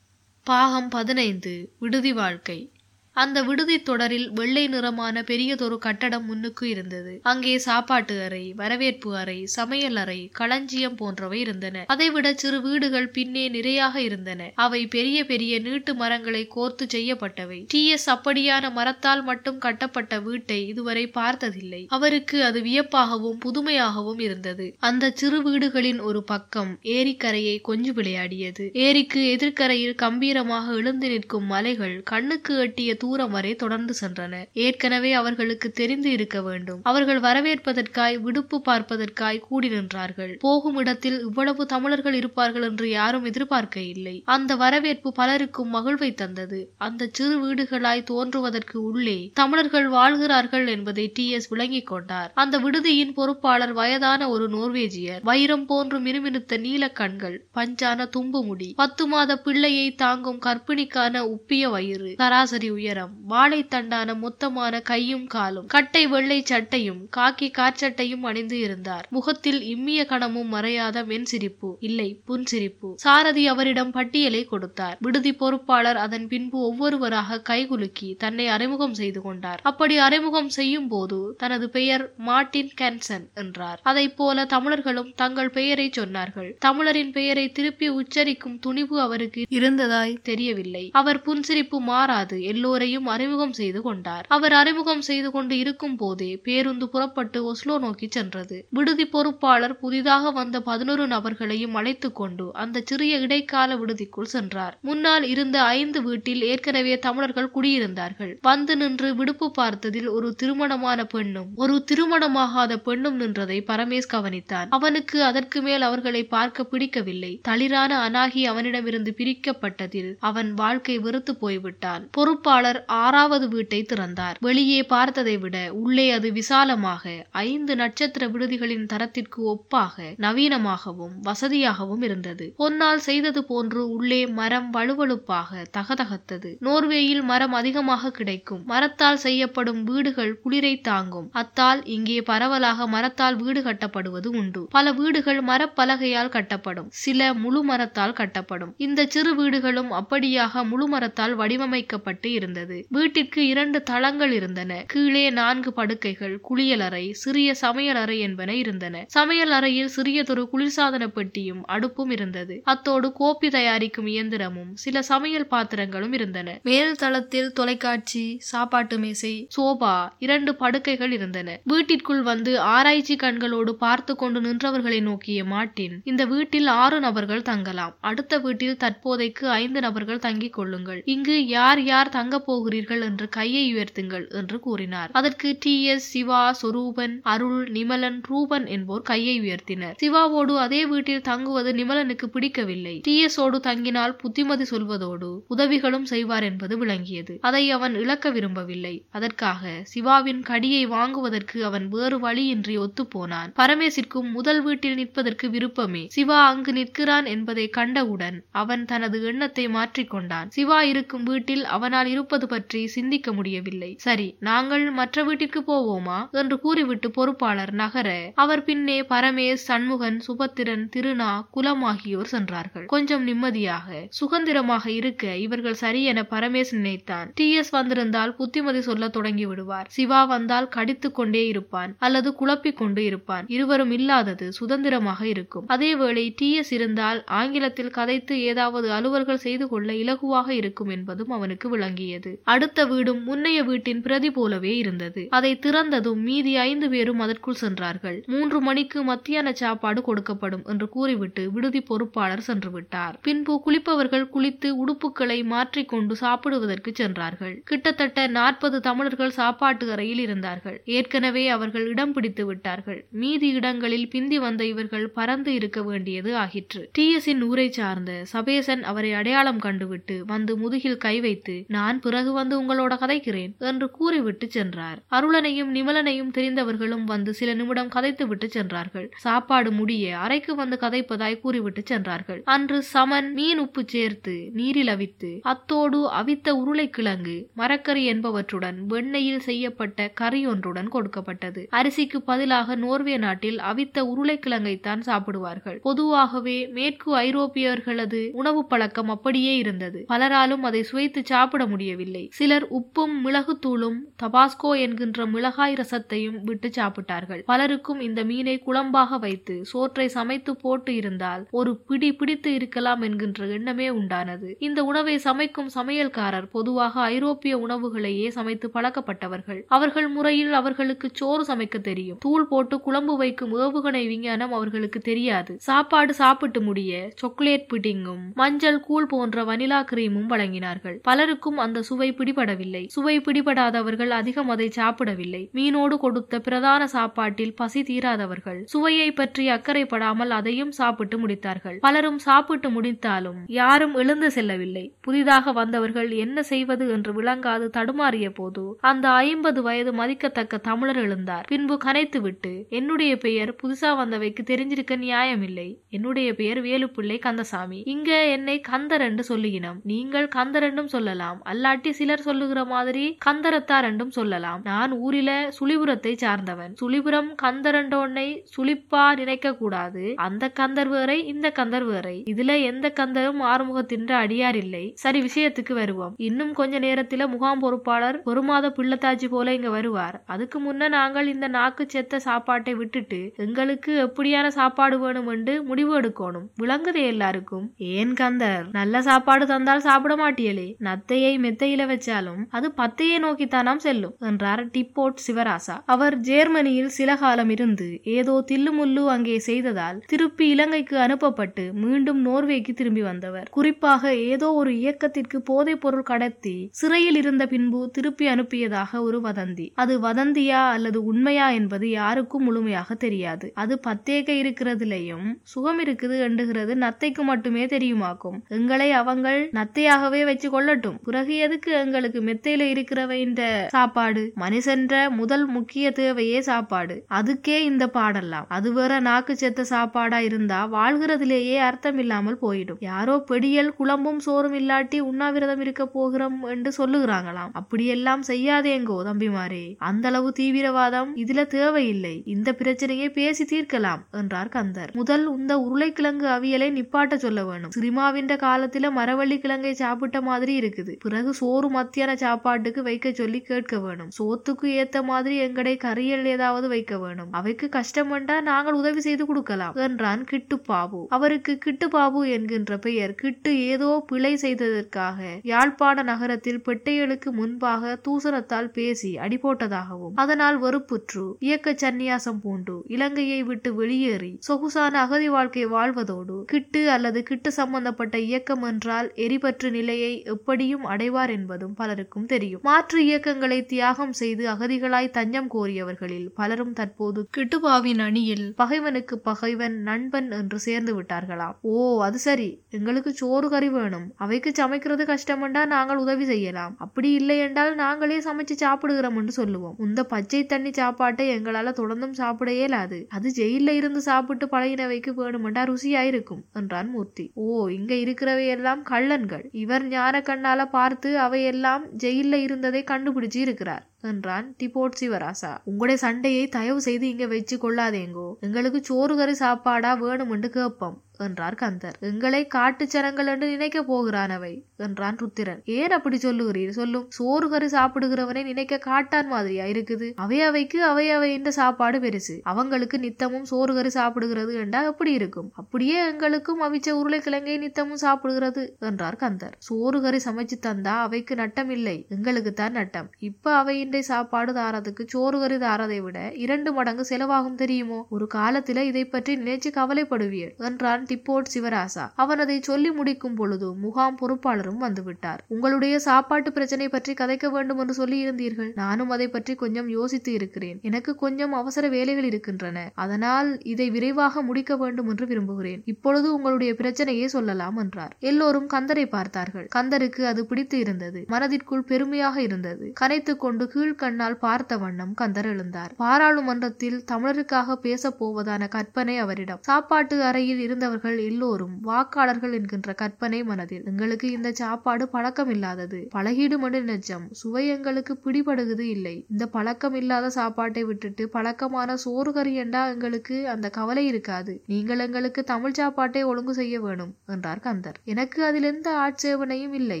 பாகம் பதினைந்து. விடுதி வாழ்க்கை. அந்த விடுதி தொடரில் வெள்ளை நிறமான பெரியதொரு கட்டடம் முன்னுக்கு இருந்தது. அங்கே சாப்பாட்டு அறை வரவேற்பு அறை சமையல் அறை களஞ்சியம் போன்றவை இருந்தன. அதைவிட சிறு வீடுகள் பின்னே நிறையாக இருந்தன. அவை பெரிய பெரிய நீட்டு மரங்களை கோர்த்து செய்யப்பட்டவை. டி. எஸ். அப்படியான மரத்தால் மட்டும் கட்டப்பட்ட வீட்டை இதுவரை பார்த்ததில்லை. அவருக்கு அது வியப்பாகவும் புதுமையாகவும் இருந்தது. அந்த சிறு வீடுகளின் ஒரு பக்கம் ஏரிக்கரையை கொஞ்சு விளையாடியது. ஏரிக்கு எதிர்க்கரையில் கம்பீரமாக எழுந்து நிற்கும் மலைகள் கண்ணுக்கு எட்டிய தூரம் வரை தொடர்ந்து சென்றன. ஏற்கனவே அவர்களுக்கு தெரிந்து இருக்க வேண்டும். அவர்கள் வரவேற்பதற்காய் விடுப்பு பார்ப்பதற்காய் கூடி நின்றார்கள். போகும் இடத்தில் இவ்வளவு தமிழர்கள் இருப்பார்கள் என்று யாரும் எதிர்பார்க்க இல்லை அந்த வரவேற்பு பலருக்கும் மகிழ்வை தந்தது. அந்த சிறு வீடுகளாய் தோன்றுவதற்கு உள்ளே தமிழர்கள் வாழ்கிறார்கள் என்பதை டி. எஸ். விளங்கிக் கொண்டார். அந்த விடுதியின் பொறுப்பாளர் வயதான ஒரு நோர்வேஜியர். வைரம் போன்று மினுமினுத்த நீல கண்கள் பஞ்சான தும்பு முடி பத்து மாத பிள்ளையை தாங்கும் கற்பிணிக்கான உப்பிய வயிறு சராசரி உயரம். வாழைத்தண்டான முத்தமான கையும் காலும் கட்டை வெள்ளை சட்டையும் காக்கி காற்சட்டையும் அணிந்து இருந்தார். முகத்தில் இம்மிய கணமும் மறையாத மென் சிரிப்பு இல்லை புன்சிரிப்பு சாரதி அவரிடம் பட்டியலை கொடுத்தார். விடுதி பொறுப்பாளர் அதன் பின்பு ஒவ்வொருவராக கைகுலுக்கி தன்னை அறிமுகம் செய்து கொண்டார். அப்படி அறிமுகம் செய்யும் போது தனது பெயர் மார்டின் கேன்சன் என்றார். அதை போல தமிழர்களும் தங்கள் பெயரை சொன்னார்கள். தமிழரின் பெயரை திருப்பி உச்சரிக்கும் துணிவு அவருக்கு இருந்ததாய் தெரியவில்லை. அவர் புன்சிரிப்பு மாறாது அதையும் அறிமுகம் செய்து கொண்டார். அவர் அறிமுகம் செய்து கொண்டு இருக்கும் போதே பேருந்து புறப்பட்டு ஒஸ்லோ நோக்கி சென்றது. விடுதி பொறுப்பாளர் புதிதாக வந்த பதினொரு நபர்களையும் அழைத்துக் கொண்டு அந்த சிறிய இடைக்கால விடுதிக்குள் சென்றார். முன்னால் இருந்த ஐந்து வீட்டில் ஏற்கனவே தமிழர்கள் குடியிருந்தார்கள். வந்து நின்று விடுப்பு பார்த்ததில் ஒரு திருமணமான பெண்ணும் ஒரு திருமணமாகாத பெண்ணும் நின்றதை பரமேஷ் கவனித்தான். அவனுக்கு அதற்கு மேல் அவர்களை பார்க்க பிடிக்கவில்லை. தளிரான அனாகி அவனிடமிருந்து பிரிக்கப்பட்டதில் அவன் வாழ்க்கை வெறுத்து போய்விட்டான். பொறுப்பாளர் ஆறாவது வீட்டை திறந்தார். வெளியே பார்த்ததை விட உள்ளே அது விசாலமாக ஐந்து நட்சத்திர விடுதிகளின் தரத்திற்கு ஒப்பாக நவீனமாகவும் வசதியாகவும் இருந்தது. பொன்னால் செய்தது போன்று உள்ளே மரம் வலுவழுப்பாக தகதகத்தது. நோர்வேயில் மரம் அதிகமாக கிடைக்கும். மரத்தால் செய்யப்படும் வீடுகள் குளிரை தாங்கும். அத்தால் இங்கே பரவலாக மரத்தால் வீடு கட்டப்படுவது உண்டு. பல வீடுகள் மரப்பலகையால் கட்டப்படும். சில முழு மரத்தால் கட்டப்படும். இந்த சிறு வீடுகளும் அப்படியாக முழு மரத்தால் வடிவமைக்கப்பட்டு இருந்தது வீட்டிற்கு இரண்டு தளங்கள் இருந்தன. கீழே நான்கு படுக்கைகள் குளியலறை சிறிய சமையல் அறை என்பன இருந்தன. சமையல் அறையில் சிறியதொரு குளிர்சாதன பெட்டியும் அடுப்பும் இருந்தது. அத்தோடு கோப்பி தயாரிக்கும் இயந்திரமும் சில சமையல் பாத்திரங்களும் இருந்தன. மேல் தளத்தில் தொலைக்காட்சி சாப்பாட்டு மேசை சோபா இரண்டு படுக்கைகள் இருந்தன. வீட்டிற்குள் வந்து ஆராய்ச்சி கண்களோடு பார்த்து கொண்டு நின்றவர்களை நோக்கிய மாட்டின் இந்த வீட்டில் ஆறு நபர்கள் தங்கலாம். அடுத்த வீட்டில் தற்போதைக்கு ஐந்து நபர்கள் தங்கிக் கொள்ளுங்கள். இங்கு யார் யார் தங்கப் போகிறீர்கள் என்று கையை உயர்த்துங்கள் என்று கூறினார். அதற்கு டி. எஸ். சிவா சொரூபன் அருள் நிமலன் ரூபன் என்போர் கையை உயர்த்தினர். சிவாவோடு அதே வீட்டில் தங்குவது நிமலனுக்கு பிடிக்கவில்லை. டி. எஸ். ஓடு தங்கினால் புத்திமதி சொல்வதோடு உதவிகளும் செய்வார் என்பது விளங்கியது. அதை அவன் இழக்க விரும்பவில்லை. அதற்காக சிவாவின் கடியை வாங்குவதற்கு அவன் வேறு வழியின்றி ஒத்துப்போனான். பரமேசிற்கும் முதல் வீட்டில் நிற்பதற்கு விருப்பமே. சிவா அங்கு நிற்கிறான் என்பதை கண்டவுடன் அவன் தனது எண்ணத்தை மாற்றிக்கொண்டான். சிவா இருக்கும் வீட்டில் அவனால் இருப்பது பற்றி சிந்திக்க முடியவில்லை. சரி நாங்கள் மற்ற வீட்டிற்கு போவோமா? என்று கூறிவிட்டு பொறுப்பாளர் நகர அவர் பின்னே பரமேஷ் சண்முகன் சுபத்திரன் திருநா குலம் ஆகியோர் சென்றார்கள். கொஞ்சம் நிம்மதியாக சுதந்திரமாக இருக்க இவர்கள் சரி என பரமேஷ் நினைத்தான். டி. எஸ். வந்திருந்தால் புத்திமதி சொல்ல தொடங்கி விடுவார். சிவா வந்தால் கடித்துக் கொண்டே இருப்பான் அல்லது குழப்பிக் கொண்டு இருப்பான். இருவரும் இல்லாதது சுதந்திரமாக இருக்கும். அதேவேளை டி. எஸ். இருந்தால் ஆங்கிலத்தில் கதைத்து ஏதாவது அலுவல்கள் செய்து கொள்ள இலகுவாக இருக்கும் என்பதும் அவனுக்கு விளங்கியது. அடுத்த வீடும் முன்னைய வீட்டின் பிரதி போலவே இருந்தது. அதை திறந்ததும் மீதி ஐந்து பேரும் அதற்குள் சென்றார்கள். மூன்று மணிக்கு மத்தியான சாப்பாடு கொடுக்கப்படும் என்று கூறிவிட்டு விடுதி பொறுப்பாளர் சென்று விட்டார். பின்பு குளிப்பவர்கள் குளித்து உடுப்புகளை மாற்றிக்கொண்டு சாப்பிடுவதற்கு சென்றார்கள். கிட்டத்தட்ட நாற்பது தமிழர்கள் சாப்பாட்டு அறையில் இருந்தார்கள். ஏற்கனவே அவர்கள் இடம் பிடித்து விட்டார்கள். மீதி இடங்களில் பிந்தி வந்த இவர்கள் பறந்து இருக்க வேண்டியது ஆகிற்று. டி எஸ் ஊரை சார்ந்த சபேசன் அவரை அடையாளம் கண்டுவிட்டு வந்து முதுகில் கை வைத்து நான் பிற பிறகு வந்து உங்களோட கதைக்கிறேன் என்று கூறிவிட்டு சென்றார். அருளனையும் நிமலனையும் தெரிந்தவர்களும் வந்து சில நிமிடம் கதைத்து விட்டு சென்றார்கள். சாப்பாடு முடிய அறைக்கு வந்து கதைப்பதாய் கூறிவிட்டு சென்றார்கள். அன்று சமன் மீன் உப்பு சேர்த்து நீரில் அவித்து அத்தோடு அவித்த உருளைக்கிழங்கு மரக்கறி என்பவற்றுடன் வெண்ணெயில் செய்யப்பட்ட கறி ஒன்றுடன் கொடுக்கப்பட்டது. அரிசிக்கு பதிலாக நோர்வே நாட்டில் அவித்த உருளைக்கிழங்கைத்தான் சாப்பிடுவார்கள். பொதுவாகவே மேற்கு ஐரோப்பியர்களது உணவு பழக்கம் அப்படியே இருந்தது. பலராலும் அதை சுவைத்து சாப்பிட முடியவில்லை. சிலர் உப்பும் மிளகுத்தூளும் தபாஸ்கோ என்கின்ற மிளகாய் ரசத்தையும் விட்டு சாப்பிட்டார்கள். பலருக்கும் இந்த மீனை குழம்பாக வைத்து சோற்றை சமைத்து போட்டு இருந்தால் ஒரு பிடி பிடித்து இருக்கலாம் என்கின்ற எண்ணமே உண்டானது. இந்த உணவை சமைக்கும் சமையல்காரர் பொதுவாக ஐரோப்பிய உணவுகளையே சமைத்து பழக்கப்பட்டவர்கள். அவர்கள் முறையில் அவர்களுக்கு சோறு சமைக்க தெரியும். தூள் போட்டு குழம்பு வைக்கும் ஏவுகணை விஞ்ஞானம் அவர்களுக்கு தெரியாது. சாப்பாடு சாப்பிட்டு முடிய சாக்லேட் பிடிங்கும் மஞ்சள் கூழ் போன்ற வனிலா கிரீமும் வழங்கினார்கள். பலருக்கும் அந்த சுவை பிடிபடவில்லை. சுவை பிடிபடாதவர்கள் அதிகம் அதை சாப்பிடவில்லை. மீனோடு கொடுத்த பிரதான சாப்பாட்டில் பசி தீராதவர்கள். சுவையை பற்றி அக்கறைப்படாமல் அதையும் சாப்பிட்டு முடித்தார்கள். பலரும் சாப்பிட்டு முடித்தாலும் யாரும் எழுந்து செல்லவில்லை. புதிதாக வந்தவர்கள் என்ன செய்வது என்று விளங்காது தடுமாறிய போது அந்த ஐம்பது வயது மதிக்கத்தக்க தமிழர் எழுந்தார். பின்பு கனைத்துவிட்டு என்னுடைய பெயர் புதுசா வந்தவைக்கு தெரிஞ்சிருக்க நியாயமில்லை. என்னுடைய பெயர் வேலுப்பிள்ளை கந்தசாமி. இங்க என்னை கந்தர் என்று சொல்லுகினோம். நீங்கள் கந்தர் என்றும் சொல்லலாம். அல்லாட்டி சிலர் சொல்லுகிற மாதிரி கந்தரத்தார் என்றும் சொல்லலாம். நான் ஊரில சுழிபுரத்தை சார்ந்தவன். சுழிபுரம் கந்தரண்டோன்னை சுழிப்பா நினைக்க கூடாது அந்த கந்தர் வேறை இந்த கந்தர் வேறை. இதுல எந்த கந்தரும் ஆறுமுகத்தின்ற அடியார் இல்லை. சரி விஷயத்துக்கு வருவோம். இன்னும் கொஞ்ச நேரத்துல முகாம் பொறுப்பாளர் ஒரு மாத பிள்ளத்தாச்சி போல இங்க வருவார். அதுக்கு முன்ன நாங்கள் இந்த நாக்கு செத்த சாப்பாட்டை விட்டுட்டு எங்களுக்கு எப்படியான சாப்பாடு வேணும் என்று முடிவு எடுக்கணும். விளங்குதே எல்லாருக்கும். ஏன் கந்தர்? நல்ல சாப்பாடு தந்தால் சாப்பிட மாட்டியலே. நத்தையை மத்தையில வச்சாலும் அது பத்தையே நோக்கித்தானாம் செல்லும் என்றார் டிப்போட் சிவராசா. அவர் ஜெர்மனியில் சில காலம் இருந்து ஏதோ தில்லுமுல்லு அங்கே செய்ததால் திருப்பி இலங்கைக்கு அனுப்பப்பட்டு மீண்டும் நோர்வேக்கு திரும்பி வந்தவர். குறிப்பாக ஏதோ ஒரு இயக்கத்திற்கு போதைப் பொருள் கடத்தி சிறையில் இருந்த பின்பு திருப்பி அனுப்பியதாக ஒரு வதந்தி. அது வதந்தியா அல்லது உண்மையா என்பது யாருக்கும் முழுமையாக தெரியாது. அது பத்தேக இருக்கிறதுலயும் சுகம் இருக்குது எண்டுகிறது நத்தைக்கு மட்டுமே தெரியுமாக்கும். எங்களை அவங்கள் நத்தையாகவே வச்சு கொள்ளட்டும். பிறகு எதுக்கு எங்களுக்கு மெத்தையில இருக்கிறவை இந்த சாப்பாடு? மனுஷன்ற முதல் முக்கிய தேவையே சாப்பாடு. அதுக்கே இந்த பாடெல்லாம். அது வேற நாக்கு செத்த சாப்பாடா இருந்தா வாழ்கிறதுலேயே அர்த்தம் இல்லாமல் போயிடும். யாரோ பெடியல் குழம்பும் சோறும் இல்லாட்டி உண்ணாவிரதம் இருக்க போகிறோம் என்று சொல்லுகிறாங்களாம். அப்படியெல்லாம் செய்யாதேங்கோ தம்பிமாரே. அந்த அளவு தீவிரவாதம் இதுல தேவையில்லை. இந்த பிரச்சனையை பேசி தீர்க்கலாம் என்றார் கந்தர். முதல் இந்த உருளைக்கிழங்கு அவியலை நிப்பாட்ட சொல்ல வேணும். சிரிமாவின்ற காலத்துல மரவள்ளி கிழங்கை சாப்பிட்ட மாதிரி இருக்குது. பிறகு சோறு மத்தியான சாப்பாட்டுக்கு வைக்க சொல்லி கேட்க வேணும். சோத்துக்கு ஏத்த மாதிரி எங்கடை கரியல் ஏதாவது வைக்க வேணும். அவைக்கு கஷ்டம் வேண்டா நாங்கள் உதவி செய்து கொடுக்கலாம் என்றான் கிட்டு பாபு. அவருக்கு கிட்டு பாபு என்கின்ற பெயர் கிட்டு ஏதோ பிழை செய்ததற்காக யாழ்ப்பாண நகரத்தில் பெட்டைகளுக்கு முன்பாக தூசணத்தால் பேசி அடிபோட்டதாகவும் அதனால் வெறுப்புற்று இயக்க சந்நியாசம் பூண்டு இலங்கையை விட்டு வெளியேறி சொகுசான அகதி வாழ்க்கை வாழ்வதோடு கிட்டு அல்லது கிட்டு சம்பந்தப்பட்ட இயக்கம் என்றால் எரிபற்று நிலையை எப்படியும் அடைவார் என்பதும் பலருக்கும் தெரியும். மாற்று இயக்கங்களை தியாகம் செய்து அகதிகளாய் தஞ்சம் கோரியவர்களில் பலரும் தற்போது கிட்டுபாவின் அணியில் பகைவனுக்கு பகைவன் நண்பன் என்று சேர்ந்து விட்டார்களாம். ஓ அது சரி. எங்களுக்கு சோறு கறி வேணும். அவைக்கு சமைக்கிறது கஷ்டமெண்டா நாங்கள் உதவி செய்யலாம். அப்படி இல்லை என்றால் நாங்களே சமைச்சு சாப்பிடுகிறோம் என்று சொல்லுவோம். இந்த பச்சை தண்ணி சாப்பாட்டை எங்களால தொடர்ந்தும் சாப்பிட இயலாது. அது ஜெயில இருந்து சாப்பிட்டு பழகினவைக்கு வேணுமெண்டா ருசியாயிருக்கும் என்றான் மூர்த்தி. ஓ இங்க இருக்கிறவை எல்லாம் கள்ளன்கள். இவர் ஞான கண்ணால பார்த்து அவையெல்லாம் ஜெயிலில் இருந்ததை கண்டுபிடிச்சி இருக்கிறார் என்றான் டிபோட் சிவராசா. உங்களுடைய சண்டையை தயவு செய்து இங்க வச்சு கொள்ளாதேங்கோ. எங்களுக்கு சோறு கறி சாப்பாடா வேணுமென்று கேட்போம். என்றார் கந்தர். எங்களை காட்டுச்சரங்கள் என்று நினைக்க போகிறானவை என்றான் ருத்திரன். ஏன் அப்படி சொல்லுகிறீர்? சொல்லும். சோறு கறி சாப்பிடுகிறவனை நினைக்க காட்டான் மாதிரியா இருக்குது? அவை அவைக்கு அவை அவை என்ற சாப்பாடு பெருசு. அவங்களுக்கு நித்தமும் சோறு கறி சாப்பிடுகிறது என்றா எப்படி இருக்கும்? அப்படியே எங்களுக்கும் அவிச்ச உருளைக்கிழங்கை நித்தமும் சாப்பிடுகிறது என்றார் கந்தர். சோறு கறி சமைச்சு தந்தா அவைக்கு நட்டம் இல்லை. எங்களுக்கு தான் நட்டம். இப்ப அவையின்றை சாப்பாடு தாரதுக்கு சோறு கறி தாரதை விட இரண்டு மடங்கு செலவாகும் தெரியுமோ? ஒரு காலத்துல இதை பற்றி நினைச்சு கவலைப்படுவீர் என்றான் என்றான் திப்போட் சிவராசா. அவன் அதை சொல்லி முடிக்கும் பொழுது முகாம் பொறுப்பாளரும் வந்துவிட்டார். உங்களுடைய சாப்பாட்டு பிரச்சனை பற்றி கதைக்க வேண்டும் என்று சொல்லி இருந்தீர்கள் நானும் அதை பற்றி கொஞ்சம் யோசித்து இருக்கிறேன். எனக்கு கொஞ்சம் அவசர வேலைகள் இருக்கின்றன. அதனால் இதை விரைவாக முடிக்க வேண்டும் என்று விரும்புகிறேன். இப்பொழுது உங்களுடைய பிரச்சனையே சொல்லலாம் என்றார். எல்லோரும் கந்தரை பார்த்தார்கள். கந்தருக்கு அது பிடித்து இருந்தது. மனதிற்குள் பெருமையாக இருந்தது. கனைத்துக் கொண்டு கீழ்கண்ணால் பார்த்த வண்ணம் கந்தர் எழுந்தார். பாராளுமன்றத்தில் தமிழருக்காக பேசப் போவதான கற்பனை அவரிடம். சாப்பாட்டு அறையில் இருந்தவர் இருந்தவர்கள் எல்லோரும் வாக்காளர்கள் என்கின்ற கற்பனை மனதில் எங்களுக்கு இந்த சாப்பாடு பழக்கம் இல்லாதது பழகிடும் என்று நிஜம் சுவை எங்களுக்கு பிடிபடுகிறது இல்லை. இந்த பழக்கம் இல்லாத சாப்பாட்டை விட்டுட்டு பழக்கமான சோறு கறி என்றா எங்களுக்கு அந்த கவலை இருக்காது. நீங்கள் எங்களுக்கு தமிழ் சாப்பாட்டை ஒழுங்கு செய்ய வேணும் என்றார் கந்தர். எனக்கு அதில் எந்த ஆட்சேபனையும் இல்லை.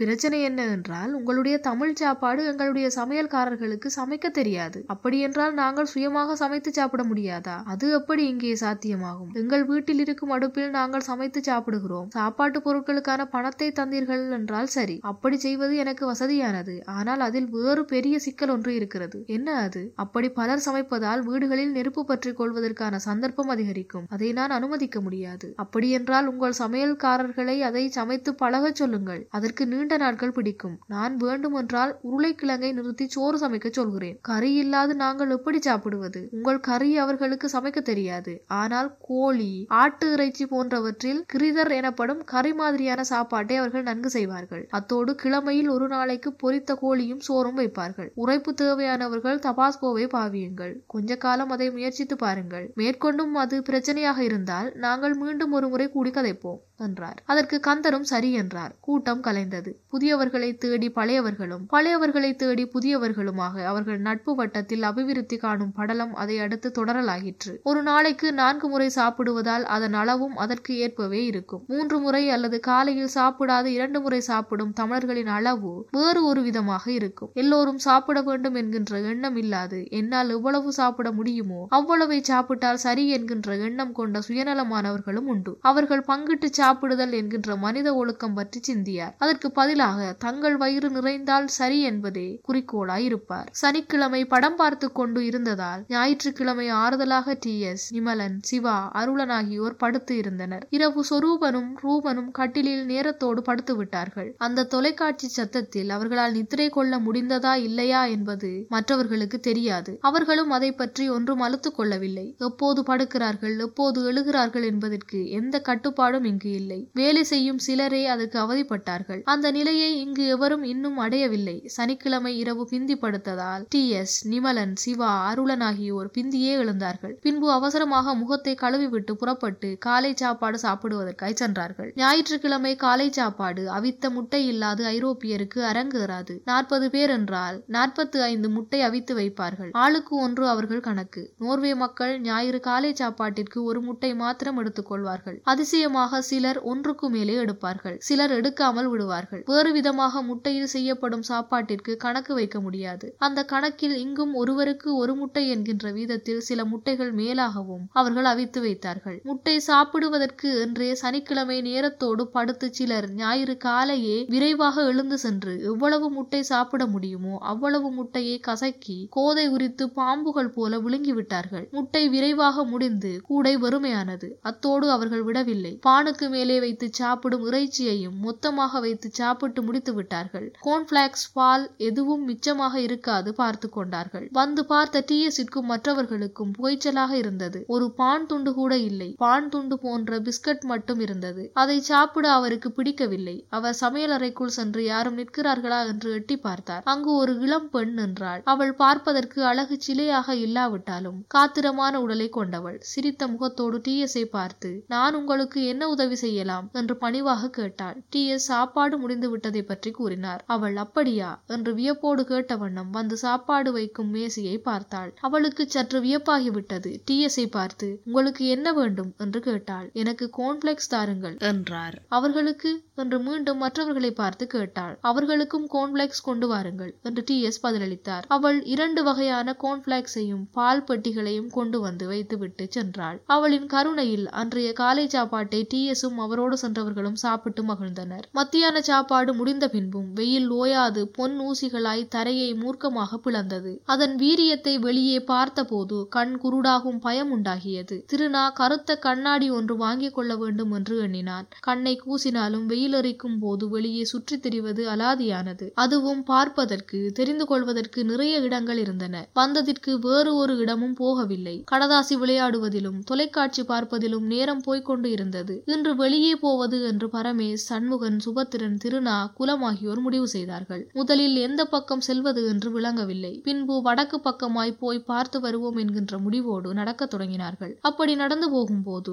பிரச்சனை என்ன என்றால் உங்களுடைய தமிழ் சாப்பாடு எங்களுடைய சமையல்காரர்களுக்கு சமைக்க தெரியாது. அப்படி என்றால் நாங்கள் சுயமாக சமைத்து சாப்பிட முடியாதா? அது எப்படி இங்கே சாத்தியமாகும்? எங்கள் வீட்டில் இருக்கும் அடுப்பில் நாங்கள் சமைத்து சாப்பிடுகிறோம். சாப்பாட்டு பொருட்களுக்கான பணத்தை தந்தீர்கள் என்றால் சரி. அப்படி செய்வது எனக்கு வசதியானது. ஆனால் அதில் வேறு பெரிய சிக்கல் ஒன்று இருக்கிறது. என்ன அது? அப்படி பலர் சமைப்பதால் வீடுகளில் நெருப்பு பற்றிக் கொள்வதற்கான சந்தர்ப்பம் அதிகரிக்கும். அதை நான் அனுமதிக்க முடியாது. அப்படியென்றால் உங்கள் சமையல்காரர்களை அதை சமைத்து பழகச் சொல்லுங்கள். அதற்கு நீண்ட நாட்கள் பிடிக்கும். நான் வேண்டுமென்றால் உருளைக்கிழங்கை நிறுத்தி சோறு சமைக்க சொல்கிறேன். கறி இல்லாது நாங்கள் எப்படி சாப்பிடுவது? உங்கள் கறி அவர்களுக்கு சமைக்க தெரியாது. ஆனால் கோழி ஆட்டு இறைச்சி போன்றவற்றில் கிரிதர் எனப்படும் கறி மாதிரியான சாப்பாட்டை அவர்கள் நன்கு செய்வார்கள். அத்தோடு கிழமையில் ஒரு நாளைக்கு பொரித்த கோழியும் சோறும் வைப்பார்கள். உரைப்பு தேவையானவர்கள் தபாஸ்கோவை பாவியுங்கள். கொஞ்ச காலம் அதை முயற்சித்து பாருங்கள். மேற்கொண்டும் அது பிரச்சனையாக இருந்தால் நாங்கள் மீண்டும் ஒரு முறை கூடி கதைப்போம் என்றார். அதற்கு கந்தரும் சரி என்றார். கூட்டம் கலைந்தது. புதியவர்களை தேடி பழையவர்களும் பழையவர்களை தேடி புதியவர்களுமாக அவர்கள் நட்பு வட்டத்தில் அபிவிருத்தி காணும் படலம் அதை அடுத்து தொடரலாகிற்று ஒரு நாளைக்கு நான்கு முறை சாப்பிடுவதால் அதன் அளவும் அதற்கு ஏற்பவே இருக்கும். மூன்று முறை அல்லது காலையில் சாப்பிடாத இரண்டு முறை சாப்பிடும் தமிழர்களின் அளவு வேறு ஒரு விதமாக இருக்கும். எல்லோரும் சாப்பிட வேண்டும் என்கின்ற எண்ணம் இல்லாது என்னால் எவ்வளவு சாப்பிட முடியுமோ அவ்வளவை சாப்பிட்டால் சரி என்கின்ற எண்ணம் கொண்ட சுயநலமானவர்களும் உண்டு. அவர்கள் பங்கிட்டு சாப்பிடுதல் என்கின்ற மனித ஒழுக்கம் பற்றி சிந்தியார். அதற்கு பதிலாக தங்கள் வயிறு நிறைந்தால் சரி என்பதே குறிக்கோளாய் இருப்பார். சனிக்கிழமை படம் பார்த்து கொண்டு இருந்ததால் ஞாயிற்றுக்கிழமை ஆறுதலாக டி எஸ். நிமலன் சிவா அருளன் ஆகியோர் படுத்து இருந்தனர். இரவு சொரூபனும் ரூபனும் கட்டிலில் நேரத்தோடு படுத்து விட்டார்கள் அந்த தொலைக்காட்சி சத்தத்தில் அவர்களால் நித்திரை கொள்ள முடிந்ததா இல்லையா என்பது மற்றவர்களுக்கு தெரியாது. அவர்களும் அதை பற்றி ஒன்றும் அழுத்துக் கொள்ளவில்லை. எப்போது படுக்கிறார்கள் எப்போது எழுகிறார்கள் என்பதற்கு எந்த கட்டுப்பாடும் இங்கு இல்லை. வேலை செய்யும் சிலரே அதற்கு அவதிப்பட்டார்கள். அந்த நிலையை இங்கு எவரும் இன்னும் அடையவில்லை. சனிக்கிழமை இரவு பிந்தி படுத்ததால் டி. எஸ். நிமலன் சிவா அருளன் ஆகியோர் பிந்தியே எழுந்தார்கள். பின்பு அவசரமாக முகத்தை கழுவிவிட்டு புறப்பட்டு காலை சாப்பாடு சாப்பாடு சாப்பிடுவதற்காய் சென்றார்கள். ஞாயிற்றுக்கிழமை காலை சாப்பாடு அவித்த முட்டை இல்லாது ஐரோப்பியருக்கு அரங்கேறாது நாற்பது பேர் என்றால் நாற்பத்து ஐந்து முட்டை அவித்து வைப்பார்கள். ஆளுக்கு ஒன்று அவர்கள் கணக்கு. நோர்வே மக்கள் ஞாயிறு காலை சாப்பாட்டிற்கு ஒரு முட்டை மாத்திரம் எடுத்துக் கொள்வார்கள். அதிசயமாக சிலர் ஒன்றுக்கு மேலே எடுப்பார்கள். சிலர் எடுக்காமல் விடுவார்கள். வேறு விதமாக முட்டையில் செய்யப்படும் சாப்பாட்டிற்கு கணக்கு வைக்க முடியாது. அந்த கணக்கில் இங்கும் ஒருவருக்கு ஒரு முட்டை என்கின்ற வீதத்தில் சில முட்டைகள் மேலாகவும் அவர்கள் அவித்து வைத்தார்கள். முட்டை சாப்பிடு சாப்பிடுவதற்கு என்றே சனிக்கிழமை நேரத்தோடு படுத்து சிலர் ஞாயிறு காலையே விரைவாக எழுந்து சென்று எவ்வளவு முட்டை சாப்பிட முடியுமோ அவ்வளவு முட்டையை கசக்கி கோதை உரித்து பாம்புகள் போல விழுங்கி விட்டார்கள் முட்டை விரைவாக முடிந்து கூடை வறுமையானது. அத்தோடு அவர்கள் விடவில்லை. பானுக்கு மேலே வைத்து சாப்பிடும் இறைச்சியையும் மொத்தமாக வைத்து சாப்பிட்டு முடித்து விட்டார்கள். கோன்பிளாக்ஸ் பால் எதுவும் மிச்சமாக இருக்காது பார்த்து கொண்டார்கள். வந்து பார்த்த டிஎஸிற்கும் மற்றவர்களுக்கும் புகைச்சலாக இருந்தது. ஒரு பான் துண்டு கூட இல்லை. பான் துண்டு போன்ற பிஸ்கட் மட்டும் இருந்தது. அதை சாப்பிட அவருக்கு பிடிக்கவில்லை. அவர் சமையலறைக்குள் சென்று யாரும் நிற்கிறார்களா என்று எட்டி பார்த்தார். அங்கு ஒரு இளம் பெண் நின்றாள். அவள் பார்ப்பதற்கு அழகு சிலையாக இல்லாவிட்டாலும் காத்திரமான உடலை கொண்டவள். சிரித்த முகத்தோடு டிஎஸை பார்த்து நான் உங்களுக்கு என்ன உதவி செய்யலாம்? என்று பணிவாக கேட்டாள். டிஎஸ் சாப்பாடு முடிந்து விட்டதை பற்றி கூறினார். அவள் அப்படியா? என்று வியப்போடு கேட்ட வண்ணம் வந்து சாப்பாடு வைக்கும் மேசையை பார்த்தாள். அவளுக்கு சற்று வியப்பாகிவிட்டது. டிஎஸை பார்த்து உங்களுக்கு என்ன வேண்டும்? என்று கேட்டாள். எனக்கு கோன்பிளெக்ஸ் தாருங்கள் என்றார். அவர்களுக்கு என்று மீண்டும் மற்றவர்களை பார்த்து கேட்டாள். அவர்களுக்கும் கோன்பிளெக்ஸ் கொண்டு வாருங்கள் என்று டி எஸ் பதிலளித்தார். அவள் இரண்டு வகையான கோன்பிளாக்ஸையும் பால் பெட்டிகளையும் கொண்டு வந்து வைத்துவிட்டு சென்றாள். அவளின் கருணையில் அன்றைய காலை சாப்பாட்டை டி எஸும் அவரோடு சென்றவர்களும் சாப்பிட்டு மகிழ்ந்தனர். மத்தியான சாப்பாடு முடிந்த பின்பும் வெயில் ஓயாது பொன் ஊசிகளாய் தரையை மூர்க்கமாக பிளந்தது. அதன் வீரியத்தை வெளியே பார்த்தபோது கண் குருடாகும் பயம் உண்டாகியது. திருநா கருத்த கண்ணாடி ஒன்று வாங்கிக் கொள்ள வேண்டும் என்று எண்ணினான். கண்ணை கூசினாலும் வெயிலறிக்கும் போது வெளியே சுற்றித் திரிவது அலாதியானது. அதுவும் பார்ப்பதற்கு தெரிந்து கொள்வதற்கு நிறைய இடங்கள் இருந்தன. வந்ததிற்கு வேறு ஒரு இடமும் போகவில்லை. கடதாசி விளையாடுவதிலும் தொலைக்காட்சி பார்ப்பதிலும் நேரம் போய்கொண்டு இருந்தது. இன்று வெளியே போவது என்று பரமேஷ் சண்முகன் சுபத்திரன் திருநா குலம் ஆகியோர் முடிவு செய்தார்கள். முதலில் எந்த பக்கம் செல்வது என்று விளங்கவில்லை. பின்பு வடக்கு பக்கமாய் போய் பார்த்து வருவோம் என்கின்ற முடிவோடு நடக்கத் தொடங்கினார்கள். அப்படி நடந்து போகும்போது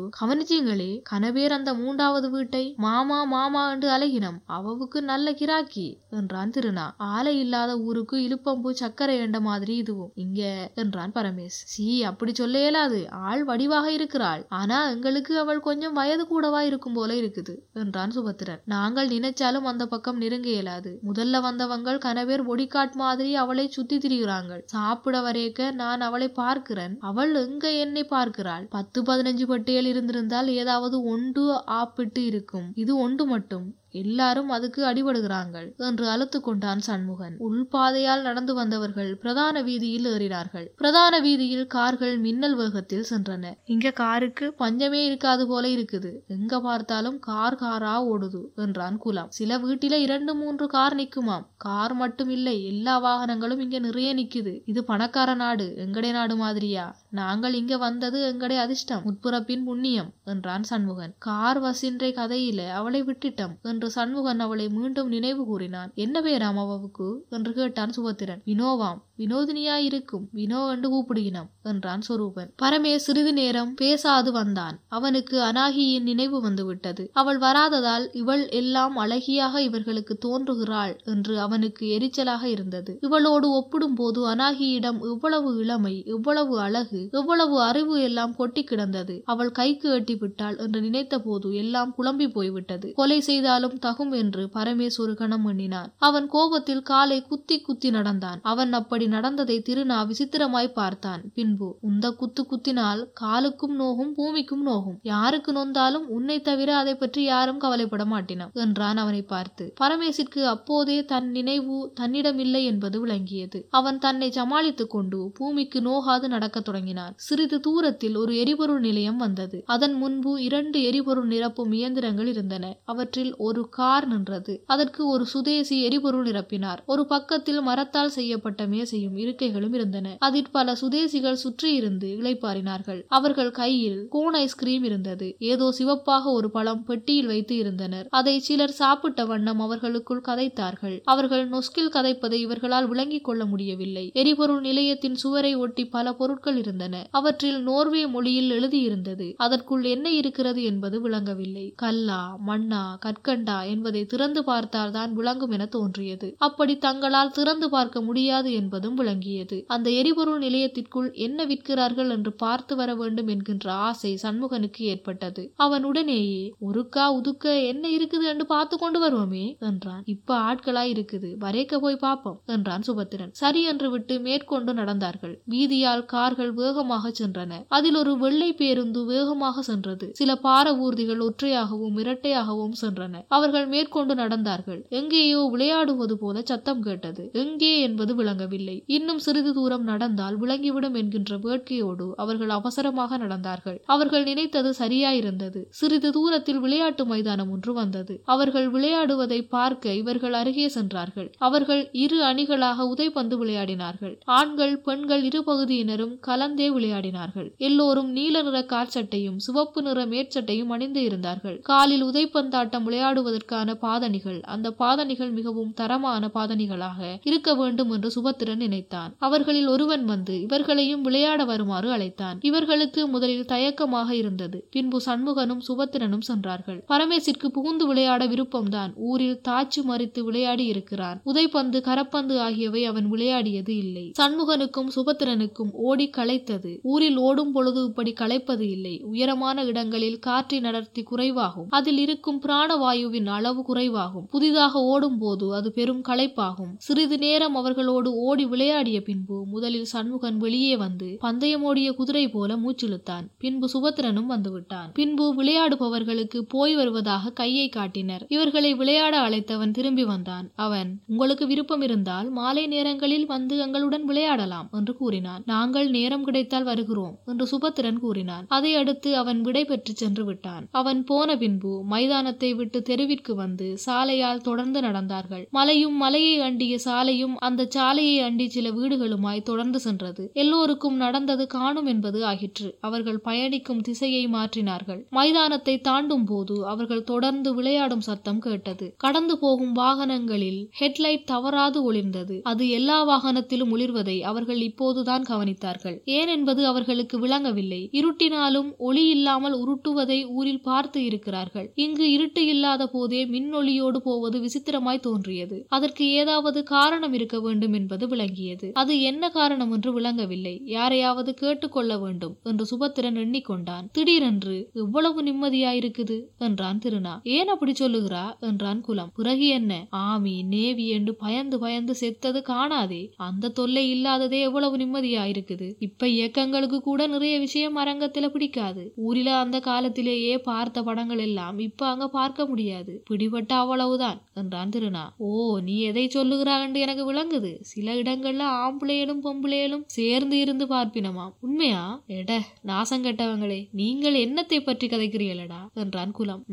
கவனிச்சீங்களே கனவேர் அந்த மூன்றாவது வீட்டை மாமா மாமா என்று அழகினம். அவவுக்கு நல்ல கிராக்கி என்றான் திருநா. ஆலை இல்லாத ஊருக்கு இழுப்பம்பு சக்கரை என்ற மாதிரி இதுவும். இங்க என்றான் பரமேஷ் சி அப்படி சொல்ல இயலாது. ஆள் வடிவாக இருக்கிறாள். ஆனா எங்களுக்கு அவள் கொஞ்சம் வயது கூடவா இருக்கும் போல இருக்குது என்றான் சுபத்திரன். நாங்கள் நினைச்சாலும் அந்த பக்கம் நெருங்க இயலாது. முதல்ல வந்தவங்கள் கனவேர் ஒடிக்காட் மாதிரி அவளை சுத்தி திரிகிறாங்கள் சாப்பிட வரையக்க நான் அவளை பார்க்கிறேன். அவள் எங்க என்னை பார்க்கிறாள்? பத்து பதினஞ்சு பட்டியல் இருந்திருந்தால் ஏதாவது ஒன்று ஆப்பிட்டு இருக்கும். இது ஒன்று மட்டும். எல்லாரும் அதுக்கு அடிபடுகிறார்கள் என்று அழுத்து கொண்டான் சண்முகன். உள்பாதையால் நடந்து வந்தவர்கள் பிரதான வீதியில் ஏறினார்கள். பிரதான வீதியில் கார்கள் மின்னல் வேகத்தில் சென்றன. இங்க காருக்கு பஞ்சமே இருக்காது போல இருக்குது. எங்க பார்த்தாலும் கார் காரா ஓடுது என்றான் குலாம். சில வீட்டில இரண்டு மூன்று கார் நிக்குமாம். கார் மட்டும் இல்லை எல்லா வாகனங்களும் இங்க நிறைய நிக்குது. இது பணக்கார நாடு எங்கடே நாடு மாதிரியா? நாங்கள் இங்க வந்தது எங்கடே அதிர்ஷ்டம் முற்புறப்பின் புண்ணியம் என்றான் சண்முகன். கார் வசின்றை கதையில அவளை விட்டுட்டம் என்று சண்முகன் அவளை மீண்டும் நினைவு கூறினான். என்ன பேராம் அவவுக்கு என்று கேட்டான் சுபத்திரன். வினோவாம் வினோதினியாயிருக்கும். வினோ என்று கூப்பிடுகினாம் என்றான் சொரூபன். பரமே சிறிது நேரம் பேசாது வந்தான். அவனுக்கு அனாகியின் நினைவு வந்துவிட்டது. அவள் வராததால் இவள் எல்லாம் அழகியாக இவர்களுக்கு தோன்றுகிறாள் என்று அவனுக்கு எரிச்சலாக இருந்தது. இவளோடு ஒப்பிடும் போது அனாகியிடம் இவ்வளவு இளமை இவ்வளவு அழகு எவ்வளவு அறிவு எல்லாம் கொட்டி கிடந்தது. அவள் கைக்கு எட்டி விட்டாள் என்று நினைத்த போது எல்லாம் குழம்பி போய்விட்டது. கொலை செய்தாலும் தகும் என்று பரமேஸ் ஒரு கணம் எண்ணினான் அவன் கோபத்தில் காலை குத்தி குத்தி நடந்தான். அவன் அப்படி நடந்ததை திருநா விசித்திரமாய் பார்த்தான். பின்பு உந்த குத்து குத்தினால் காலுக்கும் நோகும் பூமிக்கும் நோகும். யாருக்கு நொந்தாலும் உன்னை தவிர அதை பற்றி யாரும் கவலைப்பட மாட்டினான் என்றான் அவனை பார்த்து. பரமேசிற்கு அப்போதே தன் நினைவு தன்னிடம் இல்லை என்பது விளங்கியது. அவன் தன்னை சமாளித்துக் கொண்டு பூமிக்கு நோகாது நடக்கத் தொடங்கினான். சிறிது தூரத்தில் ஒரு எரிபொருள் நிலையம் வந்தது. அதன் முன்பு இரண்டு எரிபொருள் நிரப்பும் இயந்திரங்கள் இருந்தன. அவற்றில் ஒரு கார் நின்றது. அதற்கு ஒரு சுதேசி எரிபொருள் நிரப்பினார். ஒரு பக்கத்தில் மரத்தால் செய்யப்பட்ட மேசையும் இருக்கைகளும் இருந்தன. அதில் பல சுதேசிகள் சுற்றி இருந்து இளைப்பாறினார்கள். அவர்கள் கையில் கோன் ஐஸ்கிரீம் இருந்தது. ஏதோ சிவப்பாக ஒரு பழம் பெட்டியில் வைத்து இருந்தனர். அதை சிலர் சாப்பிட்ட வண்ணம் அவர்களுக்குள் கதைத்தார்கள். அவர்கள் நொஸ்கில் கதைப்பதை இவர்களால் விளங்கிக் கொள்ள முடியவில்லை. எரிபொருள் நிலையத்தின் சுவரை ஒட்டி பல பொருட்கள் இருந்தன. அவற்றில் நோர்வே மொழியில் எழுதியிருந்தது. அதற்குள் என்ன இருக்கிறது என்பது விளங்கவில்லை. கல்லா மண்ணா கற்கண்டா என்பதை திறந்து பார்த்தால்தான் விளங்கும் என தோன்றியது. அப்படி தங்களால் திறந்து பார்க்க முடியாது என்பதும் விளங்கியது. அந்த எரிபொருள் நிலையத்திற்குள் என்ன விற்கிறார்கள் என்று பார்த்து வர வேண்டும் என்கின்ற ஆசை சண்முகனுக்கு ஏற்பட்டது. அவன் உடனேயே ஒருக்கா உதுக்க என்ன இருக்குது என்று பார்த்து கொண்டு வருவோமே என்றான். இப்ப ஆட்களா இருக்குது. வரைக்க போய் பார்ப்போம் என்றான் சுபத்திரன். சரி என்று விட்டு மேற்கொண்டு நடந்தார்கள். வீதியால் கார்கள் வேகமாக சென்றன. அதில் ஒரு வெள்ளை பேருந்து வேகமாக சென்றது. சில பார ஊர்திகள் ஒற்றையாகவும் இரட்டையாகவும் சென்றன. அவர்கள் மேற்கொண்டு நடந்தார்கள். எங்கேயோ விளையாடுவது போல சத்தம் கேட்டது. எங்கே என்பது விளங்கவில்லை. இன்னும் சிறிது தூரம் நடந்தால் விளங்கிவிடும் என்கின்ற வேட்கையோடு அவர்கள் அவசரமாக நடந்தார்கள். அவர்கள் நினைத்தது சரியாயிருந்தது. சிறிது தூரத்தில் விளையாட்டு மைதானம் ஒன்று வந்தது. அவர்கள் விளையாடுவதை பார்க்க இவர்கள் அருகே சென்றார்கள். அவர்கள் இரு அணிகளாக உதைப்பந்து விளையாடினார்கள். ஆண்கள் பெண்கள் இரு பகுதியினரும் கலந்தே விளையாடினார்கள். எல்லோரும் நீல நிற காற்சட்டையும் சிவப்பு நிற மேற்சட்டையும் அணிந்து இருந்தார்கள். காலில் உதைப்பந்தாட்டம் விளையாடுவதற்கான பாதணிகள். அந்த பாதணிகள் மிகவும் தரமான பாதணிகளாக இருக்க வேண்டும் என்று சுபத்திரன் நினைத்தான். அவர்களில் ஒருவன் வந்து இவர்களையும் விளையாட வருமாறு அழைத்தான். இவர்களுக்கு முதலில் தயக்கமாக இருந்தது. பின்பு சண்முகனும் சுபத்திரனும் சென்றார்கள். பரமேசிற்கு புகுந்து விளையாட விருப்பம்தான். ஊரில் தாச்சு மறித்து விளையாடி இருக்கிறான். உதைப்பந்து கரப்பந்து ஆகியவை அவன் விளையாடியது இல்லை. சண்முகனுக்கும் சுபத்திரனுக்கும் ஓடி களைத்தது. ஊரில் ஓடும் பொழுது இப்படி களைப்பது இல்லை. உயரமான இடங்களில் காற்றின் அடர்த்தி குறைவாகும். அதில் இருக்கும் பிராணவாயு உணவின் அளவு குறைவாகும். புதிதாக ஓடும் போது அது பெரும் களைப்பாகும். சிறிது நேரம் அவர்களோடு ஓடி விளையாடிய பின்பு முதலில் சண்முகன் வெளியே வந்து பந்தயமோடிய குதிரை போல மூச்சிழுத்தான். பின்பு சுபத்திரனும் வந்துவிட்டான். பின்பு விளையாடுபவர்களுக்கு போய் வருவதாக கையை காட்டினர். இவர்களை விளையாட அழைத்தவன் திரும்பி வந்தான். அவன் உங்களுக்கு விருப்பம் இருந்தால் மாலை நேரங்களில் வந்து எங்களுடன் விளையாடலாம் என்று கூறினான். நாங்கள் நேரம் கிடைத்தால் வருகிறோம் என்று சுபத்திரன் கூறினான். அதை அடுத்து அவன் விடை பெற்று சென்று விட்டான். அவன் போன பின்பு மைதானத்தை விட்டு தெருவிற்கு வந்து சாலையால் தொடர்ந்து நடந்தார்கள். மலையும் மலையை அண்டிய சாலையும் அந்த சாலையை அண்டி சில வீடுகளுமாய் தொடர்ந்து சென்றது. எல்லோருக்கும் நடந்தது காணும் என்பது ஆகிற்று அவர்கள் பயணிக்கும் திசையை மாற்றினார்கள். மைதானத்தை தாண்டும் போது அவர்கள் தொடர்ந்து விளையாடும் சத்தம் கேட்டது. கடந்து போகும் வாகனங்களில் ஹெட்லைட் தவறாது ஒளிர்ந்தது. அது எல்லா வாகனத்திலும் ஒளிர்வதை அவர்கள் இப்போதுதான் கவனித்தார்கள். ஏன் என்பது அவர்களுக்கு விளங்கவில்லை. இருட்டினாலும் ஒளி இல்லாமல் உருட்டுவதை ஊரில் பார்த்து இருக்கிறார்கள். இங்கு இருட்டு இல்லாத போதே மின்னொளியோடு போவது விசித்திரமாய் தோன்றியது. அதற்கு ஏதாவது காரணம் இருக்க வேண்டும் என்பது விளங்கியது. அது என்ன காரணம் என்று விளங்கவில்லை. யாரையாவது கேட்டுக்கொள்ள வேண்டும் என்று சுபத்திரன் எண்ணிக்கொண்டான். திடீரென்று இவ்வளவு நிம்மதியாயிருக்குது என்றான் திருநா ஏன் அப்படி சொல்லுகிறா? என்றான் குலம். பிறகு என்ன? ஆமி நேவி என்று பயந்து பயந்து செத்தது காணாதே. அந்த தொல்லை இல்லாததே எவ்வளவு நிம்மதியாயிருக்குது. இப்ப இயக்கங்களுக்கு கூட நிறைய விஷயம் அரங்கத்துல பிடிக்காது. ஊரில அந்த காலத்திலேயே பார்த்த படங்கள் எல்லாம் இப்ப அங்க பார்க்க முடியாது. பிடிபட்ட அவ்வளவுதான் என்றான் திருநா ஓ நீ எதை சொல்லுகிறா என்று எனக்கு விளங்குது. சில இடங்கள்ல ஆம்பளையலும் பொம்பளையலும் சேர்ந்து இருந்து பார்ப்பினமாம். உண்மையா? எட நாசம் கெட்டவங்களே நீங்கள் என்னத்தை பற்றி கதைக்கிறீங்களடா என்றான் குலம்.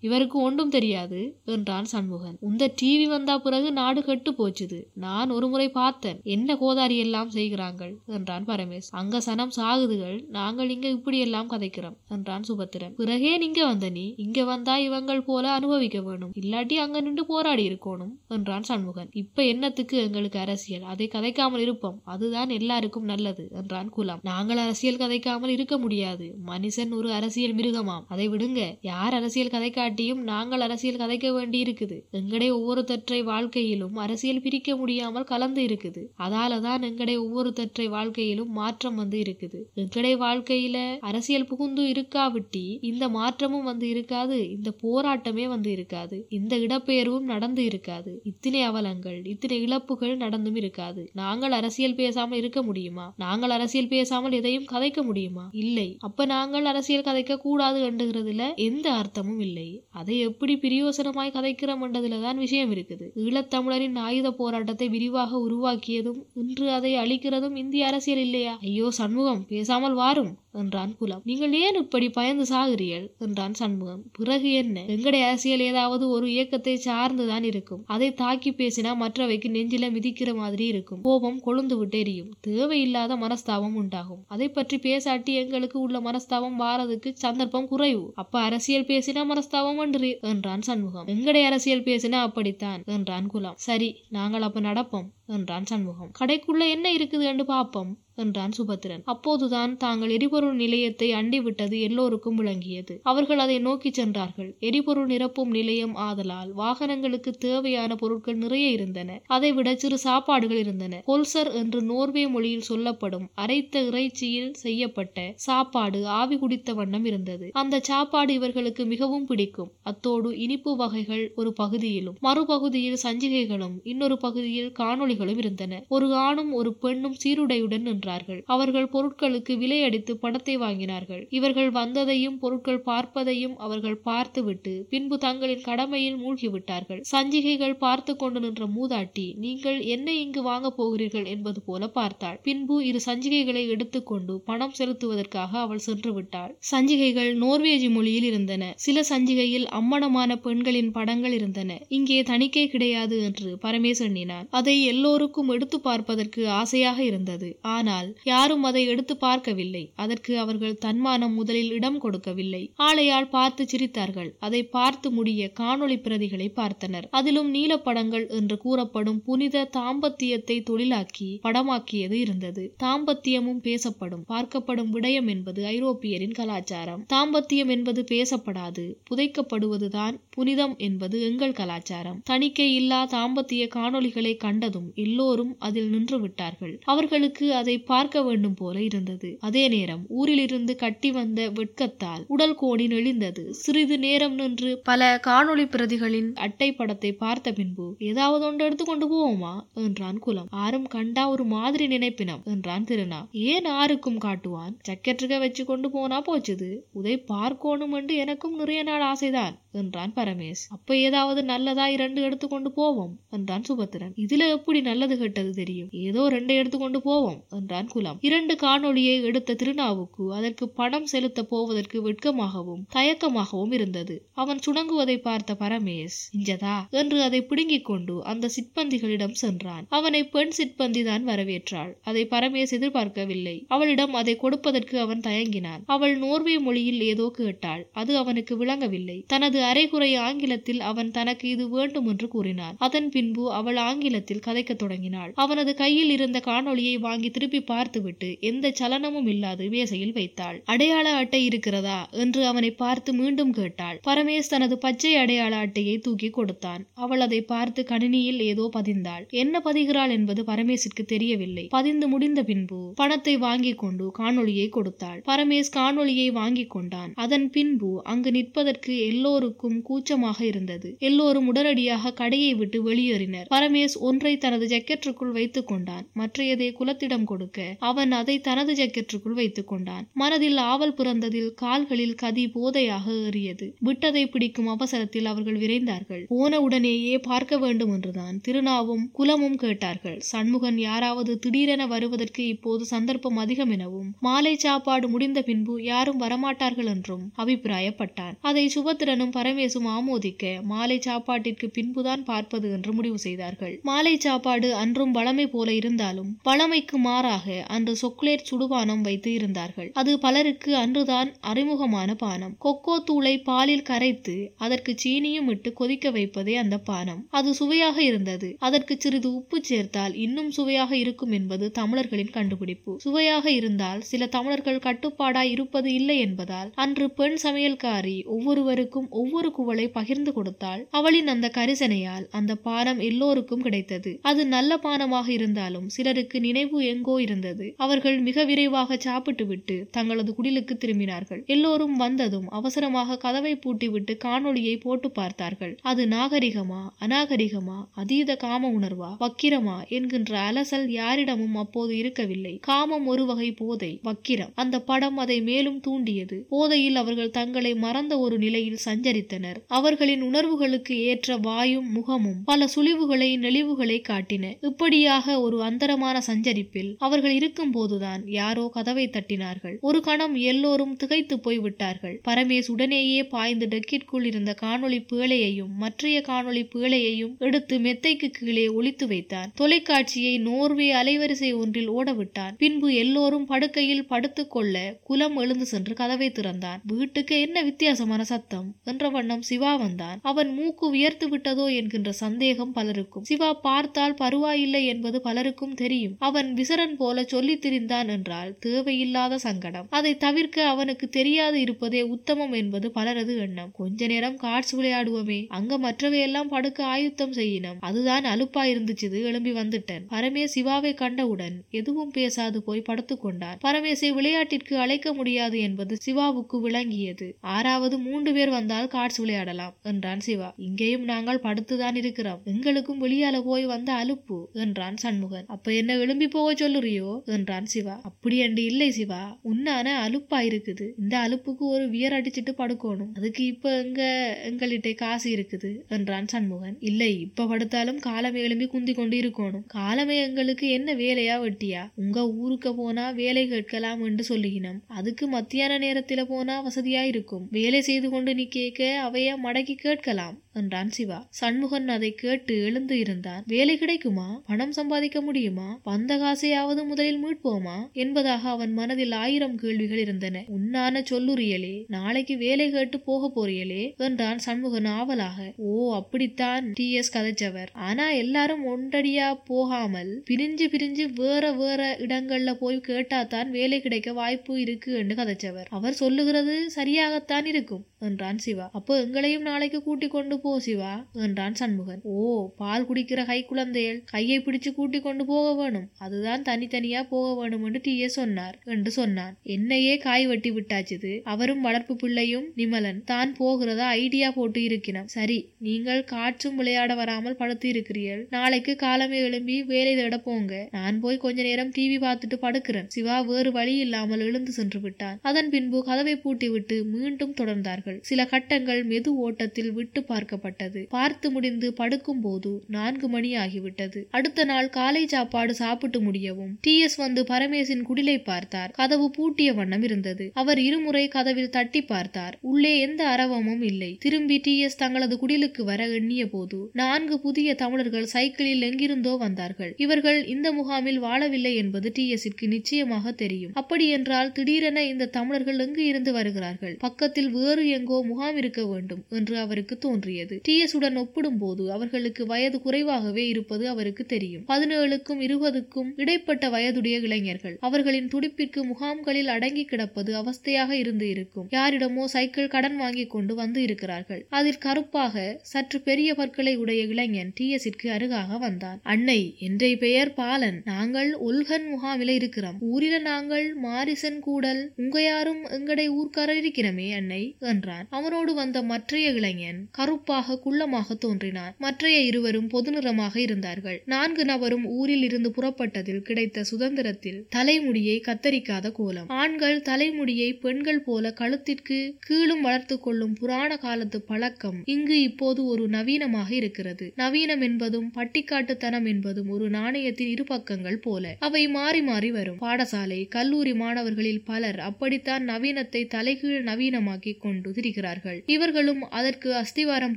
இவருக்கு ஒன்றும் தெரியாது என்றான் சண்முகன். உந்த டிவி வந்தா பிறகு நாடு கெட்டு போச்சுது. நான் ஒரு முறை பார்த்தேன். என்ன கோதாரி எல்லாம் செய்கிறாங்கள்? என்றான் பரமேஷ் அங்க சனம் சாகுதுகள் நாங்கள் இங்க இப்படி எல்லாம் கதைக்கிறோம் என்றான் சுபத்திரன். பிறகே நீங்க வந்த நீ இங்க வந்தா இவங்கள் போல அனுபவிக்க வேணும். இல்லாட்டி அங்க நின்று போராடி இருக்கணும் என்றான் சண்முகன். இப்ப என்னத்துக்கு எங்களுக்கு அரசியல்? அதை கதைக்காமல் இருப்போம். அதுதான் எல்லாருக்கும் நல்லது என்றான் குலம். நாங்கள் அரசியல் கதைக்காமல் இருக்க முடியாது. மனுஷன் ஒரு அரசியல் மிருகமாம். அதை விடுங்க. யார் அரசியல் கதை காட்டியும் நாங்கள் அரசியல் கதைக்க வேண்டி இருக்குது எங்கடே ஒவ்வொருத்தற்றை வாழ்க்கையிலும் அரசியல் பிரிக்க முடியாமல் கலந்து இருக்குது. அதாலதான் எங்கடே ஒவ்வொருத்தற்றை வாழ்க்கையிலும் மாற்றம் வந்து இருக்குது. எங்கடே வாழ்க்கையில அரசியல் புகுந்து இருக்காவிட்டி இந்த மாற்றமும் வந்து இருக்காது. இந்த போராட்டம் வந்து இருக்காது. இந்த இடப்பெயர்வும் நடந்து இருக்காது. இத்தனை அவலங்கள் இத்தனை இழப்புகள் நடந்தும் இருக்காது. நாங்கள் அரசியல் பேசாமல் இருக்க முடியுமா? நாங்கள் அரசியல் பேசாமல் எதையும் கதைக்க முடியுமா? இல்லை. அப்ப நாங்கள் அரசியல் கதைக்க கூடாது என்றுகிறதுல எந்த அர்த்தமும் இல்லை. அதை எப்படி பிரியோசனமாய் கதைக்கிறோம் என்றதுலதான் விஷயம் இருக்குது. ஈழத்தமிழரின் ஆயுத போராட்டத்தை விரிவாக உருவாக்கியதும் இன்று அதை அழிக்கிறதும் இந்திய அரசியல் இல்லையா? ஐயோ சண்முகம் பேசாமல் வாரும். என்றான் குலம். நீங்கள் ஏன் இப்படி பயந்து சாகிறீர்கள்? என்றான் சண்முகம். பிறகு என்ன? எங்கடைய அரசியல் ஏதாவது ஒரு இயக்கத்தை சார்ந்துதான் இருக்கும். அதை தாக்கி பேசினா மற்றவைக்கு நெஞ்சில மிதிக்கிற மாதிரி இருக்கும். கோபம் கொழுந்து விட்டு எரியும். தேவையில்லாத மனஸ்தாபம் உண்டாகும். அதை பற்றி பேசாட்டி எங்களுக்கு உள்ள மனஸ்தாபம் வாரதுக்கு சந்தர்ப்பம் குறைவு. அப்ப அரசியல் பேசினா மனஸ்தாபம் என்று என்றான் சண்முகம். எங்கடைய அரசியல் பேசினா அப்படித்தான் என்றான் குலம். சரி நாங்கள் அப்ப நடப்போம் என்றான் சண்முகம். கடைக்குள்ள என்ன இருக்குது என்று பார்ப்போம் என்றான் சுபத்திரன். அப்போதுதான் தாங்கள் எரிபொருள் நிலையத்தை அண்டிவிட்டது எல்லோருக்கும் விளங்கியது. அவர்கள் அதை நோக்கி சென்றார்கள். எரிபொருள் நிரப்பும் நிலையம் ஆதலால் வாகனங்களுக்கு தேவையான பொருட்கள் நிறைய இருந்தன. அதை விட சிறு சாப்பாடுகள் இருந்தன. கொல்சர் என்று நோர்வே மொழியில் சொல்லப்படும் அரைத்த இறைச்சியில் செய்யப்பட்ட சாப்பாடு ஆவி குடித்த வண்ணம் இருந்தது. அந்த சாப்பாடு இவர்களுக்கு மிகவும் பிடிக்கும். அத்தோடு இனிப்பு வகைகள் ஒரு பகுதியிலும் மறுபகுதியில் சஞ்சிகைகளும் இன்னொரு பகுதியில் காணொளிகளும் இருந்தன. ஒரு ஆணும் ஒரு பெண்ணும் சீருடையுடன் சென்றார்கள். அவர்கள் பொருட்களுக்கு விலை அடித்து பணத்தை வாங்கினார்கள். இவர்கள் வந்ததையும் பொருட்கள் பார்ப்பதையும் அவர்கள் பார்த்துவிட்டு பின்பு தங்களின் கடமையில் மூழ்கிவிட்டார்கள். சஞ்சிகைகள் பார்த்து கொண்டு நின்ற மூதாட்டி நீங்கள் என்ன இங்கு வாங்க போகிறீர்கள்? என்பது போல பார்த்தாள். பின்பு இரு சஞ்சிகைகளை எடுத்துக்கொண்டு பணம் செலுத்துவதற்காக அவள் சென்று விட்டாள். சஞ்சிகைகள் நோர்வேஜி மொழியில் இருந்தன. சில சஞ்சிகையில் அம்மணமான பெண்களின் படங்கள் இருந்தன. இங்கே தணிக்கை கிடையாது என்று பரமேஸ் எண்ணினான். அதை எல்லோருக்கும் எடுத்து பார்ப்பதற்கு ஆசையாக இருந்தது. ஆனால் யாரும் அதை எடுத்து பார்க்கவில்லை. அதற்கு அவர்கள் தன்மானம் முதலில் இடம் கொடுக்கவில்லை. ஆளையால் பார்த்து சிரித்தார்கள். அதை பார்த்து முடிய காணொளி பிரதிகளை பார்த்தனர். அதிலும் நீலப்படங்கள் என்று கூறப்படும் புனித தாம்பத்தியத்தை தொழிலாக்கி படமாக்கியது இருந்தது. தாம்பத்தியமும் பேசப்படும். பார்க்கப்படும் விடயம் என்பது ஐரோப்பியரின் கலாச்சாரம். தாம்பத்தியம் என்பது பேசப்படாது. புதைக்கப்படுவதுதான் புனிதம் என்பது எங்கள் கலாச்சாரம். தணிக்கை இல்லா தாம்பத்திய காணொளிகளை கண்டதும் எல்லோரும் அதில் நின்று விட்டார்கள் அவர்களுக்கு அதை பார்க்க வேண்டும் போல இருந்தது. அதே நேரம் ஊரிலிருந்து கட்டி வந்த வெட்கத்தால் உடல் கோணி நெளிந்தது. சிறிது நேரம் நின்று பல காணொளி பிரதிகளின் அட்டை படத்தை பார்த்த பின்பு ஏதாவது ஒன்று எடுத்துக்கொண்டு போவோமா? என்றான் குலம். ஆரும் கண்டா ஒரு மாதிரி நினைப்பினம் என்றான் திருநா. ஏன் ஆருக்கும் காட்டுவான்? ஜக்கெட்டுக வச்சு கொண்டு போனா போச்சுது. உதை பார்க்கணும் என்று எனக்கும் நிறைய நாள் ஆசைதான். என்றான் பரமேஷ் அப்ப ஏதாவது நல்லதா இரண்டு எடுத்துக்கொண்டு போவோம் என்றான் சுபத்திரன். இதுல எப்படி நல்லது கெட்டது தெரியும்? ஏதோ ரெண்டை எடுத்துக்கொண்டு போவோம் என்றான் குலம். இரண்டு காணொளியை எடுத்த திருநாவுக்கு அதற்கு பணம் செலுத்த போவதற்கு வெட்கமாகவும் தயக்கமாகவும் இருந்தது. அவன் சுணங்குவதை பார்த்த பரமேஷ் இஞ்சதா? என்று அதை பிடுங்கிக் கொண்டு அந்த சிற்பந்திகளிடம் சென்றான். அவனை பெண் சிற்பந்தி தான் வரவேற்றாள். அதை பரமேஷ் எதிர்பார்க்கவில்லை. அவளிடம் அதை கொடுப்பதற்கு அவன் தயங்கினான். அவள் நோர்வே மொழியில் ஏதோ கேட்டாள். அது அவனுக்கு விளங்கவில்லை. தனது அரைகுறை ஆங்கிலத்தில் அவன் தனக்கு இது வேண்டும் என்று கூறினான். அதன் பின்பு அவள் ஆங்கிலத்தில் கதைக்கத் தொடங்கினாள். அவனது கையில் இருந்த காணொளியை வாங்கி திருப்பி பார்த்துவிட்டு எந்த சலனமும் இல்லாது மேசையில் வைத்தாள். அடையாள அட்டை இருக்கிறதா? என்று அவனை பார்த்து மீண்டும் கேட்டாள். பரமேஷ் தனது பச்சை அடையாள அட்டையை தூக்கி கொடுத்தான். அவள் அதை பார்த்து கணினியில் ஏதோ பதிந்தாள். என்ன பதிகிறாள்? என்பது பரமேஷிற்கு தெரியவில்லை. பதிந்து முடிந்த பின்பு பணத்தை வாங்கிக் கொண்டு காணொளியை கொடுத்தாள். பரமேஷ் காணொளியை வாங்கிக் கொண்டான். அதன் பின்பு அங்கு நிற்பதற்கு எல்லோரும் எல்லோருக்கும் கூச்சமாக இருந்தது. எல்லோரும் உடனடியாக கடையை விட்டு வெளியேறினர். பரமேஷ் ஒன்றை தனது ஜக்கெட்டுக்குள் வைத்துக் கொண்டான். மற்றையதை குலத்திடம் கொடுக்க அவன் அதை தனது ஜக்கெட்டுக்குள் வைத்துக் கொண்டான். மனதில் ஆவல் பிறந்ததில் கால்களில் கதி போதையாக ஏறியது. விட்டதை பிடிக்கும் அவசரத்தில் அவர்கள் விரைந்தார்கள். போன உடனேயே பார்க்க வேண்டும் என்றுதான் திருநாவும் குலமும் கேட்டார்கள். சண்முகன் யாராவது திடீரென வருவதற்கு இப்போது சந்தர்ப்பம் அதிகம் எனவும் மாலை சாப்பாடு முடிந்த பின்பு யாரும் வரமாட்டார்கள் என்றும் அபிப்பிராயப்பட்டான். அதை சுபத்திரனும் பரமேசும் ஆமோதிக்க மாலை சாப்பாட்டிற்கு பின்புதான் பார்ப்பது என்று முடிவு செய்தார்கள். மாலை சாப்பாடு அன்றும் வளமை போல இருந்தாலும் வளமைக்கு மாறாக அன்று சொக்லேட் சுடுபானம் வைத்து இருந்தார்கள். அது பலருக்கு அன்றுதான் அறிமுகமான பானம். கொக்கோ தூளை பாலில் கரைத்து அதற்கு சீனியும் இட்டு கொதிக்க வைப்பதே அந்த பானம். அது சுவையாக இருந்தது. அதற்கு சிறிது உப்பு சேர்த்தால் இன்னும் சுவையாக இருக்கும் என்பது தமிழர்களின் கண்டுபிடிப்பு. சுவையாக இருந்தால் சில தமிழர்கள் கட்டுப்பாடாய் இருப்பது இல்லை என்பதால் அன்று பெண் சமையல்காரி ஒவ்வொருவருக்கும் ஒவ்வொரு குவளை பகிர்ந்து கொடுத்தாள். அவளின் அந்த கரிசனையால் அந்த பானம் எல்லோருக்கும் கிடைத்தது. அது நல்ல பானமாக இருந்தாலும் சிலருக்கு நினைவு எங்கோ இருந்தது. அவர்கள் மிக விரைவாக சாப்பிட்டுவிட்டு தங்களது குடிலுக்கு திரும்பினார்கள். எல்லோரும் வந்ததும் அவசரமாக கதவை பூட்டிவிட்டு காணொளியை போட்டு பார்த்தார்கள். அது நாகரிகமா அநாகரிகமா அதீத காம உணர்வா வக்கிரமா என்கின்ற அலசல் யாரிடமும் அப்போது இருக்கவில்லை. காமம் ஒரு வகை போதை வக்கிரம். அந்த படம் அதை மேலும் தூண்டியது. போதையில் அவர்கள் தங்களை மறந்த ஒரு நிலையில் சஞ்சரி சஞ்சரித்தனர் அவர்களின் உணர்வுகளுக்கு ஏற்ற வாயும் முகமும் பல சுழிவுகளை நெளிவுகளை காட்டின. இப்படியாக ஒரு அந்தரமான சஞ்சரிப்பில் அவர்கள் இருக்கும் போதுதான் யாரோ கதவை தட்டினார்கள். ஒரு கணம் எல்லோரும் திகைத்து போய்விட்டார்கள். பரமேஷ் உடனேயே பாய்ந்து டெக்கிற்குள் இருந்த காணொளி பேழையையும் மற்றைய காணொளி பேழையையும் எடுத்து மெத்தைக்கு கீழே ஒழித்து வைத்தான். தொலைக்காட்சியை நோர்வே அலைவரிசை ஒன்றில் ஓடவிட்டான். பின்பு எல்லோரும் படுக்கையில் படுத்துக்கொள்ள குலம் எழுந்து சென்று கதவை திறந்தான். வீட்டுக்கு என்ன வித்தியாசமான சத்தம்? என்ற வண்ணம் சிவா வந்தான். அவன் மூக்கு உயர்த்து விட்டதோ என்கின்ற சந்தேகம் பலருக்கும். சிவா பார்த்தால் பருவாயில்லை என்பது பலருக்கும் தெரியும். அவன் விசரன் போல சொல்லி திரிந்தான் என்றால் தேவையில்லாத சங்கடம். அதை தவிர்க்க அவனுக்கு தெரியாது இருப்பதே உத்தமம் என்பது பலரது எண்ணம். கொஞ்ச நேரம் கார்ட்ஸ் விளையாடுவோமே. அங்க மற்றவையெல்லாம் படுக்க ஆயுத்தம் செய்யினம். அதுதான் அலுப்பா இருந்துச்சுது. எழும்பி வந்துட்டேன். பரமே சிவாவை கண்டவுடன் எதுவும் பேசாது போய் படுத்துக் கொண்டான். பரமேசை விளையாட்டிற்கு அழைக்க முடியாது என்பது சிவாவுக்கு விளங்கியது. ஆறாவது மூன்று பேர் வந்தால் கார்ட்ஸ் விளையாடலாம் என்றான் சிவா. இங்கேயும் நாங்கள் படுத்துதான் இருக்கிறோம். எங்களுக்கும் வெளியால போய் வந்த அலுப்பு என்றான் சண்முகன். அப்ப என்ன எழும்பி போக சொல்லுறியோ என்றான் சிவா. அப்படி அண்டு இல்லை சிவா. உன்னான அலுப்பா இருக்குது இந்த அலுப்புக்கு ஒரு வியர் அடிச்சிட்டு படுக்கணும். அதுக்கு இப்ப எங்க எங்கள்கிட்ட காசு இருக்குது என்றான் சண்முகன். இல்லை இப்ப படுத்தாலும் காலமே எழும்பி குந்தி கொண்டு இருக்கணும். காலமே எங்களுக்கு என்ன வேலையா வெட்டியா? உங்க ஊருக்கு போனா வேலை கேட்கலாம் என்று சொல்லுகினோம். அதுக்கு மத்தியான நேரத்துல போனா வசதியா இருக்கும் வேலை செய்து கொண்டு நீ கேட்க அவைய மடக்கி கேட்கலாம் என்றான் சிவா. சண்முகன் அதை கேட்டு எழுந்து இருந்தான் வேலை கிடைக்குமா? பணம் சம்பாதிக்க முடியுமா? வந்த காசையாவது முதலில் மீட்போமா? என்பதாக அவன் மனதில் ஆயிரம் கேள்விகள் இருந்தன. உன்னான சொல்லுறியலே நாளைக்கு வேலை கேட்டு போக போறியலே என்றான் சண்முகன் ஆவலாக. ஓ அப்படித்தான் டி. எஸ். கதைச்சவர். ஆனா எல்லாரும் ஒன்றடியா போகாமல் பிரிஞ்சு பிரிஞ்சு வேற வேற இடங்கள்ல போய் கேட்டாதான் வேலை கிடைக்க வாய்ப்பு இருக்கு என்று கதைச்சவர். அவர் சொல்லுகிறது சரியாகத்தான் இருக்கும் என்றான் சிவா. அப்போ எங்களையும் நாளைக்கு கூட்டி கொண்டு போ சிவா என்றான் சண்முகன். ஓ பால் குடிக்கிற கை குழந்தைகள் கையை பிடிச்சு கூட்டி கொண்டு போக வேணும். அதுதான் தனித்தனியா போக வேணும் என்று டீயே சொன்னார் என்று சொன்னான். என்னையே காய் வெட்டி விட்டாச்சுது அவரும் வளர்ப்பு பிள்ளையும் நிமலன். தான் போகிறதா ஐடியா போட்டு இருக்கிறோம் சரி நீங்கள் காற்றும் விளையாட வராமல் படுத்து இருக்கிறீர்கள். நாளைக்கு காலமே எழும்பி வேலை தேட போங்க. நான் போய் கொஞ்ச நேரம் டிவி பார்த்துட்டு படுக்கிறேன். சிவா வேறு வழி இல்லாமல் எழுந்து சென்று விட்டான். அதன் பின்பு கதவை பூட்டிவிட்டு மீண்டும் தொடர்ந்தார்கள். சில நேரங்கள் மெது ஓட்டத்தில் விட்டு பார்க்கப்பட்டது. பார்த்து முடிந்து படுக்கும் போது நான்கு மணி ஆகிவிட்டது. அடுத்த நாள் காலை சாப்பாடு சாப்பிட்டு முடியவும் டி. எஸ். வந்து பரமேசின் குடிலை பார்த்தார். கதவு பூட்டிய வண்ணம் இருந்தது. அவர் இருமுறை கதவில் தட்டி பார்த்தார். உள்ளே எந்த அரவமும் இல்லை. திரும்பி டி. எஸ். தங்களது குடிலுக்கு வர எண்ணிய போது நான்கு புதிய தமிழர்கள் சைக்கிளில் எங்கிருந்தோ வந்தார்கள். இவர்கள் இந்த முகாமில் வாழவில்லை என்பது டி. எஸ்க்கு நிச்சயமாக தெரியும். அப்படி என்றால் திடீரென இந்த தமிழர்கள் எங்கு இருந்து வருகிறார்கள்? பக்கத்தில் வேறு எங்கோ முகாம் இருக்க வேண்டும் என்று அவருக்கு தோன்றியது. டி எஸ் உடன் ஒப்பிடும் போது அவர்களுக்கு வயது குறைவாகவே இருப்பது அவருக்கு தெரியும். பதினேழுக்கும் இருபதுக்கும் இடைப்பட்ட வயதுடைய இளைஞர்கள் அவர்களின் துடிப்பிற்கு முகாம்களில் அடங்கி கிடப்பது அவஸ்தையாக இருந்து இருக்கும். யாரிடமோ சைக்கிள் கடன் வாங்கி கொண்டு வந்து இருக்கிறார்கள். அதில் கருப்பாக சற்று பெரிய பற்களை உடைய இளைஞன் டி எஸ்ற்கு அருகாக வந்தான். அன்னை என்றை பெயர் பாலன். நாங்கள் உல்கன் முகாமில இருக்கிறோம். ஊரில நாங்கள் மாரிசன் கூடல். உங்க யாரும் எங்கடை ஊர்க்காரர் இருக்கிறமே அன்னை என்றான். அவனோடு வந்த மற்றைய இளைஞன் கருப்பாக குள்ளமாக தோன்றினார் மற்றைய இருவரும் பொது நிறமாக இருந்தார்கள். நான்கு நபரும் ஊரில் இருந்து புறப்பட்டதில் கிடைத்த சுதந்திரத்தில் தலைமுடியை கத்தரிக்காத கோலம். ஆண்கள் தலைமுடியை பெண்கள் போல கழுத்திற்கு கீழும் வளர்த்து கொள்ளும் புராண காலத்து பழக்கம் இங்கு இப்போது ஒரு நவீனமாக இருக்கிறது. நவீனம் என்பதும் பட்டிக்காட்டுத்தனம் என்பதும் ஒரு நாணயத்தின் இரு பக்கங்கள் போல. அவை மாறி மாறி வரும். பாடசாலை கல்லூரி மாணவர்களில் பலர் அப்படித்தான் நவீனத்தை தலைகீழ் நவீனமாக்கி கொண்டு திரிகிறார்கள். இவர்களும் அதற்கு அஸ்திவாரம்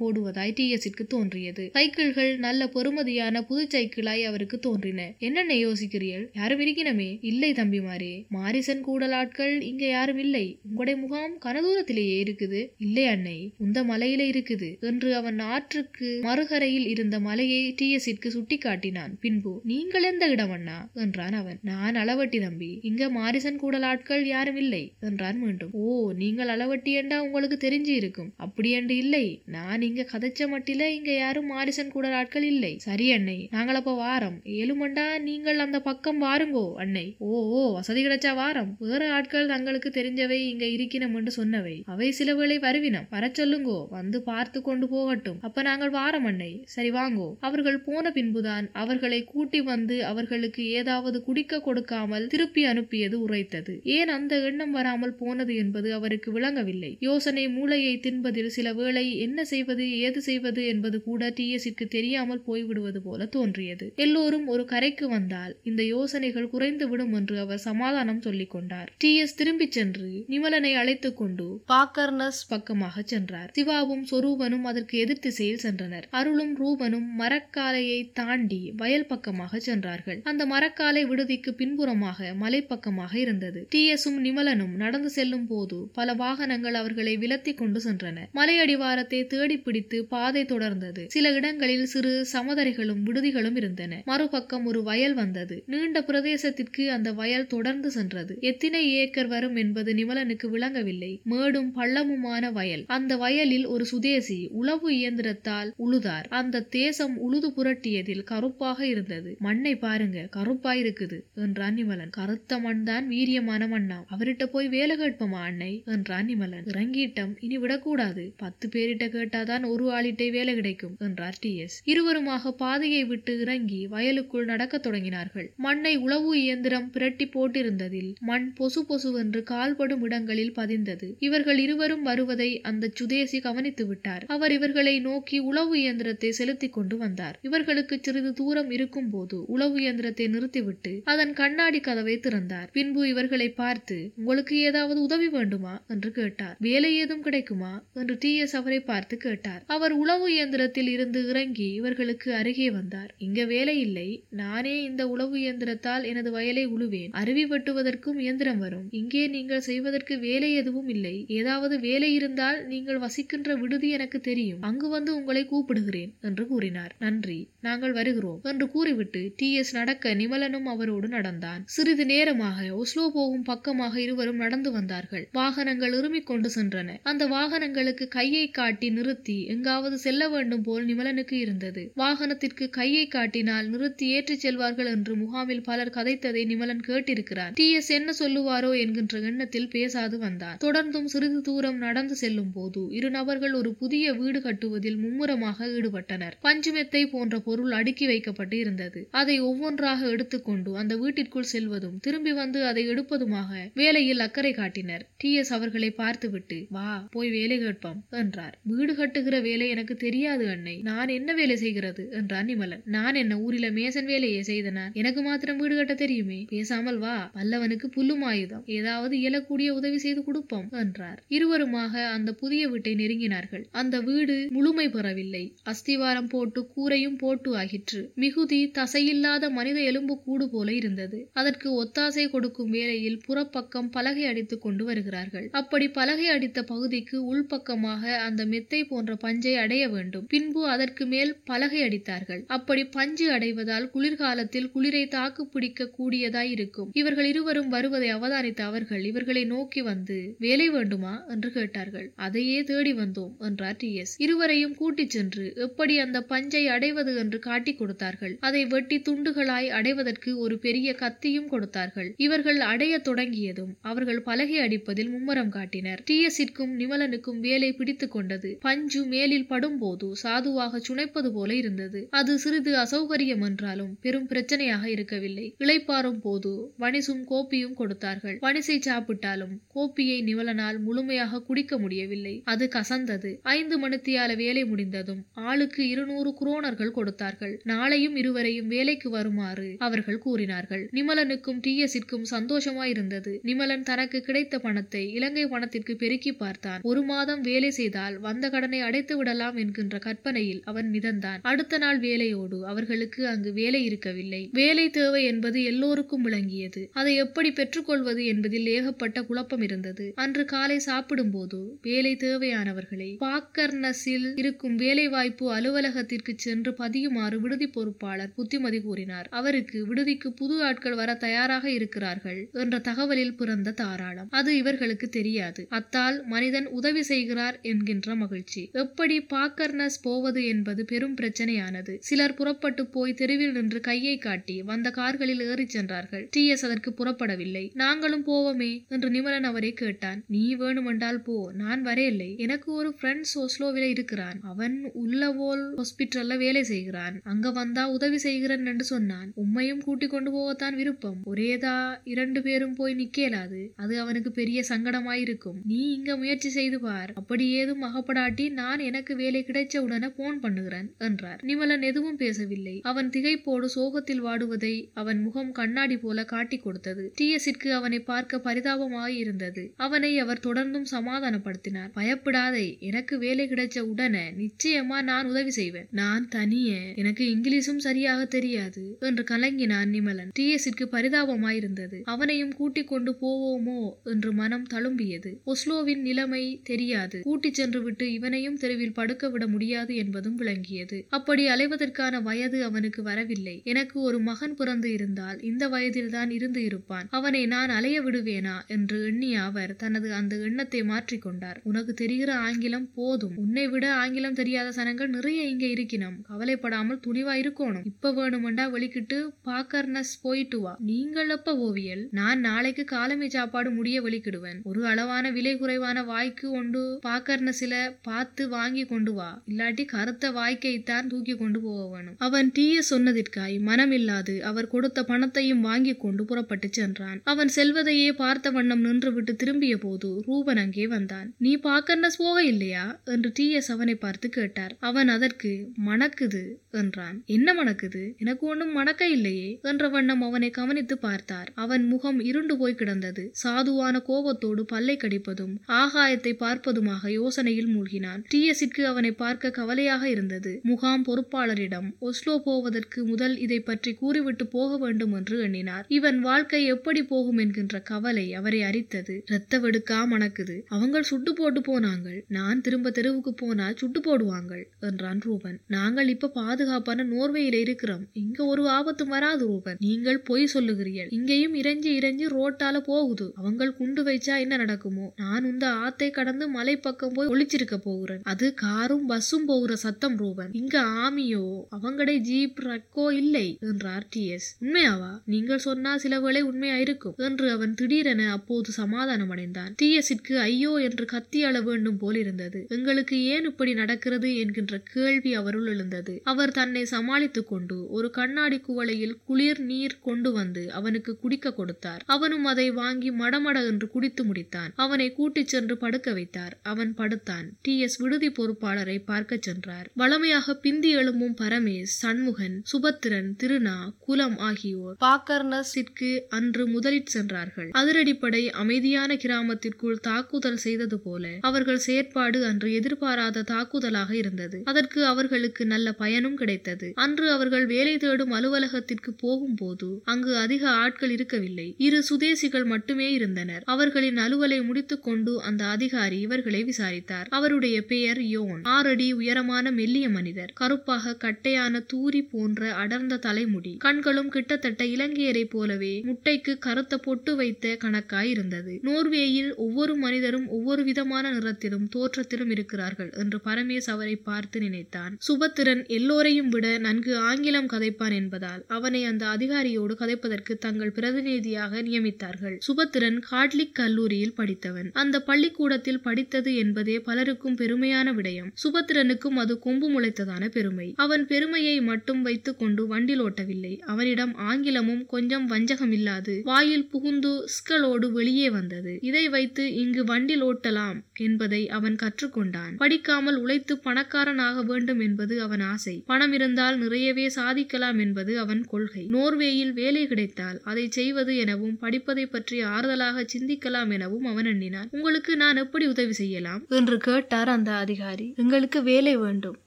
போடுவதாய் டி தோன்றியது. சைக்கிள்கள் நல்ல பொறுமதியான புது சைக்கிளாய் அவருக்கு தோன்றின. என்னென்ன யோசிக்கிறீர்கள்? யாரும் இருக்கினமே இல்லை தம்பிமாரே. மாரிசன் கூடல் ஆட்கள் இங்க யாரும் இல்லை. உங்களுடைய முகாம் கனதூரத்திலேயே இருக்குது. இல்லை அன்னை உந்த மலையில இருக்குது. என்று அவன் ஆற்றுக்கு மறுகரையில் இருந்த மலையை டி எஸ்க்கு சுட்டி காட்டினான் பின்பு நீங்கள் எந்த இடம் அண்ணா? என்றான் அவன். நான் அளவட்டி தம்பி. இங்க மாரிசன் கூடல் ஆட்கள் யாரும் இல்லை என்றான் மீண்டும். ஓ நீங்கள் அளவட்டி என்றா உங்களுக்கு தெரிஞ்சு இருக்கும் இருக்கும். என்று இல்லை. நான் இங்க கதைச்ச மட்டில இங்க யாரும் மாரிசன் கூட ஆட்கள் இல்லை. சரி அன்னை. நாங்கள் அப்ப வாரம். ஏழுமண்டா நீங்கள் அந்த பக்கம் வாருங்கோ அன்னை. ஓ ஓ வசதி கிடைச்சா வாரம். வேற ஆட்கள் தங்களுக்கு தெரிஞ்சவை இங்க இருக்கணும் என்று சொன்னவை. அவை சில வேளை வருவினம். வர சொல்லுங்கோ. வந்து பார்த்து கொண்டு போகட்டும். அப்ப நாங்கள் வாரம் அன்னை. சரி வாங்கோ. அவர்கள் போன பின்புதான் அவர்களை கூட்டி வந்து அவர்களுக்கு ஏதாவது குடிக்க கொடுக்காமல் திருப்பி அனுப்பியது உரைத்தது. ஏன் அந்த எண்ணம் வராமல் போனது என்பது அவருக்கு விளங்கவில்லை. யோசனை மூளையை தின்பதில் சில வேளை என்ன செய்வது ஏது செய்வது என்பது கூட டிஎஸிற்கு தெரியாமல் போய்விடுவது போல தோன்றியது. எல்லோரும் ஒரு கரைக்கு வந்தால் இந்த யோசனைகள் குறைந்து விடும் என்று அவர் சமாதானம் சொல்லிக் கொண்டார். டிஎஸ் திரும்பிச் சென்று நிமலனை அழைத்துக் கொண்டு பாக்கர்னஸ் பக்கமாக சென்றார். சிவாவும் சொரூபனும் அதற்கு எதிர் திசையில் சென்றனர். அருளும் ரூபனும் மரக்காலையை தாண்டி வயல் பக்கமாக சென்றார்கள். அந்த மரக்காலை விடுதிக்கு பின்புறமாக மலைப்பக்கமாக இருந்தது. டிஎஸும் நிமலனும் நடந்து செல்லும் போது பல வாகனங்கள் அவர்களை விலத்தி கொண்டு சென்றன. மலையடிவாரத்தை தேடி பிடித்து பாதை தொடர்ந்தது. சில இடங்களில் சிறு சமதரைகளும் விடுதிகளும் இருந்தன. மறுபக்கம் ஒரு வயல் வந்தது. நீண்ட பிரதேசத்திற்கு அந்த வயல் தொடர்ந்து சென்றது. எத்தனை ஏக்கர் வரும் என்பது நிமலனுக்கு விளங்கவில்லை. மேடும் பள்ளமுமான வயல். அந்த வயலில் ஒரு சுதேசி உளவு இயந்திரத்தால் உழுதார். அந்த தேசம் உழுது புரட்டியதில் கருப்பாக இருந்தது. மண்ணை பாருங்க கருப்பா இருக்குது என்றான் நிமலன். கருத்த மண் தான் வீரியமான மண்ணாம். அவர்கிட்ட போய் வேலை கேட்போமா அன்னை? என்றான் நிமலன். இறங்கிட்டம். இனி விடக்கூடாது. பத்து பேரிட்ட கேட்டாதான் ஒரு ஆளிட்டே வேலை கிடைக்கும் என்றார் டி எஸ். இருவருமாக பாதையை விட்டு இறங்கி வயலுக்குள் நடக்கத் தொடங்கினார்கள். மண்ணை உழவு இயந்திரம் பிரட்டி போட்டிருந்ததில் மண் பொசு பொசுவென்று கால்படும் இடங்களில் பதிந்தது. இவர்கள் இருவரும் வருவதை அந்த சுதேசி கவனித்து விட்டார். அவர் இவர்களை நோக்கி உளவு இயந்திரத்தை செலுத்திக் கொண்டு வந்தார். இவர்களுக்கு சிறிது தூரம் இருக்கும் போது உளவு இயந்திரத்தை நிறுத்திவிட்டு அதன் கண்ணாடி கதவை திறந்தார். பின்பு இவர்களை பார்த்து உங்களுக்கு ஏதாவது உதவி வேண்டுமா? என்று கேட்டார். வேலை ஏதும் கிடைக்குமா? என்று டி எஸ் அவரை பார்த்து கேட்டார். அவர் உழவு இயந்திரத்தில் இருந்து இறங்கி இவர்களுக்கு அருகே வந்தார். இங்க வேலை இல்லை. நானே இந்த உழவு இயந்திரத்தால் எனது வயலை உழுவேன். அருவி வெட்டுவதற்கும் இயந்திரம் வரும். இங்கே நீங்கள் செய்வதற்கு வேலை எதுவும் இல்லை. ஏதாவது வேலை இருந்தால் நீங்கள் வசிக்கின்ற விடுதி எனக்கு தெரியும். அங்கு வந்து உங்களை கூப்பிடுகிறேன் என்று கூறினார். நன்றி. நாங்கள் வருகிறோம் என்று கூறிவிட்டு டி எஸ் நடக்க நிமலனும் அவரோடு நடந்தான். சிறிது நேரமாக ஒஸ்லோ போகும் பக்கமாக இருவரும் நடந்து வந்தார்கள். வாகனங்கள் இருமிக் கொண்டு சென்றன. அந்த வாகன வாகனங்களுக்கு கையை காட்டி நிறுத்தி எங்காவது செல்ல வேண்டும் போல் நிமலனுக்கு இருந்தது. வாகனத்திற்கு கையை காட்டினால் நிறுத்தி ஏற்றிச் செல்வார்கள் என்று முகாமில் பலர் கதைத்ததை நிமலன் கேட்டிருக்கிறான் டி. எஸ். என்ன சொல்லுவாரோ என்கின்ற எண்ணத்தில் பேசாது வந்தான் தொடர்ந்தும் சிறிது தூரம் நடந்து செல்லும் போது இரு நபர்கள் ஒரு புதிய வீடு கட்டுவதில் மும்முரமாக ஈடுபட்டனர். பஞ்சுமெத்தை போன்ற பொருள் அடுக்கி வைக்கப்பட்டு இருந்தது. அதை ஒவ்வொன்றாக எடுத்துக்கொண்டு அந்த வீட்டிற்குள் செல்வதும் திரும்பி வந்து அதை எடுப்பதுமாக வேலையில் அக்கறை காட்டினர். டி. எஸ். அவர்களை பார்த்துவிட்டு வா போய் வேலை வேலை கேட்போம் என்றார். வீடு கட்டுகிற வேலை எனக்கு தெரியாது அன்னை. நான் என்ன வேலை செய்கிறது? என்றார் நிமலன். நான் என்ன ஊரில மேசன் வேலையை செய்தனான் எனக்கு மாத்திரம் வீடு கட்ட தெரியுமே? பேசாமல் வா. பல்லவனுக்கு புல்லும் ஆயுதம். ஏதாவது இயலக்கூடிய உதவி செய்து கொடுப்போம் என்றார். இருவருமாக அந்த புதிய வீட்டை நெருங்கினார்கள். அந்த வீடு முழுமை பெறவில்லை. அஸ்திவாரம் போட்டு கூரையும் போட்டு ஆகிற்று மிகுதி தசையில்லாத மனித எலும்பு கூடு போல இருந்தது. அதற்கு ஒத்தாசை கொடுக்கும் வேலையில் புறப்பக்கம் பலகை அடித்துக் கொண்டு வருகிறார்கள். அப்படி பலகை அடித்த பகுதிக்கு உள் உள்பக்கமாக அந்த மெத்தை போன்ற பஞ்சை அடைய வேண்டும். பின்பு அதற்கு மேல் பலகை அடித்தார்கள். அப்படி பஞ்சு அடைவதால் குளிர்காலத்தில் குளிரை தாக்கு பிடிக்க கூடியதாய் இருக்கும் இவர்கள் இருவரும் வருவதை அவதானித்த அவர்கள் இவர்களை நோக்கி வந்து வேலை வேண்டுமா? என்று கேட்டார்கள். அதையே தேடி வந்தோம் என்றார் டி. எஸ். இருவரையும் கூட்டிச் சென்று எப்படி அந்த பஞ்சை அடைவது? என்று காட்டிக் கொடுத்தார்கள். அதை வெட்டி துண்டுகளாய் அடைவதற்கு ஒரு பெரிய கத்தியும் கொடுத்தார்கள். இவர்கள் அடைய தொடங்கியதும் அவர்கள் பலகை அடிப்பதில் மும்முரம் காட்டினர். டி. எஸ்ஸிற்கும் நிமலனுக்கும் வேலை பிடித்து கொண்டது. பஞ்சு மேலில் படும்போது சாதுவாக சுனைப்பது போல இருந்தது. அது சிறிது அசௌகரியம் என்றாலும் பெரும் பிரச்சனையாக இருக்கவில்லை. இளைப்பாறும் போது வனிசும் கோப்பியும் கொடுத்தார்கள். வனிசை சாப்பிட்டாலும் கோப்பியை நிவலனால் முழுமையாக குடிக்க முடியவில்லை. அது கசந்தது. ஐந்து மணித்தியால வேலை முடிந்ததும் ஆளுக்கு இருநூறு குரோனர்கள் கொடுத்தார்கள். நாளையும் இருவரையும் வேலைக்கு வருமாறு அவர்கள் கூறினார்கள். நிமலனுக்கும் டி எஸிற்கும் சந்தோஷமாயிருந்தது. நிமலன் தனக்கு கிடைத்த பணத்தை இலங்கை பணத்திற்கு பெருக்கி பார்த்தான். ஒரு மாதம் வேலை செய்தால் வந்த கடனை அடைத்து விடலாம் என்கின்ற கற்பனையில் அவன் மிதந்தான். அடுத்த நாள் வேலையோடு அவர்களுக்கு அங்கு வேலை இருக்கவில்லை. வேலை தேவை என்பது எல்லோருக்கும் விளங்கியது. அதை எப்படி பெற்றுக்கொள்வது என்பதில் ஏகப்பட்ட குழப்பம் இருந்தது. அன்று காலை சாப்பிடும் போது வேலை தேவையானவர்களை பாக்கர்னஸில் இருக்கும் வேலைவாய்ப்பு அலுவலகத்திற்கு சென்று பதியுமாறு விடுதி பொறுப்பாளர் புத்திமதி கூறினார். அவருக்கு விடுதிக்கு புது ஆட்கள் வர தயாராக இருக்கிறார்கள் என்ற தகவலில் பிறந்த தாராளம். அது இவர்களுக்கு தெரியாது. அத்தால் மனிதன் உதவி செய்கிறார் என்கின்ற மகிழ்ச்சி. எப்படி பாக்கர்னஸ் போவது என்பது பெரும் பிரச்சனையானது. சிலர் புறப்பட்டு போய் தெருவில் நின்று கையை காட்டி வந்த கார்களில் ஏறிச் சென்றார்கள். டி எஸ் அதற்கு புறப்படவில்லை. நாங்களும் போவோமே என்று நிமலன் அவரை கேட்டான். நீ வேணுமென்றால் போ. நான் வரையில்லை எனக்கு ஒரு ஃப்ரெண்ட்ஸ் ஒஸ்லோவில இருக்கிறான். அவன் உள்ளவோல் ஹாஸ்பிட்டல்ல வேலை செய்கிறான். அங்க வந்தா உதவி செய்கிறேன் என்று சொன்னான். உம்மையும் கூட்டிக் கொண்டு போகத்தான் விருப்பம். ஒரேதா இரண்டு பேரும் போய் நிக்கலாது. அது அவனுக்கு பெரிய சங்கடமாயிருக்கும். நீ இங்க முயற்சி செய்து பார். அப்படி ஏதும் அகப்படாட்டி நான் எனக்கு வேலை கிடைச்ச உடனே போன் பண்ணுகிறேன் என்றார். நிமலன் எதுவும் பேசவில்லை. அவன் திகைப்போடு சோகத்தில் வாடுவதை அவன் முகம் கண்ணாடி போல காட்டிக் கொடுத்தது. டிஎஸ்ஸிற்கு அவனை பார்க்க பரிதாபமாய் இருந்தது அவனை அவர் தொடர்ந்தும் சமாதானப்படுத்தினார். பயப்படாதே எனக்கு வேலை கிடைச்ச உடனே நிச்சயமா நான் உதவி செய்வேன். நான் தனியே எனக்கு இங்கிலீஷும் சரியாக தெரியாது என்று கலங்கினான் நிமலன். டிஎஸிற்கு பரிதாபமாயிருந்தது. அவனையும் கூட்டிக் கொண்டு போவோமோ? என்று மனம் தழும்பியது. ஒஸ்லோவின் நிலைமை தெரியாது. கூட்டிச் சென்று விட்டு இவனையும் தெருவில் படுக்க விட முடியாது என்பதும் விளங்கியது. அப்படி அலைவதற்கான வயது அவனுக்கு வரவில்லை. எனக்கு ஒரு மகன் பிறந்து இருந்தால் இந்த வயதில்தான் இருந்து இருப்பான். அவனை நான் அலைய விடுவேனா? என்று எண்ணிய அவர் தனது அந்த எண்ணத்தை மாற்றிக்கொண்டார் உனக்கு தெரிகிற ஆங்கிலம் போதும். உன்னை விட ஆங்கிலம் தெரியாத சனங்கள் நிறைய இங்க இருக்கணும் கவலைப்படாமல் துணிவா இருக்கணும். இப்ப வேணுமெண்டா வெளிக்கிட்டு பாக்கர்னஸ் போயிட்டு வா. நீங்கள் எப்ப ஓவியல்? நான் நாளைக்கு காலமை சாப்பாடு முடிய வெளிக்கிடுவேன். ஒரு அளவான விலை குறைவான வாய்க்கு ஒன்று பாக்கர்னஸில பார்த்து வாங்கி கொண்டு வா. இல்லாட்டி கருத்த வாய்க்கைத்தான் தூக்கி கொண்டு போக வேணும் அவன் தீய சொன்னதிற்காய் மனமில்லாது அவர் கொடுத்த பணத்தையும் வாங்கி கொண்டு புறப்பட்டு சென்றான். அவன் செல்வதையே பார்த்த வண்ணம் நின்றுவிட்டு திரும்பிய போது ரூபன் அங்கே வந்தான். நீ பாக்கர்னஸ் போக இல்லையா என்று டி எஸ் அவனை பார்த்து கேட்டார். அவன் அதற்கு மணக்குது என்றான். என்ன மணக்குது? எனக்கு ஒன்றும் மணக்க இல்லையே என்ற வண்ணம் அவனை கவனித்து பார்த்தார். அவன் முகம் இருண்டு போய் கிடந்தது. சாதுவான கோபத்தோடு பல்லை கடிப்பதும் ஆகாயத்தை பார்ப்பதுமாக யோசனையில் மூழ்கினான். டிஎஸிற்கு அவனை பார்க்க கவலையாக இருந்தது. முகாம் பொறுப்பாளரிடம் ஒஸ்லோ போவதற்கு முதல் இதை பற்றி கூறிவிட்டு போக வேண்டும் என்று எண்ணினார். இவன் வாழ்க்கை எப்படி போகும் என்கின்ற கவலை அவரை அரித்தது. இரத்த வெடுக்கா மணக்குது. அவங்கள் சுட்டு போட்டு போனாங்கள். நான் திரும்ப தெருவுக்கு போனால் சுட்டு போடுவாங்கள் என்றான் ரூபன். நாங்கள் இப்ப பாதுகாப்பான நோர்வேயில இருக்கிறோம். இங்க ஒரு ஆபத்தும் வராது ரூபன். நீங்கள் பொய் சொல்லுகிறீர்கள். இங்கேயும் இறைஞ்சி இறைஞ்சி ரோட்டால போகுது. அவங்கள் குண்டு வைச்சா என்ன நடக்குமோ? நான் இந்த ஆத்தை கடந்து மலை பக்கம் போய் ஒளிச்சிருக்க போகிறேன். அது காரும் பஸ்ஸும் போகிற சத்தம் ரூபன். இங்க ஆமியோ அவங்கடை ஜீப் ரக்கோ இல்லை என்றார் டி எஸ் உண்மையாவா? நீங்கள் சொன்னா சில வேளை உண்மையா இருக்கும் என்று அவன் திடீரென அப்போது சமாதானம் அடைந்தான். டி எஸ்க்கு ஐயோ என்று கத்தி அள வேண்டும் போல் இருந்தது. எங்களுக்கு ஏன் இப்படி நடக்கிறது என்கின்ற கேள்வி அவருள் எழுந்தது. அவர் தன்னை சமாளித்துக் கொண்டு ஒரு கண்ணாடி குவளையில் குளிர் நீர் கொண்டு வந்து அவனுக்கு குடிக்க கொடுத்தார். அவனும் அதை வாங்கி மடமட என்று குடித்து முடித்தான். அவனை கூட்டிச் சென்று படுக்க வைத்தார். அவன் படுத்தான். டி. எஸ். விடுதி பொறுப்பாளரை பார்க்கச் சென்றார். வளமையாக பிந்தி எழும்பும் பரமேஷ் சண்முகன் சுபத்திரன் திருநா குலம் ஆகியோர் பாக்கர்னஸிற்கு அன்று முதலில் சென்றார்கள். அதிரடிப்படை அமைதியான கிராமத்திற்குள் தாக்குதல் செய்தது போல அவர்கள் செயற்பாடு அன்று எதிர்பாராத தாக்குதலாக இருந்தது. அதற்கு அவர்களுக்கு நல்ல பயனும் கிடைத்தது. அன்று அவர்கள் வேலை தேடும் அலுவலகத்திற்கு போகும் போது அங்கு அதிக ஆட்கள் இருக்கவில்லை. இரு சுதேசிகள் மட்டுமே இருந்தனர். அவர்களின் அலுவலை முடித்துக் கொண்டு அந்த அதிகாரி நண்பர்களை விசாரித்தார். அவருடைய பெயர் யோன். ஆறடி உயரமான மெல்லிய மனிதர். கருப்பாக கட்டையான தூரி போன்ற அடர்ந்த தலைமுடி. கண்களும் கிட்டத்தட்ட இலங்கையரை போலவே முட்டைக்கு கருத்த பொட்டு வைத்த கணக்காய் இருந்தது நோர்வேயில் ஒவ்வொரு மனிதரும் ஒவ்வொரு விதமான நிறத்திலும் தோற்றத்திலும் இருக்கிறார்கள் என்று பரமேஸ் அவரை பார்த்து நினைத்தான். சுபத்திரன் எல்லோரையும் விட நன்கு ஆங்கிலம் கதைப்பான் என்பதால் அவனை அந்த அதிகாரியோடு கதைப்பதற்கு தங்கள் பிரதிநிதியாக நியமித்தார்கள். சுபத்திரன் காட்லிக் கல்லூரியில் படித்தவன். அந்த பள்ளிக்கூடத்தில் படி முடித்தது என்பதே பலருக்கும் பெருமையான விடயம். சுபத்திரனுக்கும் அது கொம்பு முளைத்ததான பெருமை. அவன் பெருமையை மட்டும் வைத்துக் கொண்டு வண்டில் ஓட்டவில்லை. அவனிடம் ஆங்கிலமும் கொஞ்சம் வஞ்சகமில்லாது. வாயில் புகுந்து ஸ்களோடு வெளியே வந்தது. இதை வைத்து இங்கு வண்டில் ஓட்டலாம். என்பதை அவன் கற்றுக்கொண்டான். படிக்காமல் உழைத்து பணக்காரனாக வேண்டும் என்பது அவன் ஆசை. பணம் இருந்தால் நிறையவே சாதிக்கலாம் என்பது அவன் கொள்கை. நோர்வேயில் வேலை கிடைத்தால் அதை செய்வது எனவும் படிப்பதை பற்றி ஆறுதலாக சிந்திக்கலாம் எனவும் அவன் எண்ணினான். உங்களுக்கு நான் எப்படி உதவி செய்யலாம்? என்று கேட்டார் அந்த அதிகாரி. எங்களுக்கு வேலை வேண்டும்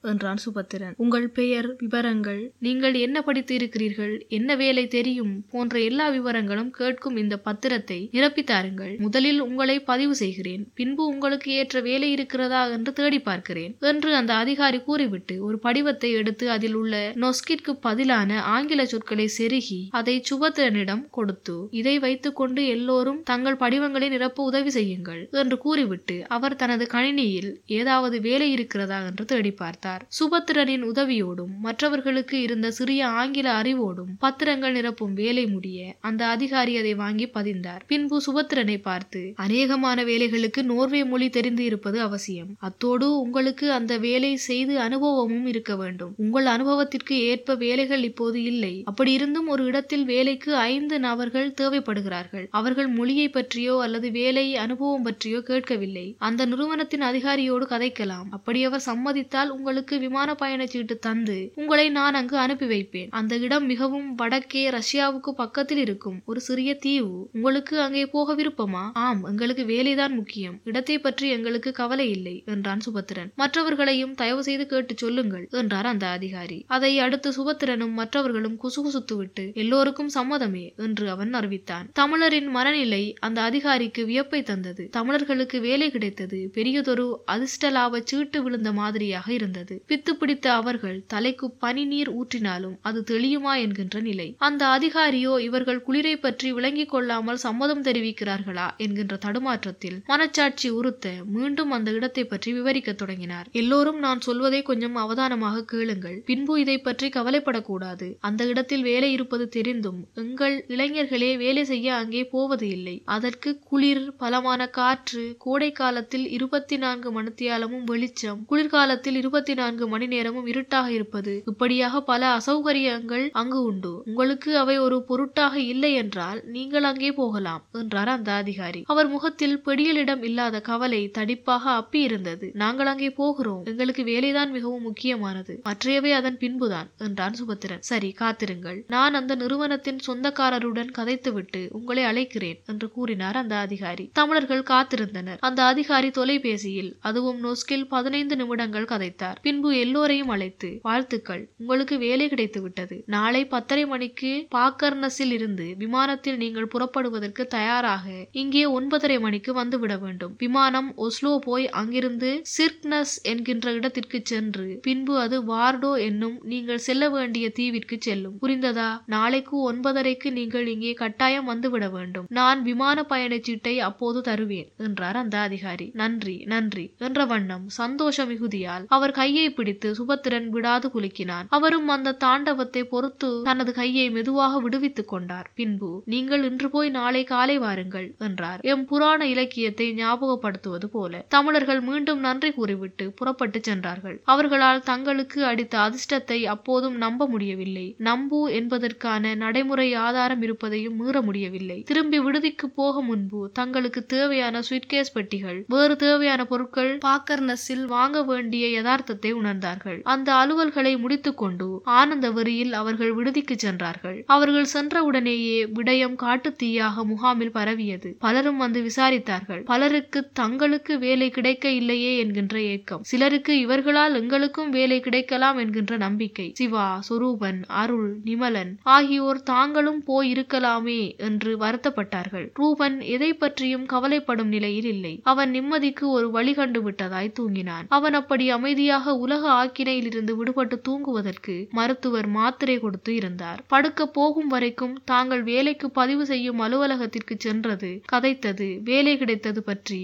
என்றான் சுபத்திரன். உங்கள் பெயர் விவரங்கள் நீங்கள் என்ன படித்து இருக்கிறீர்கள் என்ன வேலை தெரியும் போன்ற எல்லா விவரங்களும் கேட்கும் இந்த பத்திரத்தை நிரப்பித்தாருங்கள் முதலில் உங்களை பதிவு செய்கிறேன். பின்பு உங்களுக்கு ஏற்ற வேலை இருக்கிறதா என்று தேடி பார்க்கிறேன் என்று அந்த அதிகாரி கூறிவிட்டு ஒரு படிவத்தை எடுத்து அதில் உள்ள நொஸ்கிற்கு பதிலான ஆங்கில சொற்களை செருகி அதை சுபத்திரனிடம் கொடுத்து இதை வைத்துக்கொண்டு எல்லோரும் தங்கள் படிவங்களை நிரப்ப உதவி செய்யுங்கள் என்று கூறிவிட்டு அவர் தனது கணினியில் ஏதாவது வேலை இருக்கிறதா என்று தேடி பார்த்தார். சுபத்திரனின் உதவியோடும் மற்றவர்களுக்கு இருந்த சிறிய ஆங்கில அறிவோடும் பத்திரங்கள் நிரப்பும் வேலை முடிய அந்த அதிகாரி அதை வாங்கி பதிந்தார். பின்பு சுபத்திரனை பார்த்து அநேகமான வேலைகளுக்கு நோர்வே மொழி தெரிந்து இருப்பது அவசியம். அத்தோடு உங்களுக்கு அந்த வேலை செய்து அனுபவமும் இருக்க வேண்டும். உங்கள் அனுபவத்திற்கு ஏற்ப வேலைகள் இப்போது இல்லை. அப்படி இருந்தும் ஒரு இடத்தில் வேலைக்கு ஐந்து நபர்கள் தேவைப்படுகிறார்கள். அவர்கள் மொழியை பற்றியோ அல்லது வேலை அனுபவம் பற்றியோ கேட்கவில்லை. அந்த நிறுவனத்தின் அதிகாரியோடு கதைக்கலாம். அப்படி அவர் சம்மதித்தால் உங்களுக்கு விமான பயணச்சீட்டு தந்து உங்களை நான் அங்கு அனுப்பி வைப்பேன். அந்த இடம் மிகவும் வடக்கே ரஷ்யாவுக்கு பக்கத்தில் இருக்கும். ஒரு சிறிய தீவு. உங்களுக்கு அங்கே போக விருப்பமா? ஆம் எங்களுக்கு வேலைதான் முக்கியம். இடத்தை பற்றி எங்களுக்கு கவலை இல்லை என்றான் சுபத்திரன். மற்றவர்களையும் தயவு செய்து கேட்டு சொல்லுங்கள் என்றார் அந்த அதிகாரி. அதை அடுத்து சுபத்திரனும் மற்றவர்களும் குசுகுசுத்து விட்டு எல்லோருக்கும் சம்மதமே என்று அவன் அறிவித்தான். தமிழரின் மனநிலை அந்த அதிகாரிக்கு வியப்பை தந்தது. தமிழர்களுக்கு வேலை கிடைத்தது பெரியதொரு அதிர்ஷ்ட லாப சீட்டு விழுந்த மாதிரியாக இருந்தது. பித்து பிடித்த அவர்கள் தலைக்கு பனி நீர் ஊற்றினாலும் அது தெளியுமா என்கின்ற நிலை. அந்த அதிகாரியோ இவர்கள் குளிரை பற்றி விளங்கிக் கொள்ளாமல் சம்மதம் தெரிவிக்கிறார்களா என்கின்ற தடுமாற்றத்தில் மனச்சாட்சி உறுத்த மீண்டும் அந்த இடத்தை பற்றி விவரிக்க தொடங்கினார். எல்லோரும் நான் சொல்வதை கொஞ்சம் அவதானமாக கேளுங்கள். பின்பு இதை பற்றி கவலைப்படக்கூடாது. அந்த இடத்தில் வேலை இருப்பது தெரிந்தும் எங்கள் இளைஞர்களே வேலை செய்ய அங்கே போவது இல்லை. அதற்கு குளிர் பலமான காற்று கோடை காலத்தில் இருபத்தி நான்கு மணித்தியாலமும் வெளிச்சம் குளிர்காலத்தில் இருபத்தி நான்கு மணி நேரமும் இருட்டாக இருப்பது. இப்படியாக பல அசௌகரியங்கள் அங்கு உண்டு. உங்களுக்கு அவை ஒரு பொருட்டாக இல்லை என்றால் நீங்கள் அங்கே போகலாம் என்றார் அந்த அதிகாரி. அவர் முகத்தில் பெடியலிடம் இல்லாத கவலை தடிப்பாக அப்பி இருந்தது நாங்கள் அங்கே போகிறோம். எங்களுக்கு வேலைதான் மிகவும் முக்கியமானது. மற்றையவை அதன் பின்புதான் என்றான் சுபத்திரன். சரி காத்திருங்கள். நான் அந்த நிறுவனத்தின் சொந்தக்காரருடன் கதைத்துவிட்டு உங்களை அழைக்கிறேன் என்று கூறினார் அந்த அதிகாரி. தமிழர்கள் காத்திருந்தனர். அந்த அதிகாரி தொலைபேசியில் அதுவும் நொஸ்கில் பதினைந்து நிமிடங்கள் கதைத்தார். பின்பு எல்லோரையும் அழைத்து வாழ்த்துக்கள். உங்களுக்கு வேலை கிடைத்து விட்டது நாளை பத்தரை மணிக்கு பாக்கர்னஸில் இருந்து விமானத்தில் நீங்கள் புறப்படுவதற்கு தயாராக. இங்கே ஒன்பதரை மணிக்கு வந்துவிட வேண்டும். விமானம் ஒஸ்லோ போய் அங்கிருந்து சிர்க்னஸ் என்கின்ற இடத்திற்கு சென்று பின்பு அது வார்டோ என்னும் நீங்கள் செல்ல வேண்டிய தீவிற்கு செல்லும். புரிந்ததா? நாளைக்கு ஒன்பதரைக்கு நீங்கள் இங்கே கட்டாயம் வந்துவிட வேண்டும். நான் விமான பயணச்சீட்டை அப்போது தருவேன் என்றார் அந்த அதிகாரி. அதிகாரி நன்றி நன்றி என்ற வண்ணம் சந்தோஷ மிகுதியால் அவர் கையை பிடித்து சுபத்திரன் விடாது குலுக்கினான். அவரும் அந்த தாண்டவத்தை பொறுத்து தனது கையை மெதுவாக விடுவித்துக் கொண்டார். பின்பு நீங்கள் இன்று போய் நாளை காலை வாருங்கள் என்றார். எம் புராண இலக்கியத்தை ஞாபகப்படுத்துவது போல தமிழர்கள் மீண்டும் நன்றி கூறிவிட்டு புறப்பட்டு சென்றார்கள். அவர்களால் தங்களுக்கு அடித்த அதிர்ஷ்டத்தை அப்போதும் நம்ப முடியவில்லை. நம்பு என்பதற்கான நடைமுறை ஆதாரம் இருப்பதையும் மீற முடியவில்லை. திரும்பி விடுதிக்கு போக முன்பு தங்களுக்கு தேவையான சுவிட்கேஸ் பெட்டிகள் வேறு தேவையான பொருட்கள் பாக்கர்னஸில் வாங்க வேண்டிய யதார்த்தத்தை உணர்ந்தார்கள். அந்த அலுவல்களை முடித்துக்கொண்டு ஆனந்த வரியில் அவர்கள் விடுதிக்கு சென்றார்கள். அவர்கள் சென்றவுடனேயே விடயம் காட்டு தீயாக முகாமில் பரவியது. பலரும் வந்து விசாரித்தார்கள். பலருக்கு தங்களுக்கு வேலை கிடைக்க இல்லையே என்கின்ற ஏக்கம். சிலருக்கு இவர்களால் எங்களுக்கும் வேலை கிடைக்கலாம் என்கின்ற நம்பிக்கை. சிவா சுரூபன் அருள் நிமலன் ஆகியோர் தாங்களும் போய் இருக்கலாமே என்று வருத்தப்பட்டார்கள். ரூபன் எதை பற்றியும் கவலைப்படும் நிலையில் இல்லை. அவன் நிம்மதிக்கு ஒரு வழி கண்டு விட்டதாய் தூங்கினான். அவன் அப்படி அமைதியாக உலக ஆக்கினையிலிருந்து விடுபட்டு தூங்குவதற்கு மருத்துவர் மாத்திரை கொடுத்து இருந்தார். படுக்க போகும் வரைக்கும் தாங்கள் வேலைக்கு பதிவு செய்யும் அலுவலகத்திற்கு சென்றது கதைத்தது வேலை கிடைத்தது பற்றி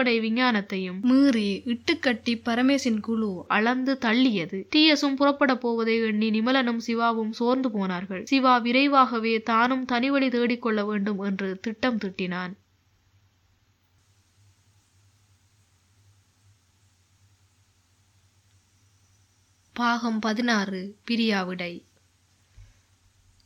ஏவுகணை விஞ்ஞானத்தையும் மீறி இட்டுக்கட்டி பரமேசின் குழு அளந்து தள்ளியது. டிஎஸும் புறப்பட போவதை எண்ணி நிமலனும் சிவாவும் சோர்ந்து போனார்கள். சிவா விரைவாகவே தானும் தனிவழி தேடிக்கொள்ள வேண்டும் என்று திட்டம் திட்டினான். பாகம் பதினாறு. பிரியாவிடை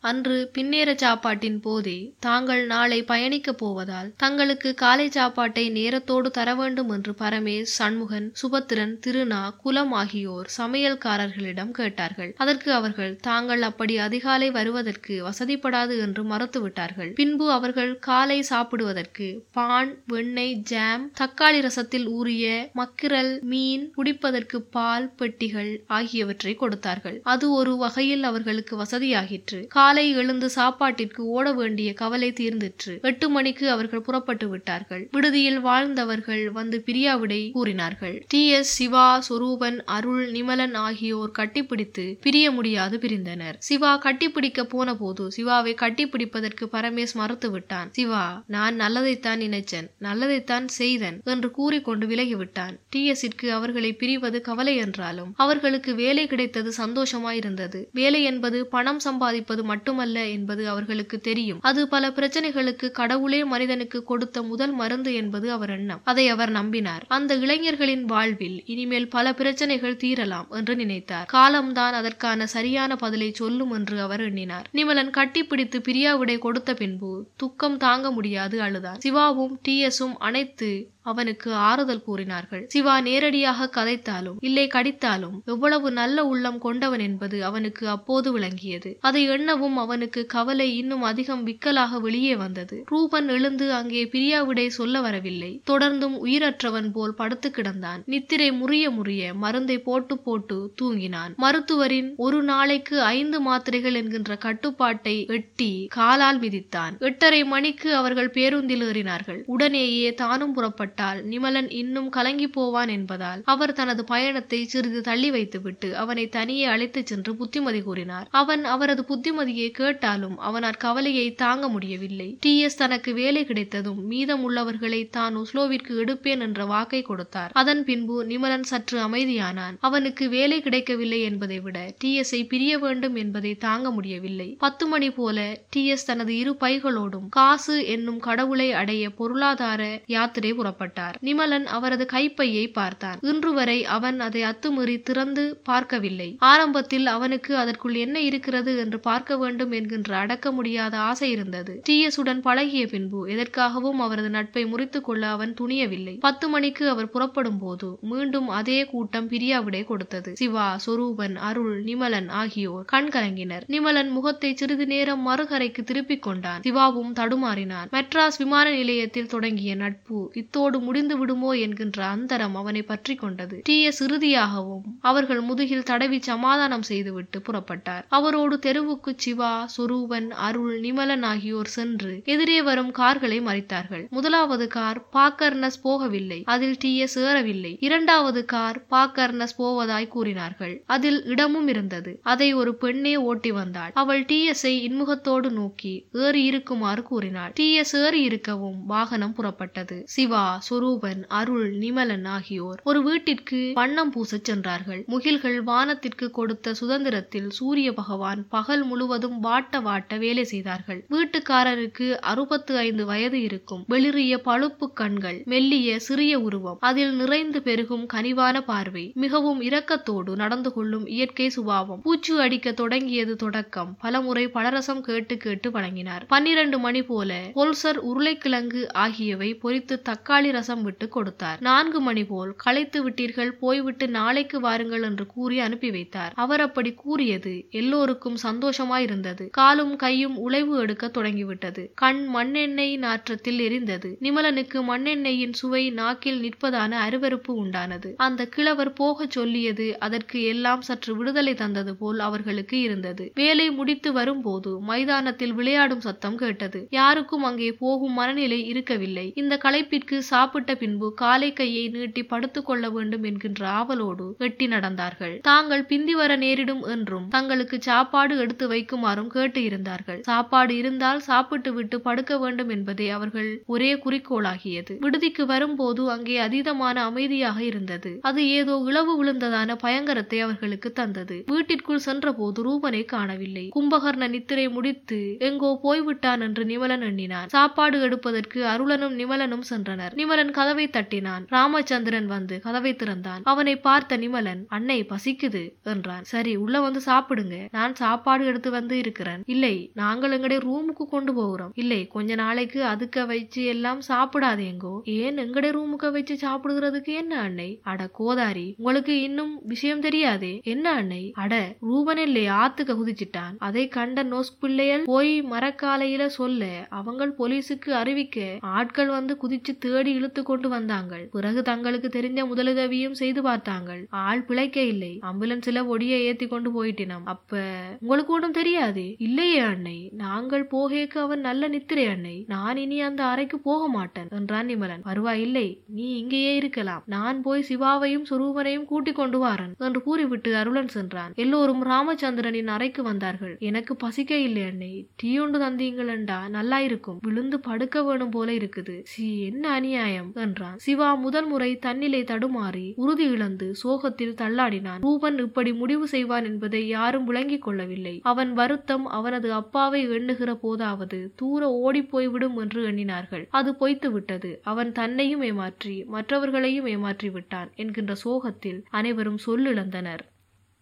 அன்று பின்னேற சாப்பாட்டின் போதே தாங்கள் நாளை பயணிக்கப் போவதால் தங்களுக்கு காலை சாப்பாட்டை நேரத்தோடு தர வேண்டும் என்று பரமேஷ் சண்முகன் சுபத்திரன் திருநா குலம் ஆகியோர் சமையல்காரர்களிடம் கேட்டார்கள். அதற்கு அவர்கள் தாங்கள் அப்படி அதிகாலை வருவதற்கு வசதிப்படாது என்று மறுத்துவிட்டார்கள். பின்பு அவர்கள் காலை சாப்பிடுவதற்கு பான் வெண்ணெய் ஜாம் தக்காளி ரசத்தில் ஊறிய மக்கிரல் மீன் குடிப்பதற்கு பால் பெட்டிகள் ஆகியவற்றை கொடுத்தார்கள். அது ஒரு வகையில் அவர்களுக்கு வசதியாகிற்று காலை எழுந்து சாப்பாட்டிற்கு ஓட வேண்டிய கவலை தீர்ந்திற்று. எட்டு மணிக்கு அவர்கள் புறப்பட்டு விட்டார்கள். விடுதியில் வாழ்ந்தவர்கள் வந்து பிரியாவிடை கூறினார்கள். டி. எஸ். சிவா சொரூபன் அருள் நிமலன் ஆகியோர் கட்டிப்பிடித்து பிரிய முடியாது பிரிந்தனர். சிவா கட்டிப்பிடிக்க போன போது சிவாவை கட்டிப்பிடிப்பதற்கு பரமேஷ் மறுத்து விட்டான் சிவா நான் நல்லதைத்தான் நினைச்சேன். நல்லதைத்தான் செய்தன் என்று கூறிக்கொண்டு விலகிவிட்டான். டி. எஸ்ஸிற்கு அவர்களை பிரிவது கவலை என்றாலும் அவர்களுக்கு வேலை கிடைத்தது சந்தோஷமாயிருந்தது. வேலை என்பது பணம் சம்பாதிப்பது மட்டும் மட்டுமல்ல என்பது அவர்களுக்கு தெரியும். அது பல பிரச்சனைகளுக்கு கடவுளே மனிதனுக்கு கொடுத்த முதல் மருந்து என்பது அவர் எண்ணம். அதை அவர் நம்பினார். அந்த இளைஞர்களின் வாழ்வில் இனிமேல் பல பிரச்சனைகள் தீரலாம் என்று நினைத்தார். காலம்தான் அதற்கான சரியான பதிலை சொல்லும் என்று அவர் எண்ணினார். நிமலன் கட்டிப்பிடித்து பிரியாவிடை கொடுத்த பின்பு துக்கம் தாங்க முடியாது அழுதார். சிவாவும் டி எஸும் அனைத்து அவனுக்கு ஆறுதல் கூறினார்கள். சிவா நேரடியாக கதைத்தாலும் இல்லை கடித்தாலும் எவ்வளவு நல்ல உள்ளம் கொண்டவன் என்பது அவனுக்கு அப்போது விளங்கியது. அதை எண்ணவும் அவனுக்கு கவலை இன்னும் அதிகம் விக்கலாக வெளியே வந்தது. ரூபன் எழுந்து அங்கே பிரியாவிடை சொல்ல வரவில்லை. தொடர்ந்தும் உயிரற்றவன் போல் படுத்து கிடந்தான். நித்திரை முறிய முறிய மருந்தை போட்டு போட்டு தூங்கினான். மருத்துவரின் ஒரு நாளைக்கு ஐந்து மாத்திரைகள் என்கின்ற கட்டுப்பாட்டை எட்டி காலால் மிதித்தான். எட்டரை மணிக்கு அவர்கள் பேருந்தில் ஏறினார்கள். உடனேயே தானும் புறப்பட்டு புறப்பட்டால் நிமலன் இன்னும் கலங்கி போவான் என்பதால் அவர் தனது பயணத்தை சிறிது தள்ளி வைத்துவிட்டு அவனை தனியே அழைத்துச் சென்று புத்திமதி கூறினார். அவன் அவரது புத்திமதியை கேட்டாலும் அவனால் கவலையை தாங்க முடியவில்லை. டி. எஸ். தனக்கு வேலை கிடைத்ததும் மீதம் உள்ளவர்களை தான் ஒஸ்லோவிற்கு எடுப்பேன் என்ற வாக்கை கொடுத்தார். அதன் பின்பு நிமலன் சற்று அமைதியானான். அவனுக்கு வேலை கிடைக்கவில்லை என்பதை விட டி. எஸ்ஐ பிரிய வேண்டும் என்பதை தாங்க முடியவில்லை. பத்து மணி போல டி. எஸ். தனது இரு பைகளோடும் காசு என்னும் கடவுளை அடைய பொருளாதார யாத்திரை புறப்பட்டார். நிமலன் அவரது கைப்பையை பார்த்தான். இன்று வரை அவன் அதை அத்துமீறி திறந்து பார்க்கவில்லை. ஆரம்பத்தில் அவனுக்கு அதற்குள் என்ன இருக்கிறது என்று பார்க்க வேண்டும் என்கின்ற அடக்க முடியாத ஆசை இருந்தது. டி எஸ் உடன் பழகிய பின்பு எதற்காகவும் அவரது நட்பை முறித்துக் கொள்ள அவன் துணியவில்லை. பத்து மணிக்கு அவர் புறப்படும் போது மீண்டும் அதே கூட்டம் பிரியாவிடை கொடுத்தது. சிவா சொரூபன் அருள் நிமலன் ஆகியோர் கண் கலங்கினர். நிமலன் முகத்தை சிறிது நேரம் மறுகரைக்கு திருப்பிக் கொண்டான். சிவாவும் தடுமாறினான். மெட்ராஸ் விமான நிலையத்தில் தொடங்கிய நட்பு இத்தோடு முடிந்து விடுமோ என்கின்ற அந்தரம் அவனை பற்றி கொண்டது. டி. எஸ். இறுதியாகவும் அவர்கள் முதுகில் தடவி சமாதானம் செய்துவிட்டு புறப்பட்டார். அவரோடு தெருவுக்கு சிவா சிவா சொரூபன் அருள் நிமலன் ஆகியோர் சென்று எதிரே வரும் கார்களை மறித்தார்கள். முதலாவது கார் பாக்கர்னஸ் போகவில்லை. அதில் டி. எஸ். ஏறவில்லை. இரண்டாவது கார் பாக்கர்னஸ் போவதாய் கூறினார்கள். அதில் இடமும் இருந்தது. அதை ஒரு பெண்ணே ஓட்டி வந்தாள். அவள் டி. எஸ். ஐ. இன்முகத்தோடு நோக்கி ஏறி இருக்குமாறு கூறினாள். டி. எஸ். ஏறி இருக்கவும் வாகனம் புறப்பட்டது. சிவா சுரூபன் அருள் நிமலன் ஆகியோர். ஒரு வீட்டிற்கு வண்ணம் பூசச் சென்றார்கள். முகில்கள் வானத்திற்கு கொடுத்த சுதந்திரத்தில் சூரிய பகவான் பகல் முழுவதும் வாட்ட வாட்ட வேலை செய்தார்கள். வீட்டுக்காரருக்கு அறுபத்து ஐந்து வயது இருக்கும். வெளிறிய பழுப்பு கண்கள் மெல்லிய சிறிய உருவம் அதில் நிறைந்து பெருகும் கனிவான பார்வை மிகவும் இரக்கத்தோடு நடந்து கொள்ளும் இயற்கை சுபாவம். பூச்சு அடிக்க தொடங்கியது தொடக்கம். பலமுறை பலரசம் கேட்டு கேட்டு வழங்கினார் பன்னிரண்டு மணி போல பொல்சர் உருளைக்கிழங்கு ஆகியவை பொறித்து தக்காளி தக்காளி ரசம் விட்டு கொடுத்தார். நான்கு மணி போல் களைத்து விட்டீர்கள் போய்விட்டு நாளைக்கு வாருங்கள் என்று கூறி அனுப்பி வைத்தார். அவர் அப்படி கூறியது எல்லோருக்கும் சந்தோஷமாயிருந்தது. காலும் கையும் உழைவு எடுக்க தொடங்கிவிட்டது. கண் மண்ணெண்ணெய் நாற்றத்தில் எரிந்தது. நிமலனுக்கு மண்ணெண்ணெயின் சுவை நாக்கில் நிற்பதான அருவருப்பு உண்டானது. அந்த கிழவர் போகச் சொல்லியது அதற்கு எல்லாம் சற்று விடுதலை தந்தது போல் அவர்களுக்கு இருந்தது. வேலை முடித்து வரும்போது மைதானத்தில் விளையாடும் சத்தம் கேட்டது. யாருக்கும் அங்கே போகும் மனநிலை இருக்கவில்லை. இந்த களைப்பிற்கு சாப்பிட்ட பின்பு காலை கையை நீட்டி படுத்துக் கொள்ள வேண்டும் என்கின்ற ஆவலோடு எட்டி நடந்தார்கள். தாங்கள் பிந்தி வர நேரிடும் என்றும் தங்களுக்கு சாப்பாடு எடுத்து வைக்குமாறும் கேட்டு இருந்தார்கள். சாப்பாடு இருந்தால் சாப்பிட்டு விட்டு படுக்க வேண்டும் என்பதே அவர்கள் ஒரே குறிக்கோளாகியது. விடுதிக்கு வரும்போது அங்கே அதீதமான அமைதியாக இருந்தது. அது ஏதோ இளவு விழுந்ததான பயங்கரத்தை அவர்களுக்கு தந்தது. வீட்டிற்குள் சென்றபோது ரூபனை காணவில்லை. கும்பகர்ண நித்திரை முடித்து எங்கோ போய்விட்டான் என்று நிமலன் எண்ணினான். சாப்பாடு எடுப்பதற்கு அருளனும் நிமலனும் சென்றனர். நிமலன் கதவை தட்டினான். ராமச்சந்திரன் வந்து கதவை திறந்தான். அவனை பார்த்த நிமலன் அன்னை பசிக்குது என்றான். சரி உள்ள வந்து சாப்பிடுங்க. நான் சாப்பாடு எடுத்து வந்து இருக்கிறேன். இல்லை நாங்கள் எங்களுடைய ரூமுக்கு கொண்டு போகிறோம். இல்லை கொஞ்ச நாளைக்கு அதுக்க வச்சு எல்லாம் சாப்பிடாதேங்கோ. ஏன் எங்களுடைய ரூமுக்கு வச்சு சாப்பிடுகிறதுக்கு என்ன அன்னை? அட கோதாரி உங்களுக்கு இன்னும் விஷயம் தெரியாதே. என்ன அன்னை? அட ரூபன் இல்லை ஆத்துக்க குதிச்சிட்டான். அதை கண்ட நோஸ் பிள்ளைகள் போய் மரக்காலையில சொல்ல அவங்கள் போலீஸுக்கு அறிவிக்க ஆட்கள் வந்து குதிச்சு தேடி இழுத்து கொண்டு வந்தாங்கள். பிறகு தங்களுக்கு தெரிஞ்ச முதலுதவியும் செய்து பார்த்தாங்கள். ஆள் பிழைக்க இல்லை. அம்புலன்ஸ்ல ஒடிய ஏத்தி கொண்டு போயிட்டினம். அப்ப உங்களுக்கு ஒன்றும் தெரியாது? இல்லையே அன்னை. நாங்கள் போகேக்கு அவன் நல்ல நித்திரை அன்னை. நான் இனி அந்த அறைக்கு போக மாட்டேன் என்றான் நிமலன் பரவாயில்லை நீ இங்கேயே இருக்கலாம். நான் போய் சிவாவையும் சுரூபனையும் கூட்டிக் கொண்டு வாரன் என்று கூறிவிட்டு அருளன் சென்றான். எல்லோரும் ராமச்சந்திரனின் அறைக்கு வந்தார்கள். எனக்கு பசிக்க இல்லை அன்னை. டீ ஒன்று தந்தீங்களண்டா? நல்லா இருக்கும் விழுந்து படுக்க வேணும் போல இருக்குது. சி என்ன அநியாயம் என்றான். சிவா முதல் முறை தன்னிலை தடுமாறி உறுதி இழந்து சோகத்தில் தள்ளாடினான். ரூபன் இப்படி முடிவு செய்வான் என்பதை யாரும் விளங்கிக் கொள்ளவில்லை. அவன் வருத்தம் அவனது அப்பாவை எண்ணுகிற போதாவது தூர ஓடிப்போய் விடும் என்று எண்ணினார்கள். அது பொய்த்து விட்டது. அவன் தன்னையும் ஏமாற்றி மற்றவர்களையும் ஏமாற்றி விட்டான் என்கின்ற சோகத்தில் அனைவரும் சொல்லிழந்தனர்.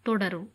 தொடரும்.